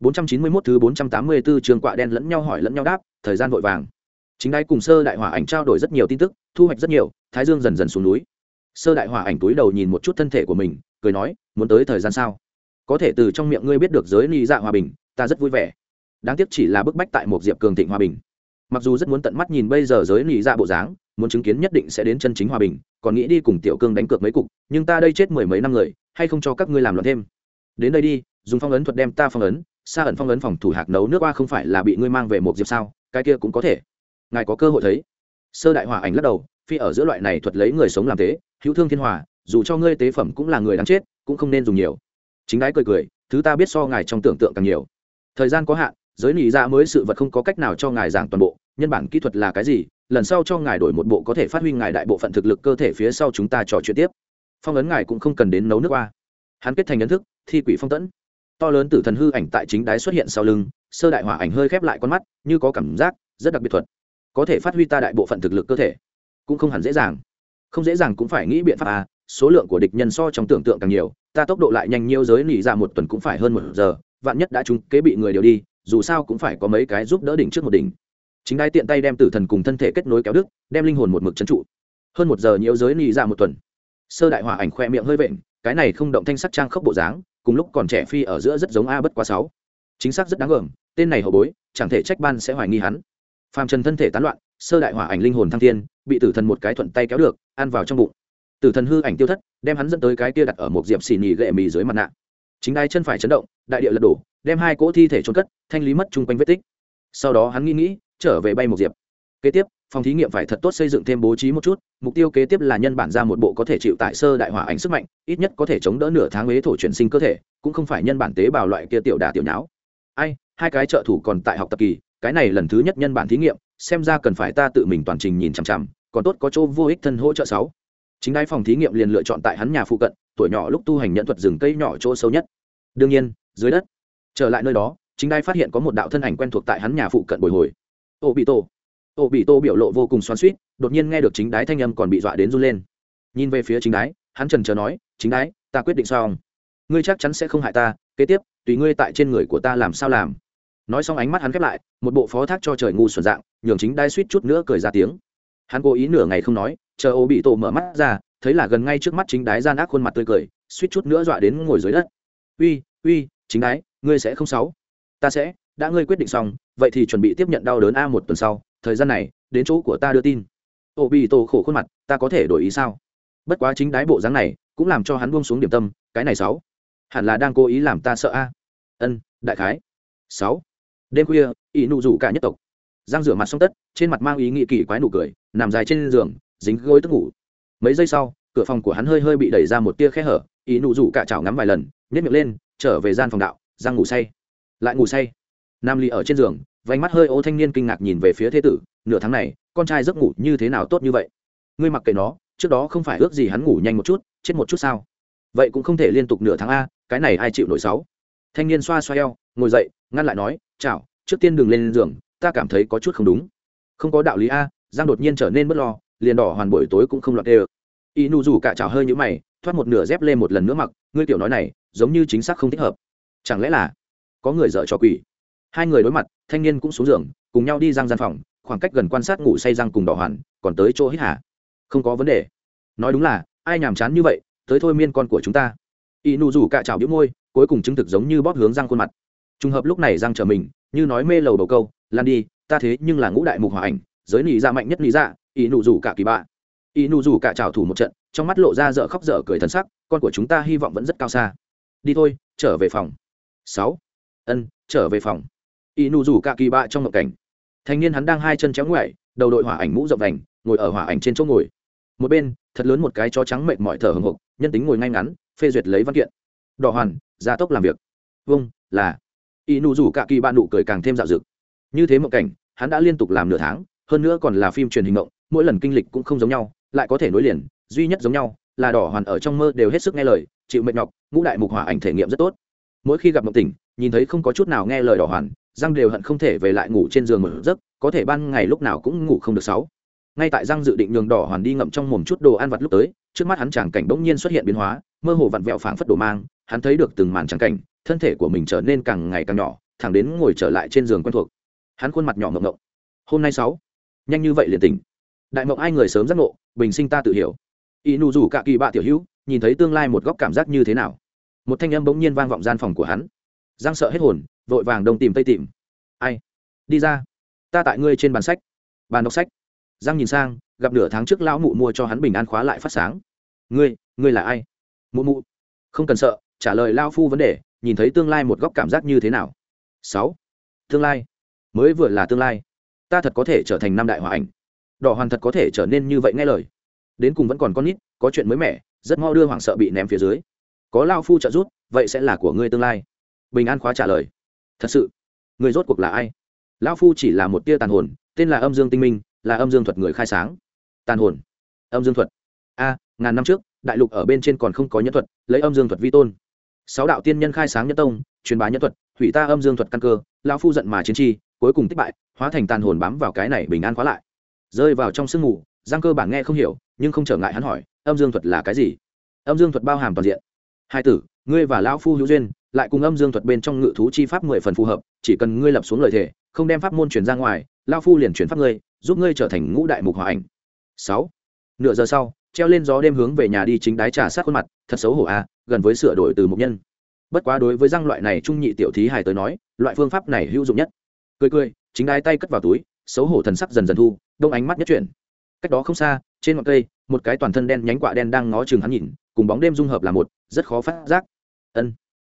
491 thứ 484 trường quạ đen lẫn nhau hỏi lẫn nhau đáp, thời gian vội vàng. Chính đai cùng sơ đại hỏa ảnh trao đổi rất nhiều tin tức, thu hoạch rất nhiều, Thái Dương dần dần xuống núi. Sơ đại hỏa ảnh túi đầu nhìn một chút thân thể của mình, cười nói, muốn tới thời gian sao? Có thể từ trong miệng ngươi biết được giới ly dạ hòa bình, ta rất vui vẻ. Đáng tiếc chỉ là bức bách tại một diệp cường thịnh hòa bình. Mặc dù rất muốn tận mắt nhìn bây giờ giới ly dạ bộ dáng, muốn chứng kiến nhất định sẽ đến chân chính hòa bình, còn nghĩ đi cùng tiểu cương đánh cược mấy cục, nhưng ta đây chết mười mấy năm người, hay không cho các ngươi làm loạn thêm. Đến đây đi, dùng phong ấn thuật đem ta phong ấn, xa ẩn phong ấn phòng thủ hạc nấu nước qua không phải là bị ngươi mang về một diệp sao? Cái kia cũng có thể. Ngài có cơ hội thấy. Sơ đại hòa ảnh lắc đầu, phi ở giữa loại này thuật lấy người sống làm tế hữu thương thiên hòa, dù cho ngươi tế phẩm cũng là người đáng chết, cũng không nên dùng nhiều. Chính đái cười cười, thứ ta biết so ngài trong tưởng tượng càng nhiều. Thời gian có hạn, giới nỉ ra dạ mới sự vật không có cách nào cho ngài giảng toàn bộ, nhân bản kỹ thuật là cái gì, lần sau cho ngài đổi một bộ có thể phát huy ngài đại bộ phận thực lực cơ thể phía sau chúng ta trò chuyện tiếp. Phong ấn ngài cũng không cần đến nấu nước qua. Hắn kết thành nhận thức, thi quỷ phong tẫn to lớn tử thần hư ảnh tại chính đáy xuất hiện sau lưng, sơ đại hỏa ảnh hơi khép lại con mắt, như có cảm giác, rất đặc biệt thuật. Có thể phát huy ta đại bộ phận thực lực cơ thể. Cũng không hẳn dễ dàng. Không dễ dàng cũng phải nghĩ biện pháp à số lượng của địch nhân so trong tưởng tượng càng nhiều, ta tốc độ lại nhanh nhiều giới nỉ ra một tuần cũng phải hơn một giờ, vạn nhất đã chúng kế bị người điều đi, dù sao cũng phải có mấy cái giúp đỡ đỉnh trước một đỉnh. Chính đái tiện tay đem tử thần cùng thân thể kết nối kéo đức đem linh hồn một mực trấn trụ. Hơn một giờ nhiều giới nỉ ra một tuần. Sơ đại hỏa ảnh khoe miệng hơi vện, cái này không động thanh sắc trang khốc bộ dáng cùng lúc còn trẻ phi ở giữa rất giống a bất quá sáu. Chính xác rất đáng gờm, tên này hậu bối, chẳng thể trách ban sẽ hoài nghi hắn. Phàm trần thân thể tán loạn, sơ đại hỏa ảnh linh hồn thăng thiên, bị tử thần một cái thuận tay kéo được, ăn vào trong bụng. Tử thần hư ảnh tiêu thất, đem hắn dẫn tới cái kia đặt ở một diệp xì nhì gệ mì dưới mặt nạ. Chính đai chân phải chấn động, đại địa lật đổ, đem hai cỗ thi thể trôn cất, thanh lý mất chung quanh vết tích. Sau đó hắn nghĩ nghĩ, trở về bay một diệp. Kế tiếp phòng thí nghiệm phải thật tốt xây dựng thêm bố trí một chút, mục tiêu kế tiếp là nhân bản ra một bộ có thể chịu tại sơ đại hỏa ảnh sức mạnh, ít nhất có thể chống đỡ nửa tháng ế thổ chuyển sinh cơ thể, cũng không phải nhân bản tế bào loại kia tiểu đà tiểu nháo. Ai, hai cái trợ thủ còn tại học tập kỳ, cái này lần thứ nhất nhân bản thí nghiệm, xem ra cần phải ta tự mình toàn trình nhìn chằm chằm, còn tốt có chỗ vô ích thân hỗ trợ sáu. Chính đai phòng thí nghiệm liền lựa chọn tại hắn nhà phụ cận, tuổi nhỏ lúc tu hành nhận thuật rừng cây nhỏ chỗ sâu nhất. Đương nhiên, dưới đất. Trở lại nơi đó, chính đai phát hiện có một đạo thân ảnh quen thuộc tại hắn nhà phụ cận bồi hồi. Ô bị tổ ô bị tô biểu lộ vô cùng xoắn suýt đột nhiên nghe được chính đái thanh âm còn bị dọa đến run lên. Nhìn về phía chính đái, hắn trần chờ nói, chính đái, ta quyết định xong. Ngươi chắc chắn sẽ không hại ta, kế tiếp, tùy ngươi tại trên người của ta làm sao làm. Nói xong ánh mắt hắn khép lại, một bộ phó thác cho trời ngu xuẩn dạng, nhường chính đai suýt chút nữa cười ra tiếng. Hắn cố ý nửa ngày không nói, chờ ô bị tổ mở mắt ra, thấy là gần ngay trước mắt chính đái gian ác khuôn mặt tươi cười, suýt chút nữa dọa đến ngồi dưới đất. Uy uy, chính đái, ngươi sẽ không xấu. Ta sẽ, đã ngươi quyết định xong, vậy thì chuẩn bị tiếp nhận đau đớn a một tuần sau thời gian này, đến chỗ của ta đưa tin. Ô bị tổ khổ khuôn mặt, ta có thể đổi ý sao? Bất quá chính đái bộ dáng này, cũng làm cho hắn buông xuống điểm tâm, cái này sáu. Hẳn là đang cố ý làm ta sợ a. Ân, đại khái. Sáu. Đêm khuya, ỷ nụ rủ cả nhất tộc. Giang rửa mặt xong tất, trên mặt mang ý nghĩ kỳ quái nụ cười, nằm dài trên giường, dính gối tức ngủ. Mấy giây sau, cửa phòng của hắn hơi hơi bị đẩy ra một tia khe hở ý nụ rủ cả chảo ngắm vài lần nhét miệng lên, trở về gian phòng đạo, giang ngủ say. Lại ngủ say. Nam ly ở trên giường vánh mắt hơi ô thanh niên kinh ngạc nhìn về phía thế tử, nửa tháng này, con trai giấc ngủ như thế nào tốt như vậy? Ngươi mặc kệ nó, trước đó không phải ước gì hắn ngủ nhanh một chút, chết một chút sao? Vậy cũng không thể liên tục nửa tháng a, cái này ai chịu nổi sáu? Thanh niên xoa xoa eo, ngồi dậy, ngăn lại nói, chào, trước tiên đừng lên giường, ta cảm thấy có chút không đúng. Không có đạo lý a, giang đột nhiên trở nên bất lo, liền đỏ hoàn buổi tối cũng không lọt đê ơ y nu rủ cả chảo hơi như mày, thoát một nửa dép lên một lần nữa mặc, ngươi tiểu nói này, giống như chính xác không thích hợp. Chẳng lẽ là có người dợ cho quỷ? Hai người đối mặt, thanh niên cũng xuống giường, cùng nhau đi răng gian phòng, khoảng cách gần quan sát ngủ say răng cùng đỏ hoàn, còn tới chỗ hít hả không có vấn đề. Nói đúng là, ai nhàm chán như vậy, tới thôi miên con của chúng ta. Y nụ rủ cạ trào biếu môi, cuối cùng chứng thực giống như bóp hướng răng khuôn mặt. Trùng hợp lúc này răng trở mình, như nói mê lầu đầu câu, lan đi, ta thế nhưng là ngũ đại mục hòa ảnh, giới nị ra mạnh nhất nị dạ, ra y nụ rủ cả kỳ bạ. Y nụ rủ cả trào thủ một trận, trong mắt lộ ra dở khóc dở cười thân sắc, con của chúng ta hy vọng vẫn rất cao xa. Đi thôi, trở về phòng. Sáu. Ân, trở về phòng y nụ rủ cả kỳ bạ trong ngộng cảnh. Thanh niên hắn đang hai chân chéo ngoại đầu đội hỏa ảnh mũ rộng đành ngồi ở hỏa ảnh trên chỗ ngồi. Một bên, thật lớn một cái chó trắng mệt mỏi thở hồng hộc, nhân tính ngồi ngay ngắn, phê duyệt lấy văn kiện. Đỏ hoàn gia tốc làm việc. Vâng là. Y nụ rủ cả kỳ bạ nụ cười càng thêm dạo dực. Như thế mộng cảnh, hắn đã liên tục làm nửa tháng, hơn nữa còn là phim truyền hình mộng mỗi lần kinh lịch cũng không giống nhau, lại có thể nối liền, duy nhất giống nhau là đỏ hoàn ở trong mơ đều hết sức nghe lời, chịu mệt nhọc, ngũ đại mục hỏa ảnh thể nghiệm rất tốt. Mỗi khi gặp mộng tỉnh, nhìn thấy không có chút nào nghe lời đỏ hoàn răng đều hận không thể về lại ngủ trên giường một giấc, có thể ban ngày lúc nào cũng ngủ không được sáu. Ngay tại răng dự định nhường đỏ hoàn đi ngậm trong mồm chút đồ ăn vặt lúc tới, trước mắt hắn chẳng cảnh bỗng nhiên xuất hiện biến hóa, mơ hồ vặn vẹo phảng phất đồ mang, hắn thấy được từng màn trắng cảnh, thân thể của mình trở nên càng ngày càng nhỏ, thẳng đến ngồi trở lại trên giường quen thuộc. Hắn khuôn mặt nhỏ ngậm ngậm. Hôm nay sáu. Nhanh như vậy liền tỉnh. Đại mộng ai người sớm giác ngộ, bình sinh ta tự hiểu. Y nụ rủ cả kỳ bạ tiểu hữu, nhìn thấy tương lai một góc cảm giác như thế nào? Một thanh âm bỗng nhiên vang vọng gian phòng của hắn. Giang sợ hết hồn vội vàng đông tìm tây tìm. Ai? Đi ra. Ta tại ngươi trên bàn sách. Bàn đọc sách. Giang nhìn sang, gặp nửa tháng trước lão mụ mua cho hắn bình an khóa lại phát sáng. Ngươi ngươi là ai? Mụ mụ. Không cần sợ, trả lời lao phu vấn đề, nhìn thấy tương lai một góc cảm giác như thế nào? Sáu. Tương lai. Mới vừa là tương lai. Ta thật có thể trở thành năm đại hòa ảnh. Đỏ hoàn thật có thể trở nên như vậy nghe lời. Đến cùng vẫn còn con nít, có chuyện mới mẻ, rất mau đưa hoảng sợ bị ném phía dưới. Có lao phu trợ giúp, vậy sẽ là của ngươi tương lai. Bình an khóa trả lời thật sự, người rốt cuộc là ai? Lão phu chỉ là một tia tàn hồn, tên là âm dương tinh minh, là âm dương thuật người khai sáng. Tàn hồn. Âm dương thuật. A, ngàn năm trước, đại lục ở bên trên còn không có nhân thuật, lấy âm dương thuật vi tôn. Sáu đạo tiên nhân khai sáng nhân tông, truyền bá nhân thuật, hủy ta âm dương thuật căn cơ, lão phu giận mà chiến chi, cuối cùng thất bại, hóa thành tàn hồn bám vào cái này bình an khóa lại. Rơi vào trong sương mù, giang cơ bản nghe không hiểu, nhưng không trở ngại hắn hỏi, âm dương thuật là cái gì? Âm dương thuật bao hàm toàn diện. Hai tử ngươi và lão phu hữu duyên lại cùng âm dương thuật bên trong ngự thú chi pháp mười phần phù hợp chỉ cần ngươi lập xuống lời thề không đem pháp môn truyền ra ngoài lao phu liền chuyển pháp ngươi giúp ngươi trở thành ngũ đại mục hòa ảnh. Sáu. Nửa giờ sau treo lên gió đêm hướng về nhà đi chính đái trà sát khuôn mặt thật xấu hổ a à, gần với sửa đổi từ mục nhân. Bất quá đối với răng loại này trung nhị tiểu thí hài tới nói loại phương pháp này hữu dụng nhất. Cười cười chính đái tay cất vào túi xấu hổ thần sắc dần dần thu đông ánh mắt nhất chuyển. Cách đó không xa trên ngọn cây một cái toàn thân đen nhánh quạ đen đang ngó chừng hắn nhìn cùng bóng đêm dung hợp là một rất khó phát giác ân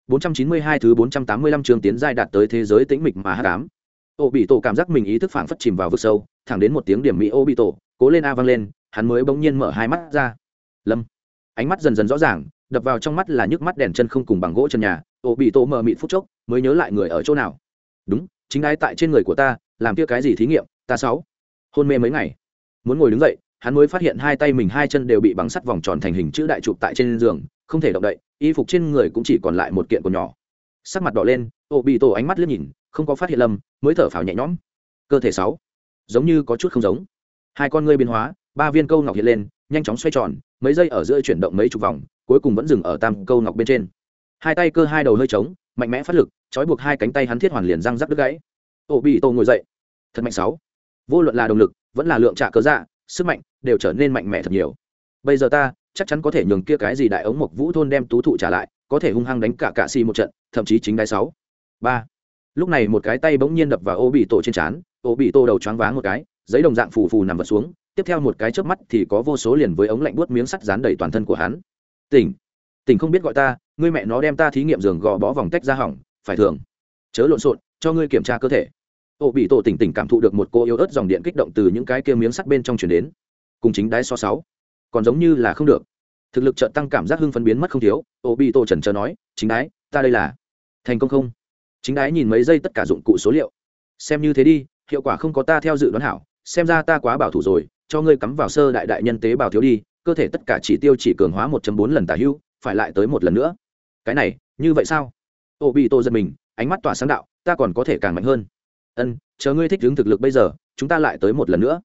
492 thứ 485 trường tiến giai đạt tới thế giới tĩnh mịch mà hắc ám. Ô bị tổ cảm giác mình ý thức phảng phất chìm vào vực sâu, thẳng đến một tiếng điểm mỹ ô bị tổ, cố lên a vang lên, hắn mới bỗng nhiên mở hai mắt ra. Lâm, ánh mắt dần dần rõ ràng, đập vào trong mắt là nhức mắt đèn chân không cùng bằng gỗ chân nhà, ô bị tổ mở mịt phút chốc, mới nhớ lại người ở chỗ nào. Đúng, chính đái tại trên người của ta, làm kia cái gì thí nghiệm, ta sáu. Hôn mê mấy ngày, muốn ngồi đứng dậy, hắn mới phát hiện hai tay mình hai chân đều bị bằng sắt vòng tròn thành hình chữ đại chụp tại trên giường, không thể động đậy, y phục trên người cũng chỉ còn lại một kiện của nhỏ. Sắc mặt đỏ lên, ô bị tổ ánh mắt liếc nhìn, không có phát hiện lâm mới thở phào nhẹ nhõm. Cơ thể sáu, giống như có chút không giống. Hai con ngươi biến hóa, ba viên câu ngọc hiện lên, nhanh chóng xoay tròn, mấy giây ở giữa chuyển động mấy chục vòng, cuối cùng vẫn dừng ở tam câu ngọc bên trên. Hai tay cơ hai đầu hơi trống, mạnh mẽ phát lực, trói buộc hai cánh tay hắn thiết hoàn liền răng rắc đứt gãy. Ô bị tổ ngồi dậy. Thật mạnh sáu. Vô luận là động lực, vẫn là lượng trả cớ dạ sức mạnh, đều trở nên mạnh mẽ thật nhiều. Bây giờ ta chắc chắn có thể nhường kia cái gì đại ống mộc vũ thôn đem tú thụ trả lại, có thể hung hăng đánh cả cạ xì một trận, thậm chí chính đái sáu. Ba. Lúc này một cái tay bỗng nhiên đập vào ô bị tổ trên trán, ô bị tổ đầu choáng váng một cái, giấy đồng dạng phù phù nằm vật xuống, tiếp theo một cái chớp mắt thì có vô số liền với ống lạnh buốt miếng sắt dán đầy toàn thân của hắn. Tỉnh. Tỉnh không biết gọi ta, ngươi mẹ nó đem ta thí nghiệm giường gò bó vòng tách ra hỏng, phải thường. Chớ lộn xộn, cho ngươi kiểm tra cơ thể. Ô bị tổ tỉnh tỉnh cảm thụ được một cô yếu ớt dòng điện kích động từ những cái kia miếng sắt bên trong chuyển đến. Cùng chính đáy so sáu còn giống như là không được. Thực lực trợ tăng cảm giác hưng phấn biến mất không thiếu ô bi tô trần trờ nói, chính đái, ta đây là. Thành công không? Chính đái nhìn mấy giây tất cả dụng cụ số liệu. Xem như thế đi, hiệu quả không có ta theo dự đoán hảo, xem ra ta quá bảo thủ rồi, cho ngươi cắm vào sơ đại đại nhân tế bào thiếu đi, cơ thể tất cả chỉ tiêu chỉ cường hóa một bốn lần tả hưu, phải lại tới một lần nữa. Cái này, như vậy sao? Ô bị tô giật mình, ánh mắt tỏa sáng đạo, ta còn có thể càng mạnh hơn. Ân, chờ ngươi thích hướng thực lực bây giờ, chúng ta lại tới một lần nữa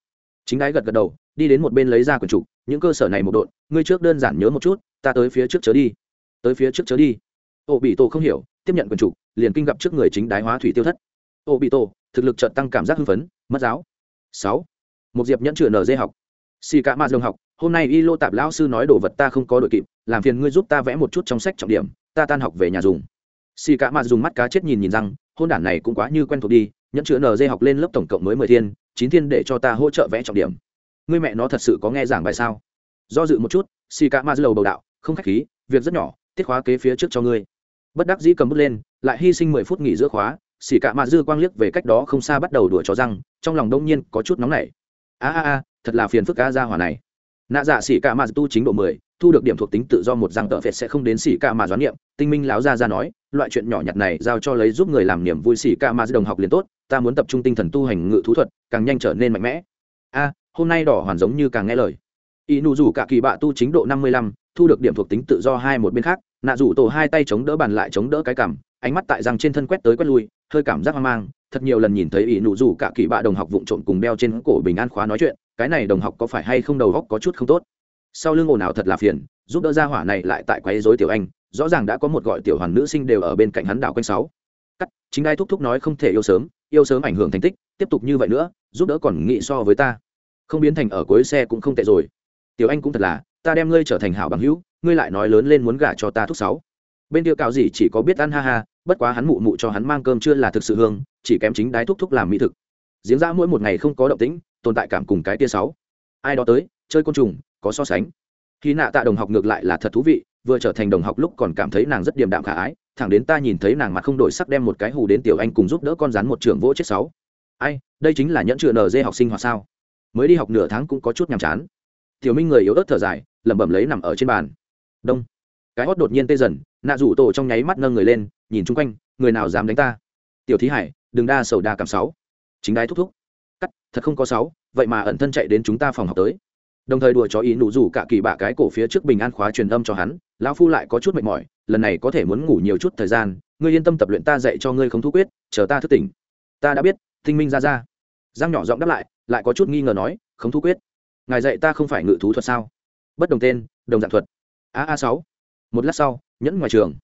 chính đái gật gật đầu, đi đến một bên lấy ra quần trục, những cơ sở này một độn, ngươi trước đơn giản nhớ một chút, ta tới phía trước chớ đi. Tới phía trước chớ đi. Ô bị tổ không hiểu, tiếp nhận quần trục, liền kinh gặp trước người chính đái hóa thủy tiêu thất. Ô bị tổ, thực lực chợt tăng cảm giác hưng phấn, mất giáo. Sáu. Một diệp nhẫn chửa nở dây học. Xì cả ma dương học, hôm nay y lô tạp lão sư nói đồ vật ta không có đội kịp, làm phiền ngươi giúp ta vẽ một chút trong sách trọng điểm, ta tan học về nhà dùng. Xì cả ma dùng mắt cá chết nhìn nhìn rằng, hôn đản này cũng quá như quen thuộc đi, nhẫn chữa nz học lên lớp tổng cộng mới mười thiên chín thiên để cho ta hỗ trợ vẽ trọng điểm. Ngươi mẹ nó thật sự có nghe giảng bài sao? Do dự một chút xì cả ma lầu bầu đạo, không khách khí, việc rất nhỏ, tiết khóa kế phía trước cho ngươi. Bất đắc dĩ cầm bút lên, lại hy sinh mười phút nghỉ giữa khóa xì cả ma dư quang liếc về cách đó không xa bắt đầu đuổi chó răng, trong lòng đông nhiên có chút nóng nảy. A a a, thật là phiền phức a ra hỏa này nạ dạ xỉ ca ma tu chính độ mười, thu được điểm thuộc tính tự do một rằng tợ phệt sẽ không đến xỉ ca mà doán niệm. Tinh minh láo ra ra nói, loại chuyện nhỏ nhặt này giao cho lấy giúp người làm niềm vui xỉ ca mà đồng học liền tốt, ta muốn tập trung tinh thần tu hành ngự thú thuật, càng nhanh trở nên mạnh mẽ. A, hôm nay đỏ hoàn giống như càng nghe lời. Y nụ rủ cả kỳ bạ tu chính độ năm mươi lăm, thu được điểm thuộc tính tự do hai một bên khác, nạ rủ tổ hai tay chống đỡ bàn lại chống đỡ cái cằm, ánh mắt tại răng trên thân quét tới quét lui, hơi cảm giác hoang mang, thật nhiều lần nhìn thấy y nụ rủ cả kỳ bạ đồng học vụng trộm cùng đeo trên cổ bình an khóa nói chuyện cái này đồng học có phải hay không đầu góc có chút không tốt? Sau lưng ồn ào thật là phiền, giúp đỡ gia hỏa này lại tại quấy rối tiểu anh, rõ ràng đã có một gọi tiểu hoàn nữ sinh đều ở bên cạnh hắn đảo quanh sáu. Cắt, chính ai thúc thúc nói không thể yêu sớm yêu sớm ảnh hưởng thành tích, tiếp tục như vậy nữa, giúp đỡ còn nghĩ so với ta. Không biến thành ở cuối xe cũng không tệ rồi. Tiểu anh cũng thật là, ta đem ngươi trở thành hảo bằng hữu, ngươi lại nói lớn lên muốn gả cho ta thúc sáu. Bên kia cào gì chỉ có biết ăn ha ha, bất quá hắn mụ mụ cho hắn mang cơm chưa là thực sự hương, chỉ kém chính đái thúc thúc làm mỹ thực. Giếng ra mỗi một ngày không có động tĩnh tồn tại cảm cùng cái tia sáu. Ai đó tới, chơi côn trùng, có so sánh. Khi nạ tạ đồng học ngược lại là thật thú vị, vừa trở thành đồng học lúc còn cảm thấy nàng rất điềm đạm khả ái, thẳng đến ta nhìn thấy nàng mặt không đổi sắc đem một cái hù đến tiểu anh cùng giúp đỡ con rắn một trường vỗ chết sáu. Ai, đây chính là nhẫn chữa nd học sinh hoặc sao? Mới đi học nửa tháng cũng có chút nhàm chán. Tiểu minh người yếu ớt thở dài, lẩm bẩm lấy nằm ở trên bàn. Đông. Cái hót đột nhiên tê dần, nạ rủ tổ trong nháy mắt nâng người lên, nhìn chung quanh, người nào dám đánh ta? Tiểu thí hải, đừng đa sầu đa cảm sáu. Chính đái thúc thúc cắt, thật không có sáu, vậy mà ẩn thân chạy đến chúng ta phòng học tới. Đồng thời đùa cho ý nụ rủ cả kỳ bạ cái cổ phía trước bình an khóa truyền âm cho hắn, lão phu lại có chút mệt mỏi, lần này có thể muốn ngủ nhiều chút thời gian, ngươi yên tâm tập luyện ta dạy cho ngươi không thú quyết, chờ ta thức tỉnh. Ta đã biết thinh minh ra ra. Giang nhỏ giọng đáp lại lại có chút nghi ngờ nói, không thú quyết. Ngài dạy ta không phải ngự thú thuật sao? Bất đồng tên, đồng dạng thuật. A a sáu. Một lát sau, nhẫn ngoài trường.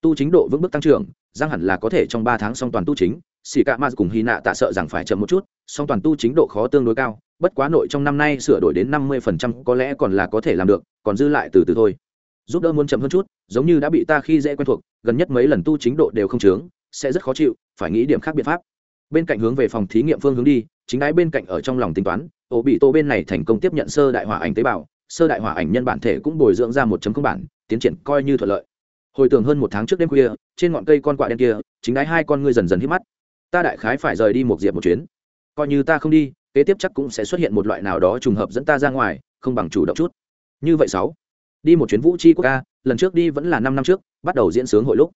Tu chính độ vững bước tăng trưởng, giang hẳn là có thể trong ba tháng xong toàn tu chính xì cả ma cùng hy nạ tạ sợ rằng phải chậm một chút, song toàn tu chính độ khó tương đối cao, bất quá nội trong năm nay sửa đổi đến năm mươi phần trăm có lẽ còn là có thể làm được, còn dư lại từ từ thôi. Giúp đỡ muốn chậm hơn chút, giống như đã bị ta khi dễ quen thuộc, gần nhất mấy lần tu chính độ đều không chướng, sẽ rất khó chịu, phải nghĩ điểm khác biện pháp. Bên cạnh hướng về phòng thí nghiệm phương hướng đi, chính đái bên cạnh ở trong lòng tính toán ổ bị tô bên này thành công tiếp nhận sơ đại hỏa ảnh tế bào, sơ đại hỏa ảnh nhân bản thể cũng bồi dưỡng ra một chấm không bản, tiến triển coi như thuận lợi. Hồi tưởng hơn một tháng trước đêm khuya, trên ngọn cây con quạ đen kia, chính đái hai con ngươi dần dần hít mắt ta đại khái phải rời đi một diệp một chuyến. Coi như ta không đi, kế tiếp chắc cũng sẽ xuất hiện một loại nào đó trùng hợp dẫn ta ra ngoài, không bằng chủ động chút. Như vậy sáu. Đi một chuyến vũ tri quốc ca lần trước đi vẫn là năm năm trước, bắt đầu diễn sướng hội lúc.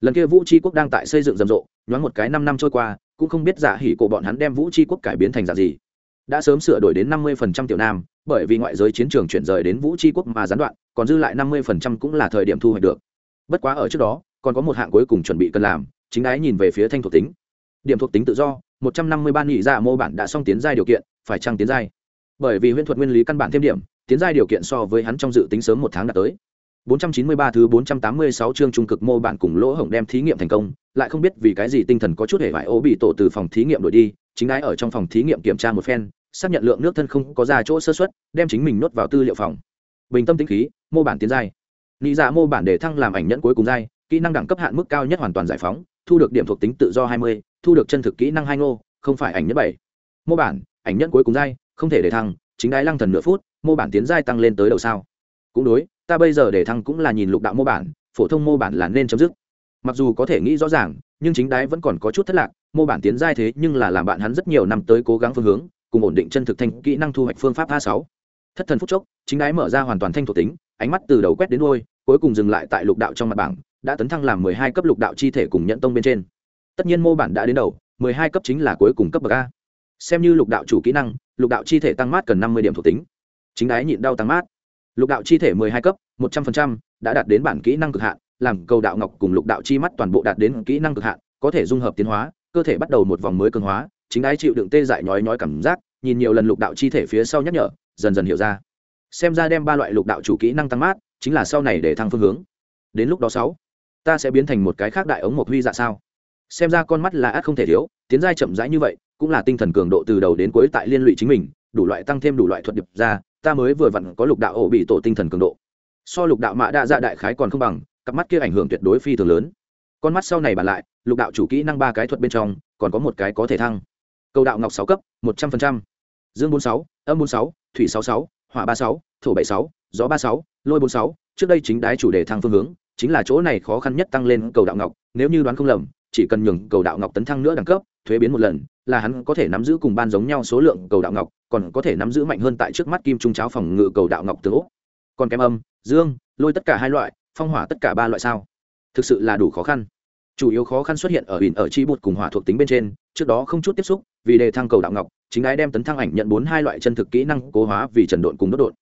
Lần kia vũ tri quốc đang tại xây dựng rầm rộ, nhoáng một cái năm năm trôi qua, cũng không biết giả hỉ của bọn hắn đem vũ tri quốc cải biến thành giả gì. Đã sớm sửa đổi đến năm mươi phần trăm tiểu nam, bởi vì ngoại giới chiến trường chuyển rời đến vũ tri quốc mà gián đoạn, còn dư lại năm mươi phần trăm cũng là thời điểm thu hoạch được. Bất quá ở trước đó, còn có một hạng cuối cùng chuẩn bị cần làm, chính ái nhìn về phía thanh thuộc tính điểm thuộc tính tự do một trăm năm mươi ba nghị dạ mô bản đã xong tiến giai điều kiện phải trăng tiến giai bởi vì huyễn thuật nguyên lý căn bản thêm điểm tiến giai điều kiện so với hắn trong dự tính sớm một tháng đã tới 493 thứ 486 chương trung cực mô bản cùng lỗ hổng đem thí nghiệm thành công, lại không biết vì cái gì tinh thần có chút hề bại ố bị tổ từ phòng thí nghiệm đổi đi, chính đái ở trong phòng thí nghiệm kiểm tra một phen, xác nhận lượng nước thân không có ra chỗ sơ suất, đem chính mình nốt vào tư liệu phòng. Bình tâm tĩnh khí, mô bản tiến giai. Lý giả dạ mô bản để thăng làm ảnh nhẫn cuối cùng giai, kỹ năng đẳng cấp hạn mức cao nhất hoàn toàn giải phóng, thu được điểm thuộc tính tự do 20, thu được chân thực kỹ năng hai ngô, không phải ảnh nhất bảy, Mô bản, ảnh nhất cuối cùng dai, không thể để thăng, chính đái lăng thần nửa phút, mô bản tiến giai tăng lên tới đầu sao. Cũng đối, ta bây giờ để thăng cũng là nhìn lục đạo mô bản phổ thông mô bản là nên chấm dứt. Mặc dù có thể nghĩ rõ ràng nhưng chính đái vẫn còn có chút thất lạc mô bản tiến giai thế nhưng là làm bạn hắn rất nhiều năm tới cố gắng phương hướng cùng ổn định chân thực thanh kỹ năng thu hoạch phương pháp a sáu. Thất thần phút chốc chính đái mở ra hoàn toàn thanh thuộc tính ánh mắt từ đầu quét đến đôi cuối cùng dừng lại tại lục đạo trong mặt bảng đã tấn thăng làm mười hai cấp lục đạo chi thể cùng nhận tông bên trên tất nhiên mô bản đã đến đầu, mười hai cấp chính là cuối cùng cấp bậc a. Xem như lục đạo chủ kỹ năng, lục đạo chi thể tăng mát cần năm mươi điểm thuộc tính. Chính đái nhịn đau tăng mát. Lục đạo chi thể mười hai cấp, một trăm phần trăm, đã đạt đến bản kỹ năng cực hạn, làm cầu đạo ngọc cùng lục đạo chi mắt toàn bộ đạt đến kỹ năng cực hạn, có thể dung hợp tiến hóa, cơ thể bắt đầu một vòng mới cường hóa, chính ái chịu đựng tê dại nhói nhói cảm giác, nhìn nhiều lần lục đạo chi thể phía sau nhắc nhở, dần dần hiểu ra. Xem ra đem ba loại lục đạo chủ kỹ năng tăng mát, chính là sau này để thăng phương hướng. Đến lúc đó sáu, ta sẽ biến thành một cái khác đại ống một huy dạ sao? Xem ra con mắt là át không thể thiếu, tiến giai chậm rãi như vậy, cũng là tinh thần cường độ từ đầu đến cuối tại liên lụy chính mình, đủ loại tăng thêm đủ loại thuật điệp ra, ta mới vừa vặn có lục đạo ổ bị tổ tinh thần cường độ. So lục đạo mạ đa dạ đại khái còn không bằng, cặp mắt kia ảnh hưởng tuyệt đối phi thường lớn. Con mắt sau này bàn lại, lục đạo chủ kỹ năng ba cái thuật bên trong, còn có một cái có thể thăng. Cầu đạo ngọc sáu cấp, một trăm phần trăm. Dương bốn sáu, âm bốn sáu, thủy sáu sáu, hỏa ba sáu, thổ bảy sáu, gió ba sáu, lôi bốn sáu. Trước đây chính đái chủ đề thăng phương hướng, chính là chỗ này khó khăn nhất tăng lên cầu đạo ngọc, nếu như đoán không lầm chỉ cần nhường cầu đạo ngọc tấn thăng nữa đẳng cấp, thuế biến một lần, là hắn có thể nắm giữ cùng ban giống nhau số lượng cầu đạo ngọc, còn có thể nắm giữ mạnh hơn tại trước mắt kim trung cháo phòng ngự cầu đạo ngọc tướng úc. Còn kém âm, dương, lôi tất cả hai loại, phong hỏa tất cả ba loại sao? Thực sự là đủ khó khăn. Chủ yếu khó khăn xuất hiện ở biển ở chi bột cùng hỏa thuộc tính bên trên, trước đó không chút tiếp xúc, vì đề thăng cầu đạo ngọc, chính ái đem tấn thăng ảnh nhận bốn hai loại chân thực kỹ năng cố hóa vì trần độn cùng đốt độn.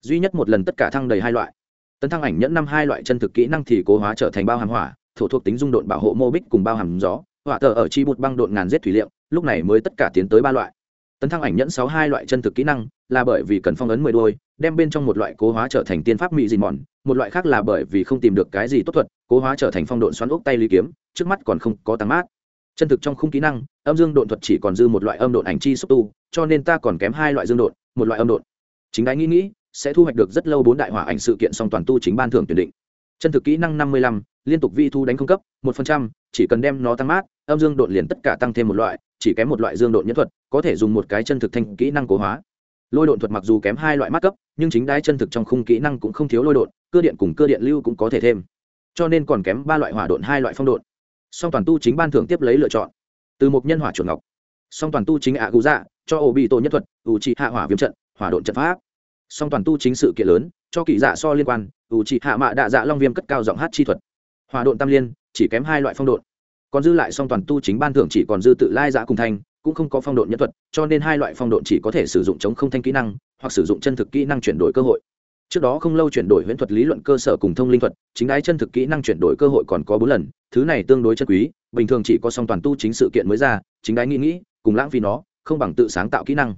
Duy nhất một lần tất cả thăng đầy hai loại. Tấn thăng ảnh nhẫn năm hai loại chân thực kỹ năng thì cố hóa trở thành bao hàng hỏa thổ thuộc tính dung độn bảo hộ mô bích cùng bao hàm gió, hỏa tờ ở chi bụt băng độn ngàn giết thủy liệu, lúc này mới tất cả tiến tới ba loại. Tấn thăng ảnh nhẫn sáu hai loại chân thực kỹ năng, là bởi vì cần phong ấn mười đôi, đem bên trong một loại cố hóa trở thành tiên pháp mỹ dìn mòn, một loại khác là bởi vì không tìm được cái gì tốt thuật, cố hóa trở thành phong độn xoắn ốc tay lý kiếm, trước mắt còn không có tăng mát. Chân thực trong khung kỹ năng, âm dương độn thuật chỉ còn dư một loại âm độn ảnh chi xúc tu, cho nên ta còn kém hai loại dương độn, một loại âm độn. Chính đáy nghĩ nghĩ, sẽ thu hoạch được rất lâu bốn đại hỏa ảnh sự kiện song toàn tu chính ban thưởng tuyển định. Chân thực kỹ năng năm mươi lăm liên tục vi thu đánh không cấp, một phần trăm, chỉ cần đem nó tăng mát, âm dương độn liền tất cả tăng thêm một loại, chỉ kém một loại dương độn nhân thuật, có thể dùng một cái chân thực thành kỹ năng cố hóa. Lôi độn thuật mặc dù kém hai loại mát cấp, nhưng chính đái chân thực trong khung kỹ năng cũng không thiếu lôi độn, cơ điện cùng cơ điện lưu cũng có thể thêm. Cho nên còn kém ba loại hỏa độn, hai loại phong độn. Song toàn tu chính ban thưởng tiếp lấy lựa chọn. Từ một nhân hỏa chuột ngọc. Song toàn tu chính ạ gù dạ cho ổ bị tổ nhân thuật, ủ trị hạ hỏa viêm trận, hỏa độn trận pháp. Song toàn tu chính sự kiện lớn, cho kỳ dạ so liên quan, ủ trị hạ mạ đạ dạ long viêm cất cao giọng hát chi thuật hòa độn tam liên, chỉ kém hai loại phong độn. Còn dư lại song toàn tu chính ban thưởng chỉ còn dư tự lai giã cùng thanh, cũng không có phong độn nhân thuật, cho nên hai loại phong độn chỉ có thể sử dụng chống không thanh kỹ năng, hoặc sử dụng chân thực kỹ năng chuyển đổi cơ hội. Trước đó không lâu chuyển đổi huyễn thuật lý luận cơ sở cùng thông linh thuật, chính đái chân thực kỹ năng chuyển đổi cơ hội còn có bốn lần, thứ này tương đối chân quý, bình thường chỉ có song toàn tu chính sự kiện mới ra, chính đái nghĩ nghĩ, cùng lãng phí nó, không bằng tự sáng tạo kỹ năng.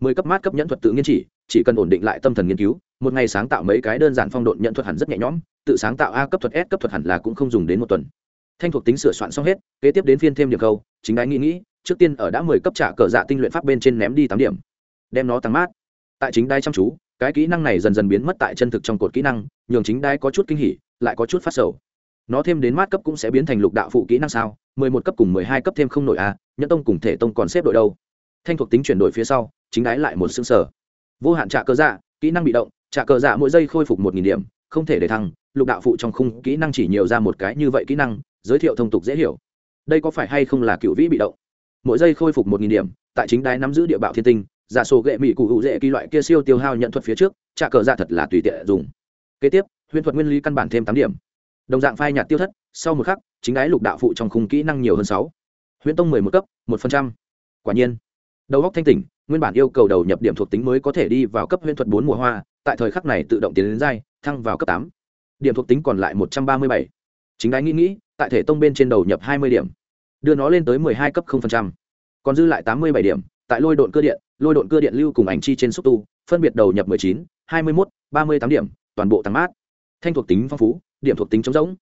Mười cấp mát cấp nhẫn thuật tự nghiên chỉ chỉ cần ổn định lại tâm thần nghiên cứu, một ngày sáng tạo mấy cái đơn giản phong độn nhận thuật hẳn rất nhẹ nhõm tự sáng tạo a cấp thuật s cấp thuật hẳn là cũng không dùng đến một tuần. Thanh thuộc tính sửa soạn xong hết, kế tiếp đến phiên thêm điểm câu, chính đái nghĩ nghĩ, trước tiên ở đã mười cấp trả cờ dạ tinh luyện pháp bên trên ném đi tám điểm. Đem nó tăng mát. Tại chính đai chăm chú, cái kỹ năng này dần dần biến mất tại chân thực trong cột kỹ năng, nhường chính đai có chút kinh hỉ, lại có chút phát sầu. Nó thêm đến mát cấp cũng sẽ biến thành lục đạo phụ kỹ năng sao, mười một cấp cùng mười hai cấp thêm không nổi a nhẫn tông cùng thể tông còn xếp đội đâu? Thanh thuộc tính chuyển đổi phía sau, chính đái lại một xương sở vô hạn trạ cơ dạ kỹ năng bị động trạ cơ dạ mỗi giây khôi phục một nghìn điểm, không thể để thăng lục đạo phụ trong khung kỹ năng chỉ nhiều ra một cái như vậy kỹ năng, giới thiệu thông tục dễ hiểu. Đây có phải hay không là cựu vĩ bị động? Mỗi giây khôi phục một nghìn điểm, tại chính đái nắm giữ địa bạo thiên tinh, giả sổ gệ mỹ cụ hữu dễ kỳ loại kia siêu tiêu hao nhận thuật phía trước, trả cờ ra thật là tùy tiện dùng. Kế tiếp, huyền thuật nguyên lý căn bản thêm tám điểm. Đồng dạng phai nhạt tiêu thất, sau một khắc, chính đái lục đạo phụ trong khung kỹ năng nhiều hơn sáu. Huyền tông mười một cấp, một phần trăm. Quả nhiên, đầu góc thanh tỉnh, nguyên bản yêu cầu đầu nhập điểm thuộc tính mới có thể đi vào cấp huyền thuật bốn mùa hoa, tại thời khắc này tự động tiến đến giai, thăng vào cấp tám điểm thuộc tính còn lại một trăm ba mươi bảy. Chính đái nghĩ nghĩ, tại thể tông bên trên đầu nhập hai mươi điểm. Đưa nó lên tới mười hai cấp còn dư lại tám mươi bảy điểm, tại lôi độn cơ điện, lôi độn cơ điện lưu cùng ảnh chi trên xúc tu, phân biệt đầu nhập mười chín, hai mươi mốt, ba mươi tám điểm, toàn bộ tăng mát. Thanh thuộc tính phong phú, điểm thuộc tính trống rỗng.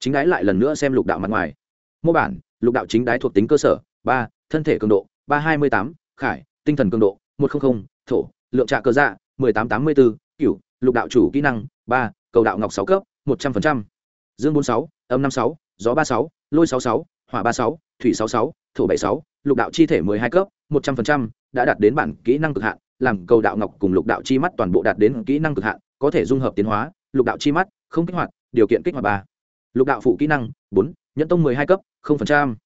Chính đái lại lần nữa xem lục đạo mặt ngoài. Mô bản, lục đạo chính đái thuộc tính cơ sở, ba, thân thể cường độ, ba hai mươi tám, khải, tinh thần cường độ, một trăm linh thổ, lượng trạ cơ dạ mười tám tám mươi bốn, cửu, lục đạo chủ kỹ năng, ba cầu đạo ngọc sáu cấp, một trăm linh dương bốn sáu, âm năm sáu, gió ba sáu, lôi sáu sáu, hỏa ba sáu, thủy sáu sáu, thổ bảy sáu, lục đạo chi thể mười hai cấp, một trăm linh đã đạt đến bản kỹ năng cực hạn, làm cầu đạo ngọc cùng lục đạo chi mắt toàn bộ đạt đến kỹ năng cực hạn, có thể dung hợp tiến hóa, lục đạo chi mắt, không kích hoạt, điều kiện kích hoạt ba. Lục đạo phụ kỹ năng, bốn, nhẫn tông mười hai cấp, không phần trăm.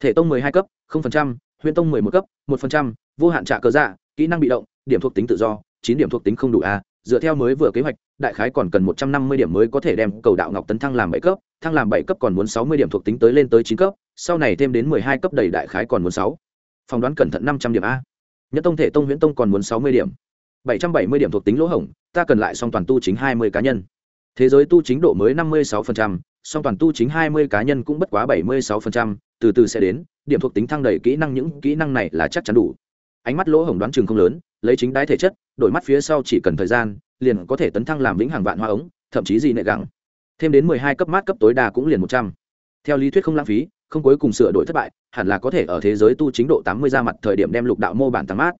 Thể tông mười hai cấp, không phần trăm. Huyễn tông mười một cấp, một phần trăm. Vô hạn trả cờ dạ kỹ năng bị động, điểm thuộc tính tự do, chín điểm thuộc tính không đủ a, dựa theo mới vừa kế hoạch đại khái còn cần một trăm năm mươi điểm mới có thể đem cầu đạo ngọc tấn thăng làm bảy cấp, thăng làm bảy cấp còn muốn sáu mươi điểm thuộc tính tới lên tới chín cấp, sau này thêm đến mười hai cấp đầy đại khái còn muốn sáu. Phỏng đoán cẩn thận năm trăm điểm a. Nhất tông thể tông huyễn tông còn muốn sáu mươi điểm. bảy trăm bảy mươi điểm thuộc tính lỗ hổng, ta cần lại song toàn tu chính hai mươi cá nhân. Thế giới tu chính độ mới năm mươi sáu song toàn tu chính hai mươi cá nhân cũng bất quá bảy mươi sáu từ từ sẽ đến, điểm thuộc tính thăng đầy kỹ năng những kỹ năng này là chắc chắn đủ. Ánh mắt lỗ hổng đoán chừng không lớn, lấy chính đái thể chất, đổi mắt phía sau chỉ cần thời gian liền có thể tấn thăng làm vĩnh hàng vạn hoa ống, thậm chí gì nệ gẳng. Thêm đến mười hai cấp mát cấp tối đa cũng liền một trăm. Theo lý thuyết không lãng phí, không cuối cùng sửa đổi thất bại, hẳn là có thể ở thế giới tu chính độ tám mươi ra mặt thời điểm đem lục đạo mô bản tăng mát.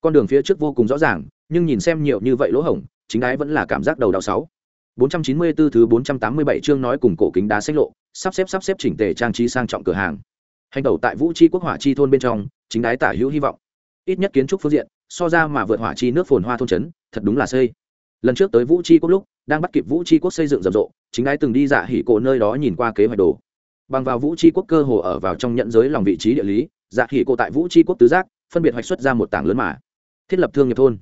Con đường phía trước vô cùng rõ ràng, nhưng nhìn xem nhiều như vậy lỗ hổng, chính đái vẫn là cảm giác đầu đạo sáu. bốn trăm chín mươi 494 thứ bốn trăm tám mươi bảy chương nói cùng cổ kính đá sách lộ, sắp xếp sắp xếp chỉnh tề trang trí sang trọng cửa hàng. Hành đầu tại vũ chi quốc hỏa chi thôn bên trong, chính đái tả hữu hy vọng. Ít nhất kiến trúc phương diện, so ra mà vượt hỏa chi nước phồn hoa thôn trấn, thật đúng là xây lần trước tới vũ chi quốc lúc, đang bắt kịp vũ chi quốc xây dựng rầm rộ, chính đái từng đi dạ hỉ cổ nơi đó nhìn qua kế hoạch đồ. Bằng vào vũ tri quốc cơ hồ ở vào trong nhận giới lòng vị trí địa lý dạ hỉ cổ tại vũ tri quốc tứ giác, phân biệt hoạch xuất ra một tảng lớn mà. Thiết lập thương nghiệp thôn,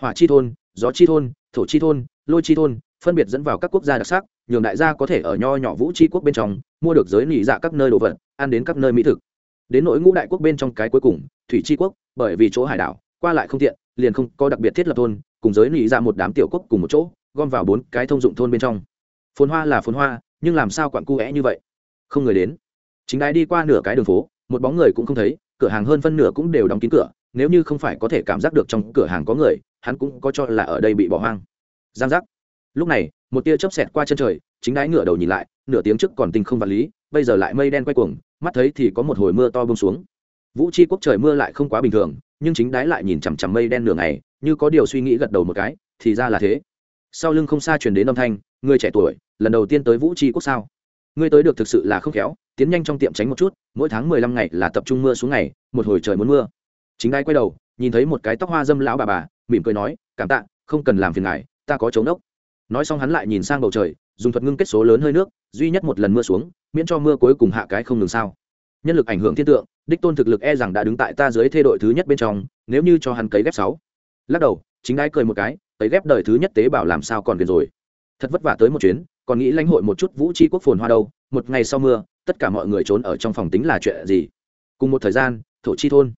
hỏa chi thôn, gió chi thôn, thổ chi thôn, lôi chi thôn, phân biệt dẫn vào các quốc gia đặc sắc, nhường đại gia có thể ở nho nhỏ vũ tri quốc bên trong, mua được giới nỉ dạ các nơi đồ vật, ăn đến các nơi mỹ thực. Đến nỗi ngũ đại quốc bên trong cái cuối cùng, thủy tri quốc, bởi vì chỗ hải đảo, qua lại không tiện, liền không có đặc biệt thiết lập thôn cùng giới nị ra một đám tiểu quốc cùng một chỗ, gom vào bốn cái thông dụng thôn bên trong. Phồn hoa là phồn hoa, nhưng làm sao quặn cu vẽ như vậy? Không người đến. Chính đái đi qua nửa cái đường phố, một bóng người cũng không thấy, cửa hàng hơn phân nửa cũng đều đóng kín cửa, nếu như không phải có thể cảm giác được trong cửa hàng có người, hắn cũng có cho là ở đây bị bỏ hoang. Giang giác. Lúc này, một tia chớp xẹt qua chân trời, chính đái ngửa đầu nhìn lại, nửa tiếng trước còn tinh không vật lý, bây giờ lại mây đen quay cuồng, mắt thấy thì có một hồi mưa to bông xuống. Vũ chi quốc trời mưa lại không quá bình thường, nhưng chính đái lại nhìn chằm chằm mây đen nửa ngày như có điều suy nghĩ gật đầu một cái, thì ra là thế. Sau lưng không xa truyền đến âm thanh, người trẻ tuổi, lần đầu tiên tới vũ chi quốc sao? Ngươi tới được thực sự là không khéo, tiến nhanh trong tiệm tránh một chút, mỗi tháng mười lăm ngày là tập trung mưa xuống ngày, một hồi trời muốn mưa. Chính ai quay đầu, nhìn thấy một cái tóc hoa dâm lão bà bà, mỉm cười nói, cảm tạ, không cần làm phiền ngài, ta có chống đốc. Nói xong hắn lại nhìn sang bầu trời, dùng thuật ngưng kết số lớn hơi nước, duy nhất một lần mưa xuống, miễn cho mưa cuối cùng hạ cái không ngừng sao. Nhân lực ảnh hưởng thiên tượng, đích tôn thực lực e rằng đã đứng tại ta dưới thê đội thứ nhất bên trong, nếu như cho hắn cấy ghép sáu lắc đầu, chính đái cười một cái ấy ghép đời thứ nhất tế bảo làm sao còn gần rồi. Thật vất vả tới một chuyến, còn nghĩ lãnh hội một chút vũ tri quốc phồn hoa đâu, một ngày sau mưa, tất cả mọi người trốn ở trong phòng tính là chuyện gì? Cùng một thời gian, thổ chi thôn.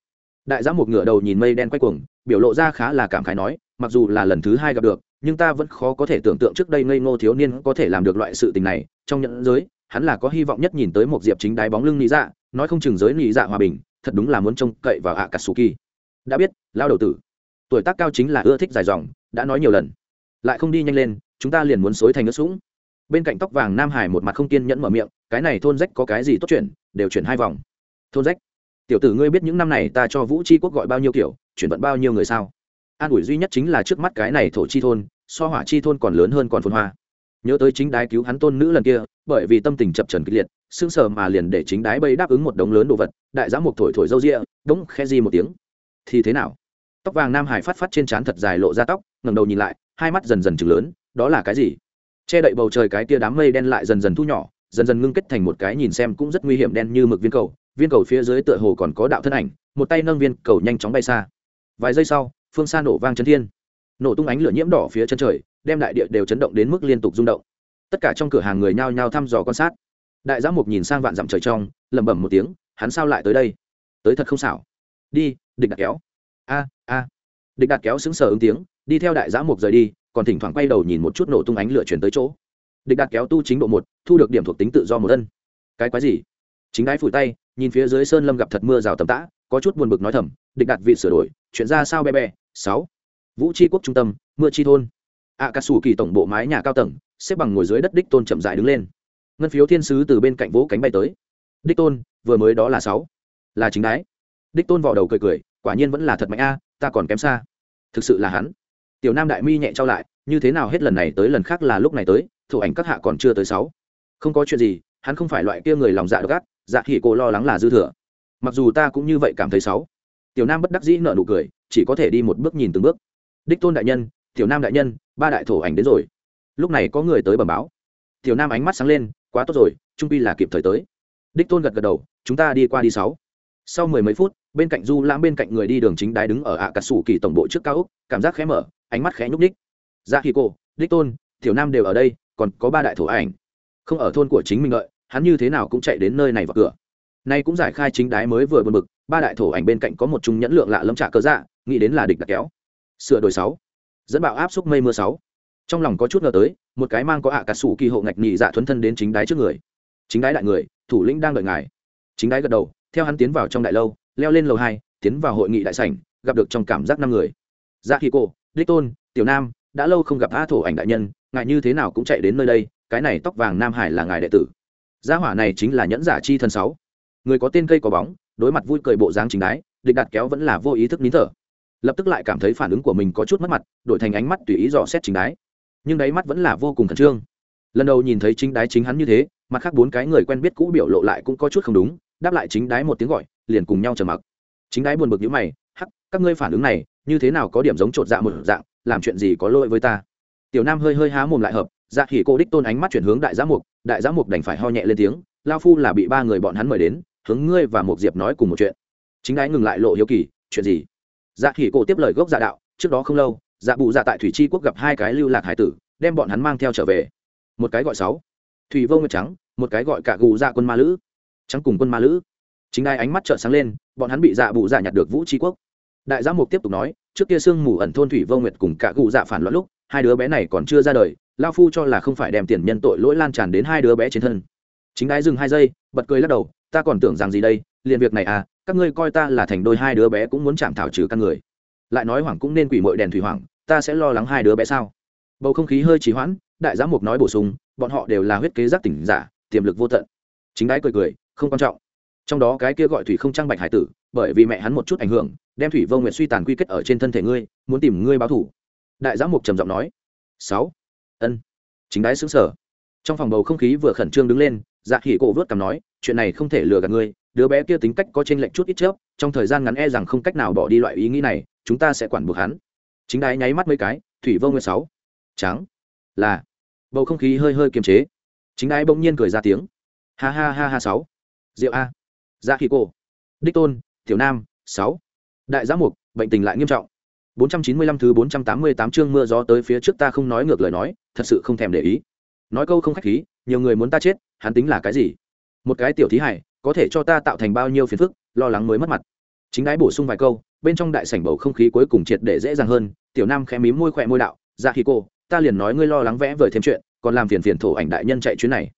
Đại giã một ngựa đầu nhìn mây đen quay cuồng, biểu lộ ra khá là cảm khái nói, mặc dù là lần thứ hai gặp được, nhưng ta vẫn khó có thể tưởng tượng trước đây ngây ngô thiếu niên có thể làm được loại sự tình này. Trong nhận giới, hắn là có hy vọng nhất nhìn tới một diệp chính đáy bóng lưng lý dạ nói không chừng giới lý dạ hòa bình, thật đúng là muốn trông cậy vào ạ kỳ đã biết, lao đầu tử tuổi tác cao chính là ưa thích dài dòng, đã nói nhiều lần. Lại không đi nhanh lên, chúng ta liền muốn xối thành nước sũng. Bên cạnh tóc vàng nam hải một mặt không kiên nhẫn mở miệng, cái này thôn rách có cái gì tốt chuyển đều chuyển hai vòng. Thôn rách? Tiểu tử ngươi biết những năm này ta cho vũ c quốc gọi bao nhiêu kiểu, chuyển vận bao nhiêu người sao? An ủi duy nhất chính là trước mắt cái này thổ chi thôn, so hỏa chi thôn còn lớn hơn còn phồn hoa. Nhớ tới chính đái cứu hắn tôn nữ lần kia, bởi vì tâm tình chập trần kịch liệt sưng sờ mà liền để chính đái bây đáp ứng một đống lớn đồ vật, đại giá mục thổi thổi râu ria, đống khe di một tiếng. Thì thế nào? Tóc vàng nam hải phát phát trên trán thật dài lộ ra tóc, ngẩng đầu nhìn lại, hai mắt dần dần chừng lớn, đó là cái gì? Che đậy bầu trời cái tia đám mây đen lại dần dần thu nhỏ, dần dần ngưng kết thành một cái nhìn xem cũng rất nguy hiểm đen như mực viên cầu viên cầu phía dưới tựa hồ còn có đạo thân ảnh, một tay nâng viên cầu nhanh chóng bay xa. Vài giây sau, phương xa nổ vang chân thiên. Nổ tung ánh lửa nhiễm đỏ phía chân trời, đem đại địa đều chấn động đến mức liên tục rung động. Tất cả trong cửa hàng người nhao nhao thăm dò quan sát. Đại giám mục nhìn sang vạn dặm trời trong, lẩm bẩm một tiếng, hắn sao lại tới đây? Tới thật không xảo. Đi, địch đặt kéo a a. Địch Đạt kéo xứng sờ ứng tiếng, đi theo đại giã mục rời đi, còn thỉnh thoảng quay đầu nhìn một chút nổ tung ánh lửa chuyển tới chỗ. Địch đạt kéo tu chính độ một, thu được điểm thuộc tính tự do một thân cái quái gì? Chính đái phủi tay, nhìn phía dưới sơn lâm gặp thật mưa rào tầm tã, có chút buồn bực nói thầm, địch đạt vị sửa đổi, chuyện ra sao be be? Sáu. Vũ tri quốc trung tâm, mưa chi thôn. Ạ cà sủ kỳ tổng bộ mái nhà cao tầng, xếp bằng ngồi dưới đất đích tôn chậm dại đứng lên. Ngân phiếu thiên sứ từ bên cạnh vỗ cánh bay tới. Đích tôn, vừa mới đó là sáu. Là chính đái. Đích tôn vỏ đầu cười cười quả nhiên vẫn là thật mạnh a, ta còn kém xa. Thực sự là hắn. Tiểu nam đại mi nhẹ trao lại, như thế nào hết lần này tới lần khác là lúc này tới, thủ ảnh các hạ còn chưa tới sáu. Không có chuyện gì, hắn không phải loại kia người lòng dạ độc ác dạ thì cô lo lắng là dư thừa. Mặc dù ta cũng như vậy cảm thấy sáu. Tiểu nam bất đắc dĩ nợ nụ cười, chỉ có thể đi một bước nhìn từng bước. Đích tôn đại nhân, tiểu nam đại nhân, ba đại thổ ảnh đến rồi. Lúc này có người tới bẩm báo. Tiểu nam ánh mắt sáng lên, quá tốt rồi, trung pi là kịp thời tới. Đích tôn gật gật đầu, chúng ta đi qua đi sáu sau mười mấy phút, bên cạnh du lãm bên cạnh người đi đường chính đái đứng ở ạ cà sủ kỳ tổng bộ trước cao úc cảm giác khẽ mở, ánh mắt khẽ nhúc đích ra khi cô đích tôn, tiểu nam đều ở đây, còn có ba đại thổ ảnh. Không ở thôn của chính mình lợi hắn như thế nào cũng chạy đến nơi này vào cửa. Nay cũng giải khai chính đái mới vừa bật mực ba đại thổ ảnh bên cạnh có một trung nhẫn lượng lạ lâm trả cơ dạ nghĩ đến là địch đặt kéo. Sửa đổi sáu. Dẫn bạo áp xúc mây mưa sáu. Trong lòng có chút ngờ tới, một cái mang có ạ à cà sủ kỳ hộ ngạch nhị dạ thuấn thân đến chính đái trước người. Chính đái đại người, thủ lĩnh đang đợi ngài. Chính đái gật đầu theo hắn tiến vào trong đại lâu leo lên lầu hai tiến vào hội nghị đại sảnh gặp được trong cảm giác năm người. Dạ khi Cổ, đích tôn tiểu nam đã lâu không gặp a thổ ảnh đại nhân ngài như thế nào cũng chạy đến nơi đây cái này tóc vàng nam hải là ngài đệ tử. Gia hỏa này chính là nhẫn giả chi thân sáu. Người có tên cây có bóng đối mặt vui cười bộ dáng chính đái địch đạt kéo vẫn là vô ý thức nín thở. Lập tức lại cảm thấy phản ứng của mình có chút mất mặt đổi thành ánh mắt tùy ý dò xét chính đái. Nhưng đáy mắt vẫn là vô cùng khẩn trương. Lần đầu nhìn thấy chính đái chính hắn như thế mặt khác bốn cái người quen biết cũ biểu lộ lại cũng có chút không đúng đáp lại chính đái một tiếng gọi, liền cùng nhau trầm mặc. Chính đái buồn bực như mày, hắc, các ngươi phản ứng này, như thế nào có điểm giống trột dạ một dạng, làm chuyện gì có lỗi với ta? Tiểu nam hơi hơi há mồm lại hợp dạ khỉ cô đích tôn ánh mắt chuyển hướng đại giám mục, đại giám mục đành phải ho nhẹ lên tiếng, lao phu là bị ba người bọn hắn mời đến, hướng ngươi và một diệp nói cùng một chuyện. Chính đái ngừng lại lộ hiếu kỳ, chuyện gì? Dạ khỉ cô tiếp lời gốc dạ đạo, trước đó không lâu dạ bụ dạ tại thủy chi quốc gặp hai cái lưu lạc hải tử, đem bọn hắn mang theo trở về. Một cái gọi sáu, thủy vô nguyệt trắng, một cái gọi cả gù dạ quân ma lữ trắng cùng quân ma lữ. Chính đai ánh mắt trợn sáng lên, bọn hắn bị dạ bụ dạ nhặt được vũ tri quốc. Đại giám mục tiếp tục nói, trước kia sương mù ẩn thôn thủy vô nguyệt cùng cả cụ dạ phản loạn lúc, hai đứa bé này còn chưa ra đời, lao phu cho là không phải đem tiền nhân tội lỗi lan tràn đến hai đứa bé trên thân. Chính đái dừng hai giây, bật cười lắc đầu, ta còn tưởng rằng gì đây, liền việc này à các ngươi coi ta là thành đôi hai đứa bé cũng muốn chạm thảo trừ căn người. Lại nói hoảng cũng nên quỷ mội đèn thủy hoảng, ta sẽ lo lắng hai đứa bé sao? Bầu không khí hơi trì hoãn, đại giám mục nói bổ sung, bọn họ đều là huyết kế giác tỉnh giả, tiềm lực vô tận. Chính đái cười cười không quan trọng. Trong đó cái kia gọi thủy không trang bạch hải tử, bởi vì mẹ hắn một chút ảnh hưởng, đem thủy vô nguyện suy tàn quy kết ở trên thân thể ngươi, muốn tìm ngươi báo thủ đại giám mục trầm giọng nói. Sáu. Ân. Chính đái xứng sở trong phòng bầu không khí vừa khẩn trương đứng lên dạ khỉ cổ vớt cằm nói, chuyện này không thể lừa gạt ngươi, đứa bé kia tính cách có trên lệnh chút ít chớp, trong thời gian ngắn e rằng không cách nào bỏ đi loại ý nghĩ này, chúng ta sẽ quản buộc hắn. Chính đái nháy mắt mấy cái, thủy vô nguyện sáu. Trắng. Là. Bầu không khí hơi hơi kiềm chế. Chính đái bỗng nhiên cười ra tiếng. Ha ha ha ha sáu rượu a dạ Khí cổ đích tôn tiểu nam sáu đại Giá mục bệnh tình lại nghiêm trọng 495 thứ 488 chương mưa gió tới phía trước ta không nói ngược lời nói, thật sự không thèm để ý. Nói câu không khách khí, nhiều người muốn ta chết, hắn tính là cái gì? Một cái tiểu thí hải, có thể cho ta tạo thành bao nhiêu phiền phức, lo lắng mới mất mặt. Chính đái bổ sung vài câu, bên trong đại sảnh bầu không khí cuối cùng triệt để dễ dàng hơn, tiểu nam khẽ mím môi khỏe môi đạo, "Dạ khi cô, ta liền nói ngươi lo lắng vẽ vời thêm chuyện, còn làm phiền phiền thổ ảnh đại nhân chạy chuyến này."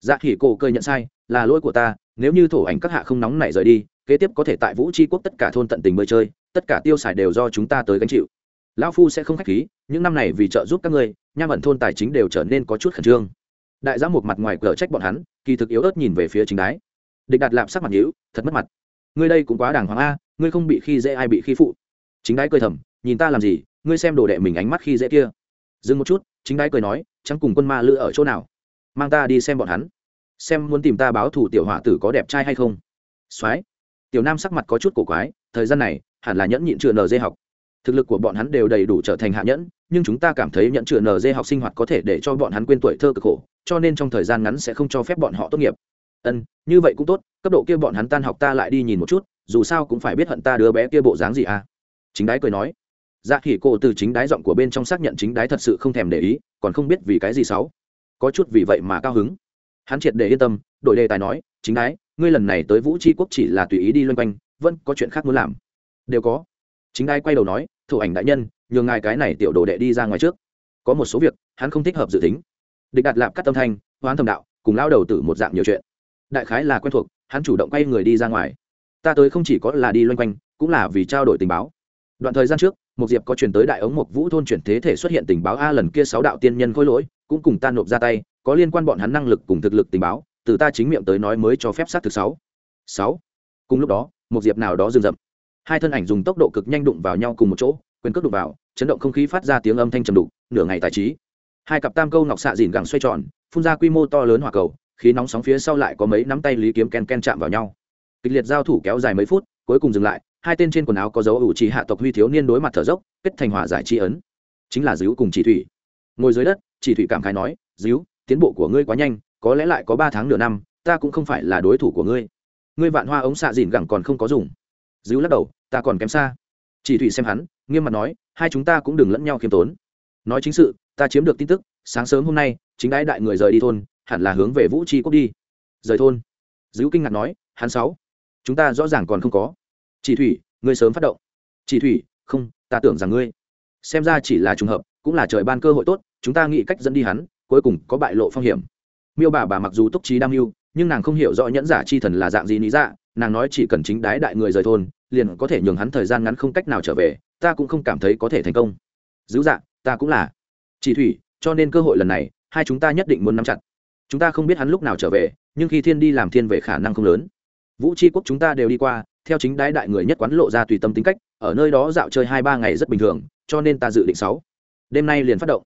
Dạ khi cô cười nhận sai, là lỗi của ta, nếu như thổ ảnh các hạ không nóng nảy rời đi, kế tiếp có thể tại vũ tri quốc tất cả thôn tận tình bơi chơi tất cả tiêu xài đều do chúng ta tới gánh chịu. Lão phu sẽ không k h á c h khí những năm này vì trợ giúp các ngươi nham ẩn thôn tài chính đều trở nên có chút khẩn trương. Đại giám một mặt ngoài cờ trách bọn hắn kỳ thực yếu ớt nhìn về phía chính đái. Địch đạt lạp sắc mặt nhữ thật mất mặt. Ngươi đây cũng quá đàng hoàng a ngươi không bị khi dễ ai bị khi phụ. Chính đái cười thầm nhìn ta làm gì ngươi xem đồ đệ mình ánh mắt khi dễ kia. Dừng một chút chính đái cười nói chẳng cùng quân ma lữ ở chỗ nào? Mang ta đi xem bọn hắn xem muốn tìm ta báo thủ tiểu họa tử có đẹp trai hay không. Soái tiểu nam sắc mặt có chút cổ quái, thời gian này, hẳn là nhẫn nhịn chữa nd học. Thực lực của bọn hắn đều đầy đủ trở thành hạ nhẫn, nhưng chúng ta cảm thấy nhẫn chữa nd học sinh hoạt có thể để cho bọn hắn quên tuổi thơ cực khổ, cho nên trong thời gian ngắn sẽ không cho phép bọn họ tốt nghiệp. Ân, như vậy cũng tốt, cấp độ kia bọn hắn tan học ta lại đi nhìn một chút, dù sao cũng phải biết hận ta đứa bé kia bộ dáng gì à. Chính đái cười nói. Dạ khỉ cô từ chính đái giọng của bên trong xác nhận chính đái thật sự không thèm để ý, còn không biết vì cái gì xấu. Có chút vì vậy mà cao hứng hắn triệt để yên tâm, đổi đề tài nói, chính đái ngươi lần này tới vũ tri quốc chỉ là tùy ý đi loanh quanh, vẫn có chuyện khác muốn làm. Đều có. Chính đai quay đầu nói, thủ ảnh đại nhân, nhường ngài cái này tiểu đồ đệ đi ra ngoài trước. Có một số việc, hắn không thích hợp dự tính. Địch đạt lạp cắt tâm thanh, hoán thầm đạo, cùng lao đầu tử một dạng nhiều chuyện. Đại khái là quen thuộc, hắn chủ động quay người đi ra ngoài. Ta tới không chỉ có là đi loanh quanh, cũng là vì trao đổi tình báo. Đoạn thời gian trước một diệp có chuyển tới đại ống mộc vũ thôn chuyển thế thể xuất hiện tình báo a lần kia sáu đạo tiên nhân khôi lỗi, cũng cùng ta nộp ra tay có liên quan bọn hắn năng lực cùng thực lực tình báo, từ ta chính miệng tới nói mới cho phép sát thực sáu. Sáu. Cùng lúc đó, một diệp nào đó dừng rậm. Hai thân ảnh dùng tốc độ cực nhanh đụng vào nhau cùng một chỗ, quyền cước đụng vào, chấn động không khí phát ra tiếng âm thanh trầm đục, nửa ngày tài trí. Hai cặp tam câu ngọc xạ dìn gẳng xoay tròn, phun ra quy mô to lớn hỏa cầu, khí nóng sóng phía sau lại có mấy nắm tay lý kiếm ken ken chạm vào nhau. Kịch liệt giao thủ kéo dài mấy phút, cuối cùng dừng lại, hai tên trên quần áo có dấu ủ trì hạ tộc huy thiếu niên đối mặt thở dốc, kết thành hỏa giải tri ấn. Chính là díu cùng chỉ thủy. Ngồi dưới đất, chỉ thủy cảm khái nói díu tiến bộ của ngươi quá nhanh, có lẽ lại có ba tháng nửa năm, ta cũng không phải là đối thủ của ngươi. Ngươi vạn hoa ống xạ dìn gẳng còn không có dùng. Dữ lắc đầu, ta còn kém xa. Chỉ thủy xem hắn, nghiêm mặt nói, hai chúng ta cũng đừng lẫn nhau khiêm tốn. Nói chính sự, ta chiếm được tin tức, sáng sớm hôm nay, chính đái đại người rời đi thôn, hẳn là hướng về vũ tri quốc đi. Rời thôn. Dữ kinh ngạc nói, hắn sáu. Chúng ta rõ ràng còn không có. Chỉ thủy, ngươi sớm phát động. Chỉ thủy, không, ta tưởng rằng ngươi. Xem ra chỉ là trùng hợp, cũng là trời ban cơ hội tốt, chúng ta nghĩ cách dẫn đi hắn cuối cùng có bại lộ phong hiểm. Miêu bà bà mặc dù túc trí đam mưu, nhưng nàng không hiểu rõ nhẫn giả chi thần là dạng gì lý dạ nàng nói chỉ cần chính đái đại người rời thôn, liền có thể nhường hắn thời gian ngắn không cách nào trở về, ta cũng không cảm thấy có thể thành công. Dữ dạ ta cũng là. Chỉ thủy, cho nên cơ hội lần này, hai chúng ta nhất định muốn nắm chặt. Chúng ta không biết hắn lúc nào trở về, nhưng khi thiên đi làm thiên về khả năng không lớn. Vũ tri quốc chúng ta đều đi qua, theo chính đái đại người nhất quán lộ ra tùy tâm tính cách, ở nơi đó dạo chơi hai ba ngày rất bình thường, cho nên ta dự định sáu. Đêm nay liền phát động.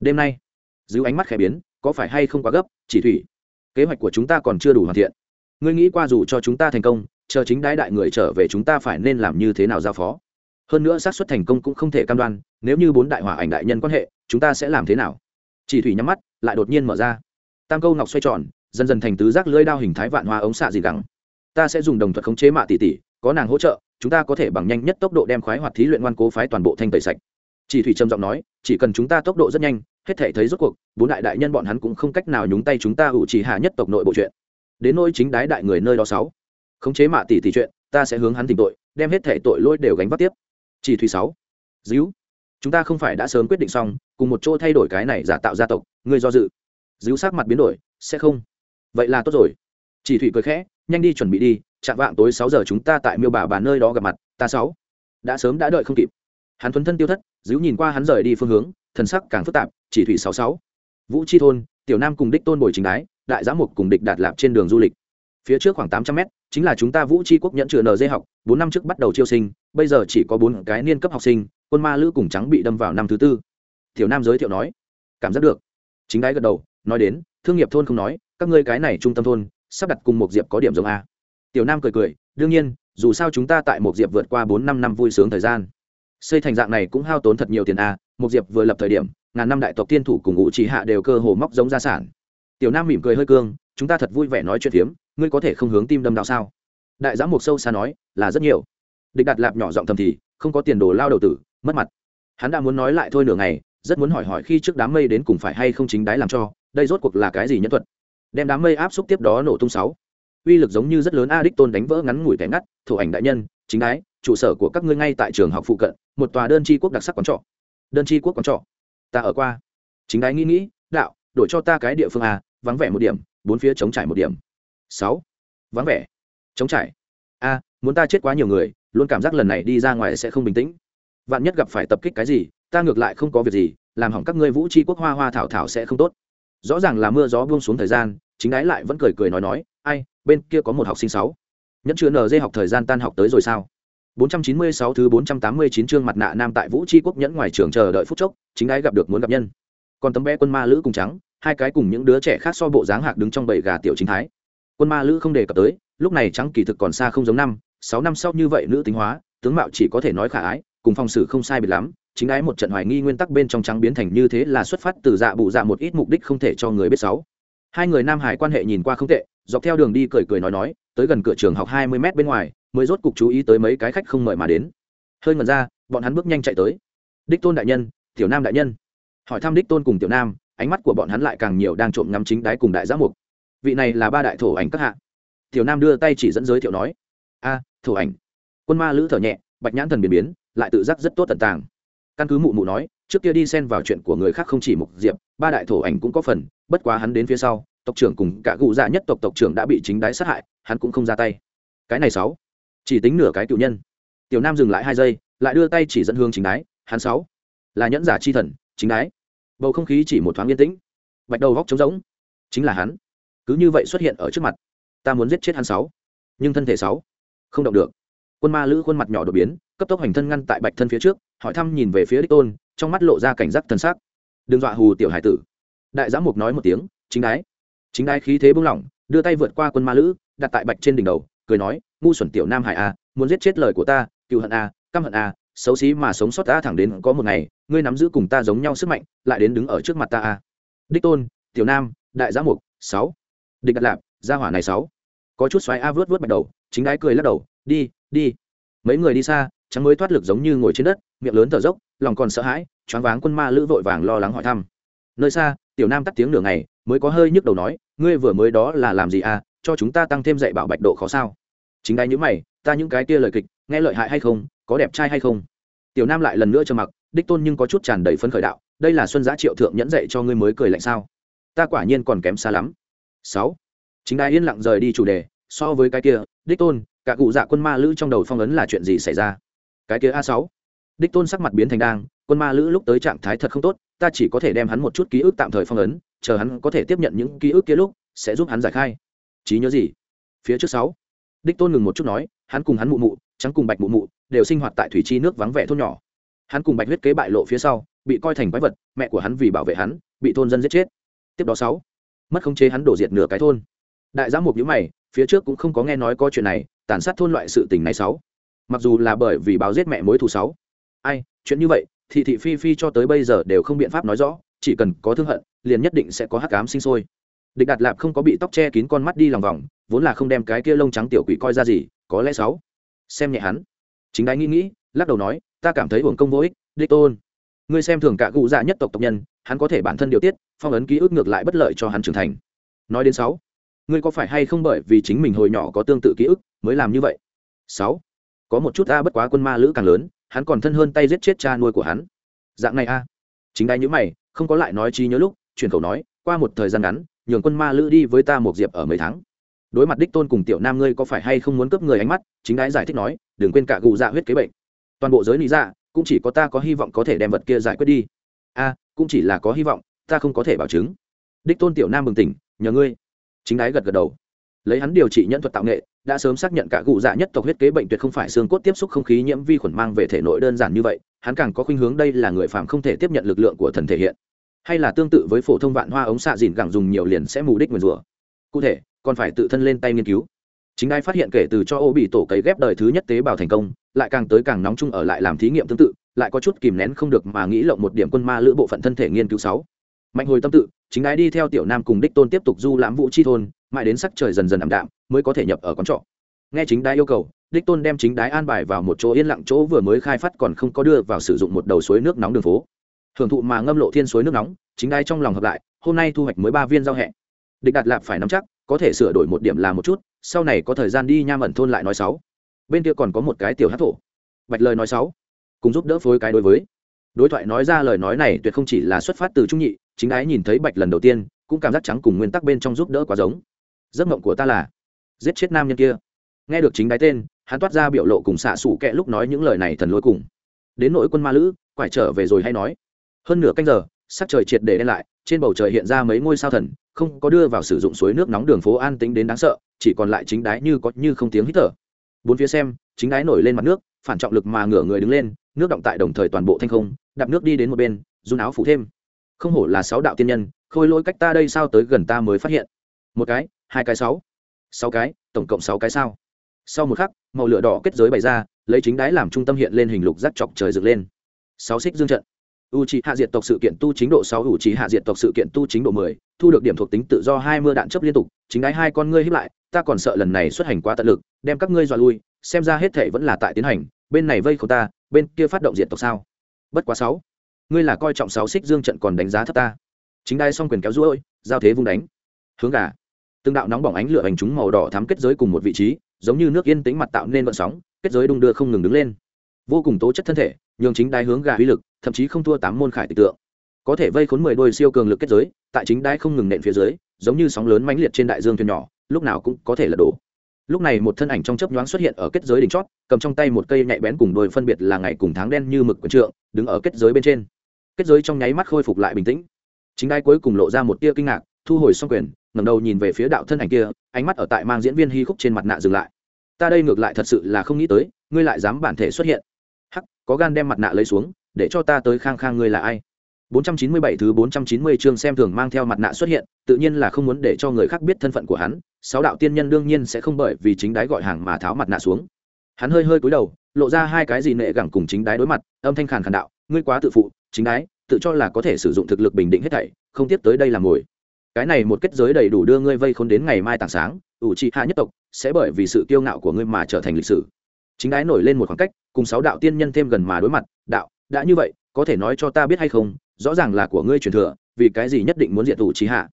Đêm nay giữ ánh mắt khẽ biến, có phải hay không quá gấp, chỉ thủy. Kế hoạch của chúng ta còn chưa đủ hoàn thiện. Ngươi nghĩ qua dù cho chúng ta thành công, chờ chính đái đại người trở về chúng ta phải nên làm như thế nào giao phó? Hơn nữa xác suất thành công cũng không thể cam đoan, nếu như bốn đại hỏa ảnh đại nhân quan hệ, chúng ta sẽ làm thế nào? Chỉ thủy nhắm mắt, lại đột nhiên mở ra. Tam câu ngọc xoay tròn, dần dần thành tứ giác lưỡi đao hình thái vạn hoa ống xạ gì gắng ta sẽ dùng đồng thuật khống chế mạ tỷ tỷ, có nàng hỗ trợ, chúng ta có thể bằng nhanh nhất tốc độ đem khoái hoạt thí luyện ngoan cố phái toàn bộ thanh tẩy sạch. Chỉ thủy trầm giọng nói, chỉ cần chúng ta tốc độ rất nhanh hết thể thấy rốt cuộc, bốn đại đại nhân bọn hắn cũng không cách nào nhúng tay chúng ta ủ trì hạ nhất tộc nội bộ chuyện. Đến nỗi chính đái đại người nơi đó sáu. Khống chế mạ tỷ tỷ chuyện, ta sẽ hướng hắn tìm tội, đem hết thể tội lỗi đều gánh vác tiếp. Chỉ thủy sáu. Díu. Chúng ta không phải đã sớm quyết định xong, cùng một chỗ thay đổi cái này giả tạo gia tộc, ngươi do dự. Díu sắc mặt biến đổi, sẽ không. Vậy là tốt rồi. Chỉ thủy cười khẽ, nhanh đi chuẩn bị đi, chạm vạng tối sáu giờ chúng ta tại miêu bà bà nơi đó gặp mặt, ta sáu. Đã sớm đã đợi không kịp. Hắn thuấn thân tiêu thất, díu nhìn qua hắn rời đi phương hướng, thần sắc càng phức tạp chỉ thủy sáu sáu. Vũ chi thôn, tiểu nam cùng đích tôn bồi chính đái, đại giám mục cùng địch đạt lạp trên đường du lịch. Phía trước khoảng tám trăm mét, chính là chúng ta vũ chi quốc nhẫn chừa nd học, bốn năm trước bắt đầu chiêu sinh, bây giờ chỉ có bốn cái niên cấp học sinh, quân ma lữ cùng trắng bị đâm vào năm thứ tư. Tiểu nam giới thiệu nói, cảm giác được. Chính đái gật đầu, nói đến, thương nghiệp thôn không nói, các ngươi cái này trung tâm thôn, sắp đặt cùng một diệp có điểm giống a. Tiểu nam cười cười, đương nhiên, dù sao chúng ta tại một diệp vượt qua bốn năm năm vui sướng thời gian. Xây thành dạng này cũng hao tốn thật nhiều tiền a một diệp vừa lập thời điểm ngàn năm đại tộc tiên thủ cùng ngụ chỉ hạ đều cơ hồ móc giống gia sản. Tiểu nam mỉm cười hơi cương, chúng ta thật vui vẻ nói chuyện phiếm, ngươi có thể không hướng tim đâm đạo sao? Đại giám mục sâu xa nói, là rất nhiều. Địch đặt lạp nhỏ giọng thầm thì, không có tiền đồ lao đầu tử, mất mặt. Hắn đã muốn nói lại thôi nửa ngày, rất muốn hỏi hỏi khi trước đám mây đến cùng phải hay không chính đái làm cho, đây rốt cuộc là cái gì nhân thuật? Đem đám mây áp xúc tiếp đó nổ tung sáu. Uy lực giống như rất lớn a đích tôn đánh vỡ ngắn ngủi té ngắt, thủ ảnh đại nhân, chính đái, trụ sở của các ngươi ngay tại trường học phụ cận, một tòa đơn tri quốc đặc sắc quán trọ. Đơn tri quốc quán trọ ta ở qua. Chính đái nghĩ nghĩ, đạo, đổi cho ta cái địa phương a, vắng vẻ một điểm, bốn phía chống trải một điểm. Sáu. Vắng vẻ. Chống trải. A, muốn ta chết quá nhiều người, luôn cảm giác lần này đi ra ngoài sẽ không bình tĩnh. Vạn nhất gặp phải tập kích cái gì, ta ngược lại không có việc gì, làm hỏng các ngươi vũ tri quốc hoa hoa thảo thảo sẽ không tốt. Rõ ràng là mưa gió buông xuống thời gian, chính ái lại vẫn cười cười nói nói, ai, bên kia có một học sinh sáu. Nhẫn chưa nd học thời gian tan học tới rồi sao? 496 thứ 489 chương mặt nạ nam tại Vũ Tri quốc nhẫn ngoài trường chờ đợi phút chốc, chính ái gặp được muốn gặp nhân. Còn tấm bé quân ma lữ cùng trắng, hai cái cùng những đứa trẻ khác so bộ dáng hạc đứng trong bầy gà tiểu chính thái. Quân ma lữ không đề cập tới, lúc này trắng kỳ thực còn xa không giống năm, sáu năm sau như vậy nữ tính hóa, tướng mạo chỉ có thể nói khả ái, cùng phong sử không sai biệt lắm, chính ái một trận hoài nghi nguyên tắc bên trong trắng biến thành như thế là xuất phát từ dạ bụ dạ một ít mục đích không thể cho người biết sáu hai người nam hải quan hệ nhìn qua không tệ dọc theo đường đi cười cười nói nói tới gần cửa trường học hai mươi mét bên ngoài mới rốt cục chú ý tới mấy cái khách không mời mà đến. Hơi ngần ra, bọn hắn bước nhanh chạy tới. Đích tôn đại nhân, tiểu nam đại nhân. Hỏi thăm đích tôn cùng tiểu nam, ánh mắt của bọn hắn lại càng nhiều đang trộm ngắm chính đái cùng đại giám mục. Vị này là ba đại thổ ảnh các hạ. Tiểu nam đưa tay chỉ dẫn giới thiệu nói. A, thổ ảnh. Quân ma lữ thở nhẹ, bạch nhãn thần biến biến, lại tự giác rất tốt tận tàng. Căn cứ mụ mụ nói, trước kia đi xen vào chuyện của người khác không chỉ mục diệp, ba đại thổ ảnh cũng có phần, bất quá hắn đến phía sau, tộc trưởng cùng cả cụ dạ nhất tộc tộc trưởng đã bị chính đái sát hại, hắn cũng không ra tay. Cái này sáu chỉ tính nửa cái cựu nhân. Tiểu nam dừng lại hai giây, lại đưa tay chỉ dẫn hương chính đái, hắn sáu. Là nhẫn giả chi thần, chính đái. Bầu không khí chỉ một thoáng yên tĩnh. Bạch đầu góc trống rỗng. Chính là hắn. Cứ như vậy xuất hiện ở trước mặt. Ta muốn giết chết hắn sáu. Nhưng thân thể sáu. Không động được. Quân ma lữ khuôn mặt nhỏ đột biến, cấp tốc hành thân ngăn tại bạch thân phía trước, hỏi thăm nhìn về phía đích tôn, trong mắt lộ ra cảnh giác thân xác đừng dọa hù tiểu hải tử. Đại giám mục nói một tiếng, chính đái. Chính đái khí thế bung lỏng, đưa tay vượt qua quân ma lữ, đặt tại bạch trên đỉnh đầu, cười nói ngu xuẩn tiểu nam hải a muốn giết chết lời của ta cựu hận a căm hận a xấu xí mà sống sót ta thẳng đến có một ngày, ngươi nắm giữ cùng ta giống nhau sức mạnh, lại đến đứng ở trước mặt ta a đích tôn, tiểu nam, đại giã mục, sáu. Địch đặt lạp, gia hỏa này sáu. Có chút xoáy a vớt vớt bạch đầu, chính đái cười lắc đầu, đi đi. Mấy người đi xa, trắng mới thoát lực giống như ngồi trên đất, miệng lớn thở dốc, lòng còn sợ hãi, choáng váng quân ma lữ vội vàng lo lắng hỏi thăm. Nơi xa, tiểu nam tắt tiếng nửa ngày, mới có hơi nhức đầu nói, ngươi vừa mới đó là làm gì à cho chúng ta tăng thêm dạy bảo bạch độ khó sao? Chính đáy những mày, ta những cái kia lời kịch, nghe lợi hại hay không, có đẹp trai hay không? Tiểu nam lại lần nữa trầm mặc, đích tôn nhưng có chút tràn đầy phấn khởi đạo, đây là xuân giá triệu thượng nhẫn dạy cho ngươi mới cười lạnh sao? Ta quả nhiên còn kém xa lắm. Sáu. Chính đai yên lặng rời đi chủ đề, so với cái kia, đích tôn, cả cụ dạ quân ma lữ trong đầu phong ấn là chuyện gì xảy ra? Cái kia a sáu. Đích tôn sắc mặt biến thành đang, quân ma lữ lúc tới trạng thái thật không tốt, ta chỉ có thể đem hắn một chút ký ức tạm thời phong ấn, chờ hắn có thể tiếp nhận những ký ức kia lúc, sẽ giúp hắn giải khai. Trí nhớ gì? Phía trước sáu đích tôn ngừng một chút nói, hắn cùng hắn mụ mụ, trắng cùng bạch mụ mụ, đều sinh hoạt tại thủy chi nước vắng vẻ thôn nhỏ. Hắn cùng bạch huyết kế bại lộ phía sau, bị coi thành quái vật, mẹ của hắn vì bảo vệ hắn, bị thôn dân giết chết. Tiếp đó sáu, mất khống chế hắn đổ diệt nửa cái thôn. Đại giám mục nhữ mày, phía trước cũng không có nghe nói có chuyện này, tàn sát thôn loại sự tình này sáu. Mặc dù là bởi vì báo giết mẹ mối thù sáu. Ai, chuyện như vậy, thị thị phi phi cho tới bây giờ đều không biện pháp nói rõ, chỉ cần có thương hận, liền nhất định sẽ có hắc ám sinh sôi. Địch đạt lạp không có bị tóc che kín con mắt đi lòng vòng vốn là không đem cái kia lông trắng tiểu quỷ coi ra gì, có lẽ sáu. Xem nhẹ hắn. Chính đái nghĩ nghĩ, lắc đầu nói, ta cảm thấy hưởng công vô ích, đích tôn. Ngươi xem thường cả cụ dạ nhất tộc tộc nhân, hắn có thể bản thân điều tiết, phong ấn ký ức ngược lại bất lợi cho hắn trưởng thành. Nói đến sáu, ngươi có phải hay không bởi vì chính mình hồi nhỏ có tương tự ký ức, mới làm như vậy? Sáu, có một chút a bất quá quân ma lữ càng lớn, hắn còn thân hơn tay giết chết cha nuôi của hắn. Dạng này a. Chính đái nhữ mày, không có lại nói chi nhớ lúc truyền khẩu nói, qua một thời gian ngắn, nhường quân ma lữ đi với ta một diệp ở mấy tháng đối mặt đích tôn cùng tiểu nam ngươi có phải hay không muốn cướp người ánh mắt, chính đái giải thích nói, đừng quên cả gù dạ huyết kế bệnh. Toàn bộ giới lý dạ cũng chỉ có ta có hy vọng có thể đem vật kia giải quyết đi. A, cũng chỉ là có hy vọng, ta không có thể bảo chứng. Đích tôn tiểu nam bừng tỉnh, nhờ ngươi. Chính đái gật gật đầu. Lấy hắn điều trị nhân thuật tạo nghệ, đã sớm xác nhận cả cụ dạ nhất tộc huyết kế bệnh tuyệt không phải xương cốt tiếp xúc không khí nhiễm vi khuẩn mang về thể nội đơn giản như vậy, hắn càng có khuynh hướng đây là người phạm không thể tiếp nhận lực lượng của thần thể hiện. Hay là tương tự với phổ thông vạn hoa ống xạ dìn gẳng dùng nhiều liền sẽ mù đích nguyền rủa. Cụ thể còn phải tự thân lên tay nghiên cứu. Chính ai phát hiện kể từ cho ô bị tổ cấy ghép đời thứ nhất tế bào thành công, lại càng tới càng nóng chung ở lại làm thí nghiệm tương tự, lại có chút kìm nén không được mà nghĩ lộng một điểm quân ma lữ bộ phận thân thể nghiên cứu sáu. Mạnh hồi tâm tự, chính ái đi theo tiểu nam cùng đích tôn tiếp tục du lãm vũ chi thôn, mãi đến sắc trời dần dần ảm đạm, mới có thể nhập ở quán trọ. Nghe chính đái yêu cầu, đích tôn đem chính đái an bài vào một chỗ yên lặng chỗ vừa mới khai phát còn không có đưa vào sử dụng một đầu suối nước nóng đường phố. Hưởng thụ mà ngâm lộ thiên suối nước nóng, chính đái trong lòng hợp lại, hôm nay thu hoạch mới ba viên giao hẹ. Địch đạt lạp phải nắm chắc có thể sửa đổi một điểm là một chút, sau này có thời gian đi nham ẩn thôn lại nói sáu. Bên kia còn có một cái tiểu hát thổ. Bạch lời nói sáu. Cùng giúp đỡ phối cái đối với. Đối thoại nói ra lời nói này tuyệt không chỉ là xuất phát từ trung nhị, chính ái nhìn thấy bạch lần đầu tiên, cũng cảm giác trắng cùng nguyên tắc bên trong giúp đỡ quá giống. Giấc mộng của ta là, giết chết nam nhân kia. Nghe được chính đái tên, hắn toát ra biểu lộ cùng xạ xủ kẹ lúc nói những lời này thần lối cùng. Đến nội quân ma lữ, quải trở về rồi hay nói. Hơn nửa canh giờ sắc trời triệt để đen lại, trên bầu trời hiện ra mấy ngôi sao thần, không có đưa vào sử dụng suối nước nóng đường phố an tính đến đáng sợ, chỉ còn lại chính đái như có như không tiếng hít thở. Bốn phía xem, chính đái nổi lên mặt nước, phản trọng lực mà ngửa người đứng lên, nước động tại đồng thời toàn bộ thanh không, đạp nước đi đến một bên, run áo phủ thêm. Không hổ là sáu đạo tiên nhân, khôi lỗi cách ta đây sao tới gần ta mới phát hiện. Một cái, hai cái sáu. Sáu cái, tổng cộng sáu cái sao. Sau một khắc, màu lửa đỏ kết giới bày ra, lấy chính đái làm trung tâm hiện lên hình lục rắc chọc trời dựng lên. Sáu xích dương trận u trí hạ diệt tộc sự kiện tu chính độ sáu u trí hạ diệt tộc sự kiện tu chính độ mười, thu được điểm thuộc tính tự do hai mưa đạn chấp liên tục, chính đái hai con ngươi hiếp lại, ta còn sợ lần này xuất hành quá tận lực, đem các ngươi dọa lui, xem ra hết thể vẫn là tại tiến hành, bên này vây không ta, bên kia phát động diện tộc sao? Bất quá sáu, ngươi là coi trọng sáu xích dương trận còn đánh giá thấp ta. Chính đai xong quyền kéo ruôi giao thế vung đánh. Hướng gà. Từng đạo nóng bỏng ánh lửa hành chúng màu đỏ thắm kết giới cùng một vị trí, giống như nước yên tĩnh mặt tạo nên vận sóng, kết giới đung đưa không ngừng đứng lên. Vô cùng tố chất thân thể, nhường chính đai hướng gà uy lực thậm chí không thua tám môn khải tịch tượng. Có thể vây khốn mười đôi siêu cường lực kết giới, tại chính đai không ngừng nện phía dưới, giống như sóng lớn mãnh liệt trên đại dương thuyền nhỏ, lúc nào cũng có thể là đổ. Lúc này một thân ảnh trong chớp nhoáng xuất hiện ở kết giới đỉnh chót, cầm trong tay một cây nhạy bén cùng đôi phân biệt là ngày cùng tháng đen như mực quần trượng, đứng ở kết giới bên trên. Kết giới trong nháy mắt khôi phục lại bình tĩnh. Chính đai cuối cùng lộ ra một tia kinh ngạc, thu hồi xong quyền, ngẩng đầu nhìn về phía đạo thân ảnh kia, ánh mắt ở tại mang diễn viên hy khúc trên mặt nạ dừng lại. Ta đây ngược lại thật sự là không nghĩ tới, ngươi lại dám bản thể xuất hiện. Hắc, có gan đem mặt nạ lấy xuống để cho ta tới khang khang ngươi là ai 497 thứ 490 chương xem thường mang theo mặt nạ xuất hiện, tự nhiên là không muốn để cho người khác biết thân phận của hắn, sáu đạo tiên nhân đương nhiên sẽ không bởi vì chính đái gọi hàng mà tháo mặt nạ xuống. Hắn hơi hơi cúi đầu, lộ ra hai cái gì nệ gẳng cùng chính đái đối mặt, âm thanh khàn khàn đạo, ngươi quá tự phụ, chính đái, tự cho là có thể sử dụng thực lực bình định hết thảy, không tiếp tới đây làm mồi. Cái này một kết giới đầy đủ đưa ngươi vây khốn đến ngày mai tảng sáng, ủ trị hạ nhất tộc sẽ bởi vì sự kiêu ngạo của ngươi mà trở thành lịch sử. Chính đái nổi lên một khoảng cách, cùng sáu đạo tiên nhân thêm gần mà đối mặt, đạo, đã như vậy, có thể nói cho ta biết hay không, rõ ràng là của ngươi truyền thừa vì cái gì nhất định muốn diệt ủ trí hạ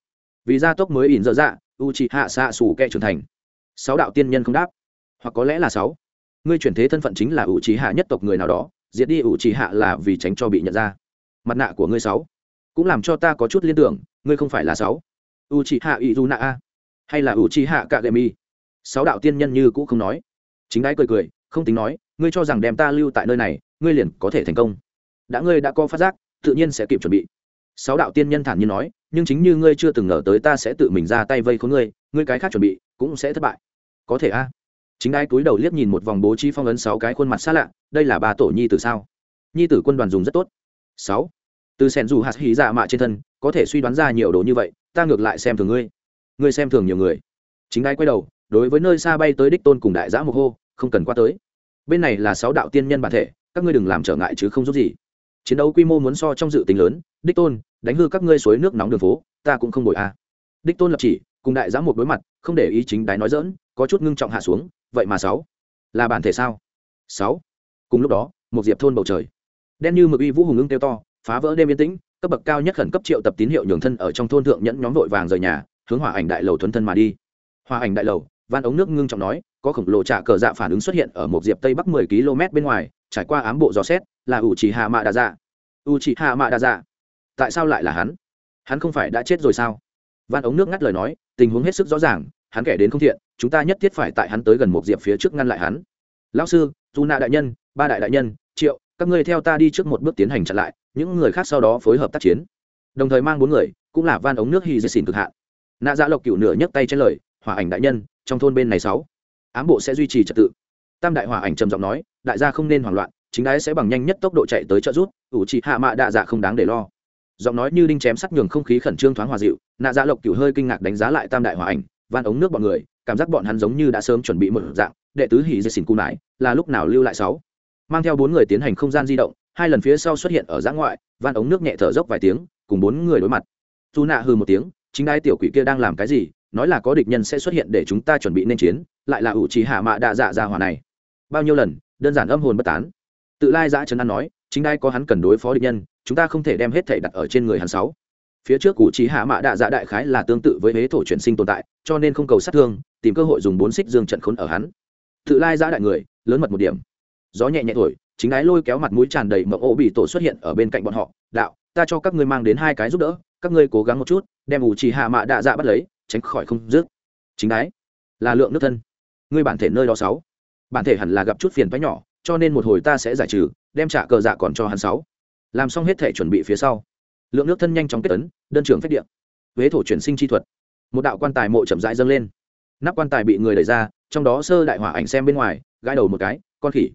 vì gia tốc mới ỉn dở dạ u trí hạ xạ xù kẹ trưởng thành. Sáu đạo tiên nhân không đáp. Hoặc có lẽ là sáu. Ngươi chuyển thế thân phận chính là u trí hạ nhất tộc người nào đó diệt đi u trí hạ là vì tránh cho bị nhận ra. Mặt nạ của ngươi sáu. Cũng làm cho ta có chút liên tưởng ngươi không phải là sáu. U trí hạ ý du nạ a. Hay là u trí hạ cạ gậy mi sáu đạo tiên nhân như cũ không nói. Chính đái cười cười không tính nói ngươi cho rằng đem ta lưu tại nơi này ngươi liền có thể thành công đã ngươi đã có phát giác, tự nhiên sẽ kịp chuẩn bị. Sáu đạo tiên nhân thản nhiên nói, nhưng chính như ngươi chưa từng ngờ tới ta sẽ tự mình ra tay vây khốn ngươi ngươi cái khác chuẩn bị cũng sẽ thất bại. Có thể a? Chính đai túi đầu liếc nhìn một vòng bố trí phong ấn sáu cái khuôn mặt xa lạ, đây là ba tổ nhi tử sao? Nhi tử quân đoàn dùng rất tốt. Sáu. Từ sẻn dù hạt hí dạ mạ trên thân, có thể suy đoán ra nhiều đồ như vậy, ta ngược lại xem thường ngươi. Ngươi xem thường nhiều người. Chính đai quay đầu, đối với nơi xa bay tới đích tôn cùng đại giã mục hô, không cần qua tới. Bên này là sáu đạo tiên nhân bản thể, các ngươi đừng làm trở ngại chứ không giúp gì chiến đấu quy mô muốn so trong dự tính lớn, đích tôn, đánh hư các ngươi suối nước nóng đường phố, ta cũng không bội a. À. đích tôn lập chỉ, cùng đại giám một đối mặt, không để ý chính đái nói dỡn có chút ngưng trọng hạ xuống, vậy mà sáu. Là bản thể sao? Sáu. Cùng lúc đó, một diệp thôn bầu trời. Đen như mực uy vũ hùng ưng tiêu to, phá vỡ đêm yên tĩnh, cấp bậc cao nhất khẩn cấp triệu tập tín hiệu nhường thân ở trong thôn thượng nhẫn nhóm vội vàng rời nhà, hướng hỏa ảnh đại lầu thuấn thân mà đi. Hòa ảnh đại lầu van ống nước ngưng trọng nói, có khổng lồ trả cờ dạ phản ứng xuất hiện ở một diệp tây bắc 10 km bên ngoài trải qua ám bộ dò xét, là ủ chỉ hạ mạ đà dạ u chỉ hạ mạ đà dạ tại sao lại là hắn? Hắn không phải đã chết rồi sao? Van ống nước ngắt lời nói, tình huống hết sức rõ ràng, hắn kẻ đến không thiện, chúng ta nhất thiết phải tại hắn tới gần một diệp phía trước ngăn lại hắn. Lão sư dù nạ đại nhân, ba đại đại nhân, triệu, các ngươi theo ta đi trước một bước tiến hành chặn lại, những người khác sau đó phối hợp tác chiến. Đồng thời mang bốn người, cũng là van ống nước hy dê xin cực hạn. Nạ dạ lộc cựu nửa nhấc tay trên lời, hỏa ảnh đại nhân, trong thôn bên này sáu, ám bộ sẽ duy trì trật tự. Tam đại hòa ảnh trầm giọng nói đại gia không nên hoảng loạn, chính đái sẽ bằng nhanh nhất tốc độ chạy tới trợ rút ủ trị hạ mạ đạ dạ không đáng để lo. Giọng nói như đinh chém sắt nhường không khí khẩn trương thoáng hòa dịu, nạ dạ lộc cựu hơi kinh ngạc đánh giá lại tam đại hòa ảnh, van ống nước bọn người, cảm giác bọn hắn giống như đã sớm chuẩn bị một dạng, đệ tứ hỉ dây xỉn cù nải, là lúc nào lưu lại sáu. Mang theo bốn người tiến hành không gian di động, hai lần phía sau xuất hiện ở giã ngoại, van ống nước nhẹ thở dốc vài tiếng, cùng bốn người đối mặt. Dù nạ hư một tiếng, chính đai tiểu quỷ kia đang làm cái gì, nói là có địch nhân sẽ xuất hiện để chúng ta chuẩn bị nên chiến, lại là ủ trì hạ mạ đạ dạ ra hòa này. Bao nhiêu lần đơn giản âm hồn bất tán. Tự lai giã trấn an nói, chính đai có hắn cần đối phó địch nhân, chúng ta không thể đem hết thể đặt ở trên người hắn sáu. Phía trước cụ trí hạ mạ đạ dạ đại khái là tương tự với huế thổ chuyển sinh tồn tại, cho nên không cầu sát thương, tìm cơ hội dùng bốn xích dương trận khốn ở hắn. Tự lai giã đại người, lớn mật một điểm. Gió nhẹ nhẹ thổi, chính ái lôi kéo mặt mũi tràn đầy mộng ô bị tổ xuất hiện ở bên cạnh bọn họ, đạo, ta cho các ngươi mang đến hai cái giúp đỡ, các ngươi cố gắng một chút, đem ủ trì hạ mạ đạ dạ bắt lấy, tránh khỏi không dứt. Chính ái là lượng nước thân, ngươi bản thể nơi đó sáu bản thể hẳn là gặp chút phiền phái nhỏ, cho nên một hồi ta sẽ giải trừ, đem trả cờ dạ còn cho hắn sáu. Làm xong hết thể chuẩn bị phía sau, lượng nước thân nhanh chóng kết ấn đơn trưởng phách điện huế thổ chuyển sinh chi thuật. Một đạo quan tài mộ chậm rãi dâng lên. Nắp quan tài bị người đẩy ra, trong đó sơ đại hỏa ảnh xem bên ngoài, gãi đầu một cái, con khỉ,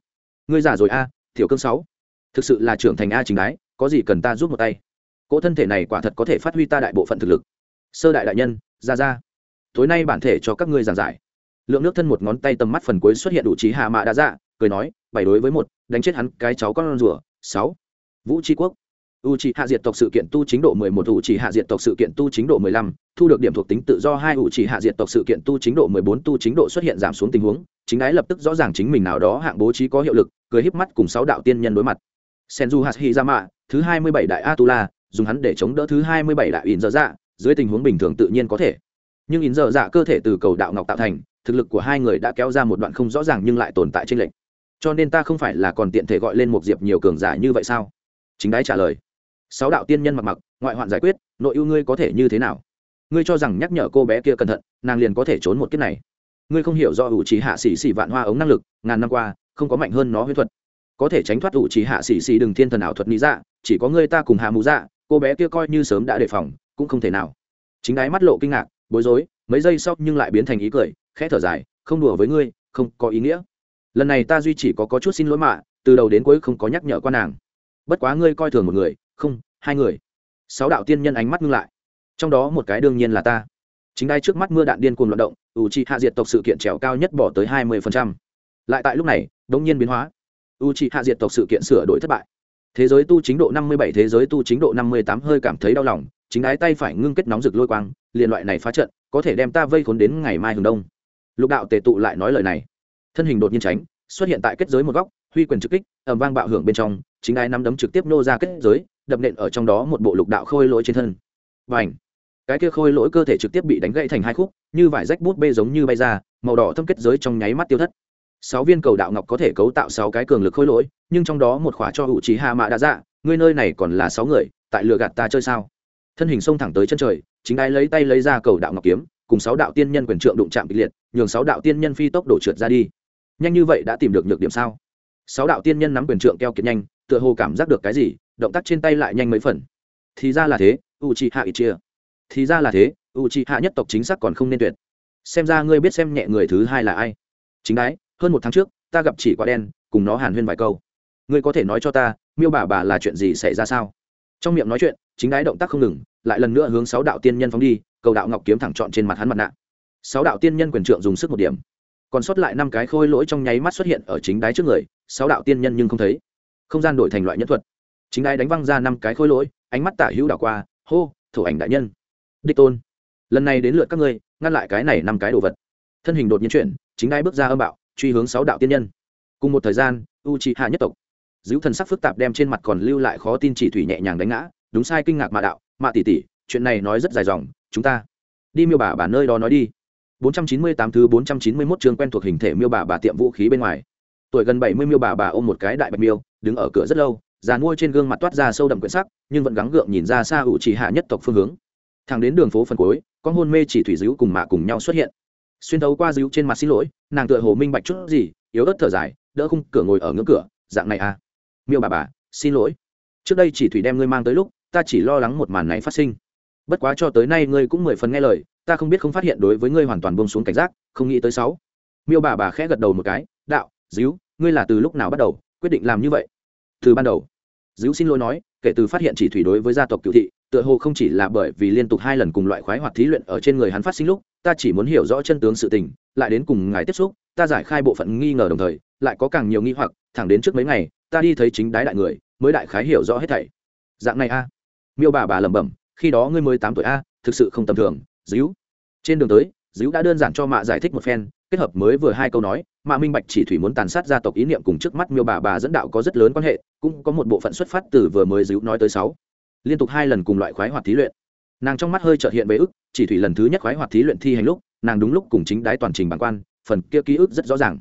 ngươi giả rồi a thiểu cương sáu. Thực sự là trưởng thành a chính đái, có gì cần ta giúp một tay? Cỗ thân thể này quả thật có thể phát huy ta đại bộ phận thực lực. Sơ đại đại nhân, ra ra. Tối nay bản thể cho các ngươi giảng giải lượng nước thân một ngón tay tầm mắt phần cuối xuất hiện đủ trí hạ mạ đã dạ cười nói bảy đối với một đánh chết hắn cái cháu con rùa. Sáu vũ tri quốc. U trì hạ diệt tộc sự kiện tu chính độ 11 u trì hạ diệt tộc sự kiện tu chính độ 15, thu được điểm thuộc tính tự do hai u trì hạ diệt tộc sự kiện tu chính độ 14 tu chính độ xuất hiện giảm xuống tình huống chính ái lập tức rõ ràng chính mình nào đó hạng bố trí có hiệu lực cười híp mắt cùng sáu đạo tiên nhân đối mặt. Senju hashizama thứ 27 đại atula dùng hắn để chống đỡ thứ 27 đại in dở dạ dưới tình huống bình thường tự nhiên có thể. Nhưng in dở dạ cơ thể từ cầu đạo ngọc tạo thành thực lực của hai người đã kéo ra một đoạn không rõ ràng nhưng lại tồn tại trên lệnh cho nên ta không phải là còn tiện thể gọi lên một diệp nhiều cường giả như vậy sao? Chính đái trả lời. Sáu đạo tiên nhân mặc mặc, ngoại hoạn giải quyết, nội ưu ngươi có thể như thế nào? Ngươi cho rằng nhắc nhở cô bé kia cẩn thận, nàng liền có thể trốn một kiếp này. Ngươi không hiểu do ủ trí hạ xỉ xỉ vạn hoa ống năng lực, ngàn năm qua, không có mạnh hơn nó huyết thuật. Có thể tránh thoát ủ trí hạ xỉ xỉ đừng thiên thần ảo thuật lý dạ chỉ có ngươi ta cùng hạ mù dạ cô bé kia coi như sớm đã đề phòng, cũng không thể nào. Chính đái mắt lộ kinh ngạc, bối rối mấy giây sau nhưng lại biến thành ý cười khẽ thở dài không đùa với ngươi không có ý nghĩa. Lần này ta duy chỉ có, có chút xin lỗi mạ từ đầu đến cuối không có nhắc nhở qua nàng. Bất quá ngươi coi thường một người không hai người. Sáu đạo tiên nhân ánh mắt ngưng lại. Trong đó một cái đương nhiên là ta. Chính đai trước mắt mưa đạn điên cuồng loạt động u chi hạ diệt tộc sự kiện trèo cao nhất bỏ tới hai mươi lại tại lúc này đống nhiên biến hóa. U chi hạ diệt tộc sự kiện sửa đổi thất bại thế giới tu chính độ năm mươi bảy, thế giới tu chính độ năm mươi tám hơi cảm thấy đau lòng, chính ái tay phải ngưng kết nóng rực lôi quang, liền loại này phá trận, có thể đem ta vây khốn đến ngày mai hừng đông. Lục đạo tề tụ lại nói lời này. Thân hình đột nhiên tránh, xuất hiện tại kết giới một góc, huy quyền trực kích ẩm vang bạo hưởng bên trong, chính ai nắm đấm trực tiếp nô ra kết giới, đập nện ở trong đó một bộ lục đạo khôi lỗi trên thân. Và ảnh cái kia khôi lỗi cơ thể trực tiếp bị đánh gãy thành hai khúc, như vải rách bút bê giống như bay ra, màu đỏ thâm kết giới trong nháy mắt tiêu thất sáu viên cầu đạo ngọc có thể cấu tạo sáu cái cường lực khôi lỗi, nhưng trong đó một khỏa cho hữu trí hạ mạ đã dạ ngươi nơi này còn là sáu người, tại lừa gạt ta chơi sao? Thân hình xông thẳng tới chân trời, chính ai lấy tay lấy ra cầu đạo ngọc kiếm, cùng sáu đạo tiên nhân quyền trượng đụng chạm kịch liệt, nhường sáu đạo tiên nhân phi tốc đổ trượt ra đi. Nhanh như vậy đã tìm được nhược điểm sao? Sáu đạo tiên nhân nắm quyền trượng keo kiệt nhanh, tựa hồ cảm giác được cái gì, động tác trên tay lại nhanh mấy phần. Thì ra là thế u chi hạ ít chia thì ra là thế u chi hạ nhất tộc chính xác còn không nên tuyệt. Xem ra ngươi biết xem nhẹ người thứ hai là ai. Chính đái hơn một tháng trước, ta gặp chỉ quả đen, cùng nó hàn huyên vài câu. Ngươi có thể nói cho ta, miêu bà bà là chuyện gì xảy ra sao? Trong miệng nói chuyện, chính đái động tác không ngừng, lại lần nữa hướng sáu đạo tiên nhân phóng đi, cầu đạo ngọc kiếm thẳng trọn trên mặt hắn mặt nạ. Sáu đạo tiên nhân quyền trượng dùng sức một điểm. Còn sót lại năm cái khôi lỗi trong nháy mắt xuất hiện ở chính đái trước người, sáu đạo tiên nhân nhưng không thấy. Không gian đổi thành loại nhất thuật. Chính đái đánh văng ra năm cái khôi lỗi, ánh mắt tả hữu đảo qua, hô thủ ảnh đại nhân. Đích tôn, lần này đến lượt các ngươi, ngăn lại cái này năm cái đồ vật. Thân hình đột nhiên chuyển, chính đái bước ra âm bạo truy hướng sáu đạo tiên nhân cùng một thời gian u trị hạ nhất tộc giữ thần sắc phức tạp đem trên mặt còn lưu lại khó tin chỉ thủy nhẹ nhàng đánh ngã đúng sai kinh ngạc mạ đạo mạ tỷ tỷ chuyện này nói rất dài dòng chúng ta đi miêu bà bà nơi đó nói đi 498 thứ 491 chương quen thuộc hình thể miêu bà bà tiệm vũ khí bên ngoài. Tuổi gần 70 miêu bà bà ôm một cái đại bạch miêu, đứng ở cửa rất lâu, già nuôi trên gương mặt toát ra sâu đậm quyển sắc, nhưng vẫn gắng gượng nhìn ra xa ủ chỉ hạ nhất tộc phương hướng. Thẳng đến đường phố phần cuối, con hôn mê chỉ thủy dữ cùng mạ cùng nhau xuất hiện. Xuyên thấu qua dữ trên mặt xin lỗi, nàng tựa hồ minh bạch chút gì, yếu ớt thở dài, đỡ khung cửa ngồi ở ngưỡng cửa, dạng này à? Miêu bà bà, xin lỗi. Trước đây chỉ thủy đem ngươi mang tới lúc, ta chỉ lo lắng một màn này phát sinh. Bất quá cho tới nay ngươi cũng mười phần nghe lời, ta không biết không phát hiện đối với ngươi hoàn toàn buông xuống cảnh giác không nghĩ tới sáu miêu bà bà khẽ gật đầu một cái đạo díu ngươi là từ lúc nào bắt đầu quyết định làm như vậy từ ban đầu díu xin lỗi nói kể từ phát hiện chỉ thủy đối với gia tộc cựu thị tựa hồ không chỉ là bởi vì liên tục hai lần cùng loại khoái hoạt thí luyện ở trên người hắn phát sinh lúc ta chỉ muốn hiểu rõ chân tướng sự tình, lại đến cùng ngài tiếp xúc, ta giải khai bộ phận nghi ngờ đồng thời, lại có càng nhiều nghi hoặc, thẳng đến trước mấy ngày, ta đi thấy chính đái đại người, mới đại khái hiểu rõ hết thảy. Dạng này a. Miêu bà bà lẩm bẩm, khi đó ngươi mới tám tuổi a, thực sự không tầm thường, díu. Trên đường tới, díu đã đơn giản cho mạ giải thích một phen, kết hợp mới vừa hai câu nói, mạ minh bạch chỉ thủy muốn tàn sát gia tộc ý niệm cùng trước mắt miêu bà bà dẫn đạo có rất lớn quan hệ, cũng có một bộ phận xuất phát từ vừa mới díu nói tới sáu. Liên tục hai lần cùng loại khoái hoạt thí luyện nàng trong mắt hơi trợt hiện về ức, chỉ thủy lần thứ nhất khoái hoạt thí luyện thi hành lúc, nàng đúng lúc cùng chính đái toàn trình bản quan, phần kia ký ức rất rõ ràng.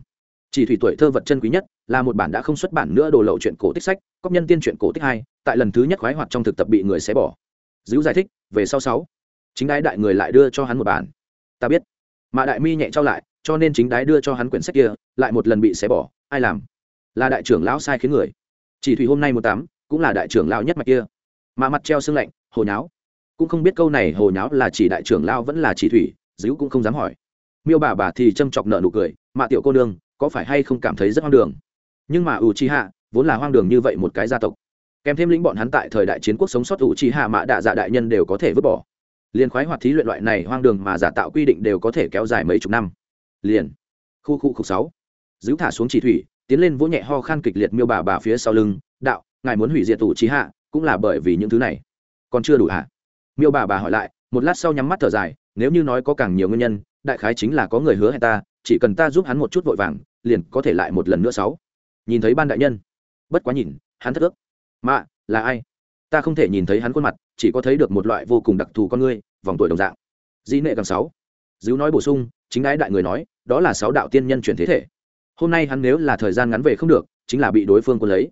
Chỉ thủy tuổi thơ vật chân quý nhất là một bản đã không xuất bản nữa đồ lậu chuyện cổ tích sách cóc nhân tiên chuyện cổ tích hai, tại lần thứ nhất khoái hoạt trong thực tập bị người xé bỏ. Dữ giải thích, về sau sáu, chính đái đại người lại đưa cho hắn một bản. Ta biết. Mà đại mi nhẹ trao lại, cho nên chính đái đưa cho hắn quyển sách kia, lại một lần bị xé bỏ, ai làm? Là đại trưởng lão sai khiến người. Chỉ thủy hôm nay một tám, cũng là đại trưởng lão nhất mạch kia. Mà mặt treo xương lạnh, hồ nháo cũng không biết câu này hồ nháo là chỉ đại trưởng lao vẫn là chỉ thủy dữ cũng không dám hỏi. Miêu bà bà thì châm chọc nợ nụ cười, mạ tiểu cô nương, có phải hay không cảm thấy rất hoang đường? Nhưng mà ủ chi hạ vốn là hoang đường như vậy một cái gia tộc. Kèm thêm lĩnh bọn hắn tại thời đại chiến quốc sống sót ủ chi hạ mạ đạ dạ đại nhân đều có thể vứt bỏ. Liền khoái hoạt thí luyện loại này hoang đường mà giả tạo quy định đều có thể kéo dài mấy chục năm. Liền, khu khu khu sáu dữ thả xuống chỉ thủy, tiến lên vỗ nhẹ ho khan kịch liệt miêu bà bà phía sau lưng, đạo, ngài muốn hủy diệt tủ trí hạ cũng là bởi vì những thứ này. Còn chưa đủ hả? Miêu bà bà hỏi lại, một lát sau nhắm mắt thở dài, nếu như nói có càng nhiều nguyên nhân, đại khái chính là có người hứa hẹn ta, chỉ cần ta giúp hắn một chút vội vàng, liền có thể lại một lần nữa sáu. Nhìn thấy ban đại nhân, bất quá nhìn, hắn thất ước. Mạ, là ai? Ta không thể nhìn thấy hắn khuôn mặt, chỉ có thấy được một loại vô cùng đặc thù con ngươi, vòng tuổi đồng dạng. Dĩ nệ càng sáu. Dữ nói bổ sung, chính đái đại người nói, đó là sáu đạo tiên nhân chuyển thế thể. Hôm nay hắn nếu là thời gian ngắn về không được, chính là bị đối phương quân lấy.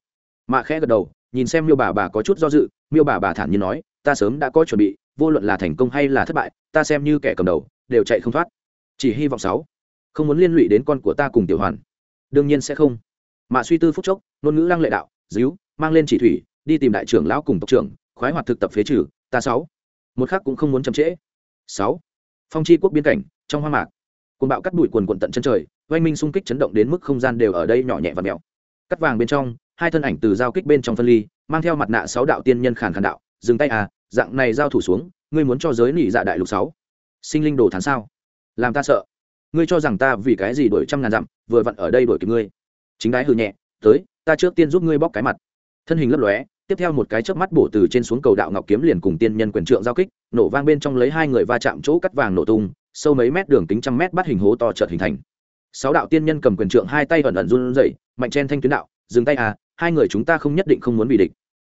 Mạ khẽ gật đầu, nhìn xem miêu bà bà có chút do dự, miêu bà bà thản nhiên nói ta sớm đã có chuẩn bị, vô luận là thành công hay là thất bại, ta xem như kẻ cầm đầu, đều chạy không thoát. Chỉ hy vọng sáu. Không muốn liên lụy đến con của ta cùng tiểu hoàn. Đương nhiên sẽ không. Mà suy tư phúc chốc, ngôn ngữ lăng lệ đạo, díu, mang lên chỉ thủy, đi tìm đại trưởng lão cùng tộc trưởng, khoái hoạt thực tập phế trừ, ta sáu. Một khác cũng không muốn chậm trễ. Sáu. Phong chi quốc biên cảnh, trong hoa mạc. Cuồng bạo cắt đuổi quần quần tận chân trời, oanh minh xung kích chấn động đến mức không gian đều ở đây nhỏ nhẹ và mèo cắt vàng bên trong, hai thân ảnh từ giao kích bên trong phân ly, mang theo mặt nạ sáu đạo tiên nhân khàn khàn đạo dừng tay à dạng này giao thủ xuống, ngươi muốn cho giới nỉ dạ đại lục sáu. Sinh linh đồ thán sao? Làm ta sợ. Ngươi cho rằng ta vì cái gì đổi trăm ngàn dặm, vừa vặn ở đây đổi kịp ngươi. Chính đái hư nhẹ, tới, ta trước tiên giúp ngươi bóc cái mặt. Thân hình lấp lóe, tiếp theo một cái chớp mắt bổ từ trên xuống cầu đạo ngọc kiếm liền cùng tiên nhân quyền trượng giao kích, nổ vang bên trong lấy hai người va chạm chỗ cắt vàng nổ tung, sâu mấy mét đường kính trăm mét bắt hình hố to chợt hình thành. Sáu đạo tiên nhân cầm quyền trượng hai tay ẩn ẩn run rẩy, mạnh chen thanh tuyến đạo, dừng tay à hai người chúng ta không nhất định không muốn bị địch.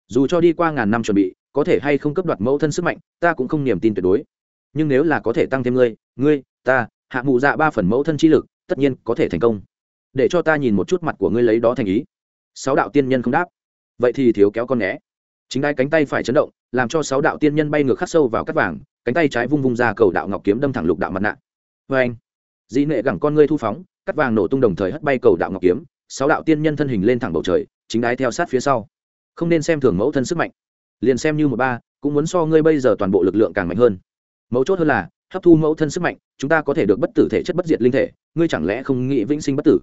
Dù cho đi qua ngàn năm chuẩn bị có thể hay không cấp đoạt mẫu thân sức mạnh, ta cũng không niềm tin tuyệt đối. Nhưng nếu là có thể tăng thêm ngươi ngươi, ta, hạ mụ dạ ba phần mẫu thân chi lực, tất nhiên có thể thành công. Để cho ta nhìn một chút mặt của ngươi lấy đó thành ý. Sáu đạo tiên nhân không đáp. Vậy thì thiếu kéo con né chính đai cánh tay phải chấn động, làm cho sáu đạo tiên nhân bay ngược khắc sâu vào cắt vàng, cánh tay trái vung vung ra cầu đạo ngọc kiếm đâm thẳng lục đạo mặt nạ. Vê anh dị nệ gẳng con ngươi thu phóng cắt vàng nổ tung đồng thời hất bay cầu đạo ngọc kiếm, sáu đạo tiên nhân thân hình lên thẳng bầu trời, chính đái theo sát phía sau. Không nên xem thường mẫu thân sức mạnh liền xem như một ba, cũng muốn so ngươi bây giờ toàn bộ lực lượng càng mạnh hơn. Mấu chốt hơn là, hấp thu mẫu thân sức mạnh, chúng ta có thể được bất tử thể chất bất diệt linh thể, ngươi chẳng lẽ không nghĩ vĩnh sinh bất tử?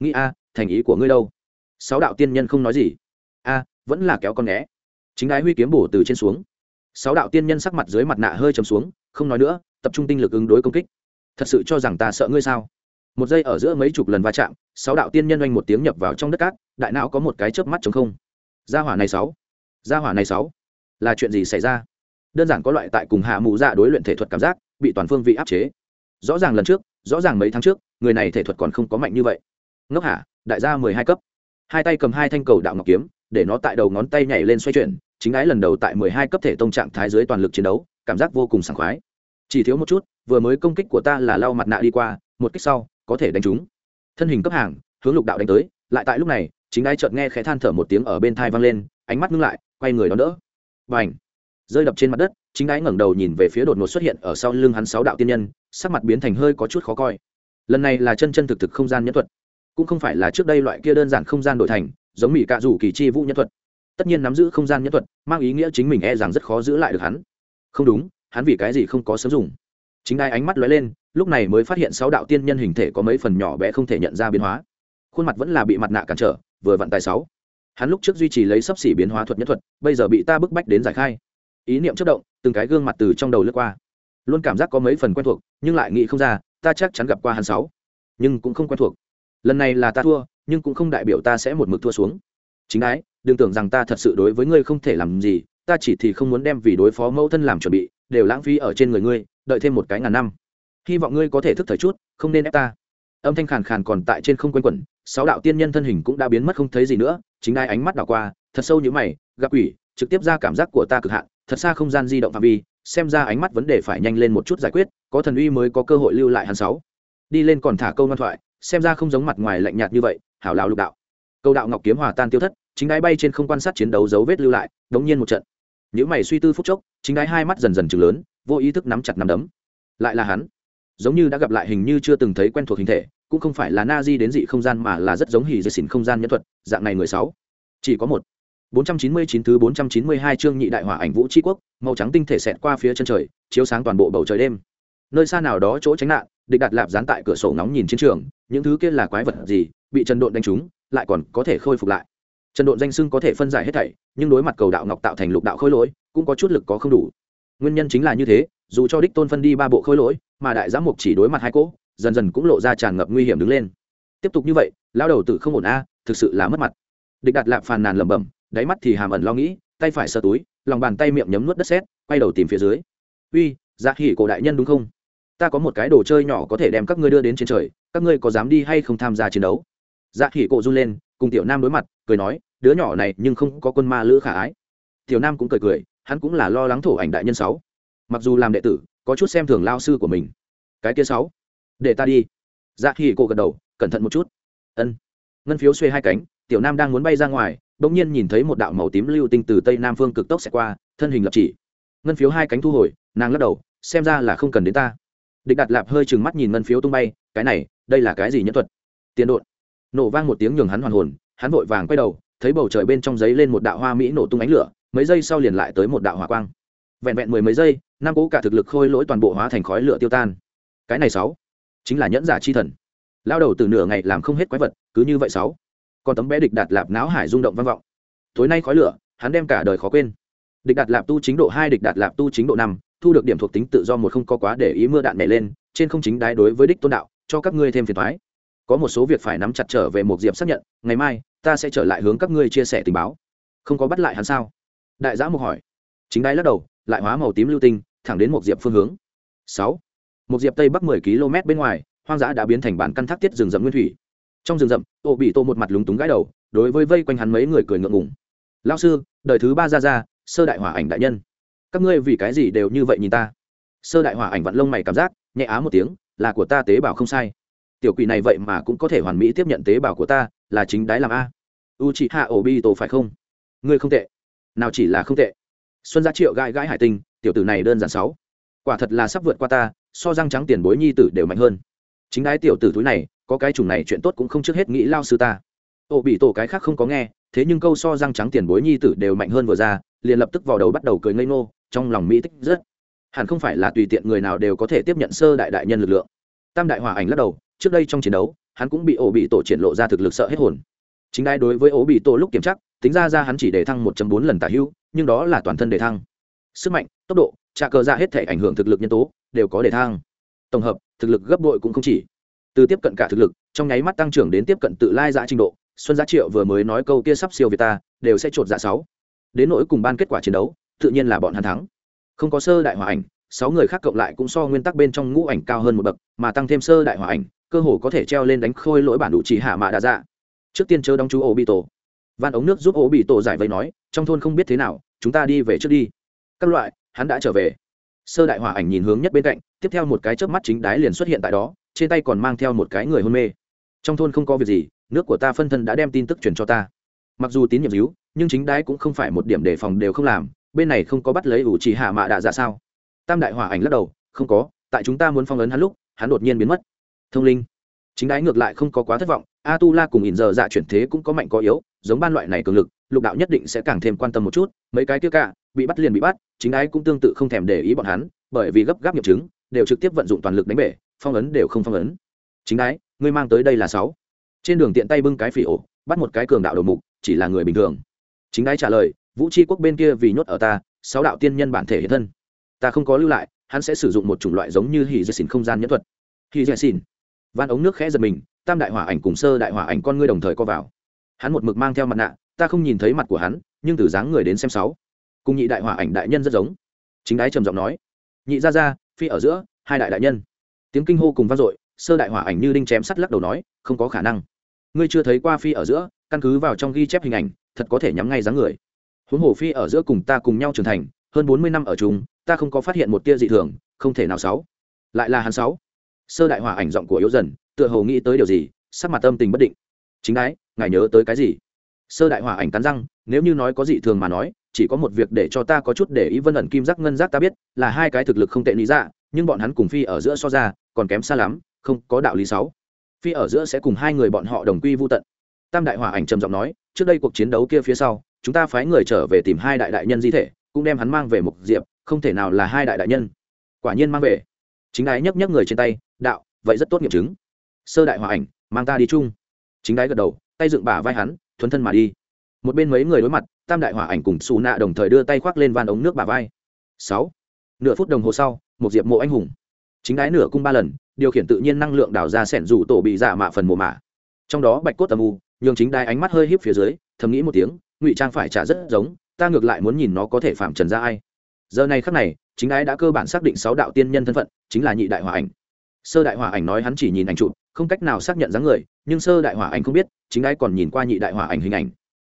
Nghĩ a, thành ý của ngươi đâu? Sáu đạo tiên nhân không nói gì. A, vẫn là kéo con né. Chính đái huy kiếm bổ từ trên xuống. Sáu đạo tiên nhân sắc mặt dưới mặt nạ hơi chầm xuống, không nói nữa, tập trung tinh lực ứng đối công kích. Thật sự cho rằng ta sợ ngươi sao? Một giây ở giữa mấy chục lần va chạm, sáu đạo tiên nhân oanh một tiếng nhập vào trong đất cát, đại não có một cái chớp mắt chống không. Gia hỏa này sáu gia hỏa này sáu. Là chuyện gì xảy ra? Đơn giản có loại tại cùng hạ mù dạ đối luyện thể thuật cảm giác, bị toàn phương vị áp chế. Rõ ràng lần trước, rõ ràng mấy tháng trước, người này thể thuật còn không có mạnh như vậy. Ngốc hạ đại gia mười hai cấp. Hai tay cầm hai thanh cầu đạo ngọc kiếm, để nó tại đầu ngón tay nhảy lên xoay chuyển, chính ái lần đầu tại mười hai cấp thể tông trạng thái dưới toàn lực chiến đấu, cảm giác vô cùng sảng khoái. Chỉ thiếu một chút, vừa mới công kích của ta là lau mặt nạ đi qua, một kích sau, có thể đánh trúng. Thân hình cấp hàng, hướng lục đạo đánh tới, lại tại lúc này, chính ái chợt nghe khẽ than thở một tiếng ở bên thai vang lên, ánh mắt ngưng lại quay người đón đỡ. Và ảnh rơi đập trên mặt đất, chính ái ngẩng đầu nhìn về phía đột ngột xuất hiện ở sau lưng hắn sáu đạo tiên nhân, sắc mặt biến thành hơi có chút khó coi. Lần này là chân chân thực thực không gian nhẫn thuật, cũng không phải là trước đây loại kia đơn giản không gian đổi thành, giống mỹ cạ rủ kỳ chi vũ nhẫn thuật. Tất nhiên nắm giữ không gian nhẫn thuật, mang ý nghĩa chính mình e rằng rất khó giữ lại được hắn. Không đúng, hắn vì cái gì không có sớm dùng? Chính đai ánh mắt lóe lên, lúc này mới phát hiện sáu đạo tiên nhân hình thể có mấy phần nhỏ bé không thể nhận ra biến hóa. Khuôn mặt vẫn là bị mặt nạ cản trở, vừa vặn tài sáu hắn lúc trước duy trì lấy sấp xỉ biến hóa thuật nhất thuật, bây giờ bị ta bức bách đến giải khai. Ý niệm chất động, từng cái gương mặt từ trong đầu lướt qua. Luôn cảm giác có mấy phần quen thuộc, nhưng lại nghĩ không ra, ta chắc chắn gặp qua hắn sáu. Nhưng cũng không quen thuộc. Lần này là ta thua, nhưng cũng không đại biểu ta sẽ một mực thua xuống. Chính ái, đừng tưởng rằng ta thật sự đối với ngươi không thể làm gì, ta chỉ thì không muốn đem vì đối phó mẫu thân làm chuẩn bị, đều lãng phí ở trên người ngươi, đợi thêm một cái ngàn năm. Hy vọng ngươi có thể thức thời chút, không nên ép ta âm thanh khàn khàn còn tại trên không quanh quẩn, sáu đạo tiên nhân thân hình cũng đã biến mất không thấy gì nữa, chính đai ánh mắt đảo qua, thật sâu như mày, gặp quỷ, trực tiếp ra cảm giác của ta cực hạn, thật xa không gian di động phạm vi, xem ra ánh mắt vấn đề phải nhanh lên một chút giải quyết, có thần uy mới có cơ hội lưu lại hắn sáu. Đi lên còn thả câu ngoan thoại, xem ra không giống mặt ngoài lạnh nhạt như vậy, hảo lào lục đạo. Câu đạo ngọc kiếm hòa tan tiêu thất, chính đái bay trên không quan sát chiến đấu dấu vết lưu lại, đống nhiên một trận. Những mày suy tư phút chốc, chính đái hai mắt dần dần chừng lớn, vô ý thức nắm chặt nắm đấm. Lại là hắn giống như đã gặp lại hình như chưa từng thấy quen thuộc hình thể, cũng không phải là na di đến dị không gian mà là rất giống hỉ dây xỉn không gian nhân thuật, dạng này người sáu. Chỉ có một. 499 thứ 492 chương nhị đại hỏa ảnh vũ tri quốc, màu trắng tinh thể xẹt qua phía chân trời, chiếu sáng toàn bộ bầu trời đêm. Nơi xa nào đó chỗ tránh nạn, địch đặt lạp dán tại cửa sổ nóng nhìn chiến trường, những thứ kia là quái vật gì, bị trần độn đánh trúng, lại còn có thể khôi phục lại. Trần độn danh xưng có thể phân giải hết thảy, nhưng đối mặt cầu đạo ngọc tạo thành lục đạo khôi lỗi, cũng có chút lực có không đủ. Nguyên nhân chính là như thế dù cho đích tôn phân đi ba bộ khôi lỗi, mà đại giám mục chỉ đối mặt hai cỗ, dần dần cũng lộ ra tràn ngập nguy hiểm đứng lên. Tiếp tục như vậy lao đầu tử không ổn a, thực sự là mất mặt. Địch đặt lạp phàn nàn lẩm bẩm, đáy mắt thì hàm ẩn lo nghĩ, tay phải sờ túi, lòng bàn tay miệng nhấm nuốt đất sét, quay đầu tìm phía dưới. Uy dạ hỉ cổ đại nhân đúng không? Ta có một cái đồ chơi nhỏ có thể đem các ngươi đưa đến trên trời, các ngươi có dám đi hay không tham gia chiến đấu? Dạ hỉ cổ run lên, cùng tiểu nam đối mặt, cười nói, đứa nhỏ này nhưng không có quân ma lữ khả ái. Tiểu nam cũng cười cười, hắn cũng là lo lắng thổ ảnh đại nhân sáu mặc dù làm đệ tử, có chút xem thường lao sư của mình. Cái kia sáu, để ta đi. Dạ hỉ cô gật đầu, cẩn thận một chút. Ân. Ngân phiếu xuê hai cánh, tiểu nam đang muốn bay ra ngoài, bỗng nhiên nhìn thấy một đạo màu tím lưu tinh từ tây nam phương cực tốc sẽ qua, thân hình lập chỉ. Ngân phiếu hai cánh thu hồi, nàng lắc đầu, xem ra là không cần đến ta. Địch đặt lạp hơi chừng mắt nhìn ngân phiếu tung bay, cái này, đây là cái gì nhân thuật? Tiền đột nổ vang một tiếng nhường hắn hoàn hồn, hắn vội vàng quay đầu, thấy bầu trời bên trong giấy lên một đạo hoa mỹ nổ tung ánh lửa, mấy giây sau liền lại tới một đạo hỏa quang vẹn vẹn mười mấy giây nam cố cả thực lực khôi lỗi toàn bộ hóa thành khói lửa tiêu tan. Cái này sáu, chính là nhẫn giả chi thần. Lao đầu từ nửa ngày làm không hết quái vật, cứ như vậy sáu. Còn tấm bé địch đạt lạp não hải rung động vang vọng. Tối nay khói lửa, hắn đem cả đời khó quên. Địch đạt lạp tu chính độ hai, địch đạt lạp tu chính độ năm, thu được điểm thuộc tính tự do một không có quá để ý mưa đạn nhảy lên, trên không chính đái đối với đích tôn đạo, cho các ngươi thêm phiền thoái có một số việc phải nắm chặt trở về một diệp xác nhận, ngày mai, ta sẽ trở lại hướng các ngươi chia sẻ tình báo. Không có bắt lại hắn sao? Đại giã mục hỏi. Chính đái lắc đầu lại hóa màu tím lưu tinh, thẳng đến một diệp phương hướng. Sáu. Một diệp tây bắc mười km bên ngoài, hoang dã đã biến thành bản căn thác tiết rừng rậm nguyên thủy. Trong rừng rậm, ô bị tô một mặt lúng túng gãi đầu, đối với vây quanh hắn mấy người cười ngượng ngùng. Lao sư, đời thứ ba ra ra, sơ đại hỏa ảnh đại nhân. Các ngươi vì cái gì đều như vậy nhìn ta? Sơ đại hỏa ảnh vặn lông mày cảm giác, nhẹ á một tiếng, là của ta tế bào không sai. Tiểu quỷ này vậy mà cũng có thể hoàn mỹ tiếp nhận tế bào của ta, là chính đái làm a. U chị hạ ổ bi tổ phải không? Ngươi không tệ. Nào chỉ là không tệ xuân gia triệu gãi gãi hải tinh, tiểu tử này đơn giản sáu. Quả thật là sắp vượt qua ta, so răng trắng tiền bối nhi tử đều mạnh hơn. Chính đái tiểu tử túi này, có cái chủng này chuyện tốt cũng không trước hết nghĩ lao sư ta. Ổ bị tổ cái khác không có nghe, thế nhưng câu so răng trắng tiền bối nhi tử đều mạnh hơn vừa ra, liền lập tức vào đầu bắt đầu cười ngây ngô, trong lòng mỹ tích rất. Hẳn không phải là tùy tiện người nào đều có thể tiếp nhận sơ đại đại nhân lực lượng. Tam đại hòa ảnh lắc đầu, trước đây trong chiến đấu, hắn cũng bị ổ bị tổ triển lộ ra thực lực sợ hết hồn. Chính đai đối với ổ bị tổ lúc kiểm chắc tính ra ra hắn chỉ để thăng 1 bốn lần tả hưu nhưng đó là toàn thân đề thăng. Sức mạnh, tốc độ trả cờ ra dạ hết thể ảnh hưởng thực lực nhân tố, đều có đề thăng. Tổng hợp, thực lực gấp đội cũng không chỉ. Từ tiếp cận cả thực lực, trong nháy mắt tăng trưởng đến tiếp cận tự lai giã trình độ, xuân giá triệu vừa mới nói câu kia sắp siêu việt ta, đều sẽ chột dạ sáu. Đến nỗi cùng ban kết quả chiến đấu, tự nhiên là bọn hắn thắng. Không có sơ đại hòa ảnh, sáu người khác cộng lại cũng so nguyên tắc bên trong ngũ ảnh cao hơn một bậc, mà tăng thêm sơ đại hòa ảnh, cơ hồ có thể treo lên đánh khôi lỗi bản đủ chỉ hạ mạ đa dạ. Trước tiên chớ đóng chú ổ bị tổ van ống nước giúp ổ bị tổ giải vây nói trong thôn không biết thế nào, chúng ta đi về trước đi. Các loại, hắn đã trở về. Sơ đại hòa ảnh nhìn hướng nhất bên cạnh, tiếp theo một cái chớp mắt chính đái liền xuất hiện tại đó, trên tay còn mang theo một cái người hôn mê. Trong thôn không có việc gì, nước của ta phân thân đã đem tin tức truyền cho ta. Mặc dù tín nhiệm díu, nhưng chính đái cũng không phải một điểm đề phòng đều không làm, bên này không có bắt lấy ủ chỉ hạ mạ đạ dạ sao? Tam đại hòa ảnh lắc đầu, không có, tại chúng ta muốn phong ấn hắn lúc, hắn đột nhiên biến mất. Thông linh. Chính đái ngược lại không có quá thất vọng a tu la cùng ỉn giờ dạ chuyển thế cũng có mạnh có yếu giống ban loại này cường lực, lục đạo nhất định sẽ càng thêm quan tâm một chút, mấy cái kia cả, bị bắt liền bị bắt, chính ái cũng tương tự không thèm để ý bọn hắn, bởi vì gấp gáp nghiệm chứng, đều trực tiếp vận dụng toàn lực đánh bể, phong ấn đều không phong ấn. Chính ái, ngươi mang tới đây là sáu. Trên đường tiện tay bưng cái phỉ ổ, bắt một cái cường đạo đầu mục, chỉ là người bình thường. Chính ái trả lời, vũ tri quốc bên kia vì nhốt ở ta, sáu đạo tiên nhân bản thể hiện thân. Ta không có lưu lại, hắn sẽ sử dụng một chủng loại giống như hỉ dây xỉn không gian nhẫn thuật. Hỉ dây xỉn. Van ống nước khẽ giật mình, tam đại hỏa ảnh cùng sơ đại hỏa ảnh con ngươi đồng thời co vào hắn một mực mang theo mặt nạ, ta không nhìn thấy mặt của hắn, nhưng từ dáng người đến xem sáu. Cùng nhị đại hỏa ảnh đại nhân rất giống. Chính đái trầm giọng nói. Nhị ra ra phi ở giữa, hai đại đại nhân. Tiếng kinh hô cùng vang dội, sơ đại hỏa ảnh như đinh chém sắt lắc đầu nói, không có khả năng. Ngươi chưa thấy qua phi ở giữa, căn cứ vào trong ghi chép hình ảnh, thật có thể nhắm ngay dáng người. Huống hồ phi ở giữa cùng ta cùng nhau trưởng thành, hơn bốn mươi năm ở chung, ta không có phát hiện một tia dị thường, không thể nào sáu. Lại là hắn sáu. Sơ đại hỏa ảnh giọng của yếu dần, tựa hồ nghĩ tới điều gì, sắc mặt tâm tình bất định chính đái, ngài nhớ tới cái gì? Sơ đại hỏa ảnh cắn răng, nếu như nói có gì thường mà nói, chỉ có một việc để cho ta có chút để ý vân ẩn kim giác ngân giác ta biết, là hai cái thực lực không tệ lý ra nhưng bọn hắn cùng phi ở giữa so ra, còn kém xa lắm, không có đạo lý sáu. Phi ở giữa sẽ cùng hai người bọn họ đồng quy vô tận. Tam đại hỏa ảnh trầm giọng nói, trước đây cuộc chiến đấu kia phía sau, chúng ta phái người trở về tìm hai đại đại nhân di thể, cũng đem hắn mang về mục diệp, không thể nào là hai đại đại nhân. Quả nhiên mang về. Chính đái nhấc nhấc người trên tay, đạo, vậy rất tốt nghiệm chứng. Sơ đại hòa ảnh, mang ta đi chung chính đái gật đầu, tay dựng bả vai hắn, thuấn thân mà đi. Một bên mấy người đối mặt, tam đại hỏa ảnh cùng xù nạ đồng thời đưa tay khoác lên van ống nước bả vai. Sáu, nửa phút đồng hồ sau, một diệp mộ anh hùng. Chính đái nửa cung ba lần, điều khiển tự nhiên năng lượng đảo ra sẻn rủ tổ bị giả mạ phần mộ mạ. Trong đó bạch cốt tầm u, nhường chính đái ánh mắt hơi híp phía dưới, thầm nghĩ một tiếng, ngụy trang phải trả rất giống, ta ngược lại muốn nhìn nó có thể phạm trần ra ai. Giờ này khắc này, chính đái đã cơ bản xác định sáu đạo tiên nhân thân phận, chính là nhị đại hòa ảnh. Sơ đại hòa ảnh nói hắn chỉ nhìn ảnh chụp không cách nào xác nhận dáng người, nhưng sơ đại hỏa ảnh không biết, chính ai còn nhìn qua nhị đại hỏa ảnh hình ảnh.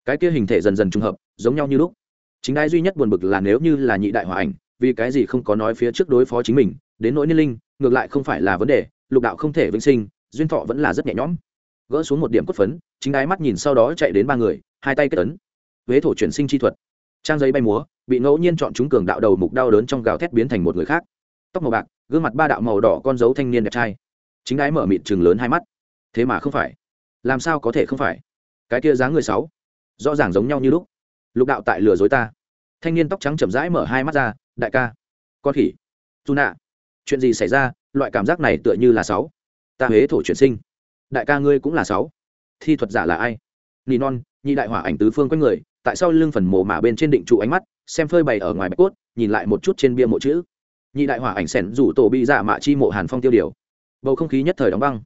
Cái kia hình thể dần dần trùng hợp, giống nhau như lúc. Chính ai duy nhất buồn bực là nếu như là nhị đại hỏa ảnh, vì cái gì không có nói phía trước đối phó chính mình, đến nỗi niên linh, ngược lại không phải là vấn đề, lục đạo không thể vĩnh sinh, duyên thọ vẫn là rất nhẹ nhõm. Gỡ xuống một điểm cốt phấn, chính đái mắt nhìn sau đó chạy đến ba người, hai tay kết tấn huế thổ chuyển sinh chi thuật. Trang giấy bay múa, bị ngẫu nhiên chọn chúng cường đạo đầu mục đau đớn trong gào thét biến thành một người khác. Tóc màu bạc, gương mặt ba đạo màu đỏ con dấu thanh niên đẹp trai chính đái mở mịt chừng lớn hai mắt. Thế mà không phải. Làm sao có thể không phải? Cái kia dáng người sáu, rõ ràng giống nhau như lúc. Lục đạo tại lừa dối ta. Thanh niên tóc trắng chậm rãi mở hai mắt ra, đại ca, con khỉ, dù nạ, chuyện gì xảy ra? Loại cảm giác này tựa như là sáu. Ta huế thổ chuyển sinh. Đại ca ngươi cũng là sáu. Thi thuật giả là ai? Nỉ non, nhị đại hỏa ảnh tứ phương quanh người, tại sao lưng phần mồ mả bên trên định trụ ánh mắt, xem phơi bày ở ngoài bạch cốt, nhìn lại một chút trên bia mộ chữ. Nhị đại hỏa ảnh sẻn rủ tổ bị giả mạ chi mộ hàn phong tiêu điều bầu không khí nhất thời đóng băng.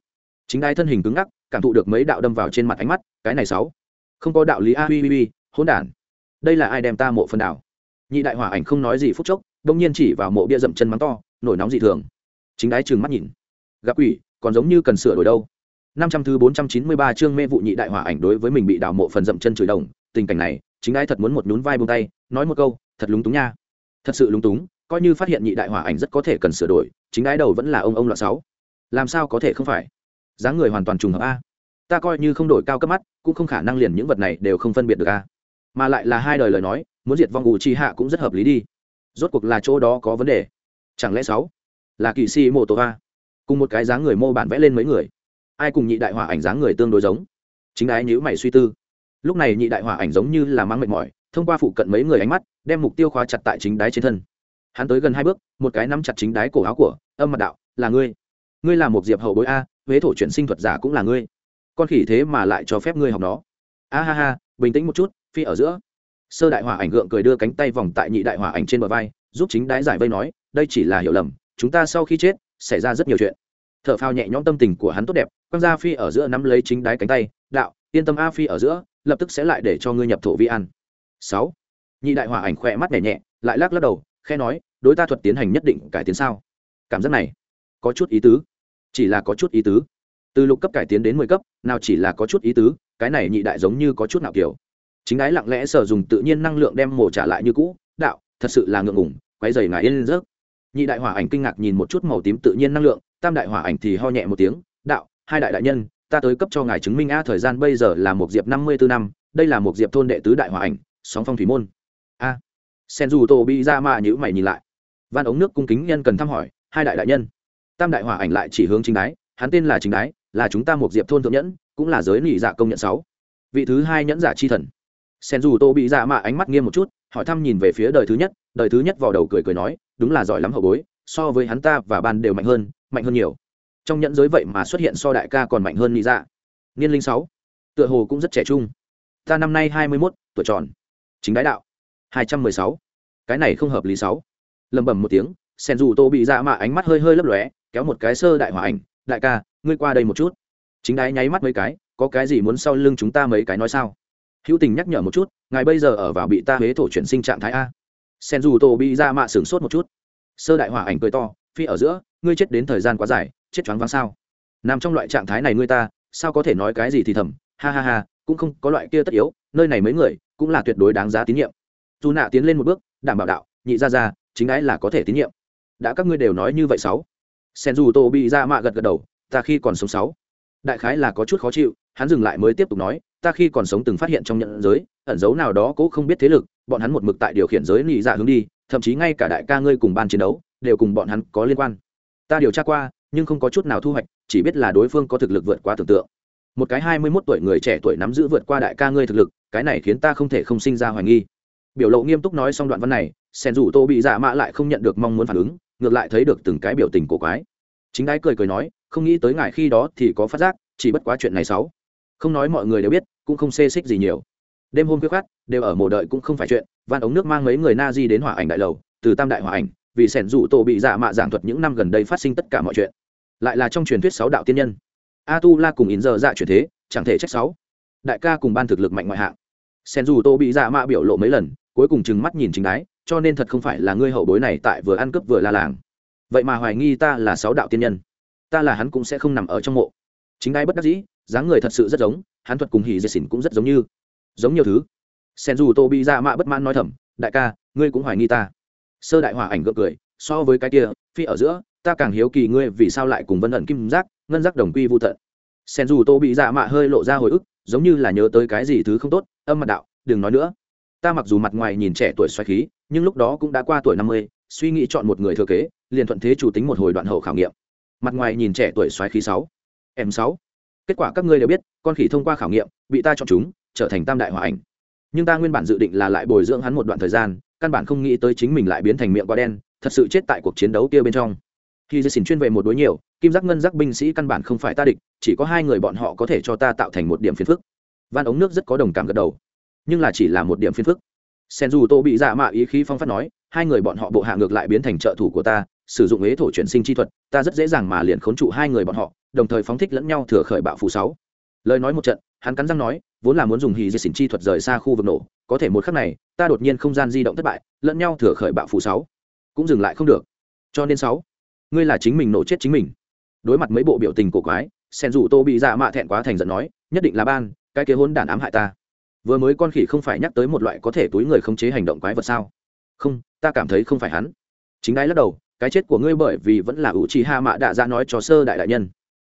Chính đai thân hình cứng ngắc, cảm thụ được mấy đạo đâm vào trên mặt ánh mắt, cái này sáu. Không có đạo lý a ui ui hỗn đản. Đây là ai đem ta mộ phần đảo? Nhị đại hỏa ảnh không nói gì phút chốc đông nhiên chỉ vào mộ bia dậm chân mắng to, nổi nóng dị thường. Chính đái trừng mắt nhìn. Gặp quỷ, còn giống như cần sửa đổi đâu. Năm trăm thứ bốn trăm chín mươi ba chương mê vụ nhị đại hỏa ảnh đối với mình bị đào mộ phần dậm chân chửi đồng, tình cảnh này, chính đái thật muốn một nhún vai buông tay, nói một câu, thật lúng túng nha. Thật sự lúng túng, coi như phát hiện nhị đại hỏa ảnh rất có thể cần sửa đổi, chính đái đầu vẫn là ông ông loại sáu làm sao có thể không phải? Dáng người hoàn toàn trùng hợp a. Ta coi như không đổi cao cấp mắt, cũng không khả năng liền những vật này đều không phân biệt được a. Mà lại là hai đời lời nói, muốn diệt vong ủ chi hạ cũng rất hợp lý đi. Rốt cuộc là chỗ đó có vấn đề. Chẳng lẽ sáu? Là kỳ si mô tô a. Cùng một cái dáng người mô bản vẽ lên mấy người. Ai cùng nhị đại hỏa ảnh dáng người tương đối giống? Chính ái nhữ mày suy tư. Lúc này nhị đại hỏa ảnh giống như là mang mệt mỏi, thông qua phụ cận mấy người ánh mắt, đem mục tiêu khóa chặt tại chính đáy trên thân. Hắn tới gần hai bước, một cái nắm chặt chính đáy cổ áo của, âm mặt đạo, là ngươi ngươi là một diệp hậu bối a, huế thổ chuyển sinh thuật giả cũng là ngươi. Con khỉ thế mà lại cho phép ngươi học nó. A ha ha, bình tĩnh một chút, phi ở giữa. Sơ đại hỏa ảnh gượng cười đưa cánh tay vòng tại nhị đại hỏa ảnh trên bờ vai, giúp chính đái giải vây nói, đây chỉ là hiểu lầm, chúng ta sau khi chết, xảy ra rất nhiều chuyện. T h ở phao nhẹ nhõm tâm tình của hắn tốt đẹp, quăng ra phi ở giữa nắm lấy chính đái cánh tay, đạo, yên tâm a phi ở giữa, lập tức sẽ lại để cho ngươi nhập thổ vi ăn sáu. Nhị đại hỏa ảnh khỏe mắt nhẹ nhẹ, lại lắc lắc đầu, khe nói, đối ta thuật tiến hành nhất định cải tiến sao? Cảm giác này, có chút ý tứ chỉ là có chút ý tứ. Từ lục cấp cải tiến đến mười cấp, nào chỉ là có chút ý tứ, cái này nhị đại giống như có chút nào kiểu. Chính ái lặng lẽ sở dùng tự nhiên năng lượng đem mổ trả lại như cũ, đạo, thật sự là ngượng ngủng quay dày ngài yên rớt nhị đại hỏa ảnh kinh ngạc nhìn một chút màu tím tự nhiên năng lượng, tam đại hỏa ảnh thì ho nhẹ một tiếng, đạo, hai đại đại nhân, ta tới cấp cho ngài chứng minh a, thời gian bây giờ là một diệp năm mươi bốn năm, đây là một diệp thôn đệ tứ đại hỏa ảnh, sóng phong thủy môn. A. Sen dù tô bị ra mà nhữ mày nhìn lại. Van ống nước cung kính nhân cần thăm hỏi, hai đại đại nhân tam đại hỏa ảnh lại chỉ hướng chính đái, hắn tên là chính đái, là chúng ta một diệp thôn thượng nhẫn, cũng là giới nỉ dạ công nhận sáu. Vị thứ hai nhẫn giả chi thần. Sen dù tô bị dạ mạ ánh mắt nghiêm một chút, hỏi thăm nhìn về phía đời thứ nhất, đời thứ nhất vào đầu cười cười nói, đúng là giỏi lắm hậu bối, so với hắn ta và ban đều mạnh hơn mạnh hơn nhiều. Trong nhẫn giới vậy mà xuất hiện so đại ca còn mạnh hơn nghĩ dạ. Niên linh sáu. Tựa hồ cũng rất trẻ trung. Ta năm nay hai mươi mốt, tuổi tròn. Chính đái đạo. hai trăm mười sáu. Cái này không hợp lý sáu. Lẩm bẩm một tiếng, sen dù tô bị dạ mạ ánh mắt hơi hơi lấp lóe kéo một cái sơ đại hỏa ảnh, đại ca, ngươi qua đây một chút. Chính đái nháy mắt mấy cái, có cái gì muốn sau lưng chúng ta mấy cái nói sao? Hữu tình nhắc nhở một chút, ngài bây giờ ở vào bị ta huế thổ chuyển sinh trạng thái a. Sen dù tô bị ra mạ sửng sốt một chút. Sơ đại hỏa ảnh cười to, phi ở giữa, ngươi chết đến thời gian quá dài, chết choáng váng sao? Nằm trong loại trạng thái này ngươi ta, sao có thể nói cái gì thì thầm? Ha ha ha, cũng không có loại kia tất yếu, nơi này mấy người, cũng là tuyệt đối đáng giá tín nhiệm. Dù nạ tiến lên một bước, đảm bảo đạo, nhị ra ra chính ái là có thể tín nhiệm. Đã các ngươi đều nói như vậy sáu sen dù tô bị ra dạ mạ gật gật đầu, ta khi còn sống sáu. Đại khái là có chút khó chịu, hắn dừng lại mới tiếp tục nói, ta khi còn sống từng phát hiện trong nhận giới, ẩn dấu nào đó cũng không biết thế lực, bọn hắn một mực tại điều khiển giới nhị dạ hướng đi, thậm chí ngay cả đại ca ngươi cùng ban chiến đấu, đều cùng bọn hắn có liên quan. Ta điều tra qua, nhưng không có chút nào thu hoạch, chỉ biết là đối phương có thực lực vượt qua tưởng tượng. Một cái hai mươi mốt tuổi người trẻ tuổi nắm giữ vượt qua đại ca ngươi thực lực, cái này khiến ta không thể không sinh ra hoài nghi. Biểu lộ nghiêm túc nói xong đoạn văn này, sen dù tô bị dạ mã lại không nhận được mong muốn phản ứng ngược lại thấy được từng cái biểu tình cổ quái. Chính ái cười cười nói, không nghĩ tới ngài khi đó thì có phát giác, chỉ bất quá chuyện này xấu. Không nói mọi người đều biết, cũng không xê xích gì nhiều. Đêm hôm khuya khát đều ở mồ đợi cũng không phải chuyện, van ống nước mang mấy người na di đến hỏa ảnh đại lầu, từ tam đại hỏa ảnh, vì sẻn rủ tổ bị dạ mạ giảng thuật những năm gần đây phát sinh tất cả mọi chuyện. Lại là trong truyền thuyết sáu đạo tiên nhân. A tu la cùng in giờ dạ chuyển thế, chẳng thể trách sáu. Đại ca cùng ban thực lực mạnh ngoại hạng. Sen rủ tổ bị dạ mạ biểu lộ mấy lần, cuối cùng chừng mắt nhìn chính đái cho nên thật không phải là ngươi hậu bối này tại vừa ăn cướp vừa la làng. Vậy mà hoài nghi ta là sáu đạo tiên nhân. Ta là hắn cũng sẽ không nằm ở trong mộ. Chính ai bất đắc dĩ, dáng người thật sự rất giống, hắn thuật cùng hỉ dệt xỉn cũng rất giống như. Giống nhiều thứ. Sen dù tô bị ra mạ bất mãn nói thầm, đại ca, ngươi cũng hoài nghi ta. Sơ đại hòa ảnh gượng cười, so với cái kia, phi ở giữa, ta càng hiếu kỳ ngươi vì sao lại cùng vân ẩn kim giác, ngân giác đồng quy vô tận. Sen dù tô bị dạ mạ hơi lộ ra hồi ức, giống như là nhớ tới cái gì thứ không tốt, âm mặt đạo, đừng nói nữa. Ta mặc dù mặt ngoài nhìn trẻ tuổi xoáy khí nhưng lúc đó cũng đã qua tuổi năm mươi, suy nghĩ chọn một người thừa kế, liền thuận thế chủ tính một hồi đoạn hậu khảo nghiệm. Mặt ngoài nhìn trẻ tuổi xoáy khí sáu, em sáu. Kết quả các ngươi đều biết, con khỉ thông qua khảo nghiệm, bị ta chọn chúng, trở thành tam đại hòa ảnh. Nhưng ta nguyên bản dự định là lại bồi dưỡng hắn một đoạn thời gian, căn bản không nghĩ tới chính mình lại biến thành miệng quá đen, thật sự chết tại cuộc chiến đấu kia bên trong. Khi dây xỉn chuyên về một đối nhiều, kim giác ngân giác binh sĩ căn bản không phải ta địch, chỉ có hai người bọn họ có thể cho ta tạo thành một điểm phiền phức. Van ống nước rất có đồng cảm gật đầu. Nhưng là chỉ là một điểm phiền phức sen dù tô bị dạ mạ ý khí phong phát nói, hai người bọn họ bộ hạ ngược lại biến thành trợ thủ của ta, sử dụng ế thổ chuyển sinh chi thuật, ta rất dễ dàng mà liền khốn trụ hai người bọn họ, đồng thời phóng thích lẫn nhau thừa khởi bạo phù sáu. Lời nói một trận, hắn cắn răng nói, vốn là muốn dùng hì di xỉn chi thuật rời xa khu vực nổ, có thể một khắc này, ta đột nhiên không gian di động thất bại, lẫn nhau thừa khởi bạo phù sáu. Cũng dừng lại không được. Cho nên sáu, ngươi là chính mình nổ chết chính mình. Đối mặt mấy bộ biểu tình cổ quái, sen dù tô bị dạ mạ thẹn quá thành giận nói, nhất định là ban, cái kế hôn đản ám hại ta vừa mới con khỉ không phải nhắc tới một loại có thể túi người khống chế hành động quái vật sao? Không, ta cảm thấy không phải hắn. Chính đái lắc đầu, cái chết của ngươi bởi vì vẫn là ủ trì hạ mạ đạ ra nói cho sơ đại đại nhân.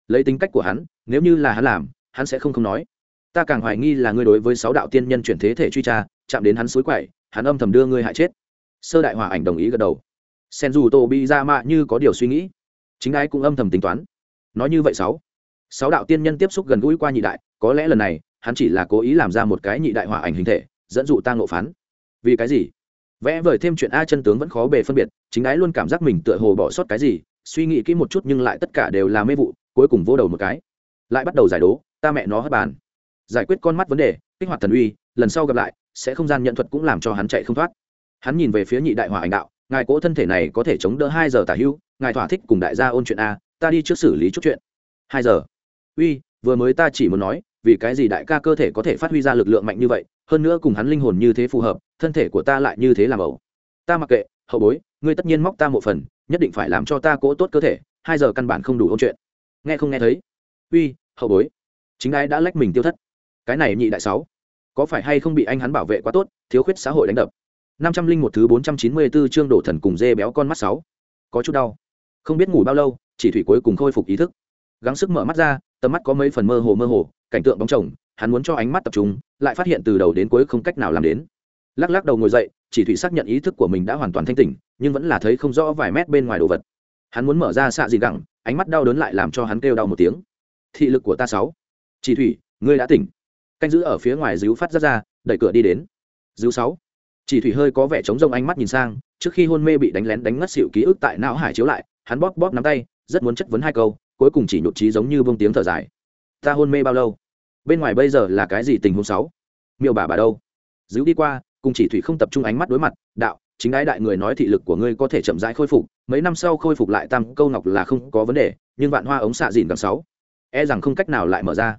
Lấy tính cách của hắn, nếu như là hắn làm, hắn sẽ không không nói. Ta càng hoài nghi là ngươi đối với sáu đạo tiên nhân chuyển thế thể truy tra, chạm đến hắn suối quậy, hắn âm thầm đưa ngươi hại chết. Sơ đại hòa ảnh đồng ý gật đầu. Sen dù tô bị ra mạ như có điều suy nghĩ. Chính ai cũng âm thầm tính toán. Nói như vậy sáu sáu đạo tiên nhân tiếp xúc gần gũi qua nhị đại, có lẽ lần này hắn chỉ là cố ý làm ra một cái nhị đại hỏa ảnh hình thể, dẫn dụ ta ngộ phán. Vì cái gì? Vẽ vời thêm chuyện a chân tướng vẫn khó bề phân biệt, chính ái luôn cảm giác mình tựa hồ bỏ sót cái gì, suy nghĩ kỹ một chút nhưng lại tất cả đều là mê vụ, cuối cùng vô đầu một cái. Lại bắt đầu giải đố, ta mẹ nó hất bàn. Giải quyết con mắt vấn đề, kích hoạt thần uy, lần sau gặp lại, sẽ không gian nhận thuật cũng làm cho hắn chạy không thoát. Hắn nhìn về phía nhị đại hỏa ảnh đạo, ngài cỗ thân thể này có thể chống đỡ hai giờ tả hưu, ngài thỏa thích cùng đại gia ôn chuyện a, ta đi trước xử lý chút chuyện. Hai giờ. Uy, vừa mới ta chỉ muốn nói vì cái gì đại ca cơ thể có thể phát huy ra lực lượng mạnh như vậy, hơn nữa cùng hắn linh hồn như thế phù hợp, thân thể của ta lại như thế làm ẩu. Ta mặc kệ, hậu bối, ngươi tất nhiên móc ta một phần, nhất định phải làm cho ta cố tốt cơ thể, hai giờ căn bản không đủ ôn chuyện. Nghe không nghe thấy? Uy, hậu bối. Chính ai đã lách mình tiêu thất. Cái này nhị đại sáu, có phải hay không bị anh hắn bảo vệ quá tốt, thiếu khuyết xã hội đánh đập? năm trăm linh một thứ bốn trăm chín mươi bốn chương đổ thần cùng dê béo con mắt sáu. Có chút đau. Không biết ngủ bao lâu, chỉ thủy cuối cùng khôi phục ý thức. Gắng sức mở mắt ra, tầm mắt có mấy phần mơ hồ mơ hồ cảnh tượng bóng chồng, hắn muốn cho ánh mắt tập trung, lại phát hiện từ đầu đến cuối không cách nào làm đến. Lắc lắc đầu ngồi dậy, chỉ thủy xác nhận ý thức của mình đã hoàn toàn thanh tỉnh, nhưng vẫn là thấy không rõ vài mét bên ngoài đồ vật. Hắn muốn mở ra xạ gì gẳng, ánh mắt đau đớn lại làm cho hắn kêu đau một tiếng. Thị lực của ta sáu. Chỉ thủy, ngươi đã tỉnh. Canh giữ ở phía ngoài díu phát ra ra, đẩy cửa đi đến. Díu sáu. Chỉ thủy hơi có vẻ trống rông ánh mắt nhìn sang, trước khi hôn mê bị đánh lén đánh ngất xịu ký ức tại não hải chiếu lại, hắn bóp bóp nắm tay, rất muốn chất vấn hai câu, cuối cùng chỉ nhụt trí giống như bông tiếng thở dài. Ta hôn mê bao lâu? Bên ngoài bây giờ là cái gì tình huống sáu? Miêu bà bà đâu? Giữ đi qua, cùng chỉ thủy không tập trung ánh mắt đối mặt, đạo, chính đái đại người nói thị lực của ngươi có thể chậm rãi khôi phục, mấy năm sau khôi phục lại tam câu ngọc là không có vấn đề, nhưng vạn hoa ống xạ dìn càng sáu. E rằng không cách nào lại mở ra.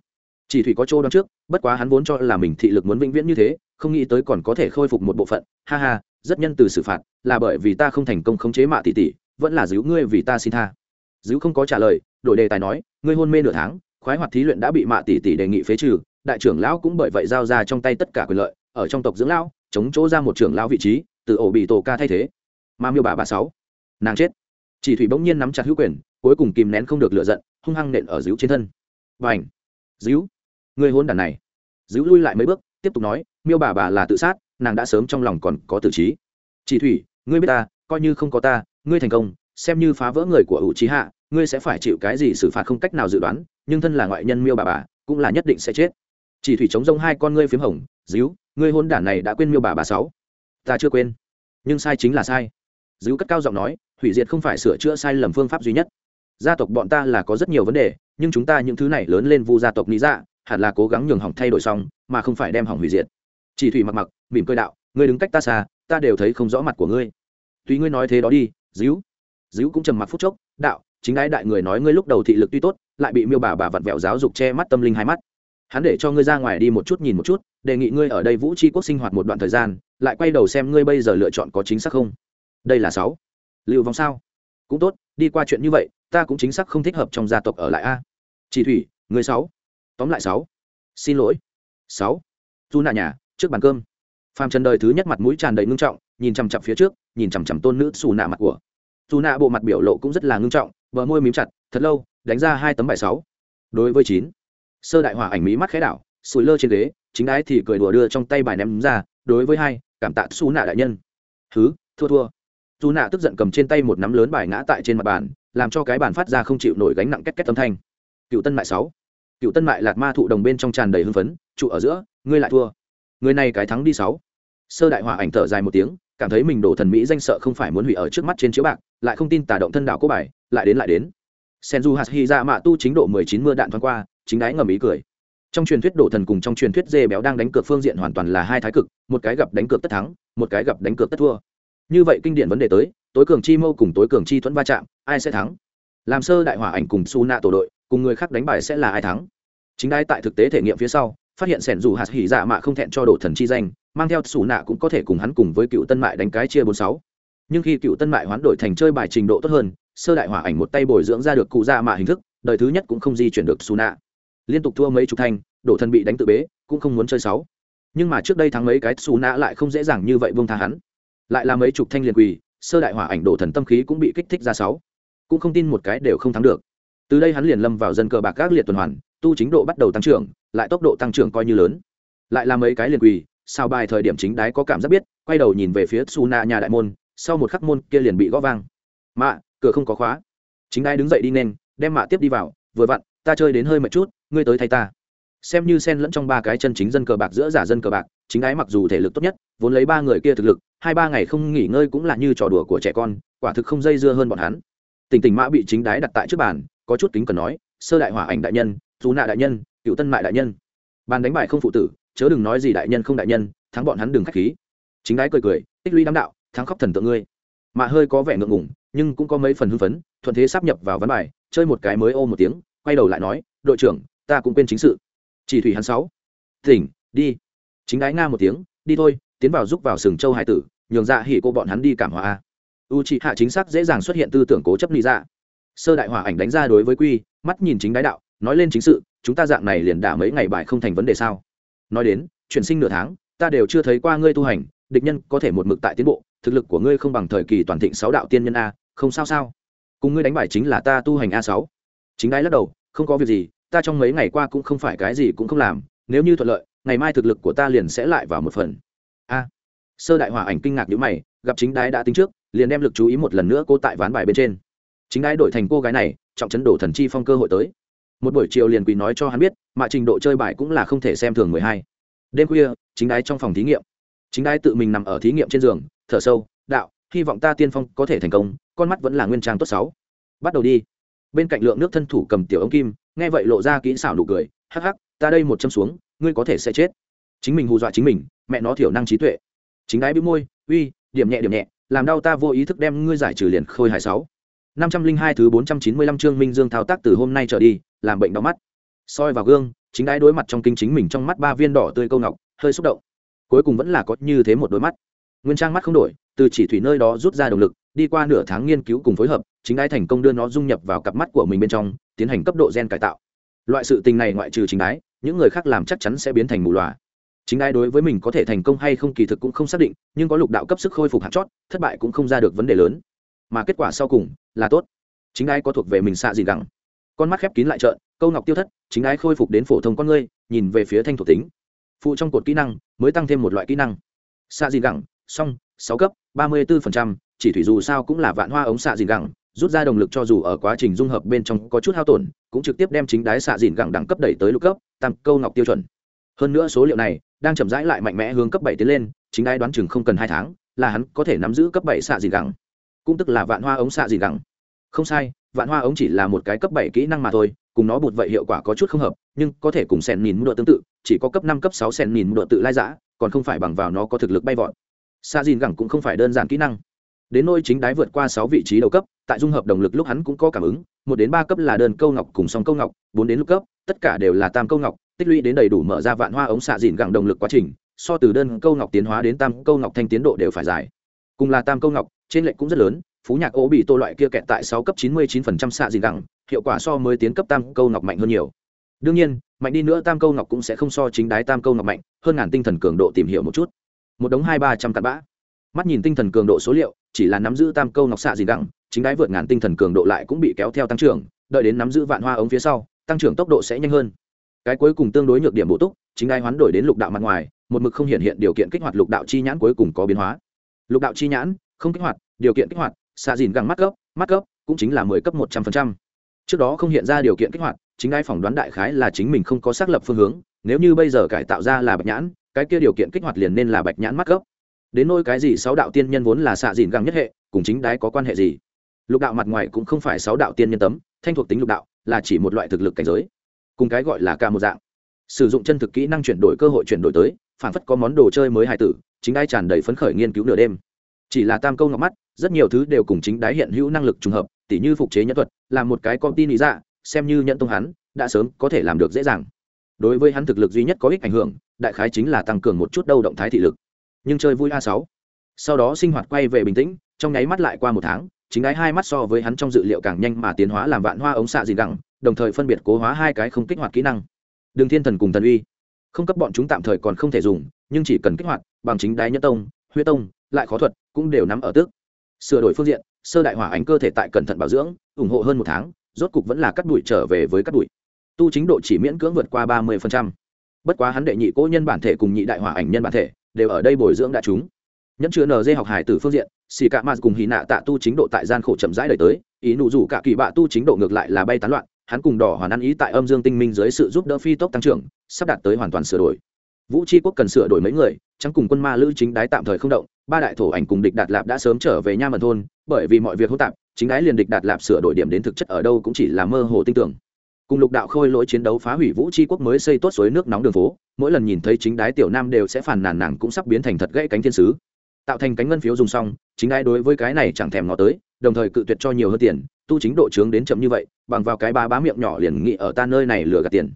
Chỉ thủy có chỗ đón trước, bất quá hắn vốn cho là mình thị lực muốn vĩnh viễn như thế, không nghĩ tới còn có thể khôi phục một bộ phận. Ha ha, rất nhân từ xử phạt, là bởi vì ta không thành công khống chế mạ tỷ tỷ, vẫn là giữ ngươi vì ta xin tha. Giữ không có trả lời, đổi đề tài nói, ngươi hôn mê nửa tháng khoái hoạt thí luyện đã bị mạ tỷ tỷ đề nghị phế trừ, đại trưởng lão cũng bởi vậy giao ra trong tay tất cả quyền lợi, ở trong tộc dưỡng lão, chống chỗ ra một trưởng lão vị trí, từ ổ bị tổ ca thay thế. Mà miêu bà bà sáu, nàng chết. Chỉ thủy bỗng nhiên nắm chặt hữu quyền, cuối cùng kìm nén không được lựa giận, hung hăng nện ở díu trên thân. Và ảnh díu người hôn đàn này. Díu lui lại mấy bước, tiếp tục nói, miêu bà bà là tự sát, nàng đã sớm trong lòng còn có tự trí. Chỉ thủy, ngươi biết ta, coi như không có ta, ngươi thành công, xem như phá vỡ người của ủ trí hạ ngươi sẽ phải chịu cái gì xử phạt không cách nào dự đoán, nhưng thân là ngoại nhân miêu bà bà, cũng là nhất định sẽ chết. Chỉ thủy chống rông hai con ngươi p h í m hồng, díu, ngươi hôn đản này đã quên miêu bà bà sáu. Ta chưa quên. Nhưng sai chính là sai. Díu cất cao giọng nói, hủy diệt không phải sửa chữa sai lầm phương pháp duy nhất. Gia tộc bọn ta là có rất nhiều vấn đề, nhưng chúng ta những thứ này lớn lên vu gia tộc lý dạ hẳn là cố gắng nhường hỏng thay đổi xong, mà không phải đem hỏng hủy diệt. Chỉ thủy mặc mặc, mỉm cười đạo, ngươi đứng cách ta xa, ta đều thấy không rõ mặt của ngươi. Tuy ngươi nói thế đó đi, díu. Díu cũng trầm mặc phút chốc, đạo chính ái đại người nói ngươi lúc đầu thị lực tuy tốt, lại bị miêu bà bà vặn vẹo giáo dục che mắt tâm linh hai mắt. Hắn để cho ngươi ra ngoài đi một chút nhìn một chút, đề nghị ngươi ở đây vũ tri quốc sinh hoạt một đoạn thời gian, lại quay đầu xem ngươi bây giờ lựa chọn có chính xác không. Đây là sáu. Lưu vong sao? Cũng tốt, đi qua chuyện như vậy, ta cũng chính xác không thích hợp trong gia tộc ở lại a. Chỉ thủy người sáu. Tóm lại sáu. Xin lỗi. Sáu. Du nạ nhà, trước bàn cơm. Phàm trần đời thứ nhất mặt mũi tràn đầy ngưng trọng, nhìn chằm chằm phía trước, nhìn chằm chằm tôn nữ xù nạ mặt của. Dù nạ bộ mặt biểu lộ cũng rất là ngưng trọng bờ môi mím chặt, thật lâu, đánh ra hai tấm bài sáu. Đối với chín, sơ đại hỏa ảnh mí mắt khẽ đảo sùi lơ trên ghế, chính ái thì cười đùa đưa trong tay bài ném ra, đối với hai, cảm tạ xu nạ đại nhân. Thứ thua thua. Dù nạ tức giận cầm trên tay một nắm lớn bài ngã tại trên mặt bàn, làm cho cái bàn phát ra không chịu nổi gánh nặng két két âm thanh. Cựu tân mại sáu, cựu tân mại lạt ma thụ đồng bên trong tràn đầy hưng phấn, trụ ở giữa, ngươi lại thua. Người này cái thắng đi sáu. Sơ đại hỏa ảnh thở dài một tiếng cảm thấy mình đổ thần mỹ danh sợ không phải muốn hủy ở trước mắt trên chiếu bạc, lại không tin tà động thân đạo cố bài, lại đến lại đến. Senju hạt hy ra mạ tu chính độ mười chín mưa đạn thoáng qua, chính đáy ngầm ý cười. Trong truyền thuyết đổ thần cùng trong truyền thuyết dê béo đang đánh cược phương diện hoàn toàn là hai thái cực, một cái gặp đánh cược tất thắng, một cái gặp đánh cược tất thua. Như vậy kinh điển vấn đề tới, tối cường chi mâu cùng tối cường chi thuẫn va chạm, ai sẽ thắng? Làm sơ đại hỏa ảnh cùng su nạ tổ đội, cùng người khác đánh bài sẽ là ai thắng? Chính đai tại thực tế thể nghiệm phía sau, phát hiện sẻn dù hạt hỉ dạ mạ không thẹn cho đổ thần chi danh mang theo xù nạ cũng có thể cùng hắn cùng với cựu tân mại đánh cái chia bốn sáu. Nhưng khi cựu tân mại hoán đổi thành chơi bài trình độ tốt hơn, sơ đại hỏa ảnh một tay bồi dưỡng ra được cụ dạ mạ hình thức, đời thứ nhất cũng không di chuyển được xù nạ. Liên tục thua mấy chục thanh, đổ thần bị đánh tự bế, cũng không muốn chơi sáu. Nhưng mà trước đây thắng mấy cái xù nạ lại không dễ dàng như vậy vương tha hắn. Lại là mấy chục thanh liền quỳ, sơ đại hỏa ảnh đổ thần tâm khí cũng bị kích thích ra sáu. Cũng không tin một cái đều không thắng được. Từ đây hắn liền lâm vào dân cờ bạc các liệt tuần hoàn, tu chính độ bắt đầu tăng trưởng, lại tốc độ tăng trưởng coi như lớn. Lại là mấy cái liền quỳ sao bài thời điểm chính đái có cảm giác biết, quay đầu nhìn về phía su na nhà đại môn, sau một khắc môn kia liền bị gõ vang. Mạ, cửa không có khóa. Chính đái đứng dậy đi nên, đem mạ tiếp đi vào, vừa vặn, ta chơi đến hơi mệt chút, ngươi tới thay ta. Xem như sen lẫn trong ba cái chân chính dân cờ bạc giữa giả dân cờ bạc, chính đái mặc dù thể lực tốt nhất, vốn lấy ba người kia thực lực, hai ba ngày không nghỉ ngơi cũng là như trò đùa của trẻ con, quả thực không dây dưa hơn bọn hắn. Tình tình mã bị chính đái đặt tại trước bàn, có chút kính cần nói, sơ đại hỏa ảnh đại nhân dù nạ đại nhân, cựu tân mại đại nhân. Bàn đánh bại không phụ tử chớ đừng nói gì đại nhân không đại nhân, thắng bọn hắn đừng k h á c h khí. Chính đái cười cười, tích lũy đám đạo, thắng khóc thần tượng ngươi. Mạ hơi có vẻ ngượng ngủng nhưng cũng có mấy phần hưng phấn, thuận thế sắp nhập vào ván bài, chơi một cái mới ô một tiếng, quay đầu lại nói, đội trưởng, ta cũng quên chính sự. Chỉ thủy hắn sáu. Tỉnh đi. Chính đái nga một tiếng, đi thôi, tiến vào giúp vào sừng châu hải tử, nhường dạ hỉ cô bọn hắn đi cảm hóa u trị hạ chính xác dễ dàng xuất hiện tư tưởng cố chấp lý dạ. Sơ đại hỏa ảnh đánh ra đối với quy, mắt nhìn chính đái đạo, nói lên chính sự, chúng ta dạng này liền đả mấy ngày bài không thành vấn đề sao? Nói đến, chuyển sinh nửa tháng, ta đều chưa thấy qua ngươi tu hành, địch nhân có thể một mực tại tiến bộ, thực lực của ngươi không bằng thời kỳ toàn thịnh sáu đạo tiên nhân a, không sao sao. Cùng ngươi đánh bài chính là ta tu hành a sáu. Chính đái lắc đầu, không có việc gì, ta trong mấy ngày qua cũng không phải cái gì cũng không làm, nếu như thuận lợi, ngày mai thực lực của ta liền sẽ lại vào một phần. A. Sơ đại hỏa ảnh kinh ngạc nhữ mày, gặp chính đái đã tính trước, liền đem lực chú ý một lần nữa cô tại ván bài bên trên. Chính đái đổi thành cô gái này, trọng chấn đổ thần chi phong cơ hội tới một buổi chiều liền quỳ nói cho hắn biết, mà trình độ chơi bài cũng là không thể xem thường mười hai. Đêm khuya, chính đái trong phòng thí nghiệm. Chính đái tự mình nằm ở thí nghiệm trên giường, thở sâu, đạo, hy vọng ta tiên phong có thể thành công, con mắt vẫn là nguyên trang tốt sáu bắt đầu đi. Bên cạnh lượng nước thân thủ cầm tiểu ống kim, nghe vậy lộ ra kỹ xảo nụ cười, hắc hắc, ta đây một châm xuống, ngươi có thể sẽ chết. Chính mình hù dọa chính mình, mẹ nó thiểu năng trí tuệ. Chính đái bĩu môi, uy, điểm nhẹ điểm nhẹ, làm đau ta vô ý thức đem ngươi giải trừ liền khôi hài sáu. Năm trăm linh hai thứ bốn trăm chín mươi lăm chương minh dương thao tác từ hôm nay trở đi làm bệnh đau mắt. Soi vào gương, chính đái đối mặt trong kinh chính mình trong mắt ba viên đỏ tươi câu ngọc, hơi xúc động. Cuối cùng vẫn là có như thế một đôi mắt. Nguyên trang mắt không đổi, từ chỉ thủy nơi đó rút ra động lực, đi qua nửa tháng nghiên cứu cùng phối hợp, chính đái thành công đưa nó dung nhập vào cặp mắt của mình bên trong, tiến hành cấp độ gen cải tạo. Loại sự tình này ngoại trừ chính đái, những người khác làm chắc chắn sẽ biến thành mù loà. Chính đái đối với mình có thể thành công hay không kỳ thực cũng không xác định, nhưng có lục đạo cấp sức khôi phục hạt chót, thất bại cũng không ra được vấn đề lớn. Mà kết quả sau cùng là tốt. Chính đái có thuộc về mình xạ gì gẳng con mắt khép kín lại trợn câu ngọc tiêu thất chính ái khôi phục đến phổ thông con ngươi nhìn về phía thanh thuộc tính. Phụ trong cột kỹ năng mới tăng thêm một loại kỹ năng. Xạ dìn gẳng song, sáu cấp ba mươi 34%, chỉ thủy dù sao cũng là vạn hoa ống xạ dìn gẳng rút ra động lực cho dù ở quá trình dung hợp bên trong có chút hao tổn cũng trực tiếp đem chính đái xạ dìn gẳng đẳng cấp đẩy tới lục cấp tăng câu ngọc tiêu chuẩn. Hơn nữa số liệu này đang chậm rãi lại mạnh mẽ hướng cấp bảy tiến lên chính đái đoán chừng không cần hai tháng là hắn có thể nắm giữ cấp bảy xạ dìn gẳng cũng tức là vạn hoa ống xạ dìn gẳng không sai, vạn hoa ống chỉ là một cái cấp bảy kỹ năng mà thôi, cùng nó bụt vậy hiệu quả có chút không hợp, nhưng có thể cùng sèn nhìn độ tương tự, chỉ có cấp năm, cấp sáu sèn nhìn độ tự lai giã còn không phải bằng vào nó có thực lực bay vọt. Xạ dìn gẳng cũng không phải đơn giản kỹ năng. Đến nôi chính đái vượt qua sáu vị trí đầu cấp, tại dung hợp động lực lúc hắn cũng có cảm ứng, một đến ba cấp là đơn câu ngọc cùng song câu ngọc, bốn đến lục cấp, tất cả đều là tam câu ngọc, tích lũy đến đầy đủ mở ra vạn hoa ống xạ dìn gẳng động lực quá trình, so từ đơn câu ngọc tiến hóa đến tam câu ngọc thanh tiến độ đều phải dài. Cùng là tam câu ngọc, trên lệnh cũng rất lớn phú nhạc ố bị tô loại kia kẹt tại sáu cấp chín mươi chín phần trăm xạ gì gẳng, hiệu quả so mới tiến cấp tam câu ngọc mạnh hơn nhiều. Đương nhiên, mạnh đi nữa tam câu ngọc cũng sẽ không so chính đái tam câu ngọc mạnh, hơn ngàn tinh thần cường độ tìm hiểu một chút. Một đống hai ba trăm cặn bã. Mắt nhìn tinh thần cường độ số liệu, chỉ là nắm giữ tam câu ngọc xạ gì đẳng chính đái vượt ngàn tinh thần cường độ lại cũng bị kéo theo tăng trưởng, đợi đến nắm giữ vạn hoa ống phía sau, tăng trưởng tốc độ sẽ nhanh hơn. Cái cuối cùng tương đối nhược điểm bổ túc, chính đái hoán đổi đến lục đạo mặt ngoài, một mực không hiện hiện điều kiện kích hoạt lục đạo chi nhãn cuối cùng có biến hóa. Lục đạo chi nhãn, không kích hoạt, điều kiện kích hoạt xạ dìn găng mắt cấp mắt cấp cũng chính là mười cấp một trăm phần trăm. Trước đó không hiện ra điều kiện kích hoạt, chính ai phỏng đoán đại khái là chính mình không có xác lập phương hướng, nếu như bây giờ cải tạo ra là bạch nhãn, cái kia điều kiện kích hoạt liền nên là bạch nhãn mắt cấp đến nôi cái gì sáu đạo tiên nhân vốn là xạ dìn găng nhất hệ, cùng chính đái có quan hệ gì? Lục đạo mặt ngoài cũng không phải sáu đạo tiên nhân tấm, thanh thuộc tính lục đạo, là chỉ một loại thực lực cảnh giới. Cùng cái gọi là ca một dạng. Sử dụng chân thực kỹ năng chuyển đổi cơ hội chuyển đổi tới phản phất có món đồ chơi mới hài tử, chính đái tràn đầy phấn khởi nghiên cứu nửa đêm. Chỉ là tam câu ngọc mắt rất nhiều thứ đều cùng chính đái hiện hữu năng lực trùng hợp, tỉ như phục chế nhân thuật là một cái công ty lý dạ xem như nhận tông hắn, đã sớm có thể làm được dễ dàng. Đối với hắn thực lực duy nhất có ích ảnh hưởng, đại khái chính là tăng cường một chút đâu động thái thị lực. Nhưng chơi vui a sáu. Sau đó sinh hoạt quay về bình tĩnh, trong nháy mắt lại qua một tháng, chính đái hai mắt so với hắn trong dự liệu càng nhanh mà tiến hóa làm vạn hoa ống xạ gì đẳng đồng thời phân biệt cố hóa hai cái không kích hoạt kỹ năng. Đường thiên thần cùng thần uy. Không cấp bọn chúng tạm thời còn không thể dùng, nhưng chỉ cần kích hoạt, bằng chính đái nhất tông, huyết tông, lại khó thuật, cũng đều nắm ở tước sửa đổi phương diện, sơ đại hỏa ảnh cơ thể tại cẩn thận bảo dưỡng, ủng hộ hơn một tháng, rốt cục vẫn là cắt đuổi trở về với cắt đuổi. Tu chính độ chỉ miễn cưỡng vượt qua ba mươi bất quá hắn đệ nhị cố nhân bản thể cùng nhị đại hỏa ảnh nhân bản thể đều ở đây bồi dưỡng đã chúng nhẫn chứa nd học hải từ phương diện xì cạ mạt cùng hì nạ tạ tu chính độ tại gian khổ chậm rãi đời tới, ý nụ rủ cả kỳ bạ tu chính độ ngược lại là bay tán loạn, hắn cùng đỏ hoàn ăn ý tại âm dương tinh minh dưới sự giúp đỡ phi tốc tăng trưởng, sắp đạt tới hoàn toàn sửa đổi. Vũ tri quốc cần sửa đổi mấy người chẳng cùng quân ma lữ chính đái tạm thời không động, ba đại thổ ảnh cùng địch đạt lạp đã sớm trở về nha mật thôn, bởi vì mọi việc hỗn tạp, chính đái liền địch đạt lạp sửa đổi điểm đến thực chất ở đâu cũng chỉ là mơ hồ tin tưởng. Cùng lục đạo khôi lỗi chiến đấu phá hủy vũ tri quốc mới xây tốt suối nước nóng đường phố, mỗi lần nhìn thấy chính đái tiểu nam đều sẽ phàn nàn nàng cũng sắp biến thành thật gãy cánh thiên sứ. Tạo thành cánh ngân phiếu dùng xong, chính đái đối với cái này chẳng thèm ngó tới, đồng thời cự tuyệt cho nhiều hơn tiền, tu chính độ trướng đến chậm như vậy, bằng vào cái ba bá miệng nhỏ liền nghĩ ở ta nơi này lừa gạt tiền.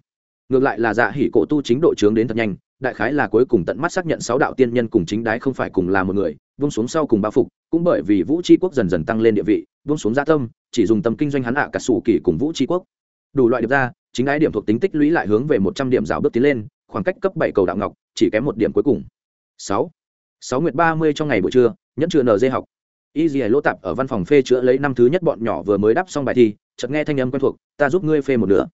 Ngược lại là dạ hỉ cổ tu chính độ trướng đến thật nhanh đại khái là cuối cùng tận mắt xác nhận sáu đạo tiên nhân cùng chính đái không phải cùng là một người, vung xuống sau cùng bao phục, cũng bởi vì vũ tri quốc dần dần tăng lên địa vị, vung xuống gia tâm, chỉ dùng tâm kinh doanh hắn hạ cả sủ kỳ cùng vũ tri quốc. Đủ loại điệp ra, chính ái điểm thuộc tính tích lũy lại hướng về một trăm điểm rào bước tiến lên, khoảng cách cấp bảy cầu đạo ngọc, chỉ kém một điểm cuối cùng. Sáu. Sáu nguyệt ba mươi trong ngày buổi trưa, nhẫn trưa nd học. Y dì lỗ tạp ở văn phòng phê chữa lấy năm thứ nhất bọn nhỏ vừa mới đáp xong bài thi, chợt nghe thanh âm quen thuộc, ta giúp ngươi phê một nửa.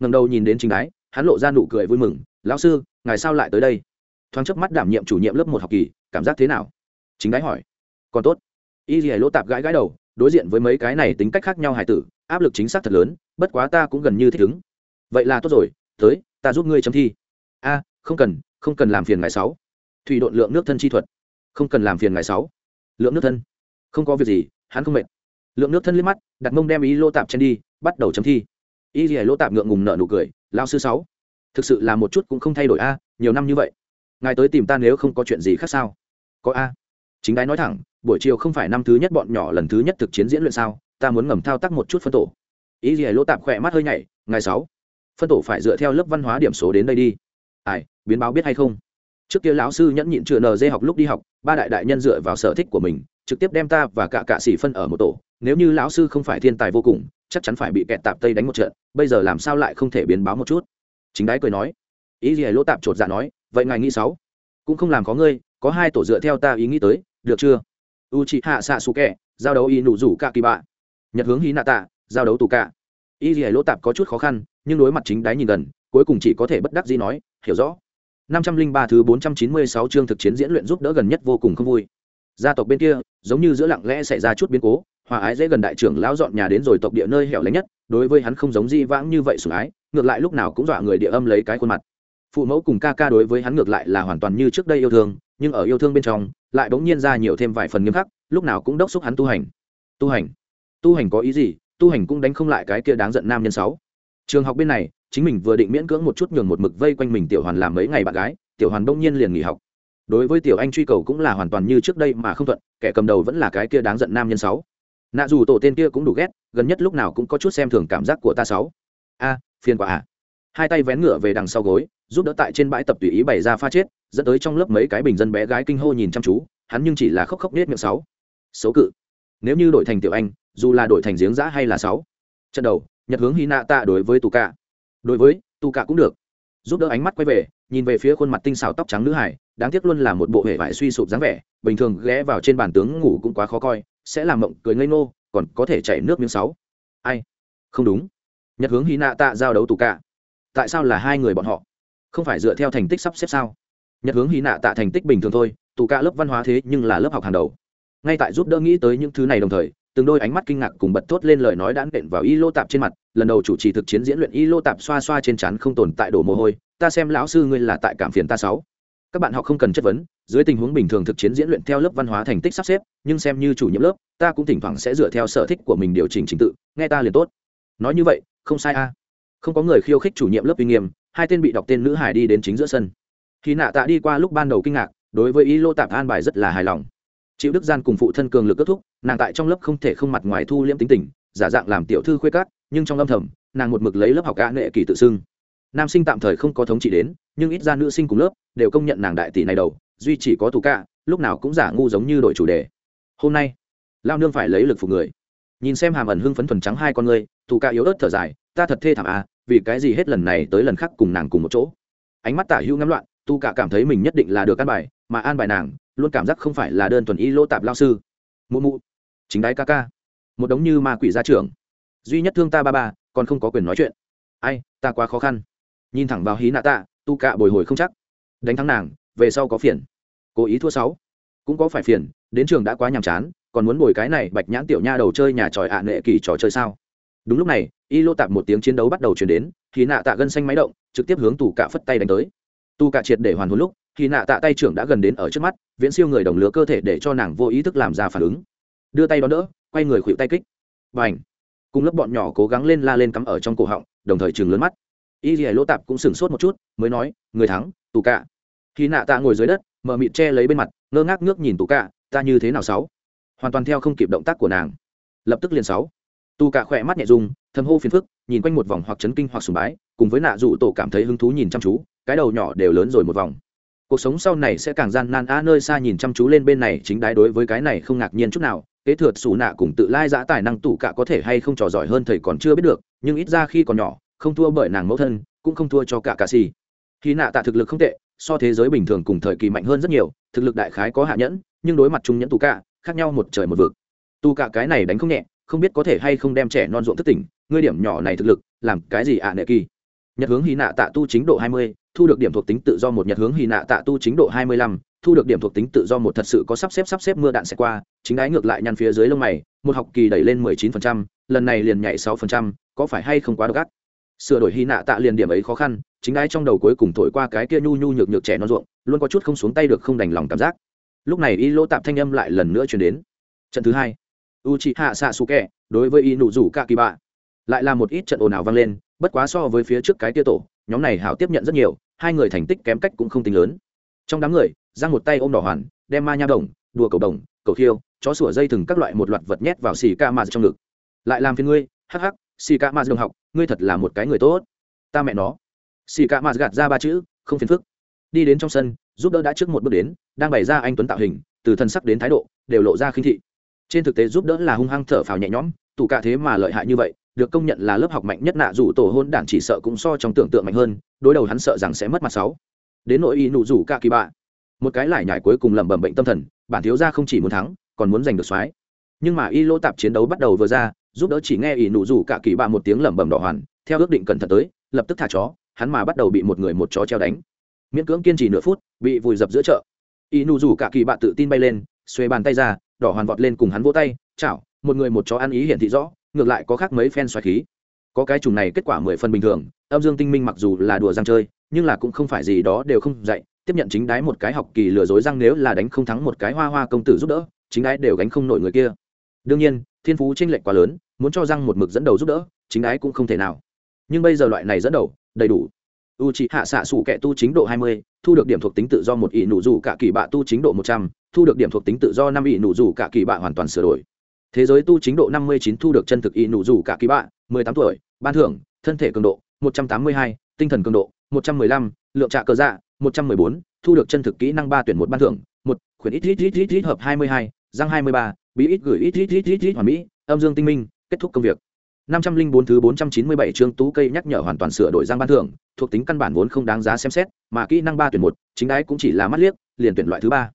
Ngầm đầu nhìn đến chính ái hắn lộ ra nụ cười vui mừng, lão sư ngài sao lại tới đây? Thoáng chớp mắt đảm nhiệm chủ nhiệm lớp một học kỳ, cảm giác thế nào? Chính gái hỏi. Còn tốt. Y dì lỗ tạp gãi gãi đầu, đối diện với mấy cái này tính cách khác nhau hải tử, áp lực chính xác thật lớn, bất quá ta cũng gần như thích ứng. Vậy là tốt rồi, tới, ta giúp ngươi chấm thi. A, không cần không cần làm phiền ngày sáu. Thủy độn lượng nước thân chi thuật. Không cần làm phiền ngày sáu. Lượng nước thân. Không có việc gì, hắn không mệt. Lượng nước thân liếc mắt, đặt mông đem ý lô tạp chen đi, bắt đầu chấm thi. Ý gì lỗ tạp ngượng ngùng nợ nụ cười lao sư sáu thực sự là một chút cũng không thay đổi a, nhiều năm như vậy, ngài tới tìm ta nếu không có chuyện gì khác sao? Có a. Chính đái nói thẳng, buổi chiều không phải năm thứ nhất bọn nhỏ lần thứ nhất thực chiến diễn luyện sao, ta muốn ngầm thao tác một chút phân tổ. Ý gì lỗ tạp khỏe mắt hơi nhảy ngày sáu. Phân tổ phải dựa theo lớp văn hóa điểm số đến đây đi. Ai, biến báo biết hay không? Trước kia lão sư nhẫn nhịn chữa nd học lúc đi học, ba đại đại nhân dựa vào sở thích của mình, trực tiếp đem ta và cả cạ sĩ phân ở một tổ. Nếu như lão sư không phải thiên tài vô cùng, chắc chắn phải bị kẹt tạp tây đánh một trận, bây giờ làm sao lại không thể biến báo một chút? Chính đái cười nói, ý gì lỗ tạp chột dạ nói, vậy ngài nghĩ sáu? Cũng không làm có ngươi, có hai tổ dựa theo ta ý nghĩ tới, được chưa? U chị hạ xạ xù kẹ giao đấu y nụ rủ cả kỳ bạ. Nhật hướng hí nạ tạ giao đấu tù cả. Ý gì lỗ tạp có chút khó khăn, nhưng đối mặt chính đáy nhìn gần, cuối cùng chỉ có thể bất đắc dĩ nói, hiểu rõ. năm trăm linh ba thứ bốn trăm chín mươi sáu chương thực chiến diễn luyện giúp đỡ gần nhất vô cùng không vui. Gia tộc bên kia, giống như giữa lặng lẽ xảy ra chút biến cố, hòa ái dễ gần đại trưởng lão dọn nhà đến rồi tộc địa nơi hẻo lánh nhất, đối với hắn không giống di vãng như vậy sủng ái ngược lại lúc nào cũng dọa người địa âm lấy cái khuôn mặt. Phụ mẫu cùng ca ca đối với hắn ngược lại là hoàn toàn như trước đây yêu thương, nhưng ở yêu thương bên trong, lại bỗng nhiên ra nhiều thêm vài phần nghiêm khắc, lúc nào cũng đốc xúc hắn tu hành. Tu hành? Tu hành có ý gì? Tu hành cũng đánh không lại cái kia đáng giận nam nhân sáu. Trường học bên này, chính mình vừa định miễn cưỡng một chút nhường một mực vây quanh mình tiểu hoàn làm mấy ngày bạn gái, tiểu hoàn bỗng nhiên liền nghỉ học. Đối với tiểu anh truy cầu cũng là hoàn toàn như trước đây mà không thuận, kẻ cầm đầu vẫn là cái kia đáng giận nam nhân sáu. Nạ dù tổ tên kia cũng đủ ghét, gần nhất lúc nào cũng có chút xem thường cảm giác của ta sáu. A phiền quả à. Hai tay vén ngựa về đằng sau gối, giúp đỡ tại trên bãi tập tùy ý bày ra pha chết, dẫn tới trong lớp mấy cái bình dân bé gái kinh hô nhìn chăm chú, hắn nhưng chỉ là khóc khóc nết miệng sáu. Số cự. Nếu như đổi thành tiểu anh, dù là đổi thành giếng giã hay là sáu. Trận đầu, nhật hướng hy nạ tạ đối với tù cạ. đối với tù cạ cũng được. Giúp đỡ ánh mắt quay về, nhìn về phía khuôn mặt tinh xào tóc trắng nữ hải, đáng tiếc luôn là một bộ hệ vải suy sụp dáng vẻ, bình thường ghé vào trên bàn tướng ngủ cũng quá khó coi, sẽ làm mộng cười ngây ngô, còn có thể chảy nước miếng sáu. Ai? Không đúng nhật hướng hy nạ tạ giao đấu tù cả. Tại sao là hai người bọn họ? Không phải dựa theo thành tích sắp xếp sao? Nhật hướng hy nạ tạ thành tích bình thường thôi, tù cả lớp văn hóa thế nhưng là lớp học hàng đầu. Ngay tại giúp đỡ nghĩ tới những thứ này đồng thời, từng đôi ánh mắt kinh ngạc cùng bật thốt lên lời nói đã nện vào y lô tạp trên mặt, lần đầu chủ trì thực chiến diễn luyện y lô tạp xoa xoa trên trán không tồn tại đổ mồ hôi, ta xem lão sư ngươi là tại cảm phiền ta sáu. Các bạn học không cần chất vấn, dưới tình huống bình thường thực chiến diễn luyện theo lớp văn hóa thành tích sắp xếp, nhưng xem như chủ nhiệm lớp, ta cũng thỉnh thoảng sẽ dựa theo sở thích của mình điều chỉnh trình tự, nghe ta liền tốt. Nói như vậy không sai a. Không có người khiêu khích chủ nhiệm lớp uy nghiêm, hai tên bị đọc tên nữ hải đi đến chính giữa sân. Khi nạ tạ đi qua lúc ban đầu kinh ngạc, đối với y lô tạp an bài rất là hài lòng. Chịu đức gian cùng phụ thân cường lực kết thúc, nàng tại trong lớp không thể không mặt ngoài thu liễm tính tình, giả dạng làm tiểu thư khuê cát nhưng trong âm thầm, nàng một mực lấy lớp học cả nghệ kỳ tự xưng. Nam sinh tạm thời không có thống trị đến, nhưng ít ra nữ sinh cùng lớp đều công nhận nàng đại tỷ này đầu, duy chỉ có tù cạ lúc nào cũng giả ngu giống như đội chủ đề. Hôm nay, lao nương phải lấy lực phục người. Nhìn xem hàm ẩn hưng phấn thuần trắng hai con người tù cạ yếu ớt thở dài ta thật thê thảm à vì cái gì hết lần này tới lần khác cùng nàng cùng một chỗ? Ánh mắt tả hữu ngắm loạn, tu cả cảm thấy mình nhất định là được an bài, mà an bài nàng, luôn cảm giác không phải là đơn thuần y lô tạp lao sư. Mụ mụ, chính đái ca ca, một đống như ma quỷ gia trưởng. Duy nhất thương ta ba ba, còn không có quyền nói chuyện. Ai, ta quá khó khăn. Nhìn thẳng vào hí nạ tạ, tu cạ bồi hồi không chắc. Đánh thắng nàng, về sau có phiền. Cố ý thua sáu. Cũng có phải phiền, đến trường đã quá nhàm chán, còn muốn bồi cái này bạch nhãn tiểu nha đầu chơi nhà tròi ạ à nệ kỳ trò chơi sao? Đúng lúc này y lô tạp một tiếng chiến đấu bắt đầu chuyển đến thì nạ tạ gân xanh máy động, trực tiếp hướng tù cạ phất tay đánh tới. Tu cạ triệt để hoàn hồn lúc thì nạ tạ tay trưởng đã gần đến ở trước mắt, viễn siêu người đồng lứa cơ thể để cho nàng vô ý thức làm ra phản ứng. Đưa tay đó đỡ, quay người khuỵu tay kích. Và ảnh cùng lớp bọn nhỏ cố gắng lên la lên cắm ở trong cổ họng, đồng thời chừng lớn mắt. Y dì lỗ tạp cũng sửng sốt một chút, mới nói, người thắng, tù cạ khi nạ tạ ngồi dưới đất, mở mịt che lấy bên mặt, ngơ ngác nước nhìn tù cạ ta như thế nào sáu? Hoàn toàn theo không kịp động tác của nàng. Lập tức liền sáu tù cả khỏe mắt nhẹ dung thầm hô phiền phức, nhìn quanh một vòng hoặc chấn kinh hoặc sùng bái, cùng với nạ dụ tổ cảm thấy hứng thú nhìn chăm chú, cái đầu nhỏ đều lớn rồi một vòng. Cuộc sống sau này sẽ càng gian nan, a, nơi xa nhìn chăm chú lên bên này chính đái đối với cái này không ngạc nhiên chút nào, kế thừa xù nạ cùng tự lai giã tài năng tủ cả có thể hay không trò giỏi hơn thầy còn chưa biết được, nhưng ít ra khi còn nhỏ, không thua bởi nàng mẫu thân, cũng không thua cho cả cà xì khi nạ tạ thực lực không tệ, so thế giới bình thường cùng thời kỳ mạnh hơn rất nhiều, thực lực đại khái có hạ nhẫn, nhưng đối mặt trung nhẫn tù cả, khác nhau một trời một vực. Tù cả cái này đánh không nhẹ không biết có thể hay không đem trẻ non ruộng thất tỉnh, ngươi điểm nhỏ này thực lực, làm cái gì ạ à nệ kỳ? Nhật hướng hy nạ tạ tu chính độ hai mươi, thu được điểm thuộc tính tự do một, nhật hướng hy nạ tạ tu chính độ hai mươi lăm, thu được điểm thuộc tính tự do một thật sự có sắp xếp sắp xếp mưa đạn sẽ qua, chính đái ngược lại nhăn phía dưới lông mày, một học kỳ đẩy lên mười chín phần trăm, lần này liền nhảy sáu phần trăm, có phải hay không quá độc gắt? sửa đổi hy nạ tạ liền điểm ấy khó khăn, chính đái trong đầu cuối cùng thổi qua cái kia nhu nhu nhược nhược trẻ non ruộng, luôn có chút không xuống tay được không đành lòng cảm giác. Lúc này y lỗ tạm thanh âm lại lần nữa chuyển đến. Trận thứ hai u chị hạ xạ xù kẹ đối với y nụ rủ ca kỳ bạ lại là một ít trận ồn ào vang lên, bất quá so với phía trước cái tia tổ, nhóm này hảo tiếp nhận rất nhiều, hai người thành tích kém cách cũng không tính lớn. Trong đám người, giang một tay ôm đỏ hoàn, đem ma nha đồng, đùa cầu đồng, cầu khiêu, chó sủa dây thừng các loại một loạt vật nhét vào xì ca ma trong ngực. Lại làm phiền ngươi, hắc hắc xì ca ma đồng học, ngươi thật là một cái người tốt. Ta mẹ nó. Xì ca ma gạt ra ba chữ, không phiền phức. Đi đến trong sân, giúp đỡ đã trước một bước đến, đang bày ra anh tuấn tạo hình, từ thân sắc đến thái độ, đều lộ ra khinh thị trên thực tế giúp đỡ là hung hăng thở phào nhẹ nhõm, tù cả thế mà lợi hại như vậy, được công nhận là lớp học mạnh nhất nạ dù tổ hôn đản chỉ sợ cũng so trong tưởng tượng mạnh hơn, đối đầu hắn sợ rằng sẽ mất mặt sáu. Đến nội y nụ rủ cả kỳ bạ. Một cái lại nhải cuối cùng lẩm bẩm bệnh tâm thần, bản thiếu gia không chỉ muốn thắng, còn muốn giành được soái. Nhưng mà y lỗ tạp chiến đấu bắt đầu vừa ra, giúp đỡ chỉ nghe y nụ rủ cả kỳ bạ một tiếng lẩm bẩm đỏ hoàn, theo ước định cẩn thận tới, lập tức thả chó, hắn mà bắt đầu bị một người một chó treo đánh. Miễn cưỡng kiên trì nửa phút, bị vùi dập giữa chợ. Y nụ rủ cả kỳ bạ tự tin bay lên xuê bàn tay ra đỏ hoàn vọt lên cùng hắn vỗ tay, chảo, một người một chó ăn ý hiển thị rõ, ngược lại có khác mấy phen xoài khí. Có cái chủng này kết quả mười phần bình thường, âm dương tinh minh mặc dù là đùa răng chơi, nhưng là cũng không phải gì đó đều không dạy, tiếp nhận chính đái một cái học kỳ lừa dối răng nếu là đánh không thắng một cái hoa hoa công tử giúp đỡ, chính đái đều gánh không nổi người kia. Đương nhiên, thiên phú tranh lệch quá lớn, muốn cho răng một mực dẫn đầu giúp đỡ, chính đái cũng không thể nào. Nhưng bây giờ loại này dẫn đầu, đầy đủ u c hạ xạ sủ kẻ tu chính độ 20, thu được điểm thuộc tính tự do một ỷ nụ dù cả kỳ bạ tu chính độ 100, thu được điểm thuộc tính tự do năm ỷ nụ dù cả kỳ bạ hoàn toàn sửa đổi. Thế giới tu chính độ 59 thu được chân thực ỷ nụ dù cả kỳ bạ 18 tuổi ban thưởng thân thể cường độ 182, tinh thần cường độ 115, lượng trạ cờ dạ 114, thu được chân thực kỹ năng ba tuyển một ban thưởng một khuyển ít ít ít ít ít hợp 22, răng 23, bí ít gửi ít ít ít ít ít hoàn mỹ âm dương tinh minh kết thúc công việc năm trăm linh bốn thứ bốn trăm chín mươi bảy chương tú cây nhắc nhở hoàn toàn sửa đổi răng ban thưởng, thuộc tính căn bản vốn không đáng giá xem xét, mà kỹ năng ba tuyển một, chính đái cũng chỉ là mắt liếc, liền tuyển loại thứ ba.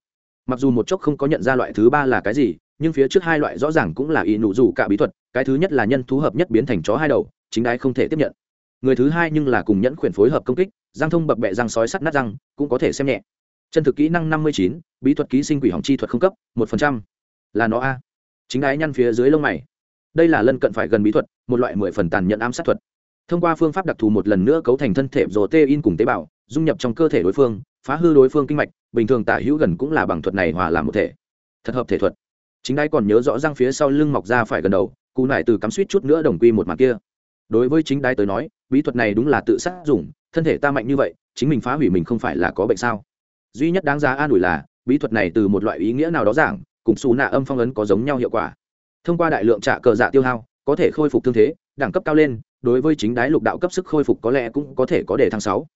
Mặc dù một chốc không có nhận ra loại thứ ba là cái gì, nhưng phía trước hai loại rõ ràng cũng là y nụ rủ cả bí thuật, cái thứ nhất là nhân thú hợp nhất biến thành chó hai đầu, chính đái không thể tiếp nhận. Người thứ hai nhưng là cùng nhẫn khuyển phối hợp công kích, giang thông bập bẹ răng sói sắt nát răng, cũng có thể xem nhẹ. Chân thực kỹ năng năm mươi chín, bí thuật ký sinh quỷ hỏng chi thuật không cấp, một phần trăm. Là nó a. Chính đái nhăn phía dưới lông mày đây là lân cận phải gần bí thuật, một loại mười phần tàn nhẫn ám sát thuật. Thông qua phương pháp đặc thù một lần nữa cấu thành thân thể rồ tê in cùng tế bào, dung nhập trong cơ thể đối phương, phá hư đối phương kinh mạch, bình thường tả hữu gần cũng là bằng thuật này hòa làm một thể. Thật hợp thể thuật. Chính đái còn nhớ rõ răng phía sau lưng mọc ra phải gần đầu, cụ nải từ cắm suýt chút nữa đồng quy một mặt kia. Đối với chính đái tới nói, bí thuật này đúng là tự sát dùng, thân thể ta mạnh như vậy, chính mình phá hủy mình không phải là có bệnh sao? Duy nhất đáng giá an ủi là, bí thuật này từ một loại ý nghĩa nào đó giảng, cùng xù nạ âm phong ấn có giống nhau hiệu quả thông qua đại lượng trả cờ dạ tiêu hao, có thể khôi phục thương thế, đẳng cấp cao lên, đối với chính đái lục đạo cấp sức khôi phục có lẽ cũng có thể có đề thăng sáu.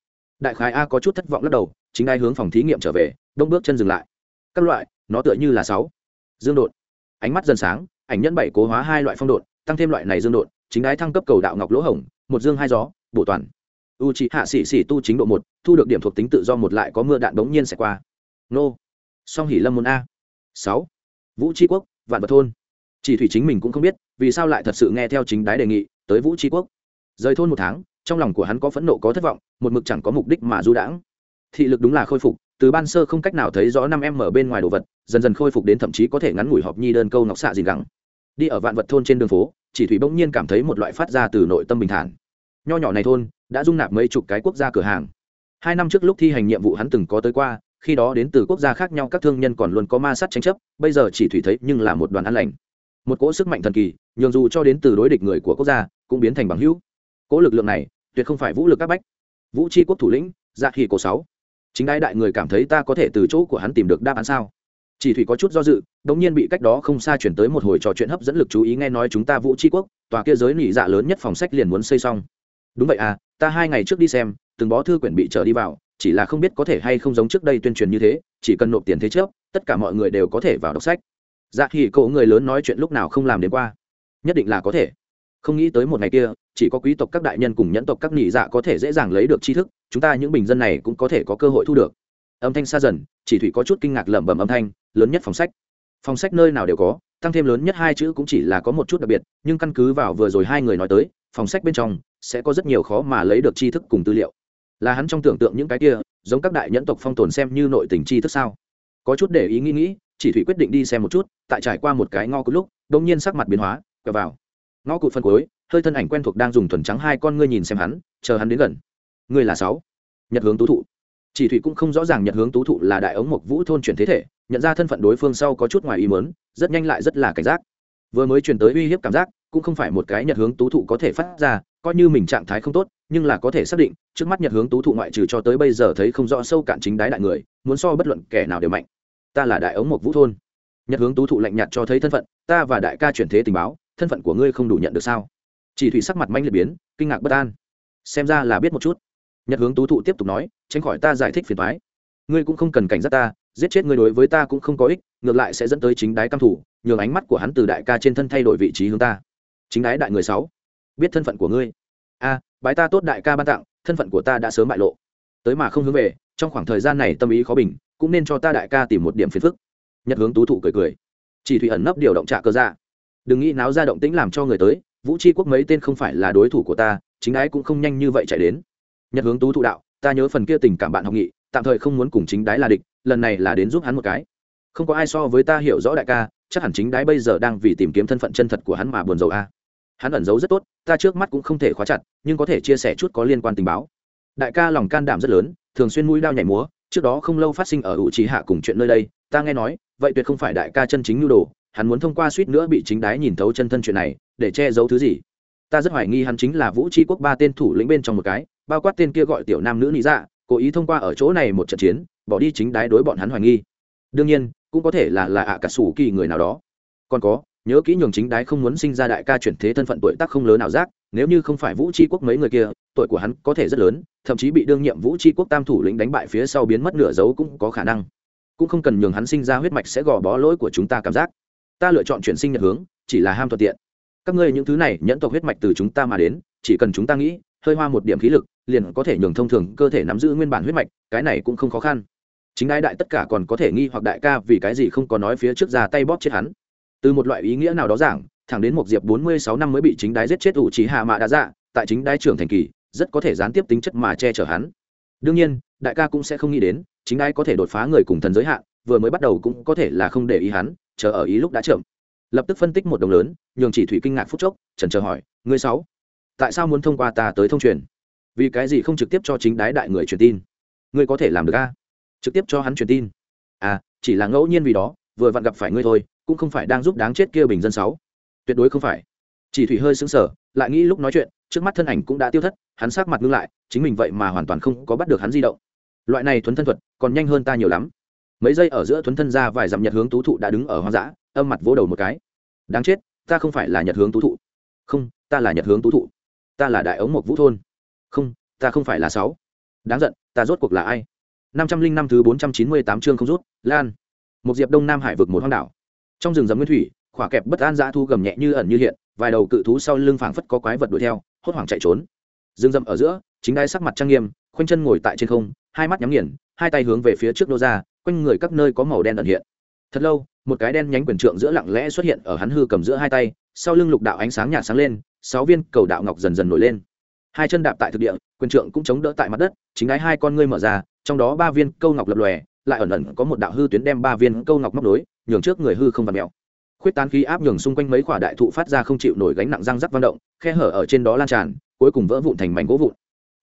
Đại khái a có chút thất vọng lắc đầu, chính đái hướng phòng thí nghiệm trở về, đông bước chân dừng lại. Các loại, nó tựa như là sáu. Dương đột. Ánh mắt dần sáng, ảnh nhân bảy cố hóa hai loại phong độn tăng thêm loại này dương độn chính đái thăng cấp cầu đạo ngọc lỗ hồng một dương hai gió, bổ toàn. U c hạ sĩ sĩ tu chính độ một, thu được điểm thuộc tính tự do một lại có mưa đạn bỗng nhiên sẽ qua. Nô. Song hỉ lâm môn a. Sáu. Vũ tri quốc, vạn vật thôn chỉ thủy chính mình cũng không biết, vì sao lại thật sự nghe theo chính đái đề nghị, tới vũ tri quốc. Rời thôn một tháng, trong lòng của hắn có phẫn nộ, có thất vọng, một mực chẳng có mục đích mà du đãng. Thị lực đúng là khôi phục, từ ban sơ không cách nào thấy rõ năm em ở bên ngoài đồ vật, dần dần khôi phục đến thậm chí có thể ngắn ngủi họp nhi đơn câu ngọc xạ gì gắng đi ở vạn vật thôn trên đường phố, chỉ thủy bỗng nhiên cảm thấy một loại phát ra từ nội tâm bình thản. Nho nhỏ này thôn, đã dung nạp mấy chục cái quốc gia cửa hàng. Hai năm trước lúc thi hành nhiệm vụ hắn từng có tới qua, khi đó đến từ quốc gia khác nhau các thương nhân còn luôn có ma sát tranh chấp, bây giờ chỉ thủy thấy nhưng là một đoàn an lành một cỗ sức mạnh thần kỳ, nhường dù cho đến từ đối địch người của quốc gia, cũng biến thành bằng hữu. Cỗ lực lượng này, tuyệt không phải vũ lực các bách. Vũ c quốc thủ lĩnh dạ khi cổ sáu. Chính đái đại người cảm thấy ta có thể từ chỗ của hắn tìm được đáp án sao? Chỉ thủy có chút do dự đ ỗ n g nhiên bị cách đó không xa chuyển tới một hồi trò chuyện hấp dẫn lực chú ý nghe nói chúng ta vũ c quốc, tòa kia giới nỉ dạ lớn nhất phòng sách liền muốn xây xong. Đúng vậy à ta hai ngày trước đi xem, từng bó thư quyển bị trở đi vào, chỉ là không biết có thể hay không giống trước đây tuyên truyền như thế, chỉ cần nộp tiền thế trước, tất cả mọi người đều có thể vào đọc sách dạ khi cậu người lớn nói chuyện lúc nào không làm đến qua. Nhất định là có thể. Không nghĩ tới một ngày kia, chỉ có quý tộc các đại nhân cùng nhẫn tộc các nhị dạ có thể dễ dàng lấy được tri thức, chúng ta những bình dân này cũng có thể có cơ hội thu được. Âm thanh xa dần, chỉ thủy có chút kinh ngạc lẩm bẩm âm thanh, lớn nhất phòng sách. Phòng sách nơi nào đều có, tăng thêm lớn nhất hai chữ cũng chỉ là có một chút đặc biệt, nhưng căn cứ vào vừa rồi hai người nói tới, phòng sách bên trong sẽ có rất nhiều khó mà lấy được tri thức cùng tư liệu. Là hắn trong tưởng tượng những cái kia, giống các đại nhẫn tộc phong tồn xem như nội tình tri thức sao? Có chút để ý nghĩ nghĩ chỉ thủy quyết định đi xem một chút, tại trải qua một cái ngõ cụt lúc đông nhiên sắc mặt biến hóa, quẹo vào. Ngõ cụt phân cuối hơi thân ảnh quen thuộc đang dùng thuần trắng hai con ngươi nhìn xem hắn, chờ hắn đến gần. Ngươi là sáu. Nhật hướng tú thụ. Chỉ thủy cũng không rõ ràng nhật hướng tú thụ là đại ống mộc vũ thôn chuyển thế thể, nhận ra thân phận đối phương sau có chút ngoài ý mớn rất nhanh lại rất là cảnh giác. Vừa mới truyền tới uy hiếp cảm giác, cũng không phải một cái nhật hướng tú thụ có thể phát ra, coi như mình trạng thái không tốt, nhưng là có thể xác định, trước mắt nhật hướng tú thụ ngoại trừ cho tới bây giờ thấy không rõ sâu cạn chính đái đại người, muốn so bất luận kẻ nào đều mạnh ta là đại ống một vũ thôn. Nhật hướng tú thụ lạnh nhạt cho thấy thân phận, ta và đại ca chuyển thế tình báo, thân phận của ngươi không đủ nhận được sao? Chỉ thủy sắc mặt manh liệt biến, kinh ngạc bất an. Xem ra là biết một chút. Nhật hướng tú thụ tiếp tục nói, tránh khỏi ta giải thích phiền thoái ngươi cũng không cần cảnh giác ta, giết chết ngươi đối với ta cũng không có ích, ngược lại sẽ dẫn tới chính đái cam thủ, nhường ánh mắt của hắn từ đại ca trên thân thay đổi vị trí hướng ta. Chính đái đại người sáu, biết thân phận của ngươi. A, bái ta tốt đại ca ban tặng, thân phận của ta đã sớm bại lộ. Tới mà không hướng về, trong khoảng thời gian này tâm ý khó bình cũng nên cho ta đại ca tìm một điểm phiền phức. Nhật hướng tú thụ cười cười. Chỉ thủy ẩn nấp điều động trạ cơ ra. Đừng nghĩ náo ra động tĩnh làm cho người tới, vũ tri quốc mấy tên không phải là đối thủ của ta, chính ái cũng không nhanh như vậy chạy đến. Nhật hướng tú thụ đạo, ta nhớ phần kia tình cảm bạn học nghị, tạm thời không muốn cùng chính đái là địch, lần này là đến giúp hắn một cái. Không có ai so với ta hiểu rõ đại ca, chắc hẳn chính đái bây giờ đang vì tìm kiếm thân phận chân thật của hắn mà buồn rầu a. Hắn ẩn giấu rất tốt, ta trước mắt cũng không thể khóa chặt, nhưng có thể chia sẻ chút có liên quan tình báo. Đại ca lòng can đảm rất lớn, thường xuyên mũi đao nhảy múa trước đó không lâu phát sinh ở ủ trí hạ cùng chuyện nơi đây, ta nghe nói, vậy tuyệt không phải đại ca chân chính nhu đồ, hắn muốn thông qua suýt nữa bị chính đái nhìn thấu chân thân chuyện này, để che giấu thứ gì. Ta rất hoài nghi hắn chính là vũ tri quốc ba tên thủ lĩnh bên trong một cái, bao quát tên kia gọi tiểu nam nữ lý dạ cố ý thông qua ở chỗ này một trận chiến, bỏ đi chính đái đối bọn hắn hoài nghi. Đương nhiên, cũng có thể là là ạ cả sủ kỳ người nào đó. Còn có, nhớ kỹ nhường chính đái không muốn sinh ra đại ca chuyển thế thân phận tuổi tác không lớn nào giác, nếu như không phải vũ tri quốc mấy người kia tuổi của hắn có thể rất lớn, thậm chí bị đương nhiệm vũ tri quốc tam thủ lĩnh đánh bại phía sau biến mất nửa dấu cũng có khả năng. Cũng không cần nhường hắn sinh ra huyết mạch sẽ gò bó lỗi của chúng ta cảm giác. Ta lựa chọn chuyển sinh nhật hướng, chỉ là ham thuận tiện. Các ngươi những thứ này nhẫn tộc huyết mạch từ chúng ta mà đến, chỉ cần chúng ta nghĩ, hơi hoa một điểm khí lực, liền có thể nhường thông thường cơ thể nắm giữ nguyên bản huyết mạch, cái này cũng không khó khăn. Chính đại đại tất cả còn có thể nghi hoặc đại ca vì cái gì không có nói phía trước ra tay bóp chết hắn. Từ một loại ý nghĩa nào đó giảng, thẳng đến một diệp bốn mươi sáu năm mới bị chính đái giết chết ủ trí hạ mạ đã dạ tại chính đái trưởng thành kỳ rất có thể gián tiếp tính chất mà che chở hắn. Đương nhiên, đại ca cũng sẽ không nghĩ đến, chính đái có thể đột phá người cùng thần giới hạn, vừa mới bắt đầu cũng có thể là không để ý hắn, chờ ở ý lúc đã chậm. Lập tức phân tích một đồng lớn, nhường chỉ thủy kinh ngạc phút chốc trần chờ hỏi, ngươi sáu, tại sao muốn thông qua ta tới thông truyền? Vì cái gì không trực tiếp cho chính đái đại người truyền tin? Ngươi có thể làm được a? Trực tiếp cho hắn truyền tin. À chỉ là ngẫu nhiên vì đó, vừa vặn gặp phải ngươi thôi, cũng không phải đang giúp đáng chết kia bình dân sáu. Tuyệt đối không phải. Chỉ thủy hơi sững sờ, lại nghĩ lúc nói chuyện trước mắt thân ảnh cũng đã tiêu thất, hắn sắc mặt ngưng lại, chính mình vậy mà hoàn toàn không có bắt được hắn di động. Loại này thuấn thân thuật, còn nhanh hơn ta nhiều lắm. Mấy giây ở giữa thuấn thân ra vài dặm nhật hướng tú thụ đã đứng ở hoang dã, âm mặt vỗ đầu một cái. Đáng chết, ta không phải là nhật hướng tú thụ. Không, ta là nhật hướng tú thụ. Ta là đại ống một vũ thôn. Không, ta không phải là sáu. Đáng giận, ta rốt cuộc là ai? Năm trăm linh năm thứ bốn trăm chín mươi tám chương không rút, lan. Một diệp đông nam hải vực một hoang đảo. Trong rừng rậm nguyên thủy, khỏa kẹp bất an dã thu gầm nhẹ như ẩn như hiện, vài đầu cự thú sau lưng phảng phất có quái vật đuổi theo hốt hoảng chạy trốn. Dương dậm ở giữa, chính đai sắc mặt trang nghiêm, khoanh chân ngồi tại trên không, hai mắt nhắm nghiền, hai tay hướng về phía trước nô ra, quanh người các nơi có màu đen ẩn hiện. Thật lâu, một cái đen nhánh quyền trượng giữa lặng lẽ xuất hiện ở hắn hư cầm giữa hai tay, sau lưng lục đạo ánh sáng nhạt sáng lên, sáu viên cầu đạo ngọc dần dần nổi lên. Hai chân đạp tại thực địa, quyền trượng cũng chống đỡ tại mặt đất, chính đáy hai con ngươi mở ra, trong đó ba viên câu ngọc lập lòe, lại ẩn ẩn có một đạo hư tuyến đem ba viên câu ngọc móc nối, nhường trước người hư không vặt mèo khuyết tán khí áp nhường xung quanh mấy quả đại thụ phát ra không chịu nổi gánh nặng răng rắc văn động, khe hở ở trên đó lan tràn, cuối cùng vỡ vụn thành mảnh gỗ vụn.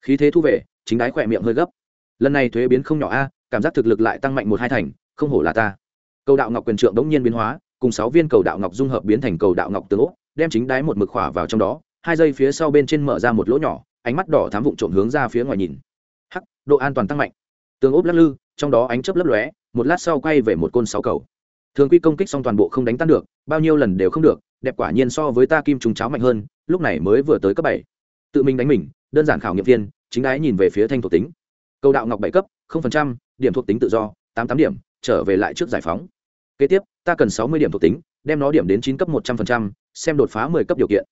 Khí thế thu về, chính đái khỏe miệng hơi gấp. Lần này thuế biến không nhỏ a, cảm giác thực lực lại tăng mạnh một hai thành, không hổ là ta. Cầu đạo ngọc quyền trượng đống nhiên biến hóa, cùng sáu viên cầu đạo ngọc dung hợp biến thành cầu đạo ngọc tướng ốc đem chính đái một mực khỏa vào trong đó, hai giây phía sau bên trên mở ra một lỗ nhỏ, ánh mắt đỏ thám vụng trộm hướng ra phía ngoài nhìn. Hắc, độ an toàn tăng mạnh. Tường ốp lắc lư, trong đó ánh chớp lấp lóe, một lát sau quay về một côn sáu cầu thường quy công kích xong toàn bộ không đánh tan được, bao nhiêu lần đều không được, đẹp quả nhiên so với ta kim trùng cháo mạnh hơn, lúc này mới vừa tới cấp bảy. Tự mình đánh mình, đơn giản khảo nghiệm viên, chính đái nhìn về phía thanh thuộc tính. Cầu đạo ngọc bảy cấp điểm thuộc tính tự do, tám tám điểm, trở về lại trước giải phóng. Kế tiếp, ta cần sáu mươi điểm thuộc tính, đem nó điểm đến chín cấp một trăm linh xem đột phá mười cấp điều kiện.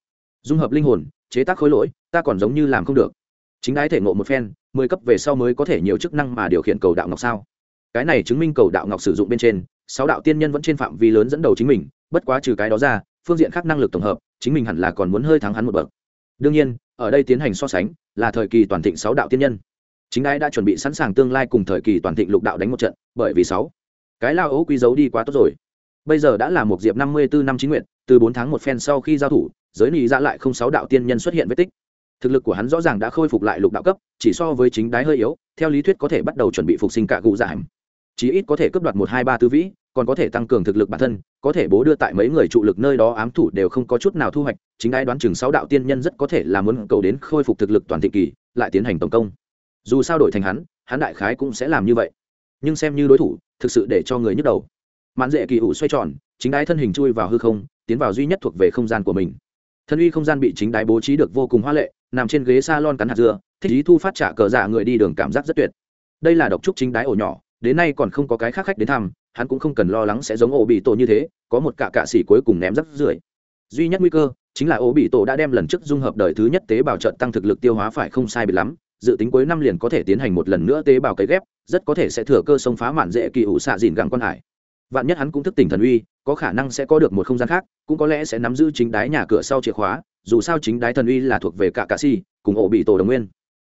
Dung hợp linh hồn, chế tác khối lỗi, ta còn giống như làm không được. Chính đái thể ngộ một phen, mười cấp về sau mới có thể nhiều chức năng mà điều khiển cầu đạo ngọc sao. Cái này chứng minh cầu đạo ngọc sử dụng bên trên sáu đạo tiên nhân vẫn trên phạm vi lớn dẫn đầu chính mình, bất quá trừ cái đó ra, phương diện khác năng lực tổng hợp, chính mình hẳn là còn muốn hơi thắng hắn một bậc. Đương nhiên, ở đây tiến hành so sánh, là thời kỳ toàn thịnh sáu đạo tiên nhân. Chính đái đã chuẩn bị sẵn sàng tương lai cùng thời kỳ toàn thịnh lục đạo đánh một trận, bởi vì sáu cái lao ấu quý giấu đi quá tốt rồi. Bây giờ đã là một diệp năm mươi bốn năm chính nguyện từ bốn tháng một phen sau khi giao thủ, giới nị ra lại không sáu đạo tiên nhân xuất hiện vết tích. Thực lực của hắn rõ ràng đã khôi phục lại lục đạo cấp, chỉ so với chính đái hơi yếu, theo lý thuyết có thể bắt đầu chuẩn bị phục sinh cả cụ dạ giảm chí ít có thể cướp đoạt một hai ba tư vĩ, còn có thể tăng cường thực lực bản thân, có thể bố đưa tại mấy người trụ lực nơi đó ám thủ đều không có chút nào thu hoạch, chính đái đoán chừng sáu đạo tiên nhân rất có thể là muốn cầu đến khôi phục thực lực toàn thị kỳ, lại tiến hành tổng công. Dù sao đổi thành hắn hắn đại khái cũng sẽ làm như vậy. Nhưng xem như đối thủ, thực sự để cho người nhức đầu. Mãn dễ kỳ ủ xoay tròn, chính đái thân hình chui vào hư không, tiến vào duy nhất thuộc về không gian của mình. Thân uy không gian bị chính đái bố trí được vô cùng hoa lệ, nằm trên ghế s a lon cắn hạt dưa, thích ý thu phát trả cờ giả người đi đường cảm giác rất tuyệt. Đây là độc trúc chính đái ổ nhỏ đến nay còn không có cái khác khách đến thăm, hắn cũng không cần lo lắng sẽ giống ổ bị tổ như thế, có một cạ cạ xỉ cuối cùng ném rắp rưởi. Duy nhất nguy cơ, chính là ổ bị tổ đã đem lần trước dung hợp đời thứ nhất tế bào trận tăng thực lực tiêu hóa phải không sai bị lắm, dự tính cuối năm liền có thể tiến hành một lần nữa tế bào cấy ghép, rất có thể sẽ thừa cơ xông phá mạn dễ kỳ ủ xạ dìn gặng quan hải. Vạn nhất hắn cũng thức tỉnh thần uy, có khả năng sẽ có được một không gian khác, cũng có lẽ sẽ nắm giữ chính đái nhà cửa sau chìa khóa, dù sao chính đái thần uy là thuộc về cả cạ si cùng ổ bị tổ đồng nguyên.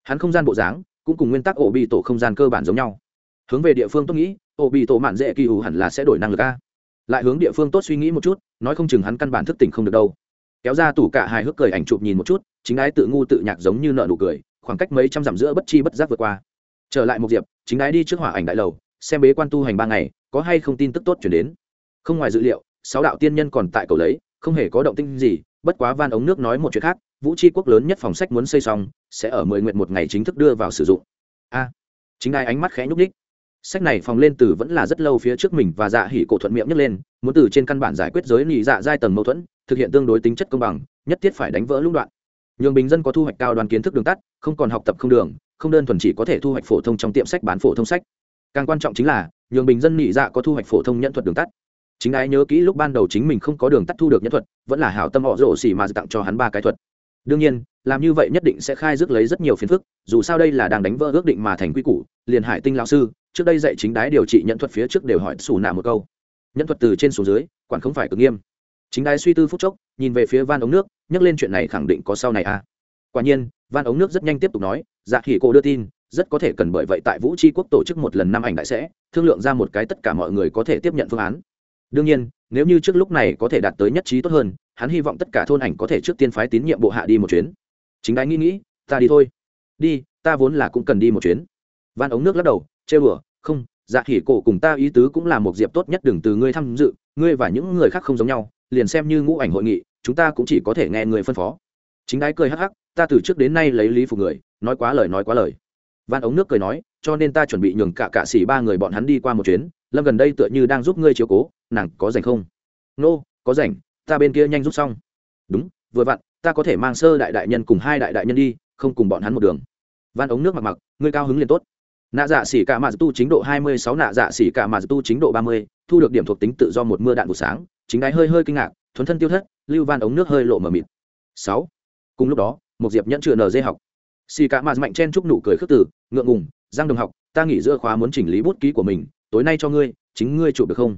Hắn không gian bộ dáng, cũng cùng nguyên tắc ổ bị tổ không gian cơ bản giống nhau hướng về địa phương tốt nghĩ, ô bị tổ mạn dễ kỳ ủ hẳn là sẽ đổi năng lực a. Lại hướng địa phương tốt suy nghĩ một chút, nói không chừng hắn căn bản thức tỉnh không được đâu. Kéo ra tủ cả hài hước cười ảnh chụp nhìn một chút, chính ái tự ngu tự nhạc giống như nợ nụ cười, khoảng cách mấy trăm dặm giữa bất chi bất giác vượt qua. Trở lại một diệp, chính ái đi trước hỏa ảnh đại lầu, xem bế quan tu hành ba ngày, có hay không tin tức tốt chuyển đến. Không ngoài dự liệu, sáu đạo tiên nhân còn tại cầu lấy, không hề có động tinh gì, bất quá van ống nước nói một chuyện khác, vũ tri quốc lớn nhất phòng sách muốn xây xong, sẽ ở mười nguyện một ngày chính thức đưa vào sử dụng. A, chính ai ánh mắt khẽ nhúc ních sách này phòng lên từ vẫn là rất lâu phía trước mình và dạ hỉ cổ thuận miệng nhấc lên, muốn từ trên căn bản giải quyết giới nhị dạ giai tầng mâu thuẫn, thực hiện tương đối tính chất công bằng, nhất thiết phải đánh vỡ lũng đoạn. Nhường bình dân có thu hoạch cao đoàn kiến thức đường tắt, không còn học tập không đường, không đơn thuần chỉ có thể thu hoạch phổ thông trong tiệm sách bán phổ thông sách. Càng quan trọng chính là, nhường bình dân nhị dạ có thu hoạch phổ thông nhận thuật đường tắt. Chính ái nhớ kỹ lúc ban đầu chính mình không có đường tắt thu được nhân thuật, vẫn là hảo tâm họ rổ xỉ mà tặng cho hắn ba cái thuật. Đương nhiên, làm như vậy nhất định sẽ khai rước lấy rất nhiều phiền phức, dù sao đây là đang đánh vỡ ước định mà thành quy củ, liền hải tinh lao sư trước đây dạy chính đái điều trị nhận thuật phía trước đều hỏi xù nạ một câu. Nhân thuật từ trên xuống dưới, quản không phải cực nghiêm. Chính đái suy tư phút chốc, nhìn về phía van ống nước, nhắc lên chuyện này khẳng định có sau này à. Quả nhiên, van ống nước rất nhanh tiếp tục nói dạ khỉ cô đưa tin, rất có thể cần bởi vậy tại vũ tri quốc tổ chức một lần năm ảnh đại sẽ, thương lượng ra một cái tất cả mọi người có thể tiếp nhận phương án. Đương nhiên, nếu như trước lúc này có thể đạt tới nhất trí tốt hơn, hắn hy vọng tất cả thôn ảnh có thể trước tiên phái tín nhiệm bộ hạ đi một chuyến. Chính đái nghĩ nghĩ, ta đi thôi. Đi, ta vốn là cũng cần đi một chuyến. Van ống nước lắc đầu chê bửa không dạ khỉ cổ cùng ta ý tứ cũng là một diệp tốt nhất đừng từ ngươi tham dự ngươi và những người khác không giống nhau liền xem như ngũ ảnh hội nghị chúng ta cũng chỉ có thể nghe người phân phó. Chính đái cười hắc hắc ta từ trước đến nay lấy lý phục người nói quá lời nói quá lời. Van ống nước cười nói cho nên ta chuẩn bị nhường cả cạ xỉ ba người bọn hắn đi qua một chuyến lâm gần đây tựa như đang giúp ngươi chiếu cố nàng có rảnh không? Nô、no, có rảnh ta bên kia nhanh giúp xong. Đúng vừa vặn ta có thể mang sơ đại đại nhân cùng hai đại đại nhân đi không cùng bọn hắn một đường. Van ống nước mặc mặc ngươi cao hứng liền tốt nạ dạ xỉ cả mà tu chính độ hai mươi sáu, nạ dạ xỉ cả mà tu chính độ ba mươi, thu được điểm thuộc tính tự do một mưa đạn buổi sáng, chính đáy hơi hơi kinh ngạc, thuấn thân tiêu thất, lưu van ống nước hơi lộ mờ mịt. Sáu. Cùng lúc đó một diệp nhẫn chừa dây học. Xì cả mà mạnh chen chúc nụ cười khước tử ngượng ngùng, giang đồng học, ta nghỉ giữa khóa muốn chỉnh lý bút ký của mình, tối nay cho ngươi, chính ngươi chụp được không?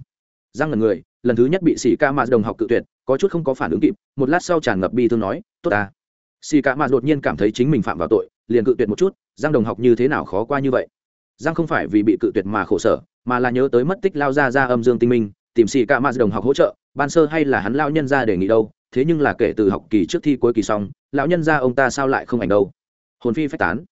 Giang ngần người, lần thứ nhất bị xì cả mạt đồng học cự tuyệt, có chút không có phản ứng kịp, một lát sau tràn ngập bi thương nói, tốt ta. Xì cả mạt đột nhiên cảm thấy chính mình phạm vào tội, liền cự tuyệt một chút, giang đồng học như thế nào khó qua như vậy? Giang không phải vì bị cự tuyệt mà khổ sở, mà là nhớ tới mất tích lao ra ra âm dương tinh minh, tìm xì cả mạt đồng học hỗ trợ, ban sơ hay là hắn lao nhân ra đề nghị đâu, thế nhưng là kể từ học kỳ trước thi cuối kỳ xong, lão nhân ra ông ta sao lại không ảnh đâu. Hồn phi phách tán.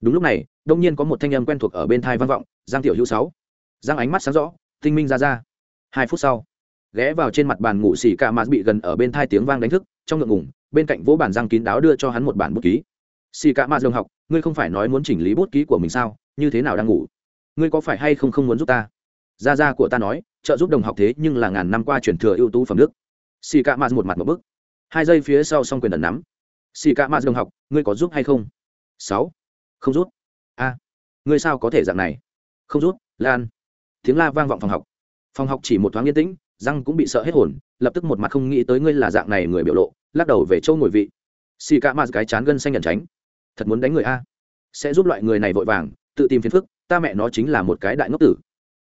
Đúng lúc này, đông nhiên có một thanh âm quen thuộc ở bên thai vang vọng, giang tiểu hữu sáu. Giang ánh mắt sáng rõ, tinh minh ra ra. Hai phút sau, ghé vào trên mặt bàn ngủ xì cả mạt bị gần ở bên thai tiếng vang đánh thức, trong ngượng ngủng bên cạnh vỗ bản giang kín đáo đưa cho hắn một bản bút ký xì cả mà đồng học, ngươi không phải nói muốn chỉnh lý bút ký của mình sao? Như thế nào đang ngủ? Ngươi có phải hay không không muốn giúp ta? Gia gia của ta nói, trợ giúp đồng học thế nhưng là ngàn năm qua truyền thừa ưu tú phẩm đức. Xì cả mà một mặt một bức. Hai giây phía sau xong quyền ẩn nắm. Xì cả mà đồng học, ngươi có giúp hay không? Sáu. Không rút a. Ngươi sao có thể dạng này? Không rút lan. Tiếng la vang vọng phòng học. Phòng học chỉ một thoáng yên tĩnh, răng cũng bị sợ hết hồn, lập tức một mặt không nghĩ tới ngươi là dạng này người biểu lộ, lắc đầu về châu ngồi vị. Xì cả mạt cái chán gân xanh nhận tránh thật muốn đánh người a. Sẽ giúp loại người này vội vàng, tự tìm phiền phức, ta mẹ nó chính là một cái đại ngốc tử.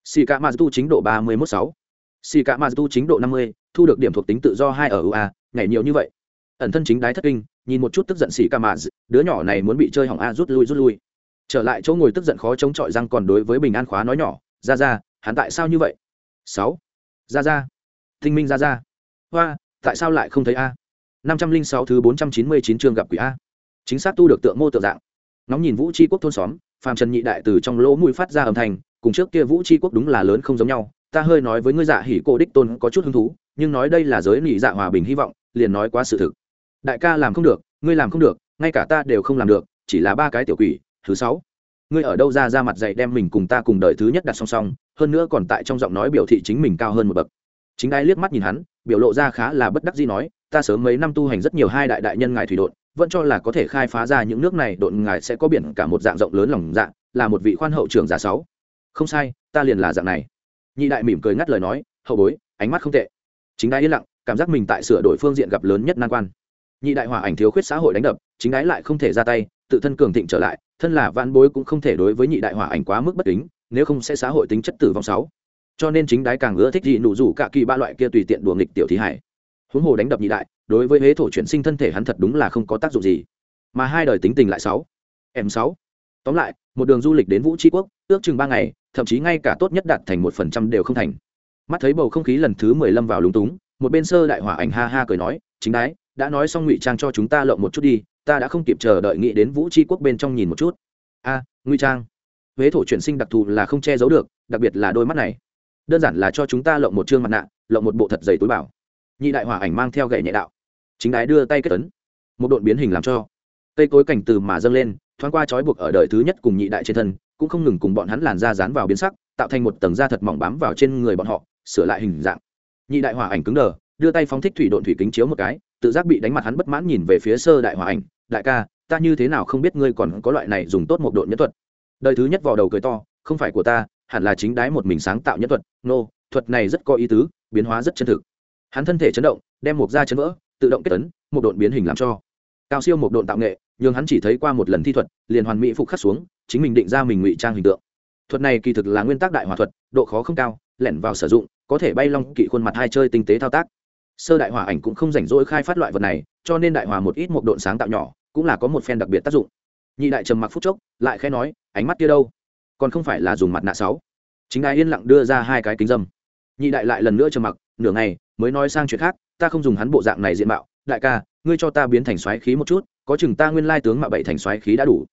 Xì cả mạt tu chính độ ba mươi mốt sáu. Xì cả mạt tu chính độ năm mươi, thu được điểm thuộc tính tự do hai ở ua nhảy nhiều như vậy. Ẩn thân chính đái thất kinh, nhìn một chút tức giận xì cả mạt đứa nhỏ này muốn bị chơi hỏng a, rút lui rút lui. Trở lại chỗ ngồi tức giận khó chống chọi răng còn đối với bình an khóa nói nhỏ ra ra hắn tại sao như vậy? Sáu. Ra ra tinh minh ra ra hoa, tại sao lại không thấy a? năm trăm linh sáu thứ bốn trăm chín mươi chín chương gặp quỷ a chính xác tu được tượng mô tượng dạng. Nóng nhìn vũ tri quốc thôn xóm, phàm trần nhị đại từ trong lỗ mũi phát ra âm thanh, cùng trước kia vũ tri quốc đúng là lớn không giống nhau, ta hơi nói với ngươi dạ hỉ cổ đích tôn có chút hứng thú, nhưng nói đây là giới nị dạ hòa bình hy vọng, liền nói quá sự thực. Đại ca làm không được, ngươi làm không được, ngay cả ta đều không làm được, chỉ là ba cái tiểu quỷ, thứ sáu. Ngươi ở đâu ra ra mặt dạy đem mình cùng ta cùng đời thứ nhất đặt song song, hơn nữa còn tại trong giọng nói biểu thị chính mình cao hơn một bậc. Chính ai liếc mắt nhìn hắn, biểu lộ ra khá là bất đắc gì nói, ta sớm mấy năm tu hành rất nhiều hai đại đại nhân ngài thủy đột vẫn cho là có thể khai phá ra những nước này, độn ngài sẽ có biển cả một dạng rộng lớn lòng dạng là một vị khoan hậu trưởng giả sáu. Không sai, ta liền là dạng này. Nhị đại mỉm cười ngắt lời nói, hậu bối, ánh mắt không tệ. Chính đái yên lặng, cảm giác mình tại sửa đổi phương diện gặp lớn nhất nan quan. Nhị đại hòa ảnh thiếu khuyết xã hội đánh đập, chính đái lại không thể ra tay, tự thân cường thịnh trở lại, thân là vạn bối cũng không thể đối với nhị đại hòa ảnh quá mức bất kính, nếu không sẽ xã hội tính chất tử vong sáu. Cho nên chính đái càng ưa thích gì nụ rủ cả kỳ ba loại kia tùy tiện đùa nghịch tiểu thí hải huống hồ đánh đập nhị đại, đối với huế thổ chuyển sinh thân thể hắn thật đúng là không có tác dụng gì. Mà hai đời tính tình lại sáu, em sáu. Tóm lại, một đường du lịch đến vũ tri quốc, ước chừng ba ngày, thậm chí ngay cả tốt nhất đạt thành một phần trăm đều không thành. Mắt thấy bầu không khí lần thứ mười lăm vào lúng túng, một bên sơ đại hỏa ảnh ha ha cười nói, chính đái, đã nói xong ngụy trang cho chúng ta lộng một chút đi, ta đã không kịp chờ đợi nghĩ đến vũ tri quốc bên trong nhìn một chút. A, ngụy trang. Huế thổ chuyển sinh đặc thù là không che giấu được, đặc biệt là đôi mắt này. Đơn giản là cho chúng ta lộng một chương mặt nạ, lộng một bộ thật dày túi bảo nhị đại hỏa ảnh mang theo gậy nhẹ đạo. Chính đái đưa tay kết tấn một đột biến hình làm cho. Cây cối cảnh từ mà dâng lên thoáng qua trói buộc ở đời thứ nhất cùng nhị đại trên thân cũng không ngừng cùng bọn hắn làn da dán vào biến sắc tạo thành một tầng da thật mỏng bám vào trên người bọn họ sửa lại hình dạng. Nhị đại hỏa ảnh cứng đờ đưa tay phóng thích thủy độn thủy kính chiếu một cái tự giác bị đánh mặt hắn bất mãn nhìn về phía sơ đại hỏa ảnh đại ca ta như thế nào không biết ngươi còn có loại này dùng tốt một độn nhất thuật? Đời thứ nhất vào đầu cười to không phải của ta hẳn là chính đái một mình sáng tạo nhất thuật. Nô, thuật này rất có ý tứ biến hóa rất chân thực hắn thân thể chấn động, đem một da chấn vỡ, tự động kết tấn, một độn biến hình làm cho. Cao siêu một độn tạo nghệ nhưng hắn chỉ thấy qua một lần thi thuật, liền hoàn mỹ phục khắc xuống, chính mình định ra mình ngụy trang hình tượng. Thuật này kỳ thực là nguyên tắc đại hòa thuật, độ khó không cao, lẻn vào sử dụng, có thể bay long kỵ khuôn mặt hai chơi tinh tế thao tác. Sơ đại hòa ảnh cũng không rảnh rỗi khai phát loại vật này, cho nên đại hòa một ít một độn sáng tạo nhỏ, cũng là có một phen đặc biệt tác dụng. Nhị đại trầm mặc phút chốc, lại khẽ nói, ánh mắt kia đâu? Còn không phải là dùng mặt nạ sáu? Chính ai yên lặng đưa ra hai cái kính dâm. Nhị đại lại lần nữa trầm mặc, nửa ngày mới nói sang chuyện khác, ta không dùng hắn bộ dạng này diện mạo. Đại ca, ngươi cho ta biến thành xoáy khí một chút, có chừng ta nguyên lai tướng mạo bảy thành xoáy khí đã đủ.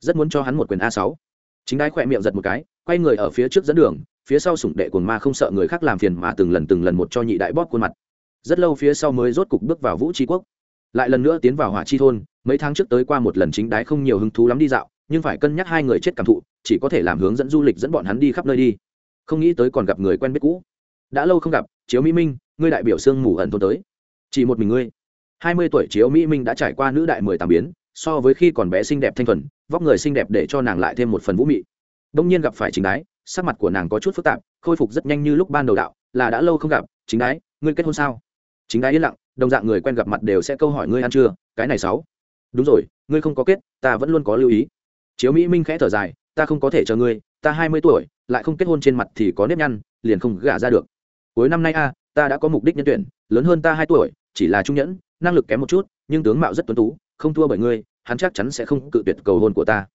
Rất muốn cho hắn một quyền a sáu. Chính đái khỏe miệng giật một cái, quay người ở phía trước dẫn đường, phía sau sủng đệ cuồng ma không sợ người khác làm phiền mà từng lần từng lần một cho nhị đại bóp khuôn mặt. Rất lâu phía sau mới rốt cục bước vào vũ tri quốc. Lại lần nữa tiến vào hỏa chi thôn, mấy tháng trước tới qua một lần chính đái không nhiều hứng thú lắm đi dạo, nhưng phải cân nhắc hai người chết cảm thụ, chỉ có thể làm hướng dẫn du lịch dẫn bọn hắn đi khắp nơi đi. Không nghĩ tới còn gặp người quen biết cũ. Đã lâu không gặp, chiếu mỹ minh ngươi đại biểu sương mù ẩn thôn tới. Chỉ một mình ngươi. Hai mươi tuổi chiếu mỹ minh đã trải qua nữ đại mười tám biến, so với khi còn bé xinh đẹp thanh thuần, vóc người xinh đẹp để cho nàng lại thêm một phần vũ mị. Đông nhiên gặp phải chính đái, sắc mặt của nàng có chút phức tạp, khôi phục rất nhanh như lúc ban đầu đạo, là đã lâu không gặp, chính đái, ngươi kết hôn sao? Chính đái yên lặng, đồng dạng người quen gặp mặt đều sẽ câu hỏi ngươi ăn chưa, cái này sáu. Đúng rồi, ngươi không có kết, ta vẫn luôn có lưu ý. Chiếu mỹ minh khẽ thở dài, ta không có thể chờ ngươi, ta hai mươi tuổi, lại không kết hôn trên mặt thì có nếp nhăn, liền không gả ra được. Cuối năm nay a ta đã có mục đích nhân tuyển, lớn hơn ta hai tuổi, chỉ là trung nhẫn, năng lực kém một chút, nhưng tướng mạo rất tuấn tú, không thua bởi ngươi, hắn chắc chắn sẽ không cự tuyệt cầu hôn của ta.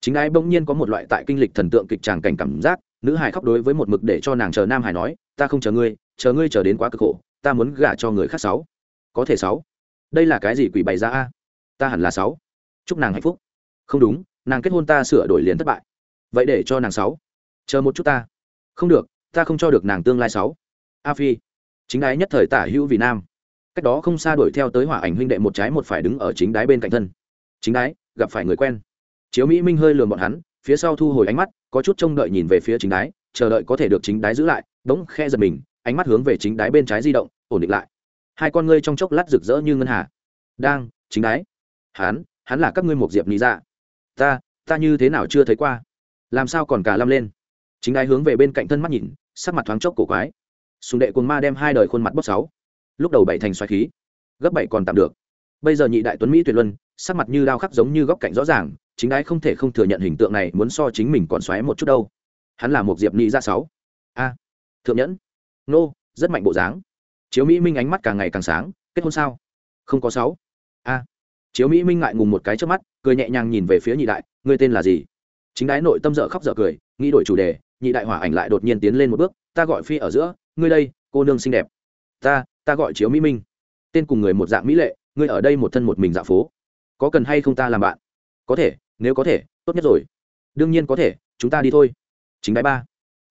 Chính ai bỗng nhiên có một loại tại kinh lịch thần tượng kịch tràng cảnh cảm giác, nữ hải khóc đối với một mực để cho nàng chờ nam hải nói, ta không chờ ngươi chờ ngươi chờ đến quá cực khổ, ta muốn gả cho người khác sáu. Có thể sáu. Đây là cái gì quỷ bày ra a? Ta hẳn là sáu. Chúc nàng hạnh phúc. Không đúng, nàng kết hôn ta sửa đổi liền thất bại. Vậy để cho nàng sáu. Chờ một chút ta. Không được, ta không cho được nàng tương lai sáu. A phi chính đái nhất thời tả hữu vì nam. Cách đó không xa đuổi theo tới hỏa ảnh huynh đệ một trái một phải đứng ở chính đái bên cạnh thân. Chính đái, gặp phải người quen. Chiếu mỹ minh hơi lườm bọn hắn, phía sau thu hồi ánh mắt, có chút trông đợi nhìn về phía chính đái, chờ đợi có thể được chính đái giữ lại, đống khe giật mình, ánh mắt hướng về chính đái bên trái di động, ổn định lại. Hai con ngươi trong chốc lát rực rỡ như ngân hà. Đang, chính đái. Hắn hắn là các ngươi một diệp lý ra dạ. ta ta như thế nào chưa thấy qua? Làm sao còn cả lâm lên? Chính đái hướng về bên cạnh thân mắt nhìn, sắc mặt thoáng chốc cổ quái sùng đệ cồn ma đem hai đời khuôn mặt bốc sáu, lúc đầu bảy thành xoáy khí, gấp bảy còn tạm được. Bây giờ nhị đại tuấn mỹ tuyệt luân, sắc mặt như đao khắc giống như góc cạnh rõ ràng, chính ái không thể không thừa nhận hình tượng này muốn so chính mình còn xoáy một chút đâu. Hắn là một diệp nhị ra sáu. A, thượng nhẫn. Nô, rất mạnh bộ dáng. Chiếu mỹ minh ánh mắt càng ngày càng sáng, kết hôn sao? Không có sáu. A, chiếu mỹ minh ngại ngùng một cái trước mắt, cười nhẹ nhàng nhìn về phía nhị đại, ngươi tên là gì? Chính đái nội tâm dở khóc dở cười, nghĩ đổi chủ đề, nhị đại hỏa ảnh lại đột nhiên tiến lên một bước, ta gọi phi ở giữa ngươi đây, cô nương xinh đẹp. Ta ta gọi chiếu mỹ minh. Tên cùng người một dạng mỹ lệ, ngươi ở đây một thân một mình dạo phố. Có cần hay không ta làm bạn? Có thể, nếu có thể, tốt nhất rồi. Đương nhiên có thể, chúng ta đi thôi. Chính đại ba.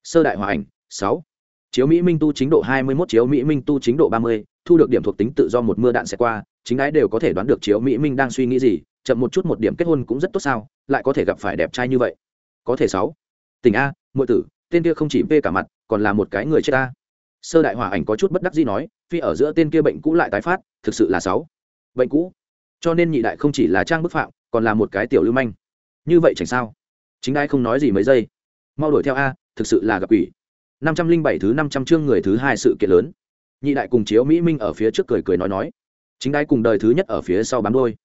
Sơ đại hòa ảnh, sáu. Chiếu mỹ minh tu chính độ hai mươi 21 chiếu mỹ minh tu chính độ ba mươi, thu được điểm thuộc tính tự do một mưa đạn sẽ qua, chính ái đều có thể đoán được chiếu mỹ minh đang suy nghĩ gì, chậm một chút một điểm kết hôn cũng rất tốt sao, lại có thể gặp phải đẹp trai như vậy. Có thể sáu. Tình a, muội tử, tên kia không chỉ vê cả mặt, còn là một cái người chết ta sơ đại hỏa ảnh có chút bất đắc dĩ nói, phi ở giữa tên kia bệnh cũ lại tái phát, thực sự là sáu. Bệnh cũ? Cho nên nhị đại không chỉ là trang bức phạm, còn là một cái tiểu lưu manh. Như vậy chẳng sao. Chính ai không nói gì mấy giây. Mau đuổi theo a, thực sự là gặp quỷ. Năm trăm linh bảy thứ năm trăm chương người thứ hai sự kiện lớn. Nhị đại cùng chiếu mỹ minh ở phía trước cười cười nói nói. Chính đai cùng đời thứ nhất ở phía sau bám đôi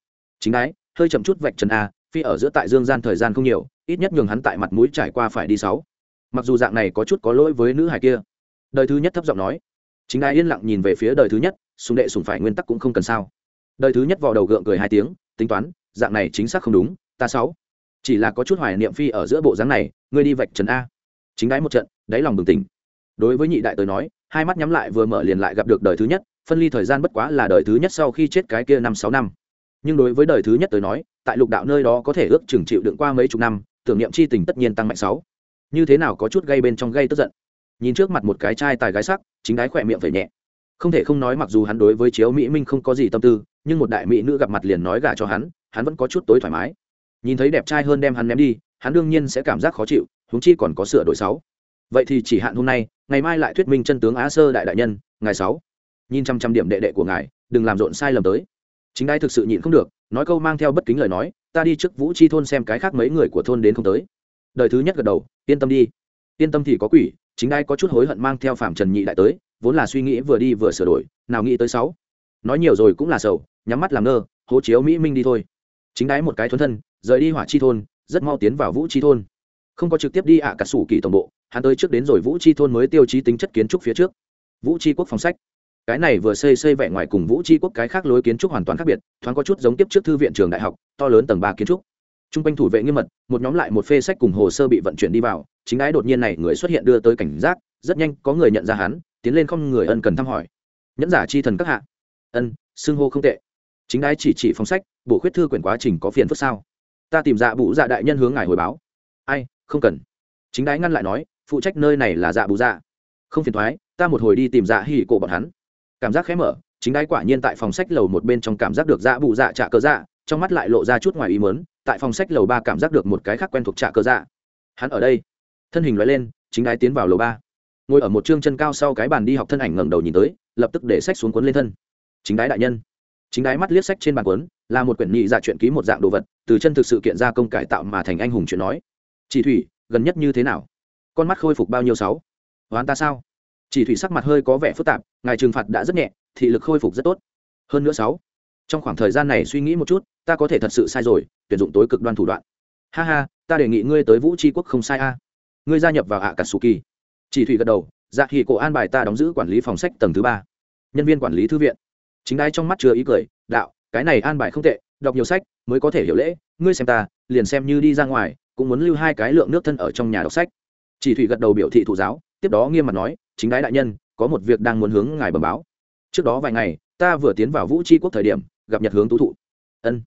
chính đái, hơi chậm chút vạch trần a, phi ở giữa tại dương gian thời gian không nhiều, ít nhất nhường hắn tại mặt mũi trải qua phải đi sáu. Mặc dù dạng này có chút có lỗi với nữ hải kia đời thứ nhất thấp giọng nói. Chính ai yên lặng nhìn về phía đời thứ nhất sùng đệ sùng phải nguyên tắc cũng không cần sao. Đời thứ nhất vào đầu gượng cười hai tiếng, tính toán, dạng này chính xác không đúng, ta sáu. Chỉ là có chút hoài niệm phi ở giữa bộ dáng này, ngươi đi vạch trần a. Chính đáy một trận, đáy lòng bừng tỉnh. Đối với nhị đại tới nói, hai mắt nhắm lại vừa mở liền lại gặp được đời thứ nhất, phân ly thời gian bất quá là đời thứ nhất sau khi chết cái kia năm sáu năm. Nhưng đối với đời thứ nhất tới nói, tại lục đạo nơi đó có thể ước chừng chịu đựng qua mấy chục năm, tưởng niệm c h i tình tất nhiên tăng mạnh sáu. Như thế nào có chút gây bên trong gây tức giận nhìn trước mặt một cái trai tài gái sắc, chính đái khỏe miệng phải nhẹ. Không thể không nói mặc dù hắn đối với chiếu mỹ minh không có gì tâm tư, nhưng một đại mỹ nữ gặp mặt liền nói gả cho hắn hắn vẫn có chút tối thoải mái. Nhìn thấy đẹp trai hơn đem hắn ném đi, hắn đương nhiên sẽ cảm giác khó chịu húng chi còn có sửa đổi sáu. Vậy thì chỉ hạn hôm nay, ngày mai lại thuyết minh chân tướng á sơ đại đại nhân ngày sáu. Nhìn trăm trăm điểm đệ đệ của ngài, đừng làm rộn sai lầm tới. Chính đai thực sự nhịn không được, nói câu mang theo bất kính lời nói, ta đi trước vũ chi thôn xem cái khác mấy người của thôn đến không tới. Đời thứ nhất gật đầu, yên tâm đi. Yên tâm thì có quỷ chính đai có chút hối hận mang theo phạm trần nhị đại tới, vốn là suy nghĩ vừa đi vừa sửa đổi, nào nghĩ tới sáu. Nói nhiều rồi cũng là sầu, nhắm mắt làm ngơ, hố chiếu mỹ minh đi thôi. Chính đái một cái thuần thân, rời đi hỏa chi thôn, rất mau tiến vào vũ chi thôn. Không có trực tiếp đi ạ à cả sủ kỳ tổng bộ, hắn tới trước đến rồi vũ chi thôn mới tiêu chí tính chất kiến trúc phía trước. Vũ chi quốc phòng sách. Cái này vừa xây xây vẻ ngoài cùng vũ chi quốc cái khác lối kiến trúc hoàn toàn khác biệt, thoáng có chút giống tiếp trước thư viện trường đại học, to lớn tầng ba kiến trúc t r u n g quanh thủ vệ nghiêm mật, một nhóm lại một phê sách cùng hồ sơ bị vận chuyển đi vào, chính ái đột nhiên này người xuất hiện đưa tới cảnh giác, rất nhanh có người nhận ra hắn, tiến lên không người ân cần thăm hỏi. Nhẫn giả chi thần các hạ. Ân, xưng hô không tệ. Chính đái chỉ chỉ phong sách, bổ khuyết thư quyển quá trình có phiền phức sao? Ta tìm dạ bụ dạ đại nhân hướng ngài hồi báo. Ai, không cần. Chính đái ngăn lại nói, phụ trách nơi này là dạ bụ dạ. Không phiền thoái, ta một hồi đi tìm dạ hỉ cổ bọn hắn. Cảm giác khẽ mở, chính đái quả nhiên tại phòng sách lầu một bên trong cảm giác được dạ bụ dạ trả cơ dạ trong mắt lại lộ ra chút ngoài ý mớn tại phòng sách lầu ba cảm giác được một cái khác quen thuộc trạ cơ dạ. Hắn ở đây. Thân hình loại lên, chính đái tiến vào lầu ba. Ngồi ở một chương chân cao sau cái bàn đi học thân ảnh ngẩng đầu nhìn tới, lập tức để sách xuống cuốn lên thân. Chính đái đại nhân. Chính đái mắt liếc sách trên bàn cuốn, là một quyển nhị dạ chuyện ký một dạng đồ vật, từ chân thực sự kiện ra công cải tạo mà thành anh hùng chuyện nói. Chỉ thủy, gần nhất như thế nào? Con mắt khôi phục bao nhiêu sáu? Hoán ta sao? Chỉ thủy sắc mặt hơi có vẻ phức tạp, ngài trừng phạt đã rất nhẹ, thị lực khôi phục rất tốt. Hơn nữa sáu? Trong khoảng thời gian này suy nghĩ một chút, ta có thể thật sự sai rồi, tuyển dụng tối cực đoan thủ đoạn. Ha ha, ta đề nghị ngươi tới vũ tri quốc không sai a. Ngươi gia nhập vào ạ cà sù kỳ chỉ thủy gật đầu dạ thì cổ an bài ta đóng giữ quản lý phòng sách tầng thứ ba. Nhân viên quản lý thư viện. Chính đai trong mắt chưa ý cười, đạo, cái này an bài không tệ, đọc nhiều sách, mới có thể hiểu lễ, ngươi xem ta, liền xem như đi ra ngoài, cũng muốn lưu hai cái lượng nước thân ở trong nhà đọc sách. Chỉ thủy gật đầu biểu thị thụ giáo, tiếp đó nghiêm mặt nói, chính đái đại nhân, có một việc đang muốn hướng ngài bẩm báo. Trước đó vài ngày, ta vừa tiến vào vũ tri quốc thời điểm gặp nhật hướng tú thụ. Ân.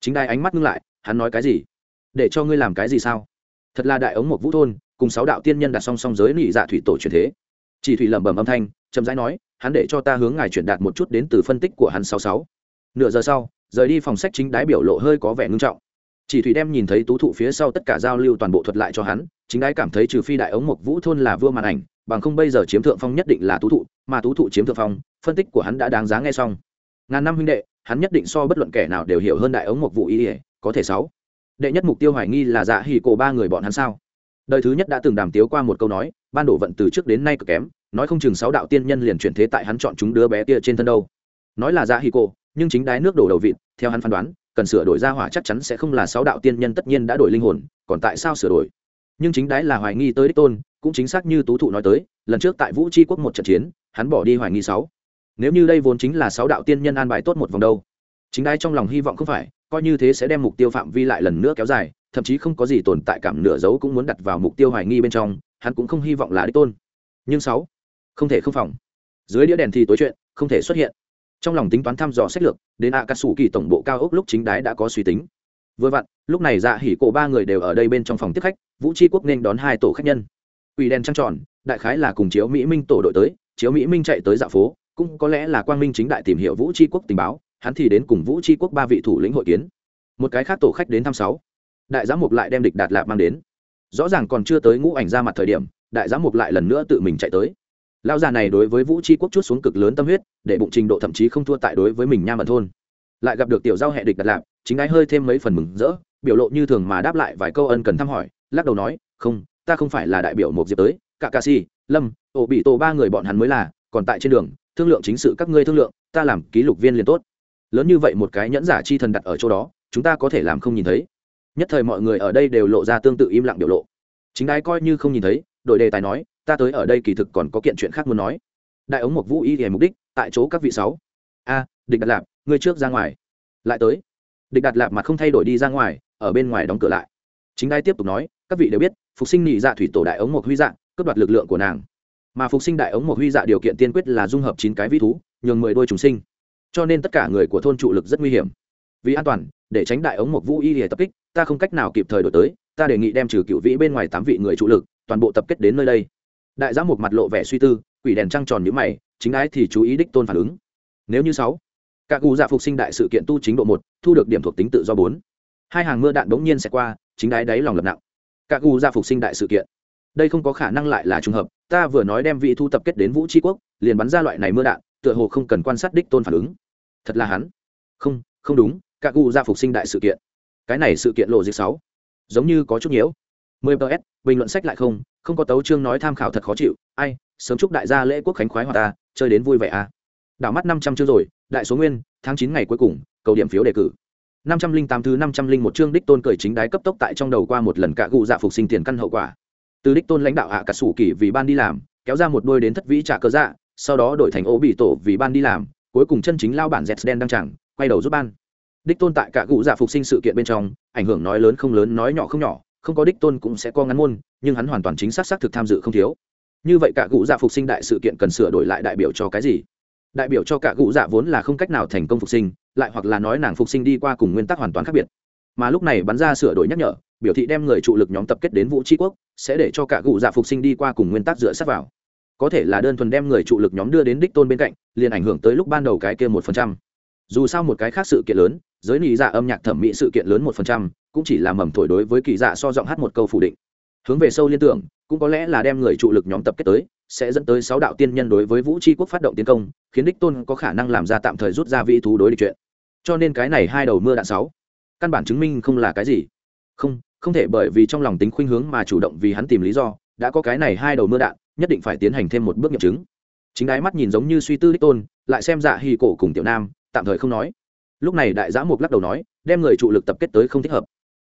Chính đai ánh mắt ngưng lại, hắn nói cái gì? Để cho ngươi làm cái gì sao? Thật là đại ống một vũ thôn, cùng sáu đạo tiên nhân đặt song song giới nị dạ thủy tổ truyền thế. Chỉ thủy lẩm bẩm âm thanh, chậm rãi nói, hắn để cho ta hướng ngài truyền đạt một chút đến từ phân tích của hắn sáu sáu. Nửa giờ sau, rời đi phòng sách chính đái biểu lộ hơi có vẻ ngưng trọng. Chỉ thủy đem nhìn thấy tú thụ phía sau tất cả giao lưu toàn bộ thuật lại cho hắn, chính đái cảm thấy trừ phi đại ống một vũ thôn là vua màn ảnh, bằng không bây giờ chiếm thượng phong nhất định là tú thụ, mà tú thụ chiếm thượng phong, phân tích của hắn đã đáng giá nghe xong. Ngàn năm huynh đệ hắn nhất định so bất luận kẻ nào đều hiểu hơn đại ống một vụ ý ỉa, có thể sáu. Đệ nhất mục tiêu hoài nghi là dạ hỉ cổ ba người bọn hắn sao? Đời thứ nhất đã từng đàm tiếu qua một câu nói, ban đổ vận từ trước đến nay cực kém, nói không chừng sáu đạo tiên nhân liền chuyển thế tại hắn chọn chúng đứa bé kia trên thân đâu. Nói là dạ hỉ cổ, nhưng chính đái nước đổ đầu vịt, theo hắn phán đoán, cần sửa đổi ra hỏa chắc chắn sẽ không là sáu đạo tiên nhân tất nhiên đã đổi linh hồn, còn tại sao sửa đổi? Nhưng chính đái là hoài nghi tới đích tôn, cũng chính xác như tú thụ nói tới, lần trước tại vũ tri quốc một trận chiến, hắn bỏ đi hoài nghi sáu nếu như đây vốn chính là sáu đạo tiên nhân an bài tốt một vòng đâu, chính đái trong lòng hy vọng không phải, coi như thế sẽ đem mục tiêu phạm vi lại lần nữa kéo dài, thậm chí không có gì tồn tại cảm nửa dấu cũng muốn đặt vào mục tiêu hoài nghi bên trong, hắn cũng không hy vọng là đích tôn. Nhưng sáu, không thể không phòng. Dưới đĩa đèn thì tối chuyện, không thể xuất hiện. Trong lòng tính toán thăm dò sách lược, đến ạ cà sủ kỳ tổng bộ cao ốc lúc chính đái đã có suy tính. Vừa vặn, lúc này dạ hỉ cổ ba người đều ở đây bên trong phòng tiếp khách, vũ tri quốc nên đón hai tổ khách nhân. Ủy đèn trăng tròn, đại khái là cùng chiếu mỹ minh tổ đội tới, chiếu mỹ minh chạy tới dạ phố cũng có lẽ là quang minh chính đại tìm hiểu vũ tri quốc tình báo, hắn thì đến cùng vũ tri quốc ba vị thủ lĩnh hội kiến. Một cái khác tổ khách đến thăm sáu. Đại giám mục lại đem địch đạt lạp mang đến. Rõ ràng còn chưa tới ngũ ảnh ra mặt thời điểm, đại giám mục lại lần nữa tự mình chạy tới. Lao già này đối với vũ tri quốc chút xuống cực lớn tâm huyết, để bụng trình độ thậm chí không thua tại đối với mình nha mật thôn. Lại gặp được tiểu giao hệ địch đặt lạp, chính ái hơi thêm mấy phần mừng rỡ, biểu lộ như thường mà đáp lại vài câu ân cần thăm hỏi, lắc đầu nói, không, ta không phải là đại biểu một diệp tới cả ca si, lâm, ổ bị tổ ba người bọn hắn mới là, còn tại trên đường thương lượng chính sự các ngươi thương lượng ta làm ký lục viên liền tốt. Lớn như vậy một cái nhẫn giả chi thần đặt ở chỗ đó chúng ta có thể làm không nhìn thấy. Nhất thời mọi người ở đây đều lộ ra tương tự im lặng biểu lộ. Chính đái coi như không nhìn thấy đội đề tài nói ta tới ở đây kỳ thực còn có kiện chuyện khác muốn nói. Đại ống một vũ y thì mục đích tại chỗ các vị sáu. A địch đặt lạp ngươi trước ra ngoài. Lại tới. Địch đặt lạp mặt không thay đổi đi ra ngoài ở bên ngoài đóng cửa lại. Chính đái tiếp tục nói các vị đều biết phục sinh nhị dạ thủy tổ đại ống một huy dạng, cướp đoạt lực lượng của nàng mà phục sinh đại ống một huy dạ điều kiện tiên quyết là dung hợp chín cái vi thú, nhường mười đôi trùng sinh. Cho nên tất cả người của thôn trụ lực rất nguy hiểm. Vì an toàn, để tránh đại ống một vũ y hề tập kích, ta không cách nào kịp thời đổi tới, ta đề nghị đem trừ cựu vĩ bên ngoài tám vị người trụ lực, toàn bộ tập kết đến nơi đây. Đại giám một mặt lộ vẻ suy tư, quỷ đèn trăng tròn nhữ mày, chính ái thì chú ý đích tôn phản ứng. Nếu như sáu, các cụ dạ phục sinh đại sự kiện tu chính độ một, thu được điểm thuộc tính tự do bốn. Hai hàng mưa đạn bỗng nhiên sẽ qua, chính ái đáy lòng lập nặng. Các cụ dạ phục sinh đại sự kiện. Đây không có khả năng lại là trùng hợp ta vừa nói đem vị thu tập kết đến vũ tri quốc, liền bắn ra loại này mưa đạn, tựa hồ không cần quan sát đích tôn phản ứng. Thật là hắn. Không không đúng các cụ ra phục sinh đại sự kiện. Cái này sự kiện lộ dịch sáu. Giống như có chút nhiễu. Mười ps bình luận sách lại không không có tấu chương nói tham khảo thật khó chịu. Ai, sớm chúc đại gia lễ quốc khánh khoái hòa ta, chơi đến vui vẻ à. Đảo mắt năm trăm chương rồi, đại số nguyên, tháng chín ngày cuối cùng, cầu điểm phiếu đề cử. năm trăm linh tám thứ năm trăm linh một chương đích tôn cởi chính đái cấp tốc tại trong đầu qua một lần cả gu dạ phục sinh tiền căn hậu quả từ đích tôn lãnh đạo hạ cả sủ kỳ vì ban đi làm, kéo ra một đôi đến thất vĩ trả cơ dạ sau đó đổi thành ô bị tổ vì ban đi làm, cuối cùng chân chính lao bản dẹt đen đăng chẳng, quay đầu giúp ban. Đích tôn tại cả cụ dạ phục sinh sự kiện bên trong, ảnh hưởng nói lớn không lớn, nói nhỏ không nhỏ, không có đích tôn cũng sẽ có ngắn môn, nhưng hắn hoàn toàn chính xác xác thực tham dự không thiếu. Như vậy cả cụ dạ phục sinh đại sự kiện cần sửa đổi lại đại biểu cho cái gì? Đại biểu cho cả cụ dạ vốn là không cách nào thành công phục sinh, lại hoặc là nói nàng phục sinh đi qua cùng nguyên tắc hoàn toàn khác biệt. Mà lúc này bắn ra sửa đổi nhắc nhở biểu thị đem người trụ lực nhóm tập kết đến vũ tri quốc, sẽ để cho cả cụ dạ phục sinh đi qua cùng nguyên tắc dựa sát vào. Có thể là đơn thuần đem người trụ lực nhóm đưa đến đích tôn bên cạnh, liền ảnh hưởng tới lúc ban đầu cái kia một phần trăm. Dù sao một cái khác sự kiện lớn, giới lý dạ âm nhạc thẩm mỹ sự kiện lớn một phần trăm, cũng chỉ là mầm thổi đối với kỳ dạ so giọng hát một câu phủ định. Hướng về sâu liên tưởng, cũng có lẽ là đem người trụ lực nhóm tập kết tới, sẽ dẫn tới sáu đạo tiên nhân đối với vũ tri quốc phát động tiến công, khiến đích tôn có khả năng làm ra tạm thời rút ra vị thú đối địch chuyện. Cho nên cái này hai đầu mưa đạn sáu, căn bản chứng minh không là cái gì. Không không thể bởi vì trong lòng tính khuynh hướng mà chủ động vì hắn tìm lý do, đã có cái này hai đầu mưa đạn, nhất định phải tiến hành thêm một bước nghiệm chứng. Chính đái mắt nhìn giống như suy tư đích tôn, lại xem dạ hì cổ cùng tiểu nam, tạm thời không nói. Lúc này đại giã mục lắc đầu nói, đem người trụ lực tập kết tới không thích hợp.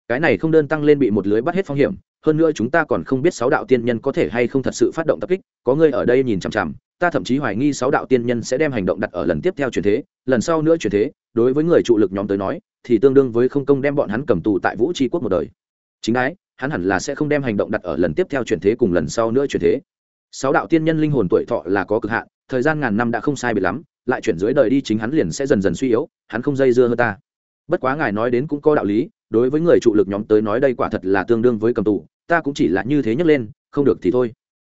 Cái này không đơn tăng lên bị một lưới bắt hết phong hiểm, hơn nữa chúng ta còn không biết sáu đạo tiên nhân có thể hay không thật sự phát động tập kích, có người ở đây nhìn chằm chằm, ta thậm chí hoài nghi sáu đạo tiên nhân sẽ đem hành động đặt ở lần tiếp theo chuyển thế, lần sau nữa chuyển thế, đối với người trụ lực nhóm tới nói, thì tương đương với không công đem bọn hắn cầm tù tại vũ tri quốc một đời chính đái, hắn hẳn là sẽ không đem hành động đặt ở lần tiếp theo chuyển thế cùng lần sau nữa chuyển thế. Sáu đạo tiên nhân linh hồn tuổi thọ là có cực hạn, thời gian ngàn năm đã không sai biệt lắm, lại chuyển dưới đời đi chính hắn liền sẽ dần dần suy yếu, hắn không dây dưa hơn ta. Bất quá ngài nói đến cũng có đạo lý, đối với người trụ lực nhóm tới nói đây quả thật là tương đương với cầm tù, ta cũng chỉ là như thế nhấc lên, không được thì thôi.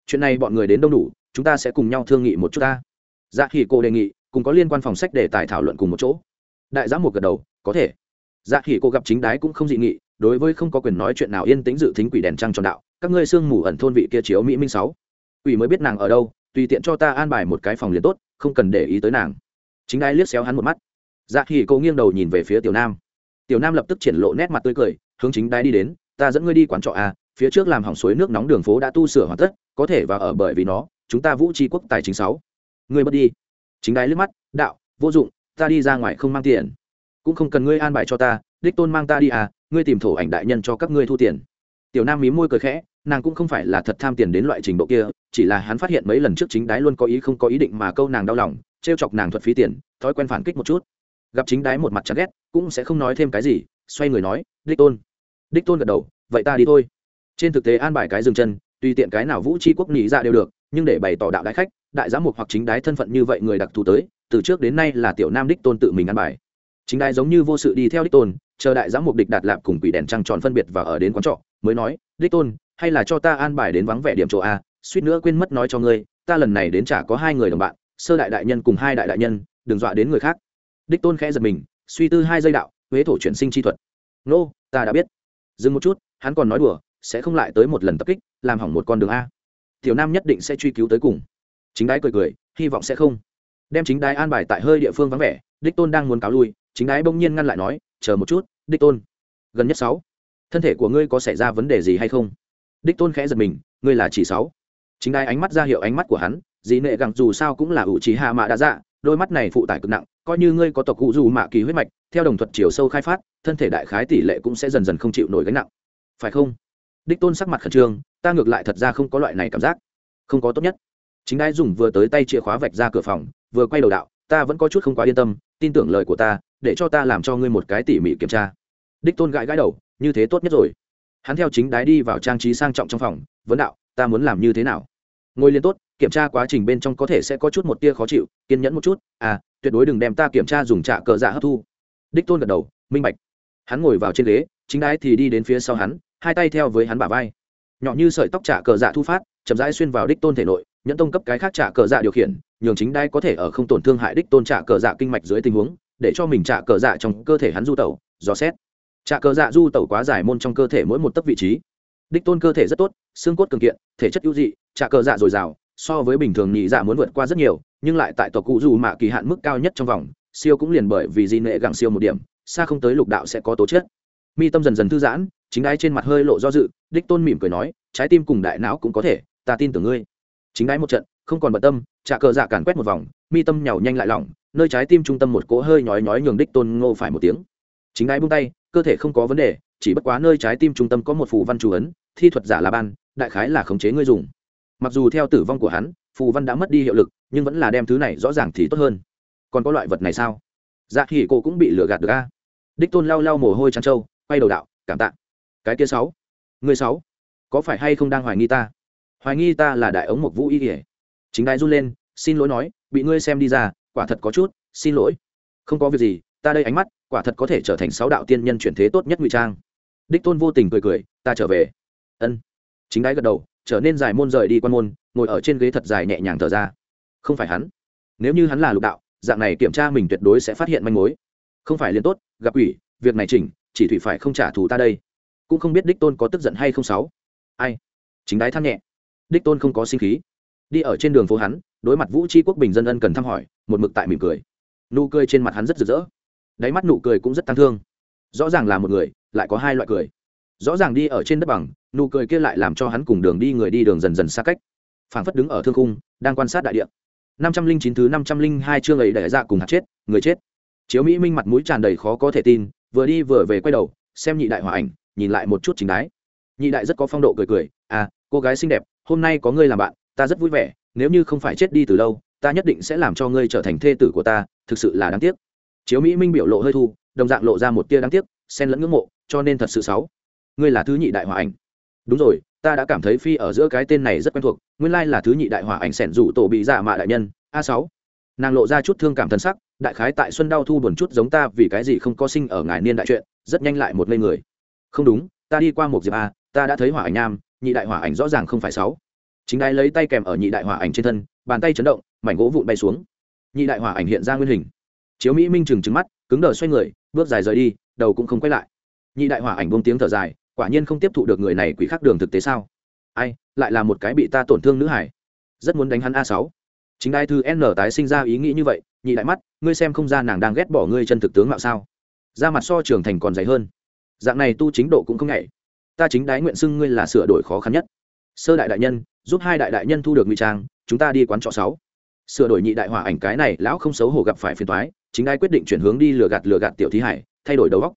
Chuyện này bọn người đến đông đủ, chúng ta sẽ cùng nhau thương nghị một chút ta. Dạ khỉ cô đề nghị, cùng có liên quan phòng sách để tài thảo luận cùng một chỗ. Đại giám một gật đầu, có thể. Dạ khỉ cô gặp chính đái cũng không dị nghị đối với không có quyền nói chuyện nào yên tĩnh dự thính quỷ đèn trăng tròn đạo, các ngươi sương mù ẩn thôn vị kia chiếu mỹ minh sáu. Quỷ mới biết nàng ở đâu, tùy tiện cho ta an bài một cái phòng liền tốt, không cần để ý tới nàng. Chính ai liếc xéo hắn một mắt. Dạ thì cô nghiêng đầu nhìn về phía tiểu nam. Tiểu nam lập tức triển lộ nét mặt tươi cười, hướng chính đái đi đến, ta dẫn ngươi đi quán trọ a phía trước làm hỏng suối nước nóng đường phố đã tu sửa hoàn tất, có thể vào ở bởi vì nó, chúng ta vũ tri quốc tài chính sáu. Ngươi mất đi. Chính đái liếc mắt, đạo, vô dụng, ta đi ra ngoài không mang tiền cũng không cần ngươi an bài cho ta, đích tôn mang ta đi à ngươi tìm thổ ảnh đại nhân cho các ngươi thu tiền. Tiểu nam mí môi cười khẽ, nàng cũng không phải là thật tham tiền đến loại trình độ kia, chỉ là hắn phát hiện mấy lần trước chính đái luôn có ý không có ý định mà câu nàng đau lòng t r e o chọc nàng thuật phí tiền, thói quen phản kích một chút. Gặp chính đái một mặt chán ghét, cũng sẽ không nói thêm cái gì, xoay người nói, đích tôn. Đích tôn gật đầu, vậy ta đi thôi. Trên thực tế an bài cái dừng chân, tùy tiện cái nào vũ c quốc nghĩ ra đều được, nhưng để bày tỏ đạo đại khách, đại giám mục hoặc chính đái thân phận như vậy người đặc thù tới, từ trước đến nay là tiểu nam đích tôn tự mình an bài chính đại giống như vô sự đi theo đích tôn, chờ đại giám mục địch đạt lạp cùng quỷ đèn trăng tròn phân biệt và ở đến quán trọ, mới nói, đích tôn, hay là cho ta an bài đến vắng vẻ điểm chỗ a, suýt nữa quên mất nói cho ngươi, ta lần này đến chả có hai người đồng bạn, sơ đại đại nhân cùng hai đại đại nhân, đừng dọa đến người khác. Đích tôn khẽ giật mình, suy tư hai giây đạo, huế thổ chuyển sinh chi thuật. Nô, ta đã biết. Dừng một chút, hắn còn nói đùa, sẽ không lại tới một lần tập kích, làm hỏng một con đường a. Tiểu nam nhất định sẽ truy cứu tới cùng. Chính đái cười cười, hy vọng sẽ không. Đem chính đái an bài tại hơi địa phương vắng vẻ, đích tôn đang muốn cáo lui chính đái bỗng nhiên ngăn lại nói, chờ một chút, đích tôn. Gần nhất sáu. Thân thể của ngươi có xảy ra vấn đề gì hay không? Đích tôn khẽ giật mình, ngươi là chỉ sáu. Chính đái ánh mắt ra hiệu ánh mắt của hắn, dĩ nệ gặng dù sao cũng là ủ trí hạ mạ đã dạ đôi mắt này phụ tải cực nặng, coi như ngươi có tộc cụ dù mạ kỳ huyết mạch, theo đồng thuật chiều sâu khai phát, thân thể đại khái tỷ lệ cũng sẽ dần dần không chịu nổi gánh nặng. Phải không? Đích tôn sắc mặt khẩn trương, ta ngược lại thật ra không có loại này cảm giác. Không có tốt nhất. Chính đai dùng vừa tới tay chìa khóa vạch ra cửa phòng, vừa quay đầu đạo, ta vẫn có chút không quá yên tâm, tin tưởng lời của ta để cho ta làm cho ngươi một cái tỉ mỉ kiểm tra. Đích tôn gãi gãi đầu, như thế tốt nhất rồi. Hắn theo chính đái đi vào trang trí sang trọng trong phòng, vấn đạo, ta muốn làm như thế nào? Ngồi liền tốt, kiểm tra quá trình bên trong có thể sẽ có chút một tia khó chịu, kiên nhẫn một chút. À tuyệt đối đừng đem ta kiểm tra dùng trạ cờ dạ hấp thu. Đích tôn gật đầu, minh bạch. Hắn ngồi vào trên ghế, chính đái thì đi đến phía sau hắn, hai tay theo với hắn bả vai. Nhỏ như sợi tóc trạ cờ dạ thu phát, chậm rãi xuyên vào đích tôn thể nội, nhẫn tông cấp cái khác trả cờ dạ điều khiển, nhường chính đái có thể ở không tổn thương hại đích tôn trả cờ dạ kinh mạch dưới tình huống để cho mình trả cờ dạ trong cơ thể hắn du tẩu, dò xét. Trả cờ dạ du tẩu quá dài môn trong cơ thể mỗi một tấc vị trí. Đích tôn cơ thể rất tốt, xương cốt cường kiện, thể chất ưu dị trả cờ dạ dồi dào, so với bình thường nhị dạ muốn vượt qua rất nhiều, nhưng lại tại tộc cụ dù mạ kỳ hạn mức cao nhất trong vòng, siêu cũng liền bởi vì di nệ gặng siêu một điểm, xa không tới lục đạo sẽ có tố chất. Mi tâm dần dần thư giãn, chính đái trên mặt hơi lộ do dự, đích tôn mỉm cười nói, trái tim cùng đại não cũng có thể, ta tin tưởng ngươi. Chính đái một trận, không còn bận tâm trả cờ dạ càn quét một vòng, mi tâm nhàu nhanh lại lỏng nơi trái tim trung tâm một cỗ hơi nhói nhói nhường đích tôn ngô phải một tiếng. Chính đái buông tay, cơ thể không có vấn đề, chỉ bất quá nơi trái tim trung tâm có một phù văn chủ ấn, thi thuật giả là ban, đại khái là khống chế ngươi dùng. Mặc dù theo tử vong của hắn, phù văn đã mất đi hiệu lực, nhưng vẫn là đem thứ này rõ ràng thì tốt hơn. Còn có loại vật này sao? Dạ thì cô cũng bị lừa gạt được a. Đích tôn lau lau mồ hôi trăn trâu, quay đầu đạo, cảm tạ. Cái kia sáu. Người sáu, có phải hay không đang hoài nghi ta? Hoài nghi ta là đại ống mộc vũ y kỉa chính đại run lên, xin lỗi nói, bị ngươi xem đi ra quả thật có chút, xin lỗi. Không có việc gì, ta đây ánh mắt, quả thật có thể trở thành sáu đạo tiên nhân chuyển thế tốt nhất ngụy trang. Đích tôn vô tình cười cười, ta trở về. Ân. Chính đái gật đầu, trở nên dài môn rời đi quan môn, ngồi ở trên ghế thật dài nhẹ nhàng thở ra. Không phải hắn. Nếu như hắn là lục đạo, dạng này kiểm tra mình tuyệt đối sẽ phát hiện manh mối. Không phải liền tốt, gặp ủy việc này chỉnh, chỉ thủy phải không trả thù ta đây. Cũng không biết đích tôn có tức giận hay không sáu. Ai? Chính đái than nhẹ. Đích tôn không có sinh khí đi ở trên đường phố hắn, đối mặt vũ tri quốc bình dân ân cần thăm hỏi, một mực tại mỉm cười. Nụ cười trên mặt hắn rất rực rỡ. Đáy mắt nụ cười cũng rất tăng thương. Rõ ràng là một người, lại có hai loại cười. Rõ ràng đi ở trên đất bằng, nụ cười kia lại làm cho hắn cùng đường đi người đi đường dần dần xa cách. Phảng phất đứng ở thương khung, đang quan sát đại địa. Năm trăm linh chín thứ năm trăm linh hai chương ấy đẻ ra cùng hạt chết, người chết. Chiếu mỹ minh mặt mũi tràn đầy khó có thể tin, vừa đi vừa về quay đầu, xem nhị đại hòa ảnh, nhìn lại một chút chính đái. Nhị đại rất có phong độ cười cười à cô gái xinh đẹp, hôm nay có ngươi làm bạn ta rất vui vẻ, nếu như không phải chết đi từ lâu, ta nhất định sẽ làm cho ngươi trở thành thê tử của ta, thực sự là đáng tiếc. Chiếu mỹ minh biểu lộ hơi thu, đồng dạng lộ ra một tia đáng tiếc, xen lẫn ngưỡng mộ, cho nên thật sự xấu. Ngươi là thứ nhị đại hòa ảnh. Đúng rồi, ta đã cảm thấy phi ở giữa cái tên này rất quen thuộc, nguyên lai là thứ nhị đại hòa ảnh sẻn rủ tổ bị giả mạ đại nhân, a sáu. Nàng lộ ra chút thương cảm thân sắc, đại khái tại xuân đau thu buồn chút giống ta vì cái gì không có sinh ở ngài niên đại chuyện, rất nhanh lại một ngây người. Không đúng, ta đi qua một diệp a, ta đã thấy hỏa ảnh nam nhị đại hỏa ảnh rõ ràng không phải sáu chính đai lấy tay kèm ở nhị đại hỏa ảnh trên thân, bàn tay chấn động, mảnh gỗ vụn bay xuống. Nhị đại hỏa ảnh hiện ra nguyên hình. Chiếu mỹ minh trừng trừng mắt, cứng đờ xoay người, bước dài rời đi, đầu cũng không quay lại. Nhị đại hỏa ảnh buông tiếng thở dài, quả nhiên không tiếp thụ được người này quỷ khác đường thực tế sao? Ai, lại là một cái bị ta tổn thương nữ hải. Rất muốn đánh hắn a sáu. Chính đai thư n tái sinh ra ý nghĩ như vậy, nhị đại mắt, ngươi xem không ra nàng đang ghét bỏ ngươi chân thực tướng mạo sao? Ra mặt so trưởng thành còn dày hơn. Dạng này tu chính độ cũng không nhảy ta chính đái nguyện xưng ngươi là sửa đổi khó khăn nhất. Sơ đại đại nhân giúp hai đại đại nhân thu được ngụy trang, chúng ta đi quán trọ sáu. Sửa đổi nhị đại hỏa ảnh cái này, lão không xấu hổ gặp phải phiền toái, chính đái quyết định chuyển hướng đi lừa gạt lừa gạt tiểu thí hải, thay đổi đầu óc.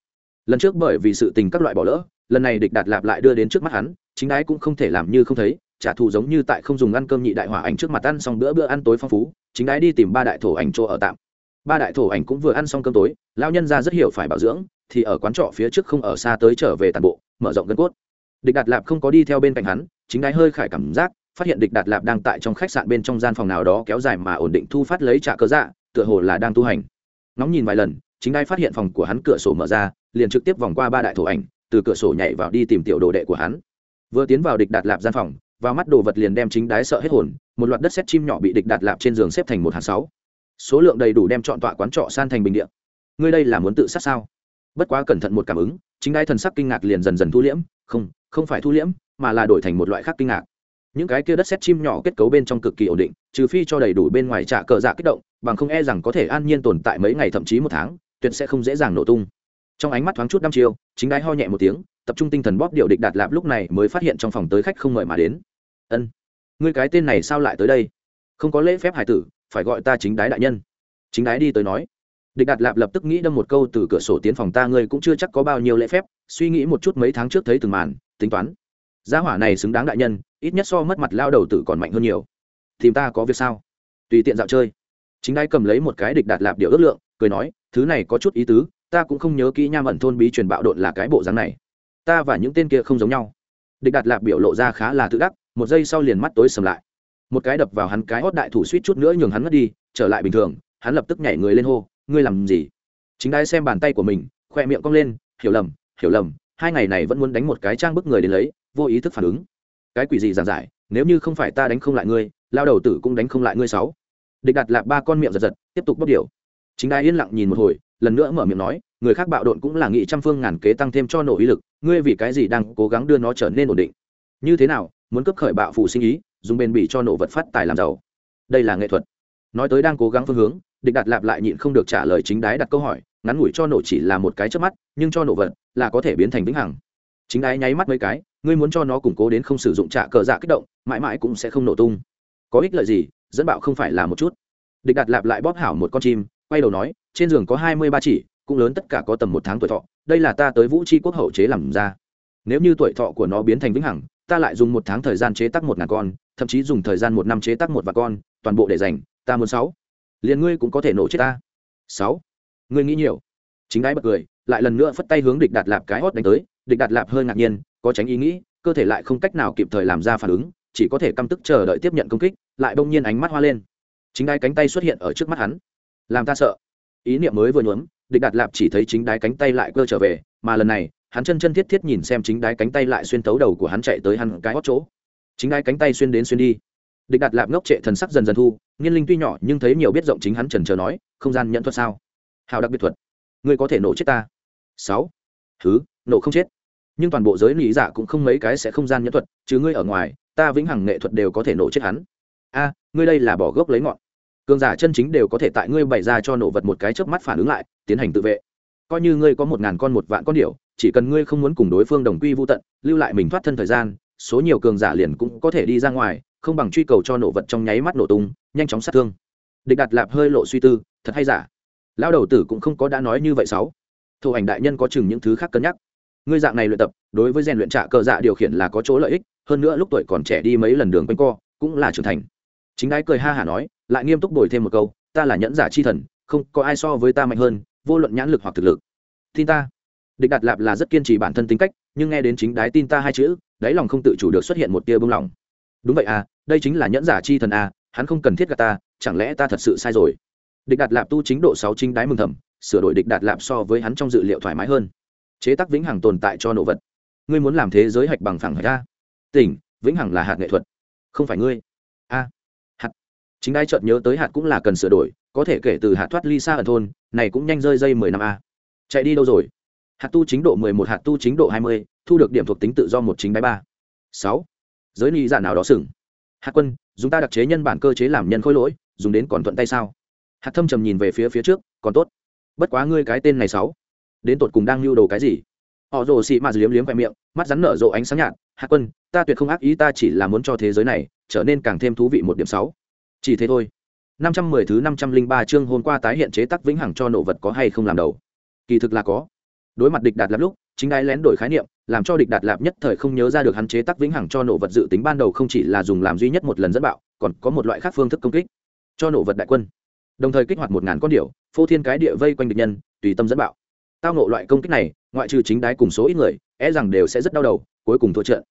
Lần trước bởi vì sự tình các loại bỏ lỡ, lần này địch đạt lạp lại đưa đến trước mắt hắn, chính đái cũng không thể làm như không thấy, trả thù giống như tại không dùng ăn cơm nhị đại hỏa ảnh trước mặt ăn xong bữa bữa ăn tối phong phú, chính đái đi tìm ba đại thổ ảnh chỗ ở tạm. Ba đại thổ ảnh cũng vừa ăn xong cơm tối lao nhân ra rất hiểu phải bảo dưỡng, thì ở quán trọ phía trước không ở xa tới trở về toàn bộ, mở rộng gân cốt. Địch đạt lạp không có đi theo bên cạnh hắn chính đái hơi khải cảm giác, phát hiện địch đạt lạp đang tại trong khách sạn bên trong gian phòng nào đó kéo dài mà ổn định thu phát lấy trả cơ dạ tựa hồ là đang tu hành. Ngóng nhìn vài lần, chính đái phát hiện phòng của hắn cửa sổ mở ra, liền trực tiếp vòng qua ba đại thổ ảnh, từ cửa sổ nhảy vào đi tìm tiểu đồ đệ của hắn. Vừa tiến vào địch đạt lạp gian phòng, vào mắt đồ vật liền đem chính đái sợ hết hồn, một loạt đất xét chim nhỏ bị địch đạt lạp trên giường xếp thành một hàng sáu. Số lượng đầy đủ đem chọn tọa quán trọ san thành bình địa. Ngươi đây là muốn tự sát sao? Bất quá cẩn thận một cảm ứng, chính đái thần sắc kinh ngạc liền dần dần thu liễm, không không phải thu liễm mà là đổi thành một loại khác kinh ngạc. Những cái kia đất xét chim nhỏ kết cấu bên trong cực kỳ ổn định, trừ phi cho đầy đủ bên ngoài trả cờ dạ kích động, bằng không e rằng có thể an nhiên tồn tại mấy ngày thậm chí một tháng, tuyệt sẽ không dễ dàng nổ tung. Trong ánh mắt thoáng chút năm chiêu, chính đái ho nhẹ một tiếng, tập trung tinh thần bóp điệu địch đạt lạp lúc này mới phát hiện trong phòng tới khách không mời mà đến. Ân, ngươi cái tên này sao lại tới đây? Không có lễ phép hải tử, phải gọi ta chính đái đại nhân. Chính đái đi tới nói. Địch đạt lạp lập tức nghĩ đâm một câu từ cửa sổ tiến phòng ta, ngươi cũng chưa chắc có bao nhiêu lễ phép, suy nghĩ một chút mấy tháng trước thấy từng màn, tính toán gia hỏa này xứng đáng đại nhân, ít nhất so mất mặt lao đầu tử còn mạnh hơn nhiều. Tìm ta có việc sao? Tùy tiện dạo chơi. Chính đai cầm lấy một cái địch đạt lạp điệu ước lượng, cười nói, thứ này có chút ý tứ, ta cũng không nhớ kỹ nham ẩn thôn bí truyền bạo độn là cái bộ dáng này. Ta và những tên kia không giống nhau. Địch đạt lạp biểu lộ ra khá là tự đắc, một giây sau liền mắt tối sầm lại. Một cái đập vào hắn cái hót đại thủ suýt chút nữa nhường hắn mất đi, trở lại bình thường, hắn lập tức nhảy người lên hô, ngươi làm gì? Chính đai xem bàn tay của mình, khoe miệng cong lên, hiểu lầm hiểu lầm, hai ngày này vẫn muốn đánh một cái trang bức người đến lấy vô ý thức phản ứng. Cái quỷ gì giản giải, nếu như không phải ta đánh không lại ngươi, lao đầu tử cũng đánh không lại ngươi sáu. Địch đặt lạp ba con miệng giật giật, tiếp tục bóc điều chính đai yên lặng nhìn một hồi, lần nữa mở miệng nói, người khác bạo độn cũng là nghị trăm phương ngàn kế tăng thêm cho nổ ý lực, ngươi vì cái gì đang cố gắng đưa nó trở nên ổn định? Như thế nào, muốn cấp khởi bạo phụ sinh ý, dùng bền bỉ cho nổ vật phát tài làm giàu? Đây là nghệ thuật. Nói tới đang cố gắng phương hướng, địch đặt lạp lại nhịn không được trả lời chính đái đặt câu hỏi, ngắn ngủi cho nổ chỉ là một cái trước mắt, nhưng cho nổ vật là có thể biến thành vĩnh hằng. Chính đái nháy mắt mấy cái ngươi muốn cho nó củng cố đến không sử dụng trả cờ dạ kích động, mãi mãi cũng sẽ không nổ tung. Có ích lợi gì, dẫn bạo không phải là một chút. Địch đặt lạp lại bóp hảo một con chim, quay đầu nói, trên giường có hai mươi ba chỉ, cũng lớn tất cả có tầm một tháng tuổi thọ, đây là ta tới vũ tri quốc hậu chế làm ra. Nếu như tuổi thọ của nó biến thành vĩnh hằng, ta lại dùng một tháng thời gian chế tác một ngàn con, thậm chí dùng thời gian một năm chế tác một vạn con, toàn bộ để dành, ta muốn sáu. Liền ngươi cũng có thể nổ chết ta. Sáu. Ngươi nghĩ nhiều. Chính đái bật cười, lại lần nữa phất tay hướng địch đạt lạp cái hót đánh tới, địch đạt lạp hơi ngạc nhiên có tránh ý nghĩ, cơ thể lại không cách nào kịp thời làm ra phản ứng, chỉ có thể căm tức chờ đợi tiếp nhận công kích, lại bỗng nhiên ánh mắt hoa lên. Chính đái cánh tay xuất hiện ở trước mắt hắn. Làm ta sợ. Ý niệm mới vừa nhuốm, địch đạt lạp chỉ thấy chính đái cánh tay lại cơ trở về, mà lần này, hắn chân chân thiết thiết nhìn xem chính đái cánh tay lại xuyên tấu đầu của hắn chạy tới hắn cái hót chỗ. Chính đái cánh tay xuyên đến xuyên đi. Địch đạt lạp ngốc trệ thần sắc dần dần thu, nghiên linh tuy nhỏ nhưng thấy nhiều biết rộng chính hắn trần trờ nói, không gian nhận thuật sao? Hào đặc biệt thuật. Ngươi có thể nổ chết ta. Sáu. Thứ, nổ không chết nhưng toàn bộ giới lý giả cũng không mấy cái sẽ không gian nhẫn thuật chứ ngươi ở ngoài ta vĩnh hằng nghệ thuật đều có thể nổ chết hắn. A ngươi đây là bỏ gốc lấy ngọn. Cường giả chân chính đều có thể tại ngươi bày ra cho nổ vật một cái chớp mắt phản ứng lại tiến hành tự vệ. Coi như ngươi có một ngàn con một vạn con điểu, chỉ cần ngươi không muốn cùng đối phương đồng quy vô tận lưu lại mình thoát thân thời gian số nhiều cường giả liền cũng có thể đi ra ngoài không bằng truy cầu cho nổ vật trong nháy mắt nổ tung nhanh chóng sát thương. Địch đặt lạp hơi lộ suy tư thật hay giả? Lao đầu tử cũng không có đã nói như vậy sáu. Thủ ảnh đại nhân có chừng những thứ khác cân nhắc ngươi dạng này luyện tập, đối với rèn luyện trạ cờ dạ điều khiển là có chỗ lợi ích, hơn nữa lúc tuổi còn trẻ đi mấy lần đường quanh co, cũng là trưởng thành. Chính đái cười ha hả nói, lại nghiêm túc đổi thêm một câu, ta là nhẫn giả chi thần, không có ai so với ta mạnh hơn, vô luận nhãn lực hoặc thực lực. Tin ta. Địch đạt lạp là rất kiên trì bản thân tính cách, nhưng nghe đến chính đái tin ta hai chữ, đáy lòng không tự chủ được xuất hiện một tia bông lòng. Đúng vậy à đây chính là nhẫn giả chi thần à hắn không cần thiết gạt ta, chẳng lẽ ta thật sự sai rồi? Địch đạt lạp tu chính độ sáu chính đái mừng thầm, sửa đổi địch đạt lạp so với hắn trong dự liệu thoải mái hơn chế tác vĩnh hằng tồn tại cho nổ vật. Ngươi muốn làm thế giới hạch bằng phẳng hạch a tỉnh, vĩnh hằng là hạt nghệ thuật. Không phải ngươi. A. Hạt. Chính đai chợt nhớ tới hạt cũng là cần sửa đổi, có thể kể từ hạt thoát ly xa ở thôn, này cũng nhanh rơi dây mười năm a. Chạy đi đâu rồi? Hạt tu chính độ mười một, hạt tu chính độ hai mươi, thu được điểm thuộc tính tự do một chính đáy ba. Sáu. Giới ly giả nào đó sừng. Hạt quân, dùng ta đặc chế nhân bản cơ chế làm nhân khối lỗi, dùng đến còn thuận tay sao? Hạt thâm trầm nhìn về phía phía trước, còn tốt. Bất quá ngươi cái tên này sáu đến tột cùng đang lưu đồ cái gì? Họ rồ xị mạt liếm liếm khoe miệng, mắt rắn nở rộ ánh sáng nhạt, hạ quân, ta tuyệt không ác ý, ta chỉ là muốn cho thế giới này trở nên càng thêm thú vị một điểm sáu. Chỉ thế thôi. Năm trăm mười thứ năm trăm linh ba chương hôm qua tái hiện chế tác vĩnh hằng cho nổ vật có hay không làm đầu? Kỳ thực là có. Đối mặt địch đạt lạp lúc, chính đái lén đổi khái niệm, làm cho địch đạt lạp nhất thời không nhớ ra được hắn chế tác vĩnh hằng cho nổ vật dự tính ban đầu không chỉ là dùng làm duy nhất một lần dẫn bạo, còn có một loại khác phương thức công kích. Cho nổ vật đại quân. Đồng thời kích hoạt một ngàn con điệu phô thiên cái địa vây quanh địch nhân, tùy tâm dẫn bạo tao nộ loại công kích này, ngoại trừ chính đái cùng số ít người e rằng đều sẽ rất đau đầu, cuối cùng thua trận.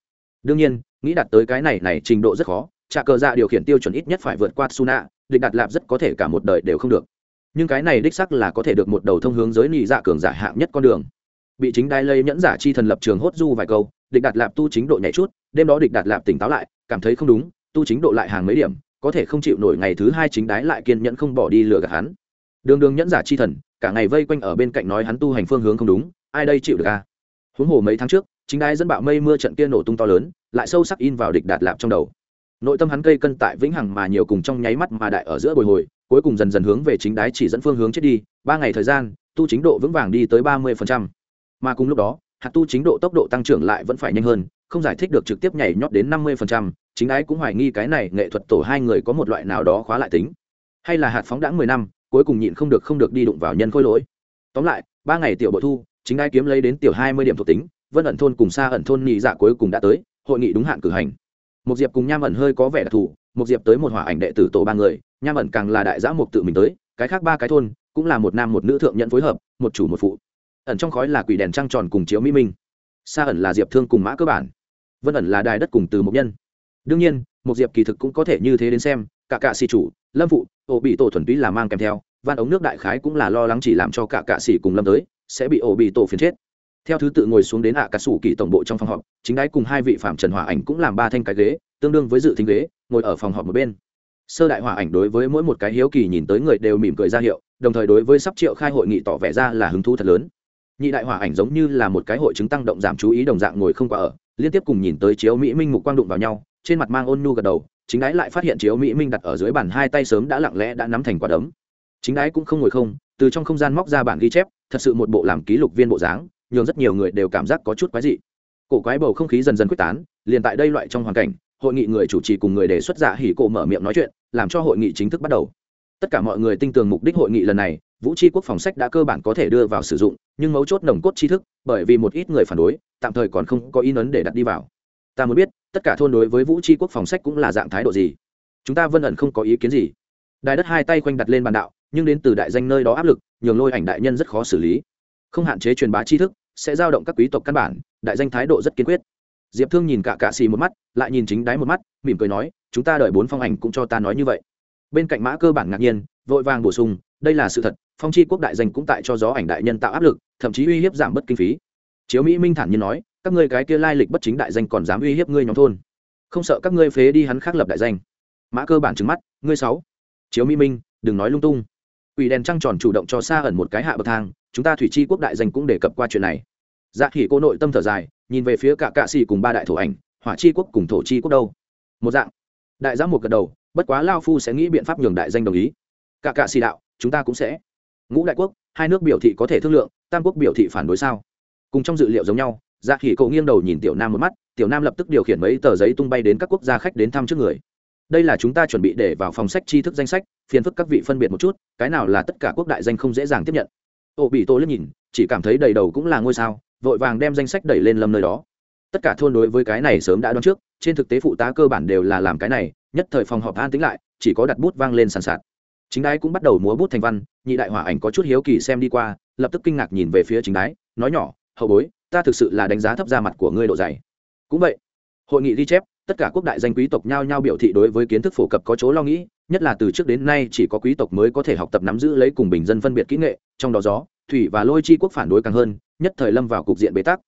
Đương nhiên, nghĩ đạt tới cái này này trình độ rất khó, trả cờ dạ điều khiển tiêu chuẩn ít nhất phải vượt qua suna địch đạt lạp rất có thể cả một đời đều không được. Nhưng cái này đích sắc là có thể được một đầu thông hướng giới nị dạ cường giả hạng nhất con đường. Bị chính đai lây nhẫn giả chi thần lập trường hốt du vài câu, địch đạt lạp tu chính độ nhảy chút, đêm đó địch đạt lạp tỉnh táo lại, cảm thấy không đúng, tu chính độ lại hàng mấy điểm, có thể không chịu nổi ngày thứ hai chính đái lại kiên nhẫn không bỏ đi lừa gạt hắn đường đường nhẫn giả chi thần, cả ngày vây quanh ở bên cạnh nói hắn tu hành phương hướng không đúng, ai đây chịu được à? Huống hồ mấy tháng trước, chính ai dẫn bạo mây mưa trận kia nổ tung to lớn, lại sâu sắc in vào địch đạt lạp trong đầu. Nội tâm hắn cây cân tại vĩnh hằng mà nhiều cùng trong nháy mắt mà đại ở giữa bồi hồi, cuối cùng dần dần hướng về chính đái chỉ dẫn phương hướng chết đi, ba ngày thời gian, tu chính độ vững vàng đi tới ba mươi mà cùng lúc đó, hạt tu chính độ tốc độ tăng trưởng lại vẫn phải nhanh hơn, không giải thích được trực tiếp nhảy nhót đến năm mươi chính đái cũng hoài nghi cái này nghệ thuật tổ hai người có một loại nào đó khóa lại tính. Hay là hạt phóng đãng mười năm cuối cùng nhịn không được không được đi đụng vào nhân khôi lỗi. Tóm lại, ba ngày tiểu bội thu, chính ai kiếm lấy đến tiểu hai mươi điểm thuộc tính, vân ẩn thôn cùng xa ẩn thôn nhị dạ cuối cùng đã tới, hội nghị đúng hạn cử hành. Một diệp cùng nham ẩn hơi có vẻ đặc thù một diệp tới một hỏa ảnh đệ tử tổ ba người, nham ẩn càng là đại giã mục tự mình tới, cái khác ba cái thôn, cũng là một nam một nữ thượng nhận phối hợp, một chủ một phụ. Ẩn trong khói là quỷ đèn trăng tròn cùng chiếu mỹ minh. Xa ẩn là diệp thương cùng mã cơ bản. Vân ẩn là đài đất cùng từ một nhân. Đương nhiên một diệp kỳ thực cũng có thể như thế đến xem cả cạ xì chủ, lâm phụ, ổ bị tổ thuần túy là mang kèm theo van ống nước đại khái cũng là lo lắng chỉ làm cho cả cạ xì cùng lâm tới, sẽ bị ổ bị tổ phiền chết. Theo thứ tự ngồi xuống đến ạ à cà sủ kỳ tổng bộ trong phòng họp, chính đái cùng hai vị phạm trần hòa ảnh cũng làm ba thanh cái ghế, tương đương với dự thính ghế, ngồi ở phòng họp một bên. Sơ đại hòa ảnh đối với mỗi một cái hiếu kỳ nhìn tới người đều mỉm cười ra hiệu, đồng thời đối với sắp triệu khai hội nghị tỏ vẻ ra là hứng thú thật lớn. Nhị đại hòa ảnh giống như là một cái hội chứng tăng động giảm chú ý đồng dạng ngồi không qua ở, liên tiếp cùng nhìn tới chiếu mỹ minh mục quang đụng vào nhau, trên mặt mang ôn nhu gật đầu chính đái lại phát hiện chiếu mỹ minh đặt ở dưới bàn hai tay sớm đã lặng lẽ đã nắm thành quả đấm. Chính đái cũng không ngồi không, từ trong không gian móc ra bản ghi chép, thật sự một bộ làm ký lục viên bộ dáng, nhường rất nhiều người đều cảm giác có chút quái dị. Cổ quái bầu không khí dần dần quyết tán, liền tại đây loại trong hoàn cảnh, hội nghị người chủ trì cùng người đề xuất giả hỉ cổ mở miệng nói chuyện, làm cho hội nghị chính thức bắt đầu. Tất cả mọi người tin tưởng mục đích hội nghị lần này, vũ tri quốc phòng sách đã cơ bản có thể đưa vào sử dụng, nhưng mấu chốt nồng cốt tri thức, bởi vì một ít người phản đối, tạm thời còn không có ý ấn để đặt đi vào. Ta muốn biết tất cả thôn đối với vũ tri quốc phòng sách cũng là dạng thái độ gì? Chúng ta vân ẩn không có ý kiến gì. Đài đất hai tay quanh đặt lên bàn đạo, nhưng đến từ đại danh nơi đó áp lực, nhường lôi ảnh đại nhân rất khó xử lý. Không hạn chế truyền bá tri thức, sẽ giao động các quý tộc căn bản, đại danh thái độ rất kiên quyết. Diệp thương nhìn cả cạ xì một mắt, lại nhìn chính đáy một mắt, mỉm cười nói, chúng ta đợi bốn phong ảnh cũng cho ta nói như vậy. Bên cạnh mã cơ bản ngạc nhiên, vội vàng bổ sung, đây là sự thật, phong tri quốc đại danh cũng tại cho gió ảnh đại nhân tạo áp lực, thậm chí uy hiếp giảm bớt kinh phí chiếu mỹ minh thản nhiên nói, các ngươi cái kia lai lịch bất chính đại danh còn dám uy hiếp ngươi nhóm thôn. Không sợ các ngươi phế đi hắn khác lập đại danh. Mã cơ bản trứng mắt, ngươi sáu, chiếu mỹ minh, đừng nói lung tung. Ủy đèn trăng tròn chủ động cho xa ẩn một cái hạ bậc thang, chúng ta thủy chi quốc đại danh cũng đề cập qua chuyện này. Dạ khỉ cô nội tâm thở dài, nhìn về phía cả cạ xì cùng ba đại thổ ảnh, hỏa chi quốc cùng thổ chi quốc đâu? Một dạng. Đại giám một gật đầu, bất quá lao phu sẽ nghĩ biện pháp nhường đại danh đồng ý. Cả cạ xì đạo, chúng ta cũng sẽ. Ngũ đại quốc, hai nước biểu thị có thể thương lượng, tam quốc biểu thị phản đối sao? Cùng trong dự liệu giống nhau dạ khỉ cậu nghiêng đầu nhìn tiểu nam một mắt, tiểu nam lập tức điều khiển mấy tờ giấy tung bay đến các quốc gia khách đến thăm trước người. Đây là chúng ta chuẩn bị để vào phòng sách tri thức danh sách, phiền phức các vị phân biệt một chút, cái nào là tất cả quốc đại danh không dễ dàng tiếp nhận. Ô bị tô liếc nhìn, chỉ cảm thấy đầy đầu cũng là ngôi sao, vội vàng đem danh sách đẩy lên lâm nơi đó. Tất cả thôn đối với cái này sớm đã đoán trước, trên thực tế phụ tá cơ bản đều là làm cái này, nhất thời phòng họp an tính lại, chỉ có đặt bút vang lên sàn sạt. Chính đái cũng bắt đầu múa bút thành văn, nhị đại hỏa ảnh có chút hiếu kỳ xem đi qua, lập tức kinh ngạc nhìn về phía chính đái, nói nhỏ hậu bối, ta thực sự là đánh giá thấp ra mặt của ngươi độ dày. Cũng vậy, hội nghị ghi chép, tất cả quốc đại danh quý tộc nhao nhao biểu thị đối với kiến thức phổ cập có chỗ lo nghĩ, nhất là từ trước đến nay chỉ có quý tộc mới có thể học tập nắm giữ lấy cùng bình dân phân biệt kỹ nghệ, trong đó gió, thủy và lôi chi quốc phản đối càng hơn, nhất thời lâm vào cục diện bế tắc.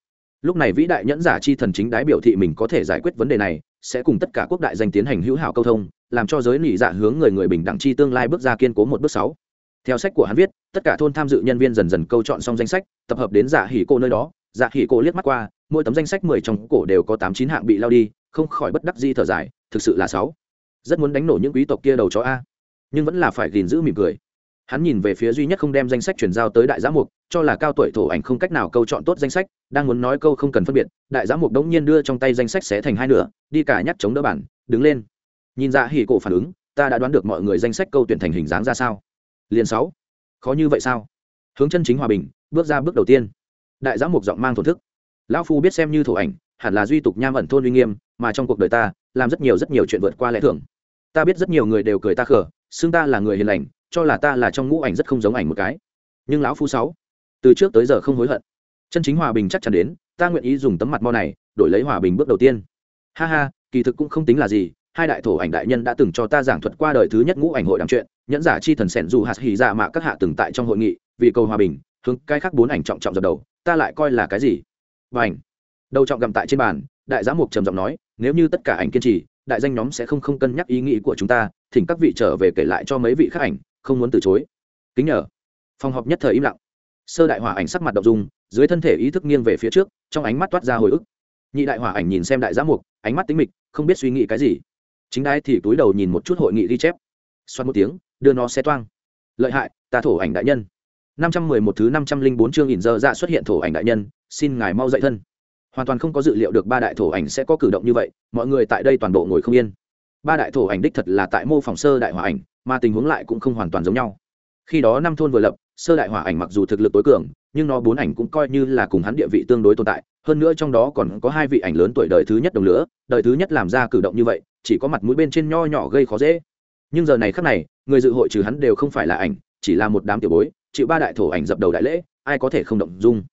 Lúc này vĩ đại nhẫn giả chi thần chính đái biểu thị mình có thể giải quyết vấn đề này, sẽ cùng tất cả quốc đại danh tiến hành hữu hảo câu thông, làm cho giới nỉ dạ hướng người người bình đẳng chi tương lai bước ra kiên cố một bước sáu theo sách của hắn viết, tất cả thôn tham dự nhân viên dần dần câu chọn xong danh sách, tập hợp đến giả hỉ cô nơi đó. Giả hỉ cô liếc mắt qua, mỗi tấm danh sách mười trong cổ đều có tám chín hạng bị lao đi, không khỏi bất đắc di thở dài, thực sự là sáu. Rất muốn đánh nổ những quý tộc kia đầu chó a. Nhưng vẫn là phải gìn giữ mỉm cười. Hắn nhìn về phía duy nhất không đem danh sách chuyển giao tới đại giám mục, cho là cao tuổi thổ ảnh không cách nào câu chọn tốt danh sách, đang muốn nói câu không cần phân biệt, đại giám mục đống nhiên đưa trong tay danh sách xé thành hai nửa, đi cả nhắc chống đỡ bản, đứng lên. Nhìn ra hỉ cổ phản ứng, ta đã đoán được mọi người danh sách câu tuyển thành hình dáng ra sao liền sáu. Khó như vậy sao? Hướng chân chính hòa bình, bước ra bước đầu tiên. Đại giám mục giọng mang thổn thức. Lão phu biết xem như thổ ảnh, hẳn là duy tục nham ẩn thôn uy nghiêm, mà trong cuộc đời ta, làm rất nhiều rất nhiều chuyện vượt qua lẽ thường. Ta biết rất nhiều người đều cười ta khở xưng ta là người hiền lành, cho là ta là trong ngũ ảnh rất không giống ảnh một cái. Nhưng lão phu sáu, từ trước tới giờ không hối hận. Chân chính hòa bình chắc chắn đến, ta nguyện ý dùng tấm mặt mo này, đổi lấy hòa bình bước đầu tiên. Ha ha, kỳ thực cũng không tính là gì, hai đại thổ ảnh đại nhân đã từng cho ta giảng thuật qua đời thứ nhất ngũ ảnh hội đàm chuyện nhẫn giả chi thần sẻn dù hạt hỉ dạ mạ các hạ từng tại trong hội nghị, vì cầu hòa bình, hướng cái khác bốn ảnh trọng trọng dập đầu, ta lại coi là cái gì? Và ảnh đầu trọng gầm tại trên bàn, đại giám mục trầm giọng nói, nếu như tất cả ảnh kiên trì, đại danh nhóm sẽ không không cân nhắc ý nghĩ của chúng ta, thỉnh các vị trở về kể lại cho mấy vị khác ảnh, không muốn từ chối. Kính nhờ. Phòng họp nhất thời im lặng. Sơ đại hỏa ảnh sắc mặt đ ộ n dung, dưới thân thể ý thức nghiêng về phía trước, trong ánh mắt toát ra hồi ức. Nhị đại hỏa ảnh nhìn xem đại giám mục, ánh mắt tính mịch, không biết suy nghĩ cái gì. Chính đai thì túi đầu nhìn một chút hội nghị ghi chép. Xoát một tiếng đưa nó xé toang. Lợi hại, ta thổ ảnh đại nhân. Năm trăm mười một thứ năm trăm linh bốn chương ỉn dơ dạ xuất hiện thổ ảnh đại nhân, xin ngài mau dậy thân. Hoàn toàn không có dự liệu được ba đại thổ ảnh sẽ có cử động như vậy, mọi người tại đây toàn bộ ngồi không yên. Ba đại thổ ảnh đích thật là tại mô phỏng sơ đại hỏa ảnh, mà tình huống lại cũng không hoàn toàn giống nhau. Khi đó năm thôn vừa lập, sơ đại hỏa ảnh mặc dù thực lực tối cường, nhưng nó bốn ảnh cũng coi như là cùng hắn địa vị tương đối tồn tại. Hơn nữa trong đó còn có hai vị ảnh lớn tuổi đời thứ nhất đồng lửa, đời thứ nhất làm ra cử động như vậy, chỉ có mặt mũi bên trên nho nhỏ gây khó dễ nhưng giờ này khác này, người dự hội trừ hắn đều không phải là ảnh, chỉ là một đám tiểu bối, chịu ba đại thổ ảnh dập đầu đại lễ, ai có thể không động dung.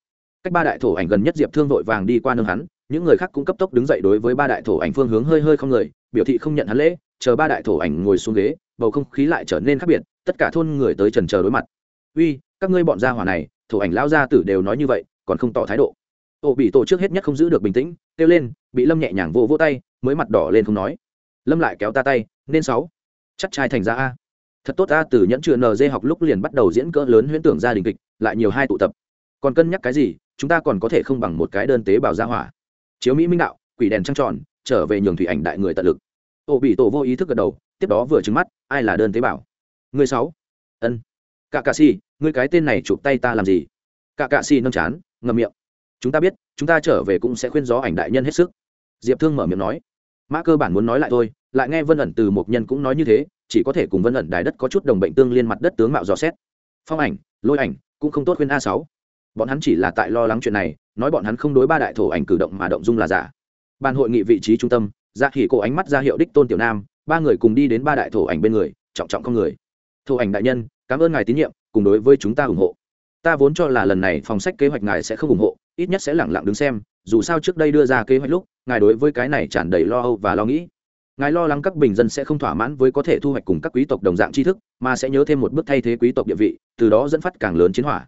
Cách ba đại thổ ảnh gần nhất diệp thương vội vàng đi qua nương hắn, những người khác cũng cấp tốc đứng dậy đối với ba đại thổ ảnh phương hướng hơi hơi không người, biểu thị không nhận hắn lễ, chờ ba đại thổ ảnh ngồi xuống ghế, bầu không khí lại trở nên khác biệt, tất cả thôn người tới trần chờ đối mặt. Uy, các ngươi bọn gia hỏa này, thổ ảnh lao gia tử đều nói như vậy, còn không tỏ thái độ. Ổ bị tổ trước hết nhất không giữ được bình tĩnh, kêu lên, bị lâm nhẹ nhàng vô vỗ tay, mới mặt đỏ lên không nói. Lâm lại kéo ta tay, nên sáu chắc trai thành ra a. Thật tốt ta từ nhẫn chừa nd học lúc liền bắt đầu diễn cỡ lớn huyễn tưởng gia đình kịch, lại nhiều hai tụ tập. Còn cân nhắc cái gì, chúng ta còn có thể không bằng một cái đơn tế bào gia hỏa. Chiếu mỹ minh đạo, quỷ đèn trăng tròn, trở về nhường thủy ảnh đại người tận lực. Ô bị tổ vô ý thức gật đầu, tiếp đó vừa trứng mắt, ai là đơn tế bào? Người sáu. Ân. Cả cạ xì ngươi cái tên này chụp tay ta làm gì? Cả cạ xì nâng chán, ngậm miệng. Chúng ta biết, chúng ta trở về cũng sẽ khuyên gió ảnh đại nhân hết sức. Diệp thương mở miệng nói. Mã cơ bản muốn nói lại thôi lại nghe vân ẩn từ một nhân cũng nói như thế, chỉ có thể cùng vân ẩn đài đất có chút đồng bệnh tương liên mặt đất tướng mạo dò xét. Phong ảnh, lôi ảnh, cũng không tốt khuyên a sáu. Bọn hắn chỉ là tại lo lắng chuyện này, nói bọn hắn không đối ba đại thổ ảnh cử động mà động dung là giả. Ban hội nghị vị trí trung tâm dạ ra khỉ cổ ánh mắt ra hiệu đích tôn tiểu nam, ba người cùng đi đến ba đại thổ ảnh bên người, trọng trọng con người. Thổ ảnh đại nhân, cảm ơn ngài tín nhiệm, cùng đối với chúng ta ủng hộ. Ta vốn cho là lần này phòng sách kế hoạch ngài sẽ không ủng hộ, ít nhất sẽ lẳng lặng đứng xem, dù sao trước đây đưa ra kế hoạch lúc, ngài đối với cái này tràn đầy lo âu và lo nghĩ ngài lo lắng các bình dân sẽ không thỏa mãn với có thể thu hoạch cùng các quý tộc đồng dạng tri thức, mà sẽ nhớ thêm một bước thay thế quý tộc địa vị, từ đó dẫn phát càng lớn chiến hỏa.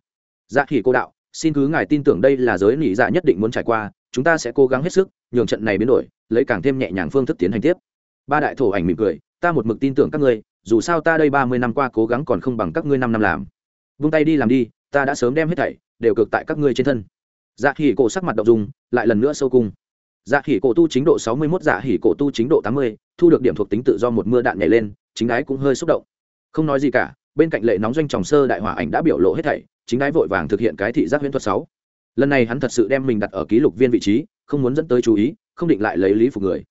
Dạ khỉ cô đạo, xin cứ ngài tin tưởng đây là giới nỉ dạ nhất định muốn trải qua, chúng ta sẽ cố gắng hết sức, nhường trận này biến đổi, lấy càng thêm nhẹ nhàng phương thức tiến hành tiếp. Ba đại thổ ảnh mỉm cười, ta một mực tin tưởng các ngươi, dù sao ta đây ba mươi năm qua cố gắng còn không bằng các ngươi năm năm làm. Vung tay đi làm đi, ta đã sớm đem hết thảy, đều cực tại các ngươi trên thân. Dạ khỉ cổ sắc mặt đậu dùng lại lần nữa sâu cung dạ hỉ cổ tu chính độ sáu mươi mốt dạ hỉ cổ tu chính độ tám mươi, thu được điểm thuộc tính tự do một mưa đạn nhảy lên, chính ái cũng hơi xúc động. Không nói gì cả, bên cạnh lệ nóng doanh tròng sơ đại hỏa ảnh đã biểu lộ hết thảy, chính ái vội vàng thực hiện cái thị giác huyễn thuật sáu. Lần này hắn thật sự đem mình đặt ở ký lục viên vị trí, không muốn dẫn tới chú ý, không định lại lấy lý phục người.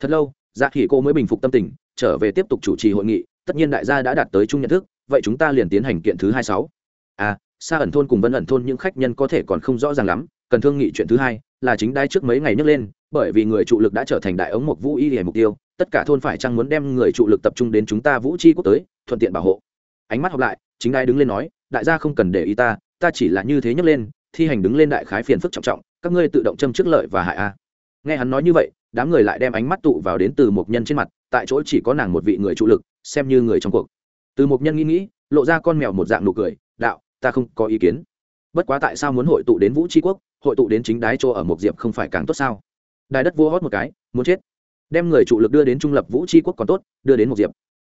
Thật lâu dạ hỉ cô mới bình phục tâm tình, trở về tiếp tục chủ trì hội nghị, tất nhiên đại gia đã đạt tới chung nhận thức, vậy chúng ta liền tiến hành kiện thứ hai sáu. À xa ẩn thôn cùng vân ẩn thôn những khách nhân có thể còn không rõ ràng lắm, cần thương nghị chuyện thứ hai là chính đai trước mấy ngày nhắc lên bởi vì người trụ lực đã trở thành đại ống mộc vũ y hề mục tiêu, tất cả thôn phải chăng muốn đem người trụ lực tập trung đến chúng ta vũ chi quốc tới, thuận tiện bảo hộ. Ánh mắt học lại, chính đai đứng lên nói, đại gia không cần để ý ta ta chỉ là như thế nhấc lên, thi hành đứng lên đại khái phiền phức trọng trọng, các ngươi tự động châm trước lợi và hại a. Nghe hắn nói như vậy, đám người lại đem ánh mắt tụ vào đến từ một nhân trên mặt, tại chỗ chỉ có nàng một vị người trụ lực, xem như người trong cuộc. Từ một nhân nghĩ nghĩ, lộ ra con mèo một dạng nụ cười, đạo, ta không có ý kiến. Bất quá tại sao muốn hội tụ đến vũ tri quốc, hội tụ đến chính đái chỗ ở một diệp không phải càng tốt sao? Đài đất vua hót một cái, muốn chết. Đem người trụ lực đưa đến trung lập vũ tri quốc còn tốt, đưa đến một diệp.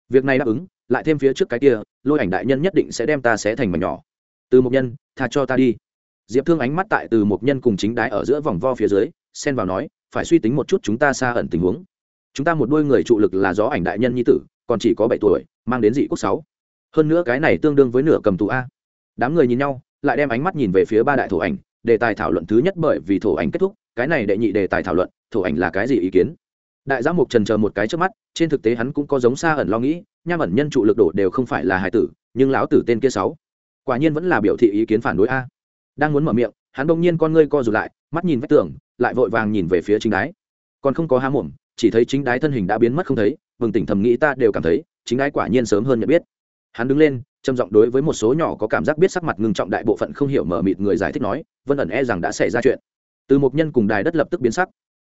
Việc này đáp ứng, lại thêm phía trước cái kia, lôi ảnh đại nhân nhất định sẽ đem ta xé thành mảnh nhỏ. Từ một nhân, tha cho ta đi. Diệp thương ánh mắt tại từ một nhân cùng chính đái ở giữa vòng vo phía dưới, xen vào nói, phải suy tính một chút chúng ta xa ẩn tình huống. Chúng ta một đôi người trụ lực là gió ảnh đại nhân nhi tử, còn chỉ có bảy tuổi, mang đến dị quốc sáu. Hơn nữa cái này tương đương với nửa cầm tù a. Đám người nhìn nhau, lại đem ánh mắt nhìn về phía ba đại thổ ảnh, đề tài thảo luận thứ nhất bởi vì thổ ảnh kết thúc cái này đệ nhị đề tài thảo luận, thổ ảnh là cái gì ý kiến? Đại giám mục trần chờ một cái trước mắt, trên thực tế hắn cũng có giống xa ẩn lo nghĩ, nham ẩn nhân trụ lực đổ đều không phải là hài tử, nhưng lão tử tên kia sáu, quả nhiên vẫn là biểu thị ý kiến phản đối a. Đang muốn mở miệng, hắn đông nhiên con ngươi co rụt lại, mắt nhìn vách tường, lại vội vàng nhìn về phía chính đái. Còn không có há mồm, chỉ thấy chính đái thân hình đã biến mất không thấy vừng tỉnh thầm nghĩ ta đều cảm thấy, chính đái quả nhiên sớm hơn nhận biết. Hắn đứng lên, trầm giọng đối với một số nhỏ có cảm giác biết sắc mặt ngưng trọng đại bộ phận không hiểu mở mịt người giải thích nói, vân ẩn e rằng đã xảy ra chuyện từ một nhân cùng đài đất lập tức biến sắc.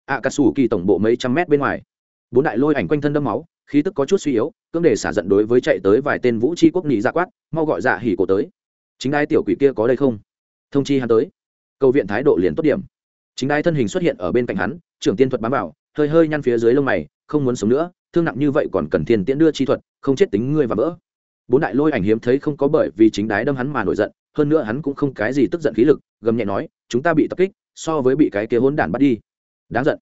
Ạ cà sủ kỳ tổng bộ mấy trăm mét bên ngoài. Bốn đại lôi ảnh quanh thân đâm máu, khí tức có chút suy yếu, cưỡng để xả giận đối với chạy tới vài tên vũ tri quốc nhị dạ quát, mau gọi dạ hỉ cổ tới. Chính đai tiểu quỷ kia có đây không? Thông chi hắn tới. Cầu viện thái độ liền tốt điểm. Chính đai thân hình xuất hiện ở bên cạnh hắn, trưởng tiên thuật bám vào, hơi hơi nhăn phía dưới lông mày, không muốn sống nữa, thương nặng như vậy còn cần thiên tiễn đưa chi thuật, không chết tính ngươi và vỡ. Bốn đại lôi ảnh hiếm thấy không có bởi vì chính đái đâm hắn mà nổi giận, hơn nữa hắn cũng không cái gì tức giận khí lực, gầm nhẹ nói, chúng ta bị tập kích so với bị cái kia hỗn đản bắt đi. Đáng giận.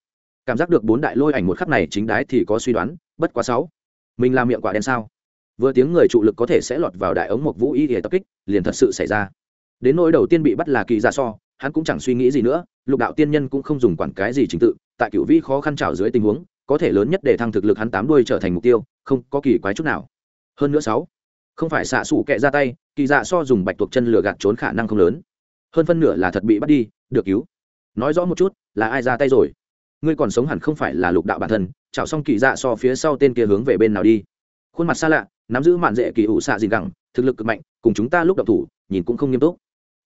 Cảm giác được bốn đại lôi ảnh một khắc này chính đái thì có suy đoán, bất quá sáu. Mình làm miệng quả đen sao? Vừa tiếng người trụ lực có thể sẽ lọt vào đại ống một vũ y để tập kích, liền thật sự xảy ra. Đến nỗi đầu tiên bị bắt là kỳ gia so, hắn cũng chẳng suy nghĩ gì nữa, lục đạo tiên nhân cũng không dùng quản cái gì trình tự, tại cựu vĩ khó khăn trào dưới tình huống, có thể lớn nhất để thăng thực lực hắn tám đuôi trở thành mục tiêu, không có kỳ quái chút nào. Hơn nữa sáu, không phải xạ xù kẹ ra tay, kỳ dạ so dùng bạch tuộc chân lửa gạt trốn khả năng không lớn. Hơn phân nửa là thật bị bắt đi, được cứu nói rõ một chút, là ai ra tay rồi? Ngươi còn sống hẳn không phải là lục đạo bản thân, chảo xong kỳ dạ so phía sau tên kia hướng về bên nào đi? Khuôn mặt xa lạ, nắm giữ mạn dễ kỳ ủ xạ gì gẳng, thực lực cực mạnh, cùng chúng ta lúc đọc thủ, nhìn cũng không nghiêm túc.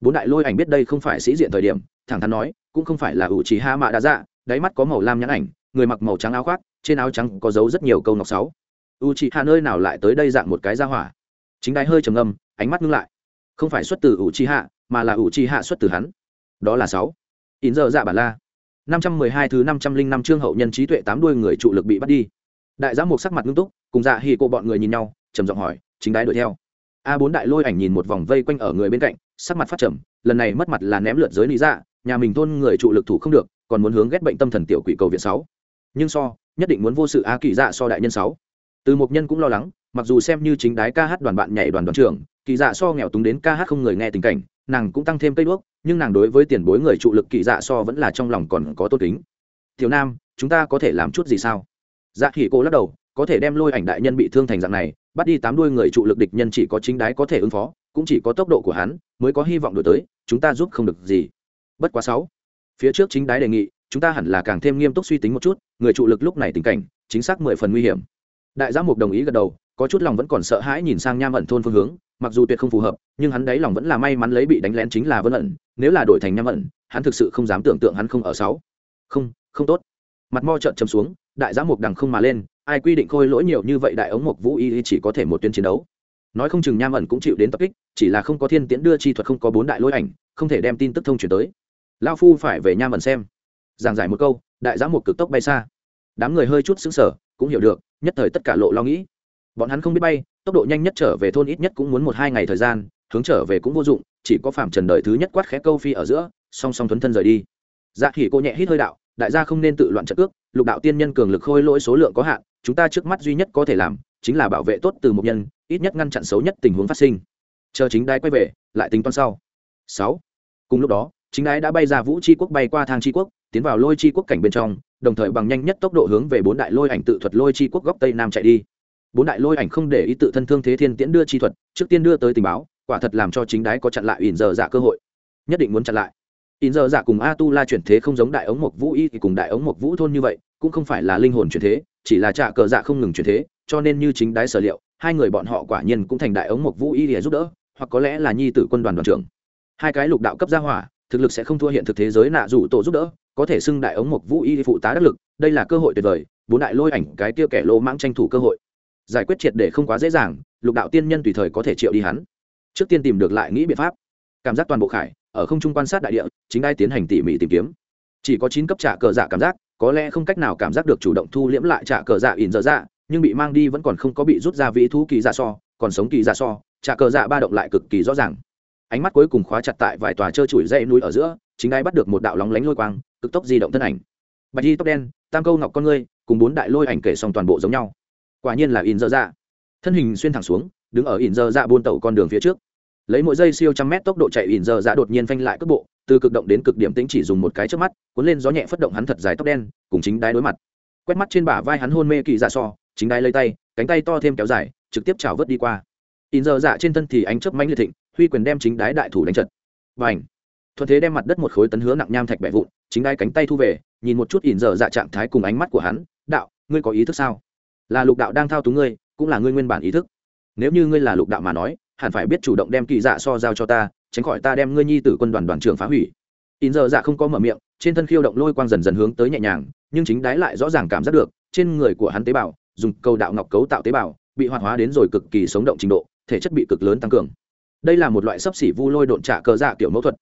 Bốn đại lôi ảnh biết đây không phải sĩ diện thời điểm, thẳng thắn nói, cũng không phải là ủ trí ha mạ đã dạ đáy mắt có màu lam nhãn ảnh, người mặc màu trắng áo khoác, trên áo trắng có dấu rất nhiều câu ngọc sáu. U trí hạ nơi nào lại tới đây dạng một cái ra hỏa? Chính đáy hơi trầm ngâm, ánh mắt ngưng lại. Không phải xuất từ ủ trí hạ, mà là ủ trí hạ xuất từ hắn. Đó là sáu in giờ dạ bản la. năm trăm mười hai thứ năm trăm linh năm chương hậu nhân trí tuệ tám đuôi người trụ lực bị bắt đi. Đại giám mục sắc mặt ngưng túc, cùng dạ hì cô bọn người nhìn nhau, trầm giọng hỏi, chính đái đuổi theo. A bốn đại lôi ảnh nhìn một vòng vây quanh ở người bên cạnh, sắc mặt phát trầm, lần này mất mặt là ném lượt giới lý dạ nhà mình thôn người trụ lực thủ không được, còn muốn hướng ghét bệnh tâm thần tiểu quỷ cầu viện sáu. Nhưng so, nhất định muốn vô sự a kỳ dạ so đại nhân sáu. Từ một nhân cũng lo lắng, mặc dù xem như chính đái ca hát đoàn bạn nhảy đoàn đoàn trưởng kỳ dạ so nghèo túng đến ca hát không người nghe tình cảnh nàng cũng tăng thêm cây đuốc, nhưng nàng đối với tiền bối người trụ lực kỳ dạ so vẫn là trong lòng còn có tôn kính. Tiểu nam, chúng ta có thể làm chút gì sao? Dạ khỉ cô lắc đầu, có thể đem lôi ảnh đại nhân bị thương thành dạng này, bắt đi tám đuôi người trụ lực địch nhân chỉ có chính đái có thể ứng phó, cũng chỉ có tốc độ của hắn mới có hy vọng đổi tới, chúng ta giúp không được gì. Bất quá sáu, phía trước chính đái đề nghị, chúng ta hẳn là càng thêm nghiêm túc suy tính một chút, người trụ lực lúc này tình cảnh, chính xác mười phần nguy hiểm. Đại giám mục đồng ý gật đầu, có chút lòng vẫn còn sợ hãi nhìn sang nham ẩn thôn phương hướng mặc dù tuyệt không phù hợp, nhưng hắn đấy lòng vẫn là may mắn lấy bị đánh lén chính là vân ẩn, nếu là đổi thành nham ẩn, hắn thực sự không dám tưởng tượng hắn không ở sáu. Không không tốt. Mặt mo trợn chấm xuống, đại giã mục đằng không mà lên, ai quy định khôi lỗi nhiều như vậy đại ống mục vũ y chỉ có thể một tuyến chiến đấu. Nói không chừng nham ẩn cũng chịu đến tập kích, chỉ là không có thiên tiễn đưa chi thuật không có bốn đại lỗi ảnh, không thể đem tin tức thông truyền tới. Lao phu phải về nham ẩn xem. Giảng giải một câu, đại giã mục cực tốc bay xa. Đám người hơi chút xứng sở cũng hiểu được, nhất thời tất cả lộ lo nghĩ. Bọn hắn không biết bay tốc độ nhanh nhất trở về thôn ít nhất cũng muốn một hai ngày thời gian hướng trở về cũng vô dụng chỉ có phạm trần đời thứ nhất quát khẽ câu phi ở giữa song song thuấn thân rời đi. Dạ khỉ cô nhẹ hít hơi đạo đại gia không nên tự loạn trận cước, lục đạo tiên nhân cường lực khôi lỗi số lượng có hạn chúng ta trước mắt duy nhất có thể làm chính là bảo vệ tốt từ một nhân ít nhất ngăn chặn xấu nhất tình huống phát sinh. Chờ chính đái quay về lại tính toán sau. Sáu. Cùng lúc đó chính đái đã bay ra vũ tri quốc bay qua thang tri quốc tiến vào lôi tri quốc cảnh bên trong đồng thời bằng nhanh nhất tốc độ hướng về bốn đại lôi ảnh tự thuật lôi tri quốc góc tây nam chạy đi bốn đại lôi ảnh không để ý tự thân thương thế thiên tiễn đưa chi thuật, trước tiên đưa tới tình báo, quả thật làm cho chính đái có chặn lại ỉn giờ dạ cơ hội. Nhất định muốn chặn lại. Ỉn giờ dạ cùng a tu la chuyển thế không giống đại ống mộc vũ y thì cùng đại ống mộc vũ thôn như vậy, cũng không phải là linh hồn chuyển thế, chỉ là trạ cờ dạ không ngừng chuyển thế, cho nên như chính đái sở liệu, hai người bọn họ quả nhiên cũng thành đại ống mộc vũ y để giúp đỡ, hoặc có lẽ là nhi tử quân đoàn đoàn trưởng. Hai cái lục đạo cấp gia hỏa, thực lực sẽ không thua hiện thực thế giới nạ rủ tổ giúp đỡ, có thể xưng đại ống mộc vũ y phụ tá đắc lực, đây là cơ hội tuyệt vời, bốn đại lôi ảnh cái kia kẻ lỗ mãng tranh thủ cơ hội giải quyết triệt để không quá dễ dàng, lục đạo tiên nhân tùy thời có thể triệu đi hắn. Trước tiên tìm được lại nghĩ biện pháp. Cảm giác toàn bộ khải, ở không trung quan sát đại địa, chính đai tiến hành tỉ mỉ tìm kiếm. Chỉ có chín cấp trả cờ dạ cảm giác, có lẽ không cách nào cảm giác được chủ động thu liễm lại trả cờ dạ ỉn dở dạ nhưng bị mang đi vẫn còn không có bị rút ra vĩ thú kỳ dạ so, còn sống kỳ dạ so, trả cờ dạ ba động lại cực kỳ rõ ràng. Ánh mắt cuối cùng khóa chặt tại vài tòa trơ trụi dây núi ở giữa, chính đai bắt được một đạo lóng lánh lôi quang, cực tốc di động thân ảnh. Bạch di tóc đen, tam câu ngọc con ngươi, cùng bốn đại lôi ảnh kể xong toàn bộ giống nhau quả nhiên là in dơ dạ. Thân hình xuyên thẳng xuống, đứng ở in dơ dạ buôn tàu con đường phía trước. Lấy mỗi giây siêu trăm mét tốc độ chạy in dơ dạ đột nhiên phanh lại cước bộ, từ cực động đến cực điểm tính chỉ dùng một cái trước mắt, cuốn lên gió nhẹ phất động hắn thật dài tóc đen, cùng chính đái đối mặt. Quét mắt trên bả vai hắn hôn mê kỳ dạ so, chính đái lấy tay, cánh tay to thêm kéo dài, trực tiếp trào vớt đi qua. In dơ dạ trên thân thì ánh chớp mánh liệt thịnh, huy quyền đem chính đái đại thủ đánh trật. Và ảnh thuận thế đem mặt đất một khối tấn hứa nặng nham thạch bẹ vụn, chính đái cánh tay thu về, nhìn một chút in dơ dạ trạng thái cùng ánh mắt của hắn, đạo, ngươi có ý thức sao? Là lục đạo đang thao túng ngươi, cũng là ngươi nguyên bản ý thức. Nếu như ngươi là lục đạo mà nói, hẳn phải biết chủ động đem kỳ dạ so giao cho ta, tránh khỏi ta đem ngươi nhi tử quân đoàn đoàn trưởng phá hủy. In giờ dạ không có mở miệng, trên thân khiêu động lôi quang dần dần hướng tới nhẹ nhàng, nhưng chính đái lại rõ ràng cảm giác được, trên người của hắn tế bào, dùng cầu đạo ngọc cấu tạo tế bào, bị hoạt hóa đến rồi cực kỳ sống động trình độ, thể chất bị cực lớn tăng cường. Đây là một loại sấp xỉ vu lôi độn trả cờ dạ kiểu mẫu thuật.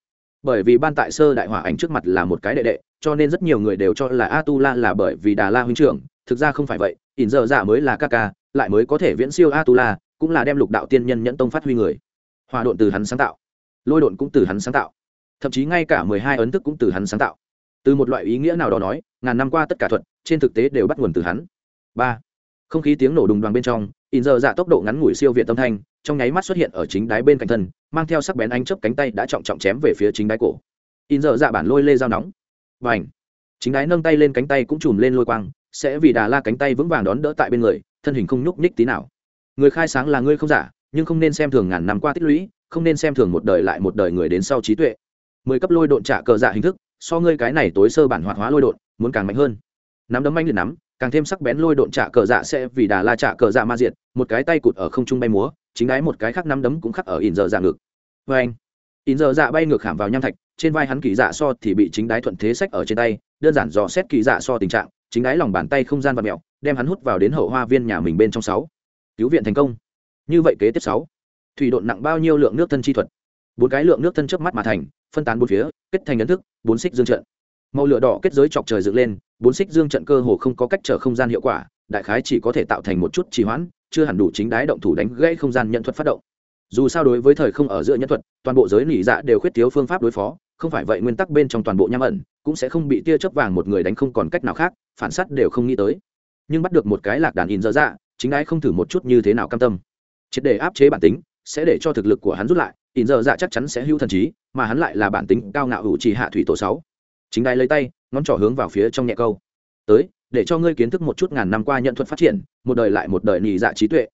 Bởi vì ban tại sơ đại hỏa ảnh trước mặt là một cái đệ đệ, cho nên rất nhiều người đều cho là a tu la là bởi vì đà la huynh trưởng thực ra không phải vậy, ỉn giờ dạ mới là ca ca, lại mới có thể viễn siêu a tu la cũng là đem lục đạo tiên nhân nhẫn tông phát huy người. Hòa độn từ hắn sáng tạo. Lôi độn cũng từ hắn sáng tạo. Thậm chí ngay cả mười hai ấn thức cũng từ hắn sáng tạo. Từ một loại ý nghĩa nào đó nói, ngàn năm qua tất cả thuật, trên thực tế đều bắt nguồn từ hắn. Ba. Không khí tiếng nổ đùng đoàn bên trong in giờ dạ tốc độ ngắn ngủi siêu việt tâm thanh, trong nháy mắt xuất hiện ở chính đáy bên cạnh thân, mang theo sắc bén anh chớp cánh tay đã trọng trọng chém về phía chính đáy cổ. In giờ dạ bản lôi lê dao nóng. Và ảnh chính đáy nâng tay lên cánh tay cũng chùm lên lôi quang sẽ vì đà la cánh tay vững vàng đón đỡ tại bên người, thân hình không nhúc nhích tí nào. Người khai sáng là ngươi không giả, nhưng không nên xem thường ngàn năm qua tích lũy, không nên xem thường một đời lại một đời người đến sau trí tuệ. Mười cấp lôi độn trả cờ dạ hình thức, so ngươi cái này tối sơ bản hoạt hóa lôi độn, muốn càng mạnh hơn. Nắm đấm anh liền nắm, càng thêm sắc bén lôi độn trả cờ dạ sẽ vì đà la trả cờ dạ ma diệt, một cái tay cụt ở không trung bay múa, chính ái một cái khác nắm đấm cũng khắc ở ỉn giờ dạ ngực. Vê anh, ỉn giờ dạ bay ngược khảm vào nham thạch, trên vai hắn kỳ dạ so thì bị chính đái thuận thế sách ở trên tay, đơn giản dò xét kỳ dạ so tình trạng chính đáy lòng bàn tay không gian và mẹo, đem hắn hút vào đến hậu hoa viên nhà mình bên trong sáu. Cứu viện thành công. Như vậy kế tiếp sáu. Thủy độn nặng bao nhiêu lượng nước thân chi thuật? Bốn cái lượng nước thân trước mắt mà thành, phân tán bốn phía, kết thành ấn thức, bốn xích dương trận. Màu lửa đỏ kết giới chọc trời dựng lên, bốn xích dương trận cơ hồ không có cách trở không gian hiệu quả, đại khái chỉ có thể tạo thành một chút trì hoãn, chưa hẳn đủ chính đái động thủ đánh gãy không gian nhận thuật phát động dù sao đối với thời không ở giữa nhân thuật, toàn bộ giới nỉ dạ đều khuyết thiếu phương pháp đối phó, không phải vậy nguyên tắc bên trong toàn bộ nham ẩn cũng sẽ không bị tia chớp vàng một người đánh không còn cách nào khác, phản s á t đều không nghĩ tới. Nhưng bắt được một cái lạc đàn in dở dạ chính ai không thử một chút như thế nào cam tâm. Triệt để áp chế bản tính, sẽ để cho thực lực của hắn rút lại, in dở dạ chắc chắn sẽ hưu thần trí, mà hắn lại là bản tính cao ngạo hữu trì hạ thủy tổ sáu. Chính ai lấy tay, ngón trỏ hướng vào phía trong nhẹ câu. Tới, để cho ngươi kiến thức một chút ngàn năm qua nhận thuật phát triển, một đời lại một đời nỉ dạ trí tuệ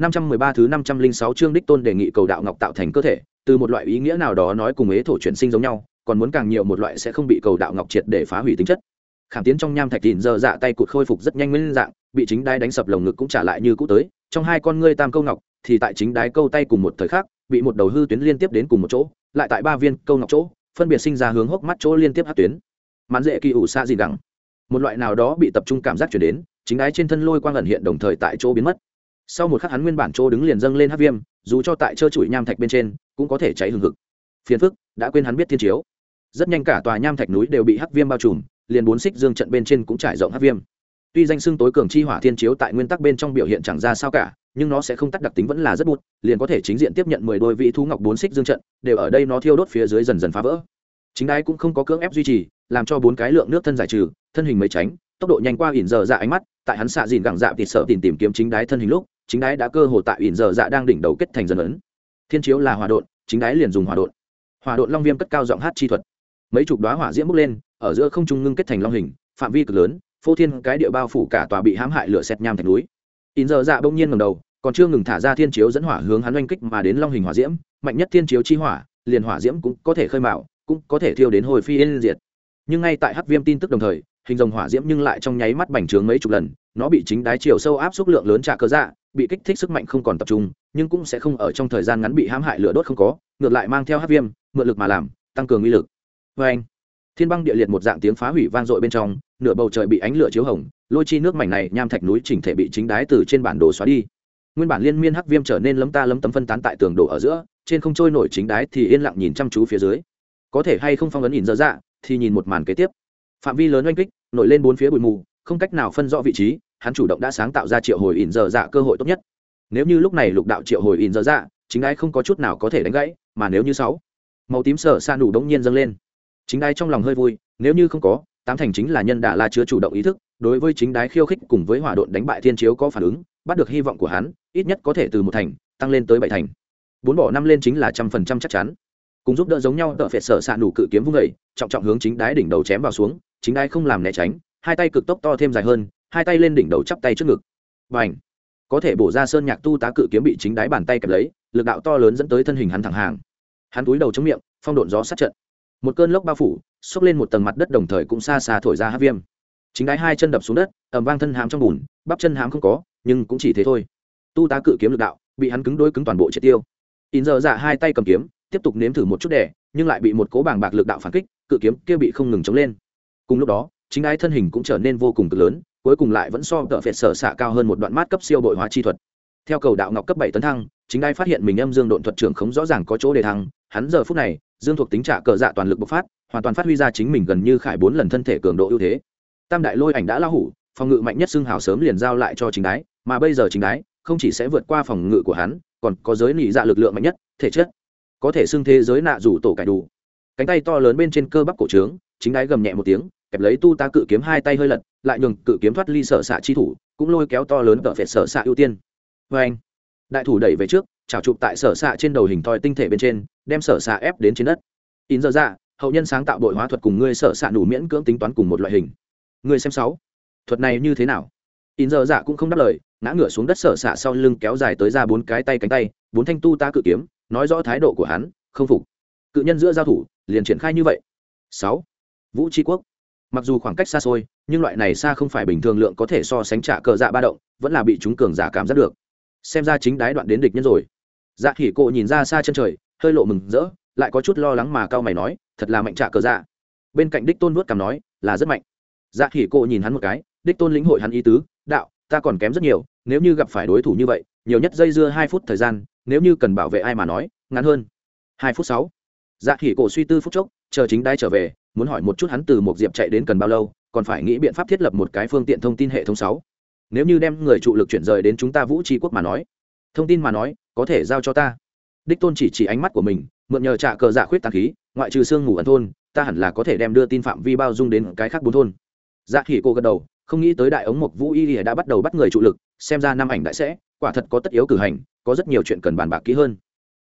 513 thứ 506 chương đích tôn đề nghị cầu đạo ngọc tạo thành cơ thể, từ một loại ý nghĩa nào đó nói cùng ế thổ chuyển sinh giống nhau, còn muốn càng nhiều một loại sẽ không bị cầu đạo ngọc triệt để phá hủy tính chất. Khảm tiến trong nham thạch tịn giờ dạ tay cụt khôi phục rất nhanh nguyên dạng, bị chính đai đánh sập lồng ngực cũng trả lại như cũ tới, trong hai con ngươi tam câu ngọc thì tại chính đái câu tay cùng một thời khắc, bị một đầu hư tuyến liên tiếp đến cùng một chỗ, lại tại ba viên câu ngọc chỗ, phân biệt sinh ra hướng hốc mắt chỗ liên tiếp hắc tuyến. Mãn dễ kỳ ủ xa gì đẳng. Một loại nào đó bị tập trung cảm giác truyền đến, chính đái trên thân lôi quang ẩn hiện đồng thời tại chỗ biến mất sau một khắc hắn nguyên bản chỗ đứng liền dâng lên hát viêm, dù cho tại trơ trụi nham thạch bên trên, cũng có thể cháy hừng hực. Phiền phức, đã quên hắn biết thiên chiếu. Rất nhanh cả tòa nham thạch núi đều bị hắc viêm bao trùm, liền bốn xích dương trận bên trên cũng trải rộng hắc viêm. Tuy danh xưng tối cường chi hỏa thiên chiếu tại nguyên tắc bên trong biểu hiện chẳng ra sao cả, nhưng nó sẽ không tắt đặc tính vẫn là rất bụt, liền có thể chính diện tiếp nhận mười đôi vị thú ngọc bốn xích dương trận, đều ở đây nó thiêu đốt phía dưới dần dần phá vỡ. Chính đái cũng không có cưỡng ép duy trì, làm cho bốn cái lượng nước thân giải trừ, thân hình mới tránh, tốc độ nhanh qua ỉn giờ dạ ánh mắt, tại hắn xạ dìn gẳng dạ tịt sợ tìm tìm kiếm chính đái thân hình lúc chính đái đã cơ hồ tại ỉn giờ dạ đang đỉnh đầu kết thành dần ấn. Thiên chiếu là hòa đột chính đái liền dùng hòa đột hòa đột long viêm cất cao giọng hát chi thuật. Mấy chục đoá hỏa diễm bốc lên, ở giữa không trung ngưng kết thành long hình, phạm vi cực lớn, phô thiên cái địa bao phủ cả tòa bị hãm hại lửa xét nham thành núi. Ỉn giờ dạ bỗng nhiên ngầm đầu, còn chưa ngừng thả ra thiên chiếu dẫn hỏa hướng hắn oanh kích mà đến long hình hỏa diễm, mạnh nhất thiên chiếu chi hỏa, liền hỏa diễm cũng có thể khơi mạo, cũng có thể thiêu đến hồi phi yên diệt. Nhưng ngay tại hắc viêm tin tức đồng thời, hình rồng hỏa diễm nhưng lại trong nháy mắt bành trướng mấy chục lần, nó bị chính đái chiều sâu áp suất lượng lớn trả cơ dạ bị kích thích sức mạnh không còn tập trung, nhưng cũng sẽ không ở trong thời gian ngắn bị hãm hại lửa đốt không có, ngược lại mang theo hát viêm, mượn lực mà làm, tăng cường uy lực. Vê anh, thiên băng địa liệt một dạng tiếng phá hủy vang dội bên trong, nửa bầu trời bị ánh lửa chiếu hồng, lôi chi nước mảnh này nham thạch núi chỉnh thể bị chính đái từ trên bản đồ xóa đi. Nguyên bản liên miên hắc viêm trở nên lấm ta lấm tấm phân tán tại tường đổ ở giữa, trên không trôi nổi chính đái thì yên lặng nhìn chăm chú phía dưới. Có thể hay không phong ấn nhìn dở dạ thì nhìn một màn kế tiếp. Phạm vi lớn oanh kích, nổi lên bốn phía bụi mù, không cách nào phân rõ vị trí hắn chủ động đã sáng tạo ra triệu hồi ỉn dở dạ cơ hội tốt nhất. Nếu như lúc này lục đạo triệu hồi ỉn dở dạ chính đái không có chút nào có thể đánh gãy, mà nếu như sáu, màu tím sở xa nủ đống nhiên dâng lên. Chính đái trong lòng hơi vui, nếu như không có, tám thành chính là nhân đà la chứa chủ động ý thức, đối với chính đái khiêu khích cùng với hỏa độn đánh bại thiên chiếu có phản ứng, bắt được hy vọng của hắn, ít nhất có thể từ một thành, tăng lên tới bảy thành. Bốn bỏ năm lên chính là trăm phần trăm chắc chắn. Cùng giúp đỡ giống nhau, tợ phệt sở xạ nủ cự kiếm vung vẩy trọng trọng hướng chính đái đỉnh đầu chém vào xuống, chính đái không làm né tránh, hai tay cực tốc to thêm dài hơn hai tay lên đỉnh đầu chắp tay trước ngực. Và ảnh có thể bổ ra sơn nhạc tu tá cự kiếm bị chính đáy bàn tay kẹp lấy, lực đạo to lớn dẫn tới thân hình hắn thẳng hàng. Hắn túi đầu chống miệng, phong độn gió sát trận. Một cơn lốc bao phủ, xốc lên một tầng mặt đất đồng thời cũng xa xa thổi ra hát viêm. Chính đáy hai chân đập xuống đất ẩm vang thân hám trong bùn, bắp chân hám không có, nhưng cũng chỉ thế thôi. Tu tá cự kiếm lực đạo, bị hắn cứng đôi cứng toàn bộ triệt tiêu. In giờ dạ hai tay cầm kiếm, tiếp tục nếm thử một chút đẻ nhưng lại bị một cố bảng bạc lực đạo phản kích, cự kiếm kia bị không ngừng chống lên. Cùng lúc đó, chính đái thân hình cũng trở nên vô cùng cực lớn cuối cùng lại vẫn so tợ phệt sở xạ cao hơn một đoạn mát cấp siêu bội hóa chi thuật. Theo cầu đạo ngọc cấp bảy tấn thăng, chính đai phát hiện mình âm dương độn thuật trưởng khống rõ ràng có chỗ để thăng, hắn giờ phút này, dương thuộc tính trả cờ dạ toàn lực bộc phát, hoàn toàn phát huy ra chính mình gần như khải bốn lần thân thể cường độ ưu thế. Tam đại lôi ảnh đã lao hủ, phòng ngự mạnh nhất xưng hào sớm liền giao lại cho chính đái, mà bây giờ chính đái không chỉ sẽ vượt qua phòng ngự của hắn, còn có giới nị dạ lực lượng mạnh nhất, thể chất, có thể xưng thế giới nạ rủ tổ cải đủ. Cánh tay to lớn bên trên cơ bắp cổ trướng, chính đái gầm nhẹ một tiếng kẹp lấy tu ta cự kiếm hai tay hơi lật, lại nhường cự kiếm thoát ly sở xạ chi thủ, cũng lôi kéo to lớn tợ phệt sở xạ ưu tiên. Vê anh, đại thủ đẩy về trước trào chụp tại sở xạ trên đầu hình thoi tinh thể bên trên, đem sở xạ ép đến trên đất. In dơ dạ hậu nhân sáng tạo đội hóa thuật cùng ngươi sở xạ đủ miễn cưỡng tính toán cùng một loại hình. Ngươi xem sáu, thuật này như thế nào? In dơ dạ cũng không đáp lời, ngã ngửa xuống đất sở xạ sau lưng kéo dài tới ra bốn cái tay cánh tay, bốn thanh tu ta cự kiếm, nói rõ thái độ của hắn, không phục. Cự nhân giữa giao thủ, liền triển khai như vậy. Sáu, vũ tri quốc mặc dù khoảng cách xa xôi, nhưng loại này xa không phải bình thường lượng có thể so sánh trả cờ dạ ba động, vẫn là bị chúng cường giả cảm giác được. Xem ra chính đái đoạn đến địch nhân rồi. Dạ khỉ cộ nhìn ra xa chân trời, hơi lộ mừng rỡ, lại có chút lo lắng mà cao mày nói, thật là mạnh trả cờ dạ. Bên cạnh đích tôn vuốt cảm nói, là rất mạnh. Dạ khỉ cộ nhìn hắn một cái, đích tôn lĩnh hội hắn ý tứ, đạo, ta còn kém rất nhiều, nếu như gặp phải đối thủ như vậy, nhiều nhất dây dưa hai phút thời gian, nếu như cần bảo vệ ai mà nói, ngắn hơn hai phút sáu. Dạ khỉ cổ suy tư phút chốc, chờ chính đai trở về muốn hỏi một chút hắn từ một diệp chạy đến cần bao lâu, còn phải nghĩ biện pháp thiết lập một cái phương tiện thông tin hệ thống sáu. Nếu như đem người trụ lực chuyển rời đến chúng ta vũ tri quốc mà nói, thông tin mà nói, có thể giao cho ta. Đích tôn chỉ chỉ ánh mắt của mình, mượn nhờ trạ cờ dạ khuyết tàng khí, ngoại trừ sương ngủ ẩn thôn, ta hẳn là có thể đem đưa tin phạm vi bao dung đến cái khác bốn thôn. Dạ khỉ cô gật đầu, không nghĩ tới đại ống mộc vũ y đã bắt đầu bắt người trụ lực, xem ra năm ảnh đại sẽ, quả thật có tất yếu cử hành, có rất nhiều chuyện cần bàn bạc kỹ hơn.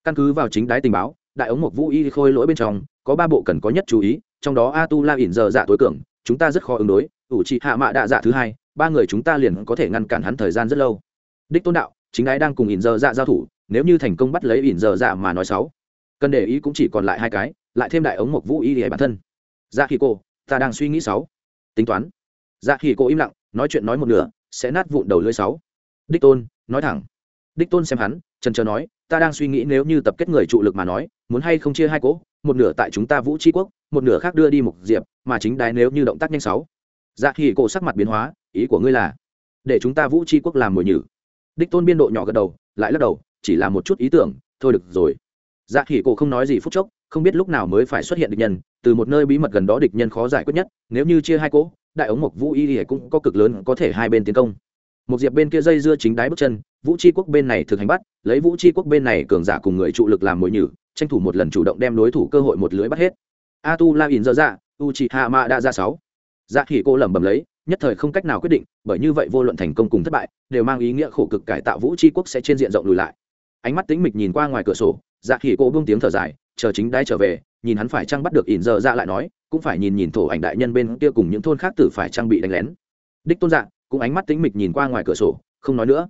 Căn cứ vào chính đái tình báo, đại ống mộc vũ y khôi lỗi bên trong, có ba bộ cần có nhất chú ý trong đó a tu la ỉn giờ dạ tối cường, chúng ta rất khó ứng đối, ủ trị hạ mạ đạ dạ thứ hai, ba người chúng ta liền có thể ngăn cản hắn thời gian rất lâu. Đích tôn đạo, chính ái đang cùng ỉn giờ dạ giao thủ, nếu như thành công bắt lấy ỉn giờ dạ mà nói sáu. Cần để ý cũng chỉ còn lại hai cái, lại thêm đại ống mộc vũ y để bản thân. Dạ khi cô, ta đang suy nghĩ sáu. Tính toán. Dạ khi cô im lặng, nói chuyện nói một nửa, sẽ nát vụn đầu lưỡi sáu. Đích tôn, nói thẳng. Đích tôn xem hắn, trần trờ nói, ta đang suy nghĩ nếu như tập kết người trụ lực mà nói, muốn hay không chia hai cỗ một nửa tại chúng ta vũ tri quốc, một nửa khác đưa đi mục diệp, mà chính đái nếu như động tác nhanh sáu. Dạ khi cổ sắc mặt biến hóa, ý của ngươi là, để chúng ta vũ tri quốc làm mồi nhử. Đích tôn biên độ nhỏ gật đầu, lại lắc đầu, chỉ là một chút ý tưởng, thôi được rồi. Dạ khỉ cổ không nói gì phút chốc, không biết lúc nào mới phải xuất hiện địch nhân, từ một nơi bí mật gần đó địch nhân khó giải quyết nhất, nếu như chia hai cỗ đại ống mộc vũ y thì cũng có cực lớn có thể hai bên tiến công một diệp bên kia dây dưa chính đáy bước chân, vũ tri quốc bên này thực hành bắt, lấy vũ tri quốc bên này cường giả cùng người trụ lực làm mồi nhử, tranh thủ một lần chủ động đem đối thủ cơ hội một lưới bắt hết. A tu la in dơ dạ u chị hạ mạ đã ra sáu. Dạ thì cô lẩm bẩm lấy, nhất thời không cách nào quyết định, bởi như vậy vô luận thành công cùng thất bại, đều mang ý nghĩa khổ cực cải tạo vũ tri quốc sẽ trên diện rộng lùi lại. Ánh mắt tính mịch nhìn qua ngoài cửa sổ dạ khỉ cô buông tiếng thở dài, chờ chính đái trở về, nhìn hắn phải chăng bắt được ỉn giờ dạ lại nói, cũng phải nhìn nhìn thổ ảnh đại nhân bên kia cùng những thôn khác tử phải trang bị đánh lén. Đích tôn dạ cũng ánh mắt tĩnh mịch nhìn qua ngoài cửa sổ, không nói nữa.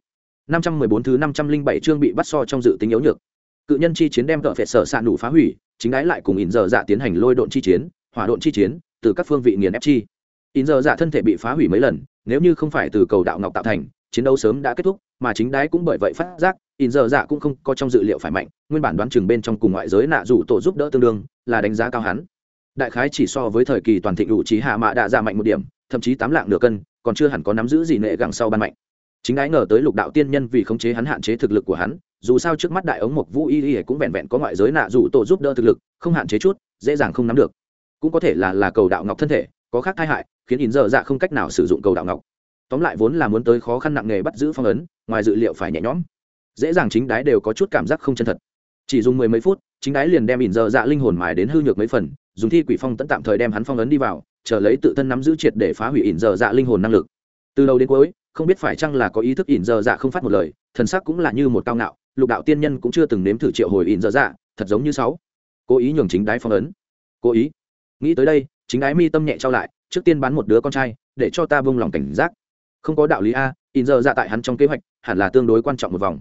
514 thứ 507 chương bị bắt so trong dự tính yếu nhược. Cự nhân chi chiến đem cỡ phệ sở sạn đủ phá hủy, chính đái lại cùng ỉn giờ dạ tiến hành lôi độn chi chiến, hỏa độn chi chiến, từ các phương vị nghiền ép chi. Ỉn giờ dạ thân thể bị phá hủy mấy lần, nếu như không phải từ cầu đạo ngọc tạo thành, chiến đấu sớm đã kết thúc, mà chính đái cũng bởi vậy phát giác, ỉn giờ dạ cũng không có trong dự liệu phải mạnh, nguyên bản đoán chừng bên trong cùng ngoại giới nạ dụ tổ giúp đỡ tương đương, là đánh giá cao hắn đại khái chỉ so với thời kỳ toàn thịnh đủ trí hạ mạ đã ra dạ mạnh một điểm, thậm chí tám lạng nửa cân, còn chưa hẳn có nắm giữ gì nệ gẳng sau ban mạnh. Chính ái ngờ tới lục đạo tiên nhân vì khống chế hắn hạn chế thực lực của hắn, dù sao trước mắt đại ống mộc vũ y y cũng vẹn vẹn có ngoại giới nạ dù tổ giúp đỡ thực lực, không hạn chế chút, dễ dàng không nắm được. Cũng có thể là là cầu đạo ngọc thân thể, có khác tai hại, khiến ỉn dở dạ không cách nào sử dụng cầu đạo ngọc. Tóm lại vốn là muốn tới khó khăn nặng nghề bắt giữ phong ấn, ngoài dự liệu phải nhẹ nhõm. Dễ dàng chính đái đều có chút cảm giác không chân thật. Chỉ dùng mười mấy phút, chính đái liền đem ỉn dở dạ linh hồn mài đến hư nhược mấy phần dùng thi quỷ phong tẫn tạm thời đem hắn phong ấn đi vào, chờ lấy tự thân nắm giữ triệt để phá hủy ỉn dở dạ linh hồn năng lực. Từ đầu đến cuối, không biết phải chăng là có ý thức ỉn dở dạ không phát một lời, thần sắc cũng là như một cao ngạo, lục đạo tiên nhân cũng chưa từng nếm thử triệu hồi ỉn dở dạ thật giống như sáu. Cố ý nhường chính đái phong ấn. Cố ý. Nghĩ tới đây, chính đái mi tâm nhẹ trao lại, trước tiên bán một đứa con trai, để cho ta vung lòng cảnh giác. Không có đạo lý a in giờ dạ tại hắn trong kế hoạch, hẳn là tương đối quan trọng một vòng.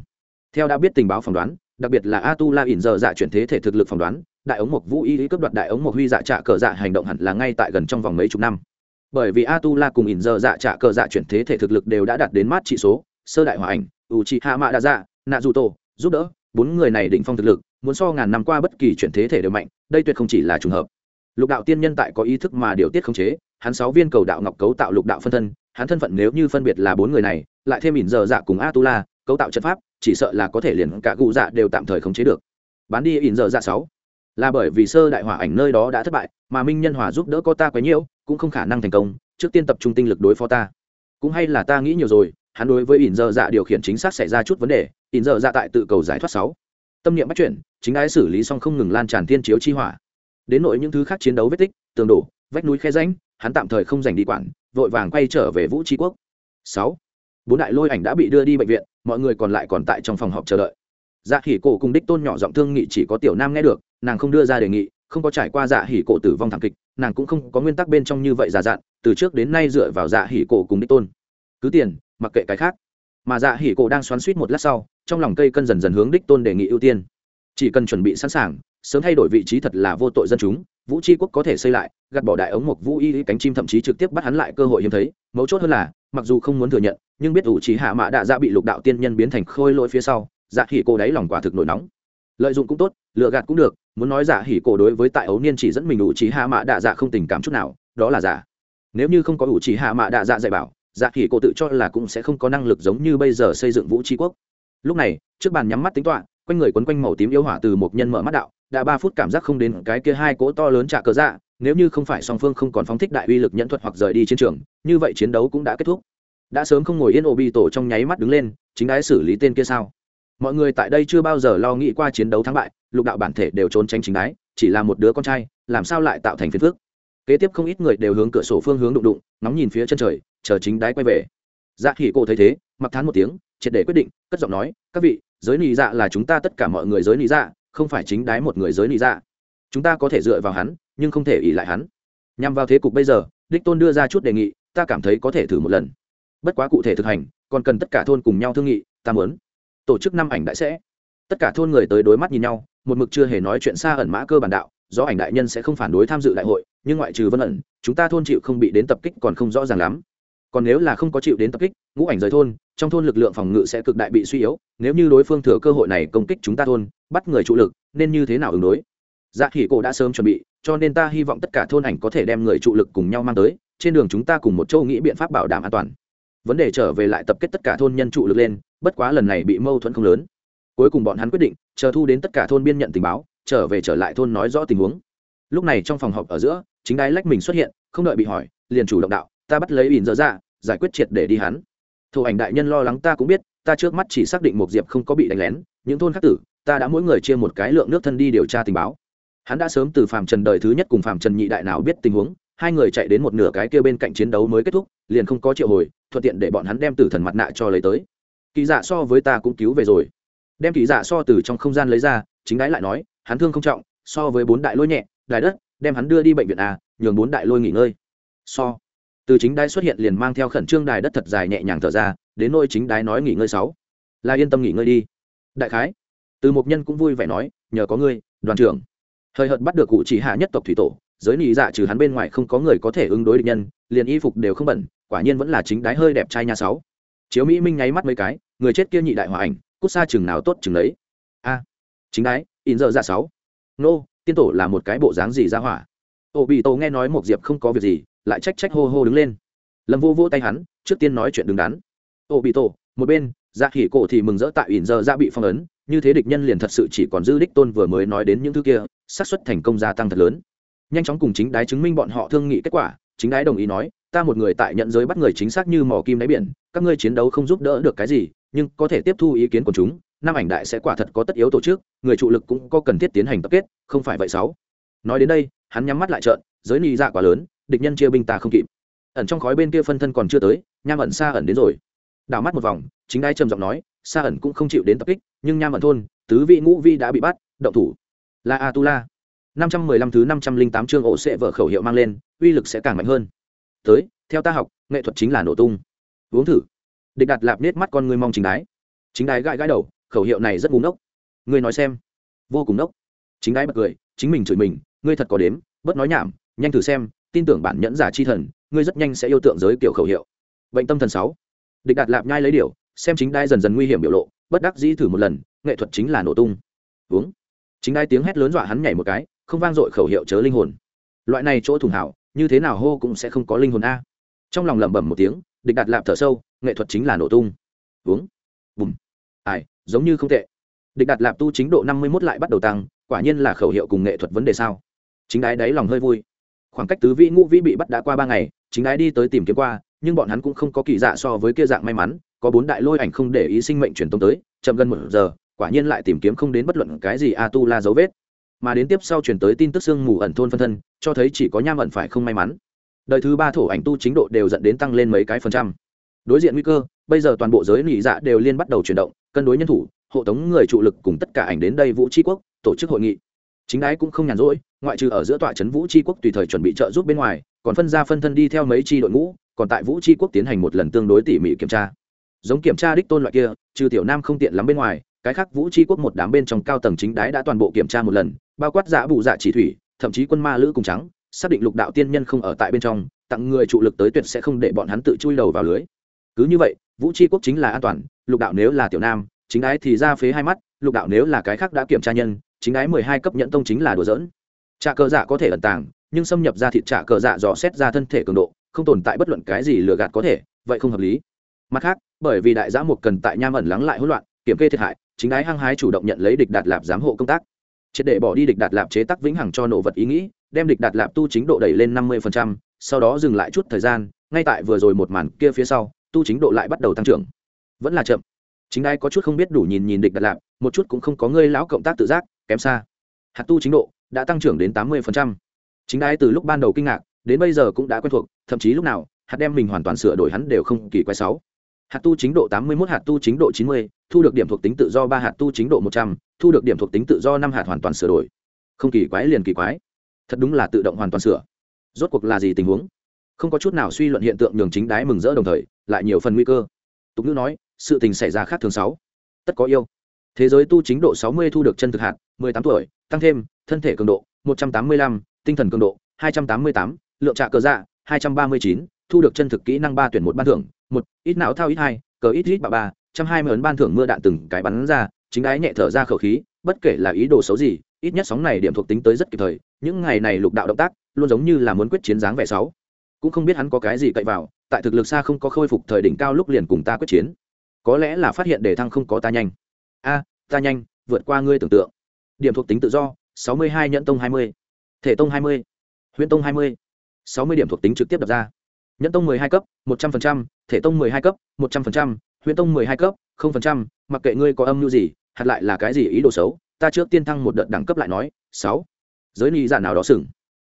Theo đã biết tình báo phỏng đoán, đặc biệt là a tu la in giờ dạ chuyển thế thể thực lực phỏng đoán đại ống mộc vũ y lý cướp đoạt đại ống mộc huy dạ trạ cờ dạ hành động hẳn là ngay tại gần trong vòng mấy chục năm. Bởi vì a tu la cùng ỉn giờ dạ trạ cờ dạ chuyển thế thể thực lực đều đã đạt đến mát trị số, sơ đại hòa ảnh u chi hạ mạ đa dạ nạ dù tô giúp đỡ, bốn người này định phong thực lực, muốn so ngàn năm qua bất kỳ chuyển thế thể đều mạnh, đây tuyệt không chỉ là trùng hợp. Lục đạo tiên nhân tại có ý thức mà điều tiết khống chế, hắn sáu viên cầu đạo ngọc cấu tạo lục đạo phân thân, hắn thân phận nếu như phân biệt là bốn người này, lại thêm ỉn giờ dạ cùng a tu la cấu tạo trận pháp, chỉ sợ là có thể liền cả cụ dạ đều tạm thời khống chế được. Bán đi ỉn giờ dạ sáu là bởi vì sơ đại hỏa ảnh nơi đó đã thất bại, mà minh nhân hòa giúp đỡ có ta quấy nhiễu, cũng không khả năng thành công, trước tiên tập trung tinh lực đối phó ta. Cũng hay là ta nghĩ nhiều rồi, hắn đối với ỉn dơ dạ điều khiển chính xác xảy ra chút vấn đề, ỉn dơ dạ tại tự cầu giải thoát sáu. Tâm niệm bắt chuyển chính ái xử lý xong không ngừng lan tràn thiên chiếu chi hỏa. Đến nội những thứ khác chiến đấu vết tích, tường đổ, vách núi khe ránh hắn tạm thời không dành đi quản, vội vàng quay trở về vũ tri quốc. Sáu. Bốn đại lôi ảnh đã bị đưa đi bệnh viện, mọi người còn lại còn tại trong phòng họp chờ đợi. Dạ khỉ cổ cùng đích tôn nhỏ giọng thương nghị chỉ có tiểu nam nghe được nàng không đưa ra đề nghị, không có trải qua dạ hỉ cổ tử vong thảm kịch, nàng cũng không có nguyên tắc bên trong như vậy giả dạn từ trước đến nay dựa vào dạ hỉ cổ cùng đích tôn. Cứ tiền, mặc kệ cái khác. Mà dạ hỉ cổ đang xoắn suýt một lát sau, trong lòng cây cân dần dần hướng đích tôn đề nghị ưu tiên. Chỉ cần chuẩn bị sẵn sàng, sớm thay đổi vị trí thật là vô tội dân chúng, vũ tri quốc có thể xây lại, gạt bỏ đại ống mộc vũ y cánh chim thậm chí trực tiếp bắt hắn lại cơ hội hiếm thấy, mấu chốt hơn là, mặc dù không muốn thừa nhận, nhưng biết ủ trí hạ mã đạ dạ bị lục đạo tiên nhân biến thành khôi lỗi phía sau dạ hỉ cổ đáy lòng quả thực nổi nóng. Lợi dụng cũng tốt lựa gạt cũng được muốn nói giả hỉ cổ đối với tại ấu niên chỉ dẫn mình ủ trí hạ mã đạ dạ không tình cảm chút nào, đó là giả. Nếu như không có ủ trí hạ mã đạ dạ dạy bảo dạ hỉ cổ tự cho là cũng sẽ không có năng lực giống như bây giờ xây dựng vũ tri quốc. Lúc này, trước bàn nhắm mắt tính toạ quanh người quấn quanh màu tím yêu hỏa từ một nhân mở mắt đạo, đã ba phút cảm giác không đến cái kia hai cỗ to lớn trả cờ dạ nếu như không phải song phương không còn phóng thích đại uy lực nhận thuật hoặc rời đi chiến trường, như vậy chiến đấu cũng đã kết thúc. Đã sớm không ngồi yên ổ bị tổ trong nháy mắt đứng lên, chính đái xử lý tên kia sao? Mọi người tại đây chưa bao giờ lo nghĩ qua chiến đấu thắng bại lục đạo bản thể đều trốn tránh chính đái chỉ là một đứa con trai, làm sao lại tạo thành phiền phước kế tiếp không ít người đều hướng cửa sổ phương hướng đụng đụng nóng nhìn phía chân trời, chờ chính đái quay về. Dạ khỉ cổ thấy thế, mặc thán một tiếng, triệt để quyết định, cất giọng nói, các vị, giới nị dạ là chúng ta tất cả mọi người giới nị dạ không phải chính đái một người giới nị dạ. Chúng ta có thể dựa vào hắn, nhưng không thể ỉ lại hắn. Nhằm vào thế cục bây giờ, đích tôn đưa ra chút đề nghị, ta cảm thấy có thể thử một lần. Bất quá cụ thể thực hành, còn cần tất cả thôn cùng nhau thương nghị, ta muốn. Tổ chức năm ảnh đại sẽ. Tất cả thôn người tới đối mắt nhìn nhau một mực chưa hề nói chuyện xa ẩn mã cơ bản đạo do ảnh đại nhân sẽ không phản đối tham dự đại hội, nhưng ngoại trừ vân ẩn, chúng ta thôn chịu không bị đến tập kích còn không rõ ràng lắm. Còn nếu là không có chịu đến tập kích, ngũ ảnh rời thôn, trong thôn lực lượng phòng ngự sẽ cực đại bị suy yếu, nếu như đối phương thừa cơ hội này công kích chúng ta thôn, bắt người trụ lực, nên như thế nào ứng đối? Dạ khỉ cổ đã sớm chuẩn bị, cho nên ta hy vọng tất cả thôn ảnh có thể đem người trụ lực cùng nhau mang tới, trên đường chúng ta cùng một châu nghĩ biện pháp bảo đảm an toàn. Vấn đề trở về lại tập kết tất cả thôn nhân trụ lực lên, bất quá lần này bị mâu thuẫn không lớn. Cuối cùng bọn hắn quyết định chờ thu đến tất cả thôn biên nhận tình báo, trở về trở lại thôn nói rõ tình huống. Lúc này trong phòng họp ở giữa, chính đái lách mình xuất hiện, không đợi bị hỏi, liền chủ động đạo, ta bắt lấy ỉn dở ra giải quyết triệt để đi hắn. Thủ ảnh đại nhân lo lắng ta cũng biết, ta trước mắt chỉ xác định một diệp không có bị đánh lén, những thôn khác tử, ta đã mỗi người chia một cái lượng nước thân đi điều tra tình báo. Hắn đã sớm từ phạm trần đời thứ nhất cùng phạm trần nhị đại nào biết tình huống, hai người chạy đến một nửa cái kia bên cạnh chiến đấu mới kết thúc, liền không có triệu hồi, thuận tiện để bọn hắn đem tử thần mặt nạ cho lấy tới. Kỳ dạ so với ta cũng cứu về rồi đem kỳ dạ so từ trong không gian lấy ra, chính đái lại nói, hắn thương không trọng, so với bốn đại lôi nhẹ, đài đất, đem hắn đưa đi bệnh viện a nhường bốn đại lôi nghỉ ngơi. So, từ chính đái xuất hiện liền mang theo khẩn trương đài đất thật dài nhẹ nhàng thở ra, đến nôi chính đái nói nghỉ ngơi sáu. Là yên tâm nghỉ ngơi đi. Đại khái, từ một nhân cũng vui vẻ nói, nhờ có ngươi, đoàn trưởng. Thời hợt bắt được cụ chỉ hạ nhất tộc thủy tổ, giới nị dạ trừ hắn bên ngoài không có người có thể ứng đối địch nhân, liền y phục đều không bẩn, quả nhiên vẫn là chính đái hơi đẹp trai nhà sáu. Chiếu mỹ minh nháy mắt mấy cái, người chết kia nhị đại hòa ảnh cút xa chừng nào tốt chừng đấy. A, chính đái, in giờ ra sáu. Nô, tiên tổ là một cái bộ dáng gì ra hỏa? Ô, bị tổ nghe nói một diệp không có việc gì, lại trách trách hô hô đứng lên. Lâm vô vô tay hắn, trước tiên nói chuyện đứng đắn. Ô, bị tổ, một bên dạ khỉ cổ thì mừng rỡ tại ỉn giờ ra bị phong ấn, như thế địch nhân liền thật sự chỉ còn dư đích tôn vừa mới nói đến những thứ kia, xác suất thành công gia tăng thật lớn. Nhanh chóng cùng chính đái chứng minh bọn họ thương nghị kết quả, chính đái đồng ý nói, ta một người tại nhận giới bắt người chính xác như mỏ kim đáy biển, các ngươi chiến đấu không giúp đỡ được cái gì nhưng có thể tiếp thu ý kiến của chúng, năm ảnh đại sẽ quả thật có tất yếu tổ chức, người trụ lực cũng có cần thiết tiến hành tập kết, không phải vậy sáu. Nói đến đây, hắn nhắm mắt lại trợn, giới nị dạ quá lớn, địch nhân chia binh ta không kịp. Ẩn trong khói bên kia phân thân còn chưa tới, nham ẩn xa ẩn đến rồi. Đảo mắt một vòng, chính đai trầm giọng nói, xa ẩn cũng không chịu đến tập kích, nhưng nham ẩn thôn, tứ vị ngũ vi đã bị bắt, động thủ. La a tu la. năm trăm mười lăm thứ năm trăm linh tám chương ổ sẽ vợ khẩu hiệu mang lên, uy lực sẽ càng mạnh hơn. Tới, theo ta học, nghệ thuật chính là nổ tung. Uống thử địch đặt lạp nết mắt con ngươi mong chính đái. Chính đái gãi gãi đầu, khẩu hiệu này rất ngu ngốc. ngươi nói xem. Vô cùng ngốc. chính đái bật cười, chính mình chửi mình, ngươi thật có đếm, bớt nói nhảm, nhanh thử xem, tin tưởng bản nhẫn giả chi thần, ngươi rất nhanh sẽ yêu tượng giới kiểu khẩu hiệu. Bệnh tâm thần sáu. Địch đạt lạp nhai lấy điều, xem chính đai dần dần nguy hiểm biểu lộ, bất đắc dĩ thử một lần, nghệ thuật chính là nổ tung. Uống. Chính đai tiếng hét lớn dọa hắn nhảy một cái, không vang dội khẩu hiệu chớ linh hồn. Loại này chỗ thủng hảo, như thế nào hô cũng sẽ không có linh hồn a. Trong lòng lẩm bẩm một tiếng, địch đạt lạp thở sâu nghệ thuật chính là nổ tung. Uống. Bùm. Ai, giống như không tệ. Địch đạt lạp tu chính độ năm mươi mốt lại bắt đầu tăng, quả nhiên là khẩu hiệu cùng nghệ thuật vấn đề sao. Chính đái đáy lòng hơi vui. Khoảng cách tứ vĩ ngũ vĩ bị bắt đã qua ba ngày, chính đái đi tới tìm kiếm qua, nhưng bọn hắn cũng không có kỳ dạ so với kia dạng may mắn, có bốn đại lôi ảnh không để ý sinh mệnh truyền tống tới, chậm gần một giờ, quả nhiên lại tìm kiếm không đến bất luận cái gì a tu la dấu vết. Mà đến tiếp sau chuyển tới tin tức sương mù ẩn thôn phân thân, cho thấy chỉ có nham ẩn phải không may mắn. Đời thứ ba thổ ảnh tu chính độ đều dẫn đến tăng lên mấy cái phần trăm đối diện nguy cơ, bây giờ toàn bộ giới nỉ dạ đều liên bắt đầu chuyển động, cân đối nhân thủ, hộ tống người trụ lực cùng tất cả ảnh đến đây vũ tri quốc, tổ chức hội nghị. Chính ái cũng không nhàn rỗi, ngoại trừ ở giữa tọa trấn vũ tri quốc tùy thời chuẩn bị trợ giúp bên ngoài, còn phân ra phân thân đi theo mấy tri đội ngũ, còn tại vũ tri quốc tiến hành một lần tương đối tỉ mỉ kiểm tra. Giống kiểm tra đích tôn loại kia, trừ tiểu nam không tiện lắm bên ngoài, cái khác vũ tri quốc một đám bên trong cao tầng chính đái đã toàn bộ kiểm tra một lần, bao quát giả bù dạ chỉ thủy, thậm chí quân ma lữ cùng trắng, xác định lục đạo tiên nhân không ở tại bên trong, tặng người trụ lực tới tuyệt sẽ không để bọn hắn tự chui đầu vào lưới cứ như vậy, vũ tri quốc chính là an toàn, lục đạo nếu là tiểu nam, chính ái thì ra phế hai mắt, lục đạo nếu là cái khác đã kiểm tra nhân, chính ái mười hai cấp nhận tông chính là đùa dỡn trà cờ dạ có thể ẩn tàng, nhưng xâm nhập ra thịt trà cờ dạ dò xét ra thân thể cường độ, không tồn tại bất luận cái gì lừa gạt có thể, vậy không hợp lý. Mặt khác, bởi vì đại giã mục cần tại nham ẩn lắng lại hỗn loạn, kiểm kê thiệt hại, chính ái hăng hái chủ động nhận lấy địch đạt lạp giám hộ công tác. Triệt để bỏ đi địch đạt lạp chế tác vĩnh hằng cho nổ vật ý nghĩ, đem địch đạt lạp tu chính độ đẩy lên năm mươi sau đó dừng lại chút thời gian, ngay tại vừa rồi một màn kia phía sau tu chính độ lại bắt đầu tăng trưởng. Vẫn là chậm. Chính đai có chút không biết đủ nhìn nhìn địch đặt lạp một chút cũng không có ngươi lão cộng tác tự giác, kém xa. Hạt tu chính độ đã tăng trưởng đến tám mươi chính đai từ lúc ban đầu kinh ngạc, đến bây giờ cũng đã quen thuộc, thậm chí lúc nào, hạt đem mình hoàn toàn sửa đổi hắn đều không kỳ quái sáu. Hạt tu chính độ tám mươi 81 hạt tu chính độ chín mươi, thu được điểm thuộc tính tự do ba, hạt tu chính độ một trăm, thu được điểm thuộc tính tự do năm, hạt hoàn toàn sửa đổi. Không kỳ quái liền kỳ quái. Thật đúng là tự động hoàn toàn sửa. Rốt cuộc là gì tình huống? Không có chút nào suy luận hiện tượng nhường chính đái mừng rỡ đồng thời lại nhiều phần nguy cơ. Tục ngữ nói, sự tình xảy ra khác thường sáu. Tất có yêu. Thế giới tu chính độ sáu mươi thu được chân thực hạt, mười tám tuổi, tăng thêm, thân thể cường độ, một trăm tám mươi lăm, tinh thần cường độ, hai trăm tám mươi tám, lượng trạ cờ dạ hai trăm ba mươi chín, thu được chân thực kỹ năng ba tuyển một ban thưởng, một, ít não thao ít hai, cờ ít ít ba ba, trăm hai mươi ấn ban thưởng mưa đạn từng cái bắn ra, chính ái nhẹ thở ra khẩu khí, bất kể là ý đồ xấu gì, ít nhất sóng này điểm thuộc tính tới rất kịp thời, những ngày này lục đạo động tác, luôn giống như là muốn quyết chiến dáng vẻ sáu. Cũng không biết hắn có cái gì cậy vào tại thực lực xa không có khôi phục thời đỉnh cao lúc liền cùng ta quyết chiến. Có lẽ là phát hiện đề thăng không có ta nhanh. A, ta nhanh, vượt qua ngươi tưởng tượng. Điểm thuộc tính tự do, sáu mươi hai nhẫn tông hai mươi. Thể tông hai mươi. Huyễn tông hai mươi. sáu mươi điểm thuộc tính trực tiếp đập ra. Nhẫn tông mười hai cấp, một trăm linh thể tông mười hai cấp, một trăm linh huyễn tông mười hai cấp, không phần trăm. Mặc kệ ngươi có âm mưu gì, hạt lại là cái gì ý đồ xấu, ta trước tiên thăng một đợt đẳng cấp lại nói, sáu. Giới ni giả nào đó sừng.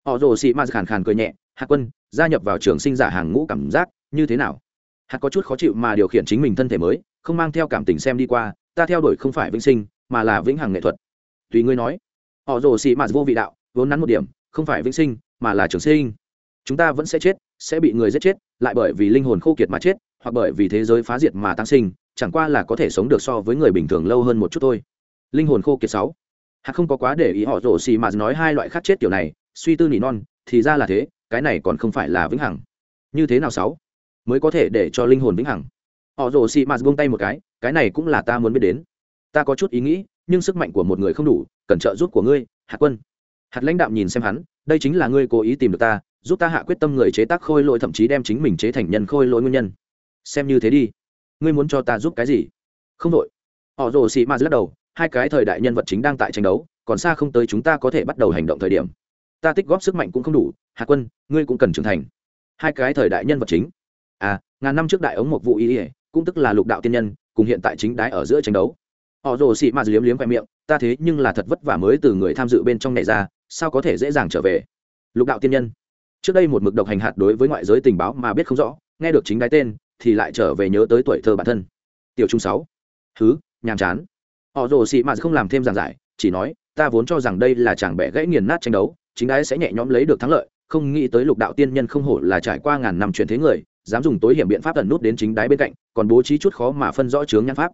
Họ rồ xị ma khàn khàn cười nhẹ Hạc quân, gia nhập vào trường sinh giả hàng ngũ cảm giác, như thế nào? Hạc có chút khó chịu mà điều khiển chính mình thân thể mới, không mang theo cảm tình xem đi qua, ta theo đuổi không phải vĩnh sinh, mà là vĩnh hằng nghệ thuật. Tùy ngươi nói. Họ rồ xị mạt vô vị đạo, vốn nắn một điểm, không phải vĩnh sinh, mà là trường sinh. Chúng ta vẫn sẽ chết, sẽ bị người giết chết, lại bởi vì linh hồn khô kiệt mà chết, hoặc bởi vì thế giới phá diệt mà tăng sinh, chẳng qua là có thể sống được so với người bình thường lâu hơn một chút thôi. Linh hồn khô kiệt sáu. Hạc không có quá để ý họ rổ xì mà nói hai loại khác chết kiểu này, suy tư nỉ non, thì ra là thế cái này còn không phải là vĩnh hằng. Như thế nào sáu? Mới có thể để cho linh hồn vĩnh hằng. Họ rồ xị mạt buông tay một cái cái này cũng là ta muốn biết đến. Ta có chút ý nghĩ, nhưng sức mạnh của một người không đủ, cần trợ giúp của ngươi hạt quân. Hạt lãnh đạo nhìn xem hắn, đây chính là ngươi cố ý tìm được ta, giúp ta hạ quyết tâm người chế tác khôi lỗi thậm chí đem chính mình chế thành nhân khôi lỗi nguyên nhân. Xem như thế đi. Ngươi muốn cho ta giúp cái gì? Không đội họ rồ xị ma lắc đầu, hai cái thời đại nhân vật chính đang tại tranh đấu, còn xa không tới chúng ta có thể bắt đầu hành động thời điểm ta tích góp sức mạnh cũng không đủ hạ quân, ngươi cũng cần trưởng thành. Hai cái thời đại nhân vật chính. À ngàn năm trước đại ống một vụ ý ỉa cũng tức là lục đạo tiên nhân, cùng hiện tại chính đái ở giữa tranh đấu. Họ rồ xị mạt liếm liếm khoe miệng, ta thế nhưng là thật vất vả mới từ người tham dự bên trong này ra, sao có thể dễ dàng trở về? Lục đạo tiên nhân. Trước đây một mực độc hành hạt đối với ngoại giới tình báo mà biết không rõ, nghe được chính đái tên, thì lại trở về nhớ tới tuổi thơ bản thân. Tiểu trung sáu. Thứ nhàm chán. Họ rồ xị mạt không làm thêm giảng giải, chỉ nói, ta vốn cho rằng đây là chàng bẻ gãy nghiền nát tranh đấu chính đái sẽ nhẹ nhõm lấy được thắng lợi, không nghĩ tới lục đạo tiên nhân không hổ là trải qua ngàn năm truyền thế người, dám dùng tối hiểm biện pháp tận nút đến chính đái bên cạnh, còn bố trí chút khó mà phân rõ chướng nhãn pháp.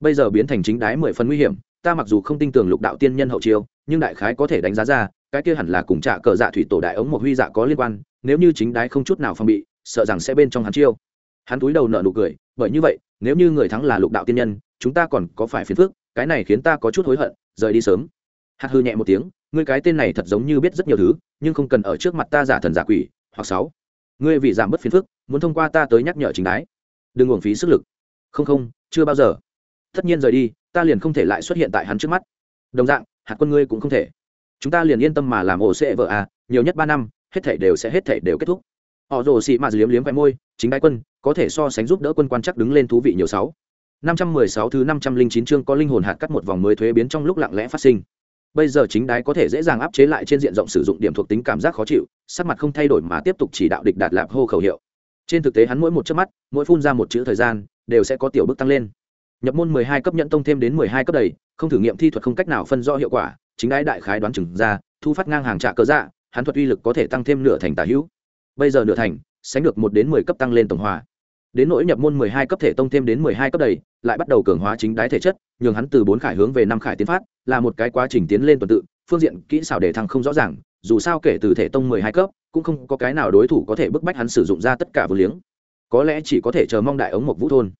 Bây giờ biến thành chính đái mười phần nguy hiểm, ta mặc dù không tin tưởng lục đạo tiên nhân hậu chiêu, nhưng đại khái có thể đánh giá ra, cái kia hẳn là cùng trả cờ dạ thủy tổ đại ống một huy dạ có liên quan, nếu như chính đái không chút nào phòng bị, sợ rằng sẽ bên trong hắn chiêu. Hắn túi đầu nợ nụ cười, bởi như vậy, nếu như người thắng là lục đạo tiên nhân, chúng ta còn có phải phiền phức, cái này khiến ta có chút hối hận, rời đi sớm. Hạt hư nhẹ một tiếng ngươi cái tên này thật giống như biết rất nhiều thứ, nhưng không cần ở trước mặt ta giả thần giả quỷ, hoặc sáu. Ngươi vì giảm bớt phiền phức, muốn thông qua ta tới nhắc nhở chính đái. Đừng uổng phí sức lực. Không không, chưa bao giờ. Tất nhiên rời đi, ta liền không thể lại xuất hiện tại hắn trước mắt. Đồng dạng, hạt quân ngươi cũng không thể. Chúng ta liền yên tâm mà làm ổ sẽ vợ à nhiều nhất ba năm, hết thể đều sẽ hết thể đều kết thúc. Họ rồ xị mạt liếm liếm vẽ môi, chính đái quân, có thể so sánh giúp đỡ quân quan chắc đứng lên thú vị nhiều sáu. Năm trăm mười sáu thứ năm trăm linh chín chương có linh hồn hạt cắt một vòng mới thuế biến trong lúc lặng lẽ phát sinh bây giờ chính đái có thể dễ dàng áp chế lại trên diện rộng sử dụng điểm thuộc tính cảm giác khó chịu, sắc mặt không thay đổi mà tiếp tục chỉ đạo địch đạt lạp hô khẩu hiệu. Trên thực tế hắn mỗi một chớp mắt, mỗi phun ra một chữ thời gian, đều sẽ có tiểu bước tăng lên. Nhập môn mười hai cấp nhận tông thêm đến mười hai cấp đầy, không thử nghiệm thi thuật không cách nào phân rõ hiệu quả, chính đái đại khái đoán chừng ra, thu phát ngang hàng trạ cơ dạ hắn thuật uy lực có thể tăng thêm nửa thành tả hữu. Bây giờ nửa thành, sánh được một đến mười cấp tăng lên tổng hòa đến nỗi nhập môn mười hai cấp thể tông thêm đến mười hai cấp đầy, lại bắt đầu cường hóa chính đái thể chất, nhường hắn từ bốn khải hướng về năm khải tiến phát, là một cái quá trình tiến lên tuần tự, phương diện kỹ xảo để thăng không rõ ràng, dù sao kể từ thể tông mười hai cấp, cũng không có cái nào đối thủ có thể bức bách hắn sử dụng ra tất cả vô liếng. Có lẽ chỉ có thể chờ mong đại ống mộc vũ thôn.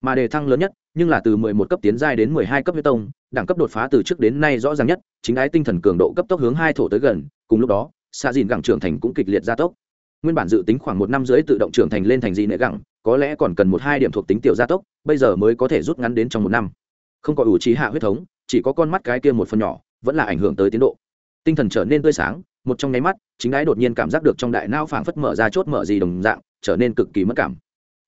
Mà đề thăng lớn nhất, nhưng là từ mười một cấp tiến giai đến mười hai cấp huyết tông, đẳng cấp đột phá từ trước đến nay rõ ràng nhất, chính đái tinh thần cường độ cấp tốc hướng hai thổ tới gần, cùng lúc đó xa dìn gẳng trưởng thành cũng kịch liệt gia tốc. Nguyên bản dự tính khoảng một năm rưỡi tự động trưởng thành lên thành dị nệ gẳng có lẽ còn cần một hai điểm thuộc tính tiểu gia tốc, bây giờ mới có thể rút ngắn đến trong một năm. Không có ủ trí hạ huyết thống, chỉ có con mắt cái kia một phần nhỏ, vẫn là ảnh hưởng tới tiến độ. Tinh thần trở nên tươi sáng, một trong nháy mắt, chính ái đột nhiên cảm giác được trong đại não phảng phất mở ra chốt mở gì đồng dạng, trở nên cực kỳ mất cảm.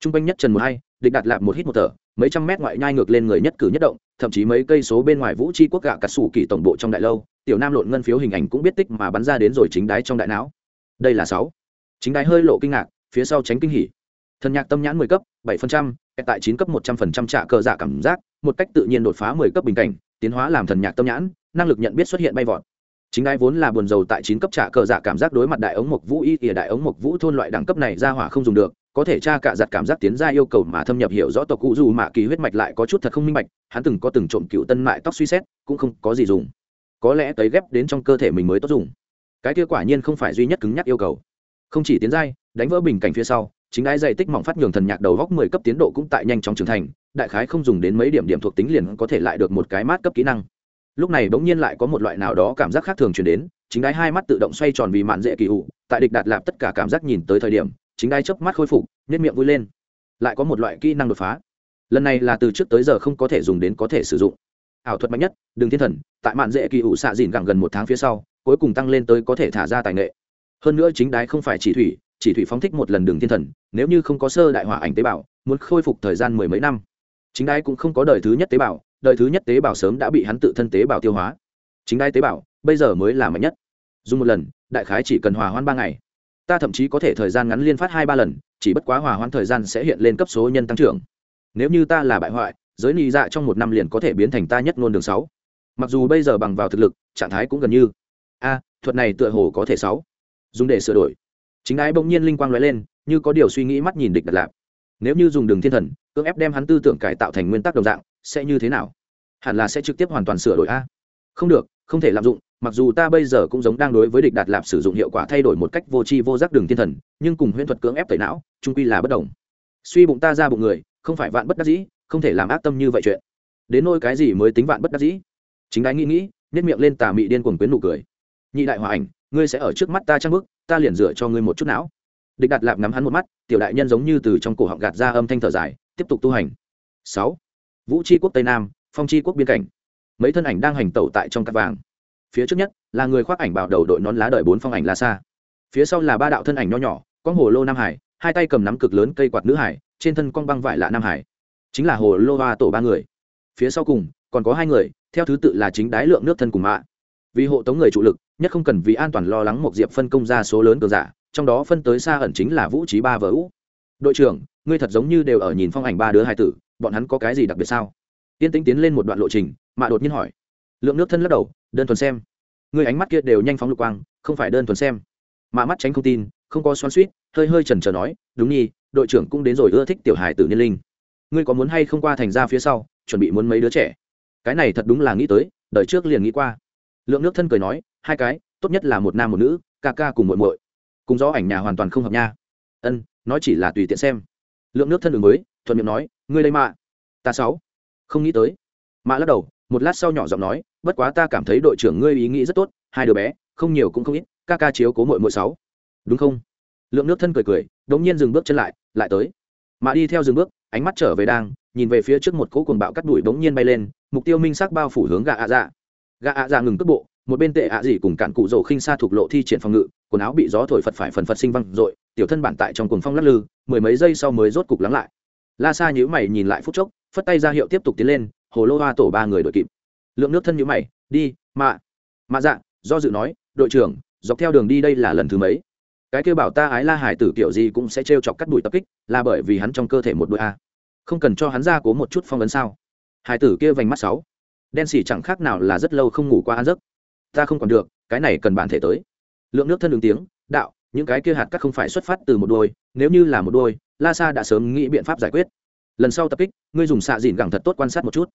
T r u n g quanh nhất trần một hai, địch đặt lạp một hít một thở, mấy trăm mét ngoại nhai ngược lên người nhất cử nhất động, thậm chí mấy cây số bên ngoài vũ tri quốc gạ cà sủ kỳ tổng bộ trong đại lâu, tiểu nam lộn ngân phiếu hình ảnh cũng biết tích mà bắn ra đến rồi chính đái trong đại não. Đây là sáu. Chính đái hơi lộ kinh ngạc, phía sau tránh kinh hỉ thần nhạc tâm nhãn mười cấp, bảy phần trăm tại chín cấp một trăm phần trăm trả cờ dạ cảm giác, một cách tự nhiên đột phá mười cấp bình cảnh, tiến hóa làm thần nhạc tâm nhãn, năng lực nhận biết xuất hiện bay vọt. Chính ai vốn là buồn dầu tại chín cấp trả cờ dạ cảm giác đối mặt đại ống mộc vũ y ỉa đại ống mộc vũ thôn loại đẳng cấp này ra hỏa không dùng được, có thể tra cả giặt cảm giác tiến ra yêu cầu mà thâm nhập hiểu rõ tộc cụ dù mạ kỳ huyết mạch lại có chút thật không minh bạch, hắn từng có từng trộm cựu tân mại tóc suy xét, cũng không có gì dùng. Có lẽ tới ghép đến trong cơ thể mình mới tốt dùng. Cái kia quả nhiên không phải duy nhất cứng nhắc yêu cầu. Không chỉ tiến giai, đánh vỡ bình cảnh phía sau chính ái dày tích mỏng phát nhường thần nhạc đầu góc mười cấp tiến độ cũng tại nhanh chóng trưởng thành, đại khái không dùng đến mấy điểm điểm thuộc tính liền có thể lại được một cái mát cấp kỹ năng. Lúc này bỗng nhiên lại có một loại nào đó cảm giác khác thường chuyển đến, chính đái hai mắt tự động xoay tròn vì mạn dễ kỳ ụ tại địch đạt lạp tất cả cảm giác nhìn tới thời điểm, chính đái chớp mắt khôi phục nhất miệng vui lên. Lại có một loại kỹ năng đột phá. Lần này là từ trước tới giờ không có thể dùng đến có thể sử dụng. Ảo thuật mạnh nhất đừng thiên thần, tại mạn dễ kỳ ụ xạ dìn gẳng gần một tháng phía sau, cuối cùng tăng lên tới có thể thả ra tài nghệ. Hơn nữa chính đái không phải chỉ thủy chỉ thủy phóng thích một lần đường thiên thần, nếu như không có sơ đại hỏa ảnh tế bào, muốn khôi phục thời gian mười mấy năm. Chính đai cũng không có đời thứ nhất tế bào, đời thứ nhất tế bào sớm đã bị hắn tự thân tế bào tiêu hóa. Chính đai tế bào, bây giờ mới là mạnh nhất. Dùng một lần, đại khái chỉ cần hòa hoãn ba ngày. Ta thậm chí có thể thời gian ngắn liên phát hai ba lần, chỉ bất quá hòa hoãn thời gian sẽ hiện lên cấp số nhân tăng trưởng. Nếu như ta là bại hoại, giới nị dạ trong một năm liền có thể biến thành ta nhất ngôn đường sáu. Mặc dù bây giờ bằng vào thực lực, trạng thái cũng gần như. A, thuật này tựa hồ có thể sáu. Dùng để sửa đổi chính ái bỗng nhiên linh quang lóe lên, như có điều suy nghĩ mắt nhìn địch đặt lạp nếu như dùng đường thiên thần, cưỡng ép đem hắn tư tưởng cải tạo thành nguyên tắc đồng dạng, sẽ như thế nào? Hẳn là sẽ trực tiếp hoàn toàn sửa đổi a. Không được, không thể lạm dụng, mặc dù ta bây giờ cũng giống đang đối với địch đạt lạp sử dụng hiệu quả thay đổi một cách vô tri vô giác đường thiên thần, nhưng cùng huyễn thuật cưỡng ép tẩy não trung quy là bất đồng. Suy bụng ta ra bụng người, không phải vạn bất đắc dĩ, không thể làm ác tâm như vậy chuyện. Đến nôi cái gì mới tính vạn bất đắc dĩ? Chính ái nghĩ nghĩ nhét miệng lên tà mị điên cuồng quyến nụ cười. Nhị đại hòa ảnh ngươi sẽ ở trước mắt ta trang bức ta liền dựa cho ngươi một chút não. Địch đạt lạp ngắm hắn một mắt, tiểu đại nhân giống như từ trong cổ họng gạt ra âm thanh thở dài, tiếp tục tu hành. Sáu. Vũ tri quốc tây nam, phong tri quốc biên cảnh. Mấy thân ảnh đang hành tẩu tại trong cát vàng. Phía trước nhất là người khoác ảnh bảo đầu đội nón lá đợi bốn phong ảnh la xa. Phía sau là ba đạo thân ảnh nho nhỏ có hồ lô nam hải, hai tay cầm nắm cực lớn cây quạt nữ hải, trên thân con băng vải lạ nam hải. Chính là hồ lô hoa tổ ba người. Phía sau cùng còn có hai người, theo thứ tự là chính đái lượng nước thân cùng mạ. Vì hộ tống người trụ lực nhất không cần vì an toàn lo lắng một diệp phân công ra số lớn cường giả, trong đó phân tới xa ẩn chính là vũ trí ba vợ ú. Đội trưởng, ngươi thật giống như đều ở nhìn phong ảnh ba đứa hai tử, bọn hắn có cái gì đặc biệt sao? Tiên tĩnh tiến lên một đoạn lộ trình, mạ đột nhiên hỏi. Lượng nước thân lắc đầu, đơn thuần xem. Người ánh mắt kia đều nhanh phóng lục quang, không phải đơn thuần xem. Mạ mắt tránh không tin, không có xoắn suýt hơi hơi chần chờ nói, đúng nhi, đội trưởng cũng đến rồi, ưa thích tiểu hài tử niên linh. Ngươi có muốn hay không qua thành ra phía sau, chuẩn bị muốn mấy đứa trẻ? Cái này thật đúng là nghĩ tới, đời trước liền nghĩ qua. Lượng nước thân cười nói hai cái, tốt nhất là một nam một nữ, ca ca cùng muội muội. Cùng gió ảnh nhà hoàn toàn không hợp nha. Ân, nói chỉ là tùy tiện xem. Lượng nước thân đường mới, thuận miệng nói, ngươi đây mạ. Ta sáu. Không nghĩ tới. Mạ lắc đầu, một lát sau nhỏ giọng nói, bất quá ta cảm thấy đội trưởng ngươi ý nghĩ rất tốt, hai đứa bé, không nhiều cũng không ít, ca ca chiếu cố muội muội sáu. Đúng không? Lượng nước thân cười cười, đống nhiên dừng bước chân lại lại tới. Mạ đi theo dừng bước, ánh mắt trở về đang, nhìn về phía trước một cỗ cuồng bạo cắt đuổi bỗng nhiên bay lên, mục tiêu minh sắc bao phủ hướng gạ ạ dạ. Gạ ạ dạ ngừng cước bộ một bên tệ ạ gì cùng cản cụ rổ khinh xa thuộc lộ thi triển phòng ngự, quần áo bị gió thổi phật phải phần phật sinh văng dội tiểu thân bản tại trong cuồng phong lắc lư, mười mấy giây sau mới rốt cục lắng lại. La sa nhữ mày nhìn lại phút chốc, phất tay ra hiệu tiếp tục tiến lên, hồ lô hoa tổ ba người đội kịp. Lượng nước thân nhữ mày, đi, mạ mạ dạ do dự nói, đội trưởng, dọc theo đường đi đây là lần thứ mấy? Cái kêu bảo ta ái la hải tử kiểu gì cũng sẽ t chọc cắt đùi tập kích, là bởi vì hắn trong cơ thể một đôi a. Không cần cho hắn ra cố một chút phong ấn sao? Hải tử kia vành mắt sáu. Đen xỉ chẳng khác nào là rất lâu không ngủ qua ăn giấc ta không còn được, cái này cần bản thể tới. Lượng nước thân đường tiếng, đạo, những cái kia hạt cắt không phải xuất phát từ một đôi, nếu như là một đôi, la sa đã sớm nghĩ biện pháp giải quyết. Lần sau tập kích, ngươi dùng xạ dìn gẳng thật tốt quan sát một chút.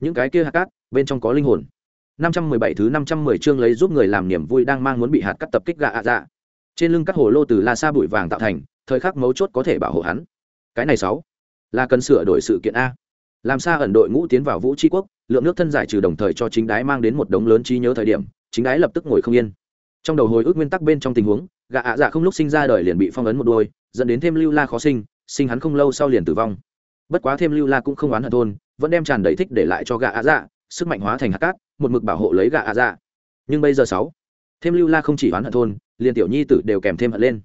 Những cái kia hạt cát, bên trong có linh hồn. 517 thứ 510 chương lấy giúp người làm niềm vui đang mang muốn bị hạt cắt tập kích gạ ạ dạ. Trên lưng các hồ lô từ la sa bụi vàng tạo thành, thời khắc mấu chốt có thể bảo hộ hắn. Cái này sáu, là cần sửa đổi sự kiện a. Làm sao ẩn đội ngũ tiến vào vũ tri quốc, lượng nước thân giải trừ đồng thời cho chính đái mang đến một đống lớn trí nhớ thời điểm chính đái lập tức ngồi không yên. Trong đầu hồi ức nguyên tắc bên trong tình huống Gà ạ dạ không lúc sinh ra đời liền bị phong ấn một đôi, dẫn đến thêm lưu la khó sinh sinh hắn không lâu sau liền tử vong. Bất quá thêm lưu la cũng không oán hận thôn, vẫn đem tràn đầy thích để lại cho Gà ạ dạ sức mạnh hóa thành hạt cát, một mực bảo hộ lấy Gà ạ dạ. Nhưng bây giờ sáu, thêm lưu la không chỉ oán hận thôn, liền tiểu nhi tử đều kèm thêm hận lên.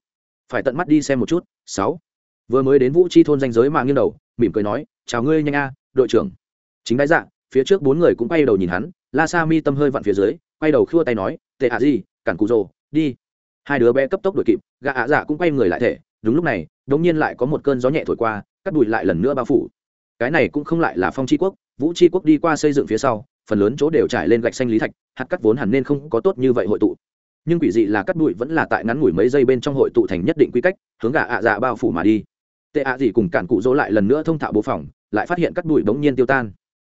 Phải tận mắt đi xem một chút, sáu. Vừa mới đến vũ chi thôn danh giới mà nghiêng đầu, mỉm cười nói, chào ngươi, nhanh a, đội trưởng. Chính đái dạ phía trước bốn người cũng quay đầu nhìn hắn, la sa mi tâm hơi vặn phía dưới quay đầu khua tay nói, tệ ạ gì, cản cụ rồ, đi. Hai đứa bé cấp tốc đuổi kịp, gã ạ dạ cũng quay người lại thể. Đúng lúc này, đống nhiên lại có một cơn gió nhẹ thổi qua, cắt đùi lại lần nữa bao phủ. Cái này cũng không lại là phong tri quốc, vũ tri quốc đi qua xây dựng phía sau, phần lớn chỗ đều trải lên gạch xanh lý thạch, hạt cắt vốn hẳn nên không có tốt như vậy hội tụ. Nhưng quỷ dị là cắt đùi vẫn là tại ngắn ngủi mấy giây bên trong hội tụ thành nhất định quy cách, hướng gà ạ dạ bao phủ mà đi. Tệ ạ gì cùng cản cụ dỗ lại lần nữa thông thạo bộ phòng, lại phát hiện cắt đùi bỗng nhiên tiêu tan.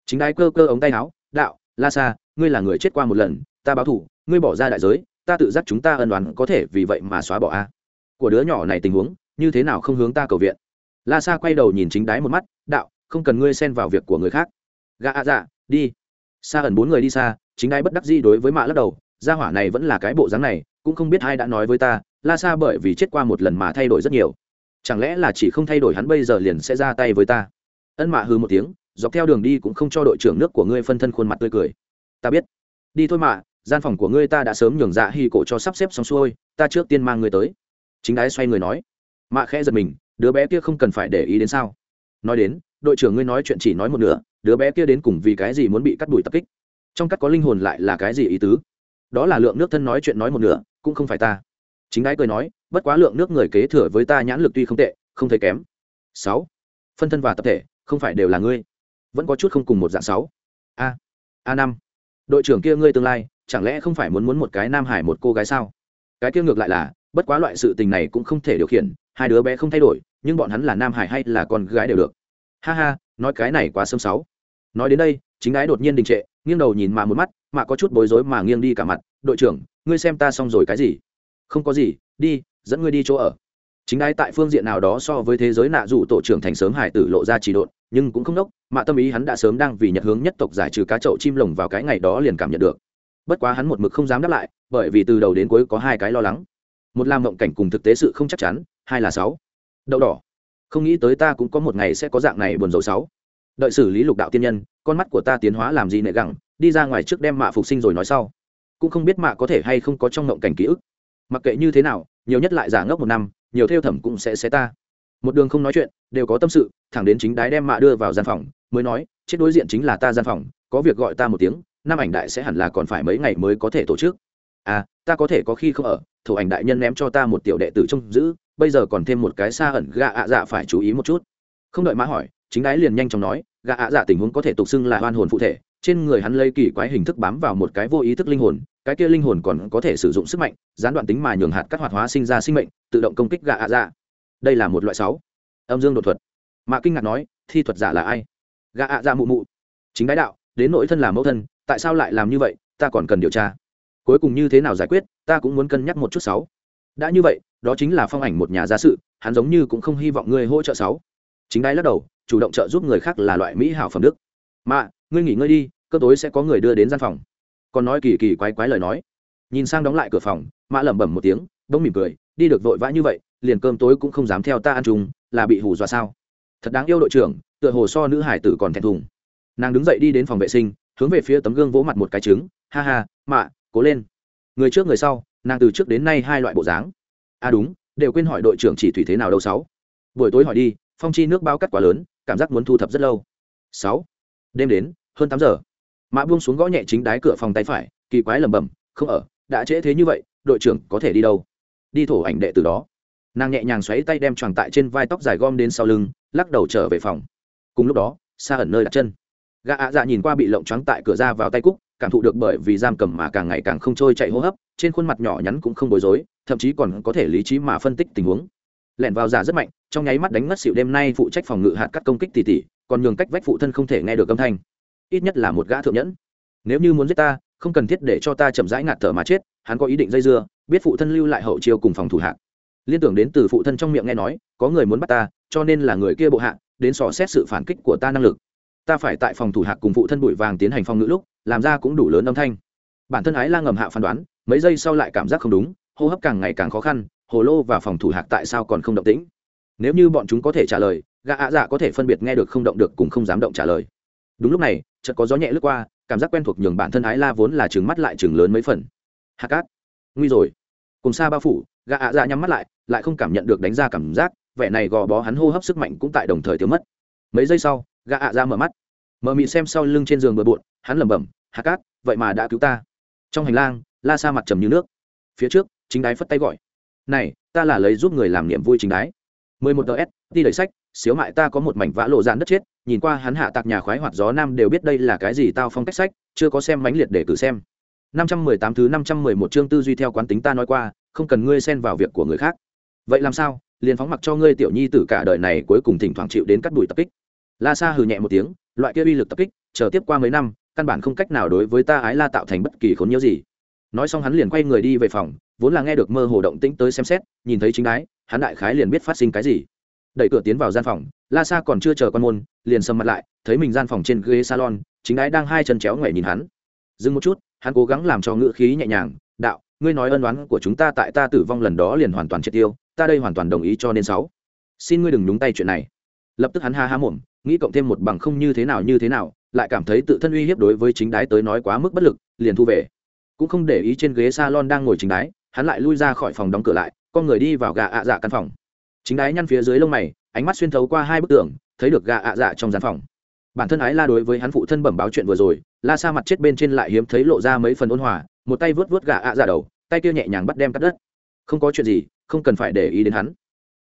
Chính đái cơ cơ ống tay áo, đạo, la sa, ngươi là người chết qua một lần ta báo thủ ngươi bỏ ra đại giới, ta tự giác chúng ta ân đoán có thể vì vậy mà xóa bỏ a. Của đứa nhỏ này tình huống, như thế nào không hướng ta cầu viện? La sa quay đầu nhìn chính đái một mắt, đạo, không cần ngươi xen vào việc của người khác. Gà A dạ đi. Sa ẩn bốn người đi xa, chính đái bất đắc di đối với mạ lắc đầu, gia hỏa này vẫn là cái bộ dáng này, cũng không biết ai đã nói với ta, la sa bởi vì chết qua một lần mà thay đổi rất nhiều. Chẳng lẽ là chỉ không thay đổi hắn bây giờ liền sẽ ra tay với ta? Ân mạ hư một tiếng, dọc theo đường đi cũng không cho đội trưởng nước của ngươi phân thân khuôn mặt tươi cười. Ta biết. Đi thôi mạ gian phòng của ngươi ta đã sớm nhường dạ hy cổ cho sắp xếp xong xuôi, ta trước tiên mang ngươi tới. Chính đái xoay người nói. Mạ khẽ giật mình, đứa bé kia không cần phải để ý đến sao? Nói đến, đội trưởng ngươi nói chuyện chỉ nói một nửa, đứa bé kia đến cùng vì cái gì muốn bị cắt đuổi tập kích? Trong cắt có linh hồn lại là cái gì ý tứ? Đó là lượng nước thân nói chuyện nói một nửa, cũng không phải ta. Chính đái cười nói, bất quá lượng nước người kế thừa với ta nhãn lực tuy không tệ, không thấy kém. Sáu. Phân thân và tập thể, không phải đều là ngươi. Vẫn có chút không cùng một dạng sáu. A a năm. Đội trưởng kia ngươi tương lai chẳng lẽ không phải muốn muốn một cái nam hải một cô gái sao? Cái kia ngược lại là, bất quá loại sự tình này cũng không thể điều khiển, hai đứa bé không thay đổi, nhưng bọn hắn là nam hải hay là con gái đều được. Ha ha, nói cái này quá sớm sáu. Nói đến đây, chính ái đột nhiên đình trệ, nghiêng đầu nhìn mà một mắt, mà có chút bối rối mà nghiêng đi cả mặt, đội trưởng, ngươi xem ta xong rồi cái gì? Không có gì, đi, dẫn ngươi đi chỗ ở. Chính ái tại phương diện nào đó so với thế giới nạ dụ tổ trưởng thành sớm hải tử lộ ra chỉ độn, nhưng cũng không đốc, mà tâm ý hắn đã sớm đang vì nhật hướng nhất tộc giải trừ cá chậu chim lồng vào cái ngày đó liền cảm nhận được bất quá hắn một mực không dám đáp lại, bởi vì từ đầu đến cuối có hai cái lo lắng. Một là mộng cảnh cùng thực tế sự không chắc chắn, hai là sáu. Đậu đỏ. Không nghĩ tới ta cũng có một ngày sẽ có dạng này buồn rầu sáu. Đợi xử lý lục đạo tiên nhân, con mắt của ta tiến hóa làm gì nệ gẳng, đi ra ngoài trước đem mạ phục sinh rồi nói sau. Cũng không biết mạ có thể hay không có trong mộng cảnh ký ức. Mặc kệ như thế nào, nhiều nhất lại giả ngốc một năm, nhiều theo thẩm cũng sẽ xé ta. Một đường không nói chuyện, đều có tâm sự, thẳng đến chính đái đem mạ đưa vào gian phòng, mới nói, chết đối diện chính là ta gian phòng, có việc gọi ta một tiếng năm ảnh đại sẽ hẳn là còn phải mấy ngày mới có thể tổ chức. À ta có thể có khi không ở thủ ảnh đại nhân ném cho ta một tiểu đệ tử trông giữ, bây giờ còn thêm một cái xa ẩn gạ ạ dạ phải chú ý một chút. Không đợi mã hỏi, chính ái liền nhanh chóng nói, gạ ạ dạ tình huống có thể tục xưng là oan hồn phụ thể, trên người hắn lấy kỳ quái hình thức bám vào một cái vô ý thức linh hồn, cái kia linh hồn còn có thể sử dụng sức mạnh, gián đoạn tính mà nhường hạt các hoạt hóa sinh ra sinh mệnh, tự động công kích gạ ạ dạ. Đây là một loại sáu. Âm dương đột thuật. Mạ kinh ngạc nói, thi thuật giả là ai? Gạ ạ dạ mụ mụ. Chính đái đạo, đến nội thân là mẫu thân tại sao lại làm như vậy, ta còn cần điều tra. Cuối cùng như thế nào giải quyết, ta cũng muốn cân nhắc một chút sáu. Đã như vậy, đó chính là phong ảnh một nhà gia sự, hắn giống như cũng không hy vọng ngươi hỗ trợ sáu. Chính đái lắc đầu, chủ động trợ giúp người khác là loại mỹ hảo phẩm đức. Mà, ngươi nghỉ ngơi đi cơ tối sẽ có người đưa đến gian phòng. Còn nói kỳ kỳ quái quái lời nói. Nhìn sang đóng lại cửa phòng, mã lẩm bẩm một tiếng, bỗng mỉm cười, đi được vội vã như vậy, liền cơm tối cũng không dám theo ta ăn chung, là bị hù dọa sao? Thật đáng yêu đội trưởng, tựa hồ so nữ hải tử còn thẹn thùng. Nàng đứng dậy đi đến phòng vệ sinh hướng về phía tấm gương vỗ mặt một cái trứng, ha ha, mạ, cố lên. Người trước người sau, nàng từ trước đến nay hai loại bộ dáng. À đúng, đều quên hỏi đội trưởng chỉ thủy thế nào đâu sáu. Buổi tối hỏi đi, phong chi nước bao cắt quá lớn, cảm giác muốn thu thập rất lâu. Sáu. Đêm đến, hơn tám giờ. Mã buông xuống gõ nhẹ chính đái cửa phòng tay phải, kỳ quái lẩm bẩm, không ở, đã trễ thế như vậy, đội trưởng có thể đi đâu? Đi thổ ảnh đệ từ đó. Nàng nhẹ nhàng xoáy tay đem tròn tại trên vai tóc dài gom đến sau lưng, lắc đầu trở về phòng. Cùng lúc đó, xa ẩn nơi đặt chân gã ạ dạ nhìn qua bị lộng choáng tại cửa ra vào tay cúc, cảm thụ được bởi vì giam cầm mà càng ngày càng không trôi chạy hô hấp, trên khuôn mặt nhỏ nhắn cũng không bối rối, thậm chí còn có thể lý trí mà phân tích tình huống. Lẻn vào giả rất mạnh, trong nháy mắt đánh mất xịu đêm nay phụ trách phòng ngự hạt cắt công kích tỉ tỉ, còn nhường cách vách phụ thân không thể nghe được âm thanh. Ít nhất là một gã thượng nhẫn. Nếu như muốn giết ta, không cần thiết để cho ta chậm rãi ngạt thở mà chết, hắn có ý định dây dưa, biết phụ thân lưu lại hậu chiêu cùng phòng thủ hạng. Liên tưởng đến từ phụ thân trong miệng nghe nói, có người muốn bắt ta, cho nên là người kia bộ hạ, đến sò xét sự phản kích của ta năng lực ta phải tại phòng thủ hạc cùng phụ thân bụi vàng tiến hành phòng ngữ lúc, làm ra cũng đủ lớn âm thanh. Bản thân ái la ngầm hạ phán đoán, mấy giây sau lại cảm giác không đúng, hô hấp càng ngày càng khó khăn, hồ lô và phòng thủ hạc tại sao còn không động tĩnh? Nếu như bọn chúng có thể trả lời, gã ạ dạ có thể phân biệt nghe được không động được cùng không dám động trả lời. Đúng lúc này, chợt có gió nhẹ lướt qua, cảm giác quen thuộc nhường bản thân ái la vốn là trừng mắt lại trừng lớn mấy phần. Hạ cát nguy rồi. Cùng xa bao phủ, gã ạ dạ nhắm mắt lại lại không cảm nhận được đánh ra cảm giác, vẻ này gò bó hắn hô hấp sức mạnh cũng tại đồng thời thiếu mất. Mấy giây sau gã ạ ra mở mắt. Mở mị xem sau lưng trên giường bừa bộn, hắn lẩm bẩm hạ cát, vậy mà đã cứu ta. Trong hành lang, la sa mặt trầm như nước. Phía trước, chính đái phất tay gọi, này, ta là lấy giúp người làm niềm vui chính đái. Mười một ts đi đẩy sách xíu mại ta có một mảnh vã lộ dạn đất chết, nhìn qua hắn hạ tạc nhà khoái hoạt gió nam đều biết đây là cái gì tao phong cách sách, chưa có xem mánh liệt để cử xem. Năm trăm mười tám thứ năm trăm mười một chương tư duy theo quán tính ta nói qua, không cần ngươi xen vào việc của người khác. Vậy làm sao? Liền phóng mặc cho ngươi tiểu nhi tử cả đời này cuối cùng thỉnh thoảng chịu đến cắt đùi tập kích la sa hừ nhẹ một tiếng loại kia uy lực tập kích chờ tiếp qua mấy năm căn bản không cách nào đối với ta ái la tạo thành bất kỳ khốn nhiễu gì. Nói xong hắn liền quay người đi về phòng vốn là nghe được mơ hồ động tĩnh tới xem xét nhìn thấy chính ái, hắn đại khái liền biết phát sinh cái gì. Đẩy cửa tiến vào gian phòng la sa còn chưa chờ con môn liền sầm mặt lại thấy mình gian phòng trên ghế salon chính ái đang hai chân chéo ngoảy nhìn hắn. Dừng một chút hắn cố gắng làm cho ngữ khí nhẹ nhàng đạo ngươi nói ân oán của chúng ta tại ta tử vong lần đó liền hoàn toàn triệt tiêu ta đây hoàn toàn đồng ý cho nên sáu. Xin ngươi đừng nhúng tay chuyện này. Lập tức hắn ha ha mồm nghĩ cộng thêm một bằng không như thế nào như thế nào, lại cảm thấy tự thân uy hiếp đối với chính đái tới nói quá mức bất lực, liền thu về. Cũng không để ý trên ghế salon đang ngồi chính đái, hắn lại lui ra khỏi phòng đóng cửa lại, con người đi vào gà ạ dạ căn phòng. Chính đái nhăn phía dưới lông mày, ánh mắt xuyên thấu qua hai bức tường, thấy được gà ạ dạ trong gian phòng. Bản thân ái la đối với hắn phụ thân bẩm báo chuyện vừa rồi, la sa mặt chết bên trên lại hiếm thấy lộ ra mấy phần ôn hòa, một tay vớt vớt gà ạ dạ đầu, tay kia nhẹ nhàng bắt đem cắt đất. Không có chuyện gì, không cần phải để ý đến hắn.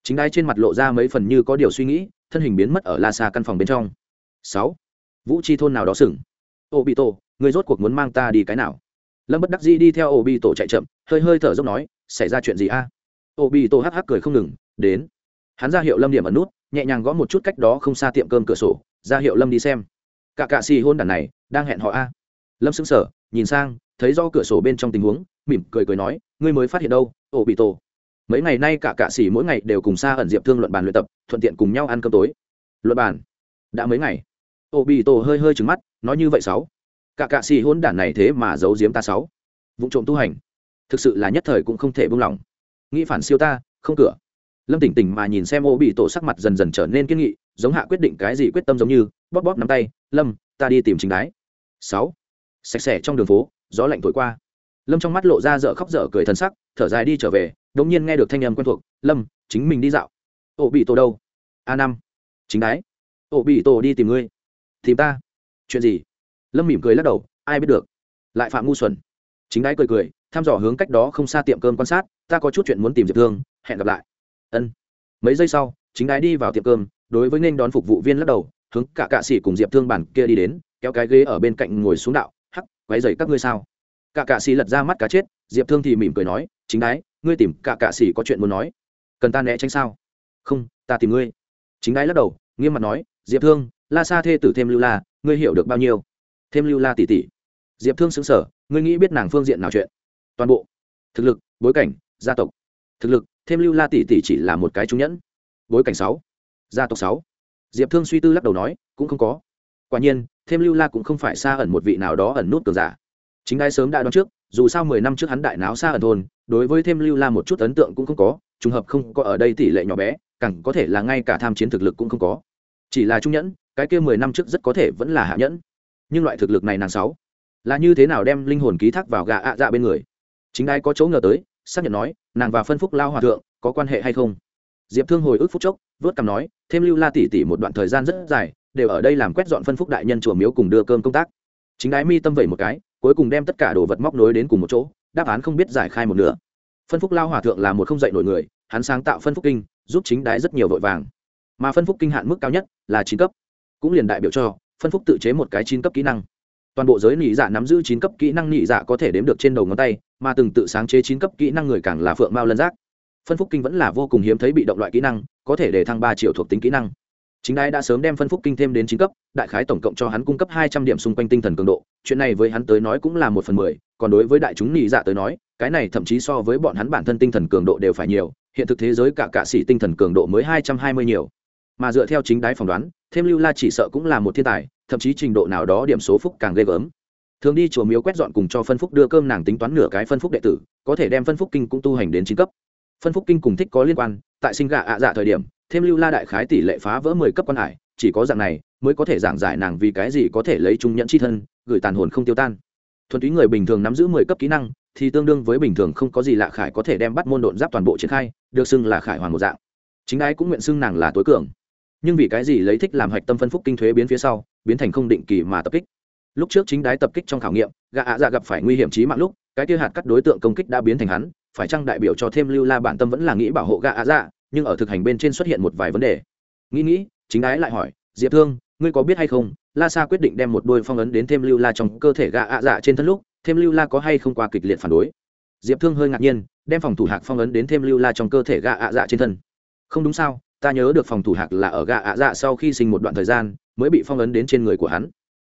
Chính đái trên mặt lộ ra mấy phần như có điều suy nghĩ thân hình biến mất ở la xa căn phòng bên trong. Sáu. Vũ chi thôn nào đó sừng. Ô bị tổ người rốt cuộc muốn mang ta đi cái nào? Lâm bất đắc di đi theo ô bị tổ chạy chậm, hơi hơi thở dốc nói, xảy ra chuyện gì a? Ô bị tổ hắc hắc cười không ngừng, đến. Hắn ra hiệu lâm điểm ẩn nút, nhẹ nhàng gõ một chút cách đó không xa tiệm cơm cửa sổ, ra hiệu lâm đi xem. Cả cạ xì hôn đàn này, đang hẹn họ a? Lâm xứng sở nhìn sang, thấy do cửa sổ bên trong tình huống, mỉm cười cười nói, ngươi mới phát hiện đâu ô bị tổ mấy ngày nay cả cạ xỉ mỗi ngày đều cùng xa ẩn diệp thương luận bàn luyện tập, thuận tiện cùng nhau ăn cơm tối. Luận bàn? Đã mấy ngày? Ô bị tổ hơi hơi trứng mắt, nói như vậy sáu. Cả cạ xỉ hôn đản này thế mà giấu giếm ta sáu. Vụ trộm tu hành. Thực sự là nhất thời cũng không thể buông lỏng. Nghĩ phản siêu ta, không cửa. Lâm tỉnh tỉnh mà nhìn xem ô bị tổ sắc mặt dần dần trở nên kiên nghị, giống hạ quyết định cái gì quyết tâm giống như, bóp bóp nắm tay, lâm, ta đi tìm chính đái. Sáu. Sạch sẽ trong đường phố, gió lạnh thổi qua. Lâm trong mắt lộ ra dở khóc dở cười thân sắc, thở dài đi trở về đống nhiên nghe được thanh âm quen thuộc, lâm, chính mình đi dạo. Ổ bị tổ đâu? A năm. Chính đái. Ổ bị tổ đi tìm ngươi. Tìm ta. Chuyện gì? Lâm mỉm cười lắc đầu, ai biết được. Lại phạm ngu xuẩn. Chính đái cười cười, thăm dò hướng cách đó không xa tiệm cơm quan sát, ta có chút chuyện muốn tìm diệp thương, hẹn gặp lại. Ân. Mấy giây sau, chính đái đi vào tiệm cơm, đối với nên đón phục vụ viên lắc đầu, hướng cả cạ sĩ cùng diệp thương bản kia đi đến, kéo cái ghế ở bên cạnh ngồi xuống đạo, hắc, quấy dày các ngươi sao? Cả cạ xì lật ra mắt cá chết, diệp thương thì mỉm cười nói, chính đái, ngươi tìm cả cạ xì có chuyện muốn nói. Cần ta né tránh sao? Không, ta tìm ngươi. Chính đái lắc đầu, nghiêm mặt nói, diệp thương, la sa thê tử thêm lưu la, ngươi hiểu được bao nhiêu? Thêm lưu la tỷ tỷ. Diệp thương xứng sở ngươi nghĩ biết nàng phương diện nào chuyện? Toàn bộ. Thực lực, bối cảnh, gia tộc. Thực lực, thêm lưu la tỷ tỷ chỉ là một cái trung nhẫn. Bối cảnh sáu. Gia tộc sáu. Diệp thương suy tư lắc đầu nói, cũng không có. Quả nhiên, thêm lưu la cũng không phải xa ẩn một vị nào đó ẩn nút cường giả chính đai sớm đã đoán trước, dù sao mười năm trước hắn đại náo xa ở thôn, đối với thêm lưu la một chút ấn tượng cũng không có, trùng hợp không có ở đây tỷ lệ nhỏ bé, càng có thể là ngay cả tham chiến thực lực cũng không có. Chỉ là trung nhẫn, cái kia mười năm trước rất có thể vẫn là hạ nhẫn. Nhưng loại thực lực này nàng sáu, là như thế nào đem linh hồn ký thác vào gà ạ dạ bên người? Chính đai có chỗ ngờ tới, xác nhận nói, nàng và phân phúc lao hòa thượng, có quan hệ hay không? Diệp thương hồi ức phúc chốc, vớt cằm nói, thêm lưu la tỷ tỷ một đoạn thời gian rất dài, đều ở đây làm quét dọn phân phúc đại nhân chùa miếu cùng đưa cơm công tác. Chính đái mi tâm vẩy một cái cuối cùng đem tất cả đồ vật móc nối đến cùng một chỗ, đáp án không biết giải khai một nửa. Phân phúc lao hòa thượng là một không dạy nổi người, hắn sáng tạo phân phúc kinh, giúp chính đái rất nhiều vội vàng. Mà phân phúc kinh hạn mức cao nhất là chín cấp. Cũng liền đại biểu cho, phân phúc tự chế một cái chín cấp kỹ năng. Toàn bộ giới nị dạ nắm giữ chín cấp kỹ năng nị dạ có thể đếm được trên đầu ngón tay, mà từng tự sáng chế chín cấp kỹ năng người càng là phượng mao lân giác. Phân phúc kinh vẫn là vô cùng hiếm thấy bị động loại kỹ năng, có thể để thăng ba triệu thuộc tính kỹ năng chính đái đã sớm đem phân phúc kinh thêm đến chín cấp, đại khái tổng cộng cho hắn cung cấp hai trăm điểm xung quanh tinh thần cường độ, chuyện này với hắn tới nói cũng là một phần mười, còn đối với đại chúng nhị dạ tới nói, cái này thậm chí so với bọn hắn bản thân tinh thần cường độ đều phải nhiều, hiện thực thế giới cả cạ sĩ tinh thần cường độ mới hai trăm hai mươi nhiều. Mà dựa theo chính đái phỏng đoán, thêm lưu la chỉ sợ cũng là một thiên tài, thậm chí trình độ nào đó điểm số phúc càng ghê gớm. Thường đi chùa miếu quét dọn cùng cho phân phúc đưa cơm nàng tính toán nửa cái phân phúc đệ tử, có thể đem phân phúc kinh cũng tu hành đến chín cấp. Phân phúc kinh cùng thích có liên quan, tại sinh gạ ạ dạ thời điểm thêm lưu la đại khái tỷ lệ phá vỡ mười cấp quan hải, chỉ có dạng này mới có thể giảng giải nàng vì cái gì có thể lấy trung nhẫn c h i thân, gửi tàn hồn không tiêu tan. Thuần túy người bình thường nắm giữ mười cấp kỹ năng, thì tương đương với bình thường không có gì lạ khải có thể đem bắt môn độn giáp toàn bộ triển khai, được xưng là khải hoàng một dạng. Chính Ái cũng nguyện xưng nàng là tối cường. Nhưng vì cái gì lấy thích làm hạch tâm phân phúc kinh thuế biến phía sau, biến thành không định kỳ mà tập kích. Lúc trước chính đái tập kích trong khảo nghiệm gạ ạ dạ gặp phải nguy hiểm trí mạng lúc, cái kia hạt cắt đối tượng công kích đã biến thành hắn, phải chăng đại biểu cho thêm lưu la bản tâm vẫn là nghĩ bảo hộ gạ ạ dạ? Nhưng ở thực hành bên trên xuất hiện một vài vấn đề. Nghĩ nghĩ, chính Ái lại hỏi, diệp thương, ngươi có biết hay không, la sa quyết định đem một đôi phong ấn đến thêm lưu la trong cơ thể gạ ạ dạ trên thân lúc, thêm lưu la có hay không qua kịch liệt phản đối? Diệp thương hơi ngạc nhiên, đem phòng thủ hạc phong ấn đến thêm lưu la trong cơ thể gạ ạ dạ trên thân. Không đúng sao, ta nhớ được phòng thủ hạc là ở gạ ạ dạ sau khi sinh một đoạn thời gian, mới bị phong ấn đến trên người của hắn.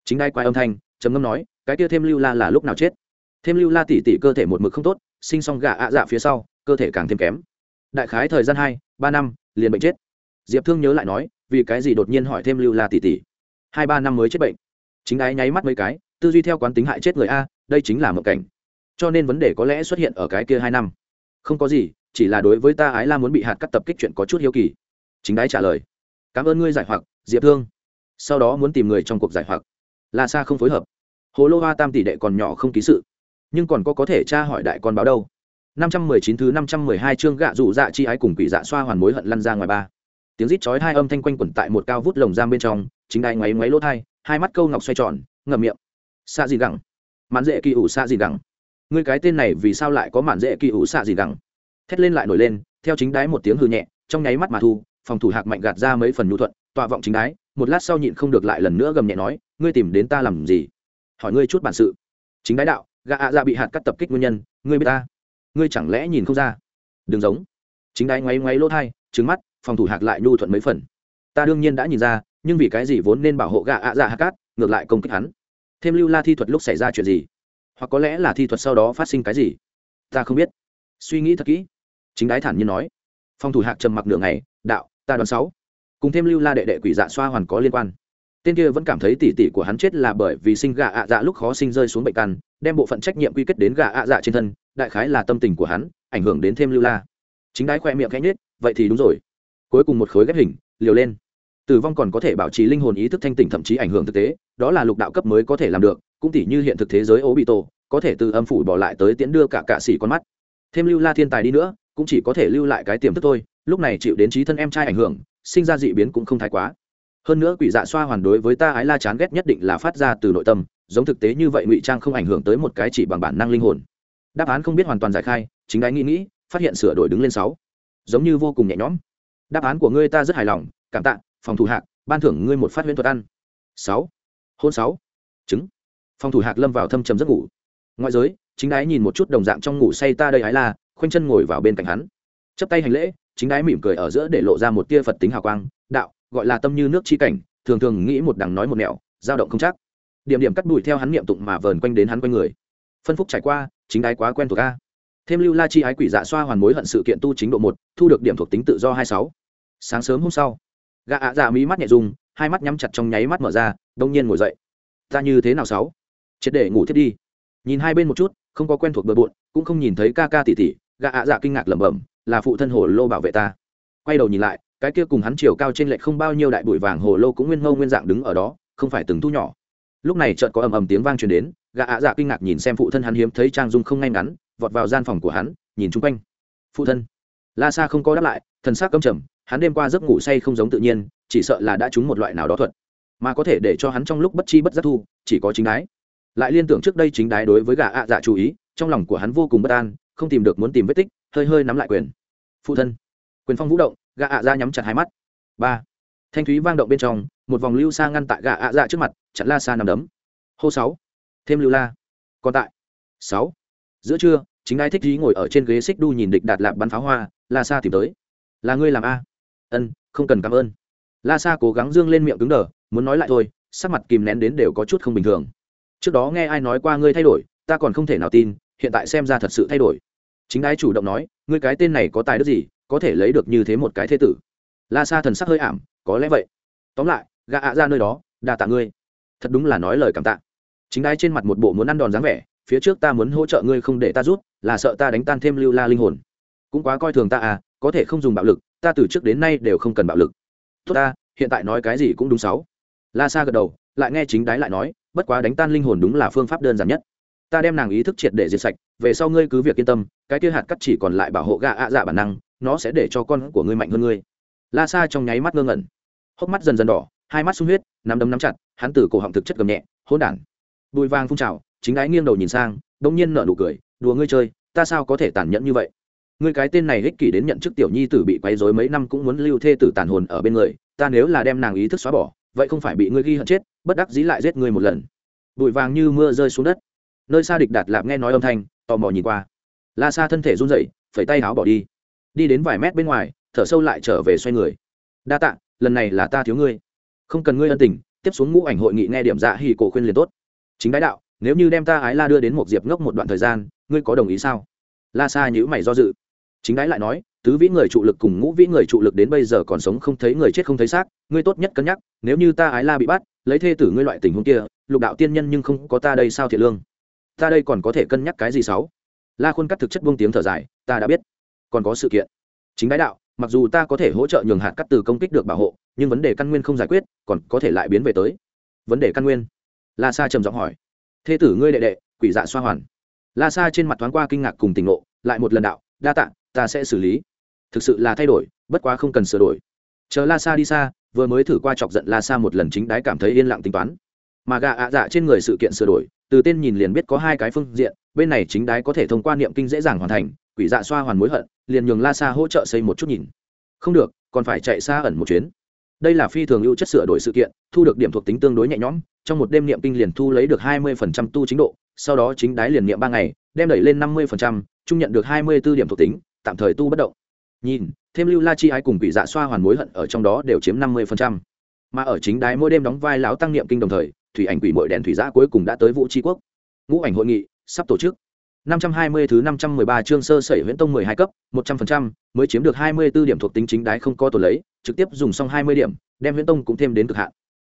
Chính đai quay âm thanh, trầm ngâm nói, cái kia thêm lưu la là lúc nào chết? Thêm lưu la tỉ tỉ cơ thể một mực không tốt, sinh xong gạ ạ dạ phía sau, cơ thể càng thêm kém. Đại khái thời gian hai ba năm liền bệnh chết. Diệp thương nhớ lại nói vì cái gì đột nhiên hỏi thêm lưu la tỷ tỷ, hai ba năm mới chết bệnh. Chính ái nháy mắt mấy cái tư duy theo quán tính hại chết người a đây chính là mộng cảnh. Cho nên vấn đề có lẽ xuất hiện ở cái kia hai năm. Không có gì chỉ là đối với ta ái la muốn bị hạt cắt tập kích chuyện có chút hiếu kỳ. Chính ái trả lời cảm ơn ngươi giải hoặc diệp thương. Sau đó muốn tìm người trong cuộc giải hoặc. La sa không phối hợp. Hồ lô hoa tam tỷ đệ còn nhỏ không ký sự nhưng còn có có thể tra hỏi đại con báo đâu năm trăm mười chín thứ năm trăm mười hai chương gạ dụ dạ chi ái cùng quỷ dạ xoa hoàn mối hận lăn ra ngoài ba. Tiếng rít chói hai âm thanh quanh quẩn tại một cao vút lồng giam bên trong chính đai ngoáy ngoáy lỗ hai, hai mắt câu ngọc xoay tròn ngậm miệng. Xa gì gẳng mạn dễ kỳ ủ xa gì gẳng ngươi cái tên này vì sao lại có mạn dễ kỳ ủ xa gì gẳng thét lên lại nổi lên theo chính đái một tiếng hư nhẹ trong nháy mắt mà thu phòng thủ hạc mạnh gạt ra mấy phần nhu thuận tọa vọng chính đái một lát sau nhịn không được lại lần nữa gầm nhẹ nói ngươi tìm đến ta làm gì? Hỏi ngươi chút bản sự. Chính đái đạo gạ ạ dạ bị hạt cắt tập kích nguyên nhân ngươi biết ta? Ngươi chẳng lẽ nhìn không ra? Đừng giống. Chính đái ngoáy ngoáy lỗ thai trứng mắt, phòng thủ hạc lại nhu thuận mấy phần. Ta đương nhiên đã nhìn ra, nhưng vì cái gì vốn nên bảo hộ gạ ạ dạ hạ cát, ngược lại công kích hắn? Thêm lưu la thi thuật lúc xảy ra chuyện gì? Hoặc có lẽ là thi thuật sau đó phát sinh cái gì? Ta không biết. Suy nghĩ thật kỹ. Chính đái thản nhiên nói. Phòng thủ hạc trầm mặc nửa ngày, đạo, ta đoán sáu. Cùng thêm lưu la đệ đệ quỷ dạ xoa hoàn có liên quan. Tên kia vẫn cảm thấy tỉ tỉ của hắn chết là bởi vì sinh gà ạ dạ lúc khó sinh rơi xuống bệnh căn, đem bộ phận trách nhiệm quy kết đến gà ạ dạ trên thân đại khái là tâm tình của hắn, ảnh hưởng đến thêm lưu la. Chính đái khoe miệng khẽ nhết vậy thì đúng rồi. Cuối cùng một khối ghép hình, liều lên. Tử vong còn có thể bảo trì linh hồn ý thức thanh tỉnh thậm chí ảnh hưởng thực tế, đó là lục đạo cấp mới có thể làm được, cũng tỉ như hiện thực thế giới ố bị tổ có thể từ âm phủ bỏ lại tới tiễn đưa cả cạ xỉ con mắt. Thêm lưu la thiên tài đi nữa, cũng chỉ có thể lưu lại cái tiềm thức thôi, lúc này chịu đến trí thân em trai ảnh hưởng, sinh ra dị biến cũng không thái quá. Hơn nữa quỷ dạ xoa hoàn đối với ta ái la chán ghét nhất định là phát ra từ nội tâm, giống thực tế như vậy ngụy trang không ảnh hưởng tới một cái chỉ bằng bản năng linh hồn đáp án không biết hoàn toàn giải khai, chính đáy nghĩ nghĩ, phát hiện sửa đổi đứng lên sáu. Giống như vô cùng nhẹ nhõm. Đáp án của ngươi ta rất hài lòng, cảm tạ, phòng thủ hạc, ban thưởng ngươi một phát huyễn thuật ăn. Sáu. Hôn sáu. Chứng phòng thủ hạc lâm vào thâm trầm giấc ngủ. Ngoại giới, chính đái nhìn một chút đồng dạng trong ngủ say ta đây ái la, khoanh chân ngồi vào bên cạnh hắn. Chấp tay hành lễ, chính đái mỉm cười ở giữa để lộ ra một tia phật tính hào quang, đạo, gọi là tâm như nước chi cảnh, thường thường nghĩ một đằng nói một nẻo, dao động không chắc. Điểm điểm cắt đùi theo hắn niệm tụng mà vờn quanh đến hắn quanh người. Phân phúc trải qua chính đái quá quen thuộc a. Thêm lưu la chi ái quỷ dạ xoa hoàn mối hận sự kiện tu chính độ một, thu được điểm thuộc tính tự do hai sáu. Sáng sớm hôm sau, gã ạ dạ mỹ mắt nhẹ dùng hai mắt nhắm chặt trong nháy mắt mở ra, đông nhiên ngồi dậy. Ta như thế nào sáu? Triệt để ngủ thiết đi. Nhìn hai bên một chút, không có quen thuộc bờ bộn, cũng không nhìn thấy ca ca tỉ tỉ, gã ạ dạ kinh ngạc lẩm bẩm, là phụ thân hồ lô bảo vệ ta. Quay đầu nhìn lại, cái kia cùng hắn chiều cao trên lệch không bao nhiêu đại bụi vàng hồ lô cũng nguyên ngâu nguyên dạng đứng ở đó, không phải từng thu nhỏ lúc này chợt có ầm ầm tiếng vang truyền đến, gã ạ dạ kinh ngạc nhìn xem phụ thân hắn hiếm thấy trang dung không ngay ngắn, vọt vào gian phòng của hắn, nhìn chung quanh. Phụ thân. La sa không có đáp lại, thần sắc căm trầm, hắn đêm qua giấc ngủ say không giống tự nhiên, chỉ sợ là đã trúng một loại nào đó thuật. Mà có thể để cho hắn trong lúc bất chi bất giác thu, chỉ có chính đái. Lại liên tưởng trước đây chính đái đối với gã ạ dạ chú ý, trong lòng của hắn vô cùng bất an, không tìm được muốn tìm vết tích, hơi hơi nắm lại quyền. Phụ thân. Quyền phong vũ động, gã ạ dạ nhắm chặt hai mắt. Ba. Thanh thúy vang động bên trong một vòng lưu sa ngăn tại gà ạ dạ trước mặt, chặn la sa nằm đấm. Hô sáu. Thêm lưu la. Còn tại. Sáu. Giữa trưa, chính ai thích dí ngồi ở trên ghế xích đu nhìn địch đạt lạp bắn pháo hoa, la sa tìm tới. Là ngươi làm a. Ân, không cần cảm ơn. La sa cố gắng dương lên miệng cứng đờ, muốn nói lại thôi, sắc mặt kìm nén đến đều có chút không bình thường. Trước đó nghe ai nói qua ngươi thay đổi, ta còn không thể nào tin, hiện tại xem ra thật sự thay đổi. Chính ai chủ động nói, ngươi cái tên này có tài đức gì, có thể lấy được như thế một cái thế tử. La sa thần sắc hơi ảm, có lẽ vậy. Tóm lại gạ ạ ra nơi đó, đa tạ ngươi. Thật đúng là nói lời cảm tạ. Chính đái trên mặt một bộ muốn ăn đòn dáng vẻ, phía trước ta muốn hỗ trợ ngươi không để ta rút, là sợ ta đánh tan thêm lưu la linh hồn. Cũng quá coi thường ta à có thể không dùng bạo lực, ta từ trước đến nay đều không cần bạo lực. Tốt ta, hiện tại nói cái gì cũng đúng sáu. La sa gật đầu, lại nghe chính đái lại nói, bất quá đánh tan linh hồn đúng là phương pháp đơn giản nhất. Ta đem nàng ý thức triệt để diệt sạch, về sau ngươi cứ việc yên tâm, cái kia hạt cắt chỉ còn lại bảo hộ gạ ạ dạ bản năng, nó sẽ để cho con của ngươi mạnh hơn ngươi. La sa trong nháy mắt ngơ ngẩn. Hốc mắt dần dần đỏ hai mắt sung huyết, nắm đấm nắm chặt, hắn từ cổ họng thực chất gầm nhẹ, hỗn đản. Bùi vàng phun trào, chính ái nghiêng đầu nhìn sang đông nhiên nở nụ cười, đùa ngươi chơi, ta sao có thể tàn nhẫn như vậy? Ngươi cái tên này ích kỷ đến nhận chức tiểu nhi tử bị quấy rối mấy năm cũng muốn lưu thê tử tàn hồn ở bên người, ta nếu là đem nàng ý thức xóa bỏ, vậy không phải bị ngươi ghi hận chết, bất đắc dĩ lại giết ngươi một lần. Bụi vàng như mưa rơi xuống đất. Nơi xa địch đạt lạp nghe nói âm thanh, tò mò nhìn qua. La sa thân thể run rẩy, phẩy tay áo bỏ đi. Đi đến vài mét bên ngoài, thở sâu lại trở về xoay người. Đa tạ, lần này là ta thiếu ngươi không cần ngươi ân tình, tiếp xuống ngũ ảnh hội nghị nghe điểm dạ hỉ cổ khuyên liền tốt. Chính đái đạo, nếu như đem ta ái la đưa đến một diệp ngốc một đoạn thời gian, ngươi có đồng ý sao? La sa nhữ mày do dự. Chính đái lại nói, tứ vĩ người trụ lực cùng ngũ vĩ người trụ lực đến bây giờ còn sống không thấy người chết không thấy xác, ngươi tốt nhất cân nhắc, nếu như ta ái la bị bắt, lấy thê tử ngươi loại tình huống kia, lục đạo tiên nhân nhưng không có ta đây sao thiệt lương? Ta đây còn có thể cân nhắc cái gì sáu? La khuôn cắt thực chất buông tiếng thở dài, ta đã biết. Còn có sự kiện. Chính đái đạo, mặc dù ta có thể hỗ trợ nhường hạt cắt từ công kích được bảo hộ nhưng vấn đề căn nguyên không giải quyết, còn có thể lại biến về tới. Vấn đề căn nguyên? La sa trầm giọng hỏi. Thê tử ngươi đệ đệ, quỷ dạ xoa hoàn. La sa trên mặt thoáng qua kinh ngạc cùng tỉnh ngộ, lại một lần đạo, đa tạ, ta sẽ xử lý. Thực sự là thay đổi, bất quá không cần sửa đổi. Chờ la sa đi xa, vừa mới thử qua chọc giận la sa một lần chính đái cảm thấy yên lặng tính toán. Mà gà ạ dạ trên người sự kiện sửa đổi, từ tên nhìn liền biết có hai cái phương diện, bên này chính đái có thể thông qua niệm kinh dễ dàng hoàn thành, quỷ dạ xoa hoàn mối hận, liền nhường la sa hỗ trợ xây một chút nhìn. Không được, còn phải chạy xa ẩn một chuyến đây là phi thường ưu chất sửa đổi sự kiện thu được điểm thuộc tính tương đối nhẹ nhõm trong một đêm niệm kinh liền thu lấy được hai mươi phần trăm tu chính độ sau đó chính đái liền niệm ba ngày đem đẩy lên năm mươi phần trăm trung nhận được hai mươi b ố điểm thuộc tính tạm thời tu bất động. Nhìn thêm lưu la chi ái cùng quỷ dạ xoa hoàn mối hận ở trong đó đều chiếm năm mươi phần trăm. Mà ở chính đái mỗi đêm đóng vai lão tăng niệm kinh đồng thời thủy ảnh quỷ mội đèn thủy giã cuối cùng đã tới vũ tri quốc. Ngũ ảnh hội nghị sắp tổ chức. 520 thứ 513 chương sơ sẩy huyễn tông 12 cấp, 100%, mới chiếm được 24 điểm thuộc tính chính đái không có tổ lấy, trực tiếp dùng xong 20 điểm, đem huyễn tông cũng thêm đến cực hạn.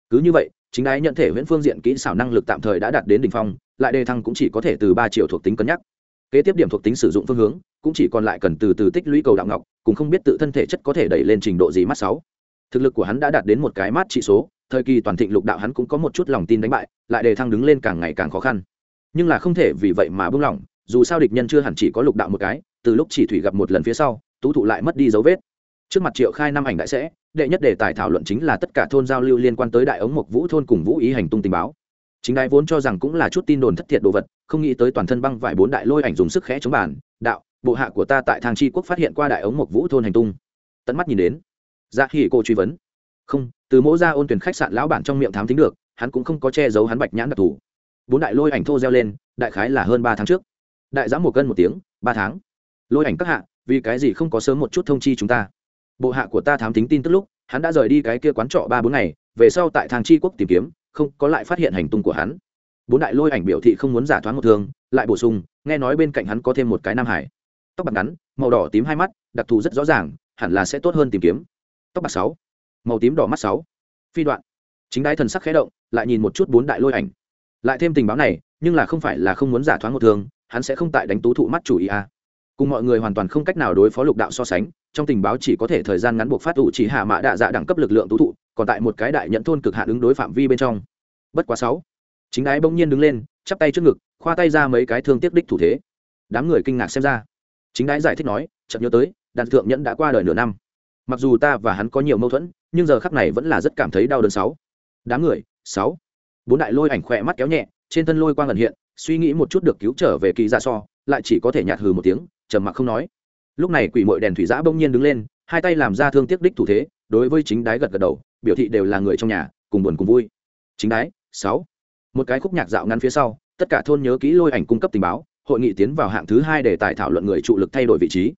Cứ như vậy, chính đái nhận thể huyễn phương diện kỹ xảo năng lực tạm thời đã đạt đến đỉnh phong, lại đề thăng cũng chỉ có thể từ 3 triệu thuộc tính cân nhắc. Kế tiếp điểm thuộc tính sử dụng phương hướng, cũng chỉ còn lại cần từ từ tích lũy cầu đạo ngọc, cũng không biết tự thân thể chất có thể đẩy lên trình độ gì mắt 6. Thực lực của hắn đã đạt đến một cái mát trị số, thời kỳ toàn thịnh lục đạo hắn cũng có một chút lòng tin đánh bại, lại đề thăng đứng lên càng ngày càng khó khăn. Nhưng là không thể vì vậy mà buông lỏng, dù sao địch nhân chưa hẳn chỉ có lục đạo một cái từ lúc chỉ thủy gặp một lần phía sau tú thụ lại mất đi dấu vết trước mặt triệu khai năm ảnh đại sẽ, đệ nhất đề tài thảo luận chính là tất cả thôn giao lưu liên quan tới đại ống mộc vũ thôn cùng vũ ý hành tung tình báo. Chính đại vốn cho rằng cũng là chút tin đồn thất thiệt đồ vật, không nghĩ tới toàn thân băng vải bốn đại lôi ảnh dùng sức khẽ chống bản đạo, bộ hạ của ta tại thang tri quốc phát hiện qua đại ống mộc vũ thôn hành tung. Tận mắt nhìn đến dạ hỉ cô truy vấn. Không, từ mẫu ra ôn tuyển khách sạn lão bản trong miệng thám tính được, hắn cũng không có che giấu hắn bạch nhãn đặc thù. Bốn đại lôi ảnh thô reo lên, đại khái là hơn ba tháng trước. Đại giã một cân một tiếng, ba tháng. Lôi ảnh các hạ, vì cái gì không có sớm một chút thông chi chúng ta? Bộ hạ của ta thám tính tin tức lúc, hắn đã rời đi cái kia quán trọ ba bốn ngày, về sau tại thang chi quốc tìm kiếm, không có lại phát hiện hành tung của hắn. Bốn đại lôi ảnh biểu thị không muốn giả thoáng một thương, lại bổ sung, nghe nói bên cạnh hắn có thêm một cái nam hải. Tóc bạc ngắn, màu đỏ tím hai mắt, đặc thù rất rõ ràng, hẳn là sẽ tốt hơn tìm kiếm. Tóc bạc sáu, màu tím đỏ mắt sáu. Phi đoạn. Chính đái thần sắc khẽ động, lại nhìn một chút bốn đại lôi ảnh. Lại thêm tình báo này, nhưng là không phải là không muốn giả thoáng một thương, hắn sẽ không tại đánh tú thụ mắt chủ ý à cùng mọi người hoàn toàn không cách nào đối phó lục đạo so sánh, trong tình báo chỉ có thể thời gian ngắn buộc phát ủ chỉ hạ mạ đạ dạ đẳng cấp lực lượng tú thụ, còn tại một cái đại nhận thôn cực hạn ứng đối phạm vi bên trong. Bất quá sáu. Chính đái bỗng nhiên đứng lên, chắp tay trước ngực, khoa tay ra mấy cái thương tiếc đích thủ thế. Đám người kinh ngạc xem ra. Chính đái giải thích nói chậm nhớ tới, đàn thượng nhẫn đã qua đời nửa năm. Mặc dù ta và hắn có nhiều mâu thuẫn, nhưng giờ khắc này vẫn là rất cảm thấy đau đớn sáu. Đám người, sáu. Bốn đại lôi ảnh khỏe mắt kéo nhẹ trên thân lôi quang ẩn hiện, suy nghĩ một chút được cứu trở về kỳ ra so, lại chỉ có thể nhạt hừ một tiếng, trầm mặc không nói. Lúc này quỷ mội đèn thủy giã bỗng nhiên đứng lên, hai tay làm ra thương tiếc đích thủ thế, đối với chính đái gật gật đầu, biểu thị đều là người trong nhà, cùng buồn cùng vui. Chính đái, sáu. Một cái khúc nhạc dạo ngắn phía sau, tất cả thôn nhớ kỹ lôi ảnh cung cấp tình báo, hội nghị tiến vào hạng thứ hai để tài thảo luận người trụ lực thay đổi vị trí.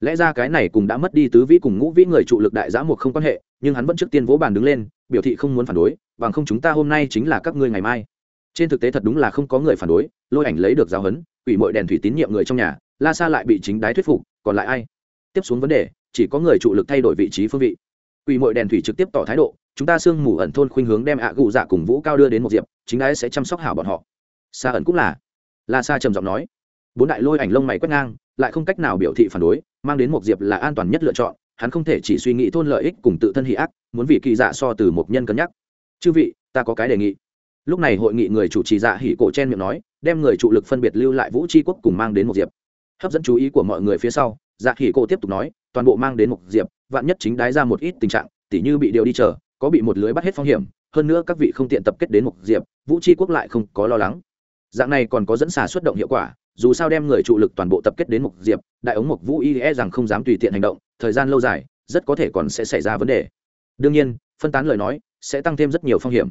Lẽ ra cái này cùng đã mất đi tứ vĩ cùng ngũ vĩ người trụ lực đại giã một không quan hệ, nhưng hắn vẫn trước tiên vỗ bàn đứng lên, biểu thị không muốn phản đối, bằng không chúng ta hôm nay chính là các ngươi ngày mai trên thực tế thật đúng là không có người phản đối, lôi ảnh lấy được giáo huấn ủy mội đèn thủy tín nhiệm người trong nhà, la sa lại bị chính đái thuyết phục, còn lại ai? Tiếp xuống vấn đề, chỉ có người trụ lực thay đổi vị trí phương vị. Ủy mội đèn thủy trực tiếp tỏ thái độ, chúng ta sương mù ẩn thôn khuynh hướng đem ạ gụ dạ cùng vũ cao đưa đến một diệp, chính đái sẽ chăm sóc hảo bọn họ. Sa ẩn cũng là. La sa trầm giọng nói. Bốn đại lôi ảnh lông mày quét ngang, lại không cách nào biểu thị phản đối, mang đến một diệp là an toàn nhất lựa chọn, hắn không thể chỉ suy nghĩ thôn lợi ích cùng tự thân hỷ ác, muốn vì kỳ dạ so từ một nhân cân nhắc. Chư vị, ta có cái đề nghị lúc này hội nghị người chủ trì dạ hỉ cổ chen miệng nói, đem người trụ lực phân biệt lưu lại vũ tri quốc cùng mang đến một diệp. Hấp dẫn chú ý của mọi người phía sau dạ hỉ cổ tiếp tục nói, toàn bộ mang đến một diệp, vạn nhất chính đái ra một ít tình trạng, tỉ như bị điều đi chờ, có bị một lưới bắt hết phong hiểm, hơn nữa các vị không tiện tập kết đến một diệp, vũ tri quốc lại không có lo lắng. Dạng này còn có dẫn xà xuất động hiệu quả, dù sao đem người trụ lực toàn bộ tập kết đến một diệp, đại ống mộc vũ y e rằng không dám tùy tiện hành động, thời gian lâu dài, rất có thể còn sẽ xảy ra vấn đề. Đương nhiên, phân tán lời nói, sẽ tăng thêm rất nhiều phong hiểm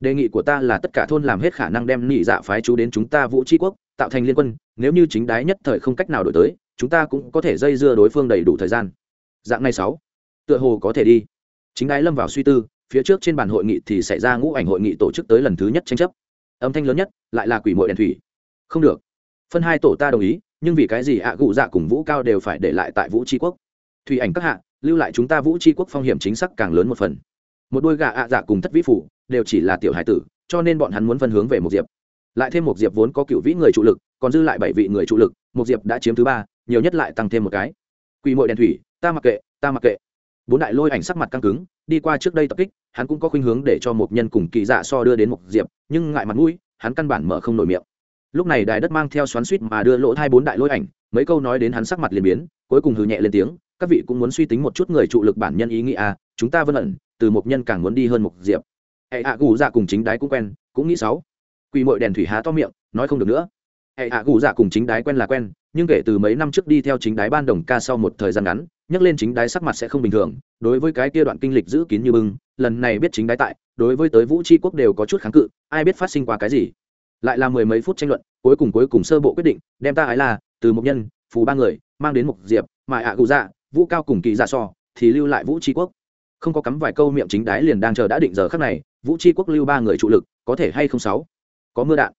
đề nghị của ta là tất cả thôn làm hết khả năng đem nị dạ phái chú đến chúng ta vũ tri quốc, tạo thành liên quân, nếu như chính đái nhất thời không cách nào đổi tới, chúng ta cũng có thể dây dưa đối phương đầy đủ thời gian. Dạng này sáu, tựa hồ có thể đi. Chính đái lâm vào suy tư, phía trước trên bàn hội nghị thì xảy ra ngũ ảnh hội nghị tổ chức tới lần thứ nhất tranh chấp. Âm thanh lớn nhất, lại là quỷ mội đèn thủy. Không được. Phân hai tổ ta đồng ý, nhưng vì cái gì ạ gụ dạ cùng vũ cao đều phải để lại tại vũ tri quốc? Thủy ảnh các hạ, lưu lại chúng ta vũ tri quốc phong hiểm chính xác càng lớn một phần. Một đôi gà ạ dạ cùng thất vĩ phủ đều chỉ là tiểu hải tử, cho nên bọn hắn muốn phân hướng về một diệp. Lại thêm một diệp vốn có cựu vĩ người trụ lực, còn dư lại bảy vị người trụ lực một diệp đã chiếm thứ ba, nhiều nhất lại tăng thêm một cái. Quỷ mội đèn thủy, ta mặc kệ, ta mặc kệ. Bốn đại lôi ảnh sắc mặt căng cứng, đi qua trước đây tập kích, hắn cũng có khuynh hướng để cho một nhân cùng kỳ dạ so đưa đến một diệp, nhưng ngại mặt mũi, hắn căn bản mở không nổi miệng. Lúc này đài đất mang theo xoắn suýt mà đưa lỗ hai bốn đại lôi ảnh, mấy câu nói đến hắn sắc mặt liền biến, cuối cùng hừ nhẹ lên tiếng, các vị cũng muốn suy tính một chút người trụ lực bản nhân ý nghĩa à chúng ta vân ẩn, từ một nhân càng muốn đi hơn một diệp hệ hạ gù dạ cùng chính đái cũng quen, cũng nghĩ sáu. Quỳ mội đèn thủy há to miệng, nói không được nữa. Hệ hạ gù dạ cùng chính đái quen là quen, nhưng kể từ mấy năm trước đi theo chính đái ban đồng ca sau một thời gian ngắn, nhắc lên chính đái sắc mặt sẽ không bình thường, đối với cái kia đoạn kinh lịch giữ kín như bưng, lần này biết chính đái tại, đối với tới vũ tri quốc đều có chút kháng cự, ai biết phát sinh qua cái gì. Lại là mười mấy phút tranh luận, cuối cùng cuối cùng sơ bộ quyết định, đem ta ái là, từ một nhân, phù ba người, mang đến một diệp, mà ạ cụ dạ vũ cao cùng kỳ dạ so, thì lưu lại vũ tri quốc. Không có cắm vài câu miệng chính đái liền đang chờ đã định giờ khắc này vũ tri quốc lưu ba người trụ lực, có thể hay không sáu? Có mưa đạn.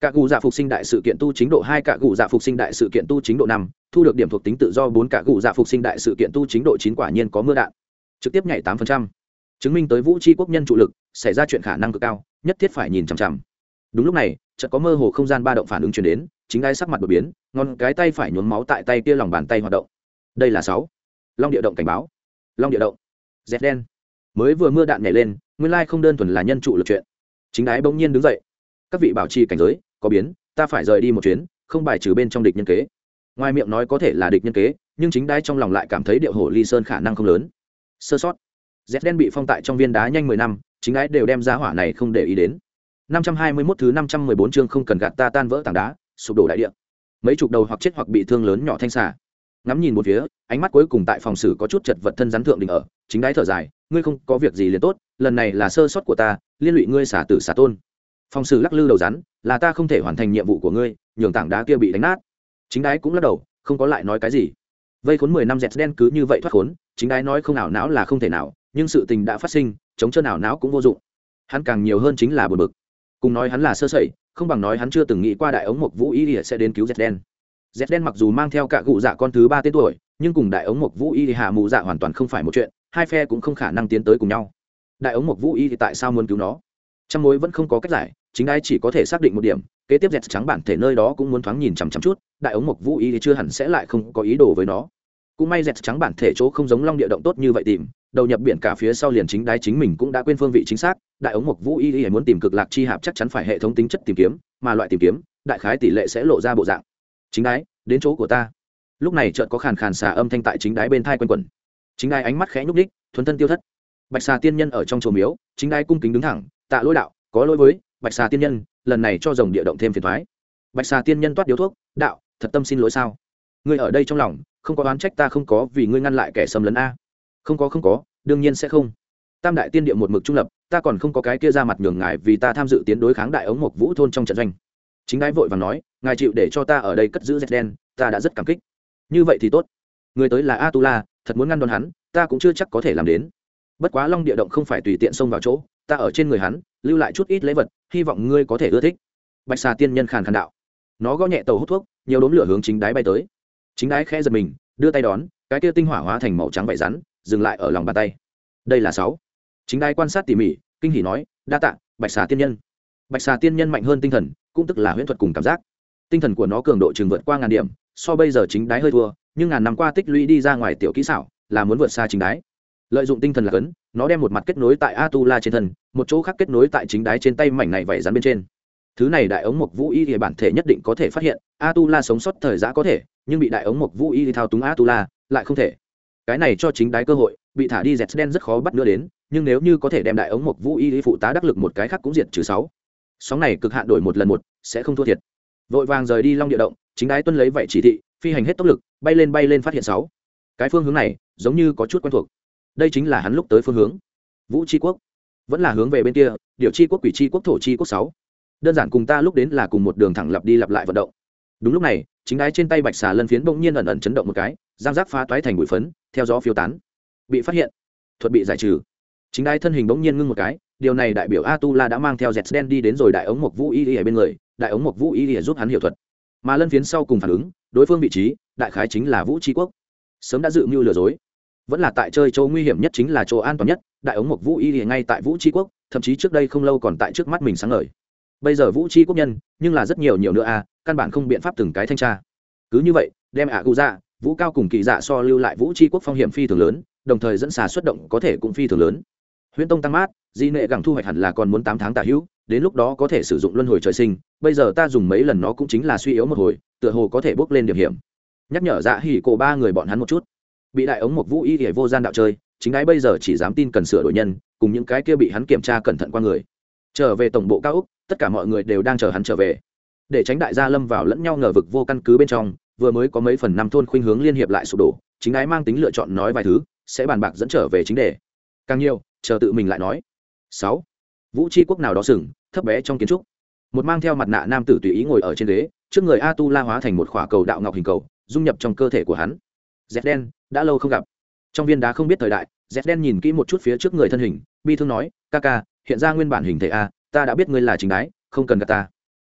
Cả gù dạ phục sinh đại sự kiện tu chính độ hai, cả gù dạ phục sinh đại sự kiện tu chính độ năm, thu được điểm thuộc tính tự do bốn, cả gù dạ phục sinh đại sự kiện tu chính độ chín quả nhiên có mưa đạn. Trực tiếp nhảy tám phần trăm. Chứng minh tới vũ tri quốc nhân trụ lực, xảy ra chuyện khả năng cực cao, nhất thiết phải nhìn chằm chằm. Đúng lúc này, chợt có mơ hồ không gian ba động phản ứng chuyển đến, chính ai sắc mặt đột biến ngon cái tay phải nhuốm máu tại tay kia lòng bàn tay hoạt động. Đây là sáu. Long địa động cảnh báo. Long địa động. Dẹt đen mới vừa mưa đạn nhảy lên nguyên lai không đơn thuần là nhân trụ lực chuyện. Chính đái bỗng nhiên đứng dậy. Các vị bảo trì cảnh giới có biến ta phải rời đi một chuyến không bài trừ bên trong địch nhân kế. Ngoài miệng nói có thể là địch nhân kế nhưng chính đái trong lòng lại cảm thấy điệu hổ ly sơn khả năng không lớn. Sơ sót. Dép đen bị phong tại trong viên đá nhanh mười năm chính đái đều đem ra hỏa này không để ý đến. 521 thứ 514 chương không cần gạt ta tan vỡ tảng đá, sụp đổ đại địa. Mấy chục đầu hoặc chết hoặc bị thương lớn nhỏ thanh xả. Ngắm nhìn một phía, ánh mắt cuối cùng tại phòng xử có chút chật vật thân rắn thượng đình ở, chính đái thở dài, ngươi không có việc gì liền tốt, lần này là sơ sót của ta, liên lụy ngươi xả tử xả tôn. Phòng xử lắc lư đầu rắn, là ta không thể hoàn thành nhiệm vụ của ngươi, nhường tảng đá kia bị đánh nát. Chính đái cũng lắc đầu, không có lại nói cái gì. Vây khốn 10 năm dẹt đen cứ như vậy thoát khốn, chính đái nói không nào não là không thể nào, nhưng sự tình đã phát sinh, chống chân nào não cũng vô dụng. Hắn càng nhiều hơn chính là buồn bực cùng nói hắn là sơ sẩy không bằng nói hắn chưa từng nghĩ qua đại ống mộc vũ ý ỉa sẽ đến cứu dẹt đen z đen mặc dù mang theo cả cụ dạ con thứ ba tên tuổi, nhưng cùng đại ống mộc vũ y hạ mù dạ hoàn toàn không phải một chuyện, hai phe cũng không khả năng tiến tới cùng nhau. Đại ống mộc vũ y thì tại sao muốn cứu nó? Trong mối vẫn không có cách giải, chính ai chỉ có thể xác định một điểm, kế tiếp dẹt trắng bản thể nơi đó cũng muốn thoáng nhìn chằm chằm chút, đại ống mộc vũ y thì chưa hẳn sẽ lại không có ý đồ với nó. Cũng may dẹt trắng bản thể chỗ không giống long địa động tốt như vậy tìm, đầu nhập biển cả phía sau liền chính đái chính mình cũng đã quên phương vị chính xác, đại ống mộc vũ y y muốn tìm cực lạc chi hạp chắc chắn phải hệ thống tính chất tìm kiếm, mà loại tìm kiếm, đại khái tỷ lệ sẽ lộ ra bộ dạng chính đái, đến chỗ của ta. Lúc này chợt có khàn khàn xà âm thanh tại chính đái bên thai quanh quẩn. Chính đái ánh mắt khẽ nhúc ních thuấn thân tiêu thất. Bạch xà tiên nhân ở trong chùa miếu, chính đái cung kính đứng thẳng, tạ lỗi đạo, có lỗi với, bạch xà tiên nhân, lần này cho rồng địa động thêm phiền thoái. Bạch xà tiên nhân toát điếu thuốc, đạo, thật tâm xin lỗi sao? Ngươi ở đây trong lòng, không có oán trách ta không có vì ngươi ngăn lại kẻ xâm lấn a. Không có không có, đương nhiên sẽ không. Tam đại tiên địa một mực trung lập, ta còn không có cái kia ra mặt nhường ngài vì ta tham dự tiến đối kháng đại ống mộc vũ thôn trong trận doanh. Chính đái vội và nói ngài chịu để cho ta ở đây cất giữ dệt đen, ta đã rất cảm kích. Như vậy thì tốt. Người tới là a tu la thật muốn ngăn đón hắn, ta cũng chưa chắc có thể làm đến. Bất quá long địa động không phải tùy tiện xông vào chỗ, ta ở trên người hắn, lưu lại chút ít lễ vật, hy vọng ngươi có thể ưa thích. Bạch xà tiên nhân khàn khàn đạo. Nó gõ nhẹ tàu hút thuốc, nhiều đốm lửa hướng chính đáy bay tới. Chính đáy khẽ giật mình, đưa tay đón, cái kia tinh hỏa hóa thành màu trắng vải rắn, dừng lại ở lòng bàn tay. Đây là sáu. Chính đáy quan sát tỉ mỉ, kinh hỉ nói, đa tạ, bạch xà tiên nhân. Bạch xà tiên nhân mạnh hơn tinh thần, cũng tức là huyễn thuật cùng cảm giác tinh thần của nó cường độ chừng vượt qua ngàn điểm, so bây giờ chính đáy hơi thua, nhưng ngàn năm qua tích lũy đi ra ngoài tiểu kỹ xảo là muốn vượt xa chính đáy lợi dụng tinh thần là cấn, nó đem một mặt kết nối tại a tu la trên thân, một chỗ khác kết nối tại chính đáy trên tay mảnh này vẩy rắn bên trên. Thứ này đại ống mộc vũ y thì bản thể nhất định có thể phát hiện a tu la sống sót thời giã có thể, nhưng bị đại ống mộc vũ y thì thao túng a tu la lại không thể. Cái này cho chính đáy cơ hội, bị thả đi dẹt đen rất khó bắt nữa đến, nhưng nếu như có thể đem đại ống mộc vũ y thì phụ tá đắc lực một cái khác cũng diệt trừ sáu. Sóng này cực hạn đổi một lần một, sẽ không thua thiệt vội vàng rời đi long địa động, chính đái tuân lấy vậy chỉ thị, phi hành hết tốc lực, bay lên bay lên phát hiện sáu. Cái phương hướng này, giống như có chút quen thuộc. Đây chính là hắn lúc tới phương hướng. Vũ tri quốc. Vẫn là hướng về bên kia điều tri quốc, quỷ tri quốc, thổ tri quốc sáu. Đơn giản cùng ta lúc đến là cùng một đường thẳng lặp đi lặp lại vận động. Đúng lúc này, chính đái trên tay bạch xà lân phiến bỗng nhiên ẩn ẩn chấn động một cái, giang giác phá toái thành bụi phấn, theo gió phiêu tán. Bị phát hiện. Thuật bị giải trừ. Chính đái thân hình bỗng nhiên ngưng một cái, điều này đại biểu a tu la đã mang theo dẹt đen đi đến rồi đại ống mộc vũ y ở bên người đại ống mộc vũ y giúp hắn hiểu thuật. Mà lân phiến sau cùng phản ứng, đối phương vị trí, đại khái chính là vũ tri quốc. Sớm đã dự mưu lừa dối. Vẫn là tại chơi châu nguy hiểm nhất chính là chỗ an toàn nhất, đại ống mộc vũ y ngay tại vũ tri quốc, thậm chí trước đây không lâu còn tại trước mắt mình sáng ngời. Bây giờ vũ tri quốc nhân, nhưng là rất nhiều nhiều nữa a căn bản không biện pháp từng cái thanh tra. Cứ như vậy, đem ạ cụ dạ vũ cao cùng kỳ dạ so lưu lại vũ tri quốc phong hiểm phi thường lớn, đồng thời dẫn xà xuất động có thể cũng phi thường lớn. Huyễn tông tăng mát, di nệ gẳng thu hoạch hẳn là còn muốn tám tháng tả hữu đến lúc đó có thể sử dụng luân hồi trời sinh, bây giờ ta dùng mấy lần nó cũng chính là suy yếu một hồi, tựa hồ có thể bốc lên điểm hiểm. Nhắc nhở dạ hỉ cổ ba người bọn hắn một chút. Bị đại ống một vũ y hỉa vô gian đạo chơi, chính ái bây giờ chỉ dám tin cần sửa đổi nhân, cùng những cái kia bị hắn kiểm tra cẩn thận qua người. Trở về tổng bộ cao úc tất cả mọi người đều đang chờ hắn trở về. Để tránh đại gia lâm vào lẫn nhau ngờ vực vô căn cứ bên trong, vừa mới có mấy phần năm thôn khuynh hướng liên hiệp lại sụp đổ, chính ái mang tính lựa chọn nói vài thứ, sẽ bàn bạc dẫn trở về chính đề. Càng nhiều, chờ tự mình lại nói. Sáu. Vũ tri quốc nào đó sừng thấp bé trong kiến trúc. Một mang theo mặt nạ nam tử tùy ý ngồi ở trên ghế, trước người a tu la hóa thành một khỏa cầu đạo ngọc hình cầu, dung nhập trong cơ thể của hắn. Dép đen đã lâu không gặp. Trong viên đá không biết thời đại dép đen nhìn kỹ một chút phía trước người thân hình, bi thương nói, ca ca, hiện ra nguyên bản hình thể a, ta đã biết ngươi là chính đái, không cần gặp ta.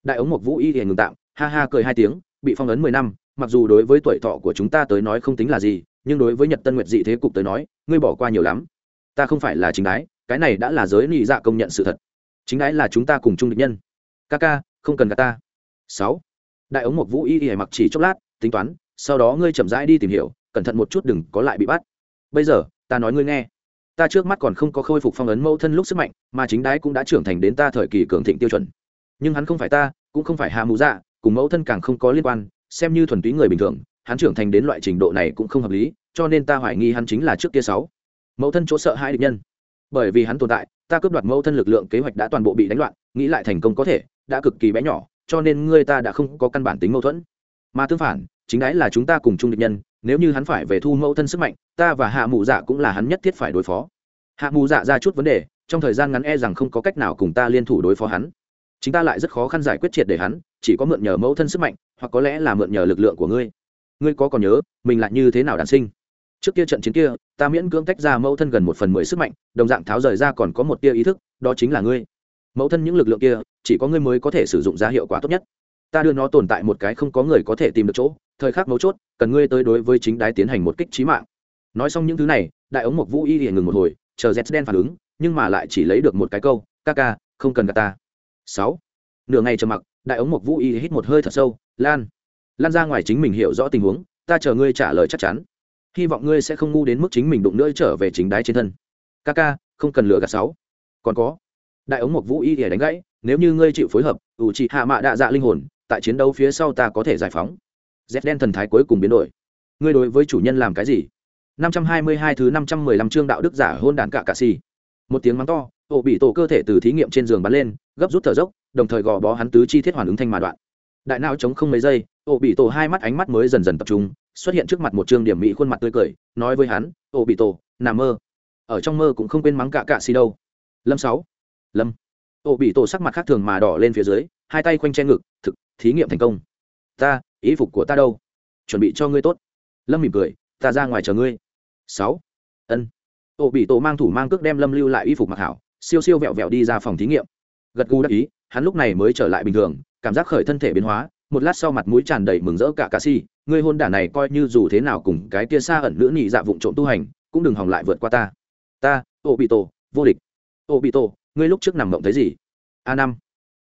Đại ống một vũ y hiền ngừng tạm, ha ha cười hai tiếng, bị phong ấn mười năm, mặc dù đối với tuổi thọ của chúng ta tới nói không tính là gì, nhưng đối với nhật tân nguyệt dị thế cục tới nói, ngươi bỏ qua nhiều lắm. Ta không phải là chính đái, cái này đã là giới nị dạ công nhận sự thật chính đái là chúng ta cùng chung địch nhân. Ca ca, không cần cả ta. Sáu. Đại ống một vũ y y mặc chỉ chốc lát, tính toán, sau đó ngươi chậm rãi đi tìm hiểu, cẩn thận một chút đừng có lại bị bắt. Bây giờ, ta nói ngươi nghe. Ta trước mắt còn không có khôi phục phong ấn mẫu thân lúc sức mạnh, mà chính đái cũng đã trưởng thành đến ta thời kỳ cường thịnh tiêu chuẩn. Nhưng hắn không phải ta, cũng không phải hạ mù dạ cùng mẫu thân càng không có liên quan, xem như thuần túy người bình thường, hắn trưởng thành đến loại trình độ này cũng không hợp lý, cho nên ta hoài nghi hắn chính là trước kia sáu. Mẫu thân chỗ sợ hai địch nhân bởi vì hắn tồn tại, ta cướp đoạt mẫu thân lực lượng kế hoạch đã toàn bộ bị đánh loạn, nghĩ lại thành công có thể, đã cực kỳ bé nhỏ, cho nên ngươi ta đã không có căn bản tính mâu thuẫn. Mà tương phản, chính đái là chúng ta cùng chung địch nhân, nếu như hắn phải về thu mẫu thân sức mạnh, ta và hạ mụ dạ cũng là hắn nhất thiết phải đối phó. Hạ mụ dạ ra chút vấn đề, trong thời gian ngắn e rằng không có cách nào cùng ta liên thủ đối phó hắn. Chúng ta lại rất khó khăn giải quyết triệt để hắn, chỉ có mượn nhờ mẫu thân sức mạnh, hoặc có lẽ là mượn nhờ lực lượng của ngươi. Ngươi có còn nhớ, mình lại như thế nào đàn sinh? Trước kia trận chiến kia, ta miễn cưỡng tách ra mẫu thân gần một phần mười sức mạnh, đồng dạng tháo rời ra còn có một tia ý thức, đó chính là ngươi. Mẫu thân những lực lượng kia, chỉ có ngươi mới có thể sử dụng ra hiệu quả tốt nhất. Ta đưa nó tồn tại một cái không có người có thể tìm được chỗ, thời khắc mấu chốt, cần ngươi tới đối với chính đái tiến hành một kích trí mạng. Nói xong những thứ này, đại ống mộc vũ y liền ngừng một hồi, chờ z đen phản ứng, nhưng mà lại chỉ lấy được một cái câu, ca ca, không cần cả ta. Sáu. Nửa ngày trầm mặc, đại ống mộc vũ y hít một hơi thật sâu, lan lan ra ngoài chính mình hiểu rõ tình huống, ta chờ ngươi trả lời chắc chắn hy vọng ngươi sẽ không ngu đến mức chính mình đụng nữa trở về chính đái trên thân. Ca ca không cần lừa gạt sáu. Còn có, đại ống một vũ y để đánh gãy, nếu như ngươi chịu phối hợp, ủ trị hạ mạ đạ dạ linh hồn, tại chiến đấu phía sau ta có thể giải phóng. Z đen thần thái cuối cùng biến đổi. Ngươi đối với chủ nhân làm cái gì? 522 thứ 515 chương đạo đức giả hôn đàn cả cả si một tiếng mắng to, ổ bị tổ cơ thể từ thí nghiệm trên giường bắn lên, gấp rút thở dốc, đồng thời gò bó hắn tứ chi thiết hoàn ứng thanh mà đoạn. Đại não chống không mấy giây, ổ bị tổ hai mắt ánh mắt mới dần dần tập trung xuất hiện trước mặt một trường điểm mỹ khuôn mặt tươi cười, nói với hắn, ô bị tổ nằm mơ. Ở trong mơ cũng không quên mắng cả cạ xì đâu. Lâm sáu. Lâm. Ô bị tổ sắc mặt khác thường mà đỏ lên phía dưới, hai tay quanh che ngực, thực, thí nghiệm thành công. Ta, ý phục của ta đâu? Chuẩn bị cho ngươi tốt. Lâm mỉm cười, ta ra ngoài chờ ngươi. Sáu. Ân. Ô bị tổ mang thủ mang cước đem lâm lưu lại y phục mặc hảo, siêu siêu vẹo vẹo đi ra phòng thí nghiệm. Gật gù đắc ý, hắn lúc này mới trở lại bình thường, cảm giác khởi thân thể biến hóa một lát sau mặt mũi tràn đầy mừng rỡ cả cà si người hôn đả này coi như dù thế nào cùng cái kia xa ẩn nữ nhị dạ vụng trộm tu hành, cũng đừng hòng lại vượt qua ta. Ta ô bị tổ vô địch. Ô bị tổ ngươi lúc trước nằm mộng thấy gì? A năm.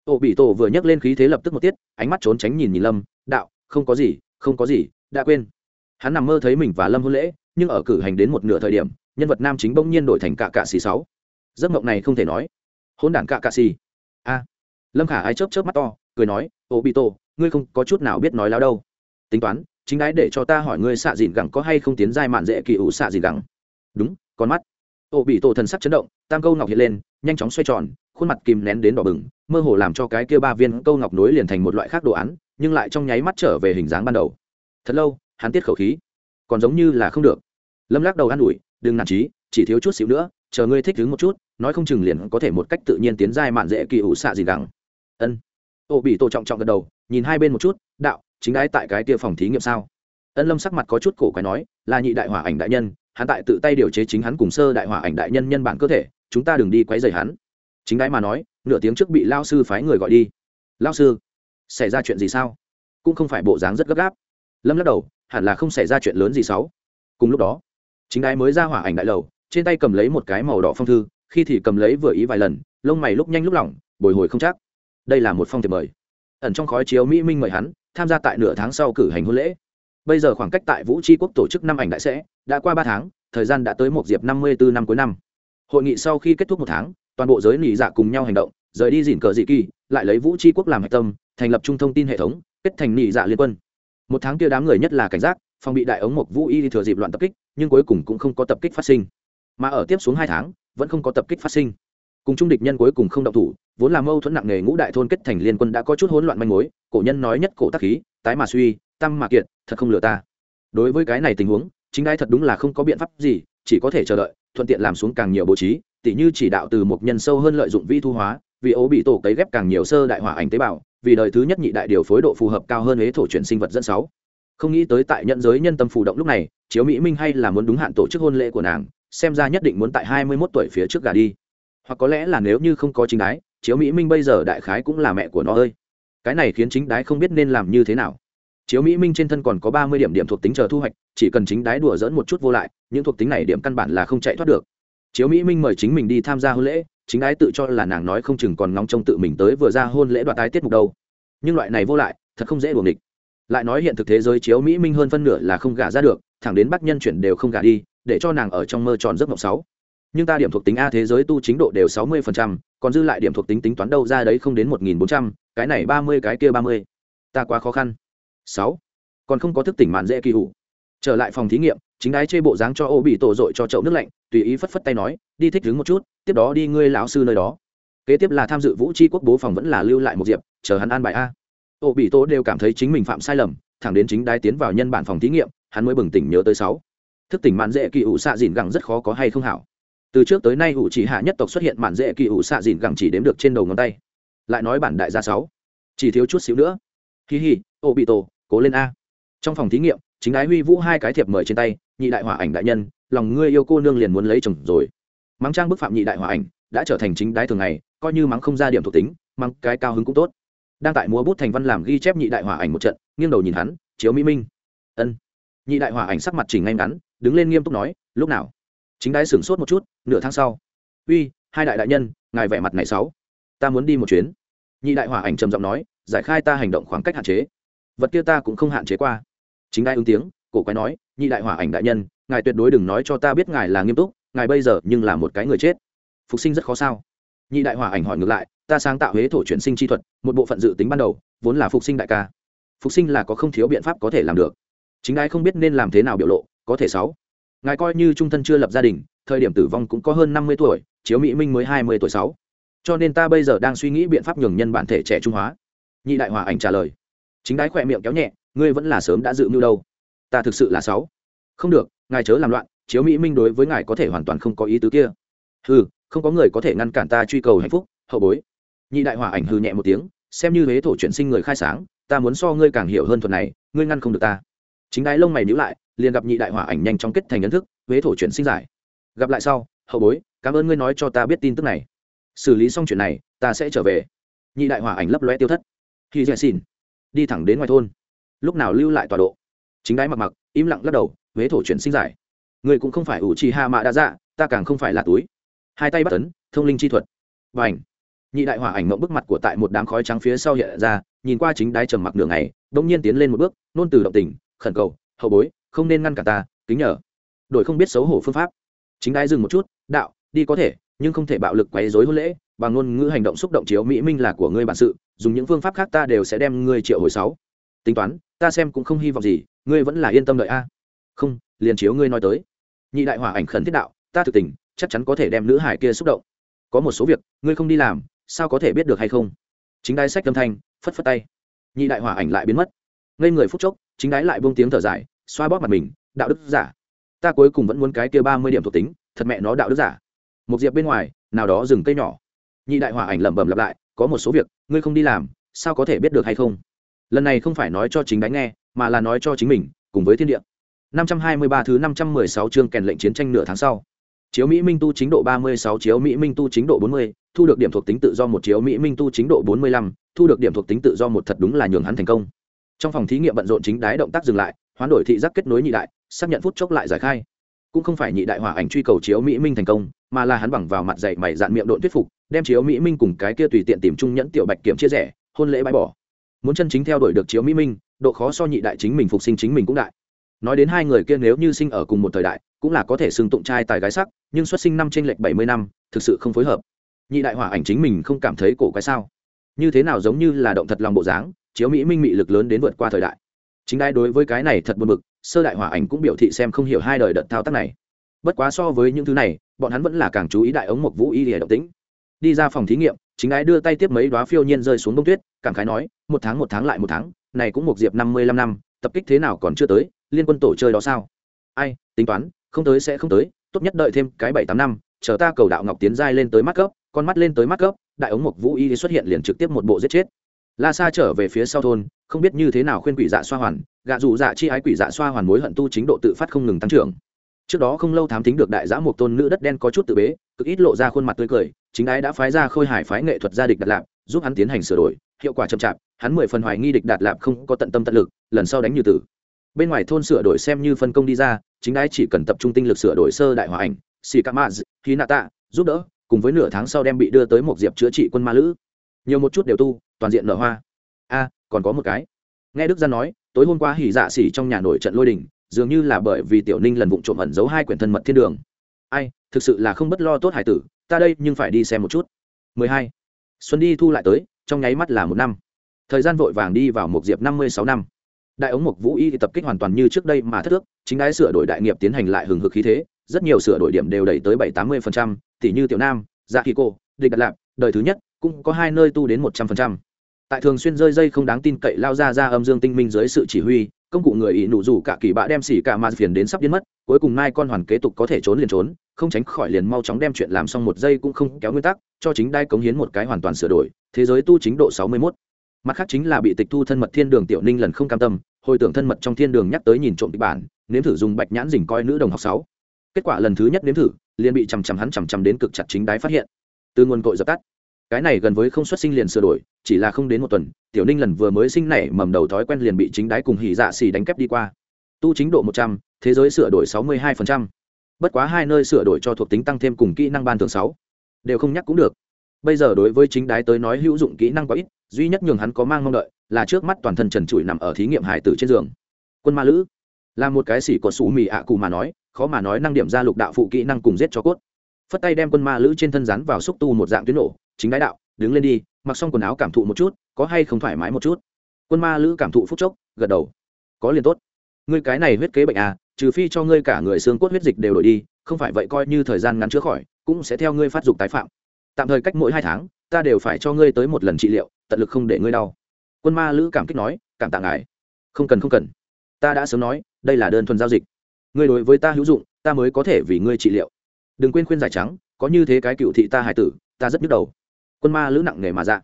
Ô bị tổ vừa nhấc lên khí thế lập tức một tiết, ánh mắt trốn tránh nhìn nhìn lâm, đạo, không có gì, không có gì, đã quên. Hắn nằm mơ thấy mình và lâm hôn lễ, nhưng ở cử hành đến một nửa thời điểm, nhân vật nam chính bỗng nhiên đổi thành cả cạ xì sáu. Giấc mộng này không thể nói. Hôn đản cả cạ xì a. Lâm khả ai chớp chớp mắt to, cười nói ô bị tổ ngươi không có chút nào biết nói láo đâu. Tính toán, chính đái để cho ta hỏi ngươi xạ dìn gẳng có hay không tiến giai mạn dễ kỳ ủ xạ dìn gẳng. Đúng, con mắt. Ô bị tổ thần sắc chấn động, tam câu ngọc hiện lên, nhanh chóng xoay tròn, khuôn mặt kìm nén đến đỏ bừng, mơ hồ làm cho cái kia ba viên câu ngọc nối liền thành một loại khác đồ án, nhưng lại trong nháy mắt trở về hình dáng ban đầu. Thật lâu, hắn tiết khẩu khí. Còn giống như là không được. Lâm lắc đầu an ủi, đừng nản trí, chỉ thiếu chút xíu nữa, chờ ngươi thích đứng một chút, nói không chừng liền có thể một cách tự nhiên tiến giai mạn dễ kỳ ủ xạ gì gẳng. Ân. Ô bị tổ trọng trọng gật đầu nhìn hai bên một chút, đạo, chính đái tại cái tia phòng thí nghiệm sao? Ân lâm sắc mặt có chút cổ quái nói, là nhị đại hỏa ảnh đại nhân, hắn tại tự tay điều chế chính hắn cùng sơ đại hỏa ảnh đại nhân nhân bản cơ thể, chúng ta đừng đi quấy rầy hắn. Chính đái mà nói, nửa tiếng trước bị lao sư phái người gọi đi. Lao sư, xảy ra chuyện gì sao? Cũng không phải bộ dáng rất gấp gáp. Lâm lắc đầu, hẳn là không xảy ra chuyện lớn gì sáu. Cùng lúc đó, chính đái mới ra hỏa ảnh đại lầu, trên tay cầm lấy một cái màu đỏ phong thư, khi thì cầm lấy vừa ý vài lần, lông mày lúc nhanh lúc lỏng, bồi hồi không chắc. Đây là một phong thiệp mời ẩn trong khói chiếu mỹ minh mời hắn, tham gia tại nửa tháng sau cử hành hôn lễ. Bây giờ khoảng cách tại vũ tri quốc tổ chức năm ảnh đại sẽ, đã qua ba tháng, thời gian đã tới một diệp năm mươi bốn năm cuối năm. Hội nghị sau khi kết thúc một tháng, toàn bộ giới nỉ dạ cùng nhau hành động, rời đi dìn cờ dị kỳ, lại lấy vũ tri quốc làm hạch tâm, thành lập trung thông tin hệ thống, kết thành nỉ dạ liên quân. Một tháng kia đám người nhất là cảnh giác, phòng bị đại ống mộc vũ y thừa dịp loạn tập kích, nhưng cuối cùng cũng không có tập kích phát sinh. Mà ở tiếp xuống hai tháng, vẫn không có tập kích phát sinh cùng trung địch nhân cuối cùng không động thủ, vốn là mâu thuẫn nặng nề ngũ đại thôn kết thành liên quân đã có chút hỗn loạn manh mối, cổ nhân nói nhất cổ tác khí, tái mà suy, tăng mà kiện thật không lừa ta. Đối với cái này tình huống, chính ai thật đúng là không có biện pháp gì, chỉ có thể chờ đợi, thuận tiện làm xuống càng nhiều bố trí, tỉ như chỉ đạo từ một nhân sâu hơn lợi dụng vi thu hóa, vì ố bị tổ cấy ghép càng nhiều sơ đại hỏa ảnh tế bào, vì đời thứ nhất nhị đại điều phối độ phù hợp cao hơn ế thổ chuyển sinh vật dẫn sáu. Không nghĩ tới tại nhận giới nhân tâm phù động lúc này, chiếu mỹ minh hay là muốn đúng hạn tổ chức hôn lễ của nàng, xem ra nhất định muốn tại hai mươi 21 tuổi phía trước gà đi hoặc có lẽ là nếu như không có chính đái, chiếu mỹ minh bây giờ đại khái cũng là mẹ của nó ơi. Cái này khiến chính đái không biết nên làm như thế nào. Chiếu mỹ minh trên thân còn có ba mươi điểm điểm thuộc tính chờ thu hoạch, chỉ cần chính đái đùa dỡn một chút vô lại, những thuộc tính này điểm căn bản là không chạy thoát được. Chiếu mỹ minh mời chính mình đi tham gia hôn lễ, chính đái tự cho là nàng nói không chừng còn ngóng trông tự mình tới vừa ra hôn lễ đoạt tái tiết mục đâu. Nhưng loại này vô lại, thật không dễ đuồng địch lại nói hiện thực thế giới chiếu mỹ minh hơn phân nửa là không gả ra được, thẳng đến bắc nhân chuyển đều không gả đi, để cho nàng ở trong mơ tròn giấc mộng sáu nhưng ta điểm thuộc tính a thế giới tu chính độ đều sáu mươi phần trăm, còn dư lại điểm thuộc tính tính toán đâu ra đấy không đến một nghìn bốn trăm cái này ba mươi cái kia ba mươi. Ta quá khó khăn. Sáu. Còn không có thức tỉnh mạn dễ kỳ hủ. Trở lại phòng thí nghiệm chính đái chê bộ dáng cho ô bị tổ dội cho chậu nước lạnh tùy ý phất phất tay nói đi thích đứng một chút tiếp đó đi ngươi lão sư nơi đó. Kế tiếp là tham dự vũ tri quốc bố phòng vẫn là lưu lại một diệp chờ hắn an bài a. Ô bị tổ đều cảm thấy chính mình phạm sai lầm thẳng đến chính đái tiến vào nhân bản phòng thí nghiệm hắn mới bừng tỉnh nhớ tới sáu. Thức tỉnh mạn dễ kỳ ủ xạ dìn gẳng rất khó có hay không hảo từ trước tới nay ủ chỉ hạ nhất tộc xuất hiện mạn dễ kỳ ủ xạ dìn gẳng chỉ đếm được trên đầu ngón tay. Lại nói bản đại gia sáu. Chỉ thiếu chút xíu nữa. Hi hi, ô bị tổ, cố lên a. Trong phòng thí nghiệm, chính ái huy vũ hai cái thiệp mời trên tay, nhị đại hỏa ảnh đại nhân, lòng ngươi yêu cô nương liền muốn lấy chồng rồi. Mắng trang bức phạm nhị đại hỏa ảnh, đã trở thành chính đái thường ngày, coi như mắng không ra điểm thuộc tính, mắng cái cao hứng cũng tốt. Đang tại múa bút thành văn làm ghi chép nhị đại hỏa ảnh một trận, nghiêng đầu nhìn hắn, chiếu mỹ minh. Ân. Nhị đại hỏa ảnh sắc mặt chỉnh ngay ngắn, đứng lên nghiêm túc nói, lúc nào? Chính đái sửng sốt một chút, nửa tháng sau. Uy, hai đại đại nhân, ngài vẻ mặt này sáu ta muốn đi một chuyến. Nhị đại hỏa ảnh trầm giọng nói, giải khai ta hành động khoảng cách hạn chế. Vật kia ta cũng không hạn chế qua. Chính đai ứng tiếng, cổ quái nói, nhị đại hỏa ảnh đại nhân, ngài tuyệt đối đừng nói cho ta biết ngài là nghiêm túc, ngài bây giờ nhưng là một cái người chết. Phục sinh rất khó sao? Nhị đại hỏa ảnh hỏi ngược lại, ta sáng tạo huế thổ chuyển sinh chi thuật, một bộ phận dự tính ban đầu, vốn là phục sinh đại ca. Phục sinh là có không thiếu biện pháp có thể làm được. Chính đái không biết nên làm thế nào biểu lộ, có thể sáu ngài coi như trung thân chưa lập gia đình, thời điểm tử vong cũng có hơn năm mươi tuổi, chiếu mỹ minh mới hai mươi tuổi sáu. Cho nên ta bây giờ đang suy nghĩ biện pháp nhường nhân bản thể trẻ trung hóa. Nhị đại hòa ảnh trả lời. Chính đái khỏe miệng kéo nhẹ, ngươi vẫn là sớm đã dự mưu đâu. Ta thực sự là sáu. Không được, ngài chớ làm loạn, chiếu mỹ minh đối với ngài có thể hoàn toàn không có ý tứ kia. Hừ, không có người có thể ngăn cản ta truy cầu hạnh phúc, hậu bối. Nhị đại hòa ảnh hừ nhẹ một tiếng, xem như huế thổ chuyển sinh người khai sáng, ta muốn so ngươi càng hiểu hơn thuật này, ngươi ngăn không được ta. Chính đái lông mày nhíu lại liền gặp nhị đại hỏa ảnh nhanh chóng kết thành ấn thức, huế thổ chuyển sinh giải. Gặp lại sau, hậu bối, cảm ơn ngươi nói cho ta biết tin tức này. Xử lý xong chuyện này, ta sẽ trở về. Nhị đại hỏa ảnh lấp lóe tiêu thất. Khi dạ dè xin đi thẳng đến ngoài thôn, lúc nào lưu lại tọa độ? Chính đái mặc mặc, im lặng lắc đầu, huế thổ chuyển sinh giải. Người cũng không phải ủ trì hạ mạ đã dạ ta càng không phải là túi. Hai tay bắt tấn thông linh chi thuật. Và ảnh nhị đại hỏa ảnh mộng bức mặt của tại một đám khói trắng phía sau hiện ra, nhìn qua chính đái trầm mặc đường này bỗng nhiên tiến lên một bước, nôn từ động tình, khẩn cầu, hậu bối không nên ngăn cả ta, kính nhờ. Đổi không biết xấu hổ phương pháp. Chính đái dừng một chút, đạo, đi có thể, nhưng không thể bạo lực quấy rối hôn lễ. Bằng ngôn ngữ hành động xúc động chiếu mỹ minh là của ngươi bản sự, dùng những phương pháp khác ta đều sẽ đem ngươi triệu hồi sáu. Tính toán, ta xem cũng không hy vọng gì, ngươi vẫn là yên tâm đợi a. Không, liền chiếu ngươi nói tới. Nhị đại hỏa ảnh khẩn thiết đạo, ta thực tình, chắc chắn có thể đem nữ hải kia xúc động. Có một số việc, ngươi không đi làm, sao có thể biết được hay không? Chính đái sách âm thanh, phất phất tay. Nhị đại hỏa ảnh lại biến mất. Ngây người phút chốc, chính đái lại buông tiếng thở dài xoa bóp mặt mình đạo đức giả. Ta cuối cùng vẫn muốn cái kia ba mươi điểm thuộc tính thật mẹ nó đạo đức giả. Một diệp bên ngoài nào đó rừng cây nhỏ. Nhị đại hỏa ảnh lẩm bẩm lặp lại có một số việc ngươi không đi làm sao có thể biết được hay không? Lần này không phải nói cho chính đánh nghe mà là nói cho chính mình cùng với thiên địa. 523 thứ 516 chương kèn lệnh chiến tranh nửa tháng sau. Chiếu mỹ minh tu chính độ 36 chiếu mỹ minh tu chính độ 40, thu được điểm thuộc tính tự do một chiếu mỹ minh tu chính độ 45, thu được điểm thuộc tính tự do một thật đúng là nhường hắn thành công. Trong phòng thí nghiệm bận rộn chính đái động tác dừng lại hoán đổi thị giác kết nối nhị đại, xác nhận phút chốc lại giải khai. Cũng không phải nhị đại hỏa ảnh truy cầu chiếu mỹ minh thành công, mà là hắn bằng vào mặt dạy mày dạn miệng độn thuyết phục, đem chiếu mỹ minh cùng cái kia tùy tiện tìm trung nhẫn tiểu bạch kiểm chia rẻ, hôn lễ bãi bỏ. Muốn chân chính theo đuổi được chiếu mỹ minh, độ khó so nhị đại chính mình phục sinh chính mình cũng đại. Nói đến hai người kia nếu như sinh ở cùng một thời đại, cũng là có thể xưng tụng trai tài gái sắc, nhưng xuất sinh năm t r ê n lệch bảy mươi năm, thực sự không phối hợp. Nhị đại hỏa ảnh chính mình không cảm thấy cổ quái sao? Như thế nào giống như là động thật lòng bộ dáng, chiếu mỹ minh mị lực lớn đến vượt qua thời đại chính đai đối với cái này thật buồn bực, sơ đại hỏa ảnh cũng biểu thị xem không hiểu hai đời đợt thao tác này. Bất quá so với những thứ này, bọn hắn vẫn là càng chú ý đại ống mộc vũ y để động tĩnh. Đi ra phòng thí nghiệm, chính ái đưa tay tiếp mấy đoá phiêu nhiên rơi xuống bông tuyết, cảm khái nói, một tháng một tháng lại một tháng, này cũng một diệp năm mươi lăm năm, tập kích thế nào còn chưa tới, liên quân tổ chơi đó sao? Ai, tính toán, không tới sẽ không tới, tốt nhất đợi thêm cái bảy tám năm, chờ ta cầu đạo ngọc tiến giai lên tới mắt cấp, con mắt lên tới mắt cấp, đại ống mộc vũ y xuất hiện liền trực tiếp một bộ giết chết la sa trở về phía sau thôn, không biết như thế nào khuyên quỷ dạ xoa hoàn, gạ dù dạ chi ái quỷ dạ xoa hoàn mối hận tu chính độ tự phát không ngừng tăng trưởng. Trước đó không lâu thám tính được đại giã một tôn nữ đất đen có chút tự bế, cực ít lộ ra khuôn mặt tươi cười, chính ái đã phái ra khôi hải phái nghệ thuật gia địch đặt lạp, giúp hắn tiến hành sửa đổi, hiệu quả chậm chạp, hắn mười phần hoài nghi địch đạt lạp không có tận tâm tận lực, lần sau đánh như tử. Bên ngoài thôn sửa đổi xem như phân công đi ra, chính ái chỉ cần tập trung tinh lực sửa đổi sơ đại hòa ảnh xì cà ma khí nạ tạ giúp đỡ, cùng với nửa tháng sau đem bị đưa tới một diệp chữa trị quân ma lữ. Nhiều một chút đều tu toàn diện nở hoa. A còn có một cái. Nghe đức gia nói tối hôm qua hỉ dạ xỉ trong nhà nổi trận lôi đình dường như là bởi vì tiểu ninh lần vụ trộm ẩn giấu hai quyển thân mật thiên đường. Ai thực sự là không bất lo tốt hải tử ta đây nhưng phải đi xem một chút. 12. xuân đi thu lại tới trong nháy mắt là một năm. Thời gian vội vàng đi vào một diệp năm mươi sáu năm. Đại ống mục vũ y thì tập kích hoàn toàn như trước đây mà thất ước chính đái sửa đổi đại nghiệp tiến hành lại hừng hực khí thế rất nhiều sửa đổi điểm đều đẩy tới bảy tám mươi phần trăm, tỷ như tiểu nam dạ khí cô địch đặt lạp đời thứ nhất cũng có hai nơi tu đến một trăm phần trăm tại thường xuyên rơi dây không đáng tin cậy lao ra ra âm dương tinh minh dưới sự chỉ huy, công cụ người ỷ nụ rủ cả kỳ bạ đem xỉ cả ma phiền đến sắp biến mất, cuối cùng mai con hoàn kế tục có thể trốn liền trốn, không tránh khỏi liền mau chóng đem chuyện làm xong một giây cũng không kéo nguyên tắc, cho chính đai cống hiến một cái hoàn toàn sửa đổi, thế giới tu chính độ sáu mươi 61. mặt khác chính là bị tịch thu thân mật thiên đường tiểu ninh lần không cam tâm, hồi tưởng thân mật trong thiên đường nhắc tới nhìn trộm kịch bản, nếm thử dùng bạch nhãn dình coi nữ đồng học sáu. Kết quả lần thứ nhất nếm thử, liền bị chằm chằm hắn chằm chằm đến cực chặt chính đái phát hiện. Từ nguồn cội dập tắt cái này gần với không xuất sinh liền sửa đổi, chỉ là không đến một tuần, tiểu ninh lần vừa mới sinh nảy mầm đầu thói quen liền bị chính đái cùng hỉ dạ xì đánh kép đi qua. Tu chính độ một trăm, thế giới sửa đổi sáu mươi hai phần trăm. Bất quá hai nơi sửa đổi cho thuộc tính tăng thêm cùng kỹ năng ban thường sáu. Đều không nhắc cũng được. Bây giờ đối với chính đái tới nói hữu dụng kỹ năng quá ít, duy nhất nhường hắn có mang mong đợi là trước mắt toàn thân trần trụi nằm ở thí nghiệm hải tử trên giường. Quân ma lữ, là một cái xỉ có sủ mì ạ cụ mà nói, khó mà nói năng điểm ra lục đạo phụ kỹ năng cùng giết cho cốt. Phất tay đem quân ma lữ trên thân rắn vào xúc tu một dạng tuyến nổ chính đái đạo, đứng lên đi, mặc xong quần áo cảm thụ một chút, có hay không thoải mái một chút. Quân ma lữ cảm thụ phúc chốc, gật đầu. Có liền tốt. Ngươi cái này huyết kế bệnh à trừ phi cho ngươi cả người xương cốt huyết dịch đều đổi đi, không phải vậy coi như thời gian ngắn chữa khỏi, cũng sẽ theo ngươi phát dục tái phạm. Tạm thời cách mỗi hai tháng, ta đều phải cho ngươi tới một lần trị liệu, tận lực không để ngươi đau. Quân ma lữ cảm kích nói, cảm tạ ngài. Không cần không cần. Ta đã sớm nói, đây là đơn thuần giao dịch. Ngươi đối với ta hữu dụng, ta mới có thể vì ngươi trị liệu. Đừng quên khuyên giải trắng, có như thế cái cựu thị ta hải tử, ta rất nhức đầu quân ma lữ nặng nghề mà dạ.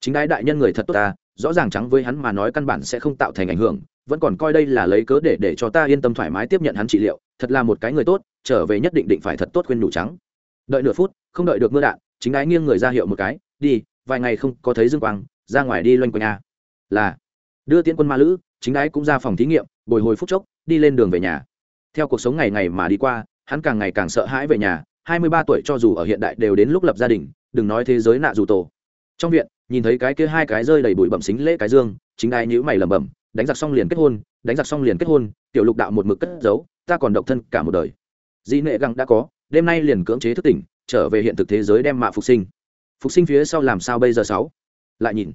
Chính đái đại nhân người thật tốt ta, rõ ràng trắng với hắn mà nói căn bản sẽ không tạo thành ảnh hưởng, vẫn còn coi đây là lấy cớ để để cho ta yên tâm thoải mái tiếp nhận hắn trị liệu, thật là một cái người tốt, trở về nhất định định phải thật tốt khuyên đủ trắng. Đợi nửa phút, không đợi được mưa đạn, chính đái nghiêng người ra hiệu một cái, đi, vài ngày không có thấy dương quang, ra ngoài đi loanh quanh nhà. là, đưa tiễn quân ma lữ, chính đái cũng ra phòng thí nghiệm, bồi hồi phút chốc, đi lên đường về nhà. Theo cuộc sống ngày ngày mà đi qua, hắn càng ngày càng sợ hãi về nhà, hai mươi ba tuổi cho dù ở hiện đại đều đến lúc lập gia đình đừng nói thế giới nạ dù tổ. Trong viện, nhìn thấy cái kia hai cái rơi đầy bụi bẩm xính lễ cái dương, chính ai nhữ mày lẩm bẩm, đánh giặc xong liền kết hôn, đánh giặc xong liền kết hôn, tiểu lục đạo một mực cất giấu, ta còn độc thân cả một đời. Dị nệ găng đã có, đêm nay liền cưỡng chế thức tỉnh, trở về hiện thực thế giới đem mạ phục sinh. Phục sinh phía sau làm sao bây giờ sáu? Lại nhìn,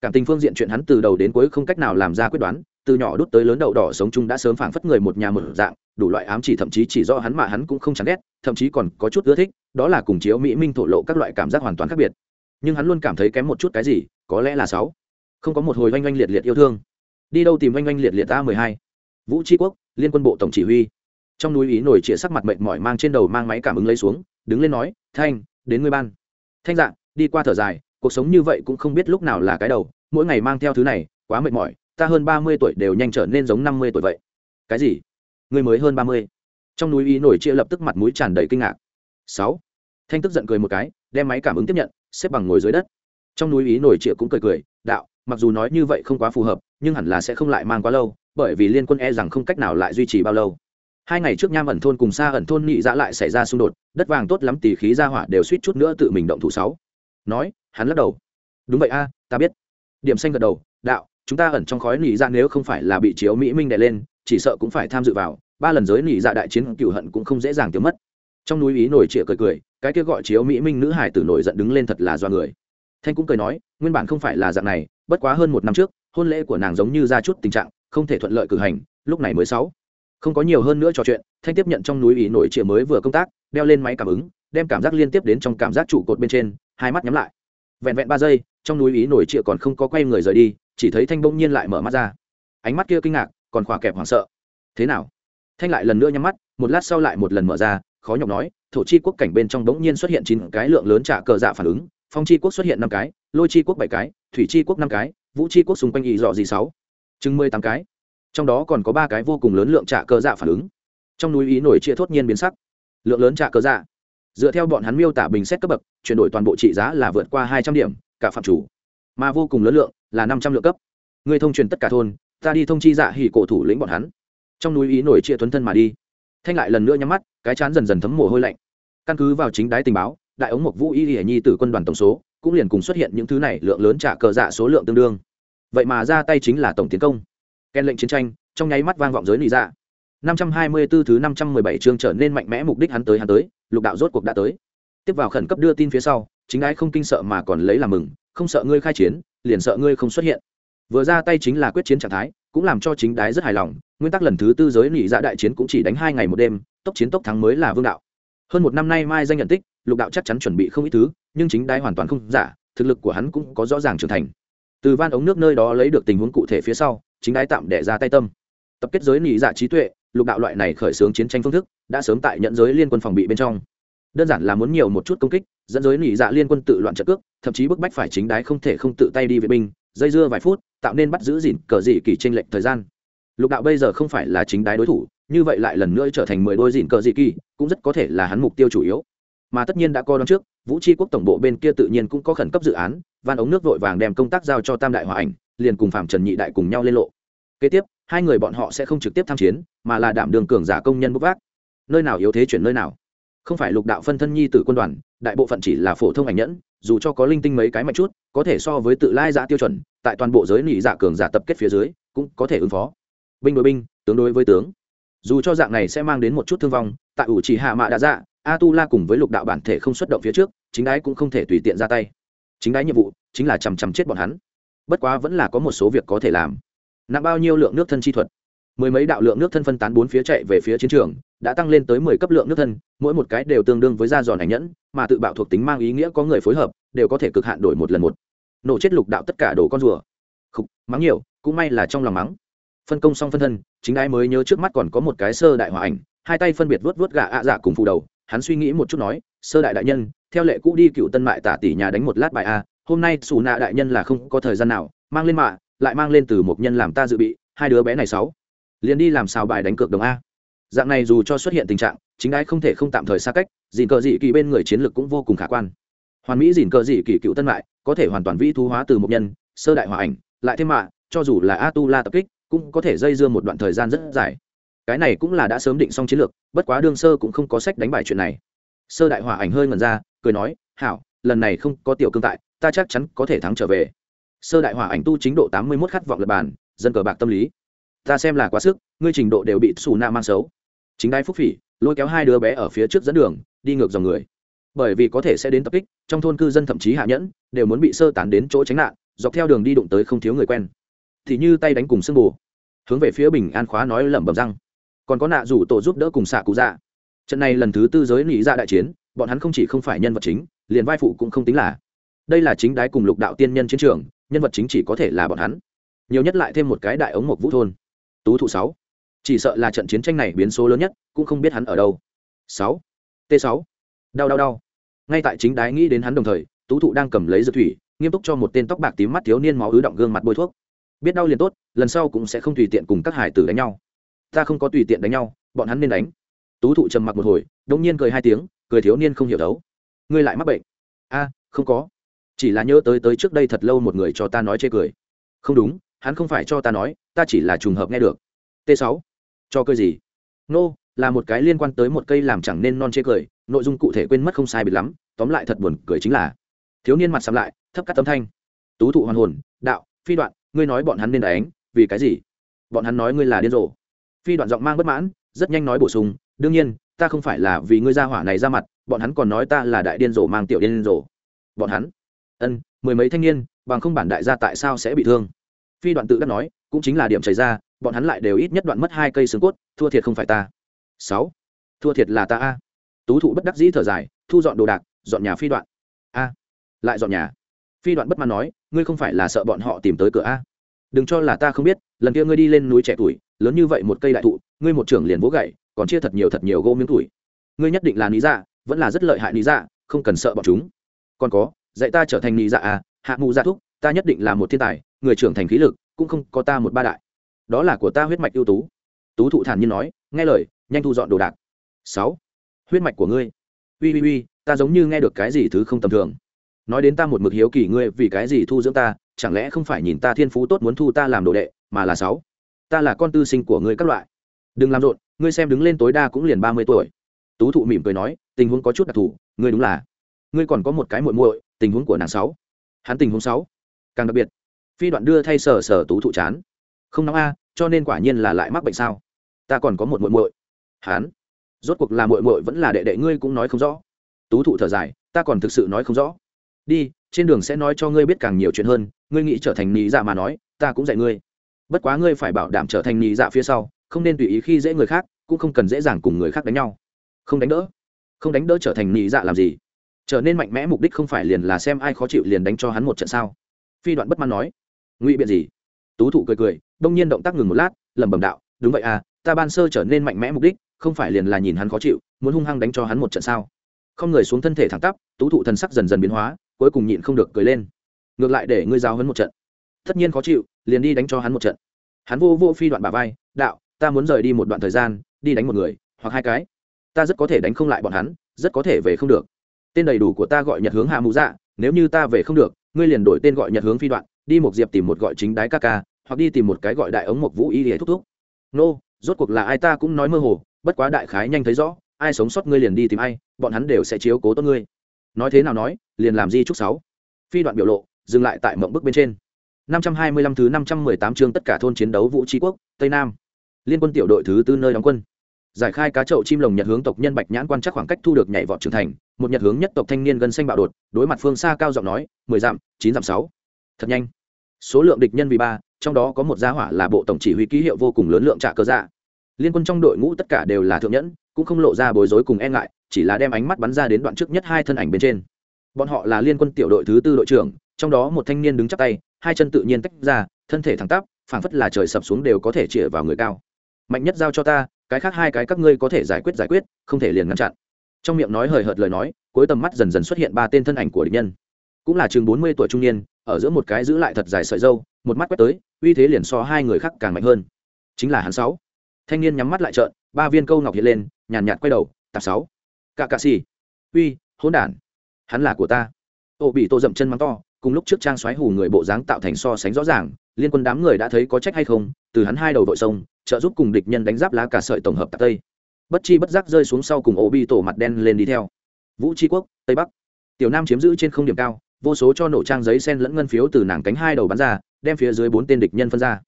cảm tình phương diện chuyện hắn từ đầu đến cuối không cách nào làm ra quyết đoán từ nhỏ đút tới lớn đậu đỏ sống chung đã sớm phảng phất người một nhà một dạng, đủ loại ám chỉ thậm chí chỉ do hắn mà hắn cũng không chán ghét, thậm chí còn có chút ưa thích, đó là cùng chiếu mỹ minh thổ lộ các loại cảm giác hoàn toàn khác biệt. Nhưng hắn luôn cảm thấy kém một chút cái gì, có lẽ là sáu. Không có một hồi oanh oanh liệt liệt yêu thương. Đi đâu tìm oanh oanh liệt liệt ta mười hai? Vũ tri quốc, liên quân bộ tổng chỉ huy. Trong núi ý nổi chĩa sắc mặt mệt mỏi mang trên đầu mang máy cảm ứng lấy xuống, đứng lên nói, thanh, đến ngươi ban. Thanh dạng đi qua thở dài, cuộc sống như vậy cũng không biết lúc nào là cái đầu, mỗi ngày mang theo thứ này, quá mệt mỏi ta hơn ba mươi tuổi đều nhanh trở nên giống năm mươi tuổi vậy. Cái gì? Ngươi mới hơn ba mươi. Trong núi ý nổi chia lập tức mặt mũi tràn đầy kinh ngạc. Sáu. Thanh tức giận cười một cái, đem máy cảm ứng tiếp nhận, xếp bằng ngồi dưới đất. Trong núi ý nổi chia cũng cười cười, đạo, mặc dù nói như vậy không quá phù hợp, nhưng hẳn là sẽ không lại mang quá lâu, bởi vì liên quân e rằng không cách nào lại duy trì bao lâu. Hai ngày trước nham ẩn thôn cùng xa ẩn thôn nhị dã lại xảy ra xung đột, đất vàng tốt lắm, tỷ khí ra hỏa đều suýt chút nữa tự mình động thủ sáu. Nói, hắn lắc đầu. Đúng vậy a, ta biết. Điểm xanh gật đầu, đạo chúng ta ẩn trong khói nỉ dạ nếu không phải là bị chiếu mỹ minh đè lên, chỉ sợ cũng phải tham dự vào, ba lần giới nỉ dạ đại chiến cựu hận cũng không dễ dàng tiêu mất. Trong núi ý nổi trịa cười cười, cái kia gọi chiếu mỹ minh nữ hải tử nổi giận đứng lên thật là do người. Thanh cũng cười nói, nguyên bản không phải là dạng này, bất quá hơn một năm trước, hôn lễ của nàng giống như ra chút tình trạng, không thể thuận lợi cử hành, lúc này mới sáu. Không có nhiều hơn nữa trò chuyện, thanh tiếp nhận trong núi ý nổi trịa mới vừa công tác, đeo lên máy cảm ứng, đem cảm giác liên tiếp đến trong cảm giác trụ cột bên trên, hai mắt nhắm lại. Vẹn vẹn ba giây trong núi ý nổi trịa còn không có quay người rời đi, chỉ thấy thanh bỗng nhiên lại mở mắt ra. Ánh mắt kia kinh ngạc, còn khỏa kẹp hoảng sợ. Thế nào? Thanh lại lần nữa nhắm mắt, một lát sau lại một lần mở ra, khó nhọc nói, thổ chi quốc cảnh bên trong bỗng nhiên xuất hiện chín cái lượng lớn trả cờ dạ phản ứng, phong chi quốc xuất hiện năm cái, lôi chi quốc bảy cái, thủy chi quốc năm cái, vũ chi quốc xung quanh ý dọ gì sáu, chừng mười tám cái. Trong đó còn có ba cái vô cùng lớn lượng trả cờ dạ phản ứng. Trong núi ý nổi chia thốt nhiên biến sắc. Lượng lớn trả cờ dạ. Dựa theo bọn hắn miêu tả bình xét cấp bậc, chuyển đổi toàn bộ trị giá là vượt qua hai trăm điểm cả phạm chủ. Mà vô cùng lớn lượng là năm trăm lượng cấp. Người thông truyền tất cả thôn, ta đi thông chi dạ hỉ cổ thủ lĩnh bọn hắn. Trong núi ý nổi chia tuấn thân mà đi. Thanh lại lần nữa nhắm mắt, cái chán dần dần thấm mồ hôi lạnh. Căn cứ vào chính đái tình báo, đại ống mộc vũ y hiển nhi từ quân đoàn tổng số, cũng liền cùng xuất hiện những thứ này lượng lớn trả cờ dạ số lượng tương đương. Vậy mà ra tay chính là tổng tiến công. Ken lệnh chiến tranh, trong nháy mắt vang vọng giới lì dạ. 524 thứ 517 chương trở nên mạnh mẽ mục đích hắn tới hắn tới, lục đạo rốt cuộc đã tới. Tiếp vào khẩn cấp đưa tin phía sau chính đái không kinh sợ mà còn lấy làm mừng, không sợ ngươi khai chiến, liền sợ ngươi không xuất hiện. Vừa ra tay chính là quyết chiến trạng thái, cũng làm cho chính đái rất hài lòng, nguyên tắc lần thứ tư giới nghỉ dạ đại chiến cũng chỉ đánh hai ngày một đêm, tốc chiến tốc thắng mới là vương đạo. Hơn một năm nay mai danh nhận tích, lục đạo chắc chắn chuẩn bị không ít thứ, nhưng chính đái hoàn toàn không giả, thực lực của hắn cũng có rõ ràng trưởng thành. Từ van ống nước nơi đó lấy được tình huống cụ thể phía sau, chính đái tạm để ra tay tâm. Tập kết giới nghỉ dạ trí tuệ, lục đạo loại này khởi xướng chiến tranh phương thức, đã sớm tại nhận giới liên quân phòng bị bên trong đơn giản là muốn nhiều một chút công kích, dẫn giới nỉ dạ liên quân tự loạn trận cước, thậm chí bức bách phải chính đái không thể không tự tay đi vệ binh, dây dưa vài phút, tạo nên bắt giữ dịn cờ dị kỳ tranh lệch thời gian. Lục đạo bây giờ không phải là chính đái đối thủ, như vậy lại lần nữa trở thành mười đôi dịn cờ dị kỳ, cũng rất có thể là hắn mục tiêu chủ yếu. Mà tất nhiên đã coi đón trước, vũ tri quốc tổng bộ bên kia tự nhiên cũng có khẩn cấp dự án, van ống nước vội vàng đem công tác giao cho tam đại hòa ảnh, liền cùng phạm trần nhị đại cùng nhau lên lộ. Kế tiếp, hai người bọn họ sẽ không trực tiếp tham chiến, mà là đảm đường cường giả công nhân bốc vác. Nơi nào yếu thế chuyển nơi nào không phải lục đạo phân thân nhi t quân đoàn, đại bộ phận chỉ là phổ thông ảnh nhẫn, dù cho có linh tinh mấy cái mạnh chút, có thể so với tự lai giả tiêu chuẩn, tại toàn bộ giới nỉ giả cường giả tập kết phía dưới, cũng có thể ứng phó. Binh đối binh, tướng đối với tướng. Dù cho dạng này sẽ mang đến một chút thương vong, tại ủ chỉ hạ mạ đã dạ a tu la cùng với lục đạo bản thể không xuất động phía trước, chính đái cũng không thể tùy tiện ra tay. Chính đái nhiệm vụ chính là chằm chằm chết bọn hắn. Bất quá vẫn là có một số việc có thể làm. Nặng bao nhiêu lượng nước thân chi thuật? Mười mấy đạo lượng nước thân phân tán bốn phía chạy về phía chiến trường đã tăng lên tới mười cấp lượng nước thân mỗi một cái đều tương đương với da giòn ảnh nhẫn mà tự bạo thuộc tính mang ý nghĩa có người phối hợp đều có thể cực hạn đổi một lần một. Nổ chết lục đạo tất cả đổ con rùa. Khục, mắng nhiều cũng may là trong lòng mắng. Phân công xong phân thân chính ai mới nhớ trước mắt còn có một cái sơ đại hòa ảnh hai tay phân biệt vớt vớt gà ạ dạ cùng phù đầu hắn suy nghĩ một chút nói sơ đại đại nhân theo lệ cũ đi cựu tân mại tả tỷ nhà đánh một lát bài a hôm nay xù nạ đại nhân là không có thời gian nào mang lên mạ lại mang lên từ một nhân làm ta dự bị hai đứa bé này sáu liền đi làm xào bài đánh cược đồng a. Dạng này dù cho xuất hiện tình trạng, chính ái không thể không tạm thời xa cách, dìn cờ dị kỳ bên người chiến lược cũng vô cùng khả quan. Hoàn mỹ dìn cờ dị kỳ cựu tân lại có thể hoàn toàn vĩ thu hóa từ một nhân, sơ đại hòa ảnh, lại thêm mạ, cho dù là a tu la tập kích, cũng có thể dây dưa một đoạn thời gian rất dài. Cái này cũng là đã sớm định xong chiến lược, bất quá đương sơ cũng không có sách đánh bài chuyện này. Sơ đại hòa ảnh hơi ngần ra, cười nói, hảo, lần này không có tiểu cương tại, ta chắc chắn có thể thắng trở về. Sơ đại hòa ảnh tu chính độ tám mươi mốt khát vọng lập bàn, dân cờ bạc tâm lý ta xem là quá sức, ngươi trình độ đều bị xù na mang xấu. Chính đai phúc phỉ, lôi kéo hai đứa bé ở phía trước dẫn đường, đi ngược dòng người. Bởi vì có thể sẽ đến tập kích, trong thôn cư dân thậm chí hạ nhẫn, đều muốn bị sơ tán đến chỗ tránh nạn, dọc theo đường đi đụng tới không thiếu người quen. Thì như tay đánh cùng sương bù. Hướng về phía bình an khóa nói lẩm bẩm răng còn có nạ rủ tổ giúp đỡ cùng xạ cụ dạ. Trận này lần thứ tư giới nghĩ ra dạ đại chiến, bọn hắn không chỉ không phải nhân vật chính, liền vai phụ cũng không tính là. Đây là chính đái cùng lục đạo tiên nhân chiến trường, nhân vật chính chỉ có thể là bọn hắn. Nhiều nhất lại thêm một cái đại ống mộc vũ thôn tú thụ sáu. Chỉ sợ là trận chiến tranh này biến số lớn nhất, cũng không biết hắn ở đâu. Sáu. T sáu. Đau đau đau. Ngay tại chính đái nghĩ đến hắn đồng thời, tú thụ đang cầm lấy dược thủy, nghiêm túc cho một tên tóc bạc tím mắt thiếu niên máu ứ động gương mặt bôi thuốc. Biết đau liền tốt, lần sau cũng sẽ không tùy tiện cùng các hải tử đánh nhau. Ta không có tùy tiện đánh nhau, bọn hắn nên đánh. Tú thụ trầm mặc một hồi đông nhiên cười hai tiếng, cười thiếu niên không hiểu đấu ngươi lại mắc bệnh. A, không có. Chỉ là nhớ tới tới trước đây thật lâu một người cho ta nói chê cười. Không đúng hắn không phải cho ta nói ta chỉ là trùng hợp nghe được. T 6 cho cười gì? Nô、no, là một cái liên quan tới một cây làm chẳng nên non chê cười nội dung cụ thể quên mất không sai bịt lắm tóm lại thật buồn cười chính là. Thiếu niên mặt sắm lại thấp cắt tấm thanh. Tú thụ hoàn hồn đạo phi đoạn ngươi nói bọn hắn nên đánh vì cái gì? Bọn hắn nói ngươi là điên rồ. Phi đoạn giọng mang bất mãn rất nhanh nói bổ sung đương nhiên ta không phải là vì ngươi ra hỏa này ra mặt bọn hắn còn nói ta là đại điên rồ mang tiểu điên rồ. Bọn hắn? Ân mười mấy thanh niên bằng không bản đại gia tại sao sẽ bị thương? Phi đoạn tự đắc nói, cũng chính là điểm chảy ra, bọn hắn lại đều ít nhất đoạn mất hai cây xương cốt, thua thiệt không phải ta. Sáu, thua thiệt là ta a. Tú thụ bất đắc dĩ thở dài, thu dọn đồ đạc, dọn nhà phi đoạn. A, lại dọn nhà. Phi đoạn bất mãn nói, ngươi không phải là sợ bọn họ tìm tới cửa a? Đừng cho là ta không biết, lần kia ngươi đi lên núi trẻ tuổi, lớn như vậy một cây đại thụ, ngươi một trưởng liền vỗ gậy, còn chia thật nhiều thật nhiều gỗ miếng tuổi. Ngươi nhất định là lý dạ vẫn là rất lợi hại lý dạ không cần sợ bọn chúng. Còn có, dạy ta trở thành lý dạ à hạ mù dạ thúc ta nhất định là một thiên tài, người trưởng thành khí lực cũng không có ta một ba đại. Đó là của ta huyết mạch ưu tú. Tú thụ thản nhiên nói, nghe lời, nhanh thu dọn đồ đạc. Sáu, huyết mạch của ngươi. Ui ui ui ta giống như nghe được cái gì thứ không tầm thường. Nói đến ta một mực hiếu kỳ ngươi vì cái gì thu dưỡng ta, chẳng lẽ không phải nhìn ta thiên phú tốt muốn thu ta làm đồ đệ, mà là sáu, ta là con tư sinh của ngươi các loại. Đừng làm rộn, ngươi xem đứng lên tối đa cũng liền ba mươi tuổi. Tú thụ mỉm cười nói, tình huống có chút đặc thù, ngươi đúng là, ngươi còn có một cái muội muội, tình huống của nàng sáu. Hắn tình huống sáu càng đặc biệt, phi đoạn đưa thay sở sở tú thụ chán. Không nóng a, cho nên quả nhiên là lại mắc bệnh sao? Ta còn có một muội muội. Hắn rốt cuộc là muội muội vẫn là đệ đệ ngươi cũng nói không rõ. Tú thụ thở dài, ta còn thực sự nói không rõ. Đi, trên đường sẽ nói cho ngươi biết càng nhiều chuyện hơn, ngươi nghĩ trở thành nhị dạ mà nói, ta cũng dạy ngươi. Bất quá ngươi phải bảo đảm trở thành nhị dạ phía sau, không nên tùy ý khi dễ người khác, cũng không cần dễ dàng cùng người khác đánh nhau. Không đánh đỡ. Không đánh đỡ trở thành nhị dạ làm gì? Trở nên mạnh mẽ mục đích không phải liền là xem ai khó chịu liền đánh cho hắn một trận sao? Phi đoạn bất mãn nói, ngụy biện gì? Tú thụ cười cười, đông nhiên động tác ngừng một lát, lẩm bẩm đạo, đúng vậy à ta ban sơ trở nên mạnh mẽ mục đích, không phải liền là nhìn hắn khó chịu, muốn hung hăng đánh cho hắn một trận sao? Không người xuống thân thể thẳng tắp, tú thụ thần sắc dần dần biến hóa, cuối cùng nhịn không được cười lên. Ngược lại để ngươi giáo hấn một trận. Tất nhiên khó chịu, liền đi đánh cho hắn một trận. Hắn vô vô phi đoạn bà vai, đạo, ta muốn rời đi một đoạn thời gian, đi đánh một người, hoặc hai cái. Ta rất có thể đánh không lại bọn hắn, rất có thể về không được. Tên đầy đủ của ta gọi nhật hướng hạ mũ dạ nếu như ta về không được ngươi liền đổi tên gọi nhật hướng phi đoạn, đi một diệp tìm một gọi chính đái ca ca, hoặc đi tìm một cái gọi đại ống một vũ y để thúc thúc. Nô, rốt cuộc là ai ta cũng nói mơ hồ, bất quá đại khái nhanh thấy rõ, ai sống sót ngươi liền đi tìm ai, bọn hắn đều sẽ chiếu cố tốt ngươi. Nói thế nào nói, liền làm di chúc sáu. Phi đoạn biểu lộ, dừng lại tại mộng bức bên trên. 525 thứ 518 chương tất cả thôn chiến đấu vũ trí quốc, tây nam. Liên quân tiểu đội thứ tư nơi đóng quân giải khai cá chậu chim lồng nhật hướng tộc nhân bạch nhãn quan chắc khoảng cách thu được nhảy vọt trưởng thành, một nhật hướng nhất tộc thanh niên gần xanh bạo đột, đối mặt phương xa cao giọng nói, mười dặm, chín dặm sáu. Thật nhanh. Số lượng địch nhân vì ba, trong đó có một gia hỏa là bộ tổng chỉ huy ký hiệu vô cùng lớn lượng trả cơ dạ. Liên quân trong đội ngũ tất cả đều là thượng nhẫn, cũng không lộ ra bối rối cùng e ngại, chỉ là đem ánh mắt bắn ra đến đoạn trước nhất hai thân ảnh bên trên. Bọn họ là liên quân tiểu đội thứ tư đội trưởng, trong đó một thanh niên đứng chắp tay, hai chân tự nhiên tách ra, thân thể thẳng tắp, phảng phất là trời sập xuống đều có thể chĩa vào người cao. Mạnh nhất giao cho ta cái khác hai cái các ngươi có thể giải quyết giải quyết, không thể liền ngăn chặn. Trong miệng nói hời hợt lời nói, cuối tầm mắt dần dần xuất hiện ba tên thân ảnh của địch nhân. Cũng là chừng bốn mươi tuổi trung niên, ở giữa một cái giữ lại thật dài sợi dâu một mắt quét tới, uy thế liền so hai người khác càng mạnh hơn. Chính là hắn sáu. Thanh niên nhắm mắt lại trợn, ba viên câu ngọc hiện lên, nhàn nhạt quay đầu, tạp sáu. Cạ cạ xì. Uy, hỗn đản. Hắn là của ta. Ô bị tô dậm chân mắng to, cùng lúc trước trang xoáy hù người bộ dáng tạo thành so sánh rõ ràng liên quân đám người đã thấy có trách hay không, từ hắn hai đầu đội sông, trợ giúp cùng địch nhân đánh giáp lá cả sợi tổng hợp tạc tây. Bất chi bất giác rơi xuống sau cùng ô bi tổ mặt đen lên đi theo. Vũ tri quốc, tây bắc. Tiểu nam chiếm giữ trên không điểm cao, vô số cho nổ trang giấy sen lẫn ngân phiếu từ nàng cánh hai đầu bắn ra, đem phía dưới bốn tên địch nhân phân ra.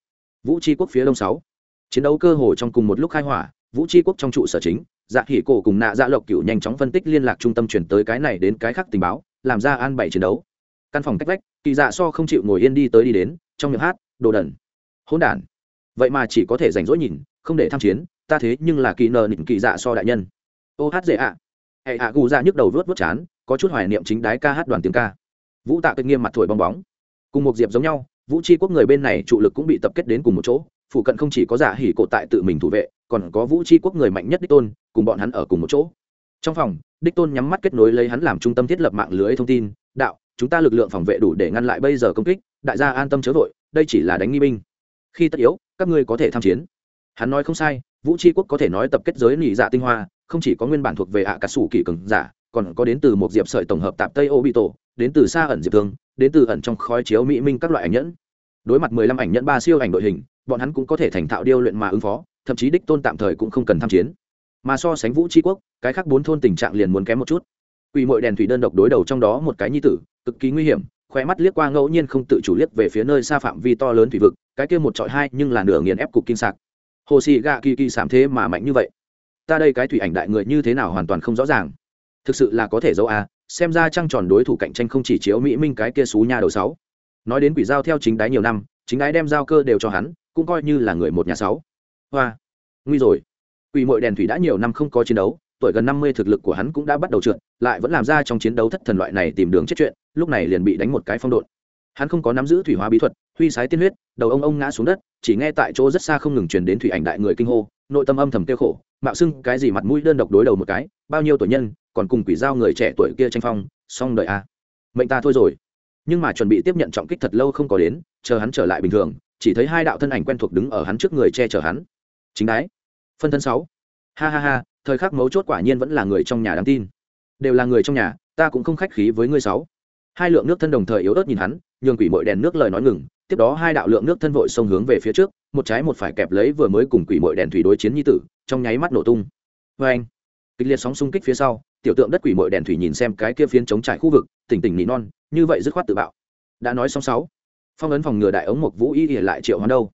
Vũ tri quốc phía đông sáu. Chiến đấu cơ hồ trong cùng một lúc khai hỏa, vũ tri quốc trong trụ sở chính dạ hỉ cổ cùng nạ dạ lộc cựu nhanh chóng phân tích liên lạc trung tâm chuyển tới cái này đến cái khác tình báo, làm ra an bảy chiến đấu. Căn phòng cách vách, kỳ dạ so không chịu ngồi yên đi tới đi đến trong miệng hát, đồ đần. Hỗn đản. Vậy mà chỉ có thể rảnh rỗi nhìn, không để tham chiến, ta thế nhưng là kỳ nờ nịnh kỳ dạ so đại nhân. Ô hát dễ ạ. Hệ ạ gù dạ nhức đầu vớt vớt chán, có chút hoài niệm chính đái ca hát đoàn tiếng ca. Vũ tạ cực nghiêm mặt thổi bong bóng. Cùng một diệp giống nhau, vũ tri quốc người bên này trụ lực cũng bị tập kết đến cùng một chỗ, phụ cận không chỉ có giả hỉ cổ tại tự mình thủ vệ, còn có vũ tri quốc người mạnh nhất đích tôn, cùng bọn hắn ở cùng một chỗ. Trong phòng, đích tôn nhắm mắt kết nối lấy hắn làm trung tâm thiết lập mạng lưới thông tin, đạo, chúng ta lực lượng phòng vệ đủ để ngăn lại bây giờ công kích đại gia an tâm chớ vội, đây chỉ là đánh nghi binh. Khi tất yếu, các ngươi có thể tham chiến. Hắn nói không sai, vũ tri quốc có thể nói tập kết giới nỉ dạ tinh hoa, không chỉ có nguyên bản thuộc về ạ à cà sủ kỳ cường giả, còn có đến từ một diệp sợi tổng hợp tạp tây ô bị tổ, đến từ xa ẩn diệp thương, đến từ ẩn trong khói chiếu mỹ minh các loại ảnh nhẫn. Đối mặt mười lăm ảnh nhẫn ba siêu ảnh đội hình, bọn hắn cũng có thể thành thạo điêu luyện mà ứng phó, thậm chí đích tôn tạm thời cũng không cần tham chiến. Mà so sánh vũ tri quốc, cái khác bốn thôn tình trạng liền muốn kém một chút. Quỷ mội đèn thủy đơn độc đối đầu trong đó một cái nhi tử, cực kỳ nguy hiểm khóe mắt liếc qua ngẫu nhiên không tự chủ liếc về phía nơi xa phạm vi to lớn thủy vực, cái kia một trọi hai nhưng là nửa nghiền ép cục kinh sạc. Hồ xì gạ kỳ kỳ sảm thế mà mạnh như vậy. Ta đây cái thủy ảnh đại người như thế nào hoàn toàn không rõ ràng. Thực sự là có thể dấu a à, xem ra trăng tròn đối thủ cạnh tranh không chỉ chiếu mỹ minh cái kia xú nhà đầu sáu. Nói đến quỷ giao theo chính đái nhiều năm, chính đái đem giao cơ đều cho hắn, cũng coi như là người một nhà sáu. Hoa, nguy rồi. Quỷ mội đèn thủy đã nhiều năm không có chiến đấu, tuổi gần năm mươi thực lực của hắn cũng đã bắt đầu trượt, lại vẫn làm ra trong chiến đấu thất thần loại này tìm đường chết chuyện lúc này liền bị đánh một cái phong độn. Hắn không có nắm giữ thủy hóa bí thuật, huy sái tiên huyết, đầu ông ông ngã xuống đất, chỉ nghe tại chỗ rất xa không ngừng truyền đến thủy ảnh đại người kinh hô, nội tâm âm thầm tiêu khổ, mạo xưng cái gì mặt mũi đơn độc đối đầu một cái, bao nhiêu tuổi nhân, còn cùng quỷ giao người trẻ tuổi kia tranh phong, xong đợi a. À. mệnh ta thôi rồi. Nhưng mà chuẩn bị tiếp nhận trọng kích thật lâu không có đến, chờ hắn trở lại bình thường, chỉ thấy hai đạo thân ảnh quen thuộc đứng ở hắn trước người che chở hắn. Chính đái. Phân thân sáu. Ha ha ha, thời khắc mấu chốt quả nhiên vẫn là người trong nhà đáng tin. Đều là người trong nhà, ta cũng không khách khí với ngươi sáu hai lượng nước thân đồng thời yếu ớt nhìn hắn, nhường quỷ mội đèn nước lời nói ngừng, tiếp đó hai đạo lượng nước thân vội xông hướng về phía trước, một trái một phải kẹp lấy vừa mới cùng quỷ mội đèn thủy đối chiến nhi tử, trong nháy mắt nổ tung. Vê anh, kịch liệt sóng xung kích phía sau, tiểu tượng đất quỷ mội đèn thủy nhìn xem cái kia phiến chống trải khu vực, tỉnh tỉnh nỉ non, như vậy dứt khoát tự bạo. Đã nói xong sáu, phong ấn phòng ngừa đại ống mộc vũ y ỉa lại triệu hoán đâu?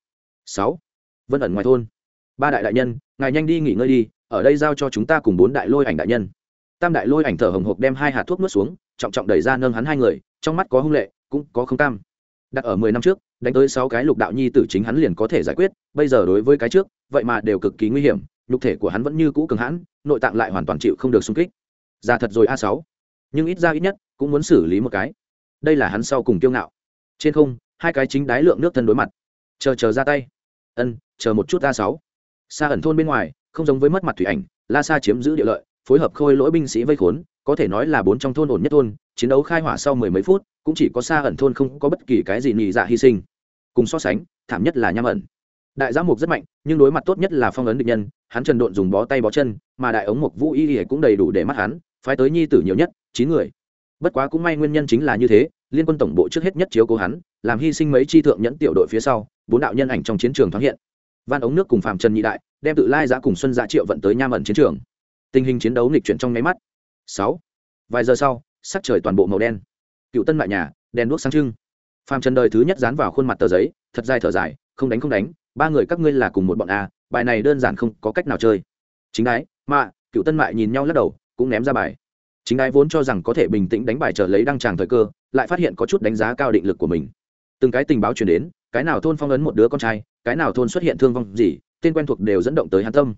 Sáu, vân ẩn ngoài thôn. Ba đại đại nhân, ngài nhanh đi nghỉ ngơi đi, ở đây giao cho chúng ta cùng bốn đại lôi ảnh đại nhân tam đại lôi ảnh thở hồng hộc đem hai hạt thuốc nuốt xuống, trọng trọng đẩy ra nâng hắn hai người, trong mắt có hung lệ, cũng có không cam. Đặt ở mười năm trước, đánh tới sáu cái lục đạo nhi tử chính hắn liền có thể giải quyết, bây giờ đối với cái trước, vậy mà đều cực kỳ nguy hiểm, nhục thể của hắn vẫn như cũ cường hãn, nội tạng lại hoàn toàn chịu không được xung kích. Ra thật rồi a sáu. Nhưng ít ra ít nhất, cũng muốn xử lý một cái. Đây là hắn sau cùng kiêu ngạo. Trên không, hai cái chính đái lượng nước thân đối mặt. Chờ chờ ra tay. Ân, chờ một chút a sáu. Xa ẩn thôn bên ngoài, không giống với mất mặt thủy ảnh, la sa chiếm giữ địa lợi phối hợp khôi lỗi binh sĩ vây khốn, có thể nói là bốn trong thôn ổn nhất thôn, chiến đấu khai hỏa sau mười mấy phút, cũng chỉ có xa ẩn thôn không có bất kỳ cái gì nhị dạ hy sinh. Cùng so sánh, thảm nhất là nham ẩn. Đại giã mục rất mạnh, nhưng đối mặt tốt nhất là phong ấn địch nhân, hắn trần độn dùng bó tay bó chân, mà đại ống mục vũ y cũng đầy đủ để mắt hắn, phái tới nhi tử nhiều nhất, chín người. Bất quá cũng may nguyên nhân chính là như thế, liên quân tổng bộ trước hết nhất chiếu cố hắn, làm hy sinh mấy chi thượng nhẫn tiểu đội phía sau, bốn đạo nhân ảnh trong chiến trường thoáng hiện. Van ống nước cùng phạm trần nhị đại, đem tự lai giã cùng xuân giã triệu vận tới nham ẩn chiến trường tình hình chiến đấu nghịch chuyển trong nháy mắt. Sáu. Vài giờ sau, sắc trời toàn bộ màu đen. Cựu tân mại nhà, đèn đuốc sáng trưng. Phàm trần đời thứ nhất dán vào khuôn mặt tờ giấy, thật dài thở dài, không đánh không đánh, ba người các ngươi là cùng một bọn a, bài này đơn giản không có cách nào chơi. Chính đái, mạ, cựu tân mại nhìn nhau lắc đầu, cũng ném ra bài. Chính đái vốn cho rằng có thể bình tĩnh đánh bài trở lấy đăng tràng thời cơ, lại phát hiện có chút đánh giá cao định lực của mình. Từng cái tình báo truyền đến, cái nào thôn phong ấn một đứa con trai, cái nào thôn xuất hiện thương vong gì, tên quen thuộc đều dẫn động tới hắn tâm.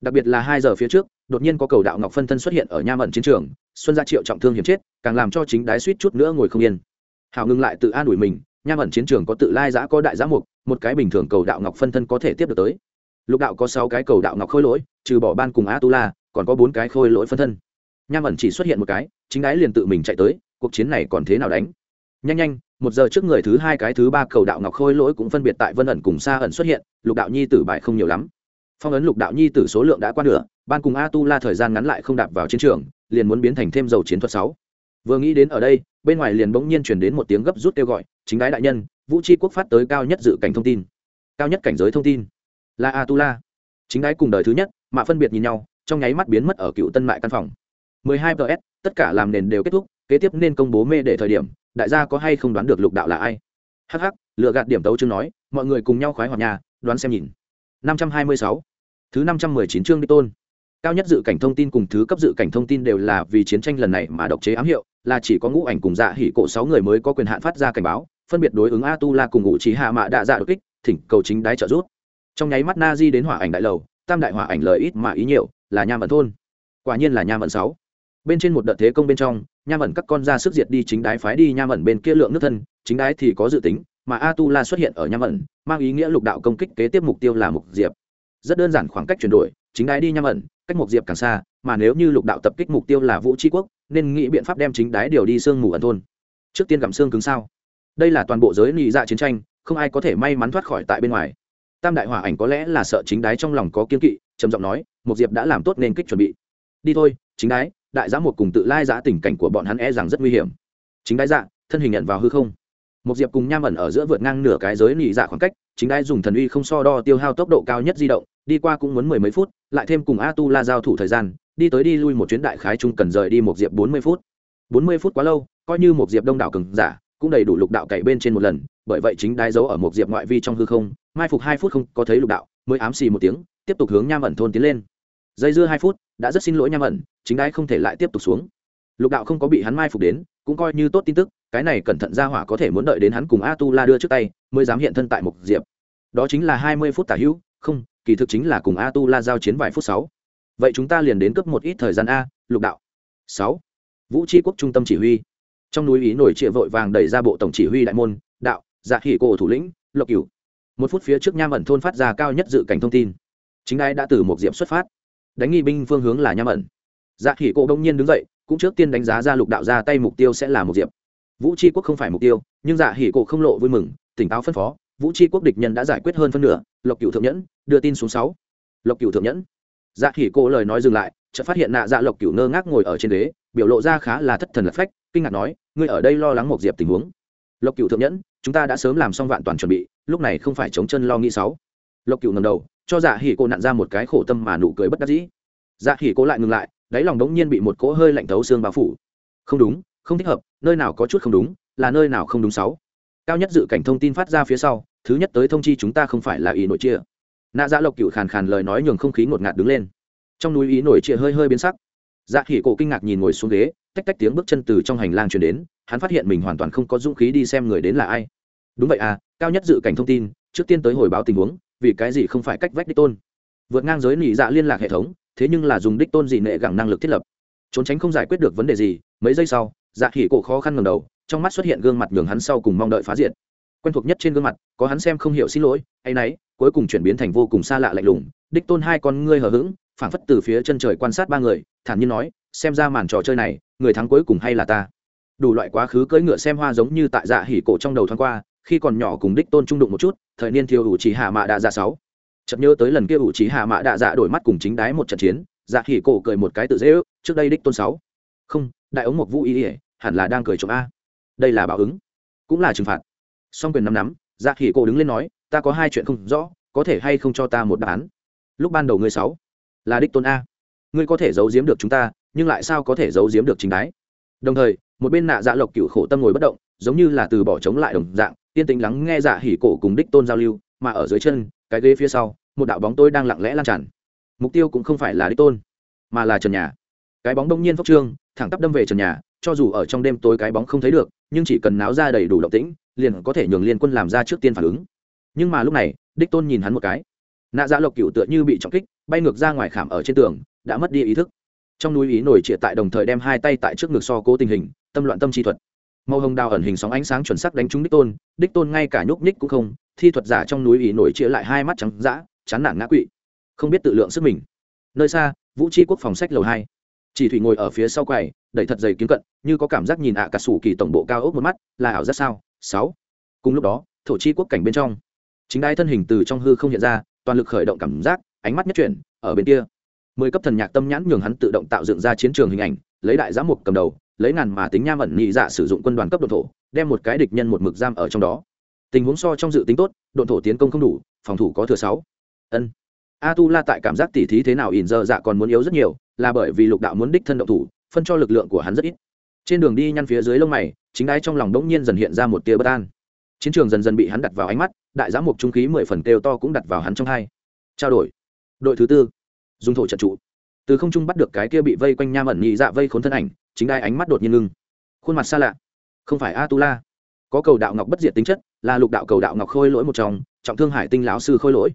Đặc biệt là hai giờ phía trước đột nhiên có cầu đạo ngọc phân thân xuất hiện ở nha mận chiến trường, xuân gia triệu trọng thương hiểm chết, càng làm cho chính đái suýt chút nữa ngồi không yên. Hào ngừng lại tự an ủi mình, nha mận chiến trường có tự lai giã có đại giã mục, một cái bình thường cầu đạo ngọc phân thân có thể tiếp được tới. Lục đạo có sáu cái cầu đạo ngọc khôi lỗi, trừ bỏ ban cùng a tu la còn có bốn cái khôi lỗi phân thân. Nha mận chỉ xuất hiện một cái, chính đái liền tự mình chạy tới, cuộc chiến này còn thế nào đánh? Nhanh nhanh, một giờ trước người thứ hai cái thứ ba cầu đạo ngọc khôi lỗi cũng phân biệt tại vân ẩn cùng xa ẩn xuất hiện, lục đạo nhi tử bại không nhiều lắm. Phong ấn lục đạo nhi tử số lượng đã qua nửa ban cùng a tu la thời gian ngắn lại không đạp vào chiến trường, liền muốn biến thành thêm dầu chiến thuật sáu. Vừa nghĩ đến ở đây, bên ngoài liền bỗng nhiên chuyển đến một tiếng gấp rút kêu gọi, chính đái đại nhân, vũ tri quốc phát tới cao nhất dự cảnh thông tin. Cao nhất cảnh giới thông tin. Là a tu la chính đái cùng đời thứ nhất, mà phân biệt nhìn nhau, trong nháy mắt biến mất ở cựu tân mại căn phòng. 12 ts tất cả làm nền đều kết thúc, kế tiếp nên công bố mê để thời điểm, đại gia có hay không đoán được lục đạo là ai? Hắc hắc, lựa gạt điểm tấu chương nói, mọi người cùng nhau khoái hoạt nhà, đoán xem nhìn. 526 thứ 519 chương đi tôn cao nhất dự cảnh thông tin cùng thứ cấp dự cảnh thông tin đều là vì chiến tranh lần này mà độc chế ám hiệu, là chỉ có ngũ ảnh cùng dạ hỉ cộ sáu người mới có quyền hạn phát ra cảnh báo, phân biệt đối ứng a tu la cùng ngụ trí hạ mạ đạ dạ đột kích, thỉnh cầu chính đái trợ rút trong nháy mắt na di đến hỏa ảnh đại lầu, tam đại hỏa ảnh lời ít mà ý nhiều, là nha vận thôn. Quả nhiên là nha vận sáu. Bên trên một đợt thế công bên trong, nha vận các con ra sức diệt đi chính đái phái đi nha vận bên kia lượng nước thân, chính đái thì có dự tính, mà a tu la xuất hiện ở nha vận mang ý nghĩa lục đạo công kích kế tiếp mục tiêu là mục diệp. Rất đơn giản khoảng cách chuyển đổi chính đái đi nham ẩn, cách mục diệp càng xa, mà nếu như lục đạo tập kích mục tiêu là vũ tri quốc, nên nghĩ biện pháp đem chính đái điều đi sương mù ẩn thôn. Trước tiên gặm xương cứng sao? Đây là toàn bộ giới nghị dạ chiến tranh, không ai có thể may mắn thoát khỏi tại bên ngoài. Tam đại hỏa ảnh có lẽ là sợ chính đái trong lòng có kiên kỵ, trầm giọng nói một diệp đã làm tốt nên kích chuẩn bị. Đi thôi, chính đái, đại giã một cùng tự lai giã tình cảnh của bọn hắn e rằng rất nguy hiểm. Chính đái dạ thân hình nhận vào hư không. Một diệp cùng nham ẩn ở giữa vượt ngang nửa cái giới nhị dạ khoảng cách, chính đái dùng thần uy không so đo tiêu hao tốc độ cao nhất di động đi qua cũng muốn mười mấy phút, lại thêm cùng a tu la giao thủ thời gian, đi tới đi lui một chuyến đại khái trung cần rời đi một diệp bốn mươi phút. bốn mươi phút quá lâu, coi như một diệp đông đảo cường giả, cũng đầy đủ lục đạo cậy bên trên một lần, bởi vậy chính đái giấu ở một diệp ngoại vi trong hư không, mai phục hai phút không có thấy lục đạo, mới ám xì một tiếng, tiếp tục hướng nham ẩn thôn tiến lên. Dây dưa hai phút, đã rất xin lỗi nham ẩn, chính đái không thể lại tiếp tục xuống. Lục đạo không có bị hắn mai phục đến, cũng coi như tốt tin tức, cái này cẩn thận ra hỏa có thể muốn đợi đến hắn cùng a tu la đưa trước tay, mới dám hiện thân tại một diệp. Đó chính là hai mươi phút tả hữu, không kỳ thực chính là cùng a tu la giao chiến vài phút sáu. Vậy chúng ta liền đến cấp một ít thời gian a, lục đạo. Sáu. Vũ tri quốc trung tâm chỉ huy. Trong núi ý nổi trịa vội vàng đẩy ra bộ tổng chỉ huy đại môn, đạo dạ hỉ cổ thủ lĩnh, lộc cửu. Một phút phía trước nham ẩn thôn phát ra cao nhất dự cảnh thông tin. Chính ai đã từ một diệm xuất phát. Đánh nghi binh phương hướng là nham ẩn. Dạ hỉ cổ đông nhiên đứng dậy, cũng trước tiên đánh giá ra lục đạo ra tay mục tiêu sẽ là một diệp. Vũ tri quốc không phải mục tiêu, nhưng dạ hỉ cổ không lộ vui mừng, tỉnh táo phân phó vũ tri quốc địch nhân đã giải quyết hơn phân nửa, lộc Cựu thượng nhẫn, đưa tin xuống sáu. Lộc Cựu thượng nhẫn. Dạ khỉ cô lời nói dừng lại, chợt phát hiện nạ dạ lộc Cựu ngơ ngác ngồi ở trên ghế, biểu lộ ra khá là thất thần lập phách, kinh ngạc nói, ngươi ở đây lo lắng một diệp tình huống. Lộc Cựu thượng nhẫn, chúng ta đã sớm làm xong vạn toàn chuẩn bị, lúc này không phải chống chân lo nghĩ sáu. Lộc Cựu ngầm đầu, cho dạ hỉ cô nặn ra một cái khổ tâm mà nụ cười bất đắc dĩ. Dạ hỉ cô lại ngừng lại, đáy lòng đống nhiên bị một cỗ hơi lạnh thấu xương bao phủ. Không đúng, không thích hợp, nơi nào có chút không đúng, là nơi nào không đúng sáu cao nhất dự cảnh thông tin phát ra phía sau, thứ nhất tới thông chi chúng ta không phải là ý nội chia. Nạ dạ lộc cửu khàn khàn lời nói nhường không khí ngột ngạt đứng lên. Trong núi ý nổi chia hơi hơi biến sắc. Dạ khỉ cổ kinh ngạc nhìn ngồi xuống ghế, tách tách tiếng bước chân từ trong hành lang truyền đến, hắn phát hiện mình hoàn toàn không có dũng khí đi xem người đến là ai. Đúng vậy à cao nhất dự cảnh thông tin, trước tiên tới hồi báo tình huống, vì cái gì không phải cách vách đích tôn? Vượt ngang giới nỉ dạ liên lạc hệ thống, thế nhưng là dùng đích tôn gì nệ gẳng năng lực thiết lập. Trốn tránh không giải quyết được vấn đề gì, mấy giây sau dạ khỉ cổ khó khăn ngầm đầu trong mắt xuất hiện gương mặt nhường hắn sau cùng mong đợi phá diệt. Quen thuộc nhất trên gương mặt, có hắn xem không hiểu xin lỗi hay nấy cuối cùng chuyển biến thành vô cùng xa lạ lạnh lùng, đích tôn hai con ngươi hờ hững, phảng phất từ phía chân trời quan sát ba người, thản nhiên nói, xem ra màn trò chơi này, người thắng cuối cùng hay là ta. Đủ loại quá khứ cưỡi ngựa xem hoa giống như tại dạ hỉ cổ trong đầu thoáng qua, khi còn nhỏ cùng đích tôn trung đụng một chút, thời niên thiêu ủ trí hạ mạ đạ dạ sáu. Chợt nhớ tới lần kia ủ trí hạ mạ đạ dạ đổi mắt cùng chính đái một trận chiến dạ hỉ cổ cười một cái tự dễ ước, trước đây đích tôn sáu. Không, đại ống một vũ ý ỉa hẳn là đang cười chồng a đây là báo ứng, cũng là trừng phạt. Song quyền nắm nắm dạ hỉ cổ đứng lên nói, ta có hai chuyện không rõ, có thể hay không cho ta một đáp án? Lúc ban đầu ngươi sáu, là đích tôn a. Ngươi có thể giấu giếm được chúng ta, nhưng lại sao có thể giấu giếm được chính đái? Đồng thời, một bên nạ dạ lộc cựu khổ tâm ngồi bất động, giống như là từ bỏ chống lại đồng dạng, yên tĩnh lắng nghe dạ hỉ cổ cùng đích tôn giao lưu, mà ở dưới chân, cái ghế phía sau, một đạo bóng tôi đang lặng lẽ lan tràn. Mục tiêu cũng không phải là đích tôn, mà là trần nhà. Cái bóng đông nhiên phốc trương, thẳng tắp đâm về trần nhà, cho dù ở trong đêm tối cái bóng không thấy được nhưng chỉ cần náo ra đầy đủ động tĩnh, liền có thể nhường liên quân làm ra trước tiên phản ứng. Nhưng mà lúc này, đích tôn nhìn hắn một cái. Nạ dạ lộc cựu tựa như bị trọng kích, bay ngược ra ngoài khảm ở trên tường, đã mất đi ý thức. Trong núi ý nổi trịa tại đồng thời đem hai tay tại trước ngực so cố tình hình, tâm loạn tâm chi thuật. Màu hồng đào ẩn hình sóng ánh sáng chuẩn sắc đánh trúng đích tôn đích tôn ngay cả nhúc nhích cũng không, thi thuật giả trong núi ý nổi trịa lại hai mắt trắng dã, chán nản ngã quỵ. Không biết tự lượng sức mình. Nơi xa, vũ tri quốc phòng sách lầu hai chỉ thủy ngồi ở phía sau quầy đẩy thật dày kiếm cận, như có cảm giác nhìn ạ à cả sủ kỳ tổng bộ cao ốc một mắt, là ảo giác sao? Sáu. Cùng lúc đó, thổ chi quốc cảnh bên trong. Chính đai thân hình từ trong hư không hiện ra, toàn lực khởi động cảm giác, ánh mắt nhất chuyển, ở bên kia. Mười cấp thần nhạc tâm nhãn nhường hắn tự động tạo dựng ra chiến trường hình ảnh, lấy đại giã mục cầm đầu, lấy ngàn mà tính nham ẩn nhị dạ sử dụng quân đoàn cấp độ thổ, đem một cái địch nhân một mực giam ở trong đó. Tình huống so trong dự tính tốt độn thổ tiến công không đủ, phòng thủ có thừa sáu. Ân. A tu la tại cảm giác tỉ thí thế nào ỉn giờ dạ còn muốn yếu rất nhiều là bởi vì lục đạo muốn đích thân động thủ, phân cho lực lượng của hắn rất ít. Trên đường đi nhăn phía dưới lông mày, chính đái trong lòng đống nhiên dần hiện ra một tia bất an. Chiến trường dần dần bị hắn đặt vào ánh mắt, đại giám mục trung khí mười phần kêu to cũng đặt vào hắn trong hai. Trao đổi. Đội thứ tư. Dùng thổ trận trụ. Từ không trung bắt được cái kia bị vây quanh nham ẩn nhị dạ vây khốn thân ảnh, chính đai ánh mắt đột nhiên ngưng. Khuôn mặt xa lạ. Không phải a tu la có cầu đạo ngọc bất diệt tính chất, là lục đạo cầu đạo ngọc khôi lỗi một trong, trọng thương hải tinh lão sư khôi lỗi.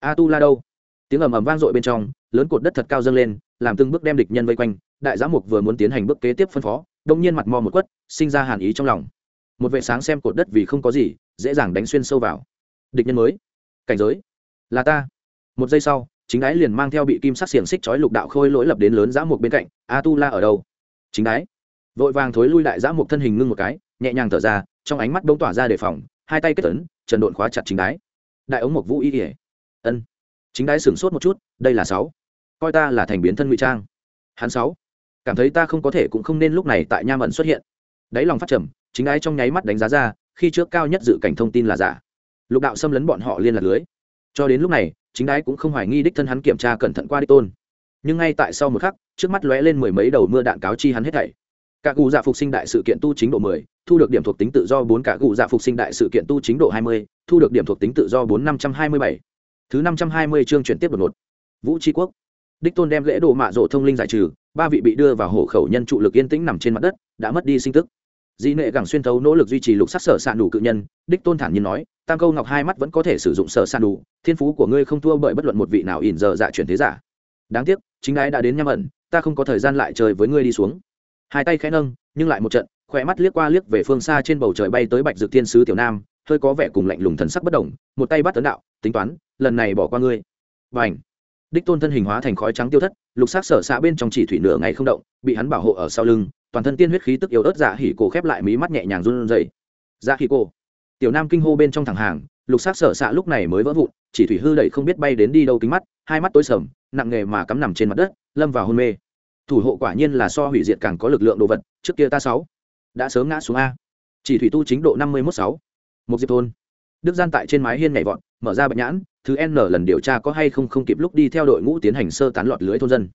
A tu la đâu? Tiếng ầm ầm vang dội bên trong, lớn cột đất thật cao dâng lên làm từng bước đem địch nhân vây quanh, đại giám mục vừa muốn tiến hành bước kế tiếp phân phó, đông nhiên mặt mò một quất, sinh ra hàn ý trong lòng. Một vệ sáng xem cột đất vì không có gì, dễ dàng đánh xuyên sâu vào. Địch nhân mới, cảnh giới, là ta. Một giây sau, chính đái liền mang theo bị kim sắc xiềng xích chói lục đạo khôi lỗi lập đến lớn giã mục bên cạnh a tu la ở đâu? Chính đái, vội vàng thối lui đại giã mục thân hình ngưng một cái, nhẹ nhàng thở ra, trong ánh mắt bỗng tỏa ra đề phòng, hai tay kết tấn trần độn khóa chặt chính đái. Đại ống mục vũ y ỉa ân. Chính đái sửng sốt một chút, đây là sáu coi ta là thành biến thân ngụy trang. Hắn sáu, cảm thấy ta không có thể cũng không nên lúc này tại nha mận xuất hiện. Đáy lòng phát trầm, chính ai trong nháy mắt đánh giá ra, khi trước cao nhất dự cảnh thông tin là giả. Lục đạo xâm lấn bọn họ liên lạc lưới. Cho đến lúc này, chính đái cũng không hoài nghi đích thân hắn kiểm tra cẩn thận qua đích tôn. Nhưng ngay tại sau một khắc, trước mắt lóe lên mười mấy đầu mưa đạn cáo chi hắn hết thảy. Cả cụ dạ phục sinh đại sự kiện tu chính độ mười, thu được điểm thuộc tính tự do bốn cả cụ dạ phục sinh đại sự kiện tu chính độ hai mươi, thu được điểm thuộc tính tự do bốn năm trăm hai mươi bảy. Thứ năm trăm hai mươi chương chuyển tiếp đột ngột. Vũ tri quốc đích tôn đem lễ đồ mạ rộ thông linh giải trừ, ba vị bị đưa vào hộ khẩu nhân trụ lực yên tĩnh nằm trên mặt đất, đã mất đi sinh tức. Dĩ nệ gẳng xuyên thấu nỗ lực duy trì lục sắc sở s ạ đủ cự nhân, đích tôn thản nhiên nói, tam câu ngọc hai mắt vẫn có thể sử dụng sở s ạ đủ, thiên phú của ngươi không thua bởi bất luận một vị nào ỉn giờ dạ chuyển thế giả. Đáng tiếc, chính ái đã đến nham ẩn, ta không có thời gian lại chơi với ngươi đi xuống. Hai tay khẽ nâng, nhưng lại một trận khỏe mắt liếc qua liếc về phương xa trên bầu trời bay tới bạch dược thiên sứ tiểu nam, hơi có vẻ cùng lạnh lùng thần sắc bất đồng, một tay bắt tấn đạo, tính toán, lần này bỏ qua ngươi. Và ảnh đích tôn thân hình hóa thành khói trắng tiêu thất, lục sắc sở xạ bên trong chỉ thủy nửa ngày không động, bị hắn bảo hộ ở sau lưng, toàn thân tiên huyết khí tức yếu ớt dạ hỉ cổ khép lại mí mắt nhẹ nhàng run rẩy. Dạ hỉ cổ. Tiểu nam kinh hô bên trong thẳng hàng, lục sắc sở xạ lúc này mới vỡ vụn, chỉ thủy hư đẩy không biết bay đến đi đâu kính mắt, hai mắt tối sầm, nặng nghề mà cắm nằm trên mặt đất, lâm vào hôn mê. Thủ hộ quả nhiên là so hủy diệt càng có lực lượng đồ vật, trước kia ta sáu, đã sớm ngã xuống a. Chỉ thủy tu chính độ năm mươi mốt sáu. Một diệp thôn đức gian tại trên mái hiên nhảy vọt, mở ra bạch nhãn thứ n lần điều tra có hay không không kịp lúc đi theo đội ngũ tiến hành sơ tán lọt lưới thôn dân.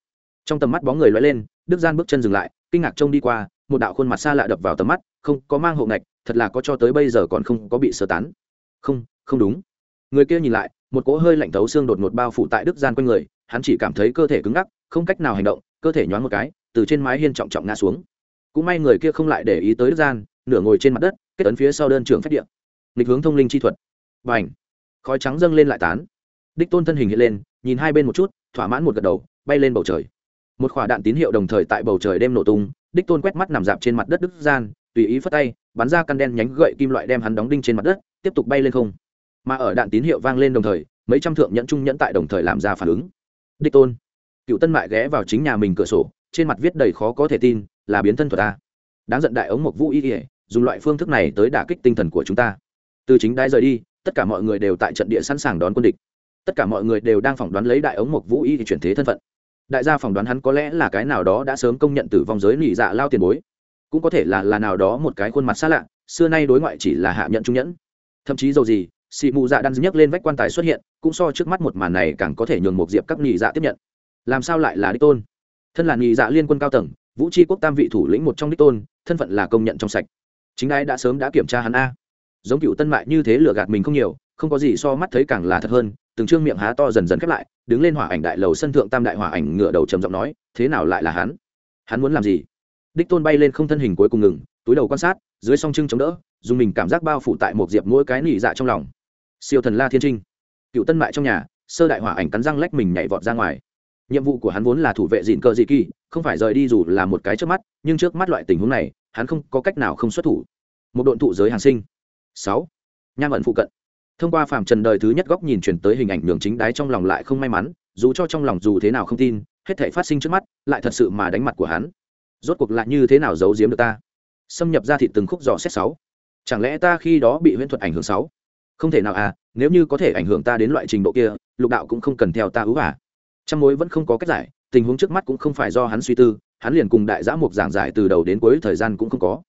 Trong tầm mắt bóng người loay lên, đức gian bước chân dừng lại, kinh ngạc trông đi qua, một đạo khuôn mặt xa lạ đập vào tầm mắt, không, có mang hộ ngạch, thật là có cho tới bây giờ còn không có bị sơ tán. Không không đúng. Người kia nhìn lại, một cỗ hơi lạnh thấu xương đột ngột bao phủ tại đức gian quanh người, hắn chỉ cảm thấy cơ thể cứng ngắc, không cách nào hành động, cơ thể nhoáng một cái, từ trên mái hiên trọng trọng ngã xuống. Cũng may người kia không lại để ý tới đức gian nửa ngồi trên mặt đất, kết ấn phía sau đơn trường phép điện lịch hướng thông linh chi thuật. Và ảnh khói trắng dâng lên lại tán. Đích tôn thân hình hiện lên, nhìn hai bên một chút, thỏa mãn một gật đầu, bay lên bầu trời. Một khỏa đạn tín hiệu đồng thời tại bầu trời đêm nổ tung, đích tôn quét mắt nằm dạp trên mặt đất đức gian, tùy ý phất tay, bắn ra căn đen nhánh gậy kim loại đem hắn đóng đinh trên mặt đất, tiếp tục bay lên không. Mà ở đạn tín hiệu vang lên đồng thời, mấy trăm thượng nhẫn trung nhẫn tại đồng thời làm ra phản ứng. Đích tôn, cựu tân mại ghé vào chính nhà mình cửa sổ, trên mặt viết đầy khó có thể tin, là biến thân thuật ta đáng giận đại ống mộc vũ y ỉa dùng loại phương thức này tới đả kích tinh thần của chúng ta. Từ chính đái rời đi tất cả mọi người đều tại trận địa sẵn sàng đón quân địch. Tất cả mọi người đều đang phỏng đoán lấy đại ống mộc vũ y thì chuyển thế thân phận. Đại gia phỏng đoán hắn có lẽ là cái nào đó đã sớm công nhận tử vong giới nỉ dạ lao tiền bối. Cũng có thể là là nào đó một cái khuôn mặt xa lạ, xưa nay đối ngoại chỉ là hạ nhận trung nhẫn. Thậm chí dầu gì xị mụ dạ đan nhấc lên vách quan tài xuất hiện, cũng so trước mắt một màn này càng có thể nhường một diệp các nỉ dạ tiếp nhận. Làm sao lại là đích tôn? Thân là nỉ dạ liên quân cao tầng, vũ tri quốc tam vị thủ lĩnh một trong đích tôn, thân phận là công nhận trong sạch. Chính ai đã sớm đã kiểm tra hắn a? Giống cựu tân mại như thế lừa gạt mình không nhiều, không có gì so mắt thấy càng là thật hơn, từng trương miệng há to dần dần khép lại, đứng lên hỏa ảnh đại lầu sân thượng tam đại hỏa ảnh ngửa đầu trầm giọng nói, thế nào lại là hắn? Hắn muốn làm gì? Đích tôn bay lên không thân hình cuối cùng ngừng, túi đầu quan sát, dưới song trưng chống đỡ, dùng mình cảm giác bao phủ tại một diệp mỗi cái nỉ dạ trong lòng. Siêu thần la thiên trinh. Cựu tân mại trong nhà, sơ đại hỏa ảnh cắn răng lách mình nhảy vọt ra ngoài. Nhiệm vụ của hắn vốn là thủ vệ dịn cờ dị kỳ, không phải rời đi dù là một cái trước mắt, nhưng trước mắt loại tình huống này, hắn không có cách nào không xuất thủ. Một độn thụ giới hàng sinh sáu. Nham ẩn phụ cận. Thông qua phạm trần đời thứ nhất góc nhìn chuyển tới hình ảnh đường chính đái trong lòng lại không may mắn, dù cho trong lòng dù thế nào không tin, hết thể phát sinh trước mắt, lại thật sự mà đánh mặt của hắn. Rốt cuộc lại như thế nào giấu giếm được ta? Xâm nhập ra thị từng khúc dò xét sáu. Chẳng lẽ ta khi đó bị huyễn thuật ảnh hưởng sáu? Không thể nào à nếu như có thể ảnh hưởng ta đến loại trình độ kia, lục đạo cũng không cần theo ta ú à. Trong mối vẫn không có cách giải, tình huống trước mắt cũng không phải do hắn suy tư, hắn liền cùng đại giã mục giảng giải từ đầu đến cuối thời gian cũng không có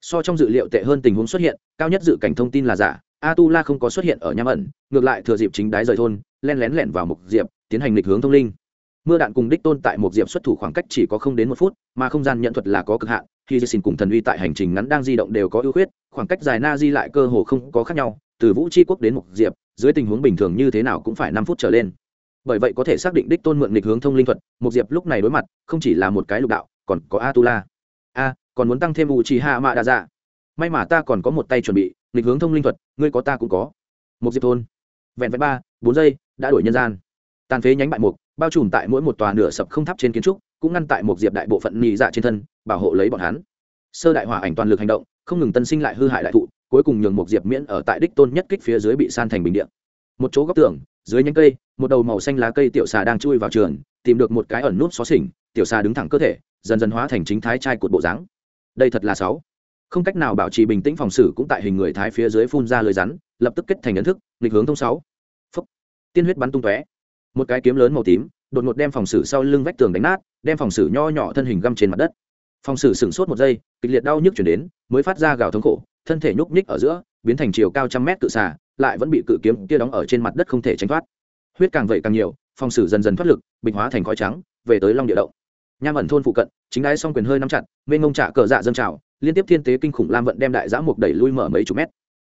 so trong dự liệu tệ hơn tình huống xuất hiện, cao nhất dự cảnh thông tin là giả. A tu la không có xuất hiện ở nham ẩn, ngược lại thừa dịp chính đái rời thôn, len lén lẻn vào mục diệp, tiến hành lịch hướng thông linh. Mưa đạn cùng đích tôn tại một diệp xuất thủ khoảng cách chỉ có không đến một phút, mà không gian nhận thuật là có cực hạn. Khi xin cùng thần uy tại hành trình ngắn đang di động đều có ưu khuyết, khoảng cách dài na di lại cơ hồ không có khác nhau. Từ vũ tri quốc đến một diệp, dưới tình huống bình thường như thế nào cũng phải năm phút trở lên. Bởi vậy có thể xác định đích tôn mượn lịch hướng thông linh thuật một diệp lúc này đối mặt, không chỉ là một cái lục đạo, còn có a tu la còn muốn tăng thêm u trì hạ mạ đa dạ may mà ta còn có một tay chuẩn bị lịch hướng thông linh thuật, ngươi có ta cũng có. Một diệp thôn. Vẹn vẹn ba, bốn giây, đã đổi nhân gian. Tàn phế nhánh bại mục, bao trùm tại mỗi một tòa nửa sập không tháp trên kiến trúc, cũng ngăn tại một diệp đại bộ phận nhị dạ trên thân, bảo hộ lấy bọn hắn. Sơ đại hỏa ảnh toàn lực hành động, không ngừng tân sinh lại hư hại đại thụ, cuối cùng nhường một diệp miễn ở tại đích tôn nhất kích phía dưới bị san thành bình điện một chỗ góc tường, dưới nhánh cây, một đầu màu xanh lá cây tiểu xà đang chui vào trường, tìm được một cái ẩn nút xó xỉnh, tiểu xà đứng thẳng cơ thể, dần dần hóa thành chính thái trai cột bộ dáng đây thật là sáu. Không cách nào bảo trì bình tĩnh phòng xử cũng tại hình người thái phía dưới phun ra lời rắn, lập tức kết thành ấn thức định hướng thông sáu. Phúc. Tiên huyết bắn tung tóe. Một cái kiếm lớn màu tím, đột ngột đem phòng xử sau lưng vách tường đánh nát, đem phòng xử nho nhỏ thân hình găm trên mặt đất. Phòng xử sửng sốt một giây, kịch liệt đau nhức chuyển đến, mới phát ra gào thống khổ, thân thể nhúc nhích ở giữa, biến thành chiều cao trăm mét cự xà, lại vẫn bị cự kiếm kia đóng ở trên mặt đất không thể tránh thoát. Huyết càng vậy càng nhiều, phòng xử dần dần thoát lực, bình hóa thành khói trắng, về tới long địa động nham ẩn thôn phụ cận, chính đái song quyền hơi nắm chặt, mênh ngông trả cờ dạ dâng trào, liên tiếp thiên tế kinh khủng lam vận đem đại giã mục đẩy lui mở mấy chục mét.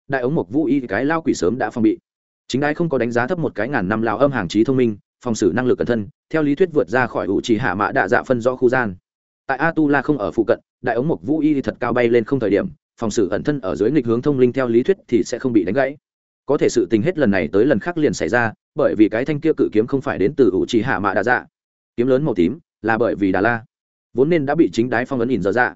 Đại ống mục vũ y, cái lao quỷ sớm đã phòng bị. Chính đái không có đánh giá thấp một cái ngàn năm lao âm hàng trí thông minh, phòng xử năng lực cẩn thân, theo lý thuyết vượt ra khỏi ủ trì hạ mã đạ dạ phân do khu gian. Tại a tu la không ở phụ cận, đại ống mục vũ y thật cao bay lên không thời điểm, phòng xử ẩn thân ở dưới nghịch hướng thông linh theo lý thuyết thì sẽ không bị đánh gãy. Có thể sự tình hết lần này tới lần khác liền xảy ra, bởi vì cái thanh kia cự kiếm không phải đến từ ủ trì hạ mã đạ dạ. Kiếm lớn màu tím là bởi vì đà la. Vốn nên đã bị chính đái phong ấn nhìn dở dạ.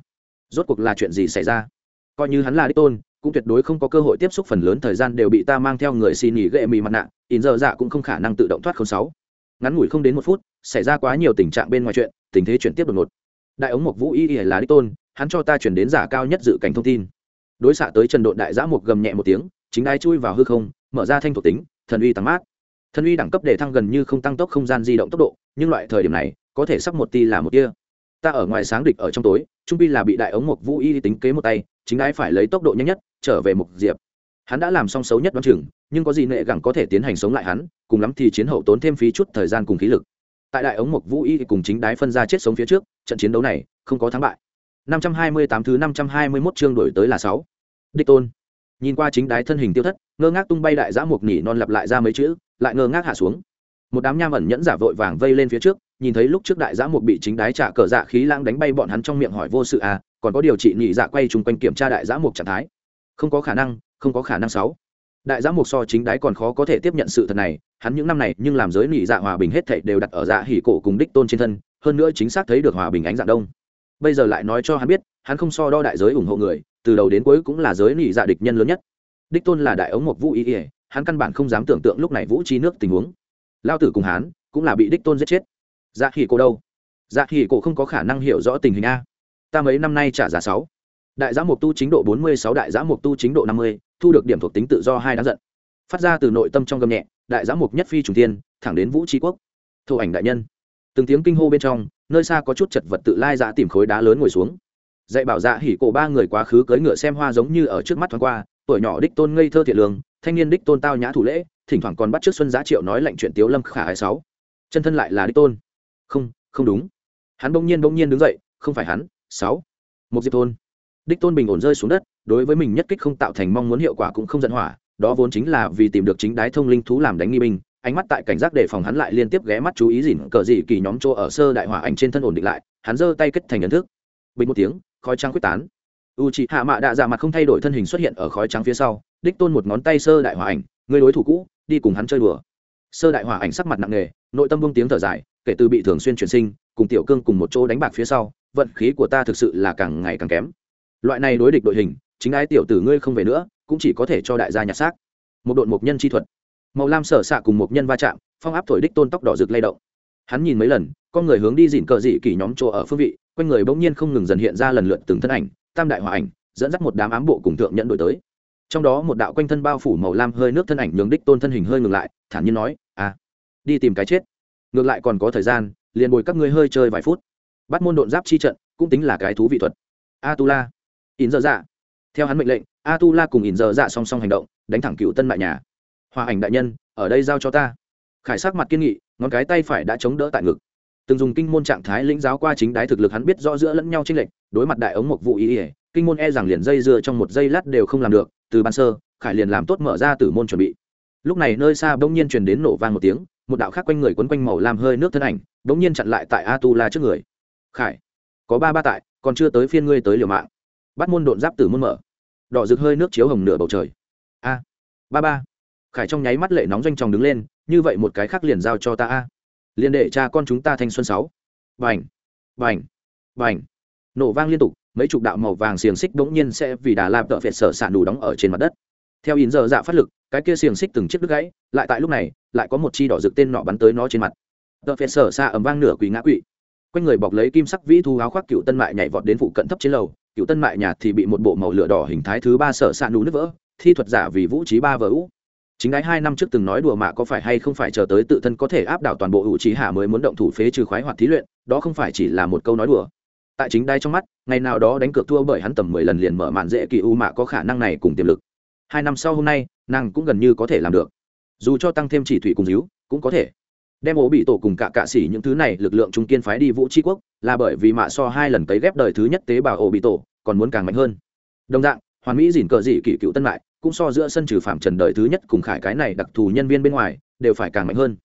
Rốt cuộc là chuyện gì xảy ra? Coi như hắn là đích tôn, cũng tuyệt đối không có cơ hội tiếp xúc phần lớn thời gian đều bị ta mang theo người xin nghỉ gệ mì mặt nạ, ỉn dở dạ cũng không khả năng tự động thoát không sáu. Ngắn ngủi không đến một phút, xảy ra quá nhiều tình trạng bên ngoài chuyện, tình thế chuyển tiếp đột ngột. Đại ống mộc vũ y là đích tôn, hắn cho ta chuyển đến giả cao nhất dự cảnh thông tin. Đối xạ tới trần độn đại giã một gầm nhẹ một tiếng, chính đai chui vào hư không, mở ra thanh thuộc tính, thần uy tăng mát. Thần uy đẳng cấp để thăng gần như không tăng tốc không gian di động tốc độ, nhưng loại thời điểm này có thể sắp một ti là một tia ta ở ngoài sáng địch ở trong tối trung pi là bị đại ống mộc vũ y tính kế một tay chính đái phải lấy tốc độ nhanh nhất trở về mục diệp hắn đã làm xong xấu nhất đoán chừng nhưng có gì nệ gẳng có thể tiến hành sống lại hắn cùng lắm thì chiến hậu tốn thêm phí chút thời gian cùng khí lực tại đại ống mộc vũ y cùng chính đái phân ra chết sống phía trước trận chiến đấu này không có thắng bại 528 thứ 521 chương đổi tới là 6. Địch tôn. Nhìn qua chính đái thân hình tiêu thất, ngơ ngác tung bay đại giã mục nhỉ non lặp lại ra mấy chữ, lại ngơ ngác hạ xuống. Một đám nham ẩn nhẫn giả vội vàng vây lên phía trước, nhìn thấy lúc trước đại giã mục bị chính đái trả cờ dạ khí lãng đánh bay bọn hắn trong miệng hỏi vô sự à, còn có điều trị nhị dạ quay chung quanh kiểm tra đại giã mục trạng thái. Không có khả năng, không có khả năng sáu. Đại giã mục so chính đái còn khó có thể tiếp nhận sự thật này hắn những năm này nhưng làm giới nhị dạ hòa bình hết thảy đều đặt ở dạ hỉ cổ cùng đích tôn trên thân hơn nữa chính xác thấy được hòa bình ánh dạng đông. Bây giờ lại nói cho hắn biết hắn không so đo đại giới ủng hộ người từ đầu đến cuối cũng là giới nhị dạ địch nhân lớn nhất. Đích tôn là đại ống mục vũ ý ỉa hắn căn bản không dám tưởng tượng lúc này vũ chi nước tình huống. Lao tử cùng hắn cũng là bị đích tôn giết chết dạ hỉ cổ đâu? Dạ hỉ cổ không có khả năng hiểu rõ tình hình a. Ta mấy năm nay trả giá sáu. Đại giá mục tu chính độ bốn mươi sáu, đại giá mục tu chính độ năm mươi, thu được điểm thuộc tính tự do hai đáng giận. Phát ra từ nội tâm trong gầm nhẹ, đại giá mục nhất phi trùng tiên thẳng đến vũ trí quốc. Thổ ảnh đại nhân. Từng tiếng kinh hô bên trong, nơi xa có chút chật vật tự lai dạ tìm khối đá lớn ngồi xuống. Dạy bảo dạ hỉ cổ ba người quá khứ cưỡi ngựa xem hoa giống như ở trước mắt thoáng qua, tuổi nhỏ đích tôn ngây thơ thiệt lương, thanh niên đích tôn tao nhã thủ lễ, thỉnh thoảng còn bắt trước xuân giá triệu nói lệnh chuyện tiếu lâm khả hai sáu. Chân thân lại là đích tôn không không đúng. Hắn bỗng nhiên bỗng nhiên đứng dậy, không phải hắn, sáu. Một diệp thôn. Đích tôn bình ổn rơi xuống đất, đối với mình nhất kích không tạo thành mong muốn hiệu quả cũng không giận hỏa, đó vốn chính là vì tìm được chính đái thông linh thú làm đánh nghi binh, ánh mắt tại cảnh giác để phòng hắn lại liên tiếp ghé mắt chú ý dỉn cờ dị kỳ nhóm chỗ ở sơ đại hỏa ảnh trên thân ổn định lại, hắn giơ tay kết thành nhận thức. Bình một tiếng, khói trắng quyết tán. U chị hạ mạ đạ dạ mặt không thay đổi thân hình xuất hiện ở khói trắng phía sau, đích tôn một ngón tay sơ đại hỏa ảnh người đối thủ cũ, đi cùng hắn chơi đùa. Sơ đại hỏa ảnh sắc mặt nặng nề, nội tâm buông tiếng thở dài kể từ bị thường xuyên chuyển sinh, cùng tiểu cương cùng một chỗ đánh bạc phía sau, vận khí của ta thực sự là càng ngày càng kém. Loại này đối địch đội hình, chính ai tiểu tử ngươi không về nữa, cũng chỉ có thể cho đại gia nhặt xác. Một đội mục nhân chi thuật. Màu lam sở xạ cùng một nhân va chạm, phong áp thổi đích tôn tóc đỏ rực lay động. Hắn nhìn mấy lần, con người hướng đi dỉn cờ dị kỳ nhóm chỗ ở phương vị, quanh người bỗng nhiên không ngừng dần hiện ra lần lượt từng thân ảnh, tam đại hòa ảnh, dẫn dắt một đám ám bộ cùng thượng nhận đổi tới. Trong đó một đạo quanh thân bao phủ màu lam hơi nước thân ảnh nhường đích tôn thân hình hơi ngừng lại, thản nhiên nói à đi tìm cái chết ngược lại còn có thời gian, liền bồi các ngươi hơi chơi vài phút. Bắt môn độn giáp chi trận, cũng tính là cái thú vị thuật. A tu la ỉn dơ dạ. Theo hắn mệnh lệnh a tu la cùng ỉn dơ dạ song song hành động, đánh thẳng cựu tân mại nhà. Hòa ảnh đại nhân, ở đây giao cho ta. Khải sắc mặt kiên nghị, ngón cái tay phải đã chống đỡ tại ngực. Từng dùng kinh môn trạng thái lĩnh giáo qua chính đái thực lực hắn biết rõ giữa lẫn nhau trên lệnh đối mặt đại ống một vụ ý ỉa kinh môn e rằng liền dây dưa trong một giây lát đều không làm được, từ ban sơ, khải liền làm tốt mở ra từ môn chuẩn bị. Lúc này nơi xa bỗng nhiên truyền đến nổ vang một tiếng một đạo khác quanh người quấn quanh màu làm hơi nước thân ảnh bỗng nhiên chặn lại tại a tu la trước người. Khải, có ba ba tại, còn chưa tới phiên ngươi tới liều mạng. Bắt môn độn giáp từ môn mở. Đỏ rực hơi nước chiếu hồng nửa bầu trời. A, ba ba. Khải trong nháy mắt lệ nóng doanh tròng đứng lên, như vậy một cái khác liền giao cho ta a. Liền để cha con chúng ta thanh xuân sáu. Vành vành vành nổ vang liên tục, mấy chục đạo màu vàng xiềng xích bỗng nhiên sẽ vì đà làm tợ phệt sở sạn đủ đóng ở trên mặt đất theo in giờ dạ phát lực, cái kia xiềng xích từng chiếc đứt gãy, lại tại lúc này, lại có một chi đỏ rực tên nọ bắn tới nó trên mặt. Tờ phệt sở xa ầm vang nửa quỳ ngã quỵ. Quanh người bọc lấy kim sắc vĩ thu áo khoác cựu tân mại nhảy vọt đến phụ cận thấp trên lầu. Cựu tân mại nhạt thì bị một bộ màu lửa đỏ hình thái thứ ba sở xa nú nứt vỡ, thi thuật giả vì vũ trí ba vỡ ú chính ái hai năm trước từng nói đùa mạ có phải hay không phải chờ tới tự thân có thể áp đảo toàn bộ hữu trí hạ mới muốn động thủ phế trừ khoái hoạt thí luyện, đó không phải chỉ là một câu nói đùa. Tại chính đai trong mắt, ngày nào đó đánh cược thua bởi hắn tầm mười lần liền mở màn dễ kỳ u mạ có khả năng này cùng tiềm lực hai năm sau hôm nay, nàng cũng gần như có thể làm được. Dù cho tăng thêm chỉ thủy cùng díu, cũng có thể. Đem ố bị tổ cùng cả cạ xỉ những thứ này lực lượng trung kiên phái đi vũ tri quốc, là bởi vì mạ so hai lần cấy ghép đời thứ nhất tế bào ổ bị tổ, còn muốn càng mạnh hơn. Đồng dạng, hoàn mỹ dìn cờ dị kỷ cựu tân lại cũng so giữa sân trừ phạm trần đời thứ nhất cùng khải cái này đặc thù nhân viên bên ngoài, đều phải càng mạnh hơn.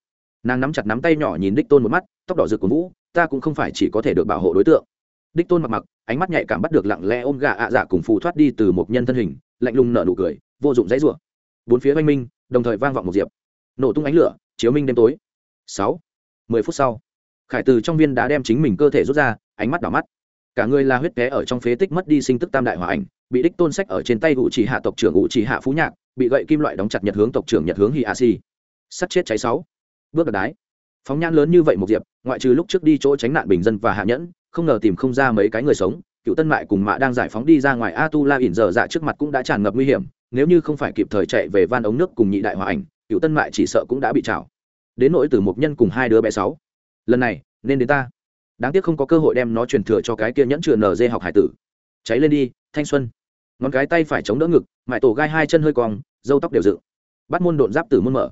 Nàng nắm chặt nắm tay nhỏ nhìn đích tôn một mắt, tóc đỏ rực của vũ, ta cũng không phải chỉ có thể được bảo hộ đối tượng. Đích tôn mặc mặc, ánh mắt nhạy cảm bắt được lặng lẽ ôm gà ạ dạ cùng phù thoát đi từ một nhân thân hình, lạnh lùng nở nụ cười vô dụng dãy rủa. Bốn phía vang minh, đồng thời vang vọng một diệp. Nổ tung ánh lửa, chiếu minh đêm tối. Sáu, mười phút sau, khải từ trong viên đá đem chính mình cơ thể rút ra, ánh mắt đỏ mắt. Cả người là huyết té ở trong phế tích mất đi sinh tức tam đại hỏa ảnh, bị đích tôn sách ở trên tay Vũ chỉ hạ tộc trưởng Vũ chỉ hạ phú nhạc, bị gậy kim loại đóng chặt nhật hướng tộc trưởng nhật hướng hi a si. Sắt chết cháy sáu. Bước đặt đái. Phóng nhãn lớn như vậy một diệp, ngoại trừ lúc trước đi chỗ tránh nạn bình dân và hạ nhẫn, không ngờ tìm không ra mấy cái người sống, cựu tân mại cùng mạ đang giải phóng đi ra ngoài a tu la ỉn giờ dạ trước mặt cũng đã tràn ngập nguy hiểm nếu như không phải kịp thời chạy về van ống nước cùng nhị đại hòa ảnh, cựu tân mại chỉ sợ cũng đã bị trào đến nỗi từ một nhân cùng hai đứa bé sáu. Lần này, nên đến ta. Đáng tiếc không có cơ hội đem nó truyền thừa cho cái kia nhẫn chừa nz học hải tử. Cháy lên đi, thanh xuân. Ngón cái tay phải chống đỡ ngực, mại tổ gai hai chân hơi cong dâu tóc đều dựng. Bắt môn độn giáp từ môn mở.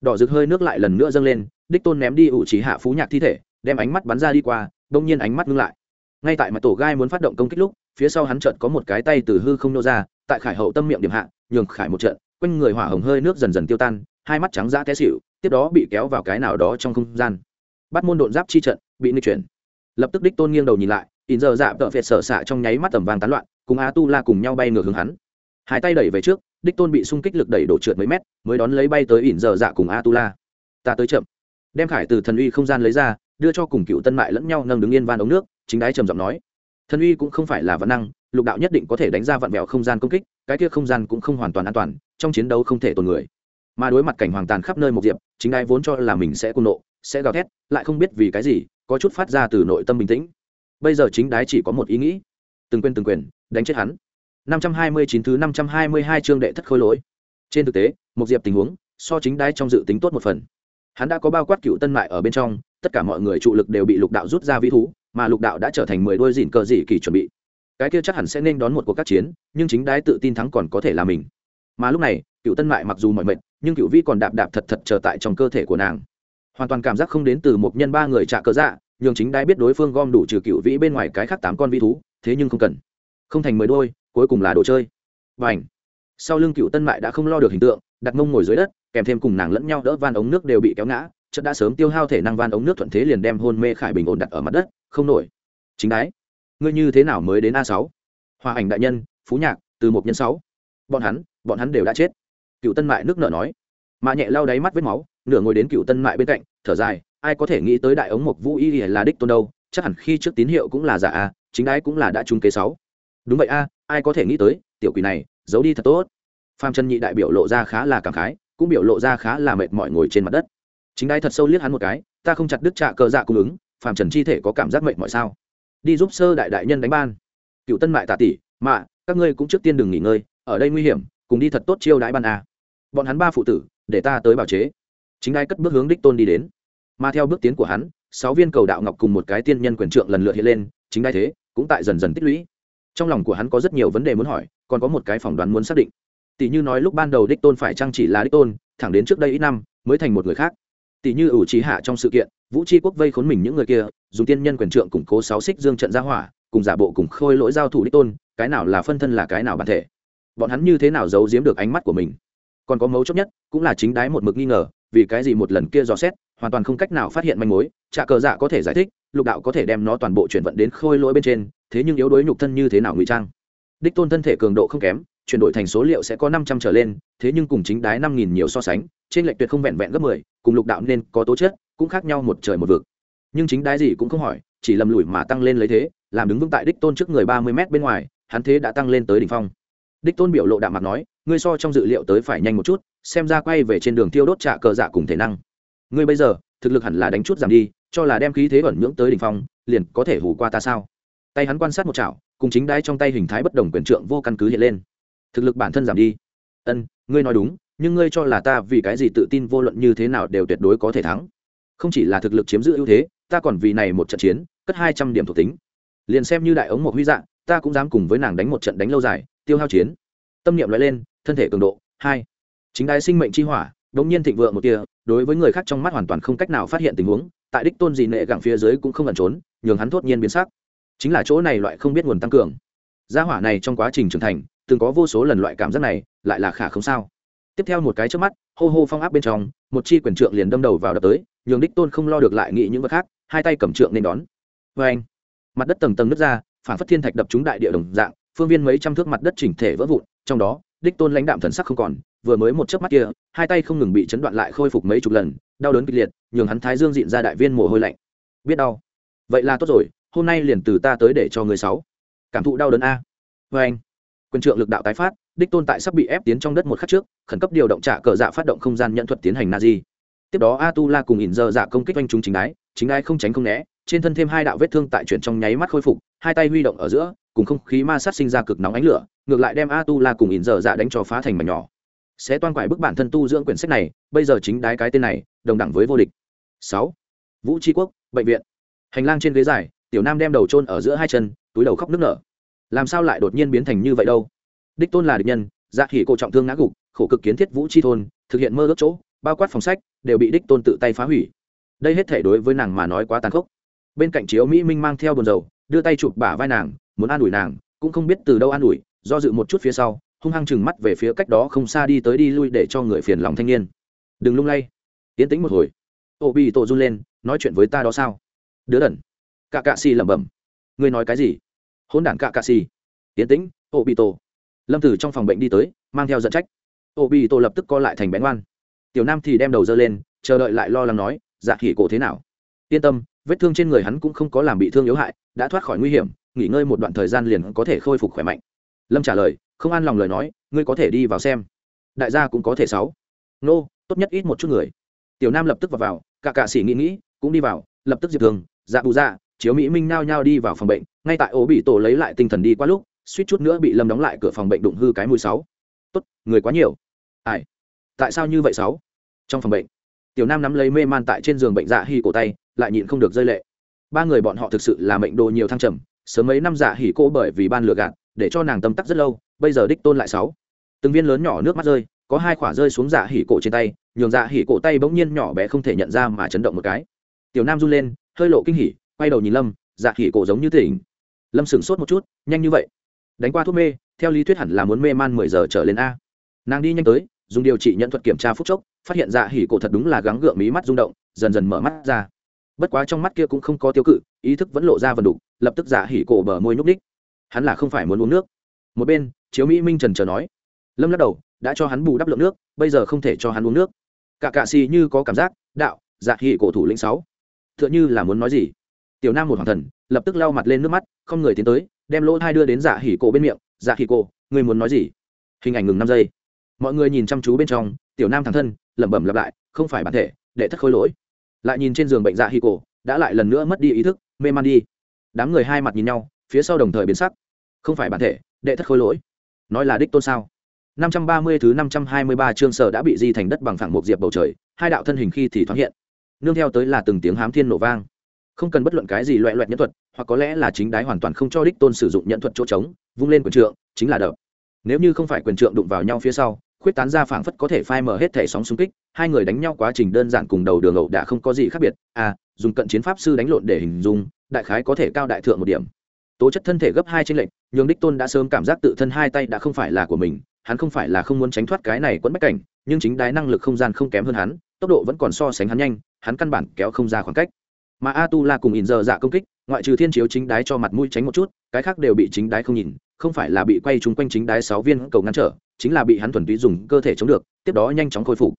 Đỏ rực hơi nước lại lần nữa dâng lên, đích tôn ném đi ủ chỉ hạ phú nhạc thi thể, đem ánh mắt bắn ra đi qua, đông nhiên ánh mắt ngưng lại. Ngay tại mặt tổ gai muốn phát động công kích lúc phía sau hắn chợt có một cái tay từ hư không nô ra, tại khải hậu tâm miệng điểm hạ, nhường khải một trận, quanh người hỏa hồng hơi nước dần dần tiêu tan, hai mắt trắng ra té xịu tiếp đó bị kéo vào cái nào đó trong không gian. Bắt môn đột giáp chi trận, bị nịch chuyển. Lập tức đích tôn nghiêng đầu nhìn lại in giờ dạ vợ phệt sở xạ trong nháy mắt tầm vàng tán loạn, cùng a tu la cùng nhau bay ngược hướng hắn. Hai tay đẩy về trước, đích tôn bị xung kích lực đẩy đổ trượt mấy mét, mới đón lấy bay tới ỉn giờ dạ cùng a tu la. Ta tới chậm. Đem khải từ thần uy không gian lấy ra, đưa cho cùng cựu tân mại lẫn nhau nâng đứng yên van ống nước, chính đái trầm giọng nói thần uy cũng không phải là văn năng, lục đạo nhất định có thể đánh ra vạn vẹo không gian công kích, cái kia không gian cũng không hoàn toàn an toàn, trong chiến đấu không thể tồn người. Mà đối mặt cảnh hoàng tàn khắp nơi một diệp, chính đái vốn cho là mình sẽ côn nộ, sẽ gào thét, lại không biết vì cái gì, có chút phát ra từ nội tâm bình tĩnh. Bây giờ chính đái chỉ có một ý nghĩ. Từng quên từng quyền, đánh chết hắn. 529 thứ 522 chương đệ thất khôi lỗi. Trên thực tế, một diệp tình huống, so chính đái trong dự tính tốt một phần. Hắn đã có bao quát cựu tân mại ở bên trong, tất cả mọi người trụ lực đều bị lục đạo rút ra vĩ thú mà lục đạo đã trở thành mười đôi dìn cờ dị kỳ chuẩn bị. Cái kia chắc hẳn sẽ nên đón một cuộc các chiến, nhưng chính đái tự tin thắng còn có thể là mình. Mà lúc này, cựu tân mại mặc dù mọi mệt, nhưng cựu vi còn đạp đạp thật thật trở tại trong cơ thể của nàng. Hoàn toàn cảm giác không đến từ một nhân ba người trả cờ dạ nhường chính đái biết đối phương gom đủ trừ cựu vĩ bên ngoài cái khác tám con vi thú, thế nhưng không cần. Không thành mười đôi, cuối cùng là đồ chơi. Và ảnh sau lưng cựu tân mại đã không lo được hình tượng, đặt mông ngồi dưới đất, kèm thêm cùng nàng lẫn nhau đỡ van ống nước đều bị kéo ngã chất đã sớm tiêu hao thể năng van ống nước thuận thế liền đem hôn mê khải bình ổn đặt ở mặt đất, không nổi. Chính đái, ngươi như thế nào mới đến a sáu? Hòa ảnh đại nhân, phú nhạc, từ một nhân sáu. Bọn hắn bọn hắn đều đã chết. Cựu tân mại nước nợ nói. Mạ nhẹ lau đáy mắt vết máu, nửa ngồi đến cựu tân mại bên cạnh, thở dài, ai có thể nghĩ tới đại ống mộc vũ y là đích tôn đâu, chắc hẳn khi trước tín hiệu cũng là giả a, chính đái cũng là đã trúng kế sáu. Đúng vậy a, ai có thể nghĩ tới, tiểu quỷ này, giấu đi thật tốt. Phạm trần nhị đại biểu lộ ra khá là cảm khái, cũng biểu lộ ra khá là mệt mỏi ngồi trên mặt đất chính đai thật sâu liếc hắn một cái, ta không chặt đứt trạ cờ dạ cung ứng phạm trần chi thể có cảm giác mệnh mọi sao? Đi giúp sơ đại đại nhân đánh ban. Cựu tân mại tạ tỷ mạ, các ngươi cũng trước tiên đừng nghỉ ngơi, ở đây nguy hiểm, cùng đi thật tốt chiêu đãi ban a. Bọn hắn ba phụ tử, để ta tới bảo chế. Chính ai cất bước hướng đích tôn đi đến. Mà theo bước tiến của hắn, sáu viên cầu đạo ngọc cùng một cái tiên nhân quyền trượng lần lượt hiện lên, chính ai thế, cũng tại dần dần tích lũy. Trong lòng của hắn có rất nhiều vấn đề muốn hỏi, còn có một cái phỏng đoán muốn xác định. Tỷ như nói lúc ban đầu đích tôn phải chăng chỉ là đích tôn, thẳng đến trước đây ít năm, mới thành một người khác tỷ như ủ trí hạ trong sự kiện, vũ tri quốc vây khốn mình những người kia, dùng tiên nhân quyền trượng củng cố sáu xích dương trận ra hỏa, cùng giả bộ cùng khôi lỗi giao thủ đích tôn, cái nào là phân thân là cái nào bản thể. Bọn hắn như thế nào giấu giếm được ánh mắt của mình? Còn có mấu chốt nhất, cũng là chính đái một mực nghi ngờ, vì cái gì một lần kia dò xét, hoàn toàn không cách nào phát hiện manh mối, trạ cờ dạ có thể giải thích, lục đạo có thể đem nó toàn bộ chuyển vận đến khôi lỗi bên trên, thế nhưng yếu đuối nhục thân như thế nào ngụy trang? Đích tôn thân thể cường độ không kém chuyển đổi thành số liệu sẽ có năm trăm trở lên, thế nhưng cùng chính đái năm nghìn nhiều so sánh, trên lệch tuyệt không vẹn vẹn gấp mười, cùng lục đạo nên có tố chất, cũng khác nhau một trời một vực. Nhưng chính đái gì cũng không hỏi, chỉ lầm lủi mà tăng lên lấy thế, làm đứng vững tại đích tôn trước người ba mươi m bên ngoài, hắn thế đã tăng lên tới đỉnh phong. Đích tôn biểu lộ đạm mặt nói, ngươi so trong dự liệu tới phải nhanh một chút, xem ra quay về trên đường tiêu đốt trạ cờ dạ cùng thể năng. Ngươi bây giờ, thực lực hẳn là đánh chút giảm đi, cho là đem khí thế ẩn nhưỡng tới đỉnh phong, liền có thể hù qua ta sao? Tay hắn quan sát một chảo, cùng chính đái trong tay hình thái bất đồng quyền trượng vô căn cứ hiện lên thực lực bản thân giảm đi. Ân, ngươi nói đúng, nhưng ngươi cho là ta vì cái gì tự tin vô luận như thế nào đều tuyệt đối có thể thắng. Không chỉ là thực lực chiếm giữ ưu thế, ta còn vì này một trận chiến, cất hai trăm điểm thuộc tính. Liền xem như đại ống một huy dạng ta cũng dám cùng với nàng đánh một trận đánh lâu dài, tiêu hao chiến. Tâm niệm loại lên, thân thể cường độ, hai. Chính đái sinh mệnh chi hỏa, đống nhiên thịnh vượng một tia, đối với người khác trong mắt hoàn toàn không cách nào phát hiện tình huống, tại đích tôn gì nệ gặng phía dưới cũng không ẩn trốn, nhường hắn thốt nhiên biến sắc. Chính là chỗ này loại không biết nguồn tăng cường. Gia hỏa này trong quá trình trưởng thành từng có vô số lần loại cảm giác này, lại là khả không sao. Tiếp theo một cái trước mắt, hô hô phong áp bên trong, một chi quyền trượng liền đâm đầu vào đập tới, nhường đích tôn không lo được lại nghĩ những vật khác, hai tay cầm trượng nên đón. Vê anh mặt đất tầng tầng nứt ra, phản phất thiên thạch đập trúng đại địa đồng dạng, phương viên mấy trăm thước mặt đất chỉnh thể vỡ vụn, trong đó, đích tôn lãnh đạm thần sắc không còn, vừa mới một chớp mắt kia, hai tay không ngừng bị chấn đoạn lại khôi phục mấy chục lần, đau đớn kịch liệt, nhường hắn thái dương dịn ra đại viên mồ hôi lạnh. Biết đau. Vậy là tốt rồi, hôm nay liền từ ta tới để cho người sáu. Cảm thụ đau đớn a. Vê anh quyền trượng lực đạo tái phát, đích tôn tại sắp bị ép tiến trong đất một khắc trước, khẩn cấp điều động trả cờ dạ phát động không gian nhận thuật tiến hành na di tiếp đó a tu la cùng ỉn dơ dạ công kích anh chúng chính đái chính đái không tránh không né, trên thân thêm hai đạo vết thương tại chuyển trong nháy mắt khôi phục, hai tay huy động ở giữa, cùng không khí ma sát sinh ra cực nóng ánh lửa, ngược lại đem a tu la cùng ỉn dơ dạ đánh cho phá thành mảnh nhỏ. Sẽ toan quải bức bản thân tu dưỡng quyển sách này, bây giờ chính đái cái tên này, đồng đẳng với vô địch. Sáu. Vũ tri quốc, bệnh viện. Hành lang trên ghế dài, tiểu nam đem đầu trôn ở giữa hai chân, túi đầu khóc nức nở làm sao lại đột nhiên biến thành như vậy đâu? Đích tôn là địch nhân dạ khỉ cổ trọng thương ngã gục, khổ cực kiến thiết vũ chi thôn, thực hiện mơ ước chỗ, bao quát phòng sách, đều bị đích tôn tự tay phá hủy. Đây hết thể đối với nàng mà nói quá tàn khốc. Bên cạnh chiếu mỹ minh mang theo buồn dầu đưa tay chụp bả vai nàng, muốn an ủi nàng, cũng không biết từ đâu an ủi, do dự một chút phía sau, hung hăng chừng mắt về phía cách đó không xa đi tới đi lui để cho người phiền lòng thanh niên. Đừng lung lay. Tiến tĩnh một hồi. Ô bị tổ run lên, nói chuyện với ta đó sao? Đứa đần. Cạ cạ xì lẩm bẩm. Ngươi nói cái gì? Hôn đản cạ cạ xì. Tiến tĩnh ô bị tổ lâm tử trong phòng bệnh đi tới, mang theo dẫn trách. Ô bị tổ lập tức co lại thành bén ngoan. Tiểu nam thì đem đầu dơ lên, chờ đợi lại lo lắng nói dạ khỉ cổ thế nào? Yên tâm, vết thương trên người hắn cũng không có làm bị thương yếu hại, đã thoát khỏi nguy hiểm, nghỉ ngơi một đoạn thời gian liền có thể khôi phục khỏe mạnh. Lâm trả lời, không an lòng lời nói, ngươi có thể đi vào xem. Đại gia cũng có thể sáu. Nô, tốt nhất ít một chút người. Tiểu nam lập tức vào vào cả cạ sĩ nghĩ nghĩ, cũng đi vào, lập tức diệp thường dạ bù dạ chiếu mỹ minh nao nhao đi vào phòng bệnh, ngay tại ố bị tổ lấy lại tinh thần đi qua lúc, suýt chút nữa bị lâm đóng lại cửa phòng bệnh đụng hư cái mùi sáu. Tốt, người quá nhiều. Ai? Tại sao như vậy sáu? Trong phòng bệnh. Tiểu nam nắm lấy mê man tại trên giường bệnh dạ hỉ cổ tay, lại nhịn không được rơi lệ. Ba người bọn họ thực sự là mệnh đồ nhiều thăng trầm, sớm mấy năm dạ hỉ cô bởi vì ban lừa gạt, để cho nàng tâm tắc rất lâu, bây giờ đích tôn lại sáu. Từng viên lớn nhỏ nước mắt rơi, có hai khỏa rơi xuống dạ hỉ cổ trên tay, nhường dạ hỉ cổ tay bỗng nhiên nhỏ bé không thể nhận ra mà chấn động một cái. Tiểu nam run lên, hơi lộ kinh hỉ quay đầu nhìn lâm dạ hỉ cổ giống như tỉnh. Lâm sửng sốt một chút, nhanh như vậy. Đánh qua thuốc mê, theo lý thuyết hẳn là muốn mê man mười giờ trở lên a. Nàng đi nhanh tới, dùng điều trị nhận thuật kiểm tra phúc chốc, phát hiện dạ hỉ cổ thật đúng là gắng gượng mí mắt rung động, dần dần mở mắt ra. Bất quá trong mắt kia cũng không có tiêu cự, ý thức vẫn lộ ra vần đục, lập tức dạ hỉ cổ bờ môi nhúc ních hắn là không phải muốn uống nước. Một bên, chiếu mỹ minh trần chờ nói. Lâm lắc đầu, đã cho hắn bù đắp lượng nước, bây giờ không thể cho hắn uống nước. Cả cạ xì như có cảm giác, đạo dạ hỉ cổ thủ lĩnh sáu. T h ư ợ n là muốn nói gì? Tiểu nam một hoàng thần lập tức lau mặt lên nước mắt không người tiến tới đem lỗ thai đưa đến dạ hỉ cổ bên miệng dạ hỉ cổ người muốn nói gì? Hình ảnh ngừng năm giây. Mọi người nhìn chăm chú bên trong tiểu nam thẳng thân lẩm bẩm lặp lại không phải bản thể đệ thất khôi lỗi. Lại nhìn trên giường bệnh dạ hỉ cổ đã lại lần nữa mất đi ý thức mê man đi. Đám người hai mặt nhìn nhau phía sau đồng thời biến sắc. Không phải bản thể đệ thất khôi lỗi. Nói là đích tôn sao? 530 thứ 523 chương sở đã bị di thành đất bằng phẳng một diệp bầu trời, hai đạo thân hình khi thì thoáng hiện. Nương theo tới là từng tiếng hám thiên nổ vang. Không cần bất luận cái gì loẹ loẹt nhẫn thuật, hoặc có lẽ là chính đái hoàn toàn không cho đích tôn sử dụng nhẫn thuật chỗ trống, vung lên quyền trượng, chính là đập. Nếu như không phải quyền trượng đụng vào nhau phía sau, khuyết tán ra phảng phất có thể phai mở hết thể sóng xung kích, hai người đánh nhau quá trình đơn giản cùng đầu đường ẩu đã không có gì khác biệt. À, dùng cận chiến pháp sư đánh lộn để hình dung, đại khái có thể cao đại thượng một điểm. Tố chất thân thể gấp hai trên lệnh, nhường đích tôn đã sớm cảm giác tự thân hai tay đã không phải là của mình, hắn không phải là không muốn tránh thoát cái này quẫn bách cảnh nhưng chính đái năng lực không gian không kém hơn hắn tốc độ vẫn còn so sánh hắn nhanh hắn căn bản kéo không ra khoảng cách mà a tu la cùng ỉn giờ dạ công kích, ngoại trừ thiên chiếu chính đái cho mặt mũi tránh một chút, cái khác đều bị chính đái không nhìn, không phải là bị quay trúng quanh chính đái sáu viên cầu ngăn trở, chính là bị hắn thuần túy dùng cơ thể chống được, tiếp đó nhanh chóng khôi phục.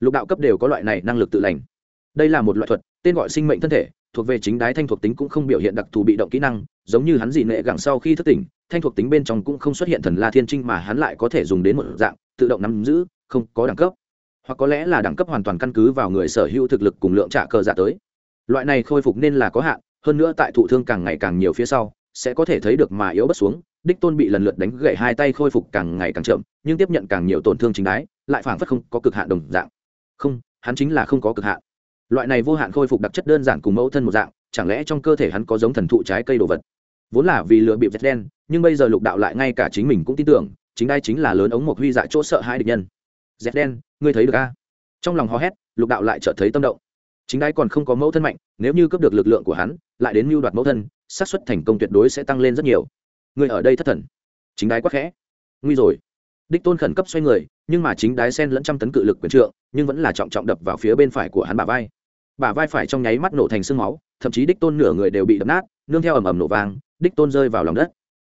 Lục đạo cấp đều có loại này năng lực tự lành. Đây là một loại thuật, tên gọi sinh mệnh thân thể, thuộc về chính đái thanh thuộc tính cũng không biểu hiện đặc thù bị động kỹ năng, giống như hắn dị nệ gặng sau khi thức tỉnh, thanh thuộc tính bên trong cũng không xuất hiện thần la thiên trinh mà hắn lại có thể dùng đến một dạng, tự động nắm giữ, không có đẳng cấp. Hoặc có lẽ là đẳng cấp hoàn toàn căn cứ vào người sở hữu thực lực cùng lượng trả cờ giả tới loại này khôi phục nên là có hạn, hơn nữa tại thụ thương càng ngày càng nhiều phía sau, sẽ có thể thấy được mà yếu bất xuống. Đích tôn bị lần lượt đánh gậy hai tay khôi phục càng ngày càng chậm, nhưng tiếp nhận càng nhiều tổn thương chính đái, lại phảng phất không có cực hạn đồng dạng. Không, hắn chính là không có cực hạn. Loại này vô hạn khôi phục đặc chất đơn giản cùng mẫu thân một dạng, chẳng lẽ trong cơ thể hắn có giống thần thụ trái cây đồ vật? Vốn là vì lựa bị vết đen, nhưng bây giờ lục đạo lại ngay cả chính mình cũng tin tưởng, chính đây chính là lớn ống một huy dạ chỗ sợ hai địch nhân. Dẹp đen, ngươi thấy được a trong lòng hò hét, lục đạo lại chợt thấy tâm động chính đái còn không có mẫu thân mạnh, nếu như cướp được lực lượng của hắn, lại đến mưu đoạt mẫu thân, xác suất thành công tuyệt đối sẽ tăng lên rất nhiều. Người ở đây thất thần. Chính đái quá khẽ. Nguy rồi. Đích tôn khẩn cấp xoay người, nhưng mà chính đái sen lẫn trăm tấn cự lực quyền trượng, nhưng vẫn là trọng trọng đập vào phía bên phải của hắn bà vai. Bà vai phải trong nháy mắt nổ thành sương máu, thậm chí đích tôn nửa người đều bị đập nát, nương theo ầm ầm nổ vang, đích tôn rơi vào lòng đất.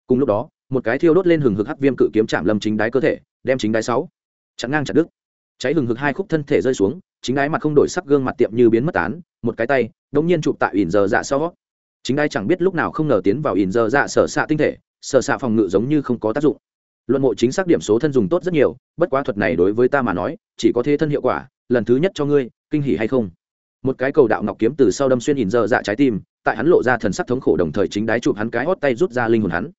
Cùng lúc đó, một cái thiêu đốt lên hừng hực hắc viêm cự kiếm chạm lâm chính đái cơ thể, đem chính đái sáu chặn ngang chặt đứt cháy hừng hực hai khúc thân thể rơi xuống, chính đái mặt không đổi sắc gương mặt tiệm như biến mất tán, một cái tay, đống nhiên chụp tại ỉn giờ dạ sau. Chính đái chẳng biết lúc nào không ngờ tiến vào ỉn giờ dạ sở xạ tinh thể, sở xạ phòng ngự giống như không có tác dụng. Luận mộ chính xác điểm số thân dùng tốt rất nhiều, bất quá thuật này đối với ta mà nói, chỉ có thế thân hiệu quả, lần thứ nhất cho ngươi, kinh hỉ hay không? Một cái cầu đạo ngọc kiếm từ sau đâm xuyên ỉn giờ dạ trái tim, tại hắn lộ ra thần sắc thống khổ đồng thời chính đái chụp hắn cái hót tay rút ra linh hồn hắn.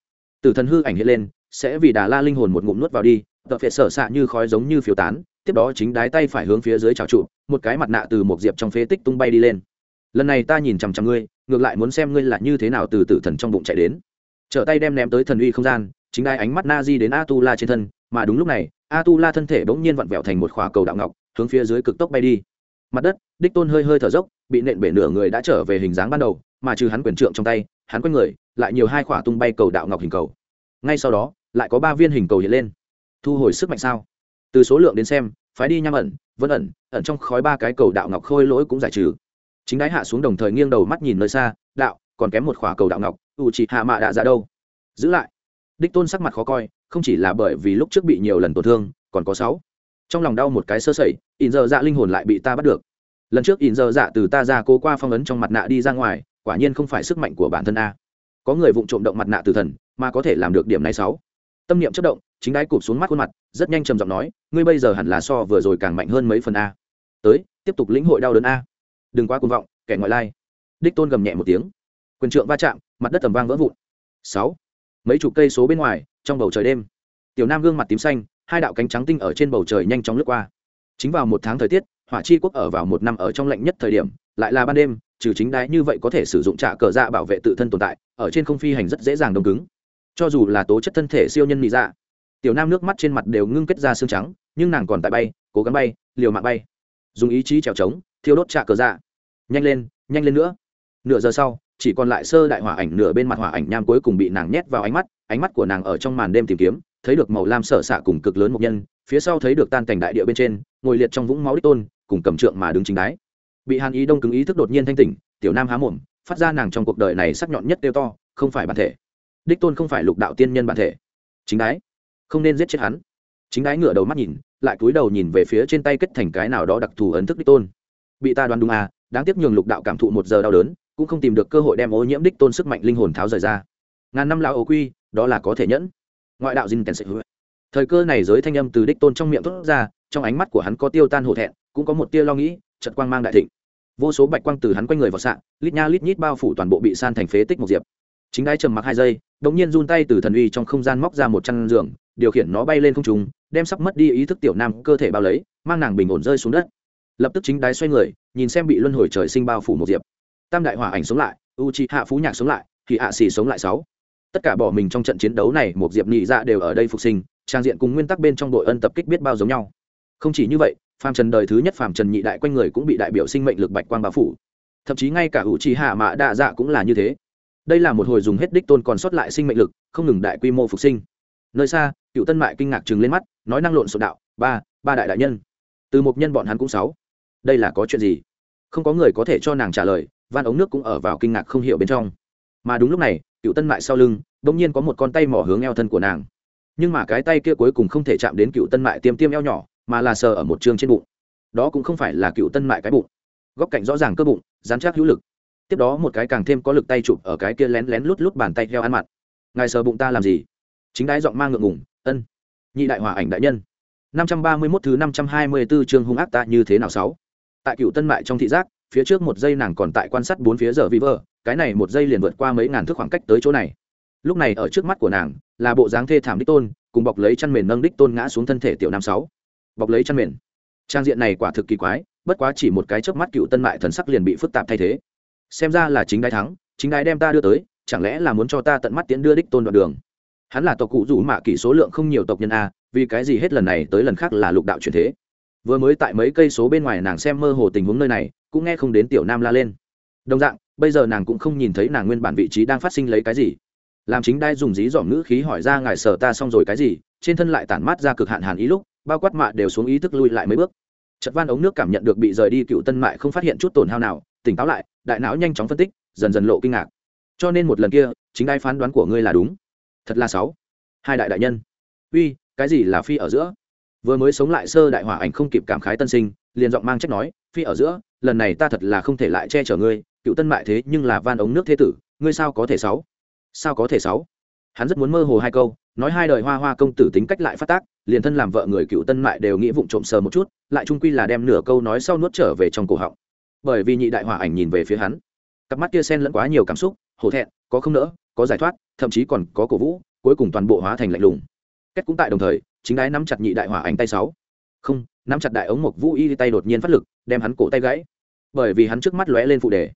Từ thần hư ảnh hiện lên, sẽ vì đà la linh hồn một ngụm nuốt vào đi, tợ phệ sở xạ như khói giống như phiếu tán tiếp đó chính đái tay phải hướng phía dưới trào trụ, một cái mặt nạ từ một diệp trong phế tích tung bay đi lên. Lần này ta nhìn chằm chằm ngươi, ngược lại muốn xem ngươi là như thế nào từ tử thần trong bụng chạy đến. Trở tay đem ném tới thần uy không gian, chính đai ánh mắt na di đến a tu la trên thân, mà đúng lúc này a tu la thân thể bỗng nhiên vặn vẹo thành một khỏa cầu đạo ngọc, hướng phía dưới cực tốc bay đi. Mặt đất, đích tôn hơi hơi thở dốc, bị nện bể nửa người đã trở về hình dáng ban đầu, mà trừ hắn quyền trượng trong tay, hắn quanh người, lại nhiều hai khỏa tung bay cầu đạo ngọc hình cầu. Ngay sau đó, lại có ba viên hình cầu hiện lên. Thu hồi sức mạnh sao? Từ số lượng đến xem, phái đi nham ẩn, vân ẩn ẩn trong khói ba cái cầu đạo ngọc khôi lỗi cũng giải trừ. Chính đái hạ xuống đồng thời nghiêng đầu mắt nhìn nơi xa, đạo, còn kém một khỏa cầu đạo ngọc u chị hạ mạ đạ ra đâu? Giữ lại. Đích tôn sắc mặt khó coi, không chỉ là bởi vì lúc trước bị nhiều lần tổn thương, còn có sáu. Trong lòng đau một cái sơ sẩy, ỉn giờ dạ linh hồn lại bị ta bắt được. Lần trước ỉn giờ dạ từ ta ra cố qua phong ấn trong mặt nạ đi ra ngoài, quả nhiên không phải sức mạnh của bản thân a. Có người vụng trộm động mặt nạ từ thần, mà có thể làm được điểm này sáu. Tâm niệm chất động, chính đái cụp xuống mắt khuôn mặt rất nhanh trầm giọng nói, ngươi bây giờ hẳn là so vừa rồi càng mạnh hơn mấy phần a. Tới, tiếp tục lĩnh hội đau đớn a. Đừng quá cuồng vọng, kẻ ngoại lai. Đích tôn gầm nhẹ một tiếng. Quyền trượng va chạm, mặt đất tầm vang vỡ vụn. Sáu. Mấy chục cây số bên ngoài, trong bầu trời đêm. Tiểu nam gương mặt tím xanh, hai đạo cánh trắng tinh ở trên bầu trời nhanh chóng lướt qua. Chính vào một tháng thời tiết, hỏa chi quốc ở vào một năm ở trong lạnh nhất thời điểm, lại là ban đêm, trừ chính đái như vậy có thể sử dụng trả cờ dạ bảo vệ tự thân tồn tại, ở trên không phi hành rất dễ dàng đông cứng. Cho dù là tố chất thân thể siêu nhân mỹ dạ tiểu nam nước mắt trên mặt đều ngưng kết ra xương trắng, nhưng nàng còn tại bay, cố gắng bay, liều mạng bay. Dùng ý chí trèo trống, thiêu đốt trả cờ dạ. Nhanh lên nhanh lên nữa. Nửa giờ sau, chỉ còn lại sơ đại hỏa ảnh nửa bên mặt hỏa ảnh nham cuối cùng bị nàng nhét vào ánh mắt ánh mắt của nàng ở trong màn đêm tìm kiếm, thấy được màu lam sở xạ cùng cực lớn một nhân, phía sau thấy được tan cảnh đại địa bên trên, ngồi liệt trong vũng máu đích tôn, cùng cầm trượng mà đứng chính đái. Bị hàn ý đông cứng ý thức đột nhiên thanh tỉnh, tiểu nam há mồm, phát ra nàng trong cuộc đời này sắc nhọn nhất tiêu to, không phải bản thể. Đích tôn không phải lục đạo tiên nhân bản thể. Chính đái không nên giết chết hắn. Chính đái ngửa đầu mắt nhìn, lại cúi đầu nhìn về phía trên tay kết thành cái nào đó đặc thù ấn thức đích tôn. Bị ta đoán đúng à đáng tiếc nhường lục đạo cảm thụ một giờ đau đớn, cũng không tìm được cơ hội đem ô nhiễm đích tôn sức mạnh linh hồn tháo rời ra. Ngàn năm lão ô quy, đó là có thể nhẫn. Ngoại đạo dinh tèn sệ hứa. Thời cơ này giới thanh âm từ đích tôn trong miệng thốt ra, trong ánh mắt của hắn có tiêu tan hổ thẹn, cũng có một tia lo nghĩ trật quang mang đại thịnh. Vô số bạch quang từ hắn quanh người vào sạn lít nha lít nhít bao phủ toàn bộ bị san thành phế tích một diệp. Chính đái trầm mặc hai giây đ ỗ n g nhiên run tay từ thần uy trong không gian móc ra một chăn giường điều khiển nó bay lên không trung, đem sắp mất đi ý thức tiểu nam cơ thể bao lấy mang nàng bình ổn rơi xuống đất. Lập tức chính đái xoay người nhìn xem bị luân hồi trời sinh bao phủ một diệp. Tam đại hỏa ảnh sống lại u c hạ phú nhạc sống lại thì hạ xì sống lại sáu. Tất cả bỏ mình trong trận chiến đấu này một diệp nhị dạ đều ở đây phục sinh trang diện cùng nguyên tắc bên trong đội ân tập kích biết bao giống nhau. Không chỉ như vậy phàm trần đời thứ nhất phàm trần nhị đại quanh người cũng bị đại biểu sinh mệnh lực bạch quang bao phủ. Thậm chí ngay cả hữu trí hạ mạ đạ dạ cũng là như thế. Đây là một hồi dùng hết đích tôn còn sót lại sinh mệnh lực không ngừng đại quy mô phục sinh nơi xa, cựu tân mại kinh ngạc chừng lên mắt, nói năng lộn xộn đạo, ba ba đại đại nhân. Từ một nhân bọn hắn cũng sáu. Đây là có chuyện gì? Không có người có thể cho nàng trả lời, van ống nước cũng ở vào kinh ngạc không hiểu bên trong. Mà đúng lúc này, cựu tân mại sau lưng đ ỗ n g nhiên có một con tay mỏ hướng eo thân của nàng. Nhưng mà cái tay kia cuối cùng không thể chạm đến cựu tân mại tiêm tiêm eo nhỏ, mà là sờ ở một chương trên bụng. Đó cũng không phải là cựu tân mại cái bụng. Góc cạnh rõ ràng cơ bụng, dán chắc hữu lực. Tiếp đó một cái càng thêm có lực tay chụp ở cái kia lén lén lút lút bàn tay theo ăn mặn ngài sờ bụng ta làm gì? Chính đái giọng mang ngượng ngùng, ân, nhị đại hòa ảnh đại nhân, năm trăm ba mươi 531 thứ năm trăm hai mươi 524 chương hung ác ta như thế nào sáu? Tại cựu tân mại trong thị giác, phía trước một giây nàng còn tại quan sát bốn phía giờ vi vơ, cái này một giây liền vượt qua mấy ngàn thước khoảng cách tới chỗ này. Lúc này ở trước mắt của nàng, là bộ dáng thê thảm đích tôn, cùng bọc lấy chăn mền nâng đích tôn ngã xuống thân thể tiểu nam sáu. Bọc lấy chăn mền. Trang diện này quả thực kỳ quái, bất quá chỉ một cái chớp mắt cựu tân mại thần sắc liền bị phức tạp thay thế. Xem ra là chính đái thắng, chính đái đem ta đưa tới, chẳng lẽ là muốn cho ta tận mắt tiễn đưa đích tôn đoạn đường? Hắn là tộc cụ rủ mạ kỷ số lượng không nhiều tộc nhân a, vì cái gì hết lần này tới lần khác là lục đạo truyền thế? Vừa mới tại mấy cây số bên ngoài nàng xem mơ hồ tình huống nơi này, cũng nghe không đến tiểu nam la lên. Đồng dạng, bây giờ nàng cũng không nhìn thấy nàng nguyên bản vị trí đang phát sinh lấy cái gì. Làm chính đai dùng dí dỏm ngữ khí hỏi ra ngài sở ta xong rồi cái gì, trên thân lại tản mát ra cực hạn hàn ý lúc, bao quát mạ đều xuống ý thức lui lại mấy bước. Chật van ống nước cảm nhận được bị rời đi cựu tân mại không phát hiện chút tổn hao nào, tỉnh táo lại, đại não nhanh chóng phân tích, dần dần lộ kinh ngạc. Cho nên một lần kia, chính đai phán đoán của ngươi là đúng thật là sáu. Hai đại đại nhân. Uy, cái gì là phi ở giữa? Vừa mới sống lại sơ đại hỏa ảnh không kịp cảm khái tân sinh, liền giọng mang trách nói, phi ở giữa, lần này ta thật là không thể lại che chở ngươi, cựu tân mại thế nhưng là van ống nước thế tử, ngươi sao có thể sáu? Sao có thể sáu? Hắn rất muốn mơ hồ hai câu, nói hai đời hoa hoa công tử tính cách lại phát tác, liền thân làm vợ người cựu tân mại đều nghĩ vụng trộm sờ một chút, lại trung quy là đem nửa câu nói sau nuốt trở về trong cổ họng. Bởi vì nhị đại hỏa ảnh nhìn về phía hắn, cặp mắt kia sen lẫn quá nhiều cảm xúc, hổ thẹn có không nỡ, có giải thoát, thậm chí còn có cổ vũ, cuối cùng toàn bộ hóa thành lạnh lùng. Kết cũng tại đồng thời, chính đái nắm chặt nhị đại hỏa ảnh tay sáu. Không, nắm chặt đại ống mộc vũ y tay đột nhiên phát lực, đem hắn cổ tay gãy. Bởi vì hắn trước mắt lóe lên phụ đề.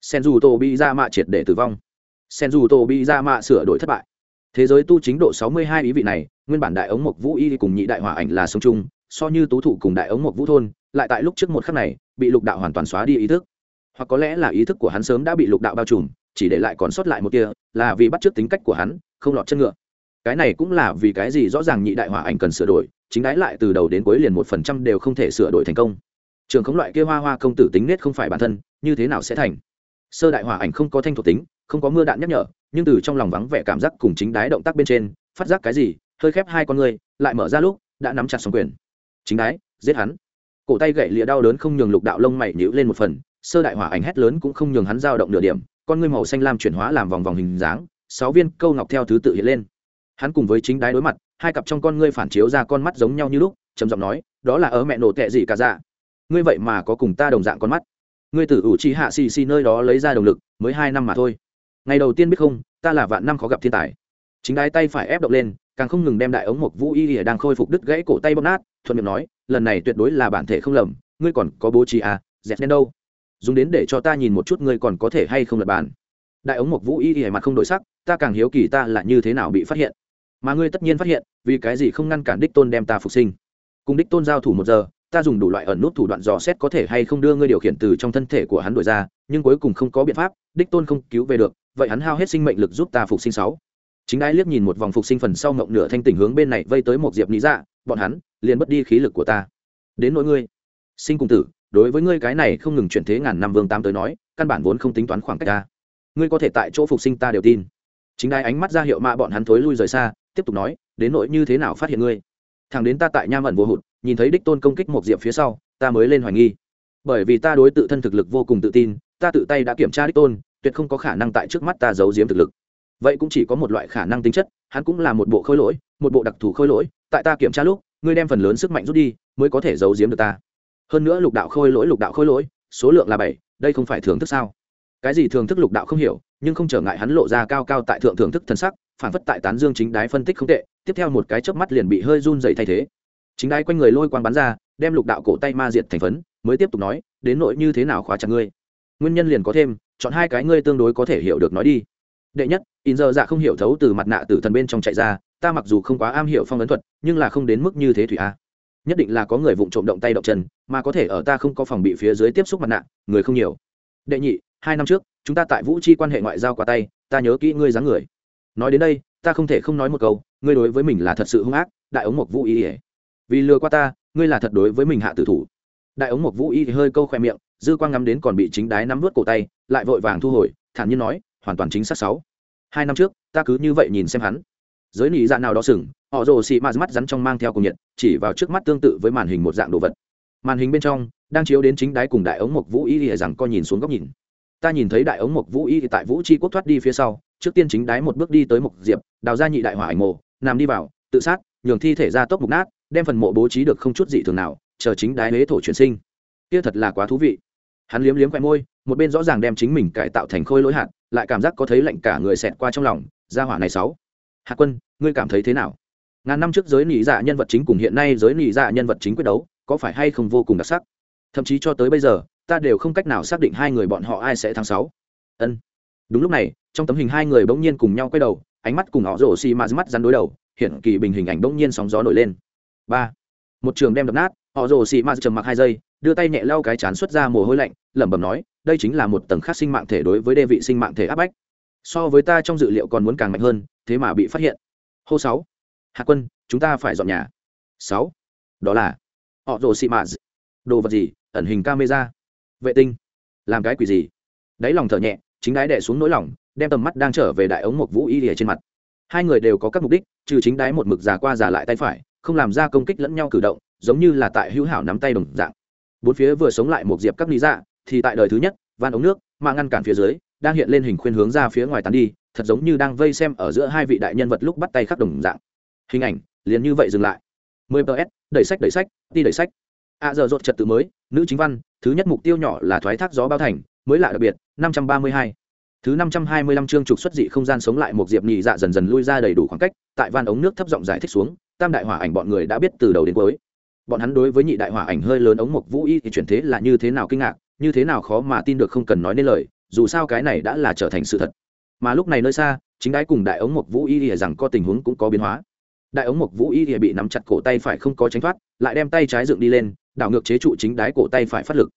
Sen dù tô bị ra mạ triệt để tử vong. Sen dù tô bị ra mạ sửa đổi thất bại. Thế giới tu chính độ sáu mươi hai ý vị này, nguyên bản đại ống mộc vũ y cùng nhị đại hỏa ảnh là sống chung, so như tú thủ cùng đại ống mộc vũ thôn, lại tại lúc trước một khắc này, bị lục đạo hoàn toàn xóa đi ý thức. Hoặc có lẽ là ý thức của hắn sớm đã bị lục đạo bao trùm chỉ để lại còn sót lại một kia, là vì bắt t tính cách của hắn, không lọt chân ngựa. Cái này cũng là vì cái gì rõ ràng nhị đại hỏa ảnh cần sửa đổi, chính đái lại từ đầu đến cuối liền một phần trăm đều không thể sửa đổi thành công. Trường khống loại kia hoa hoa công tử tính nết không phải bản thân, như thế nào sẽ thành? Sơ đại hỏa ảnh không có thanh thuộc tính, không có mưa đạn nhắc nhở, nhưng từ trong lòng vắng vẻ cảm giác cùng chính đái động tác bên trên, phát giác cái gì, hơi khép hai con người, lại mở ra lúc, đã nắm chặt song quyền. Chính đái, giết hắn. Cổ tay gậy lịa đau đớn không nhường lục đạo lông mày nhữ lên một phần, sơ đại hỏa ảnh hét lớn cũng không nhường hắn dao động nửa điểm con ngươi màu xanh lam chuyển hóa làm vòng vòng hình dáng, sáu viên câu ngọc theo thứ tự hiện lên. Hắn cùng với chính đái đối mặt, hai cặp trong con ngươi phản chiếu ra con mắt giống nhau như lúc, trầm giọng nói, đó là ở mẹ nổ tệ gì cả dạ. Ngươi vậy mà có cùng ta đồng dạng con mắt. Ngươi tử ủ chi hạ xì xì nơi đó lấy ra động lực, mới hai năm mà thôi. Ngày đầu tiên biết không, ta là vạn năm khó gặp thiên tài. Chính đái tay phải ép động lên, càng không ngừng đem đại ống mộc vũ y ỉa đang khôi phục đứt gãy cổ tay bóp nát, thuận miệng nói, lần này tuyệt đối là bản thể không lầm, ngươi còn có bố trí à dẹp đen đâu? Dùng đến để cho ta nhìn một chút ngươi còn có thể hay không lật bàn. Đại ống mộc vũ y hề mặt không đổi sắc, ta càng hiếu kỳ ta là như thế nào bị phát hiện. Mà ngươi tất nhiên phát hiện, vì cái gì không ngăn cản đích tôn đem ta phục sinh. Cùng đích tôn giao thủ một giờ, ta dùng đủ loại ẩn nút thủ đoạn dò xét có thể hay không đưa ngươi điều khiển từ trong thân thể của hắn đổi ra, nhưng cuối cùng không có biện pháp, đích tôn không cứu về được, vậy hắn hao hết sinh mệnh lực giúp ta phục sinh sáu. Chính ai liếc nhìn một vòng phục sinh phần sau ngộng nửa thanh tỉnh hướng bên này vây tới một diệp lý dạ bọn hắn liền mất đi khí lực của ta. Đến nỗi ngươi, sinh cùng tử đối với ngươi cái này không ngừng chuyển thế ngàn năm vương tam tới nói, căn bản vốn không tính toán khoảng cách ta. Ngươi có thể tại chỗ phục sinh ta đều tin. Chính đai ánh mắt ra hiệu mạ bọn hắn thối lui rời xa, tiếp tục nói, đến nỗi như thế nào phát hiện ngươi? Thằng đến ta tại nham ẩn vô hụt, nhìn thấy đích tôn công kích một diệp phía sau, ta mới lên hoài nghi. Bởi vì ta đối tự thân thực lực vô cùng tự tin, ta tự tay đã kiểm tra đích tôn, tuyệt không có khả năng tại trước mắt ta giấu giếm thực lực. Vậy cũng chỉ có một loại khả năng tính chất, hắn cũng là một bộ khôi lỗi, một bộ đặc thù khôi lỗi, tại ta kiểm tra lúc, ngươi đem phần lớn sức mạnh rút đi, mới có thể giấu giếm được ta hơn nữa lục đạo khôi lỗi lục đạo khôi lỗi, số lượng là bảy, đây không phải thưởng thức sao? Cái gì thưởng thức lục đạo không hiểu, nhưng không trở ngại hắn lộ ra cao cao tại thượng thưởng thức thân sắc, phản phất tại tán dương chính đái phân tích không tệ, tiếp theo một cái chớp mắt liền bị hơi run dày thay thế. Chính đái quanh người lôi quang bắn ra, đem lục đạo cổ tay ma diệt thành phấn, mới tiếp tục nói, đến nội như thế nào khóa chặt ngươi? Nguyên nhân liền có thêm, chọn hai cái ngươi tương đối có thể hiểu được nói đi. Đệ nhất, in giờ dạ không hiểu thấu từ mặt nạ từ thần bên trong chạy ra, ta mặc dù không quá am hiểu phong ấn thuật, nhưng là không đến mức như thế thủy a nhất định là có người vụng trộm động tay động chân, mà có thể ở ta không có phòng bị phía dưới tiếp xúc mặt nạ, người không nhiều. Đệ nhị, hai năm trước, chúng ta tại vũ chi quan hệ ngoại giao qua tay, ta nhớ kỹ ngươi dáng người. Nói đến đây, ta không thể không nói một câu, ngươi đối với mình là thật sự hung ác, đại ống mộc vũ y ỉa vì lừa qua ta, ngươi là thật đối với mình hạ tử thủ. Đại ống mộc vũ y hơi câu khoe miệng, dư quang ngắm đến còn bị chính đái nắm vớt cổ tay, lại vội vàng thu hồi, thản nhiên nói, hoàn toàn chính xác sáu. Hai năm trước, ta cứ như vậy nhìn xem hắn. Giới nị dạ nào đó sừng họ rồ xị mạt mắt rắn trong mang theo cùng nhiệt, chỉ vào trước mắt tương tự với màn hình một dạng đồ vật. Màn hình bên trong, đang chiếu đến chính đái cùng đại ống mộc vũ y thì rằng co nhìn xuống góc nhìn. Ta nhìn thấy đại ống mộc vũ y tại vũ chi quốc thoát đi phía sau, trước tiên chính đái một bước đi tới mộc diệp, đào ra nhị đại hỏa ảnh mộ, nằm đi vào, tự sát, nhường thi thể ra tốc mục nát, đem phần mộ bố trí được không chút gì thường nào, chờ chính đái huế thổ chuyển sinh. Kia thật là quá thú vị. Hắn liếm liếm khoe môi, một bên rõ ràng đem chính mình cải tạo thành khôi lỗi hạt, lại cảm giác có thấy lạnh cả người xẹt qua trong lòng, ra hỏa này sáu. Hạ quân, ngươi cảm thấy thế nào? Ngàn năm trước giới nị dạ nhân vật chính cùng hiện nay giới nị dạ nhân vật chính quyết đấu, có phải hay không vô cùng đặc sắc? Thậm chí cho tới bây giờ, ta đều không cách nào xác định hai người bọn họ ai sẽ thắng sáu. Ân. Đúng lúc này, trong tấm hình hai người bỗng nhiên cùng nhau quay đầu, ánh mắt cùng họ rổ xì mạt mắt rắn đối đầu, hiện kỳ bình hình ảnh bỗng nhiên sóng gió nổi lên. Ba. Một trường đem đập nát, họ rổ xì mạt trầm mặc hai giây, đưa tay nhẹ lau cái chán xuất ra mồ hôi lạnh, lẩm bẩm nói, đây chính là một tầng khác sinh mạng thể đối với đê vị sinh mạng thể áp bách. So với ta trong dự liệu còn muốn càng mạnh hơn, thế mà bị phát hiện. Hô sáu hạ quân, chúng ta phải dọn nhà. Sáu. Đó là, họ rồ xị mạ đồ vật gì? Ẩn hình camera. Vệ tinh. Làm cái quỷ gì? Đáy lòng thở nhẹ, chính đái đẻ xuống nỗi lòng, đem tầm mắt đang trở về đại ống một vũ y lìa trên mặt. Hai người đều có các mục đích, trừ chính đái một mực giả qua giả lại tay phải, không làm ra công kích lẫn nhau cử động, giống như là tại hữu hảo nắm tay đồng dạng. Bốn phía vừa sống lại một diệp các lý dạ thì tại đời thứ nhất, van ống nước, mà ngăn cản phía dưới, đang hiện lên hình khuyên hướng ra phía ngoài tán đi, thật giống như đang vây xem ở giữa hai vị đại nhân vật lúc bắt tay khắc đồng dạng hình ảnh, liền như vậy dừng lại. 10 ps đẩy sách đẩy sách, đi đẩy sách. A à giờ rột trật tự mới, nữ chính văn, thứ nhất mục tiêu nhỏ là thoái thác gió bao thành, mới lạ đặc biệt 532. thứ 525 chương trục xuất dị không gian sống lại một diệp nhị dạ dần dần lui ra đầy đủ khoảng cách, tại van ống nước thấp giọng giải thích xuống, tam đại hỏa ảnh bọn người đã biết từ đầu đến cuối. Bọn hắn đối với nhị đại hỏa ảnh hơi lớn ống mộc vũ y thì chuyển thế là như thế nào kinh ngạc, như thế nào khó mà tin được không cần nói nên lời, dù sao cái này đã là trở thành sự thật. Mà lúc này nơi xa, chính đái cùng đại ống mộc vũ y thì rằng có tình huống cũng có biến hóa đại ống mộc vũ y thì bị nắm chặt cổ tay phải không có tránh thoát, lại đem tay trái dựng đi lên, đảo ngược chế trụ chính đái cổ tay phải phát lực.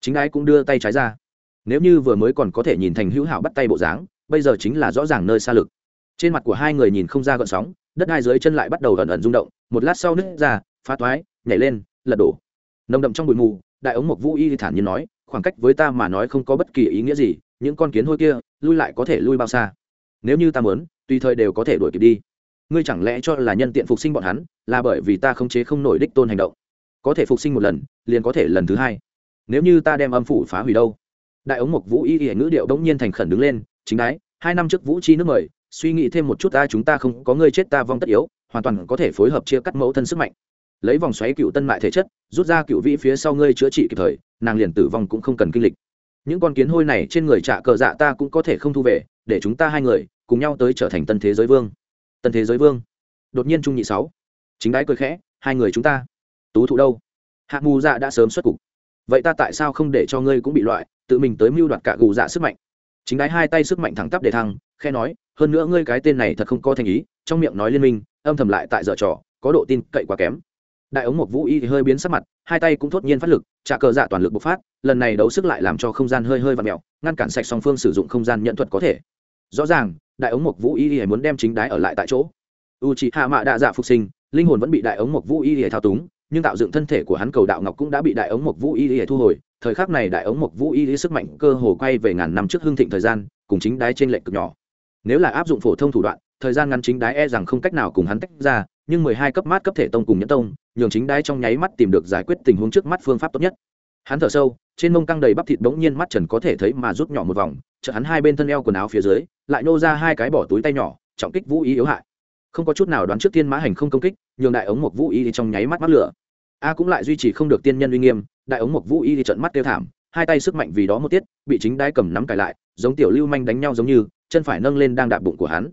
Chính đái cũng đưa tay trái ra. Nếu như vừa mới còn có thể nhìn thành hữu hảo bắt tay bộ dáng, bây giờ chính là rõ ràng nơi xa lực. Trên mặt của hai người nhìn không ra gợn sóng, đất hai dưới chân lại bắt đầu ẩn ẩn rung động, một lát sau nứt ra, phá toái, nhảy lên, lật đổ. Nồng đậm trong bụi mù, đại ống mộc vũ y thản nhiên nói, khoảng cách với ta mà nói không có bất kỳ ý nghĩa gì, những con kiến hôi kia, lui lại có thể lui bao xa. Nếu như ta muốn, tùy thời đều có thể đuổi kịp đi ngươi chẳng lẽ cho là nhân tiện phục sinh bọn hắn là bởi vì ta không chế không nổi đích tôn hành động? Có thể phục sinh một lần, liền có thể lần thứ hai. Nếu như ta đem âm phủ phá hủy đâu? Đại ống mộc vũ y y ngữ điệu đống nhiên thành khẩn đứng lên, chính đái, hai năm trước vũ chi nước mời, suy nghĩ thêm một chút ta chúng ta không có ngươi chết ta vong tất yếu, hoàn toàn có thể phối hợp chia cắt mẫu thân sức mạnh. Lấy vòng xoáy cựu tân mại thể chất, rút ra cựu vĩ phía sau ngươi chữa trị kịp thời, nàng liền tử vong cũng không cần kinh lịch. Những con kiến hôi này trên người trạ cờ dạ ta cũng có thể không thu về, để chúng ta hai người cùng nhau tới trở thành tân thế giới vương tân thế giới vương. Đột nhiên trung nhị sáu. Chính đái cười khẽ, hai người chúng ta. Tú thụ đâu? Hạ mù dạ đã sớm xuất cục. Vậy ta tại sao không để cho ngươi cũng bị loại, tự mình tới mưu đoạt cả gù dạ sức mạnh? Chính đái hai tay sức mạnh thẳng tắp để thăng khe nói, hơn nữa ngươi cái tên này thật không có thành ý, trong miệng nói liên minh, âm thầm lại tại dở trò, có độ tin cậy quá kém. Đại ống một vũ y hơi biến sắc mặt, hai tay cũng thốt nhiên phát lực, trả cờ dạ toàn lực bộc phát, lần này đấu sức lại làm cho không gian hơi hơi và mẹo ngăn cản sạch song phương sử dụng không gian nhận thuật có thể. Rõ ràng đại ống mộc vũ y muốn đem chính đái ở lại tại chỗ. U chị hạ mạ đạ dạ phục sinh, linh hồn vẫn bị đại ống mộc vũ y thao túng, nhưng tạo dựng thân thể của hắn cầu đạo ngọc cũng đã bị đại ống mộc vũ y y thu hồi. Thời khắc này đại ống mộc vũ y y sức mạnh cơ hồ quay về ngàn năm trước hưng thịnh thời gian, cùng chính đái trên lệnh cực nhỏ. Nếu là áp dụng phổ thông thủ đoạn, thời gian ngắn chính đái e rằng không cách nào cùng hắn tách ra, nhưng mười hai cấp mát cấp thể tông cùng nhẫn tông, nhường chính đái trong nháy mắt tìm được giải quyết tình huống trước mắt phương pháp tốt nhất. Hắn thở sâu, trên mông căng đầy bắp thịt bỗng nhiên mắt trần có thể thấy mà rút nhỏ một vòng chợt hắn hai bên thân eo quần áo phía dưới, lại nô ra hai cái bỏ túi tay nhỏ, trọng kích vũ ý yếu hại. Không có chút nào đoán trước tiên mã hành không công kích, nhường đại ống một vũ ý trong nháy mắt mắt lửa. A cũng lại duy trì không được tiên nhân uy nghiêm, đại ống một vũ y trận mắt tiêu thảm, hai tay sức mạnh vì đó một tiết, bị chính đái cầm nắm cài lại, giống tiểu lưu manh đánh nhau giống như, chân phải nâng lên đang đạp bụng của hắn.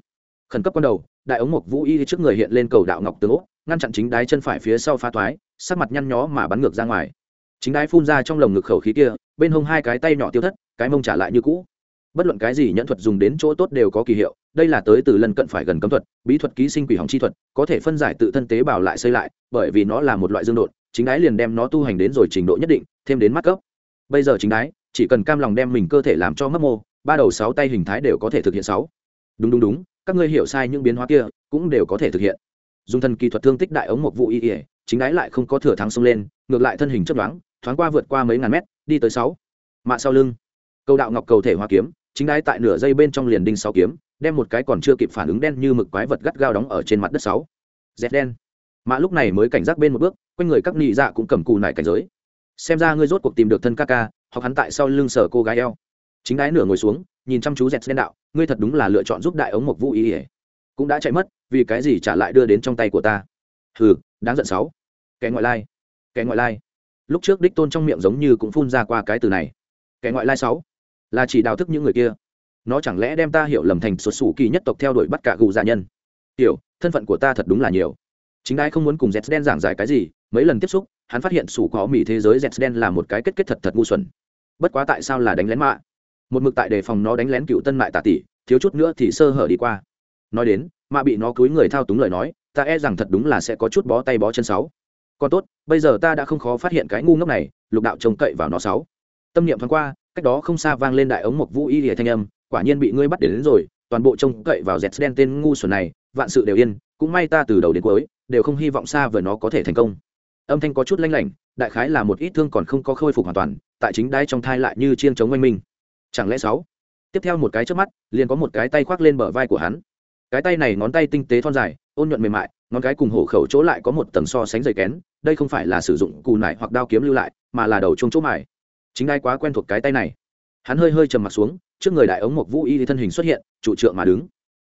Khẩn cấp con đầu, đại ống một vũ y trước người hiện lên cầu đạo ngọc tướng ngăn chặn chính đái chân phải phía sau phá toái, sắc mặt nhăn nhó mà bắn ngược ra ngoài. Chính đái phun ra trong lồng ngực khẩu khí kia, bên hông hai cái tay nhỏ tiêu thất, cái mông trả lại như cũ bất luận cái gì nhẫn thuật dùng đến chỗ tốt đều có kỳ hiệu, đây là tới từ lần cận phải gần cấm thuật, bí thuật ký sinh quỷ hỏng chi thuật, có thể phân giải tự thân tế bào lại xây lại, bởi vì nó là một loại dương độn, chính đái liền đem nó tu hành đến rồi trình độ nhất định, thêm đến mắt cấp. Bây giờ chính đái, chỉ cần cam lòng đem mình cơ thể làm cho mất mô, ba đầu sáu tay hình thái đều có thể thực hiện sáu. Đúng đúng đúng, các ngươi hiểu sai những biến hóa kia, cũng đều có thể thực hiện. Dùng thần kỳ thuật thương tích đại ống một vụ y ỉa chính đái lại không có thừa thắng xông lên, ngược lại thân hình chấp đoán thoáng qua vượt qua mấy ngàn mét, đi tới sáu. Mạ sau lưng cầu đạo ngọc cầu thể hoa kiếm chính đái tại nửa dây bên trong liền đinh sáu kiếm, đem một cái còn chưa kịp phản ứng đen như mực quái vật gắt gao đóng ở trên mặt đất sáu. Dẹt đen. Mạ lúc này mới cảnh giác bên một bước, quanh người các nị dạ cũng cầm cù nải cảnh giới. Xem ra ngươi rốt cuộc tìm được thân ca ca, hoặc hắn tại sau lưng sở cô gái eo. Chính đái nửa ngồi xuống, nhìn chăm chú dẹt đen đạo, ngươi thật đúng là lựa chọn giúp đại ống một vũ ý ỉa cũng đã chạy mất, vì cái gì trả lại đưa đến trong tay của ta? Hừ, đáng giận sáu. Kẻ ngoại lai. Kẻ ngoại lai. Lúc trước đích tôn trong miệng giống như cũng phun ra qua cái từ này. Kẻ ngoại lai sáu là chỉ đào thức những người kia. Nó chẳng lẽ đem ta hiểu lầm thành xuất xù kỳ nhất tộc theo đuổi bắt cả gù gia nhân? Hiểu thân phận của ta thật đúng là nhiều. Chính ai không muốn cùng z đen giảng giải cái gì, mấy lần tiếp xúc, hắn phát hiện sủ có mỹ thế giới z đen là một cái kết kết thật thật ngu xuẩn. Bất quá tại sao là đánh lén mạ? Một mực tại đề phòng nó đánh lén cựu tân mại tạ tỷ, thiếu chút nữa thì sơ hở đi qua. Nói đến, mạ bị nó cúi người thao túng lời nói, ta e rằng thật đúng là sẽ có chút bó tay bó chân sáu. Còn tốt, bây giờ ta đã không khó phát hiện cái ngu ngốc này, lục đạo trông cậy vào nó sáu. Tâm niệm thoáng qua cách đó không xa vang lên đại ống một vũ y lìa thanh âm quả nhiên bị ngươi bắt đến, đến rồi toàn bộ trông cậy vào dẹt đen tên ngu xuẩn này vạn sự đều yên cũng may ta từ đầu đến cuối đều không hy vọng xa vời nó có thể thành công. Âm thanh có chút lanh lảnh đại khái là một ít thương còn không có khôi phục hoàn toàn tại chính đai trong thai lại như chiên chống oanh minh. Chẳng lẽ sáu? Tiếp theo một cái trước mắt liền có một cái tay khoác lên bờ vai của hắn. Cái tay này ngón tay tinh tế thon dài ôn nhuận mềm mại ngón cái cùng hổ khẩu chỗ lại có một tầng so sánh dày kén đây không phải là sử dụng cù nải hoặc đao kiếm lưu lại mà là đầu chuông chỗ mài chính ai quá quen thuộc cái tay này? Hắn hơi hơi trầm mặt xuống, trước người đại ống một vũ y thì thân hình xuất hiện trụ trượng mà đứng.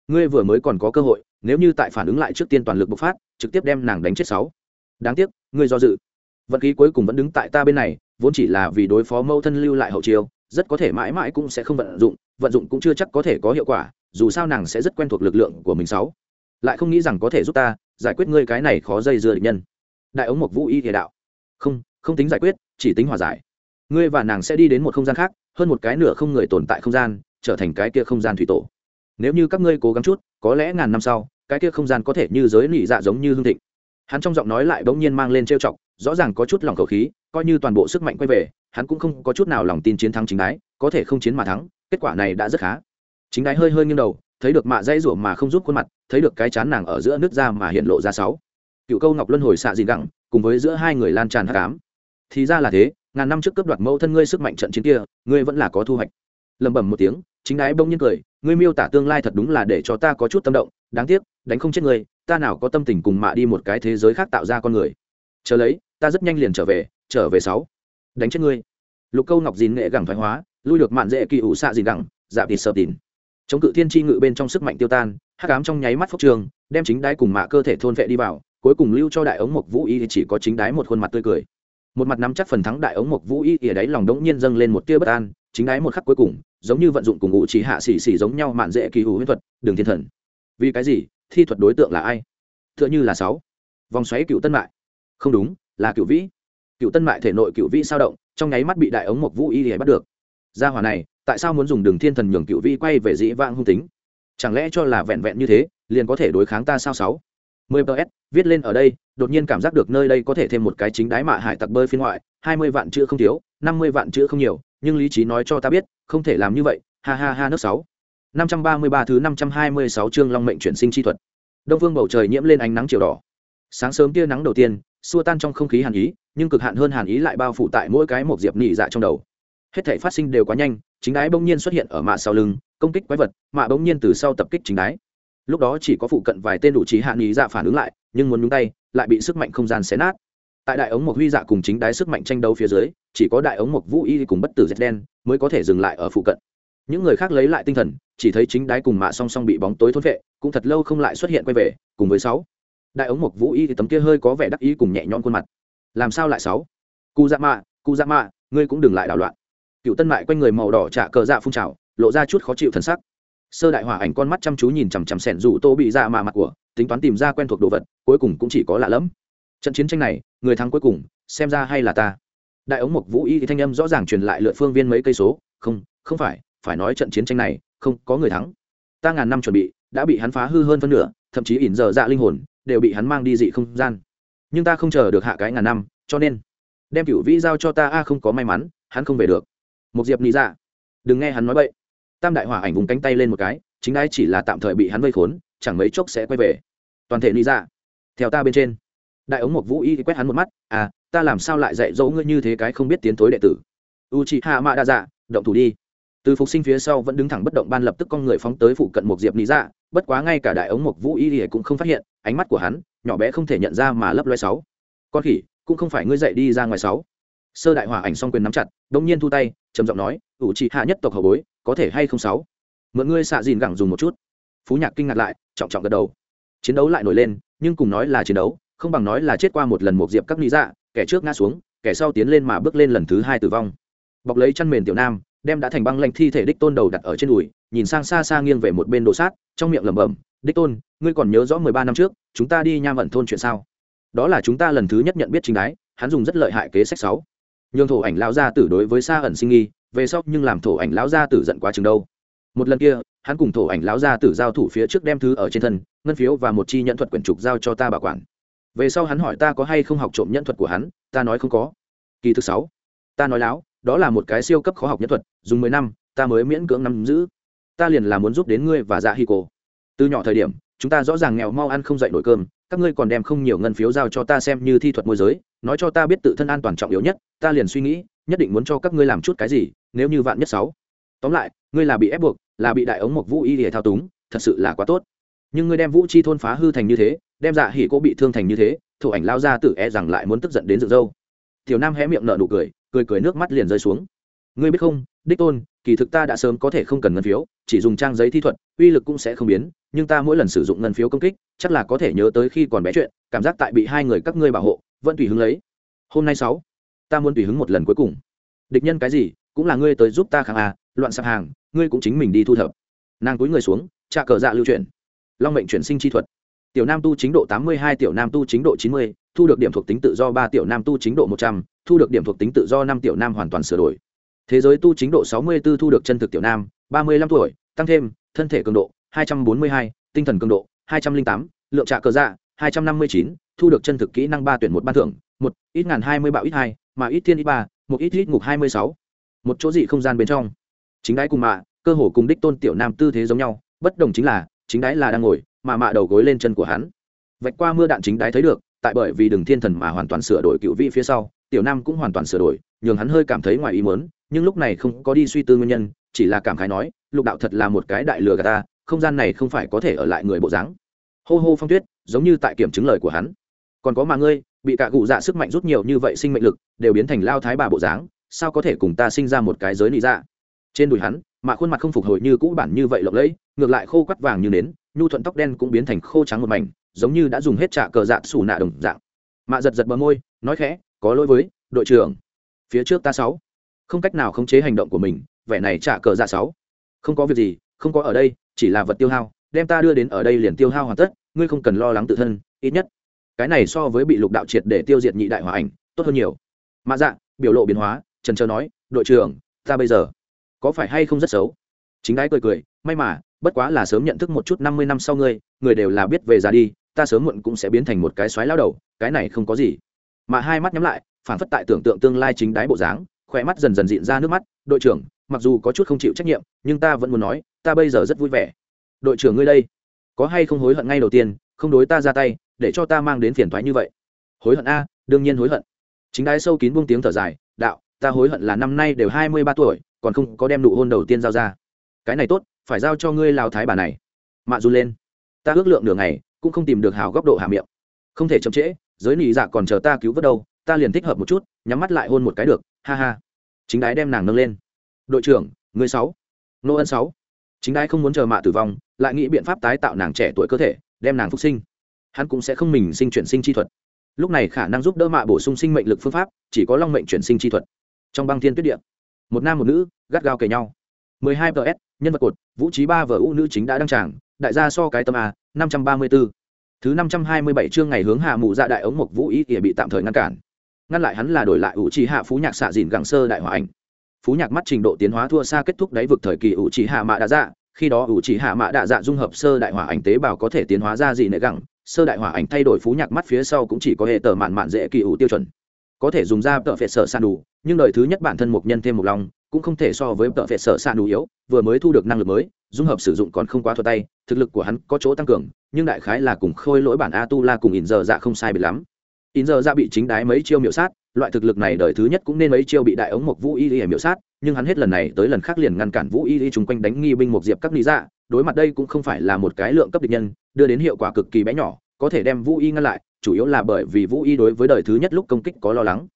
Ngươi vừa mới còn có cơ hội, nếu như tại phản ứng lại trước tiên toàn lực bộc phát, trực tiếp đem nàng đánh chết sáu. Đáng tiếc, ngươi do dự. Vận khí cuối cùng vẫn đứng tại ta bên này, vốn chỉ là vì đối phó mâu thân lưu lại hậu chiêu, rất có thể mãi mãi cũng sẽ không vận dụng vận dụng cũng chưa chắc có thể có hiệu quả, dù sao nàng sẽ rất quen thuộc lực lượng của mình sáu. Lại không nghĩ rằng có thể giúp ta giải quyết ngươi cái này khó dây dưa địch nhân. Đại ống một vũ y thể đạo. Không không tính giải quyết, chỉ tính hòa giải ngươi và nàng sẽ đi đến một không gian khác, hơn một cái nửa không người tồn tại không gian, trở thành cái kia không gian thủy tổ. Nếu như các ngươi cố gắng chút, có lẽ ngàn năm sau, cái kia không gian có thể như giới nỉ dạ giống như hương thịnh. Hắn trong giọng nói lại bỗng nhiên mang lên trêu chọc, rõ ràng có chút lòng khẩu khí, coi như toàn bộ sức mạnh quay về, hắn cũng không có chút nào lòng tin chiến thắng chính đái, có thể không chiến mà thắng, kết quả này đã rất khá. Chính đái hơi hơi nghiêng đầu, thấy được mạ dây rủa mà không giúp khuôn mặt, thấy được cái chán nàng ở giữa nước da mà hiện lộ ra sáu. Cựu câu ngọc luân hồi xạ dị gẳng cùng với giữa hai người lan tràn hát cám thì ra là thế ngàn năm trước cướp đoạt mẫu thân ngươi sức mạnh trận chiến kia, ngươi vẫn là có thu hoạch. Lẩm bẩm một tiếng, chính đái bỗng nhiên cười, ngươi miêu tả tương lai thật đúng là để cho ta có chút tâm động, đáng tiếc, đánh không chết ngươi, ta nào có tâm tình cùng mạ đi một cái thế giới khác tạo ra con người. Chờ lấy, ta rất nhanh liền trở về trở về sáu. Đánh chết ngươi. Lục câu ngọc dìn nghệ gẳng thoái hóa, lui được mạn dễ kỳ ủ xạ dìn gẳng dạp thịt sợ tìn chống cự thiên tri ngự bên trong sức mạnh tiêu tan, hắc ám trong nháy mắt phốc trường, đem chính đái cùng mạ cơ thể thôn vệ đi vào, cuối cùng lưu cho đại ống mộc vũ y thì chỉ có chính đái một khuôn mặt tươi cười một mặt nắm chắc phần thắng đại ống mộc vũ y, ỉa đáy lòng đống nhiên dâng lên một tia bất an, chính ái một khắc cuối cùng, giống như vận dụng cùng ngụ chỉ hạ xỉ xỉ giống nhau mạn dễ kỳ hữu huyết thuật, đường thiên thần. Vì cái gì? Thi thuật đối tượng là ai? Tựa như là sáu. Vòng xoáy cựu tân mại. Không đúng, là cựu vĩ. Cựu tân mại thể nội cựu vĩ sao động, trong nháy mắt bị đại ống mộc vũ y ỉa bắt được. Gia hỏa này, tại sao muốn dùng đường thiên thần nhường cựu vĩ quay về dĩ vãng hung tính? Chẳng lẽ cho là vẹn vẹn như thế, liền có thể đối kháng ta sao sáu? Mười ps viết lên ở đây, đột nhiên cảm giác được nơi đây có thể thêm một cái chính đái mạ hải tặc bơi phiên ngoại, hai mươi vạn chữ không thiếu, năm mươi vạn chữ không nhiều, nhưng lý trí nói cho ta biết, không thể làm như vậy, ha ha ha nước sáu. năm trăm ba mươi ba thứ năm trăm hai mươi sáu chương long mệnh chuyển sinh chi thuật. Đông phương bầu trời nhiễm lên ánh nắng chiều đỏ. Sáng sớm tia nắng đầu tiên, xua tan trong không khí hàn ý, nhưng cực hạn hơn hàn ý lại bao phủ tại mỗi cái một diệp nỉ dạ trong đầu. Hết thể phát sinh đều quá nhanh, chính đái bỗng nhiên xuất hiện ở mạ sau lưng, công kích quái vật, mạ bỗng nhiên từ sau tập kích chính đái lúc đó chỉ có phụ cận vài tên đủ trí hạ nị dạ phản ứng lại, nhưng muốn nhúng tay, lại bị sức mạnh không gian xé nát. Tại đại ống một huy dạ cùng chính đái sức mạnh tranh đấu phía dưới, chỉ có đại ống một vũ y cùng bất tử dệt đen mới có thể dừng lại ở phụ cận. Những người khác lấy lại tinh thần, chỉ thấy chính đái cùng mạ song song bị bóng tối thốt vệ, cũng thật lâu không lại xuất hiện quay về, cùng với sáu. Đại ống một vũ y thì tấm kia hơi có vẻ đắc ý cùng nhẹ nhõm khuôn mặt. Làm sao lại sáu? Cụ dạ mạ cụ dạ mạ, ngươi cũng đừng lại đảo loạn. Cựu tân mại quanh người màu đỏ trả cờ dạ phun trào, lộ ra chút khó chịu thân sắc sơ đại hỏa ảnh con mắt chăm chú nhìn chằm chằm sẻn rủ tô bị dạ mà mặt của, tính toán tìm ra quen thuộc đồ vật, cuối cùng cũng chỉ có lạ lẫm. Trận chiến tranh này, người thắng cuối cùng, xem ra hay là ta. Đại ống mục vũ y thì thanh âm rõ ràng truyền lại lượt phương viên mấy cây số, không không phải phải nói trận chiến tranh này, không có người thắng. Ta ngàn năm chuẩn bị, đã bị hắn phá hư hơn phân nửa, thậm chí ỉn giờ dạ linh hồn, đều bị hắn mang đi dị không gian. Nhưng ta không chờ được hạ cái ngàn năm, cho nên, đem cửu vĩ giao cho ta, a, không có may mắn, hắn không về được. Một diệp lý dạ đừng nghe hắn nói vậy tam đại hỏa ảnh vùng cánh tay lên một cái, chính đái chỉ là tạm thời bị hắn vây khốn, chẳng mấy chốc sẽ quay về. Toàn thể lý dạ theo ta bên trên. Đại ống một vũ y quét hắn một mắt à ta làm sao lại dạy dỗ ngươi như thế cái không biết tiến tối đệ tử? U chị hạ mạ đa dạ động thủ đi. Từ phục sinh phía sau vẫn đứng thẳng bất động ban lập tức con người phóng tới phụ cận một diệp lý dạ bất quá ngay cả đại ống một vũ y cũng không phát hiện, ánh mắt của hắn, nhỏ bé không thể nhận ra mà lấp loe sáu. Con khỉ, cũng không phải ngươi dậy đi ra ngoài sáu. Sơ đại hỏa ảnh song quyền nắm chặt, đông nhiên thu tay, trầm giọng nói ủ trị hạ nhất tộc hậu bối có thể hay không sáu? Mượn ngươi xạ dìn gẳng dùng một chút. Phú nhạc kinh ngạc lại, trọng trọng gật đầu. Chiến đấu lại nổi lên, nhưng cùng nói là chiến đấu, không bằng nói là chết qua một lần một diệp các lý dạ kẻ trước ngã xuống, kẻ sau tiến lên mà bước lên lần thứ hai tử vong. Bọc lấy chăn mền tiểu nam, đem đã thành băng lanh thi thể đích tôn đầu đặt ở trên đùi, nhìn sang xa xa nghiêng về một bên đồ sát, trong miệng lẩm bẩm, đích tôn, ngươi còn nhớ rõ mười ba năm trước, chúng ta đi nham ẩn thôn chuyện sao? Đó là chúng ta lần thứ nhất nhận biết chính đái, hắn dùng rất lợi hại kế sách sáu. Nhường thổ ảnh lão gia tử đối với xa ẩn sinh nghi về sau nhưng làm thổ ảnh lão gia tử giận quá chừng đâu. Một lần kia, hắn cùng thổ ảnh lão gia tử giao thủ phía trước đem thứ ở trên thân, ngân phiếu và một chi nhận thuật quyển trục giao cho ta bảo quản. Về sau hắn hỏi ta có hay không học trộm nhận thuật của hắn, ta nói không có. Kỳ thứ sáu, ta nói láo, đó là một cái siêu cấp khó học nhân thuật, dùng mười năm, ta mới miễn cưỡng nắm giữ. Ta liền là muốn giúp đến ngươi và dạ hi cô từ nhỏ thời điểm, chúng ta rõ ràng nghèo mau ăn không dậy nổi cơm, các ngươi còn đem không nhiều ngân phiếu giao cho ta xem như thi thuật môi giới, nói cho ta biết tự thân an toàn trọng yếu nhất, ta liền suy nghĩ, nhất định muốn cho các ngươi làm chút cái gì nếu như vạn nhất sáu. Tóm lại, ngươi là bị ép buộc, là bị đại ống một vũ y để thao túng, thật sự là quá tốt. Nhưng ngươi đem vũ chi thôn phá hư thành như thế, đem dạ hỉ cô bị thương thành như thế thủ ảnh lao ra tự e rằng lại muốn tức giận đến dựng dâu tiểu nam hé miệng nở nụ cười cười cười nước mắt liền rơi xuống. Ngươi biết không, đích tôn, kỳ thực ta đã sớm có thể không cần ngân phiếu, chỉ dùng trang giấy thi thuật, uy lực cũng sẽ không biến, nhưng ta mỗi lần sử dụng ngân phiếu công kích, chắc là có thể nhớ tới khi còn bé chuyện, cảm giác tại bị hai người các ngươi bảo hộ, vẫn tùy hứng lấy. Hôm nay sáu, ta muốn tùy hứng một lần cuối cùng. Địch nhân cái gì cũng là ngươi tới giúp ta kháng à loạn sạp hàng, ngươi cũng chính mình đi thu thập. Nàng túi người xuống trà cờ dạ lưu chuyển. Long mệnh chuyển sinh chi thuật. Tiểu nam tu chính độ tám mươi hai, tiểu nam tu chính độ chín mươi, thu được điểm thuộc tính tự do ba, tiểu nam tu chính độ một trăm, thu được điểm thuộc tính tự do năm, tiểu nam hoàn toàn sửa đổi. Thế giới tu chính độ sáu mươi 64 thu được chân thực tiểu nam, ba mươi lăm tuổi, tăng thêm, thân thể cường độ, hai trăm bốn mươi hai, tinh thần cường độ, hai trăm linh tám, lượng trạ cờ dạ hai trăm năm mươi chín, thu được chân thực kỹ năng ba tuyển một ban thưởng, một, ít ngàn hai mươi bạo ít hai, mà ít thiên ít ba, một ít ít ngục hai mươi sáu một chỗ dị không gian bên trong. Chính đái cùng mạ, cơ hồ cùng đích tôn tiểu nam tư thế giống nhau, bất đồng chính là, chính đái là đang ngồi, mà mạ đầu gối lên chân của hắn. Vạch qua mưa đạn chính đái thấy được, tại bởi vì đừng thiên thần mà hoàn toàn sửa đổi cựu vị phía sau, tiểu nam cũng hoàn toàn sửa đổi, nhường hắn hơi cảm thấy ngoài ý muốn, nhưng lúc này không có đi suy tư nguyên nhân, chỉ là cảm khái nói, lục đạo thật là một cái đại lừa gà ta, không gian này không phải có thể ở lại người bộ dáng. Hô hô phong tuyết, giống như tại kiểm chứng lời của hắn. Còn có mà ngươi, bị cả cụ dạ sức mạnh rút nhiều như vậy sinh mệnh lực, đều biến thành lao thái bà bộ dáng sao có thể cùng ta sinh ra một cái giới lý dạ? Trên đùi hắn, mà khuôn mặt không phục hồi như cũ bản như vậy lộng lẫy, ngược lại khô quắt vàng như nến, nhu thuận tóc đen cũng biến thành khô trắng một mảnh, giống như đã dùng hết trạ cờ dạ xù nạ đồng dạng. Mạ giật giật bờ môi, nói khẽ, có lỗi với đội trưởng. Phía trước ta sáu. Không cách nào khống chế hành động của mình, vẻ này trả cờ dạ sáu. Không có việc gì, không có ở đây, chỉ là vật tiêu hao, đem ta đưa đến ở đây liền tiêu hao hoàn tất, ngươi không cần lo lắng tự thân, ít nhất. Cái này so với bị lục đạo triệt để tiêu diệt nhị đại hòa ảnh, tốt hơn nhiều. Mạ dạ biểu lộ biến hóa trần trờ nói, đội trưởng, ta bây giờ có phải hay không rất xấu? Chính đái cười cười, may mà, bất quá là sớm nhận thức một chút năm mươi năm sau ngươi, người đều là biết về già đi, ta sớm muộn cũng sẽ biến thành một cái xoáy lao đầu, cái này không có gì. Mà hai mắt nhắm lại, phản phất tại tưởng tượng tương lai chính đái bộ dáng, khỏe mắt dần dần dịn ra nước mắt, đội trưởng, mặc dù có chút không chịu trách nhiệm, nhưng ta vẫn muốn nói, ta bây giờ rất vui vẻ. Đội trưởng ngươi đây, có hay không hối hận ngay đầu tiên, không đối ta ra tay, để cho ta mang đến phiền thoái như vậy? Hối hận a, đương nhiên hối hận. Chính đái sâu kín buông tiếng thở dài, đạo ta hối hận là năm nay đều hai mươi ba tuổi, còn không có đem nụ hôn đầu tiên giao ra. Cái này tốt, phải giao cho ngươi lao thái bà này. Mạ run lên. Ta ước lượng nửa ngày, cũng không tìm được hào góc độ hạ miệng. Không thể chậm trễ, giới nị dạ còn chờ ta cứu vớt đâu, ta liền thích hợp một chút, nhắm mắt lại hôn một cái được, ha ha. Chính đái đem nàng nâng lên. Đội trưởng, người sáu. Nô ân sáu. Chính đái không muốn chờ mạ tử vong, lại nghĩ biện pháp tái tạo nàng trẻ tuổi cơ thể, đem nàng phục sinh. Hắn cũng sẽ không mình sinh chuyển sinh chi thuật. Lúc này khả năng giúp đỡ mạ bổ sung sinh mệnh lực phương pháp, chỉ có long mệnh chuyển sinh chi thuật trong băng thiên tuyết địa. Một nam một nữ, gắt gao kề nhau. 12 s, nhân vật cột, vũ trí ba vợ u nữ chính đã đăng tràng, đại gia so cái tâm a 534. thứ 527 chương ngày hướng hạ mụ dạ đại ống mộc vũ ý ỉa bị tạm thời ngăn cản. Ngăn lại hắn là đổi lại ủ trì hạ phú nhạc xạ dìn gẳng sơ đại hòa ảnh. Phú nhạc mắt trình độ tiến hóa thua xa kết thúc đáy vực thời kỳ ủ trì hạ mạ đa dạ khi đó ủ trì hạ mạ đa dạ dung hợp sơ đại hỏa ảnh tế bào có thể tiến hóa ra gì nệ gẳng, sơ đại hỏa ảnh thay đổi phú nhạc mắt phía sau cũng chỉ có hệ tờ mạn mạn dễ kỳ ủ tiêu chuẩn có thể dùng ra tợ phệ sở san đủ nhưng đời thứ nhất bản thân một nhân thêm một lòng cũng không thể so với tợ phệ sở san đủ yếu, vừa mới thu được năng lực mới, dung hợp sử dụng còn không quá thuật tay, thực lực của hắn có chỗ tăng cường, nhưng đại khái là cùng khôi lỗi bản a tu la cùng ỉn giờ dạ không sai biệt lắm. Ỉn giờ dạ bị chính đái mấy chiêu miệu sát, loại thực lực này đời thứ nhất cũng nên mấy chiêu bị đại ống mộc vũ y y miệu sát, nhưng hắn hết lần này tới lần khác liền ngăn cản vũ y y chung quanh đánh nghi binh một diệp các lý dạ đối mặt đây cũng không phải là một cái lượng cấp địch nhân, đưa đến hiệu quả cực kỳ bé nhỏ, có thể đem vũ y ngăn lại chủ yếu là bởi vì vũ y đối với đời thứ nhất lúc công kích có lo lắng.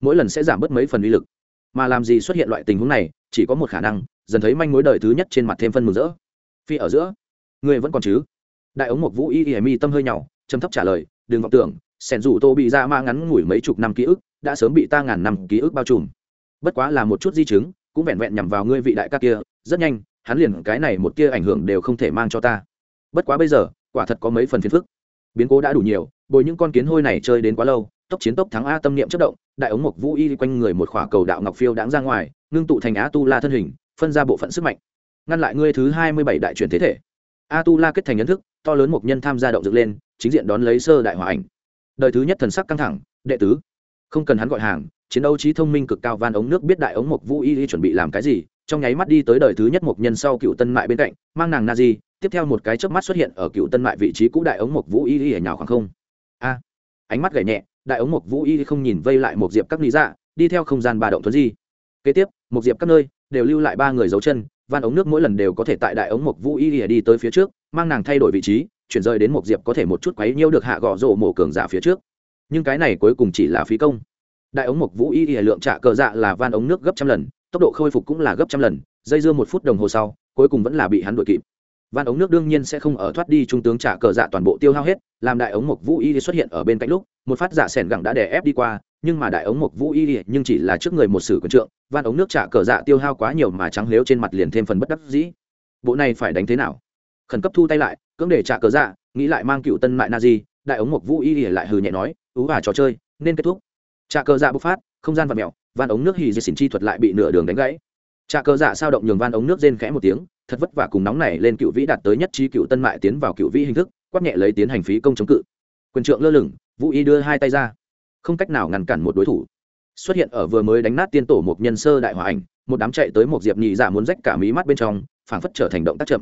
Mỗi lần sẽ giảm bớt mấy phần uy lực. Mà làm gì xuất hiện loại tình huống này, chỉ có một khả năng, dần thấy manh mối đời thứ nhất trên mặt thêm phân mừng rỡ. Phi ở giữa. Người vẫn còn chứ? Đại ống một vũ y y mi tâm hơi nhỏ chấm thấp trả lời, đừng vọng tưởng, sẻn dù tô bị ra ma ngắn ngủi mấy chục năm ký ức, đã sớm bị ta ngàn năm ký ức bao trùm. Bất quá là một chút di chứng, cũng vẹn vẹn nhằm vào ngươi vị đại ca kia, rất nhanh, hắn liền cái này một tia ảnh hưởng đều không thể mang cho ta. Bất quá bây giờ, quả thật có mấy phần phiền phức biến cố đã đủ nhiều, bồi những con kiến hôi này chơi đến quá lâu, tốc chiến tốc thắng a tâm niệm chất động, đại ống mộc vũ y quanh người một khỏa cầu đạo ngọc phiêu đáng ra ngoài, ngưng tụ thành a tu la thân hình, phân ra bộ phận sức mạnh. Ngăn lại ngươi thứ hai mươi bảy đại truyền thế thể. A tu la kết thành nhận thức, to lớn một nhân tham gia động dựng lên, chính diện đón lấy sơ đại hòa ảnh. Đời thứ nhất thần sắc căng thẳng, đệ tứ. Không cần hắn gọi hàng, chiến đấu trí thông minh cực cao van ống nước biết đại ống mộc vũ y chuẩn bị làm cái gì, trong nháy mắt đi tới đời thứ nhất một nhân sau cựu tân mại bên cạnh, mang nàng na di tiếp theo một cái chớp mắt xuất hiện ở cựu tân mại vị trí cũ đại ống mộc vũ y ở nhào khoảng không. A, ánh mắt gảy nhẹ, đại ống mộc vũ y không nhìn vây lại một diệp các lý dạ đi theo không gian ba động thuấn di. Kế tiếp một diệp các nơi đều lưu lại ba người dấu chân, van ống nước mỗi lần đều có thể tại đại ống mộc vũ y đi tới phía trước, mang nàng thay đổi vị trí, chuyển rời đến một diệp có thể một chút quấy nhiêu được hạ gò rổ mổ cường giả phía trước. Nhưng cái này cuối cùng chỉ là phí công. Đại ống mộc vũ y y lượng trả cờ dạ là van ống nước gấp trăm lần, tốc độ khôi phục cũng là gấp trăm lần, dây dưa một phút đồng hồ sau, cuối cùng vẫn là bị hắn đuổi kịp van ống nước đương nhiên sẽ không ở thoát đi trung tướng trả cờ dạ toàn bộ tiêu hao hết, làm đại ống mộc vũ y xuất hiện ở bên cạnh lúc, một phát giả sẻn gẳng đã đè ép đi qua, nhưng mà đại ống mộc vũ y nhưng chỉ là trước người một sử quân trượng, van ống nước trả cờ dạ tiêu hao quá nhiều mà trắng lếu trên mặt liền thêm phần bất đắc dĩ. Bộ này phải đánh thế nào? Khẩn cấp thu tay lại, cưỡng để trả cờ dạ nghĩ lại mang cựu tân mại na di đại ống mộc vũ y lại hừ nhẹ nói, ú và trò chơi, nên kết thúc. Trả cờ dạ bộc phát, không gian và mẹo van ống nước hì dì xỉn chi thuật lại bị nửa đường đánh gãy. Trả cờ dạ sao động nhường van ống nước rên khẽ một tiếng thật vất vả cùng nóng này lên cựu vĩ đạt tới nhất trí cựu tân mại tiến vào cựu vĩ hình thức, quát nhẹ lấy tiến hành phí công chống cự. Quyền trượng lơ lửng, vũ y đưa hai tay ra. Không cách nào ngăn cản một đối thủ. Xuất hiện ở vừa mới đánh nát tiên tổ một nhân sơ đại hòa ảnh, một đám chạy tới một diệp nhị giả muốn rách cả mí mắt bên trong, phảng phất trở thành động tác chậm.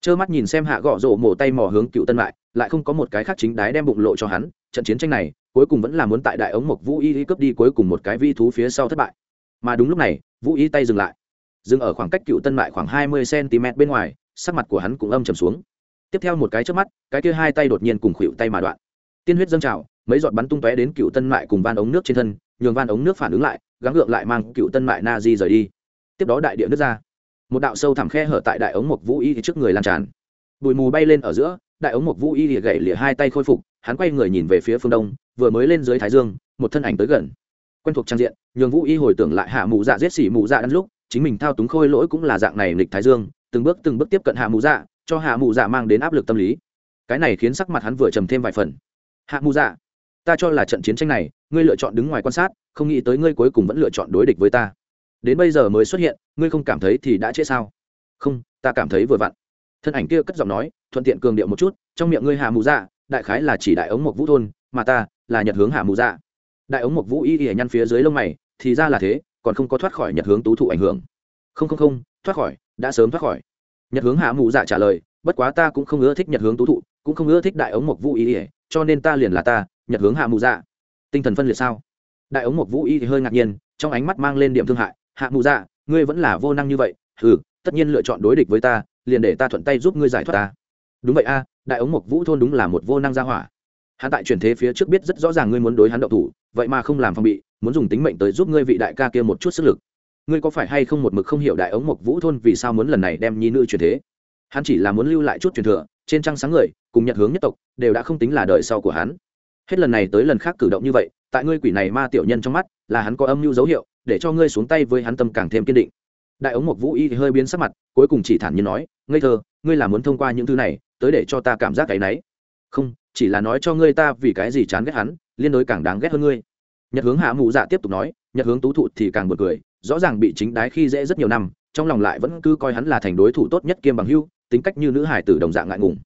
Trơ mắt nhìn xem hạ gõ rổ mổ tay mò hướng cựu tân mại, lại không có một cái khác chính đái đem bụng lộ cho hắn, trận chiến tranh này, cuối cùng vẫn là muốn tại đại ống mộc vũ y cướp đi cuối cùng một cái vi thú phía sau thất bại. Mà đúng lúc này, vũ y tay dừng lại dừng ở khoảng cách cựu tân mại khoảng hai mươi cm bên ngoài, sắc mặt của hắn cũng âm trầm xuống. Tiếp theo một cái trước mắt, cái kia hai tay đột nhiên cùng khuỵu tay mà đoạn. Tiên huyết dâng trào, mấy giọt bắn tung tóe đến cựu tân mại cùng van ống nước trên thân, nhường van ống nước phản ứng lại, gắng gượng lại mang cựu tân mại na di rời đi. Tiếp đó đại địa nước ra. Một đạo sâu thẳm khe hở tại đại ống một vũ y trước người lan tràn. Bụi mù bay lên ở giữa, đại ống một vũ y lìa gậy lìa hai tay khôi phục, hắn quay người nhìn về phía phương đông, vừa mới lên dưới thái dương, một thân ảnh tới gần. Quen thuộc trang diện, nhường vũ y hồi tưởng lại hạ mù dạ giết xỉ mù dạ đắn lúc chính mình thao túng khôi lỗi cũng là dạng này nghịch thái dương, từng bước từng bước tiếp cận hạ mù dạ cho hạ mù dạ mang đến áp lực tâm lý. Cái này khiến sắc mặt hắn vừa trầm thêm vài phần. Hạ mù dạ ta cho là trận chiến tranh này, ngươi lựa chọn đứng ngoài quan sát, không nghĩ tới ngươi cuối cùng vẫn lựa chọn đối địch với ta. Đến bây giờ mới xuất hiện, ngươi không cảm thấy thì đã chết sao? Không, ta cảm thấy vừa vặn. Thân ảnh kia cất giọng nói, thuận tiện cường điệu một chút, trong miệng ngươi hạ mù dạ đại khái là chỉ đại ống mộc vũ thôn, mà ta là nhật hướng hạ mù dạ. Đại ống mộc vũ y ỉa nhăn phía dưới lông mày, thì ra là thế còn không có thoát khỏi nhật hướng tú thụ ảnh hưởng. Không không không, thoát khỏi, đã sớm thoát khỏi. Nhật hướng hạ mù dạ trả lời, bất quá ta cũng không ưa thích nhật hướng tú thụ, cũng không ưa thích đại ống mộc vũ y ỉa cho nên ta liền là ta, nhật hướng hạ mù dạ. Tinh thần phân liệt sao? Đại ống mộc vũ y thì hơi ngạc nhiên, trong ánh mắt mang lên điểm thương hại, hạ mụ dạ ngươi vẫn là vô năng như vậy ừ tất nhiên lựa chọn đối địch với ta, liền để ta thuận tay giúp ngươi giải thoát ta. Đúng vậy a, đại ống mộc vũ thôn đúng là một vô năng gia hỏa. Hắn tại chuyển thế phía trước biết rất rõ ràng ngươi muốn đối hắn động thủ vậy mà không làm phòng bị, muốn dùng tính mệnh tới giúp ngươi vị đại ca kia một chút sức lực. Ngươi có phải hay không một mực không hiểu đại ống mộc vũ thôn vì sao muốn lần này đem nhi nữ truyền thế? Hắn chỉ là muốn lưu lại chút truyền thừa, trên trăng sáng người, cùng nhật hướng nhất tộc, đều đã không tính là đời sau của hắn. Hết lần này tới lần khác cử động như vậy, tại ngươi quỷ này ma tiểu nhân trong mắt, là hắn có âm mưu dấu hiệu, để cho ngươi xuống tay với hắn tâm càng thêm kiên định. Đại ống mộc vũ y hơi biến sắc mặt, cuối cùng chỉ thản nhiên nói, ngây thơ, ngươi là muốn thông qua những thứ này, tới để cho ta cảm giác cái náy? Không, chỉ là nói cho ngươi ta vì cái gì chán ghét hắn liên đối càng đáng ghét hơn ngươi. Nhật hướng hạ mụ dạ tiếp tục nói, nhật hướng tú thụ thì càng bật cười, rõ ràng bị chính đái khi dễ rất nhiều năm, trong lòng lại vẫn cứ coi hắn là thành đối thủ tốt nhất kiêm bằng hưu, tính cách như nữ hải tử đồng dạng ngại ngùng.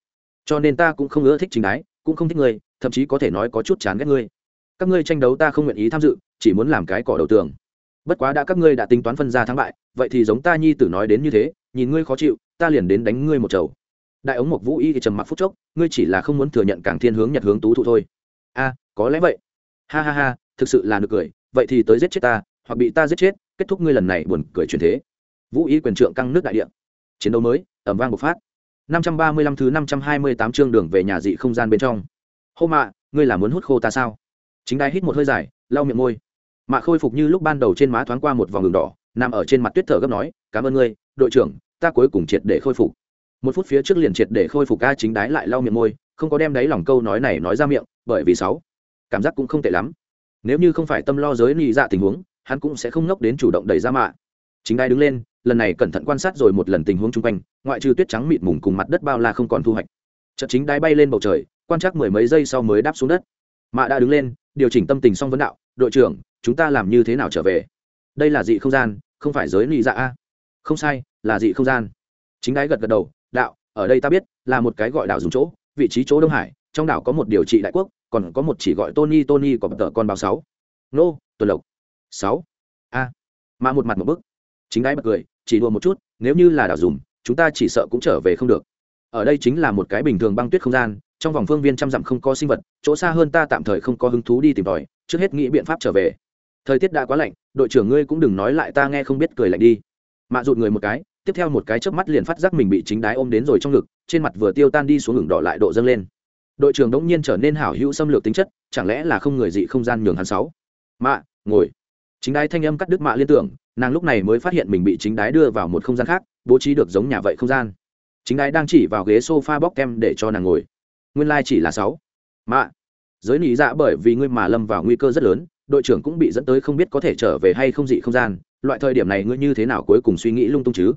Cho nên ta cũng không ưa thích chính đái, cũng không thích ngươi, thậm chí có thể nói có chút chán ghét ngươi. Các ngươi tranh đấu ta không nguyện ý tham dự, chỉ muốn làm cái cỏ đầu tường. Bất quá đã các ngươi đã tính toán phân ra thắng bại, vậy thì giống ta nhi tử nói đến như thế, nhìn ngươi khó chịu, ta liền đến đánh ngươi một chầu. Đại ống mộc vũ y thì trầm mặc phút chốc, ngươi chỉ là không muốn thừa nhận càng thiên hướng nhật hướng tú thụ thôi. A có lẽ vậy. Ha ha ha, thực sự là nực cười, vậy thì tới giết chết ta, hoặc bị ta giết chết, kết thúc ngươi lần này buồn cười truyền thế. Vũ y quyền trượng căng nước đại địa. Chiến đấu mới, ẩm vang bộc phát. Năm trăm ba mươi lăm thứ năm trăm hai mươi tám chương đường về nhà dị không gian bên trong. Hô mạ, ngươi là muốn hút khô ta sao? Chính đai hít một hơi dài, lau miệng môi. Mạ khôi phục như lúc ban đầu trên má thoáng qua một vòng đường đỏ, nằm ở trên mặt tuyết thở gấp nói, cảm ơn ngươi, đội trưởng, ta cuối cùng triệt để khôi phục. Một phút phía trước liền triệt để khôi phục ca chính đái lại lau miệng môi, không có đem đáy lòng câu nói này nói ra miệng, bởi vì sáu cảm giác cũng không tệ lắm. Nếu như không phải tâm lo giới nị dạ tình huống, hắn cũng sẽ không ngốc đến chủ động đẩy ra mạ. Chính đai đứng lên, lần này cẩn thận quan sát rồi một lần tình huống chung quanh, ngoại trừ tuyết trắng mịt mùng cùng mặt đất bao la không còn thu hoạch. Chợt chính đai bay lên bầu trời, quan trắc mười mấy giây sau mới đáp xuống đất. Mạ đã đứng lên, điều chỉnh tâm tình xong vấn đạo, đội trưởng, chúng ta làm như thế nào trở về? Đây là dị không gian, không phải giới nị dạ a. Không sai, là dị không gian. Chính đái gật gật đầu, đạo, ở đây ta biết, là một cái gọi đảo dùng chỗ, vị trí chỗ đông hải, trong đảo có một điều trị đại quốc còn có một chỉ gọi tony tony có tờ con báo sáu. Nô, tuần lộc. Sáu. A. Mà một mặt một bức. Chính đái bật cười, chỉ đùa một chút, nếu như là đảo dùng, chúng ta chỉ sợ cũng trở về không được. Ở đây chính là một cái bình thường băng tuyết không gian, trong vòng phương viên trăm dặm không có sinh vật, chỗ xa hơn ta tạm thời không có hứng thú đi tìm tòi, trước hết nghĩ biện pháp trở về. Thời tiết đã quá lạnh, đội trưởng ngươi cũng đừng nói lại ta nghe không biết cười lạnh đi. Mạ rụt người một cái, tiếp theo một cái chớp mắt liền phát giác mình bị chính đái ôm đến rồi trong ngực, trên mặt vừa tiêu tan đi xuống ngừng đỏ lại độ dâng lên đội trưởng đống nhiên trở nên hảo hữu xâm lược tính chất, chẳng lẽ là không người dị không gian nhường hắn sáu? Mạ, ngồi. Chính đái thanh âm cắt đứt mạ liên tưởng, nàng lúc này mới phát hiện mình bị chính đái đưa vào một không gian khác, bố trí được giống nhà vậy không gian. Chính đái đang chỉ vào ghế sofa bóc kem để cho nàng ngồi. Nguyên lai chỉ là sáu. Mạ. Giới nỉ dạ bởi vì ngươi mà lâm vào nguy cơ rất lớn, đội trưởng cũng bị dẫn tới không biết có thể trở về hay không dị không gian. Loại thời điểm này ngươi như thế nào cuối cùng suy nghĩ lung tung chứ?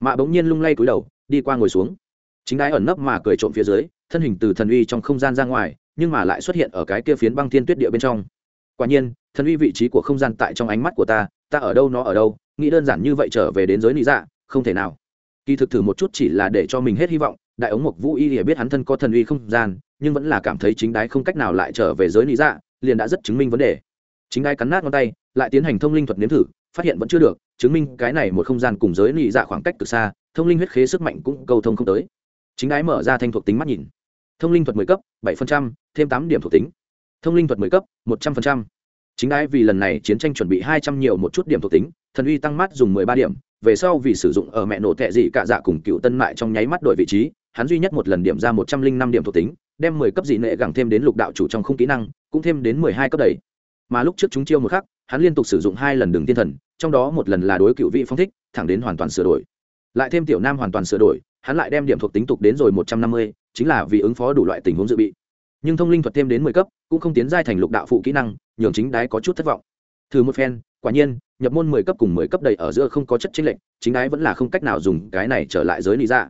Mạ bỗng nhiên lung lay cúi đầu, đi qua ngồi xuống chính đái ẩn nấp mà cười trộm phía dưới, thân hình từ thần uy trong không gian ra ngoài, nhưng mà lại xuất hiện ở cái kia phiến băng thiên tuyết địa bên trong. Quả nhiên, thần uy vị trí của không gian tại trong ánh mắt của ta ta ở đâu nó ở đâu, nghĩ đơn giản như vậy trở về đến giới lý dạ không thể nào. Kỳ thực thử một chút chỉ là để cho mình hết hy vọng, đại ống mộc vũ y thì biết hắn thân có thần uy không gian, nhưng vẫn là cảm thấy chính đái không cách nào lại trở về giới lý dạ liền đã rất chứng minh vấn đề. Chính đái cắn nát ngón tay, lại tiến hành thông linh thuật nếm thử, phát hiện vẫn chưa được, chứng minh cái này một không gian cùng giới lý dạ khoảng cách từ xa, thông linh huyết khế sức mạnh cũng cầu thông không tới chính đái mở ra thanh thuộc tính mắt nhìn. Thông linh thuật mười cấp, bảy phần trăm, thêm tám điểm thuộc tính. Thông linh thuật mười cấp, một trăm phần trăm. Chính đái vì lần này chiến tranh chuẩn bị hai trăm nhiều một chút điểm thuộc tính, thần uy tăng mắt dùng mười ba điểm, về sau vì sử dụng ở mẹ nổ tệ dị cả dạ cùng cựu tân mại trong nháy mắt đổi vị trí, hắn duy nhất một lần điểm ra một trăm linh năm điểm thuộc tính, đem mười cấp dị nệ gẳng thêm đến lục đạo chủ trong không kỹ năng, cũng thêm đến mười hai cấp đầy. Mà lúc trước chúng chiêu một khắc, hắn liên tục sử dụng hai lần đường tiên thần, trong đó một lần là đối cựu vị phong thích, thẳng đến hoàn toàn sửa đổi. Lại thêm tiểu nam hoàn toàn sửa đổi hắn lại đem điểm thuộc tính tục đến rồi một trăm năm mươi, chính là vì ứng phó đủ loại tình huống dự bị. Nhưng thông linh thuật thêm đến mười cấp, cũng không tiến giai thành lục đạo phụ kỹ năng, nhường chính đái có chút thất vọng. Thử một phen, quả nhiên, nhập môn mười cấp cùng mười cấp đầy ở giữa không có chất chính lệnh chính đái vẫn là không cách nào dùng cái này trở lại giới lý ra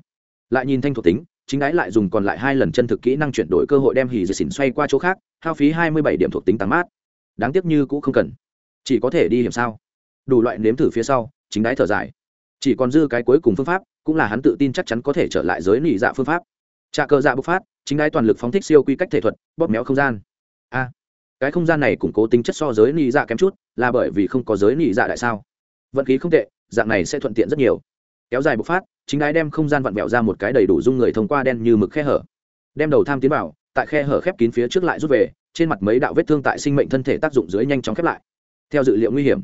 lại nhìn thanh thuộc tính, chính đái lại dùng còn lại hai lần chân thực kỹ năng chuyển đổi cơ hội đem hì dì xỉn xoay qua chỗ khác, hao phí hai mươi bảy điểm thuộc tính tăng mát. Đáng tiếc như cũng không cần. Chỉ có thể đi hiểm sao. Đủ loại nếm thử phía sau, chính đái thở dài. Chỉ còn dư cái cuối cùng phương pháp cũng là hắn tự tin chắc chắn có thể trở lại giới nỉ dạ phương pháp. Trà cờ dạ bộc phát, chính đái toàn lực phóng thích siêu quy cách thể thuật, bóp méo không gian. A, cái không gian này củng cố tính chất so giới nỉ dạ kém chút, là bởi vì không có giới nỉ dạ đại sao. Vận khí không tệ, dạng này sẽ thuận tiện rất nhiều. Kéo dài bộc phát, chính đái đem không gian vặn vẹo ra một cái đầy đủ dung người thông qua đen như mực khe hở. Đem đầu tham tiến vào, tại khe hở khép kín phía trước lại rút về, trên mặt mấy đạo vết thương tại sinh mệnh thân thể tác dụng dưới nhanh chóng khép lại. Theo dự liệu nguy hiểm.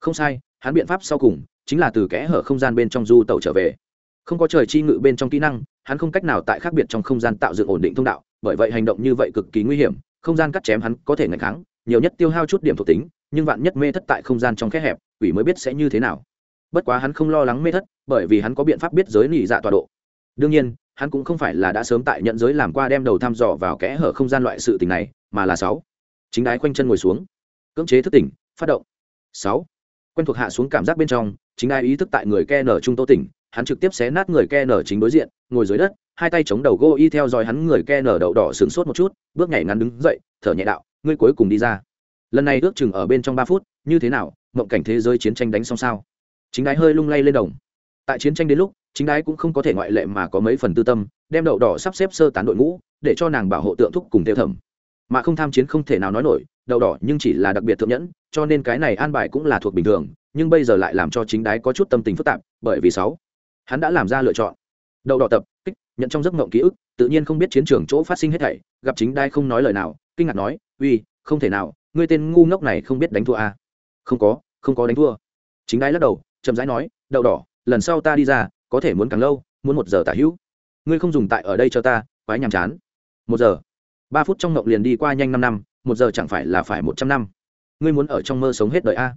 Không sai, hắn biện pháp sau cùng, chính là từ kẽ hở không gian bên trong du tàu trở về không có trời chi ngự bên trong kỹ năng, hắn không cách nào tại khác biệt trong không gian tạo dựng ổn định thông đạo, bởi vậy hành động như vậy cực kỳ nguy hiểm, không gian cắt chém hắn có thể ngày kháng, nhiều nhất tiêu hao chút điểm thuộc tính, nhưng vạn nhất mê thất tại không gian trong kẽ hẹp, quỷ mới biết sẽ như thế nào. Bất quá hắn không lo lắng mê thất, bởi vì hắn có biện pháp biết giới nỉ dạ tọa độ. Đương nhiên, hắn cũng không phải là đã sớm tại nhận giới làm qua đem đầu thăm dò vào kẽ hở không gian loại sự tình này, mà là sáu. Chính đái khoanh chân ngồi xuống. Cưỡng chế thức tỉnh, phát động. Sáu. Quen thuộc hạ xuống cảm giác bên trong, chính đái ý thức tại người ke nở trung tô tỉnh hắn trực tiếp xé nát người ke nở chính đối diện, ngồi dưới đất, hai tay chống đầu gô y theo dõi hắn người ke nở đậu đỏ sướng sốt một chút, bước nhảy ngắn đứng dậy, thở nhẹ đạo, ngươi cuối cùng đi ra. Lần này ước chừng ở bên trong ba phút, như thế nào, mộng cảnh thế giới chiến tranh đánh xong sao? Chính đái hơi lung lay lên đồng. Tại chiến tranh đến lúc, chính đái cũng không có thể ngoại lệ mà có mấy phần tư tâm, đem đậu đỏ sắp xếp sơ tán đội ngũ, để cho nàng bảo hộ tượng thúc cùng tiêu thẩm. Mà không tham chiến không thể nào nói nổi, đậu đỏ nhưng chỉ là đặc biệt thượng nhẫn, cho nên cái này an bài cũng là thuộc bình thường, nhưng bây giờ lại làm cho chính đái có chút tâm tình phức tạp, bởi vì sáu hắn đã làm ra lựa chọn. Đầu đỏ tập, kích, nhận trong giấc mộng ký ức, tự nhiên không biết chiến trường chỗ phát sinh hết thảy, gặp chính đai không nói lời nào, kinh ngạc nói, uy, không thể nào, ngươi tên ngu ngốc này không biết đánh thua à? không có không có đánh thua. Chính đai lắc đầu, chậm rãi nói, đậu đỏ, lần sau ta đi ra, có thể muốn càng lâu, muốn một giờ tả hữu. Ngươi không dùng tại ở đây cho ta, quái nhàm chán. Một giờ. Ba phút trong ngộng liền đi qua nhanh năm năm, một giờ chẳng phải là phải một trăm năm. Ngươi muốn ở trong mơ sống hết đời a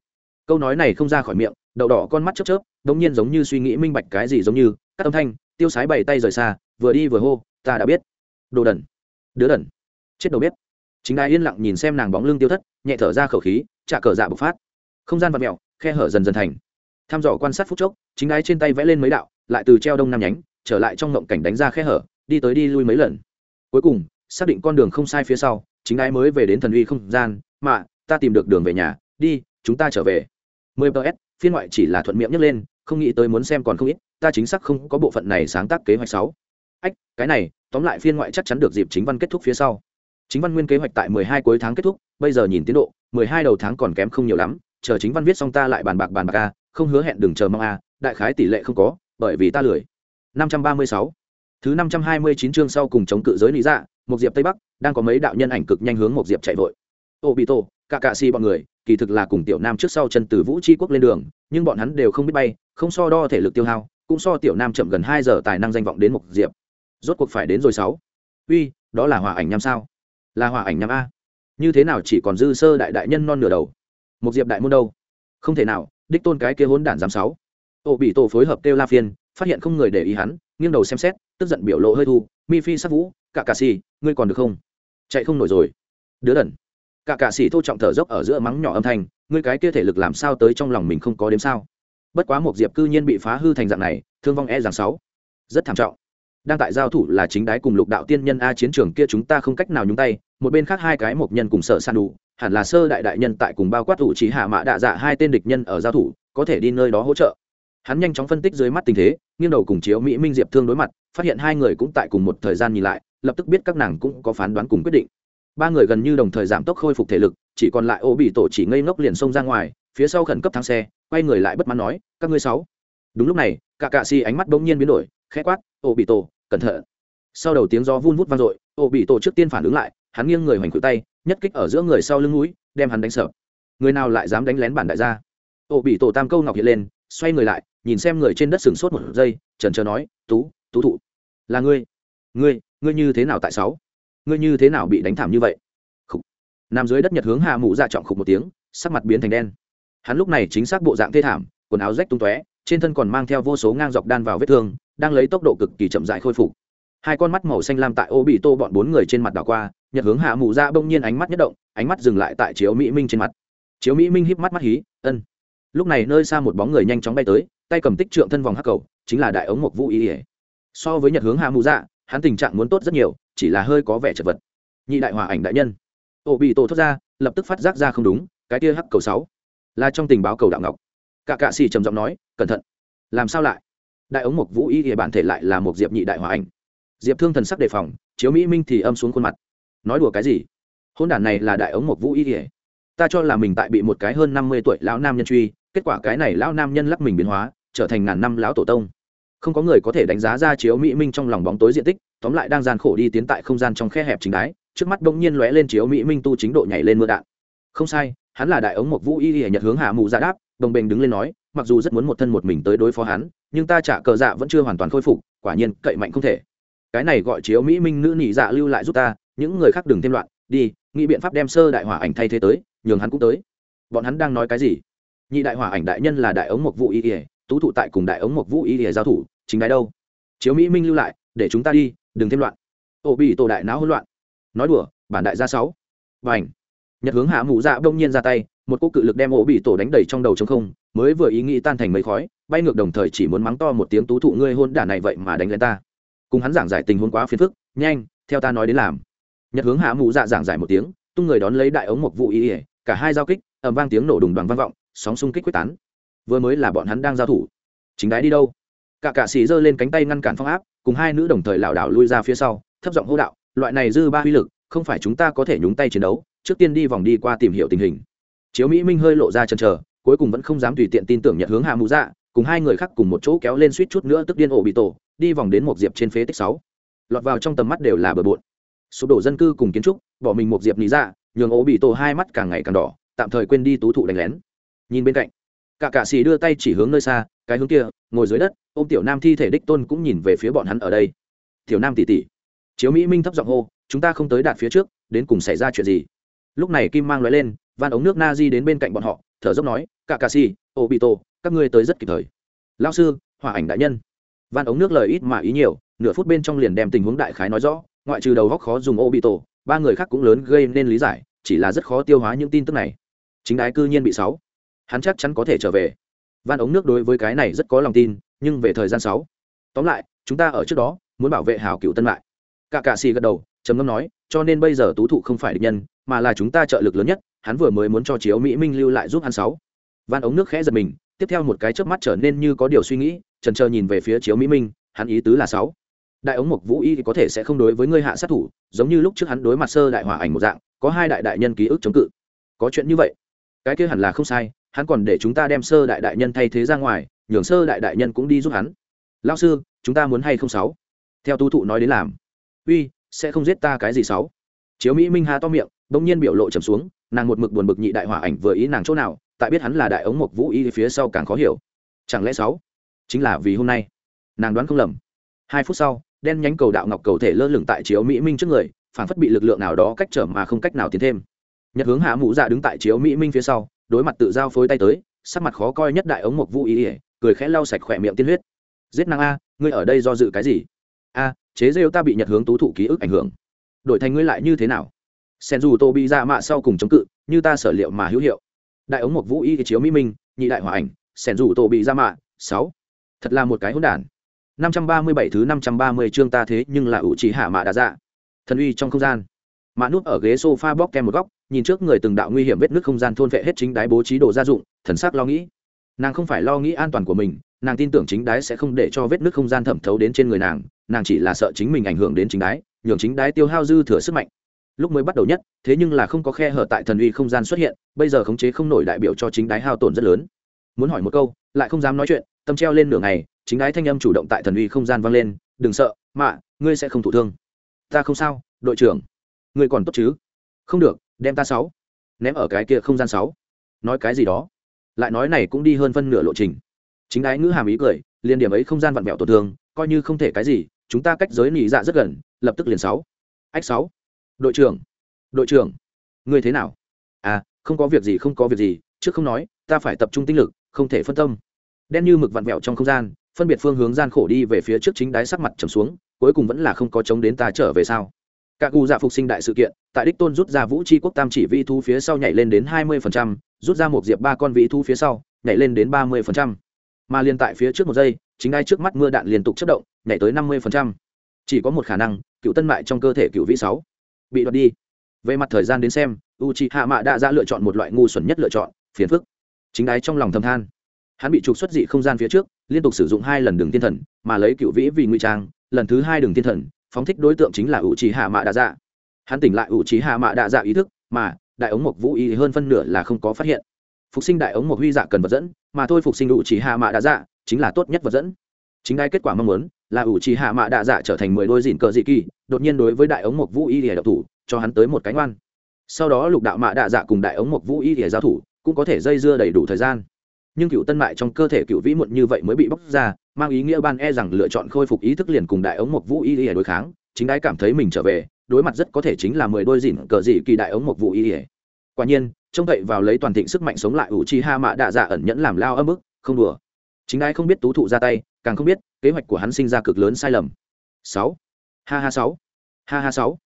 câu nói này không ra khỏi miệng, đậu đỏ con mắt chớp chớp, đống nhiên giống như suy nghĩ minh bạch cái gì giống như các âm thanh, tiêu sái bày tay rời xa, vừa đi vừa hô, ta đã biết. Đồ đần. Đứa đần. Chết đầu bếp. Chính đai yên lặng nhìn xem nàng bóng lưng tiêu thất, nhẹ thở ra khẩu khí, trả cờ dạ bộc phát. Không gian vật mẹo khe hở dần dần thành. Tham dò quan sát phút chốc, chính đái trên tay vẽ lên mấy đạo, lại từ treo đông nam nhánh, trở lại trong ngộng cảnh đánh ra khe hở, đi tới đi lui mấy lần. Cuối cùng, xác định con đường không sai phía sau, chính đái mới về đến thần uy không gian mà ta tìm được đường về nhà, đi, chúng ta trở về. 10 ps phiên ngoại chỉ là thuận miệng nhấc lên, không nghĩ tới muốn xem còn không ít, ta chính xác không có bộ phận này sáng tác kế hoạch sáu. Ách, cái này, tóm lại phiên ngoại chắc chắn được dịp chính văn kết thúc phía sau. Chính văn nguyên kế hoạch tại 12 cuối tháng kết thúc, bây giờ nhìn tiến độ 12 đầu tháng còn kém không nhiều lắm, chờ chính văn viết xong ta lại bàn bạc bàn bạc a, không hứa hẹn đừng chờ mong a, đại khái tỷ lệ không có, bởi vì ta lười. 536 thứ 529 chương sau cùng chống cự giới lý dạ một diệp tây bắc, đang có mấy đạo nhân ảnh cực nhanh hướng một diệp chạy vội. Ô bị tổ cả cạ xì bọn người, kỳ thực là cùng tiểu nam trước sau chân từ vũ tri quốc lên đường, nhưng bọn hắn đều không biết bay, không so đo thể lực tiêu hao, cũng so tiểu nam chậm gần hai giờ tài năng danh vọng đến một diệp. Rốt cuộc phải đến rồi sáu. Uy, đó là hòa ảnh nham sao? Là hòa ảnh nham a. Như thế nào chỉ còn dư sơ đại đại nhân non nửa đầu? Một diệp đại môn đâu? Không thể nào, đích tôn cái kia hỗn đản giám sáu. Ô bị tổ phối hợp kêu la phiên, phát hiện không người để ý hắn, nghiêng đầu xem xét, tức giận biểu lộ hơi thu. Mi phi sắc vũ, cả cà xì, ngươi còn được không? Chạy không nổi rồi. Đứa đần cả cạ sĩ thô trọng thở dốc ở giữa mắng nhỏ âm thanh, ngươi cái kia thể lực làm sao tới trong lòng mình không có đếm sao? Bất quá một diệp cư nhiên bị phá hư thành dạng này, thương vong e rằng sáu. Rất thảm trọng. Đang tại giao thủ là chính đái cùng lục đạo tiên nhân a chiến trường kia chúng ta không cách nào nhúng tay, một bên khác hai cái một nhân cùng sợ san đủ hẳn là sơ đại đại nhân tại cùng bao quát thủ chỉ hạ mã đạ dạ hai tên địch nhân ở giao thủ, có thể đi nơi đó hỗ trợ. Hắn nhanh chóng phân tích dưới mắt tình thế, nghiêng đầu cùng chiếu mỹ minh diệp thương đối mặt, phát hiện hai người cũng tại cùng một thời gian nhìn lại, lập tức biết các nàng cũng có phán đoán cùng quyết định ba người gần như đồng thời giảm tốc khôi phục thể lực, chỉ còn lại ô bị tổ chỉ ngây ngốc liền xông ra ngoài, phía sau khẩn cấp thắng xe, quay người lại bất mãn nói, các ngươi sáu. Đúng lúc này cả cạ si ánh mắt bỗng nhiên biến đổi, khẽ quát, ô bị tổ, cẩn thận. Sau đầu tiếng gió vun vút vang dội, ô bị tổ trước tiên phản ứng lại, hắn nghiêng người hoành cự tay, nhất kích ở giữa người sau lưng núi đem hắn đánh sợ người nào lại dám đánh lén bản đại gia? Ô bị tổ tam câu ngọc hiện lên, xoay người lại, nhìn xem người trên đất sừng sốt một giây trần trờ nói, tú tú thụ. Là ngươi. Ngươi ngươi như thế nào tại sáu? Ngươi như thế nào bị đánh thảm như vậy? Nam nằm dưới đất nhật hướng hạ mụ dạ trọng khục một tiếng, sắc mặt biến thành đen. Hắn lúc này chính xác bộ dạng thê thảm, quần áo rách tung tóe, trên thân còn mang theo vô số ngang dọc đan vào vết thương, đang lấy tốc độ cực kỳ chậm dại khôi phục. Hai con mắt màu xanh lam tại ô bị tô bọn bốn người trên mặt đảo qua, nhật hướng hạ mụ dạ bỗng nhiên ánh mắt nhất động, ánh mắt dừng lại tại chiếu mỹ minh trên mặt. Chiếu mỹ minh híp mắt mắt hí, ân. Lúc này nơi xa một bóng người nhanh chóng bay tới, tay cầm tích trượng thân vòng hắc cầu, chính là đại ống Mộc vũ ý ỉa so với nhật hướng hạ mụ dạ hắn tình trạng muốn tốt rất nhiều, chỉ là hơi có vẻ chật vật. Nhị đại hòa ảnh đại nhân. Ổ bị tổ thốt ra, lập tức phát giác ra không đúng, cái kia hắc cầu sáu. Là trong tình báo cầu đạo ngọc. Cả cạ xì trầm giọng nói, cẩn thận. Làm sao lại? Đại ống mộc vũ y địa bản thể lại là một diệp nhị đại hòa ảnh. Diệp thương thần sắc đề phòng, chiếu mỹ minh thì âm xuống khuôn mặt. Nói đùa cái gì? Hôn đản này là đại ống mộc vũ y địa ta cho là mình tại bị một cái hơn năm mươi tuổi lão nam nhân truy, kết quả cái này lão nam nhân lắc mình biến hóa, trở thành ngàn năm lão tổ tông không có người có thể đánh giá ra chiếu mỹ minh trong lòng bóng tối diện tích, tóm lại đang gian khổ đi tiến tại không gian trong khe hẹp chính đái, trước mắt bỗng nhiên lóe lên chiếu mỹ minh tu chính độ nhảy lên mưa đạn. Không sai, hắn là đại ống một vũ y y nhật hướng hạ mù ra dạ đáp, đồng bình đứng lên nói, mặc dù rất muốn một thân một mình tới đối phó hắn, nhưng ta trả cờ dạ vẫn chưa hoàn toàn khôi phục, quả nhiên cậy mạnh không thể. Cái này gọi chiếu mỹ minh nữ nhị dạ lưu lại giúp ta, những người khác đừng thêm loạn, đi, nghĩ biện pháp đem sơ đại hỏa ảnh thay thế tới, nhường hắn cũng tới. Bọn hắn đang nói cái gì? Nhị đại hỏa ảnh đại nhân là đại ống một vũ y y, tú thụ tại cùng đại ống một vũ y y giao thủ chính đái đâu? Chiếu mỹ minh lưu lại, để chúng ta đi, đừng thêm loạn. Ô bị tổ đại não hỗn loạn. Nói đùa, bản đại gia sáu. Và ảnh nhật hướng hạ mụ dạ đông nhiên ra tay, một cô cự lực đem ổ bị tổ đánh đầy trong đầu trống không, mới vừa ý nghĩ tan thành mấy khói, bay ngược đồng thời chỉ muốn mắng to một tiếng tú thụ ngươi hôn đả này vậy mà đánh lên ta. Cùng hắn giảng giải tình huống quá phiền phức, nhanh, theo ta nói đến làm. Nhật hướng hạ mụ dạ giảng giải một tiếng, tung người đón lấy đại ống một vụ ý ỉa cả hai giao kích ẩm vang tiếng nổ đùng đoàn vang vọng, sóng xung kích quyết tán. Vừa mới là bọn hắn đang giao thủ. Chính đái đi đâu? Cả cạ xì giơ lên cánh tay ngăn cản phong áp, cùng hai nữ đồng thời lảo đảo lui ra phía sau, thấp giọng hô đạo, loại này dư ba uy lực, không phải chúng ta có thể nhúng tay chiến đấu, trước tiên đi vòng đi qua tìm hiểu tình hình. Chiếu mỹ minh hơi lộ ra chân chờ, cuối cùng vẫn không dám tùy tiện tin tưởng nhận hướng hạ mũ dạ cùng hai người khác cùng một chỗ kéo lên suýt chút nữa tức điên ổ bị tổ, đi vòng đến một diệp trên phế tích sáu. Lọt vào trong tầm mắt đều là bờ bộn. Sụp đổ dân cư cùng kiến trúc, bỏ mình một diệp lý dạ nhường ổ bị tổ hai mắt càng ngày càng đỏ, tạm thời quên đi tú thụ đánh lén. Nhìn bên cạnh cả cạ xì đưa tay chỉ hướng nơi xa cái hướng kia ngồi dưới đất ô m tiểu nam thi thể đích tôn cũng nhìn về phía bọn hắn ở đây. Tiểu nam tỉ tỉ chiếu mỹ minh thấp giọng hô chúng ta không tới đạt phía trước đến cùng xảy ra chuyện gì? Lúc này kim mang l lên van ống nước na di đến bên cạnh bọn họ thở dốc nói cả cà xì, ô bị tổ các ngươi tới rất kịp thời. Lao sư hòa ảnh đại nhân. Van ống nước lời ít mà ý nhiều nửa phút bên trong liền đem tình huống đại khái nói rõ ngoại trừ đầu góc khó dùng ô bị tổ ba người khác cũng lớn gây nên lý giải chỉ là rất khó tiêu hóa những tin tức này. Chính đái cư nhiên bị sáu hắn chắc chắn có thể trở về. Van ống nước đối với cái này rất có lòng tin, nhưng về thời gian sáu. Tóm lại, chúng ta ở trước đó, muốn bảo vệ hào cựu tân lại cả cạ xì gật đầu, trầm ngâm nói, cho nên bây giờ tú thụ không phải địch nhân, mà là chúng ta trợ lực lớn nhất, hắn vừa mới muốn cho chiếu mỹ minh lưu lại giúp hắn sáu. Van ống nước khẽ giật mình, tiếp theo một cái chớp mắt trở nên như có điều suy nghĩ trần chờ nhìn về phía chiếu mỹ minh, hắn ý tứ là sáu. Đại ống mộc vũ y có thể sẽ không đối với ngươi hạ sát thủ, giống như lúc trước hắn đối mặt sơ đại hỏa ảnh một dạng, có hai đại đại nhân ký ức chống cự. Có chuyện như vậy? Cái kia hẳn là không sai hắn còn để chúng ta đem sơ đại đại nhân thay thế ra ngoài, nhường sơ đại đại nhân cũng đi giúp hắn. Lao sư, chúng ta muốn hay không sáu? Theo tu thụ nói đến làm. Uy, sẽ không giết ta cái gì sáu? Chiếu mỹ minh hà to miệng, bỗng nhiên biểu lộ trầm xuống, nàng một mực buồn bực nhị đại hỏa ảnh vừa ý nàng chỗ nào, tại biết hắn là đại ống mộc vũ y phía sau càng khó hiểu. Chẳng lẽ sáu? Chính là vì hôm nay. Nàng đoán không lầm. Hai phút sau, đen nhánh cầu đạo ngọc cầu thể lơ lửng tại chiếu mỹ minh trước người, phản phất bị lực lượng nào đó cách trở mà không cách nào tiến thêm. Nhật hướng hạ mũ dạ đứng tại chiếu mỹ minh phía sau đối mặt tự giao phối tay tới, sắc mặt khó coi nhất đại ống mộc vũ ý ỉa cười khẽ lau sạch khỏe miệng tiên huyết. Giết năng a, ngươi ở đây do dự cái gì? A, chế rêu ta bị nhật hướng tú thụ ký ức ảnh hưởng. Đổi thành ngươi lại như thế nào? Sen dù tô bị ra mạ sau cùng chống cự, như ta sở liệu mà hữu hiệu. Đại ống mộc vũ y chiếu mỹ minh, nhị đại hòa ảnh sen dù tô bị ra mạ, sáu. Thật là một cái hỗn đản. Năm trăm ba mươi bảy thứ năm trăm ba mươi chương ta thế nhưng là ủ trì hạ mạ đã dạ. Thần uy trong không gian mạ nút ở ghế sofa bóc kem một góc, nhìn trước người từng đạo nguy hiểm vết nước không gian thôn vệ hết chính đái bố trí đồ gia dụng, thần sắc lo nghĩ. Nàng không phải lo nghĩ an toàn của mình, nàng tin tưởng chính đái sẽ không để cho vết nước không gian thẩm thấu đến trên người nàng nàng chỉ là sợ chính mình ảnh hưởng đến chính đái, nhường chính đái tiêu hao dư thừa sức mạnh. Lúc mới bắt đầu nhất, thế nhưng là không có khe hở tại thần uy không gian xuất hiện, bây giờ khống chế không nổi đại biểu cho chính đái hao tổn rất lớn. Muốn hỏi một câu, lại không dám nói chuyện, tâm treo lên nửa ngày, chính đái thanh âm chủ động tại thần uy không gian vang lên, đừng sợ, mạ, ngươi sẽ không thụ thương. Ta không sao, đội trưởng ngươi còn tốt chứ? Không được, đem ta sáu. Ném ở cái kia không gian sáu. Nói cái gì đó. Lại nói này cũng đi hơn phân nửa lộ trình. Chính đái ngữ hàm ý cười, liền điểm ấy không gian vặn vẹo tổn thương, coi như không thể cái gì, chúng ta cách giới nỉ dạ rất gần, lập tức liền sáu. Ách sáu. Đội trưởng. Đội trưởng. Ngươi thế nào? À không có việc gì, không có việc gì, trước không nói, ta phải tập trung tinh lực, không thể phân tâm. Đen như mực vặn vẹo trong không gian, phân biệt phương hướng gian khổ đi về phía trước chính đáy sắc mặt trầm xuống, cuối cùng vẫn là không có chống đến ta trở về sao? Cả cụ dạ phục sinh đại sự kiện, tại đích tôn rút ra vũ tri quốc tam chỉ vị thu phía sau nhảy lên đến hai mươi rút ra một diệp ba con vị thu phía sau, nhảy lên đến ba mươi mà liên tại phía trước một giây, chính ai trước mắt mưa đạn liên tục chất động, nhảy tới năm mươi chỉ có một khả năng, cựu tân mại trong cơ thể cựu vĩ sáu bị đoạt đi. Về mặt thời gian đến xem u hạ mạ đã ra lựa chọn một loại ngu xuẩn nhất lựa chọn, phiền phức. Chính ái trong lòng thầm than. Hắn bị trục xuất dị không gian phía trước, liên tục sử dụng hai lần đường thiên thần, mà lấy cựu vĩ vì nguy trang, lần thứ hai đường thiên thần phóng thích đối tượng chính là ủ c hạ mạ đã dạ hắn tỉnh lại ủ c hạ mạ đã dạ ý thức, mà đại ống mộc vũ y hơn phân nửa là không có phát hiện. Phục sinh đại ống mộc huy dạ cần vật dẫn, mà thôi phục sinh ủ c hạ mạ đã dạ chính là tốt nhất vật dẫn. Chính đai kết quả mong muốn là ủ trì hạ mạ đạ dạ trở thành mười đôi dìn cờ dị kỳ, đột nhiên đối với đại ống mộc vũ y lìa độc thủ, cho hắn tới một cánh oan sau đó lục đạo mạ đạ dạ cùng đại ống mộc vũ y để giao thủ, cũng có thể dây dưa đầy đủ thời gian nhưng cựu tân mại trong cơ thể cựu vĩ muộn như vậy mới bị bóc ra, mang ý nghĩa ban e rằng lựa chọn khôi phục ý thức liền cùng đại ống mộc vũ y ỉa đối kháng, chính đái cảm thấy mình trở về, đối mặt rất có thể chính là mười đôi dìn cờ dị kỳ đại ống mộc vũ y ỉa quả nhiên, trông cậy vào lấy toàn thịnh sức mạnh sống lại ủ chi ha mạ đạ dạ ẩn nhẫn làm lao âm ức, không đùa. Chính đái không biết tú thụ ra tay, càng không biết, kế hoạch của hắn sinh ra cực lớn sai lầm. Sáu. Ha ha sáu. Ha ha sáu.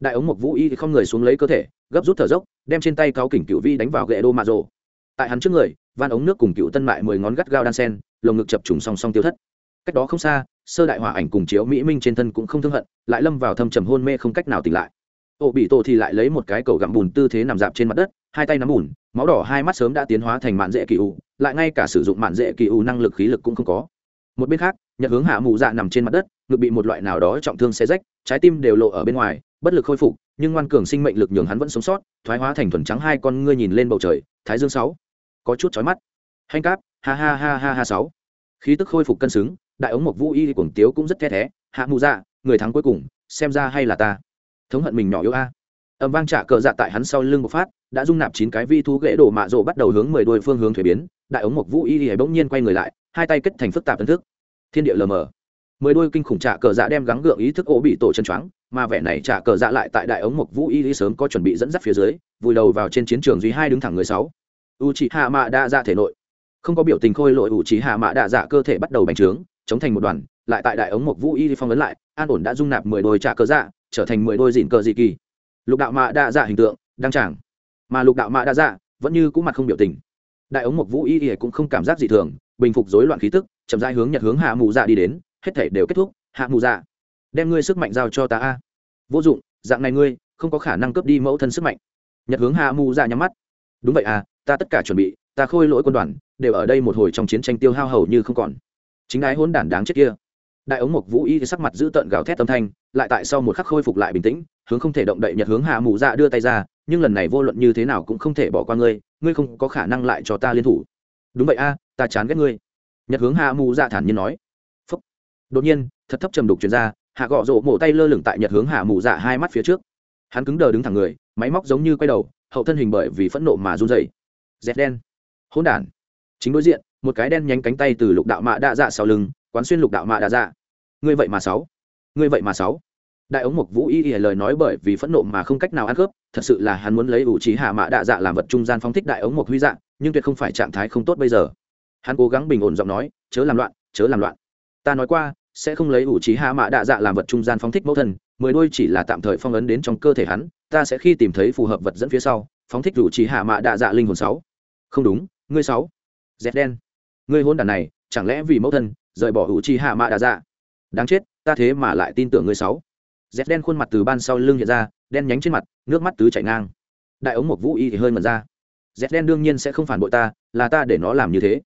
Đại ống mộc vũ y không người xuống lấy cơ thể, gấp rút thở dốc, đem trên tay cáo kỉnh cựu vi đánh vào ghệ đô mạ rồ tại hắn trước người, van ống nước cùng cựu tân mại mười ngón gắt gao đan sen, lồng ngực chập trùng song song tiêu thất. Cách đó không xa, sơ đại hỏa ảnh cùng chiếu mỹ minh trên thân cũng không thương hận, lại lâm vào thâm trầm hôn mê không cách nào tỉnh lại. Ổ bị tổ thì lại lấy một cái cầu gặm bùn tư thế nằm dạp trên mặt đất, hai tay nắm bùn, máu đỏ hai mắt sớm đã tiến hóa thành mạn dễ kỳ u lại ngay cả sử dụng mạn dễ kỳ u năng lực khí lực cũng không có. Một bên khác, nhật hướng hạ mù dạ nằm trên mặt đất, ngực bị một loại nào đó trọng thương xe rách, trái tim đều lộ ở bên ngoài, bất lực khôi phục, nhưng ngoan cường sinh mệnh lực nhường hắn vẫn sống sót, thoái hóa thành thuần trắng hai con ngươi nhìn lên bầu trời, thái dương sáu có chút chói mắt. Hanh cáp, ha ha ha ha ha sáu. Khí tức khôi phục cân xứng, đại ống mộc vũ y cuồng tiếu cũng rất the thé. Hạ mù dạ người thắng cuối cùng, xem ra hay là ta. Thống hận mình nhỏ yếu a. Ẩm vang trả cờ dạ tại hắn sau lưng một phát, đã dung nạp chín cái vi thú ghế đổ mạ rộ bắt đầu hướng mười đôi phương hướng thuế biến. Đại ống mộc vũ y thì bỗng nhiên quay người lại, hai tay kết thành phức tạp tân thức. Thiên địa lờ mờ. Mười đôi kinh khủng trả cờ dạ đem gắng gượng ý thức ố bị tổ chân choáng, mà vẻ này trả cờ dạ lại tại đại ống mộc vũ y sớm có chuẩn bị dẫn dắt phía dưới, vùi đầu vào trên chiến trường duy hai đứng thẳng người sáu u chị hạ mạ đa dạ thể nội. Không có biểu tình khôi lội u chị hạ mạ đa dạ cơ thể bắt đầu bành trướng, chống thành một đoàn, lại tại đại ống mộc vũ y phong ấn lại, an ổn đã dung nạp mười đôi trả cờ dạ trở thành mười đôi dịn cờ dị kỳ. Lục đạo mạ đa dạ hình tượng, đăng tràng. Mà lục đạo mạ đa dạ vẫn như cũng mặt không biểu tình. Đại ống mộc vũ y y cũng không cảm giác gì thường, bình phục rối loạn khí tức, chậm rãi hướng nhật hướng hạ mù dạ đi đến, hết thể đều kết thúc. Hạ mù dạ đem ngươi sức mạnh giao cho ta a. Vô dụng, dạng này ngươi không có khả năng cướp đi mẫu thân sức mạnh. Nhật hướng hạ mù dạ nhắm mắt. Đúng vậy à ta tất cả chuẩn bị, ta khôi lỗi quân đoàn, đều ở đây một hồi trong chiến tranh tiêu hao hầu như không còn. Chính đái hôn đản đáng chết kia. Đại ống mộc vũ y sắc mặt giữ tợn gào thét âm thanh, lại tại sau một khắc khôi phục lại bình tĩnh, hướng không thể động đậy nhật hướng hạ mù dạ đưa tay ra, nhưng lần này vô luận như thế nào cũng không thể bỏ qua ngươi ngươi không có khả năng lại cho ta liên thủ. Đúng vậy a, ta chán ghét ngươi. Nhật hướng hạ mù dạ thản nhiên nói. Phúc. đột nhiên, thật thấp trầm đục chuyển ra, hạ gọ rộ mổ tay lơ lửng tại nhật hướng hạ mù dạ hai mắt phía trước. Hắn cứng đờ đứng thẳng người, máy móc giống như quay đầu, hậu thân hình bởi vì phẫn nộ mà run dày dẹt đen. Hỗn đản. Chính đối diện, một cái đen nhánh cánh tay từ lục đạo mạ đa dạ sau lưng, quán xuyên lục đạo mạ đa dạ. Ngươi vậy mà sáu. Ngươi vậy mà sáu. Đại ống mục vũ y y lời nói bởi vì phẫn nộ mà không cách nào ăn khớp, thật sự là hắn muốn lấy ủ trí hạ mạ đa dạ làm vật trung gian phóng thích đại ống mục huy dạng nhưng tuyệt không phải trạng thái không tốt bây giờ. Hắn cố gắng bình ổn giọng nói, chớ làm loạn, chớ làm loạn. Ta nói qua, sẽ không lấy ủ trí hạ mạ đa dạ làm vật trung gian phóng thích mẫu thân, mười đôi chỉ là tạm thời phong ấn đến trong cơ thể hắn, ta sẽ khi tìm thấy phù hợp vật dẫn phía sau, phóng thích ủ trí hạ mạ đa dạ linh hồn sáu không đúng, ngươi sáu. Dẹt đen. Ngươi hôn đàn này, chẳng lẽ vì mẫu thân, rời bỏ hữu chi hạ mạ đà dạ? Đáng chết, ta thế mà lại tin tưởng ngươi sáu. Dép đen khuôn mặt từ ban sau lưng hiện ra, đen nhánh trên mặt, nước mắt tứ chảy ngang. Đại ống một vũ y thì hơi mật ra. Dép đen đương nhiên sẽ không phản bội ta, là ta để nó làm như thế.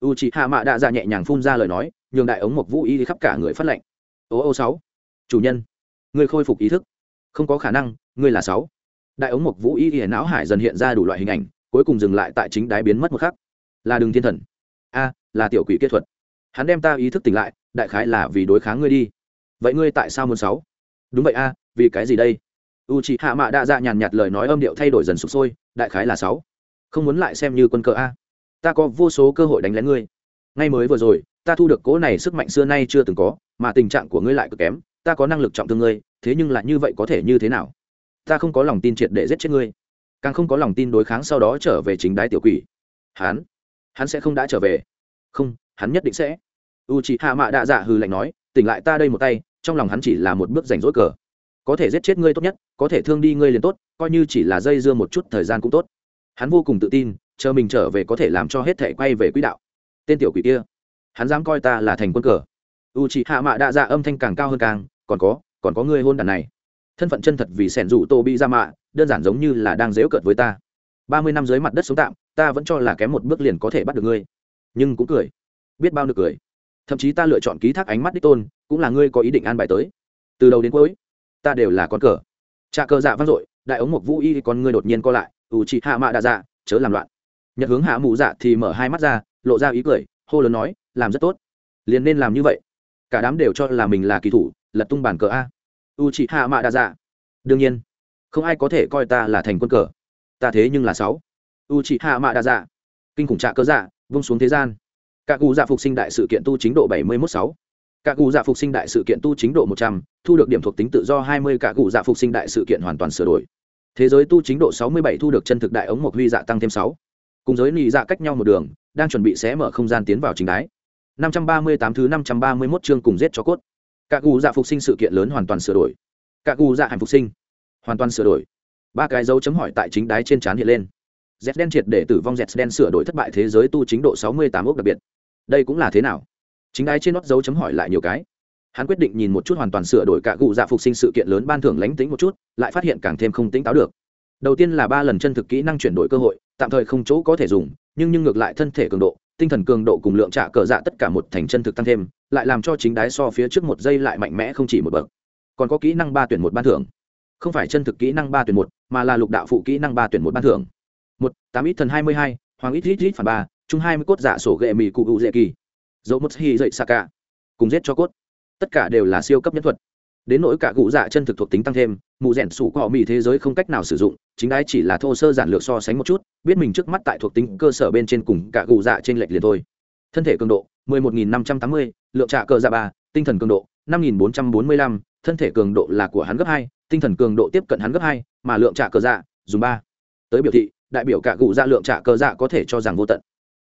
U chị hạ mạ đạ dạ nhẹ nhàng phun ra lời nói, nhường đại ống một vũ y thì khắp cả người phát lệnh ô ô sáu. Chủ nhân, ngươi khôi phục ý thức. Không có khả năng, ngươi là sáu. Đại ống một vũ y thì não hải dần hiện ra đủ loại hình ảnh cuối cùng dừng lại tại chính đáy biến mất một khắc. Là đường thiên thần. A, là tiểu quỷ kết thuật. Hắn đem ta ý thức tỉnh lại, đại khái là vì đối kháng ngươi đi. Vậy ngươi tại sao muốn sáu đúng vậy a, vì cái gì đây? U chị hạ mạ đa dạ nhàn nhạt lời nói âm điệu thay đổi dần sụp sôi, đại khái là sáu không muốn lại xem như quân cờ a. Ta có vô số cơ hội đánh lén ngươi. Ngay mới vừa rồi, ta thu được cố này sức mạnh xưa nay chưa từng có, mà tình trạng của ngươi lại cực kém, ta có năng lực trọng thương ngươi, thế nhưng lại như vậy có thể như thế nào? Ta không có lòng tin triệt để giết chết ngươi càng không có lòng tin đối kháng sau đó trở về chính đái tiểu quỷ. Hắn hắn sẽ không đã trở về. Không, hắn nhất định sẽ. U c h ị hạ mạ đạ dạ hư lạnh nói, tỉnh lại ta đây một tay, trong lòng hắn chỉ là một bước rảnh rỗi cờ. Có thể giết chết ngươi tốt nhất, có thể thương đi ngươi liền tốt, coi như chỉ là dây dưa một chút thời gian cũng tốt. Hắn vô cùng tự tin, chờ mình trở về có thể làm cho hết thể quay về quỹ đạo. Tên tiểu quỷ kia, hắn dám coi ta là thành quân cờ. U c hạ mạ đạ dạ âm thanh càng cao hơn càng, còn có còn có ngươi hôn đàn này thân phận chân thật vì sẻn rủ tô bị ra mạ, đơn giản giống như là đang dếu cợt với ta. Ba mươi năm dưới mặt đất sống tạm, ta vẫn cho là kém một bước liền có thể bắt được ngươi. Nhưng cũng cười. Biết bao được cười. Thậm chí ta lựa chọn ký thác ánh mắt đích tôn, cũng là ngươi có ý định an bài tới. Từ đầu đến cuối, ta đều là con cờ. Trà cờ dạ vang dội, đại ống một vũ y con ngươi đột nhiên co lại, ủ chị hạ mạ đạ dạ chớ làm loạn. Nhật hướng hạ mụ dạ thì mở hai mắt ra, lộ ra ý cười, hô lớn nói, làm rất tốt. Liền nên làm như vậy. Cả đám đều cho là mình là kỳ thủ lật tung bàn cờ a u chị hạ mạ đa dạ đương nhiên, không ai có thể coi ta là thành quân cờ. Ta thế nhưng là sáu. U chị hạ mạ đa dạ kinh khủng trạ cơ dạ vung xuống thế gian. Cả cụ dạ phục sinh đại sự kiện tu chính độ bảy mươi mốt sáu. Cả cụ dạ phục sinh đại sự kiện tu chính độ một trăm, thu được điểm thuộc tính tự do hai mươi cả cụ dạ phục sinh đại sự kiện hoàn toàn sửa đổi. Thế giới tu chính độ sáu mươi bảy, thu được chân thực đại ống mộc huy dạ tăng thêm sáu. Cùng giới lì dạ cách nhau một đường, đang chuẩn bị xé mở không gian tiến vào chính đái. Năm trăm ba mươi tám thứ năm trăm ba mươi 531 chương cùng giết cho cốt cả cụ dạ phục sinh sự kiện lớn hoàn toàn sửa đổi. Cả cụ dạ hành phục sinh. Hoàn toàn sửa đổi. Ba cái dấu chấm hỏi tại chính đái trên trán hiện lên. Z đen triệt để tử vong z đen sửa đổi thất bại thế giới tu chính độ sáu mươi tám ốc đặc biệt. Đây cũng là thế nào? Chính đái trên nót dấu chấm hỏi lại nhiều cái. Hắn quyết định nhìn một chút hoàn toàn sửa đổi cả cụ dạ phục sinh sự kiện lớn ban thưởng lánh tính một chút, lại phát hiện càng thêm không tính táo được. Đầu tiên là ba lần chân thực kỹ năng chuyển đổi cơ hội, tạm thời không chỗ có thể dùng, nhưng nhưng ngược lại thân thể cường độ tinh thần cường độ cùng lượng trả cờ dạ tất cả một thành chân thực tăng thêm, lại làm cho chính đái so phía trước một giây lại mạnh mẽ không chỉ một bậc. Còn có kỹ năng ba tuyển một ban thưởng. Không phải chân thực kỹ năng ba tuyển một, mà là lục đạo phụ kỹ năng ba tuyển một ban thưởng. Một, tám ít thần hai mươi hai, hoàng ít ít ít phản ba, chung hai mươi cốt giả sổ ghệ mì cụ hữu dễ kỳ. Dấu một hi dậy xa cả cùng giết cho cốt. Tất cả đều là siêu cấp nhân thuật đến nỗi cả cụ dạ chân thực thuộc tính tăng thêm mụ rẻn sủ của họ mỹ thế giới không cách nào sử dụng chính đái chỉ là thô sơ giản lược so sánh một chút biết mình trước mắt tại thuộc tính cơ sở bên trên cùng cả cụ dạ trên lệch liền thôi. Thân thể cường độ 11.580, lượng trạ cơ dạ ba tinh thần cường độ 5.445, thân thể cường độ là của hắn gấp hai tinh thần cường độ tiếp cận hắn gấp hai mà lượng trạ cơ dạ dùng ba. Tới biểu thị đại biểu cả cụ dạ lượng trạ cơ dạ có thể cho rằng vô tận.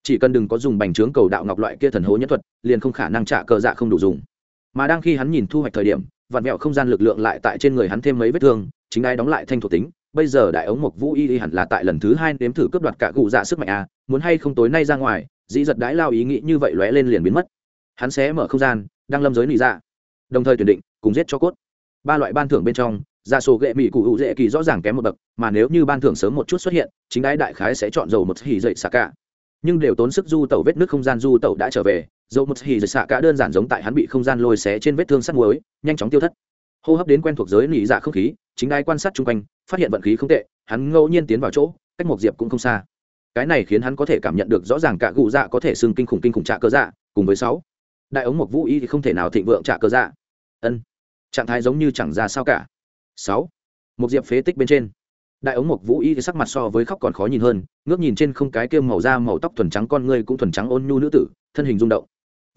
Chỉ cần đừng có dùng bành trướng cầu đạo ngọc loại kia thần hố nhất thuật liền không khả năng trạ cơ dạ không đủ dùng. Mà đang khi hắn nhìn thu hoạch thời điểm vạn mẹo không gian lực lượng lại tại trên người hắn thêm mấy vết thương, chính ai đóng lại thanh thuộc tính. Bây giờ đại ống mộc vũ y hẳn là tại lần thứ hai nếm thử cướp đoạt cả cụ dạ sức mạnh a muốn hay không tối nay ra ngoài, dĩ giật đái lao ý nghĩ như vậy lóe lên liền biến mất. Hắn sẽ mở không gian, đang lâm giới nị dạ. Đồng thời tuyển định, cùng giết cho cốt. Ba loại ban thưởng bên trong dạ sổ ghệ mỹ cụ hữu dễ kỳ rõ ràng kém một bậc, mà nếu như ban thưởng sớm một chút xuất hiện, chính đái đại khái sẽ chọn dầu một hỉ dậy xạ cả. Nhưng đều tốn sức du tẩu vết nước không gian du tẩu đã trở về dầu một hì dậy xạ cả đơn giản giống tại hắn bị không gian lôi xé trên vết thương sắt muối, nhanh chóng tiêu thất. Hô hấp đến quen thuộc giới nỉ dạ không khí, chính ai quan sát chung quanh, phát hiện vận khí không tệ, hắn ngẫu nhiên tiến vào chỗ, cách một diệp cũng không xa. Cái này khiến hắn có thể cảm nhận được rõ ràng cả cụ dạ có thể xưng kinh khủng kinh khủng trạ cơ dạ cùng với sáu. Đại ống một vũ y thì không thể nào thịnh vượng trạ cơ dạ. Ân, trạng thái giống như chẳng ra sao cả. Sáu. Một diệp phế tích bên trên. Đại ống một vũ y thì sắc mặt so với khóc còn khó nhìn hơn, ngước nhìn trên không cái kia màu da màu tóc thuần trắng con ngươi cũng thuần trắng ôn nhu nữ tử, thân hình rung động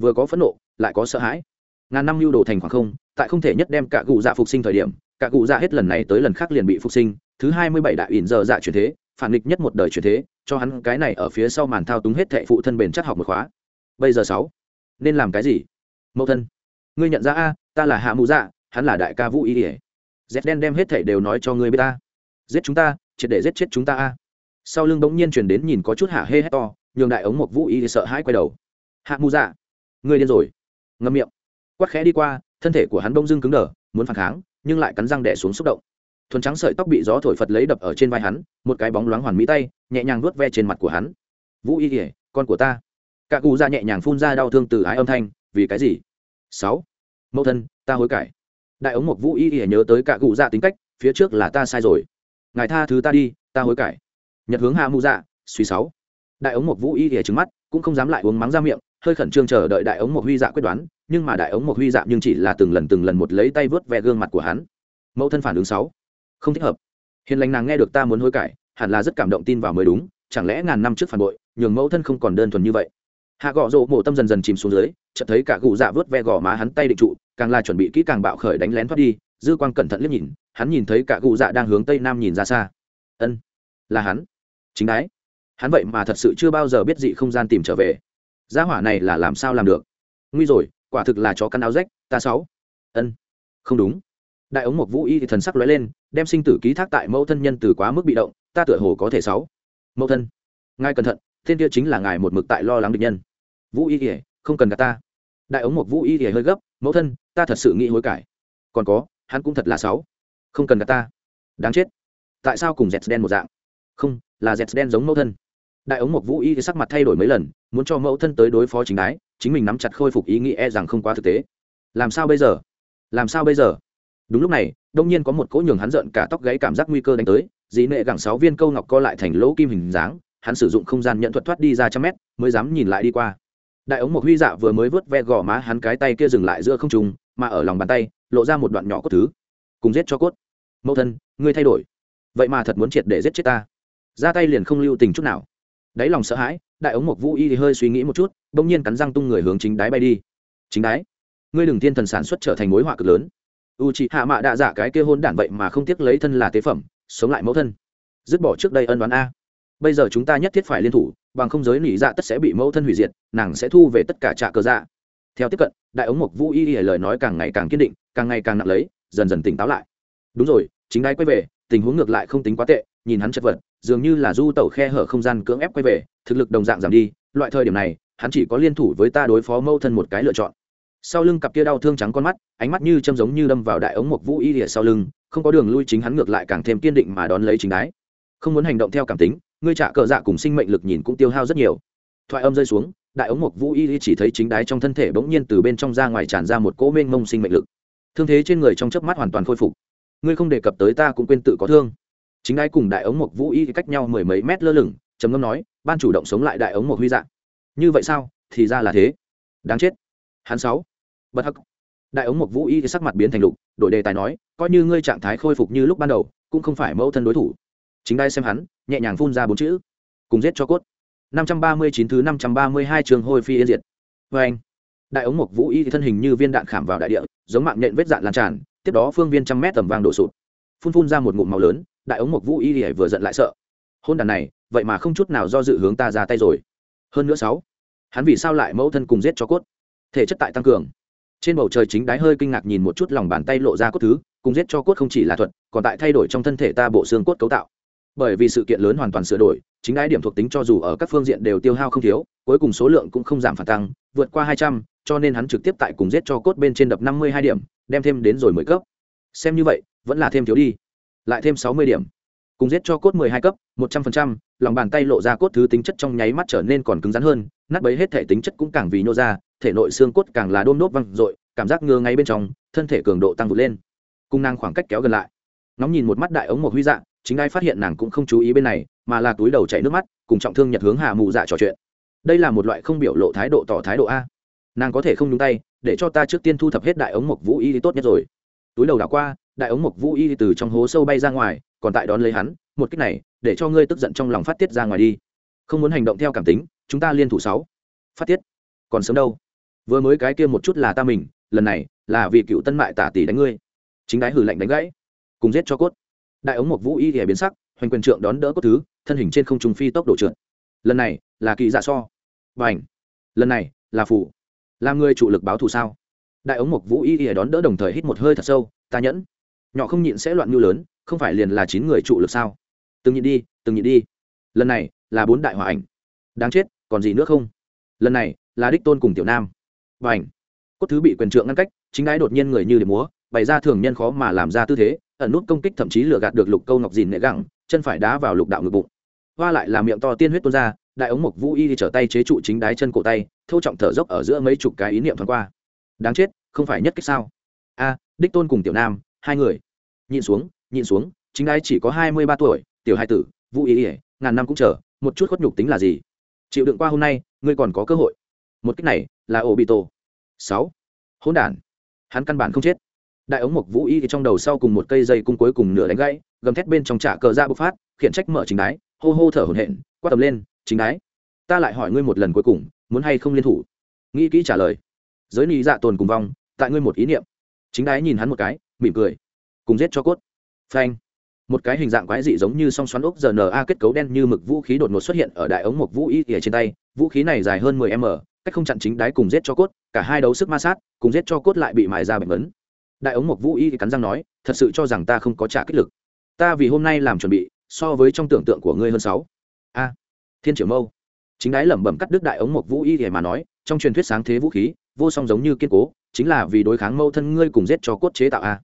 vừa có phẫn nộ, lại có sợ hãi. Ngàn năm lưu đồ thành khoảng không, tại không thể nhất đem cả cụ dạ phục sinh thời điểm, cả cụ dạ hết lần này tới lần khác liền bị phục sinh, thứ hai mươi bảy đại ỉn giờ dạ chuyển thế, phản nghịch nhất một đời chuyển thế, cho hắn cái này ở phía sau màn thao túng hết thệ phụ thân bền chắc học một khóa. Bây giờ sáu, nên làm cái gì? Mẫu thân, ngươi nhận ra a, ta là hạ mụ dạ hắn là đại ca vũ ý ỉa z đen đem hết thảy đều nói cho ngươi biết ta giết chúng ta, triệt để giết chết chúng ta a. Sau lưng bỗng nhiên chuyển đến nhìn có chút hạ hê hét to, nhường đại ống một vũ ý sợ hãi quay đầu. Hạ mụ dạ ngươi điên rồi. Ngâm miệng. Quắt khẽ đi qua, thân thể của hắn bông dưng cứng đờ, muốn phản kháng, nhưng lại cắn răng đẻ xuống xúc động. Thuần trắng sợi tóc bị gió thổi phật lấy đập ở trên vai hắn, một cái bóng loáng hoàn mỹ tay, nhẹ nhàng vuốt ve trên mặt của hắn. Vũ y kỉa con của ta. Cả cụ ra nhẹ nhàng phun ra đau thương từ ái âm thanh, vì cái gì? Sáu. Mẫu thân, ta hối cải. Đại ống một vũ y kỉa nhớ tới cả cụ ra tính cách, phía trước là ta sai rồi. Ngài tha thứ ta đi, ta hối cải. Nhật hướng hạ mụ dạ suy sáu. Đại ống một vũ y kỉa trứng mắt, cũng không dám lại uống mắng ra miệng hơi khẩn trương chờ đợi đại ống một huy dạ quyết đoán, nhưng mà đại ống một huy dạ nhưng chỉ là từng lần từng lần một lấy tay vớt ve gương mặt của hắn. Mẫu thân phản ứng sáu. Không thích hợp. Hiền lành nàng nghe được ta muốn hối cải, hẳn là rất cảm động tin vào mới đúng, chẳng lẽ ngàn năm trước phản bội, nhường mẫu thân không còn đơn thuần như vậy? Hạ gõ rộ mộ tâm dần dần chìm xuống dưới, chợt thấy cả cụ dạ vớt ve gò má hắn tay định trụ, càng là chuẩn bị kỹ càng bạo khởi đánh lén thoát đi, dư quang cẩn thận liếc nhìn, hắn nhìn thấy cả cụ dạ đang hướng tây nam nhìn ra xa. Ân, là hắn. Chính đái. Hắn vậy mà thật sự chưa bao giờ biết dị không gian tìm trở về gia hỏa này là làm sao làm được? Nguy rồi quả thực là chó căn áo rách ta sáu. Ân không đúng. Đại ống một vũ y thì thần sắc lóe lên đem sinh tử ký thác tại mẫu thân nhân từ quá mức bị động ta tựa hồ có thể sáu. Mẫu thân ngài cẩn thận tên kia chính là ngài một mực tại lo lắng địch nhân. Vũ y kìa, không cần cả ta. Đại ống một vũ y kìa hơi gấp mẫu thân ta thật sự nghĩ hối cải. Còn có hắn cũng thật là sáu. Không cần cả ta. Đáng chết. Tại sao cùng dẹt đen một dạng? Không là dẹt đen giống mẫu thân đại ống một vũ y sắc mặt thay đổi mấy lần, muốn cho mẫu thân tới đối phó chính đái, chính mình nắm chặt khôi phục ý nghĩ e rằng không quá thực tế. Làm sao bây giờ? Làm sao bây giờ? Đúng lúc này, đông nhiên có một cỗ nhường hắn giận cả tóc gáy cảm giác nguy cơ đánh tới dĩ nệ gẳng sáu viên câu ngọc co lại thành lỗ kim hình dáng, hắn sử dụng không gian nhận thuật thoát đi ra trăm mét, mới dám nhìn lại đi qua. Đại ống một huy dạ vừa mới vớt ve gò má hắn cái tay kia dừng lại giữa không trùng mà ở lòng bàn tay, lộ ra một đoạn nhỏ cốt thứ. Cùng giết cho cốt. Mẫu thân, ngươi thay đổi. Vậy mà thật muốn triệt để giết chết ta. Ra tay liền không lưu tình chút nào đáy lòng sợ hãi, đại ống mộc vũ y thì hơi suy nghĩ một chút đ ỗ n g nhiên cắn răng tung người hướng chính đáy bay đi. Chính đáy? Ngươi đừng thiên thần sản xuất trở thành mối họa cực lớn. U chị hạ mạ đạ dạ cái kia hôn đản vậy mà không tiếc lấy thân là tế phẩm, sống lại mẫu thân. Dứt bỏ trước đây ân đoán a. Bây giờ chúng ta nhất thiết phải liên thủ, bằng không giới nỉ dạ tất sẽ bị mẫu thân hủy diệt, nàng sẽ thu về tất cả trạ cờ dạ. Theo tiếp cận, đại ống mộc vũ y y lời nói càng ngày càng kiên định, càng ngày càng nặng lấy, dần dần tỉnh táo lại. Đúng rồi, chính đai quay về, tình huống ngược lại không tính quá tệ, nhìn hắn chật vật dường như là du tẩu khe hở không gian cưỡng ép quay về, thực lực đồng dạng giảm đi, loại thời điểm này, hắn chỉ có liên thủ với ta đối phó mâu thân một cái lựa chọn. Sau lưng cặp kia đau thương trắng con mắt, ánh mắt như châm giống như đâm vào đại ống mộc vũ y lìa sau lưng, không có đường lui chính hắn ngược lại càng thêm kiên định mà đón lấy chính đái. Không muốn hành động theo cảm tính, ngươi trả cờ dạ cùng sinh mệnh lực nhìn cũng tiêu hao rất nhiều. Thoại âm rơi xuống, đại ống mộc vũ y chỉ thấy chính đái trong thân thể bỗng nhiên từ bên trong ra ngoài tràn ra một cỗ mênh mông sinh mệnh lực. Thương thế trên người trong chớp mắt hoàn toàn khôi phục. Ngươi không đề cập tới ta cũng quên tự có thương chính ai cùng đại ống mộc vũ y cách nhau mười mấy mét lơ lửng, trầm ngâm nói, ban chủ động sống lại đại ống mộc huy dạng. Như vậy sao? Thì ra là thế. Đáng chết. Hắn sáu. Bất hắc. Đại ống mộc vũ y sắc mặt biến thành lục, đổi đề tài nói, coi như ngươi trạng thái khôi phục như lúc ban đầu, cũng không phải mẫu thân đối thủ. Chính đai xem hắn, nhẹ nhàng phun ra bốn chữ, cùng giết cho cốt. năm trăm ba mươi chín thứ năm trăm ba mươi hai trường hôi phi yên diệt. Vê anh, đại ống mộc vũ y thân hình như viên đạn khảm vào đại địa, giống mạng nhện vết dạn lan tràn, tiếp đó phương viên trăm mét tầm vang đổ sụt phun phun ra một ngụm màu lớn đại ống mộc vũ y vừa giận lại sợ. Hôn đàn này, vậy mà không chút nào do dự hướng ta ra tay rồi. Hơn nữa sáu, hắn vì sao lại mẫu thân cùng giết cho cốt? Thể chất tại tăng cường. Trên bầu trời chính đái hơi kinh ngạc nhìn một chút lòng bàn tay lộ ra cốt thứ, cùng giết cho cốt không chỉ là thuật, còn tại thay đổi trong thân thể ta bộ xương cốt cấu tạo. Bởi vì sự kiện lớn hoàn toàn sửa đổi, chính đái điểm thuộc tính cho dù ở các phương diện đều tiêu hao không thiếu, cuối cùng số lượng cũng không giảm phản tăng, vượt qua hai trăm, cho nên hắn trực tiếp tại cùng giết cho cốt bên trên đập năm mươi hai điểm, đem thêm đến rồi mười cấp. Xem như vậy, vẫn là thêm thiếu đi lại thêm sáu mươi điểm. Cùng giết cho cốt mười hai cấp, một trăm phần trăm, lòng bàn tay lộ ra cốt thứ tính chất trong nháy mắt trở nên còn cứng rắn hơn, nát bấy hết thể tính chất cũng càng vì nhô ra, thể nội xương cốt càng là đôm nốt văng r cảm giác ngơ ngay bên trong, thân thể cường độ tăng vụt lên. Cung năng khoảng cách kéo gần lại. Nóng nhìn một mắt đại ống một huy dạng chính ai phát hiện nàng cũng không chú ý bên này, mà là túi đầu chảy nước mắt, cùng trọng thương nhật hướng hà mù dạ trò chuyện. Đây là một loại không biểu lộ thái độ tỏ thái độ a. Nàng có thể không nhúng tay, để cho ta trước tiên thu thập hết đại ống mộc vũ y tốt nhất rồi. Túi đầu đảo qua đại ống mộc vũ y từ trong hố sâu bay ra ngoài, còn tại đón lấy hắn, một cách này, để cho ngươi tức giận trong lòng phát tiết ra ngoài đi. Không muốn hành động theo cảm tính, chúng ta liên thủ sáu. Phát tiết? Còn sớm đâu. Vừa mới cái kia một chút là ta mình, lần này là vì cựu tân mại tả tỷ đánh ngươi. Chính đái hử lạnh đánh gãy. Cùng giết cho cốt. Đại ống mộc vũ y ghẻ biến sắc, hoành quyền trượng đón đỡ cốt thứ, thân hình trên không trung phi tốc độ trượt. Lần này là kỳ dạ so. Và ảnh lần này là phủ làm người trụ lực báo thù sao? Đại ống mộc vũ y ghẻ đón đỡ đồng thời hít một hơi thật sâu, ta nhẫn nhỏ không nhịn sẽ loạn như lớn, không phải liền là chín người trụ lực sao? Từng nhịn đi, từng nhịn đi. Lần này là bốn đại hòa ảnh. Đáng chết, còn gì nữa không? Lần này là đích tôn cùng tiểu nam. Và ảnh cốt thứ bị quyền trượng ngăn cách, chính đái đột nhiên người như để múa, bày ra thường nhân khó mà làm ra tư thế, ẩn nút công kích thậm chí lừa gạt được lục câu ngọc dìn nệ gẳng, chân phải đá vào lục đạo ngực bụng. Hoa lại là miệng to tiên huyết tuôn ra, đại ống mộc vũ y trở tay chế trụ chính đái chân cổ tay thâu trọng thở dốc ở giữa mấy chục cái ý niệm thoáng qua. Đáng chết, không phải nhất cách sao? A, đích tôn cùng tiểu nam hai người. Nhìn xuống nhìn xuống, chính ai chỉ có hai mươi ba tuổi, tiểu hai tử, vũ ý ỉa ngàn năm cũng chờ, một chút khuất nhục tính là gì? Chịu đựng qua hôm nay, ngươi còn có cơ hội. Một cách này là ổ bị tổ sáu. Hỗn đản. Hắn căn bản không chết. Đại ống mộc vũ y thì trong đầu sau cùng một cây dây cung cuối cùng nửa đánh gãy, gầm thét bên trong trả cờ ra bộc phát, khiển trách mở chính đái, hô hô thở hổn hển, quát tầm lên, chính đái, ta lại hỏi ngươi một lần cuối cùng, muốn hay không liên thủ? Nghĩ kỹ trả lời. Giới ni dạ tồn cùng vong, tại ngươi một ý niệm. Chính đái nhìn hắn một cái mỉm cười. Cùng giết cho cốt. Phanh. Một cái hình dạng quái dị giống như song xoắn ốc rna kết cấu đen như mực vũ khí đột ngột xuất hiện ở đại ống một vũ y ỉa trên tay. Vũ khí này dài hơn 10 m, cách không chặn chính đái cùng giết cho cốt, cả hai đấu sức ma sát, cùng giết cho cốt lại bị mài ra bệnh vấn đại ống một vũ y cắn răng nói, thật sự cho rằng ta không có trả kích lực. Ta vì hôm nay làm chuẩn bị, so với trong tưởng tượng của ngươi hơn sáu. A. Thiên triệu mâu. Chính đái lẩm bẩm cắt đứt đại ống một vũ y ỉa mà nói, trong truyền thuyết sáng thế vũ khí, vô song giống như kiên cố, chính là vì đối kháng mâu thân ngươi cùng giết cho cốt chế tạo a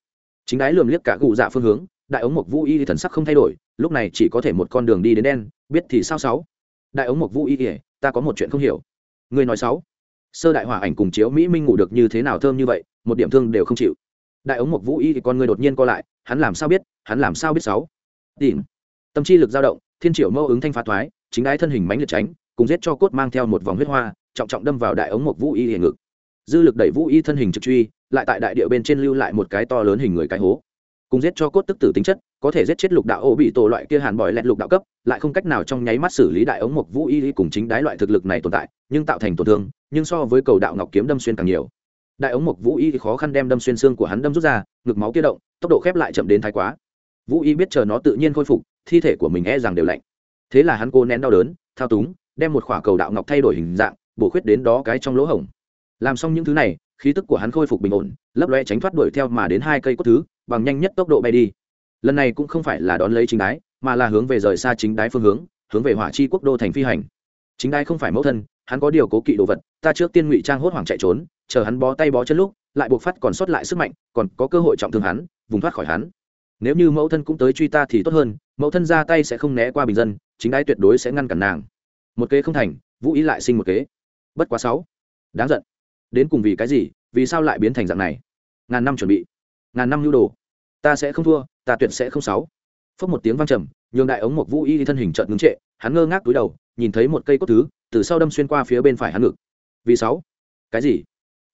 chính đái lườm liếc cả gù dạ phương hướng, đại ống mộc vũ y thần sắc không thay đổi, lúc này chỉ có thể một con đường đi đến đen, biết thì sao sáu? Đại ống mộc vũ y thì ta có một chuyện không hiểu. Ngươi nói sáu. Sơ đại hỏa ảnh cùng chiếu mỹ minh ngủ được như thế nào thơm như vậy, một điểm thương đều không chịu. Đại ống mộc vũ y thì con người đột nhiên co lại, hắn làm sao biết, hắn làm sao biết sáu? Tìm. Tâm chi lực dao động, thiên triệu mâu ứng thanh phá thoái, chính đái thân hình mánh liệt tránh, cùng giết cho cốt mang theo một vòng huyết hoa, trọng trọng đâm vào đại ống mộc vũ y hiền ngực. Dư lực đẩy vũ y thân hình trực truy lại tại đại địa bên trên lưu lại một cái to lớn hình người cái hố. Cùng giết cho cốt tức tử tính chất, có thể giết chết lục đạo ô bị tổ loại kia hàn bòi lẹt lục đạo cấp, lại không cách nào trong nháy mắt xử lý đại ống mộc vũ y cùng chính đái loại thực lực này tồn tại, nhưng tạo thành tổn thương, nhưng so với cầu đạo ngọc kiếm đâm xuyên càng nhiều. Đại ống mộc vũ y khó khăn đem đâm xuyên xương của hắn đâm rút ra, ngực máu kia động, tốc độ khép lại chậm đến thái quá. Vũ y biết chờ nó tự nhiên khôi phục, thi thể của mình e rằng đều lạnh. Thế là hắn cô nén đau đớn, thao túng, đem một khỏa cầu đạo ngọc thay đổi hình dạng, bổ khuyết đến đó cái trong lỗ hổng. Làm xong những thứ này khí tức của hắn khôi phục bình ổn, lấp loe tránh thoát đuổi theo mà đến hai cây cốt thứ, bằng nhanh nhất tốc độ bay đi. Lần này cũng không phải là đón lấy chính đái, mà là hướng về rời xa chính đái phương hướng hướng về hỏa chi quốc đô thành phi hành. Chính đái không phải mẫu thân, hắn có điều cố kỵ đồ vật, ta trước tiên ngụy trang hốt hoảng chạy trốn, chờ hắn bó tay bó chân lúc, lại buộc phát còn sót lại sức mạnh, còn có cơ hội trọng thương hắn, vùng thoát khỏi hắn. Nếu như mẫu thân cũng tới truy ta thì tốt hơn, mẫu thân ra tay sẽ không né qua bình dân, chính đái tuyệt đối sẽ ngăn cản nàng. Một kế không thành, vũ ý lại sinh một kế. Bất quá sáu. Đáng giận đến cùng vì cái gì, vì sao lại biến thành dạng này? Ngàn năm chuẩn bị, ngàn năm nhu đồ. Ta sẽ không thua, ta tuyệt sẽ không sáu phốc một tiếng vang trầm, nhường đại ống một vũ y thân hình trợn ngưng trệ, hắn ngơ ngác túi đầu, nhìn thấy một cây cốt thứ, từ sau đâm xuyên qua phía bên phải hắn ngực. Vì sáu cái gì?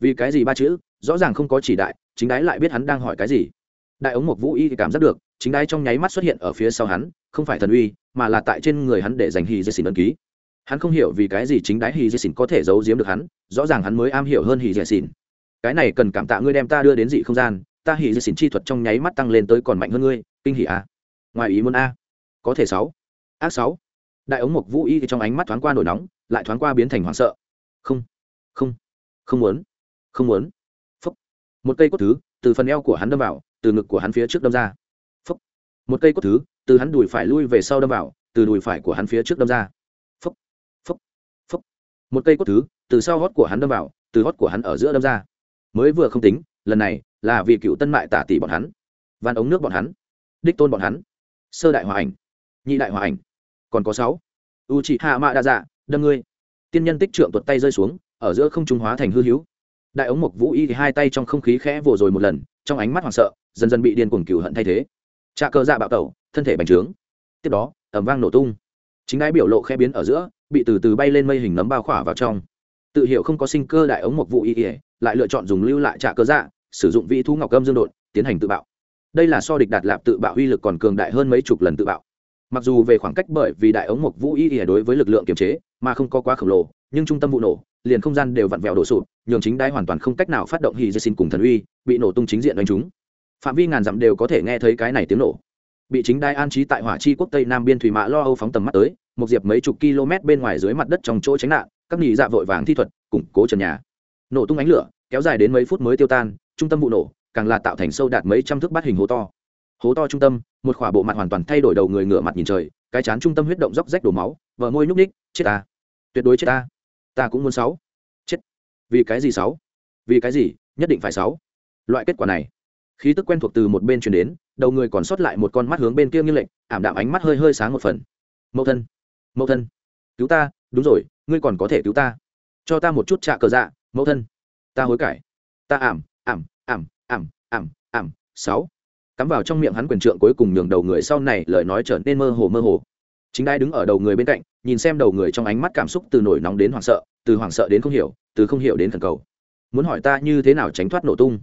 Vì cái gì ba chữ? Rõ ràng không có chỉ đại, chính đái lại biết hắn đang hỏi cái gì. Đại ống một vũ y thì cảm giác được, chính đái trong nháy mắt xuất hiện ở phía sau hắn, không phải thần uy, mà là tại trên người hắn để dành hy dây xỉn ấn ký hắn không hiểu vì cái gì chính đái hì dây xỉn có thể giấu giếm được hắn, rõ ràng hắn mới am hiểu hơn hì dây xỉn cái này cần cảm tạ ngươi đem ta đưa đến dị không gian, ta hỉ dây xỉn chi thuật trong nháy mắt tăng lên tới còn mạnh hơn ngươi, kinh hỉ a. Ngoài ý muốn a. Có thể sáu. Ác sáu. Đại ống mộc vũ y trong ánh mắt thoáng qua nổi nóng, lại thoáng qua biến thành hoảng sợ. Không. Không. Không muốn. Không muốn. Phúc. Một cây cốt thứ từ phần eo của hắn đâm vào, từ ngực của hắn phía trước đâm ra. Phúc. Một cây cốt thứ từ hắn đùi phải lui về sau đâm vào, từ đùi phải của hắn phía trước đâm ra một cây cốt thứ, từ sau hót của hắn đâm vào, từ hót của hắn ở giữa đâm ra. Mới vừa không tính, lần này là vì cựu tân mại tả tỷ bọn hắn. Van ống nước bọn hắn, đích tôn bọn hắn. Sơ đại hòa ảnh, nhị đại hòa ảnh, còn có sáu. U chị hạ mạ đa dạ đâm ngươi. Tiên nhân tích trượng tuột tay rơi xuống, ở giữa không trung hóa thành hư hữu. Đại ống mộc vũ y thì hai tay trong không khí khẽ vồ rồi một lần, trong ánh mắt hoảng sợ, dần dần bị điên cuồng cựu hận thay thế. Trà cơ dạ bạo tẩu, thân thể bành trướng. Tiếp đó ẩm vang nổ tung. Chính đái biểu lộ khẽ biến ở giữa bị từ từ bay lên mây hình nấm bao khỏa vào trong. Tự hiểu không có sinh cơ đại ống một vụ y ỉa lại lựa chọn dùng lưu lại trạ cơ dạ sử dụng vị thu ngọc gâm dương đột, tiến hành tự bạo. Đây là so địch đạt lạp tự bạo uy lực còn cường đại hơn mấy chục lần tự bạo. Mặc dù về khoảng cách bởi vì đại ống một vũ y ỉa đối với lực lượng kiềm chế mà không có quá khổng lồ, nhưng trung tâm vụ nổ, liền không gian đều vặn vẹo đổ sụp, nhường chính đai hoàn toàn không cách nào phát động hy dê xin cùng thần uy, bị nổ tung chính diện đánh chúng phạm vi ngàn dặm đều có thể nghe thấy cái này tiếng nổ. Bị chính đai an trí tại hỏa chi quốc tây nam biên thủy mã lo âu phóng tầm mắt tới một diệp mấy chục km bên ngoài dưới mặt đất trong chỗ tránh nạn, các nghỉ dạ vội vàng thi thuật, củng cố trần nhà. Nổ tung ánh lửa, kéo dài đến mấy phút mới tiêu tan, trung tâm vụ nổ, càng là tạo thành sâu đạt mấy trăm thước bát hình hố to. Hố to trung tâm, một khỏa bộ mặt hoàn toàn thay đổi đầu người ngửa mặt nhìn trời, cái chán trung tâm huyết động róc rách đổ máu, vợ môi nhúc ních chết ta. Tuyệt đối chết ta. Ta cũng muốn sáu. Chết. Vì cái gì sáu? Vì cái gì? Nhất định phải sáu. Loại kết quả này. Khí tức quen thuộc từ một bên truyền đến, đầu người còn sót lại một con mắt hướng bên kia nghiêng lệnh ảm đạm ánh mắt hơi hơi sáng một phần. Mẫu thân mẫu thân. Cứu ta, đúng rồi, ngươi còn có thể cứu ta. Cho ta một chút trạ cờ dạ mẫu thân. Ta hối cải. Ta ảm ảm ảm ảm ảm ảm, sáu. Cắm vào trong miệng hắn quyền trượng cuối cùng nhường đầu người sau này lời nói trở nên mơ hồ mơ hồ. Chính đai đứng ở đầu người bên cạnh, nhìn xem đầu người trong ánh mắt cảm xúc từ nổi nóng đến hoảng sợ, từ hoảng sợ đến không hiểu, từ không hiểu đến thần cầu. Muốn hỏi ta như thế nào tránh thoát nổ tung?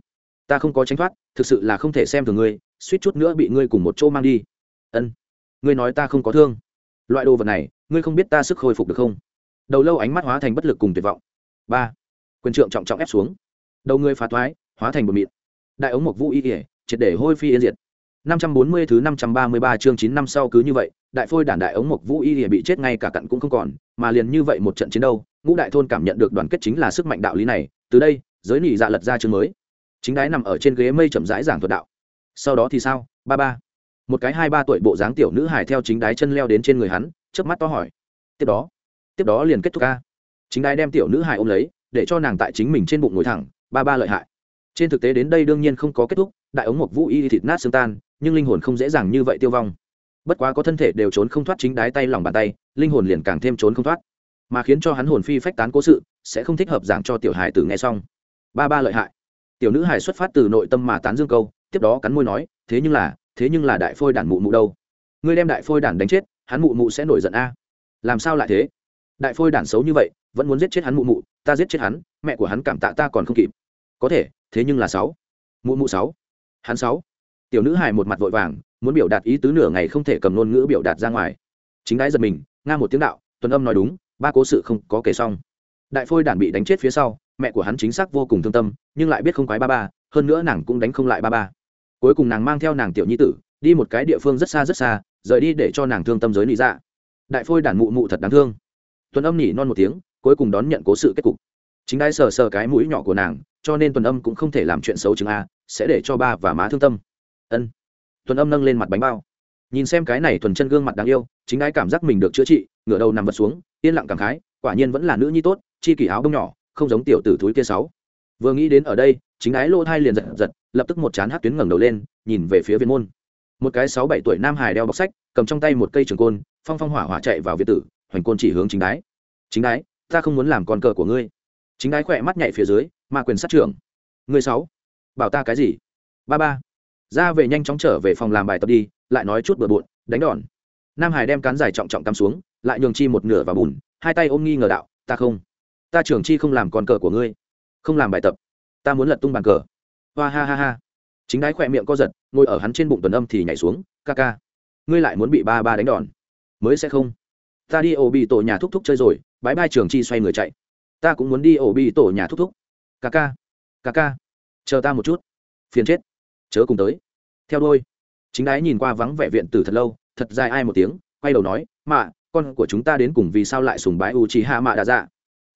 Ta không có tránh thoát, thực sự là không thể xem thường ngươi, suýt chút nữa bị ngươi cùng một chỗ mang đi. Ân. Ngươi nói ta không có thương. Loại đồ vật này ngươi không biết ta sức hồi phục được không đầu lâu ánh mắt hóa thành bất lực cùng tuyệt vọng ba quyền trượng trọng trọng ép xuống đầu ngươi phá thoái hóa thành bột mịn đại ống mộc vũ y kỉa triệt để hôi phi yên diệt 540 thứ 533 chương 9 năm sau cứ như vậy, đại phôi đản đại ống mộc vũ y bị chết ngay cả cặn cũng không còn, mà liền như vậy một trận chiến đâu, ngũ đại thôn cảm nhận được đoàn kết chính là sức mạnh đạo lý này, từ đây, giới nỉ dạ lật ra chương mới. Chính đái nằm ở trên ghế mây chậm rãi giảng thuật đạo. Sau đó thì sao? Ba ba. Một cái hai ba tuổi bộ dáng tiểu nữ hài theo chính đái chân leo đến trên người hắn, chớp mắt to hỏi. Tiếp đó, tiếp đó liền kết thúc a. Chính đái đem tiểu nữ hài ôm lấy, để cho nàng tại chính mình trên bụng ngồi thẳng, ba ba lợi hại. Trên thực tế đến đây đương nhiên không có kết thúc, đại ống mộc vũ y thịt nát xương tan, nhưng linh hồn không dễ dàng như vậy tiêu vong bất quá có thân thể đều trốn không thoát chính đái tay lòng bàn tay linh hồn liền càng thêm trốn không thoát mà khiến cho hắn hồn phi phách tán cố sự sẽ không thích hợp giảng cho tiểu hài tử nghe xong ba ba lợi hại tiểu nữ hài xuất phát từ nội tâm mà tán dương câu tiếp đó cắn môi nói thế nhưng là thế nhưng là đại phôi đản mụ mụ đâu ngươi đem đại phôi đản đánh chết hắn mụ mụ sẽ nổi giận a. Làm sao lại thế? Đại phôi đản xấu như vậy, vẫn muốn giết chết hắn mụ mụ, ta giết chết hắn, mẹ của hắn cảm tạ ta còn không kịp. Có thể, thế nhưng là sáu. Mụ mụ sáu. Hắn sáu. Tiểu nữ hài một mặt vội vàng, muốn biểu đạt ý tứ nửa ngày không thể cầm ngôn ngữ biểu đạt ra ngoài. Chính đái giật mình, nga một tiếng đạo, tuần âm nói đúng, ba cố sự không có kể xong. Đại phôi đản bị đánh chết phía sau, mẹ của hắn chính xác vô cùng thương tâm, nhưng lại biết không quái ba ba, hơn nữa nàng cũng đánh không lại ba ba. Cuối cùng nàng mang theo nàng tiểu nhi tử, đi một cái địa phương rất xa rất xa rời đi để cho nàng thương tâm giới lý dạ. Đại phôi đản mụ mụ thật đáng thương. Tuần âm nhỉ non một tiếng, cuối cùng đón nhận cố sự kết cục. Chính đai sờ sờ cái mũi nhỏ của nàng, cho nên tuần âm cũng không thể làm chuyện xấu chứng a, sẽ để cho ba và má thương tâm. Ân. Tuần âm nâng lên mặt bánh bao. Nhìn xem cái này thuần chân gương mặt đáng yêu, chính đai cảm giác mình được chữa trị, ngửa đầu nằm vật xuống, yên lặng cảm khái, quả nhiên vẫn là nữ nhi tốt, chi kỷ áo bông nhỏ, không giống tiểu tử túi kia sáu. Vừa nghĩ đến ở đây, chính ái lô thai liền giật giật, lập tức một chán hát tuyến ngẩng đầu lên, nhìn về phía viên môn một cái sáu bảy tuổi nam hải đeo bọc sách, cầm trong tay một cây trường côn, phong phong hỏa hỏa chạy vào việt tử, hoành côn chỉ hướng chính đái. Chính đái, ta không muốn làm con cờ của ngươi. Chính đái khỏe mắt nhảy phía dưới mà quyền sát trưởng. Ngươi sáu, bảo ta cái gì? Ba ba. Ra về nhanh chóng trở về phòng làm bài tập đi, lại nói chút bừa bộn, đánh đòn. Nam hải đem cán dài trọng trọng cắm xuống, lại nhường chi một nửa vào bùn, hai tay ôm nghi ngờ đạo, ta không, ta trưởng chi không làm con cờ của ngươi, không làm bài tập, ta muốn lật tung bàn cờ. Hoa ha ha ha chính đái khỏe miệng co giật, ngồi ở hắn trên bụng tuần âm thì nhảy xuống, ca ca, ngươi lại muốn bị ba ba đánh đòn, mới sẽ không? Ta đi ổ bị tổ nhà thúc thúc chơi rồi bãi bai trường chi xoay người chạy. Ta cũng muốn đi ổ bị tổ nhà thúc thúc. Ca ca ca ca, chờ ta một chút, phiền chết, chớ cùng tới. Theo đôi chính đái nhìn qua vắng vẻ viện từ thật lâu, thật dài ai một tiếng, quay đầu nói, mạ, con của chúng ta đến cùng vì sao lại sùng bái u trí hạ mạ đã dạ?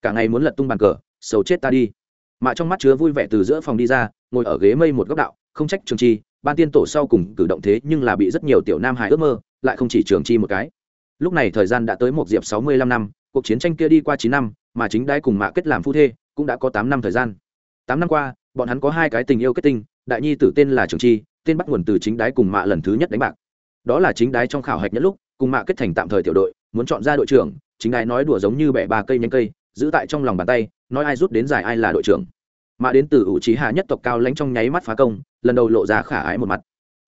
Cả ngày muốn lật tung bàn cờ, sầu chết ta đi. Mạ trong mắt chứa vui vẻ từ giữa phòng đi ra, ngồi ở ghế mây một góc đạo không trách trường chi, ban tiên tổ sau cùng cử động thế nhưng là bị rất nhiều tiểu nam hải ước mơ, lại không chỉ trường chi một cái. Lúc này thời gian đã tới một diệp sáu mươi lăm năm, cuộc chiến tranh kia đi qua chín năm, mà chính đái cùng mạ kết làm phu thê, cũng đã có tám năm thời gian. Tám năm qua, bọn hắn có hai cái tình yêu kết tinh, đại nhi tử tên là trường chi, tên bắt nguồn từ chính đái cùng mạ lần thứ nhất đánh bạc. Đó là chính đái trong khảo hạch nhất lúc, cùng mạ kết thành tạm thời tiểu đội, muốn chọn ra đội trưởng, chính đái nói đùa giống như bẻ ba cây nhánh cây, giữ tại trong lòng bàn tay, nói ai rút đến giải ai là đội trưởng mà đến từ ủ trí hạ nhất tộc cao lãnh trong nháy mắt phá công, lần đầu lộ ra khả ái một mặt.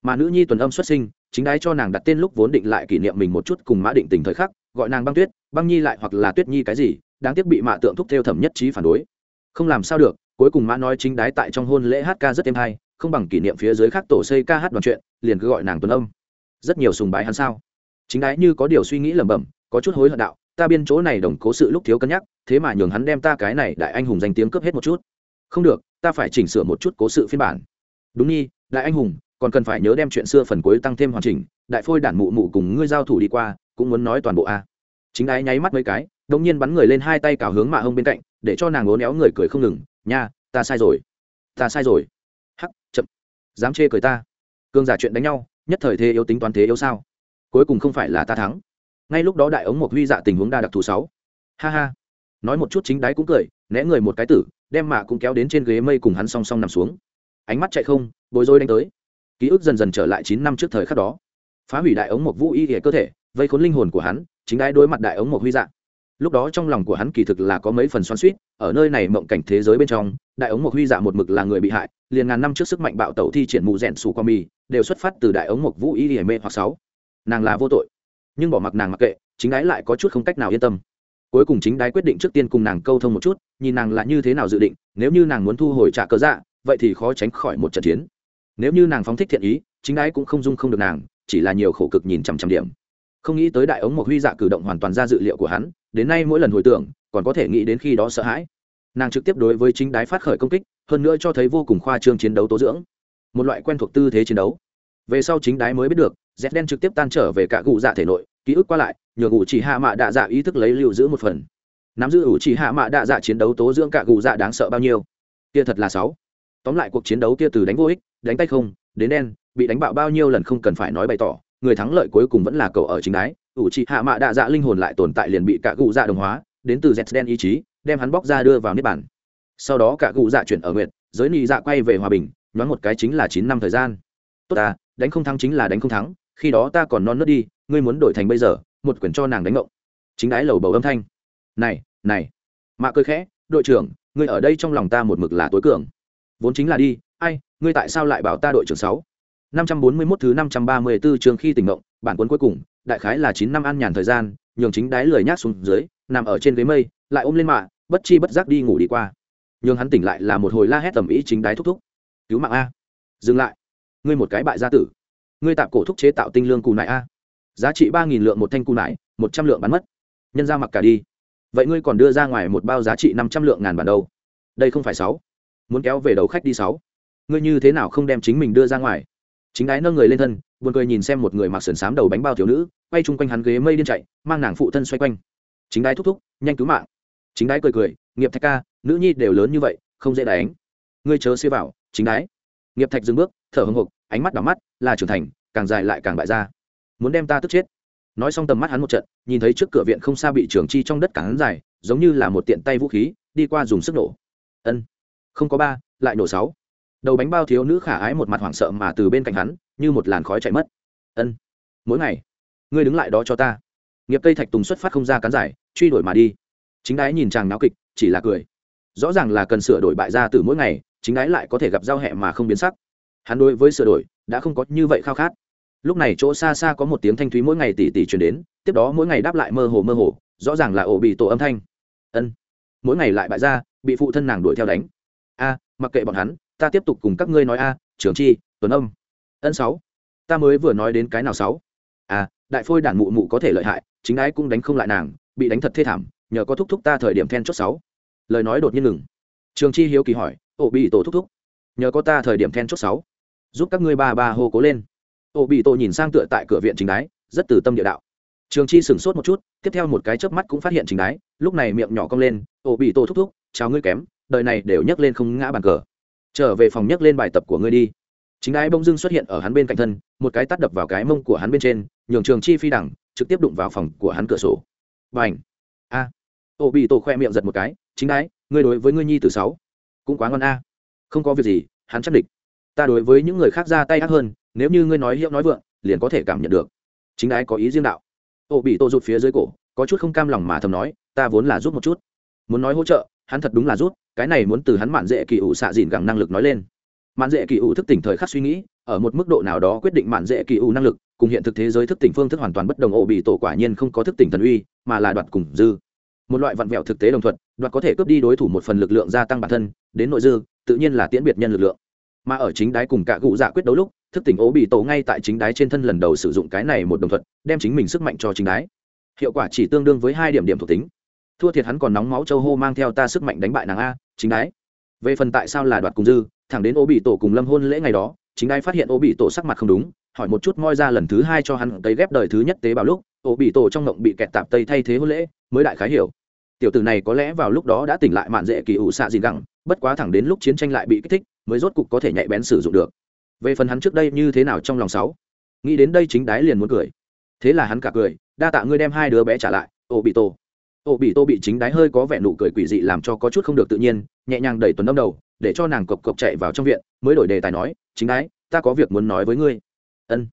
Mà nữ nhi tuần âm xuất sinh, chính đái cho nàng đặt tên lúc vốn định lại kỷ niệm mình một chút cùng mã định tình thời khắc, gọi nàng băng tuyết, băng nhi lại hoặc là tuyết nhi cái gì, đáng tiếc bị mạ tượng thúc theo thẩm nhất trí phản đối. Không làm sao được, cuối cùng mã nói chính đái tại trong hôn lễ hát ca rất êm hay, không bằng kỷ niệm phía dưới khác tổ xây ca hát đoàn chuyện, liền cứ gọi nàng tuần âm. Rất nhiều sùng bái hắn sao? Chính đái như có điều suy nghĩ lẩm bẩm, có chút hối hận đạo, ta biên chỗ này đồng cố sự lúc thiếu cân nhắc, thế mà nhường hắn đem ta cái này đại anh hùng danh tiếng cướp hết một chút không được, ta phải chỉnh sửa một chút cố sự phiên bản. Đúng nhi, đại anh hùng, còn cần phải nhớ đem chuyện xưa phần cuối tăng thêm hoàn chỉnh, đại phôi đản mụ mụ cùng ngươi giao thủ đi qua, cũng muốn nói toàn bộ a. Chính ái nháy mắt mấy cái đông nhiên bắn người lên hai tay cào hướng mạ hông bên cạnh, để cho nàng ố néo người cười không ngừng, nha, ta sai rồi. Ta sai rồi. Hắc, chậm. Dám chê cười ta. Cương giả chuyện đánh nhau, nhất thời thế yếu tính toán thế yếu sao? Cuối cùng không phải là ta thắng. Ngay lúc đó đại ống một huy dạ tình huống đa đặc thù sáu. Ha ha. Nói một chút chính đái cũng cười, né người một cái tử đem mạ cũng kéo đến trên ghế mây cùng hắn song song nằm xuống. Ánh mắt chạy không, bối rối đánh tới. Ký ức dần dần trở lại chín năm trước thời khắc đó. Phá hủy đại ống một vũ y hệ cơ thể, vây khốn linh hồn của hắn, chính đái đối mặt đại ống một huy dạng lúc đó trong lòng của hắn kỳ thực là có mấy phần xoắn suýt ở nơi này mộng cảnh thế giới bên trong, đại ống một huy dạ một mực là người bị hại, liền ngàn năm trước sức mạnh bạo tẩu thi triển mù rèn xù qua mì, đều xuất phát từ đại ống một vũ y hệ mê hoặc sáu. Nàng là vô tội, nhưng bỏ mặc nàng mặc kệ, chính ái lại có chút không cách nào yên tâm cuối cùng chính đái quyết định trước tiên cùng nàng câu thông một chút, nhìn nàng là như thế nào dự định, nếu như nàng muốn thu hồi trả cớ dạ vậy thì khó tránh khỏi một trận chiến. Nếu như nàng phóng thích thiện ý, chính đái cũng không dung không được nàng, chỉ là nhiều khổ cực nhìn chằm chằm điểm. Không nghĩ tới đại ống một huy dạ cử động hoàn toàn ra dự liệu của hắn, đến nay mỗi lần hồi tưởng, còn có thể nghĩ đến khi đó sợ hãi. Nàng trực tiếp đối với chính đái phát khởi công kích, hơn nữa cho thấy vô cùng khoa trương chiến đấu tố dưỡng. Một loại quen thuộc tư thế chiến đấu. Về sau chính đái mới biết được dép đen trực tiếp tan trở về cả cụ dạ thể nội ký ức qua lại nhờ ủ chỉ hạ mạ đạ dạ ý thức lấy lưu giữ một phần. Nắm giữ ủ chỉ hạ mạ đạ dạ chiến đấu tố dưỡng cả gù dạ đáng sợ bao nhiêu? Kia thật là sáu. Tóm lại cuộc chiến đấu kia từ đánh vô ích, đánh tay không, đến đen, bị đánh bạo bao nhiêu lần không cần phải nói bày tỏ, người thắng lợi cuối cùng vẫn là cậu ở chính đái. Ủ chỉ hạ mạ đạ dạ linh hồn lại tồn tại liền bị cả gù dạ đồng hóa, đến từ z đen ý chí, đem hắn bóc ra đưa vào niết bản sau đó cả gù dạ chuyển ở nguyệt, giới nị dạ quay về hòa bình, nhoáng một cái chính là chín năm thời gian. Tốt ta, đánh không thắng chính là đánh không thắng, khi đó ta còn non nớt đi ngươi muốn đổi thành bây giờ, một quyển cho nàng đánh ngộng. Chính đái lầu bầu âm thanh. Này này. Mạ cười khẽ, đội trưởng, ngươi ở đây trong lòng ta một mực là tối cường. Vốn chính là đi, ai, ngươi tại sao lại bảo ta đội trưởng sáu? Năm trăm bốn mươi 541 thứ năm trăm ba mươi 534 trường khi tỉnh ngộng, bản cuốn cuối cùng, đại khái là chín năm ăn nhàn thời gian, nhường chính đái lười nhác xuống dưới, nằm ở trên ghế mây, lại ôm lên mạ, bất chi bất giác đi ngủ đi qua. Nhường hắn tỉnh lại là một hồi la hét tầm ý chính đái thúc thúc. Cứu mạng a. Dừng lại. Ngươi một cái bại gia tử. Ngươi tạp cổ thúc chế tạo tinh lương cù này a giá trị ba nghìn lượng một thanh cù nải một trăm lượng bán mất. Nhân ra mặc cả đi. Vậy ngươi còn đưa ra ngoài một bao giá trị năm trăm lượng ngàn bản đâu? Đây không phải sáu. Muốn kéo về đầu khách đi sáu. Ngươi như thế nào không đem chính mình đưa ra ngoài? Chính ái nâng người lên thân, buồn cười nhìn xem một người mặc sườn xám đầu bánh bao thiếu nữ, quay chung quanh hắn ghế mây điên chạy, mang nàng phụ thân xoay quanh. Chính đái thúc thúc, nhanh cứu mạng. Chính đái cười cười, nghiệp thạch ca, nữ nhi đều lớn như vậy, không dễ đánh. Ngươi chớ xưa vào, chính đái nghiệp thạch dừng bước, thở hồng hộc, ánh mắt đỏ mắt, là trưởng thành, càng dài lại càng bại ra muốn đem ta tức chết. Nói xong tầm mắt hắn một trận, nhìn thấy trước cửa viện không xa bị trường chi trong đất cản dài, giống như là một tiện tay vũ khí, đi qua dùng sức nổ. Ân, không có ba, lại nổ sáu. Đầu bánh bao thiếu nữ khả ái một mặt hoảng sợ mà từ bên cạnh hắn, như một làn khói chạy mất. Ân, mỗi ngày, ngươi đứng lại đó cho ta. Nghiệp cây thạch tùng xuất phát không ra cán giải truy đuổi mà đi. Chính đái nhìn chàng náo kịch, chỉ là cười. Rõ ràng là cần sửa đổi bại ra từ mỗi ngày, chính đái lại có thể gặp giao hẹ mà không biến sắc. Hắn đối với sửa đổi, đã không có như vậy khao khát lúc này chỗ xa xa có một tiếng thanh thúy mỗi ngày tỉ tỉ chuyển đến, tiếp đó mỗi ngày đáp lại mơ hồ mơ hồ, rõ ràng là ổ bị tổ âm thanh. Ân. Mỗi ngày lại bại ra, bị phụ thân nàng đuổi theo đánh. A, mặc kệ bọn hắn, ta tiếp tục cùng các ngươi nói a, trưởng chi, tuấn âm. Ân sáu. Ta mới vừa nói đến cái nào sáu? À đại phôi đản mụ mụ có thể lợi hại, chính ái cũng đánh không lại nàng, bị đánh thật thê thảm, nhờ có thúc thúc ta thời điểm then chốt sáu. Lời nói đột nhiên ngừng. Trường chi hiếu kỳ hỏi, ổ bị tổ thúc thúc, nhờ có ta thời điểm then chốt sáu. Giúp các ngươi ba ba hô cố lên. Ô bị tổ nhìn sang tựa tại cửa viện chính đái, rất từ tâm địa đạo. Trường chi sửng sốt một chút, tiếp theo một cái chớp mắt cũng phát hiện chính đái, lúc này miệng nhỏ cong lên, Ô bị tổ thúc thúc, chào ngươi kém, đời này đều nhấc lên không ngã bàn cờ. Trở về phòng nhấc lên bài tập của ngươi đi. Chính đái bông dưng xuất hiện ở hắn bên cạnh thân, một cái tắt đập vào cái mông của hắn bên trên, nhường trường chi phi đẳng, trực tiếp đụng vào phòng của hắn cửa sổ. Và ảnh a! Ô bị tổ khoe miệng giật một cái, chính đái, ngươi đối với ngươi nhi từ sáu cũng quá ngon a. Không có việc gì, hắn chắc địch. Ta đối với những người khác ra tay ác hơn nếu như ngươi nói hiệu nói vượng, liền có thể cảm nhận được. Chính đái có ý riêng đạo. Ô bị tô rụt phía dưới cổ, có chút không cam lòng mà thầm nói, ta vốn là rút một chút. Muốn nói hỗ trợ, hắn thật đúng là rút, cái này muốn từ hắn mạn dễ kỳ ủ xạ dìn gẳng năng lực nói lên. Mạn dễ kỳ ủ thức tỉnh thời khắc suy nghĩ, ở một mức độ nào đó quyết định mạn dễ kỳ ủ năng lực, cùng hiện thực thế giới thức tỉnh phương thức hoàn toàn bất đồng ổ bị tổ quả nhiên không có thức tỉnh thần uy, mà là đoạt cùng dư. Một loại vặn vẹo thực tế đồng thuận, đoạt có thể cướp đi đối thủ một phần lực lượng gia tăng bản thân, đến nội dư, tự nhiên là tiễn biệt nhân lực lượng mà ở chính đái cùng cả cụ dạ quyết đấu lúc, thức tỉnh ố bị tổ ngay tại chính đái trên thân lần đầu sử dụng cái này một đồng thuận đem chính mình sức mạnh cho chính đái. Hiệu quả chỉ tương đương với hai điểm điểm thuộc tính. Thua thiệt hắn còn nóng máu châu hô mang theo ta sức mạnh đánh bại nàng a, chính đái. Về phần tại sao là đoạt cùng dư, thẳng đến ố bị tổ cùng lâm hôn lễ ngày đó, chính đái phát hiện ố bị tổ sắc mặt không đúng, hỏi một chút moi ra lần thứ hai cho hắn cấy ghép đời thứ nhất tế bào lúc, ố bị tổ trong ngộng bị kẹt tạp tây thay thế hôn lễ, mới đại khái hiểu. Tiểu tử này có lẽ vào lúc đó đã tỉnh lại mạn dễ kỳ ủ xạ gì gẳng, bất quá thẳng đến lúc chiến tranh lại bị kích thích mới rốt cục có thể nhạy bén sử dụng được. Về phần hắn trước đây như thế nào trong lòng sáu nghĩ đến đây chính đái liền muốn cười. Thế là hắn cả cười đa tạ ngươi đem hai đứa bé trả lại ô bị tô. ô bị tô bị chính đái hơi có vẻ nụ cười quỷ dị làm cho có chút không được tự nhiên nhẹ nhàng đẩy tuấn đông đầu để cho nàng cộc cộc chạy vào trong viện mới đổi đề tài nói chính đái, ta có việc muốn nói với ngươi. Ân.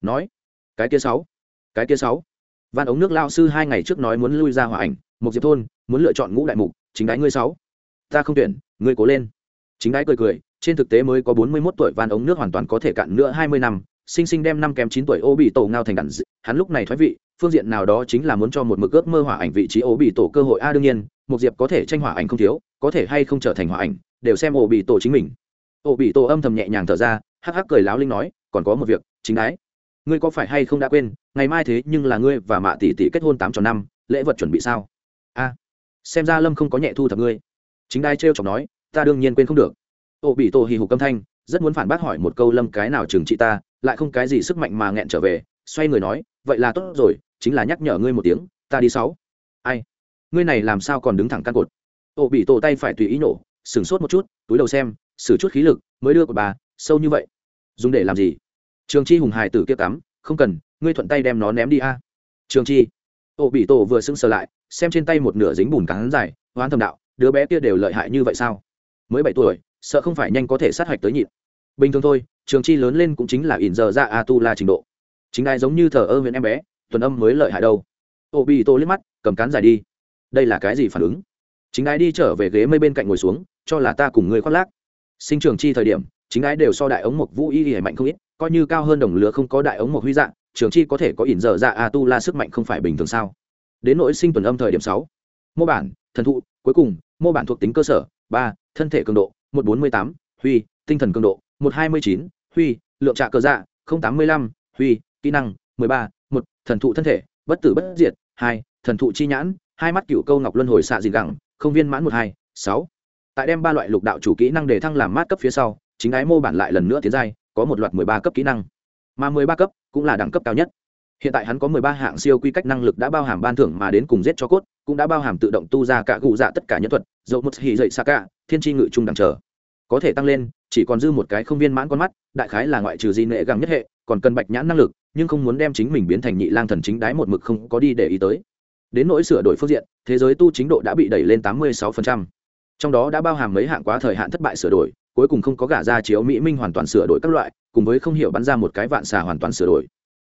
Nói. Cái kia sáu. Cái kia sáu. Van ống nước lao sư hai ngày trước nói muốn lui ra hòa ảnh một diệp thôn muốn lựa chọn ngũ đại mục chính đái ngươi sáu. Ta không tuyển ngươi cố lên. Chính đái cười cười trên thực tế mới có bốn mươi 41 tuổi van ống nước hoàn toàn có thể cạn nữa hai mươi năm, sinh sinh đem năm kém chín tuổi ô bị tổ ngao thành đàn hắn lúc này thoái vị, phương diện nào đó chính là muốn cho một mực ước mơ hỏa ảnh vị trí ô bị tổ cơ hội. A, đương nhiên, một diệp có thể tranh hỏa ảnh không thiếu, có thể hay không trở thành hỏa ảnh, đều xem ô bị tổ chính mình. Ô bị tổ âm thầm nhẹ nhàng thở ra, hắc hắc cười láo linh nói, còn có một việc, chính đái. Ngươi có phải hay không đã quên, ngày mai thế nhưng là ngươi và mạ tỷ tỷ kết hôn tám tròn năm, lễ vật chuẩn bị sao? A, xem ra lâm không có nhẹ thu thập ngươi. Chính đai trêu chọc nói, ta đương nhiên quên không được. Ô bị tổ hì hục âm thanh, rất muốn phản bác hỏi một câu lâm, cái nào trừng trị ta, lại không cái gì sức mạnh mà nghẹn trở về, xoay người nói, vậy là tốt rồi, chính là nhắc nhở ngươi một tiếng, ta đi sáu. Ai? Ngươi này làm sao còn đứng thẳng căn cột? Ô bị tổ tay phải tùy ý nổ sửng sốt một chút, túi đầu xem xử chút khí lực, mới đưa của bà, sâu như vậy. Dùng để làm gì? Trường chi hùng hài tử kia cắm, không cần, ngươi thuận tay đem nó ném đi a. Trường chi. Ô bị tổ vừa sững sờ lại, xem trên tay một nửa dính bùn cắn dài, hoán thầm đạo, đứa bé kia đều lợi hại như vậy sao? Mới bảy tuổi sợ không phải nhanh có thể sát hạch tới nhịn. Bình thường thôi, trường chi lớn lên cũng chính là ỉn giờ ra a tu la trình độ. Chính ai giống như thờ ơ huyện em bé, tuần âm mới lợi hại đâu. Ô bị tô liếc mắt, cầm cán dài đi. Đây là cái gì phản ứng? Chính ái đi trở về ghế mây bên cạnh ngồi xuống, cho là ta cùng người khoác lác. Sinh trường chi thời điểm, chính ái đều so đại ống mộc vũ y y mạnh không ít, coi như cao hơn đồng lứa không có đại ống mộc huy dạng, trường chi có thể có ỉn dở ra a tu la sức mạnh không phải bình thường sao? Đến nỗi sinh tuần âm thời điểm sáu. Mô bản, thần thụ, cuối cùng, mô bản thuộc tính cơ sở, ba, thân thể cường độ một bốn mươi tám, huy, tinh thần cường độ, một hai mươi chín, huy, lượng trạ cờ dạ tám mươi lăm, huy, kỹ năng, mười ba, một, thần thụ thân thể, bất tử bất diệt, hai, thần thụ chi nhãn, hai mắt cựu câu ngọc luân hồi xạ dị gẳng, không viên mãn một hai, sáu. Tại đem ba loại lục đạo chủ kỹ năng để thăng làm mát cấp phía sau, chính ái mô bản lại lần nữa tiến giai, có một loạt mười ba cấp kỹ năng. Mà mười ba cấp cũng là đẳng cấp cao nhất hiện tại hắn có mười ba hạng siêu quy cách năng lực đã bao hàm ban thưởng mà đến cùng giết cho cốt, cũng đã bao hàm tự động tu ra cả gù dạ tất cả nhân thuật dẫu một hì dậy xa cả, thiên tri ngự trung đẳng trở. Có thể tăng lên, chỉ còn dư một cái không viên mãn con mắt, đại khái là ngoại trừ di nệ găng nhất hệ, còn cần bạch nhãn năng lực, nhưng không muốn đem chính mình biến thành nhị lang thần chính đái một mực không có đi để ý tới. Đến nỗi sửa đổi phương diện, thế giới tu chính độ đã bị đẩy lên tám mươi 86%. trong đó đã bao hàm mấy hạng quá thời hạn thất bại sửa đổi, cuối cùng không có gả ra chiếu mỹ minh hoàn toàn sửa đổi các loại, cùng với không hiểu bắn ra một cái vạn xà hoàn toàn sửa đổi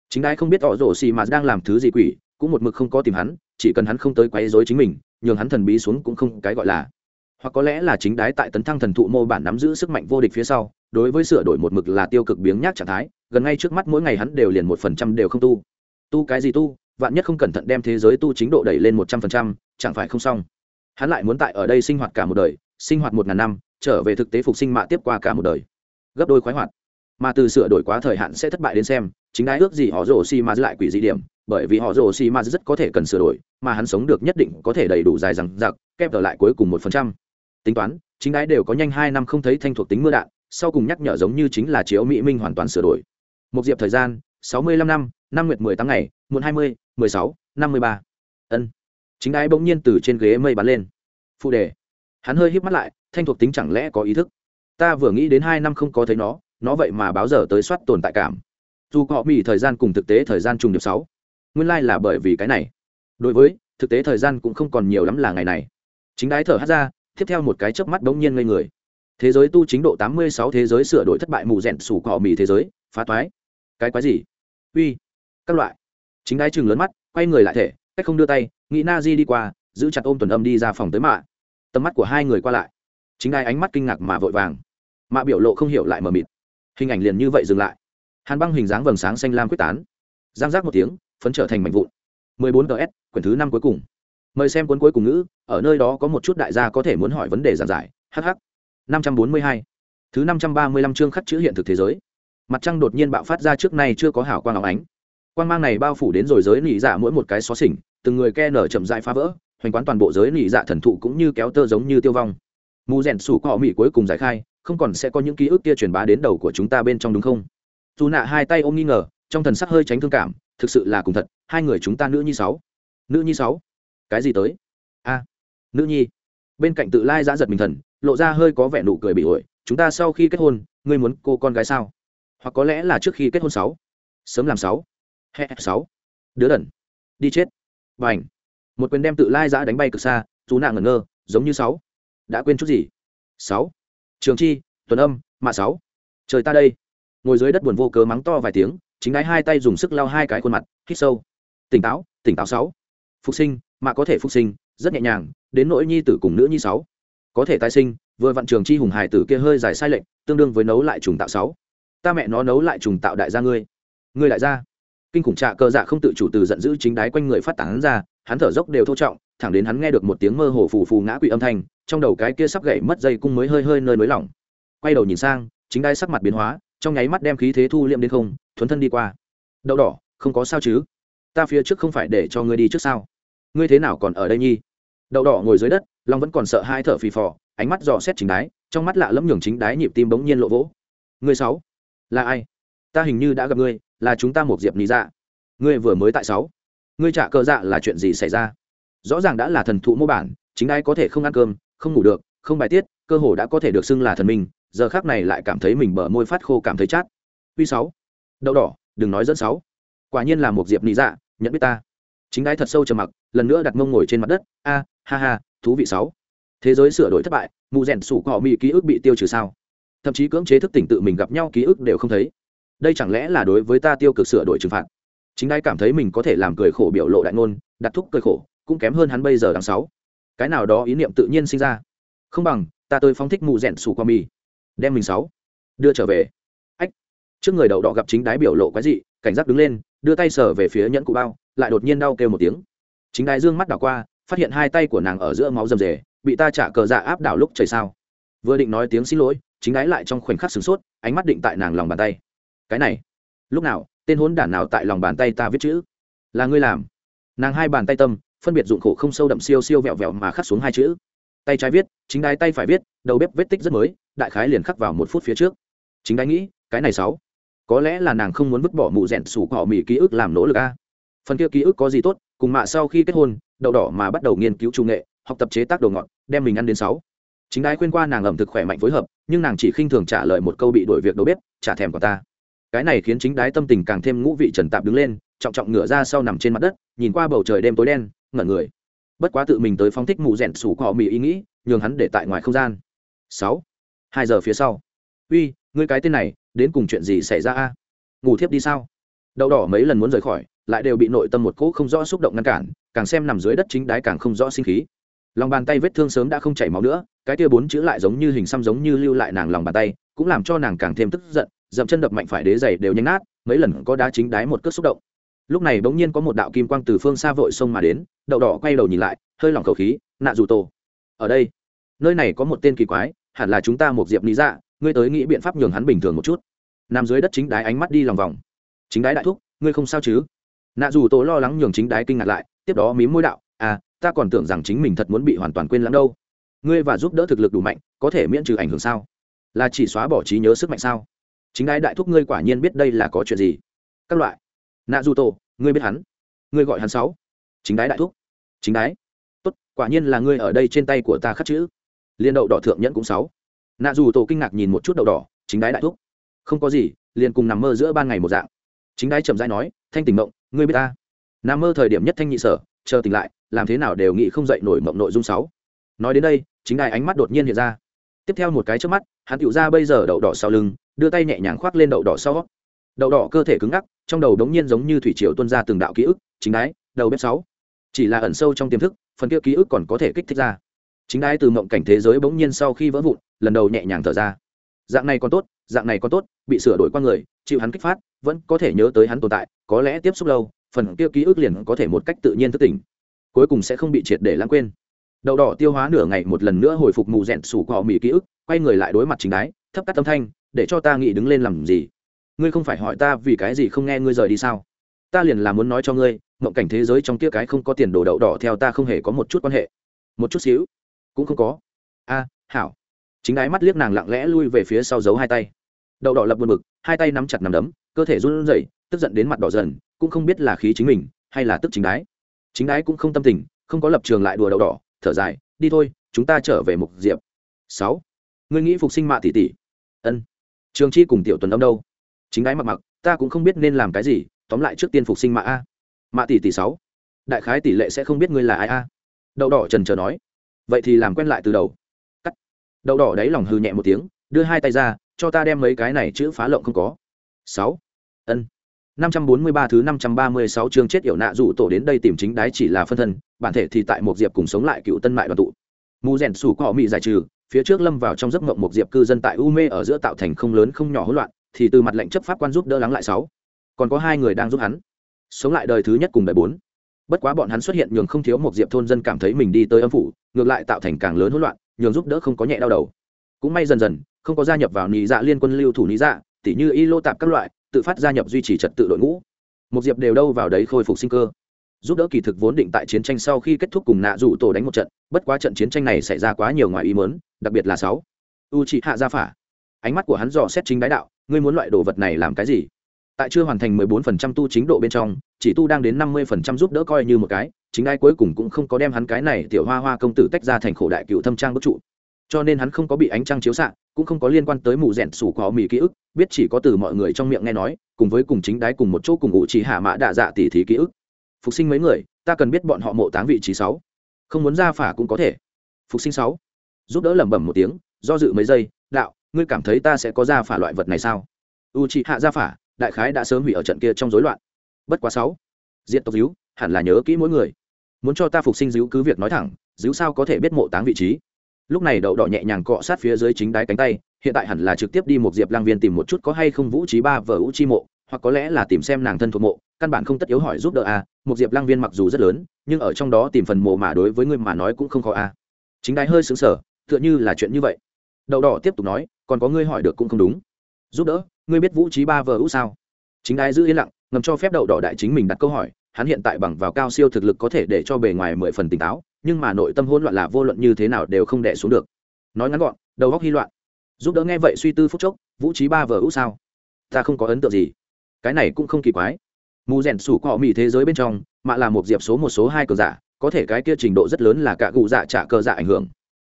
chính đái không biết tỏ rổ xì mà đang làm thứ gì quỷ, cũng một mực không có tìm hắn, chỉ cần hắn không tới quấy rối chính mình, nhường hắn thần bí xuống cũng không cái gọi là. Hoặc có lẽ là chính đái tại tấn thăng thần thụ mô bản nắm giữ sức mạnh vô địch phía sau, đối với sửa đổi một mực là tiêu cực biếng nhác trạng thái, gần ngay trước mắt mỗi ngày hắn đều liền một phần trăm đều không tu. Tu cái gì tu? Vạn nhất không cẩn thận đem thế giới tu chính độ đẩy lên một trăm phần trăm, chẳng phải không xong? Hắn lại muốn tại ở đây sinh hoạt cả một đời, sinh hoạt một ngàn năm, trở về thực tế phục sinh mạ tiếp qua cả một đời. Gấp đôi khoái hoạt. Mà từ sửa đổi quá thời hạn sẽ thất bại đến xem chính đái ước gì họ rồ xi ma lại quỷ dị điểm, bởi vì họ rồ xi ma rất có thể cần sửa đổi, mà hắn sống được nhất định có thể đầy đủ dài rằng giặc kép ở lại cuối cùng một phần trăm. Tính toán, chính đái đều có nhanh hai năm không thấy thanh thuộc tính mưa đạn, sau cùng nhắc nhở giống như chính là chiếu mỹ minh hoàn toàn sửa đổi. Một diệp thời gian, sáu mươi lăm năm năm nguyệt mười tám ngày, muộn hai mươi, mười sáu, năm mươi ba. Ân. Chính đái bỗng nhiên từ trên ghế mây bắn lên. Phụ đề. Hắn hơi híp mắt lại, thanh thuộc tính chẳng lẽ có ý thức? Ta vừa nghĩ đến hai năm không có thấy nó nó vậy mà báo giờ tới soát tồn tại cảm dù họ bị thời gian cùng thực tế thời gian trùng điệp sáu, nguyên lai、like、là bởi vì cái này. Đối với, thực tế thời gian cũng không còn nhiều lắm là ngày này. Chính đái thở hát ra, tiếp theo một cái chớp mắt bỗng nhiên ngây người. Thế giới tu chính độ tám mươi sáu, thế giới sửa đổi thất bại mù rẹn sủ cọ mì thế giới, phá toái. Cái quái gì? Uy, các loại. Chính đái chừng lớn mắt, quay người lại thể, cách không đưa tay, nghĩ na di đi qua, giữ chặt ôm tuần âm đi ra phòng tới mạ. Tầm mắt của hai người qua lại. Chính đái ánh mắt kinh ngạc mà vội vàng. Mạ biểu lộ không hiểu lại mờ mịt. Hình ảnh liền như vậy dừng lại hàn băng hình dáng vầng sáng xanh lam quyết tán. Giang giác một tiếng, phấn trở thành mảnh vụn. 14 ts quyển thứ năm cuối cùng. Mời xem cuốn cuối cùng ngữ, ở nơi đó có một chút đại gia có thể muốn hỏi vấn đề giản giải. Hh 542 thứ 535 chương khắc chữ hiện thực thế giới. Mặt trăng đột nhiên bạo phát ra trước nay chưa có hào quang óng ánh. Quang mang này bao phủ đến rồi giới nỉ dạ mỗi một cái xó xỉnh, từng người ke nở chậm dại phá vỡ, hoành quán toàn bộ giới nỉ dạ thần thụ cũng như kéo tơ giống như tiêu vong. Mù rèn sủ cọ mỹ cuối cùng giải khai, không còn sẽ có những ký ức kia truyền bá đến đầu của chúng ta bên trong đúng không? Dù nạ hai tay ôm nghi ngờ, trong thần sắc hơi tránh thương cảm, thực sự là cùng thật, hai người chúng ta nữ nhi sáu. Nữ nhi sáu? Cái gì tới? A, nữ nhi. Bên cạnh tự lai giã giật mình thần, lộ ra hơi có vẻ nụ cười bị ổi, chúng ta sau khi kết hôn, ngươi muốn cô con gái sao? Hoặc có lẽ là trước khi kết hôn sáu. Sớm làm sáu. Hẹ sáu. Đứa đần. Đi chết. Và ảnh một quyền đem tự lai giã đánh bay cực xa chú nạ ngẩn ngơ, giống như sáu. Đã quên chút gì? Sáu. Trường chi, tuần âm, mạ sáu. Trời ta đây ngồi dưới đất buồn vô cớ mắng to vài tiếng, chính đái hai tay dùng sức lao hai cái khuôn mặt, hít sâu. Tỉnh táo tỉnh táo sáu. Phục sinh, mà có thể phục sinh, rất nhẹ nhàng, đến nỗi nhi tử cùng nữ nhi sáu. Có thể tái sinh, vừa vạn trường chi hùng hải tử kia hơi dài sai lệnh tương đương với nấu lại trùng tạo sáu. Ta mẹ nó nấu lại trùng tạo đại gia ngươi. Ngươi đại gia. Kinh khủng trạ cơ dạ không tự chủ từ giận dữ chính đái quanh người phát tán ra, hắn thở dốc đều thô trọng, thẳng đến hắn nghe được một tiếng mơ hồ phù phù ngã quỵ âm thanh, trong đầu cái kia sắp gãy mất dây cung mới hơi hơi nơi nới lỏng. Quay đầu nhìn sang, chính đai sắc mặt biến hóa trong nháy mắt đem khí thế thu liệm đến không, thuấn thân đi qua. Đậu đỏ, không có sao chứ? Ta phía trước không phải để cho ngươi đi trước sao? Ngươi thế nào còn ở đây nhi? Đậu đỏ ngồi dưới đất, long vẫn còn sợ hai thở phì phò, ánh mắt dò xét chính đái, trong mắt lạ lẫm nhường chính đái nhịp tim bỗng nhiên lộ vỗ. Ngươi sáu, là ai? Ta hình như đã gặp ngươi, là chúng ta một diệp lý dạ. Ngươi vừa mới tại sáu. Ngươi trả cờ dạ là chuyện gì xảy ra? Rõ ràng đã là thần thụ mô bản, chính đái có thể không ăn cơm, không ngủ được, không bài tiết, cơ hồ đã có thể được xưng là thần minh giờ khác này lại cảm thấy mình bở môi phát khô cảm thấy chát. Uy sáu. Đậu đỏ, đừng nói dẫn sáu. Quả nhiên là một diệp nị dạ nhận biết ta. Chính đái thật sâu trầm mặc, lần nữa đặt mông ngồi trên mặt đất. A, ha ha, thú vị sáu. Thế giới sửa đổi thất bại, mù rèn sủ cọ mỹ ký ức bị tiêu trừ sao? Thậm chí cưỡng chế thức tỉnh tự mình gặp nhau ký ức đều không thấy. Đây chẳng lẽ là đối với ta tiêu cực sửa đổi trừng phạt? Chính đái cảm thấy mình có thể làm cười khổ biểu lộ đại ngôn, đặt thúc cười khổ, cũng kém hơn hắn bây giờ đằng sáu. Cái nào đó ý niệm tự nhiên sinh ra. Không bằng, ta tôi phóng thích mù rèn sủ cọ mì đem mình sáu. Đưa trở về. Ách. Trước người đậu đỏ gặp chính đái biểu lộ quái dị, cảnh giác đứng lên, đưa tay sờ về phía nhẫn cụ bao, lại đột nhiên đau kêu một tiếng. Chính đái dương mắt đảo qua, phát hiện hai tay của nàng ở giữa máu rầm rề, bị ta trả cờ dạ áp đảo lúc trời sao. Vừa định nói tiếng xin lỗi, chính đái lại trong khoảnh khắc sửng sốt, ánh mắt định tại nàng lòng bàn tay. Cái này. Lúc nào, tên hốn đản nào tại lòng bàn tay ta viết chữ? Là ngươi làm. Nàng hai bàn tay tâm, phân biệt dụng khổ không sâu đậm siêu siêu vẹo vẹo mà khắc xuống hai chữ tay trái viết, chính đái tay phải viết, đầu bếp vết tích rất mới, đại khái liền khắc vào một phút phía trước. Chính đái nghĩ, cái này sáu, có lẽ là nàng không muốn vứt bỏ mụ rẽn sủ cỏ mỹ ký ức làm nỗ lực a. Phần kia ký ức có gì tốt, cùng mạ sau khi kết hôn, đậu đỏ mà bắt đầu nghiên cứu trung nghệ, học tập chế tác đồ ngọt, đem mình ăn đến sáu. Chính đái khuyên qua nàng ẩm thực khỏe mạnh phối hợp, nhưng nàng chỉ khinh thường trả lời một câu bị đổi việc đầu bếp trả thèm của ta. Cái này khiến chính đái tâm tình càng thêm ngũ vị trần tạp đứng lên, trọng trọng ngửa ra sau nằm trên mặt đất, nhìn qua bầu trời đêm tối đen, ngẩn người bất quá tự mình tới phóng thích mù rèn sủ cọ mì ý nghĩ, nhường hắn để tại ngoài không gian. Sáu. Hai giờ phía sau. Uy, ngươi cái tên này, đến cùng chuyện gì xảy ra a? Ngủ thiếp đi sao? Đậu đỏ mấy lần muốn rời khỏi, lại đều bị nội tâm một cỗ không rõ xúc động ngăn cản, càng xem nằm dưới đất chính đái càng không rõ sinh khí. Lòng bàn tay vết thương sớm đã không chảy máu nữa, cái tia bốn chữ lại giống như hình xăm giống như lưu lại nàng lòng bàn tay, cũng làm cho nàng càng thêm tức giận, dậm chân đập mạnh phải đế giày đều nhanh nát, mấy lần có đá chính đái một cước xúc động lúc này bỗng nhiên có một đạo kim quang từ phương xa vội sông mà đến, đậu đỏ quay đầu nhìn lại, hơi lỏng khẩu khí, nạ dù tổ, ở đây. Nơi này có một tên kỳ quái, hẳn là chúng ta một diệp lý dạ ngươi tới nghĩ biện pháp nhường hắn bình thường một chút. Nằm dưới đất chính đái ánh mắt đi lòng vòng. Chính đái đại thúc, ngươi không sao chứ? Nạ dù tổ lo lắng nhường chính đái kinh ngạc lại, tiếp đó mím môi đạo à ta còn tưởng rằng chính mình thật muốn bị hoàn toàn quên lãng đâu. Ngươi và giúp đỡ thực lực đủ mạnh, có thể miễn trừ ảnh hưởng sao? Là chỉ xóa bỏ trí nhớ sức mạnh sao? Chính đái đại thúc, ngươi quả nhiên biết đây là có chuyện gì? Các loại nạ Du tổ, ngươi biết hắn? Ngươi gọi hắn sáu. Chính đái đại thúc. Chính đái. Tốt, quả nhiên là ngươi ở đây trên tay của ta khắc chữ. Liên đậu đỏ thượng nhẫn cũng sáu. Nạ dù tổ kinh ngạc nhìn một chút đậu đỏ, chính đái đại thúc. Không có gì, liền cùng nằm mơ giữa ban ngày một dạng. Chính đái chậm rãi nói, thanh tỉnh mộng, ngươi biết ta? Nằm mơ thời điểm nhất thanh nhị sở, chờ tỉnh lại, làm thế nào đều nghĩ không dậy nổi mộng nội dung sáu. Nói đến đây, chính đái ánh mắt đột nhiên hiện ra. Tiếp theo một cái trước mắt, hắn tựu ra bây giờ đậu đỏ sau lưng, đưa tay nhẹ nhàng khoác lên đậu đỏ sau đậu đỏ cơ thể cứng ngắc, trong đầu đống nhiên giống như thủy triều tuân ra từng đạo ký ức, chính đái, đầu bếp sáu. Chỉ là ẩn sâu trong tiềm thức, phần kia ký ức còn có thể kích thích ra. Chính đái từ mộng cảnh thế giới bỗng nhiên sau khi vỡ vụn, lần đầu nhẹ nhàng thở ra. Dạng này còn tốt, dạng này còn tốt, bị sửa đổi qua người, chịu hắn kích phát, vẫn có thể nhớ tới hắn tồn tại, có lẽ tiếp xúc lâu, phần kia ký ức liền có thể một cách tự nhiên thức tỉnh. Cuối cùng sẽ không bị triệt để lãng quên. Đậu đỏ tiêu hóa nửa ngày một lần nữa hồi phục mù rẹn sủ cọ mỹ ký ức, quay người lại đối mặt chính đái, thấp cắt tâm thanh, để cho ta nghĩ đứng lên làm gì? Ngươi không phải hỏi ta vì cái gì không nghe ngươi rời đi sao? Ta liền là muốn nói cho ngươi, mộng cảnh thế giới trong kia cái không có tiền đồ đậu đỏ theo ta không hề có một chút quan hệ. Một chút xíu, cũng không có. A, hảo. Chính đái mắt liếc nàng lặng lẽ lui về phía sau giấu hai tay. Đậu đỏ lập buồn bực, hai tay nắm chặt nằm đấm, cơ thể run rẩy, tức giận đến mặt đỏ dần, cũng không biết là khí chính mình, hay là tức chính đái chính đái cũng không tâm tình, không có lập trường lại đùa đậu đỏ, thở dài, đi thôi, chúng ta trở về mục diệp. Sáu. Ngươi nghĩ phục sinh mạ tỷ tỷ? Ân. Trường chi cùng tiểu tuần đông đâu? Chính ái mặc mặc, ta cũng không biết nên làm cái gì, tóm lại trước tiên phục sinh mạ a. Mạ tỷ tỷ sáu. Đại khái tỷ lệ sẽ không biết ngươi là ai a. Đậu đỏ trần trờ nói. Vậy thì làm quen lại từ đầu. Cắt. Đậu đỏ đáy lòng hư nhẹ một tiếng, đưa hai tay ra, cho ta đem mấy cái này chữ phá lộng không có. Sáu. Ân. Năm trăm bốn mươi ba thứ năm trăm ba mươi sáu chương chết yểu nạ dụ tổ đến đây tìm chính đái chỉ là phân thân, bản thể thì tại một diệp cùng sống lại cựu tân mại đoàn tụ. Mù rèn sủ có họ mị giải trừ, phía trước lâm vào trong giấc mộng một diệp cư dân tại u mê ở giữa tạo thành không lớn không nhỏ hỗn loạn thì từ mặt lệnh chấp pháp quan giúp đỡ lắng lại sáu. Còn có hai người đang giúp hắn. Sống lại đời thứ nhất cùng đời bốn. Bất quá bọn hắn xuất hiện nhường không thiếu một diệp thôn dân cảm thấy mình đi tới âm phủ, ngược lại tạo thành càng lớn hỗn loạn, nhường giúp đỡ không có nhẹ đau đầu. Cũng may dần dần, không có gia nhập vào nị dạ liên quân lưu thủ nị dạ tỉ như y lô tạp các loại, tự phát gia nhập duy trì trật tự đội ngũ. Một diệp đều đâu vào đấy khôi phục sinh cơ. Giúp đỡ kỳ thực vốn định tại chiến tranh sau khi kết thúc cùng nạ rủ tổ đánh một trận, bất quá trận chiến tranh này xảy ra quá nhiều ngoài ý mớn đặc biệt là sáu. U trị hạ gia phả ánh mắt của hắn dò xét chính đái đạo ngươi muốn loại đồ vật này làm cái gì? Tại chưa hoàn thành 14% tu chính độ bên trong, chỉ tu đang đến 50% giúp đỡ coi như một cái, chính ai cuối cùng cũng không có đem hắn cái này tiểu hoa hoa công tử tách ra thành khổ đại cựu thâm trang bức trụ. Cho nên hắn không có bị ánh trăng chiếu xạ, cũng không có liên quan tới mù rèn sủ có mì ký ức, biết chỉ có từ mọi người trong miệng nghe nói, cùng với cùng chính đái cùng một chỗ cùng ngụ chỉ hạ mã đạ dạ tỉ thí ký ức. Phục sinh mấy người, ta cần biết bọn họ mộ táng vị trí sáu. Không muốn ra phả cũng có thể. Phục sinh sáu. Giúp đỡ lẩm bẩm một tiếng, do dự mấy giây, đạo ngươi cảm thấy ta sẽ có ra phả loại vật này sao u chị hạ ra phả, đại khái đã sớm hủy ở trận kia trong rối loạn bất quá sáu, diện tộc díu, hẳn là nhớ kỹ mỗi người muốn cho ta phục sinh díu cứ việc nói thẳng, díu sao có thể biết mộ táng vị trí lúc này đậu đỏ nhẹ nhàng cọ sát phía dưới chính đáy cánh tay, hiện tại hẳn là trực tiếp đi một diệp lang viên tìm một chút có hay không vũ trí ba vợ u chi mộ, hoặc có lẽ là tìm xem nàng thân thuộc mộ, căn bản không tất yếu hỏi giúp đỡ a à. một diệp lang viên mặc dù rất lớn, nhưng ở trong đó tìm phần mộ mà đối với người mà nói cũng không khó a à. chính đáy hơi xứng sở tựa như là chuyện như vậy đậu đỏ tiếp tục nói, còn có ngươi hỏi được cũng không đúng. Giúp đỡ, ngươi biết vũ trí ba vờ ú sao? Chính đái giữ yên lặng, ngầm cho phép đậu đỏ đại chính mình đặt câu hỏi, hắn hiện tại bằng vào cao siêu thực lực có thể để cho bề ngoài mười phần tỉnh táo, nhưng mà nội tâm hỗn loạn là vô luận như thế nào đều không đẻ xuống được. Nói ngắn gọn, đầu góc hy loạn. Giúp đỡ nghe vậy suy tư phút chốc, vũ trí ba vờ ú sao? Ta không có ấn tượng gì. Cái này cũng không kỳ quái. Mù rèn sủ cọ mỹ thế giới bên trong, mạ là một diệp số một số hai cờ giả, có thể cái kia trình độ rất lớn là cả cụ dạ trả cờ dạ ảnh hưởng.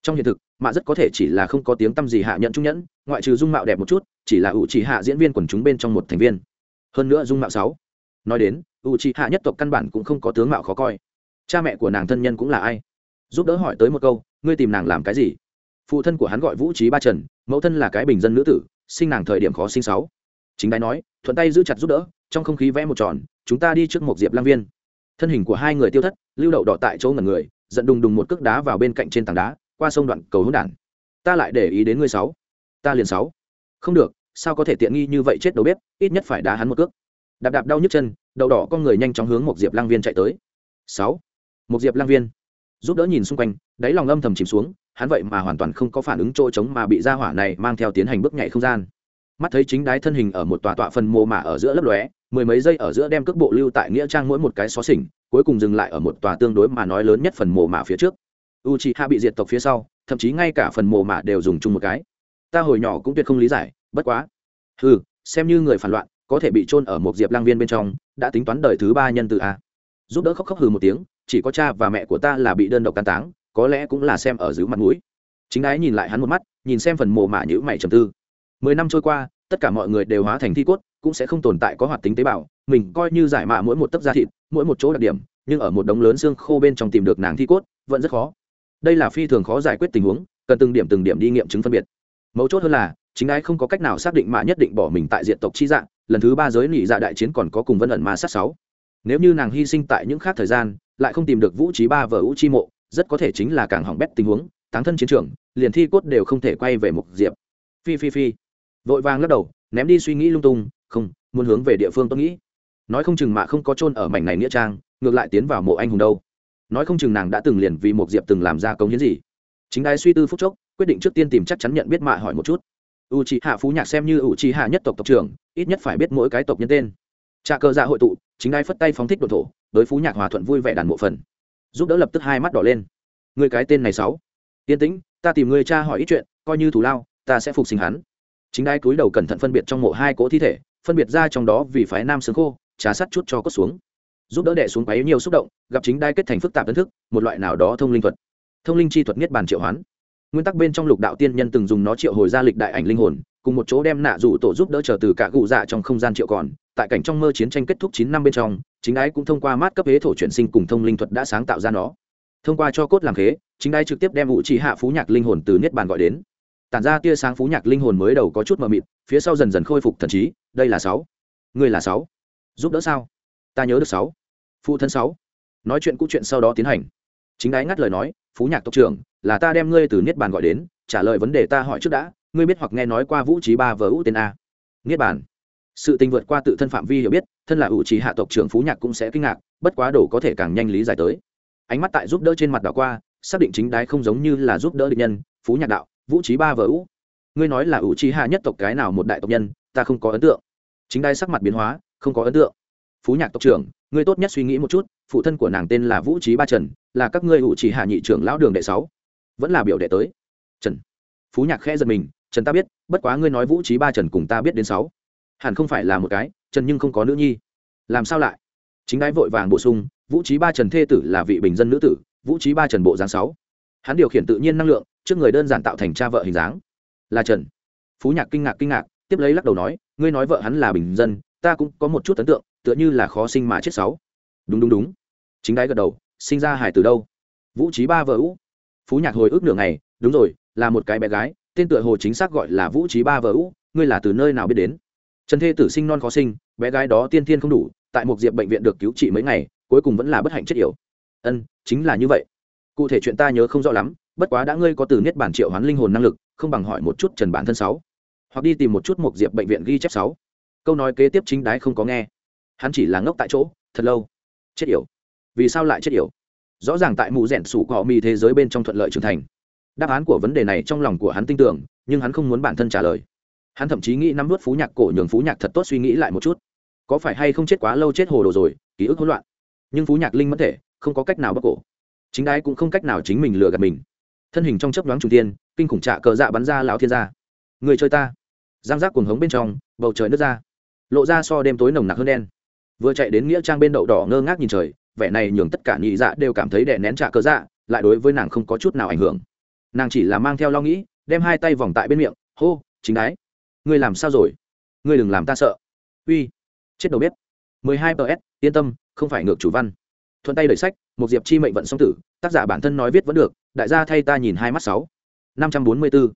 Trong hiện thực mạ rất có thể chỉ là không có tiếng t â m gì hạ nhận trung nhẫn, ngoại trừ dung mạo đẹp một chút, chỉ là ủ trì hạ diễn viên quần chúng bên trong một thành viên. Hơn nữa dung mạo sáu. Nói đến ủ trì hạ nhất tộc căn bản cũng không có tướng mạo khó coi. Cha mẹ của nàng thân nhân cũng là ai? Giúp đỡ hỏi tới một câu, ngươi tìm nàng làm cái gì? Phụ thân của hắn gọi vũ trí ba trần, mẫu thân là cái bình dân nữ tử, sinh nàng thời điểm khó sinh sáu. Chính đái nói, thuận tay giữ chặt giúp đỡ, trong không khí vẽ một tròn, chúng ta đi trước một diệp lang viên. Thân hình của hai người tiêu thất, lưu đậu đỏ tại chỗ ngẩn người, giận đùng đùng một cước đá vào bên cạnh trên tảng đá qua sông đoạn cầu hỗn đản. Ta lại để ý đến ngươi sáu. Ta liền sáu. Không được, sao có thể tiện nghi như vậy chết đầu bếp, ít nhất phải đá hắn một cước. Đạp đạp đau nhức chân, đầu đỏ con người nhanh chóng hướng một diệp lang viên chạy tới. Sáu. Một diệp lang viên. Giúp đỡ nhìn xung quanh, đáy lòng âm thầm chìm xuống, hắn vậy mà hoàn toàn không có phản ứng chỗ trống mà bị ra hỏa này mang theo tiến hành bước nhảy không gian. Mắt thấy chính đái thân hình ở một tòa tọa phần mồ mả ở giữa lấp lóe, mười mấy giây ở giữa đem cước bộ lưu tại nghĩa trang mỗi một cái xó xỉnh, cuối cùng dừng lại ở một tòa tương đối mà nói lớn nhất phần mồ mả phía trước u c h i hạ bị diệt tộc phía sau, thậm chí ngay cả phần mồ mả đều dùng chung một cái. Ta hồi nhỏ cũng tuyệt không lý giải, bất quá. Ừ xem như người phản loạn, có thể bị trôn ở một diệp lang viên bên trong, đã tính toán đời thứ ba nhân từ a. Giúp đỡ khóc khóc hừ một tiếng, chỉ có cha và mẹ của ta là bị đơn độc can táng, có lẽ cũng là xem ở dưới mặt mũi. Chính ái nhìn lại hắn một mắt, nhìn xem phần mồ mả nhữ mày trầm tư. Mười năm trôi qua, tất cả mọi người đều hóa thành thi cốt, cũng sẽ không tồn tại có hoạt tính tế bào, mình coi như giải mạ mỗi một tấc da thịt, mỗi một chỗ đặc điểm, nhưng ở một đống lớn xương khô bên trong tìm được nàng thi cốt, vẫn rất khó đây là phi thường khó giải quyết tình huống, cần từng điểm từng điểm đi nghiệm chứng phân biệt. Mấu chốt hơn là, chính ai không có cách nào xác định mạ nhất định bỏ mình tại diện tộc chi dạng lần thứ ba giới nỉ dạ đại chiến còn có cùng vân ẩn ma sát sáu. Nếu như nàng hy sinh tại những khác thời gian, lại không tìm được vũ trí ba vợ vũ chi mộ, rất có thể chính là càng hỏng bét tình huống, táng thân chiến trường, liền thi cốt đều không thể quay về một diệp. Phi phi phi. Vội vàng lắc đầu, ném đi suy nghĩ lung tung, không, muốn hướng về địa phương tôi nghĩ. Nói không chừng mạ không có chôn ở mảnh này nghĩa trang, ngược lại tiến vào mộ anh hùng đâu nói không chừng nàng đã từng liền vì một diệp từng làm ra công hiến gì. Chính đai suy tư phúc chốc, quyết định trước tiên tìm chắc chắn nhận biết mạ hỏi một chút. U c hạ phú nhạc xem như u c hạ nhất tộc tộc trưởng, ít nhất phải biết mỗi cái tộc nhân tên. Trà cờ dạ hội tụ, chính đai phất tay phóng thích đ thổ, đối phú nhạc hòa thuận vui vẻ đàn bộ phần. Giúp đỡ lập tức hai mắt đỏ lên. Người cái tên này sáu. Yên tĩnh, ta tìm người cha hỏi ít chuyện, coi như thủ lao, ta sẽ phục sinh hắn. Chính đai cúi đầu cẩn thận phân biệt trong mộ hai cỗ thi thể, phân biệt ra trong đó vì phái nam xương khô, trà sắt chút cho cốt xuống giúp đỡ đẻ xuống quấy nhiều xúc động, gặp chính đai kết thành phức tạp tân thức, một loại nào đó thông linh thuật. Thông linh chi thuật niết bàn triệu hoán. Nguyên tắc bên trong lục đạo tiên nhân từng dùng nó triệu hồi ra lịch đại ảnh linh hồn, cùng một chỗ đem nạ rủ tổ giúp đỡ chờ từ cả cụ dạ trong không gian triệu còn. Tại cảnh trong mơ chiến tranh kết thúc chín năm bên trong, chính ái cũng thông qua mát cấp hế thổ chuyển sinh cùng thông linh thuật đã sáng tạo ra nó. Thông qua cho cốt làm khế, chính ái trực tiếp đem vũ trì hạ phú nhạc linh hồn từ niết bàn gọi đến. Tản ra tia sáng phú nhạc linh hồn mới đầu có chút mờ mịt, phía sau dần dần khôi phục thần trí, đây là sáu. Người là sáu. Giúp đỡ sao? Ta nhớ được sáu phụ thân sáu. Nói chuyện cũ chuyện sau đó tiến hành. Chính đái ngắt lời nói, phú nhạc tộc trưởng, là ta đem ngươi từ niết bàn gọi đến, trả lời vấn đề ta hỏi trước đã, ngươi biết hoặc nghe nói qua vũ trí ba vờ ưu tên a. Niết bàn. Sự tình vượt qua tự thân phạm vi hiểu biết, thân là ủ trí hạ tộc trưởng phú nhạc cũng sẽ kinh ngạc, bất quá đổ có thể càng nhanh lý giải tới. Ánh mắt tại giúp đỡ trên mặt đảo qua, xác định chính đái không giống như là giúp đỡ địch nhân, phú nhạc đạo, vũ trí ba vờ ưu. Ngươi nói là ủ trí hạ nhất tộc cái nào một đại tộc nhân, ta không có ấn tượng. Chính đái sắc mặt biến hóa, không có ấn tượng. Phú nhạc tộc trưởng ngươi tốt nhất suy nghĩ một chút, phụ thân của nàng tên là vũ trí ba trần, là các ngươi ủ chỉ hạ nhị trưởng lão đường đệ sáu. Vẫn là biểu đệ tới. Trần. Phú nhạc khẽ giật mình, trần ta biết, bất quá ngươi nói vũ trí ba trần cùng ta biết đến sáu. Hẳn không phải là một cái, trần nhưng không có nữ nhi. Làm sao lại? Chính đái vội vàng bổ sung, vũ trí ba trần thê tử là vị bình dân nữ tử, vũ trí ba trần bộ dáng sáu. Hắn điều khiển tự nhiên năng lượng, trước người đơn giản tạo thành cha vợ hình dáng. Là trần. Phú nhạc kinh ngạc kinh ngạc, tiếp lấy lắc đầu nói, ngươi nói vợ hắn là bình dân, ta cũng có một chút ấn tượng tựa như là khó sinh mà chết sáu. Đúng đúng đúng. Chính đái gật đầu, sinh ra hải từ đâu? Vũ trí ba vợ ú. Phú nhạc hồi ức nửa ngày, đúng rồi, là một cái bé gái, tên tựa hồ chính xác gọi là vũ trí ba vợ ú, ngươi là từ nơi nào biết đến? Trần thê tử sinh non khó sinh, bé gái đó tiên thiên không đủ, tại một diệp bệnh viện được cứu trị mấy ngày, cuối cùng vẫn là bất hạnh chết yểu. Ân, chính là như vậy. Cụ thể chuyện ta nhớ không rõ lắm, bất quá đã ngươi có từ niết bản triệu hoán linh hồn năng lực, không bằng hỏi một chút trần bản thân sáu. Hoặc đi tìm một chút một diệp bệnh viện ghi chép sáu. Câu nói kế tiếp chính đái không có nghe hắn chỉ là ngốc tại chỗ, thật lâu. Chết yểu. Vì sao lại chết yểu? Rõ ràng tại mù rẻn sủ cọ mì thế giới bên trong thuận lợi trưởng thành. Đáp án của vấn đề này trong lòng của hắn tin tưởng, nhưng hắn không muốn bản thân trả lời. Hắn thậm chí nghĩ nắm vớt phú nhạc cổ nhường phú nhạc thật tốt suy nghĩ lại một chút. Có phải hay không chết quá lâu chết hồ đồ rồi, ký ức hỗn loạn. Nhưng phú nhạc linh mất thể, không có cách nào bắt cổ. Chính đái cũng không cách nào chính mình lừa gạt mình. Thân hình trong chấp đoán trung tiên kinh khủng trạ cờ dạ bắn ra lão thiên gia. Người chơi ta. Giang giác cuồng hống bên trong, bầu trời nước ra. Lộ ra so đêm tối nồng nặc hơn đen vừa chạy đến nghĩa trang bên đậu đỏ ngơ ngác nhìn trời, vẻ này nhường tất cả nhị dạ đều cảm thấy đè nén trả cơ dạ lại đối với nàng không có chút nào ảnh hưởng. Nàng chỉ là mang theo lo nghĩ, đem hai tay vòng tại bên miệng, hô, chính đái, ngươi làm sao rồi? Ngươi đừng làm ta sợ. Uy, chết đầu bếp. mười hai ps, yên tâm, không phải ngược chủ văn. Thuận tay đẩy sách, một diệp chi mệnh vận song tử, tác giả bản thân nói viết vẫn được, đại gia thay ta nhìn hai mắt sáu. năm trăm bốn mươi bốn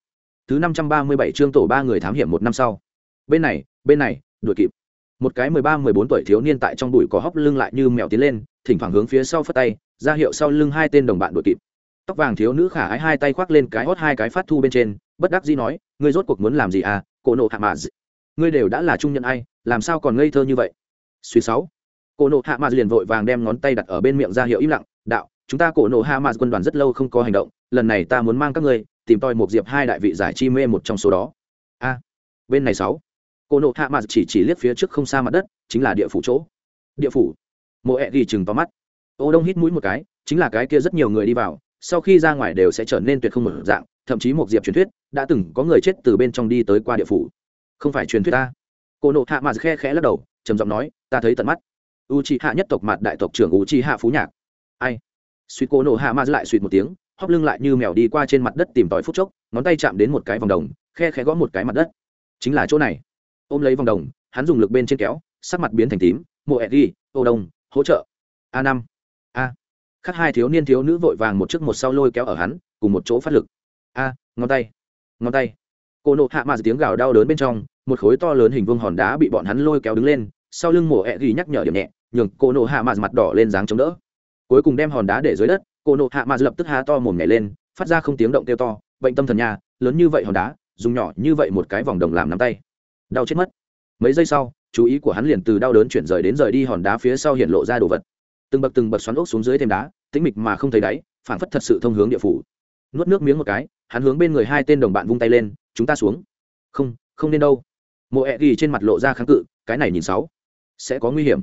thứ năm trăm ba mươi bảy chương tổ ba người thám hiểm một năm sau. Bên này bên này, đuổi kịp một cái mười ba, mười bốn tuổi thiếu niên tại trong bụi có hóc lưng lại như mèo tiến lên, thỉnh thoảng hướng phía sau phất tay, ra hiệu sau lưng hai tên đồng bạn đuổi kịp. Tóc vàng thiếu nữ khả ái hai tay khoác lên cái hót hai cái phát thu bên trên, bất đắc dĩ nói, ngươi rốt cuộc muốn làm gì à cổ nộ hạ mà ngươi đều đã là trung nhân ai, làm sao còn ngây thơ như vậy? Suy sáu cổ nộ hạ mà liền vội vàng đem ngón tay đặt ở bên miệng ra hiệu im lặng, đạo, chúng ta cổ nộ hạ mà quân đoàn rất lâu không có hành động, lần này ta muốn mang các ngươi tìm tòi một diệp hai đại vị giải chi mê một trong số đó. A, bên này sáu Cô nộ hạ mà chỉ chỉ liếc phía trước không xa mặt đất, chính là địa phủ chỗ. Địa phủ. Mộ e ẹ ghi chừng vào mắt. Ô đông hít mũi một cái, chính là cái kia rất nhiều người đi vào, sau khi ra ngoài đều sẽ trở nên tuyệt không một dạng, thậm chí một diệp truyền thuyết, đã từng có người chết từ bên trong đi tới qua địa phủ. Không phải truyền thuyết ta. Cô nộ hạ mà khe khẽ lắc đầu, trầm giọng nói, ta thấy tận mắt. U c hạ nhất tộc mặt đại tộc trưởng u c hạ phú nhạc. Ai? Suy cô nộ hạ mà lại suýt một tiếng, hóp lưng lại như mèo đi qua trên mặt đất tìm tòi phút chốc, ngón tay chạm đến một cái vòng đồng, khe khẽ gõ một cái mặt đất. Chính là chỗ này ôm lấy vòng đồng, hắn dùng lực bên trên kéo, sắc mặt biến thành tím, mộ ẹ ghi ô đông, hỗ trợ. A năm. A. Khác hai thiếu niên thiếu nữ vội vàng một trước một sau lôi kéo ở hắn, cùng một chỗ phát lực. A, ngón tay ngón tay. Cô nộ hạ mà tiếng gào đau đớn bên trong, một khối to lớn hình vuông hòn đá bị bọn hắn lôi kéo đứng lên, sau lưng mổ ẹ ghi nhắc nhở điểm nhẹ, nhường cô nộ hạ mà mặt đỏ lên dáng chống đỡ. Cuối cùng đem hòn đá để dưới đất, cô nộ hạ mà lập tức há to mồm nhảy lên, phát ra không tiếng động kêu to, bệnh tâm thần nhà lớn như vậy hòn đá, dùng nhỏ như vậy một cái vòng đồng làm nắm tay đau chết mất. Mấy giây sau, chú ý của hắn liền từ đau đớn chuyển rời đến rời đi hòn đá phía sau hiện lộ ra đồ vật. Từng bậc từng bậc xoắn ốc xuống dưới thêm đá, tĩnh mịch mà không thấy đáy phản phất thật sự thông hướng địa phủ. Nuốt nước miếng một cái, hắn hướng bên người hai tên đồng bạn vung tay lên, chúng ta xuống. Không không nên đâu. Mộ ẹ ghi trên mặt lộ ra kháng cự, cái này nhìn sáu sẽ có nguy hiểm.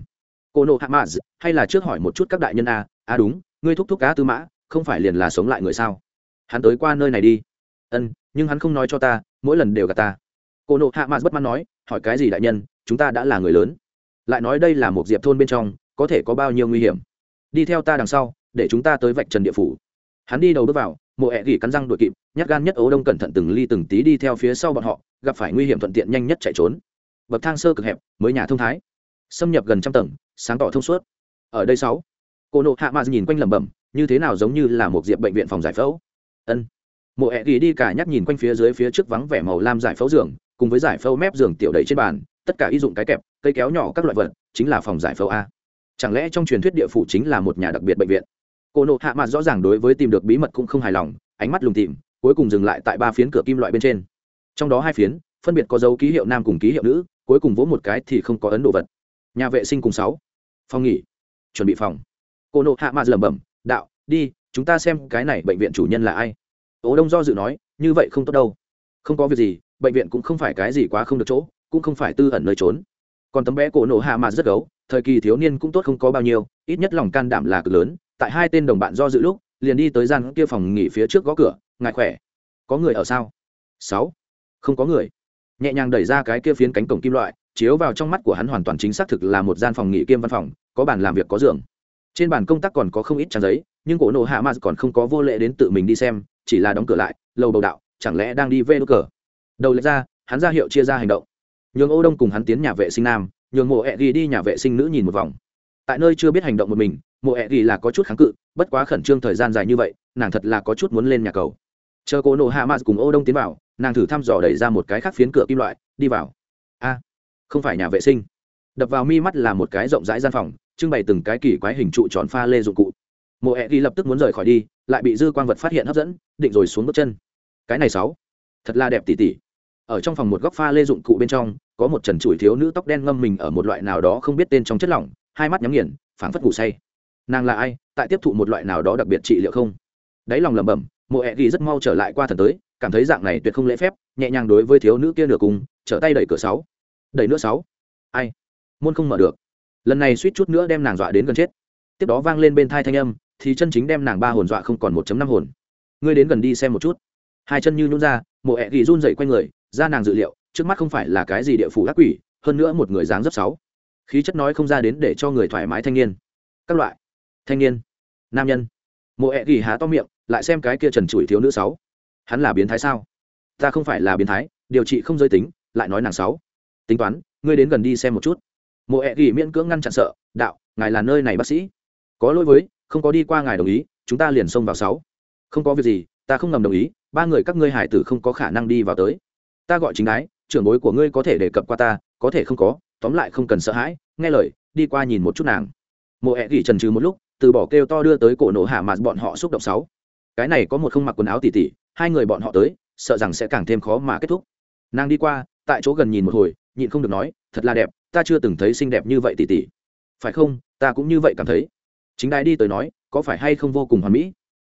Cô nộ hạ mã hay là trước hỏi một chút các đại nhân a? A đúng, ngươi thúc thúc cá tư mã, không phải liền là sống lại người sao? Hắn tới qua nơi này đi. Ân, nhưng hắn không nói cho ta, mỗi lần đều gặp ta cô nộ hạ mạt bất mãn nói, hỏi cái gì đại nhân, chúng ta đã là người lớn. Lại nói đây là một diệp thôn bên trong, có thể có bao nhiêu nguy hiểm? Đi theo ta đằng sau, để chúng ta tới vạch trần địa phủ. Hắn đi đầu bước vào, mộ ẹ gỉ cắn răng đuổi kịp, nhát gan nhất ấu đông cẩn thận từng ly từng tí đi theo phía sau bọn họ, gặp phải nguy hiểm thuận tiện nhanh nhất chạy trốn. Bậc thang sơ cực hẹp, mới nhà thông thái. Xâm nhập gần trăm tầng, sáng tỏ thông suốt. Ở đây sáu, cô nộ hạ mạt nhìn quanh lẩm bẩm, như thế nào giống như là một diệp bệnh viện phòng giải phẫu? Ân. Mộ ẹ gỉ đi cả nhắc nhìn quanh phía dưới phía trước vắng vẻ màu lam giải phẫu giường cùng với giải phẫu mép giường tiểu đầy trên bàn, tất cả y dụng cái kẹp, cây kéo nhỏ các loại vật, chính là phòng giải phẫu a. Chẳng lẽ trong truyền thuyết địa phủ chính là một nhà đặc biệt bệnh viện? Cô nộ hạ mặt rõ ràng đối với tìm được bí mật cũng không hài lòng, ánh mắt lùng tìm cuối cùng dừng lại tại ba phiến cửa kim loại bên trên. Trong đó hai phiến, phân biệt có dấu ký hiệu nam cùng ký hiệu nữ, cuối cùng vỗ một cái thì không có ấn độ vật. Nhà vệ sinh cùng sáu. Phòng nghỉ. Chuẩn bị phòng. Cô nộ hạ mặt lẩm bẩm, đạo, đi, chúng ta xem cái này bệnh viện chủ nhân là ai. Ố đông do dự nói, như vậy không tốt đâu. Không có việc gì bệnh viện cũng không phải cái gì quá không được chỗ, cũng không phải tư ẩn nơi trốn. Còn tấm bé cổ nổ hạ mà rất gấu, thời kỳ thiếu niên cũng tốt không có bao nhiêu, ít nhất lòng can đảm là cực lớn, tại hai tên đồng bạn do dự lúc, liền đi tới gian kia phòng nghỉ phía trước gõ cửa ngại khỏe? Có người ở sao? Sáu. Không có người. Nhẹ nhàng đẩy ra cái kia phiến cánh cổng kim loại, chiếu vào trong mắt của hắn hoàn toàn chính xác thực là một gian phòng nghỉ kiêm văn phòng, có bàn làm việc có giường. Trên bàn công tác còn có không ít trang giấy, nhưng cổ nổ hạ ma còn không có vô lệ đến tự mình đi xem, chỉ là đóng cửa lại, lầu bầu đạo, chẳng lẽ đang đi vê đốt cờ? Đầu lệch ra, hắn ra hiệu chia ra hành động. Nhường ô đông cùng hắn tiến nhà vệ sinh nam, nhường mộ ẹ ghi đi nhà vệ sinh nữ nhìn một vòng. Tại nơi chưa biết hành động một mình, mộ ẹ ghi là có chút kháng cự, bất quá khẩn trương thời gian dài như vậy, nàng thật là có chút muốn lên nhà cầu. Chờ cô nộ hạ mạt cùng ô đông tiến vào, nàng thử thăm dò đẩy ra một cái khác phiến cửa kim loại, đi vào. A, không phải nhà vệ sinh. Đập vào mi mắt là một cái rộng rãi gian phòng, trưng bày từng cái kỳ quái hình trụ tròn pha lê dụng cụ. Mộ ẹ ghi lập tức muốn rời khỏi đi, lại bị dư quang vật phát hiện hấp dẫn, định rồi xuống bước chân. Cái này sáu, thật là đẹp tỉ tỉ ở trong phòng một góc pha lê dụng cụ bên trong, có một trần trụi thiếu nữ tóc đen ngâm mình ở một loại nào đó không biết tên trong chất lỏng, hai mắt nhắm nghiền, phảng phất ngủ say. Nàng là ai, tại tiếp thụ một loại nào đó đặc biệt trị liệu không? Đáy lòng lẩm bẩm, mộ ẹ ghi rất mau trở lại qua thần tới, cảm thấy dạng này tuyệt không lễ phép, nhẹ nhàng đối với thiếu nữ kia nửa cùng, trở tay đẩy cửa sáu. Đẩy nữa sáu. Ai? Môn không mở được. Lần này suýt chút nữa đem nàng dọa đến gần chết. Tiếp đó vang lên bên thai thanh âm, thì chân chính đem nàng ba hồn dọa không còn một năm hồn. Ngươi đến gần đi xem một chút. Hai chân như nhún ra, mộ ẹ ghi run dậy quanh người ra nàng dự liệu, trước mắt không phải là cái gì địa phủ ác quỷ, hơn nữa một người dáng dấp sáu. Khí chất nói không ra đến để cho người thoải mái thanh niên. Các loại. Thanh niên. Nam nhân. Mộ ẹ gỉ há to miệng, lại xem cái kia trần trụi thiếu nữ sáu. Hắn là biến thái sao? Ta không phải là biến thái, điều trị không giới tính, lại nói nàng sáu. Tính toán, ngươi đến gần đi xem một chút. Mộ ẹ gỉ miễn cưỡng ngăn chặn sợ, đạo, ngài là nơi này bác sĩ. Có lỗi với, không có đi qua ngài đồng ý, chúng ta liền xông vào sáu. Không có việc gì, ta không ngầm đồng ý, ba người các ngươi hải tử không có khả năng đi vào tới ta gọi chính ái, trưởng bối của ngươi có thể đề cập qua ta, có thể không có, tóm lại không cần sợ hãi, nghe lời, đi qua nhìn một chút nàng. Mộ ẹ gỉ trần trừ một lúc, từ bỏ kêu to đưa tới cổ nổ hạ mà bọn họ xúc động sáu. Cái này có một không mặc quần áo tỉ tỉ, hai người bọn họ tới, sợ rằng sẽ càng thêm khó mà kết thúc. Nàng đi qua, tại chỗ gần nhìn một hồi, nhịn không được nói, thật là đẹp, ta chưa từng thấy xinh đẹp như vậy tỉ tỉ. Phải không? Ta cũng như vậy cảm thấy. Chính đai đi tới nói, có phải hay không vô cùng hoàn mỹ?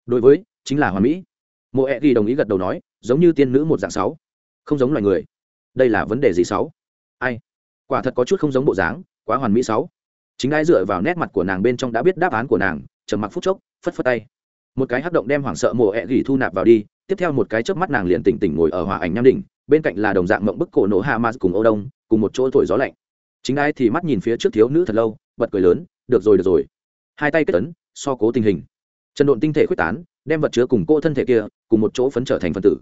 Đối với, chính là hoàn mỹ. Mộ ẹ ghi đồng ý gật đầu nói, giống như tiên nữ một dạng sáu không giống loài người. Đây là vấn đề gì sáu? Ai? Quả thật có chút không giống bộ dáng, quá hoàn mỹ sáu. Chính ai dựa vào nét mặt của nàng bên trong đã biết đáp án của nàng, trầm mặc phút chốc, phất phất tay. Một cái hắc động đem hoảng sợ mùa ẹ gỉ thu nạp vào đi, tiếp theo một cái chớp mắt nàng liền tỉnh tỉnh ngồi ở hòa ảnh nam đỉnh, bên cạnh là đồng dạng mộng bức cổ nổ hamas cùng ô đông, cùng một chỗ thổi gió lạnh. Chính ai thì mắt nhìn phía trước thiếu nữ thật lâu, bật cười lớn, được rồi được rồi. Hai tay kết tấn so cố tình hình. Trần độn tinh thể quyết tán, đem vật chứa cùng cô thân thể kia, cùng một chỗ phấn trở thành phân tử.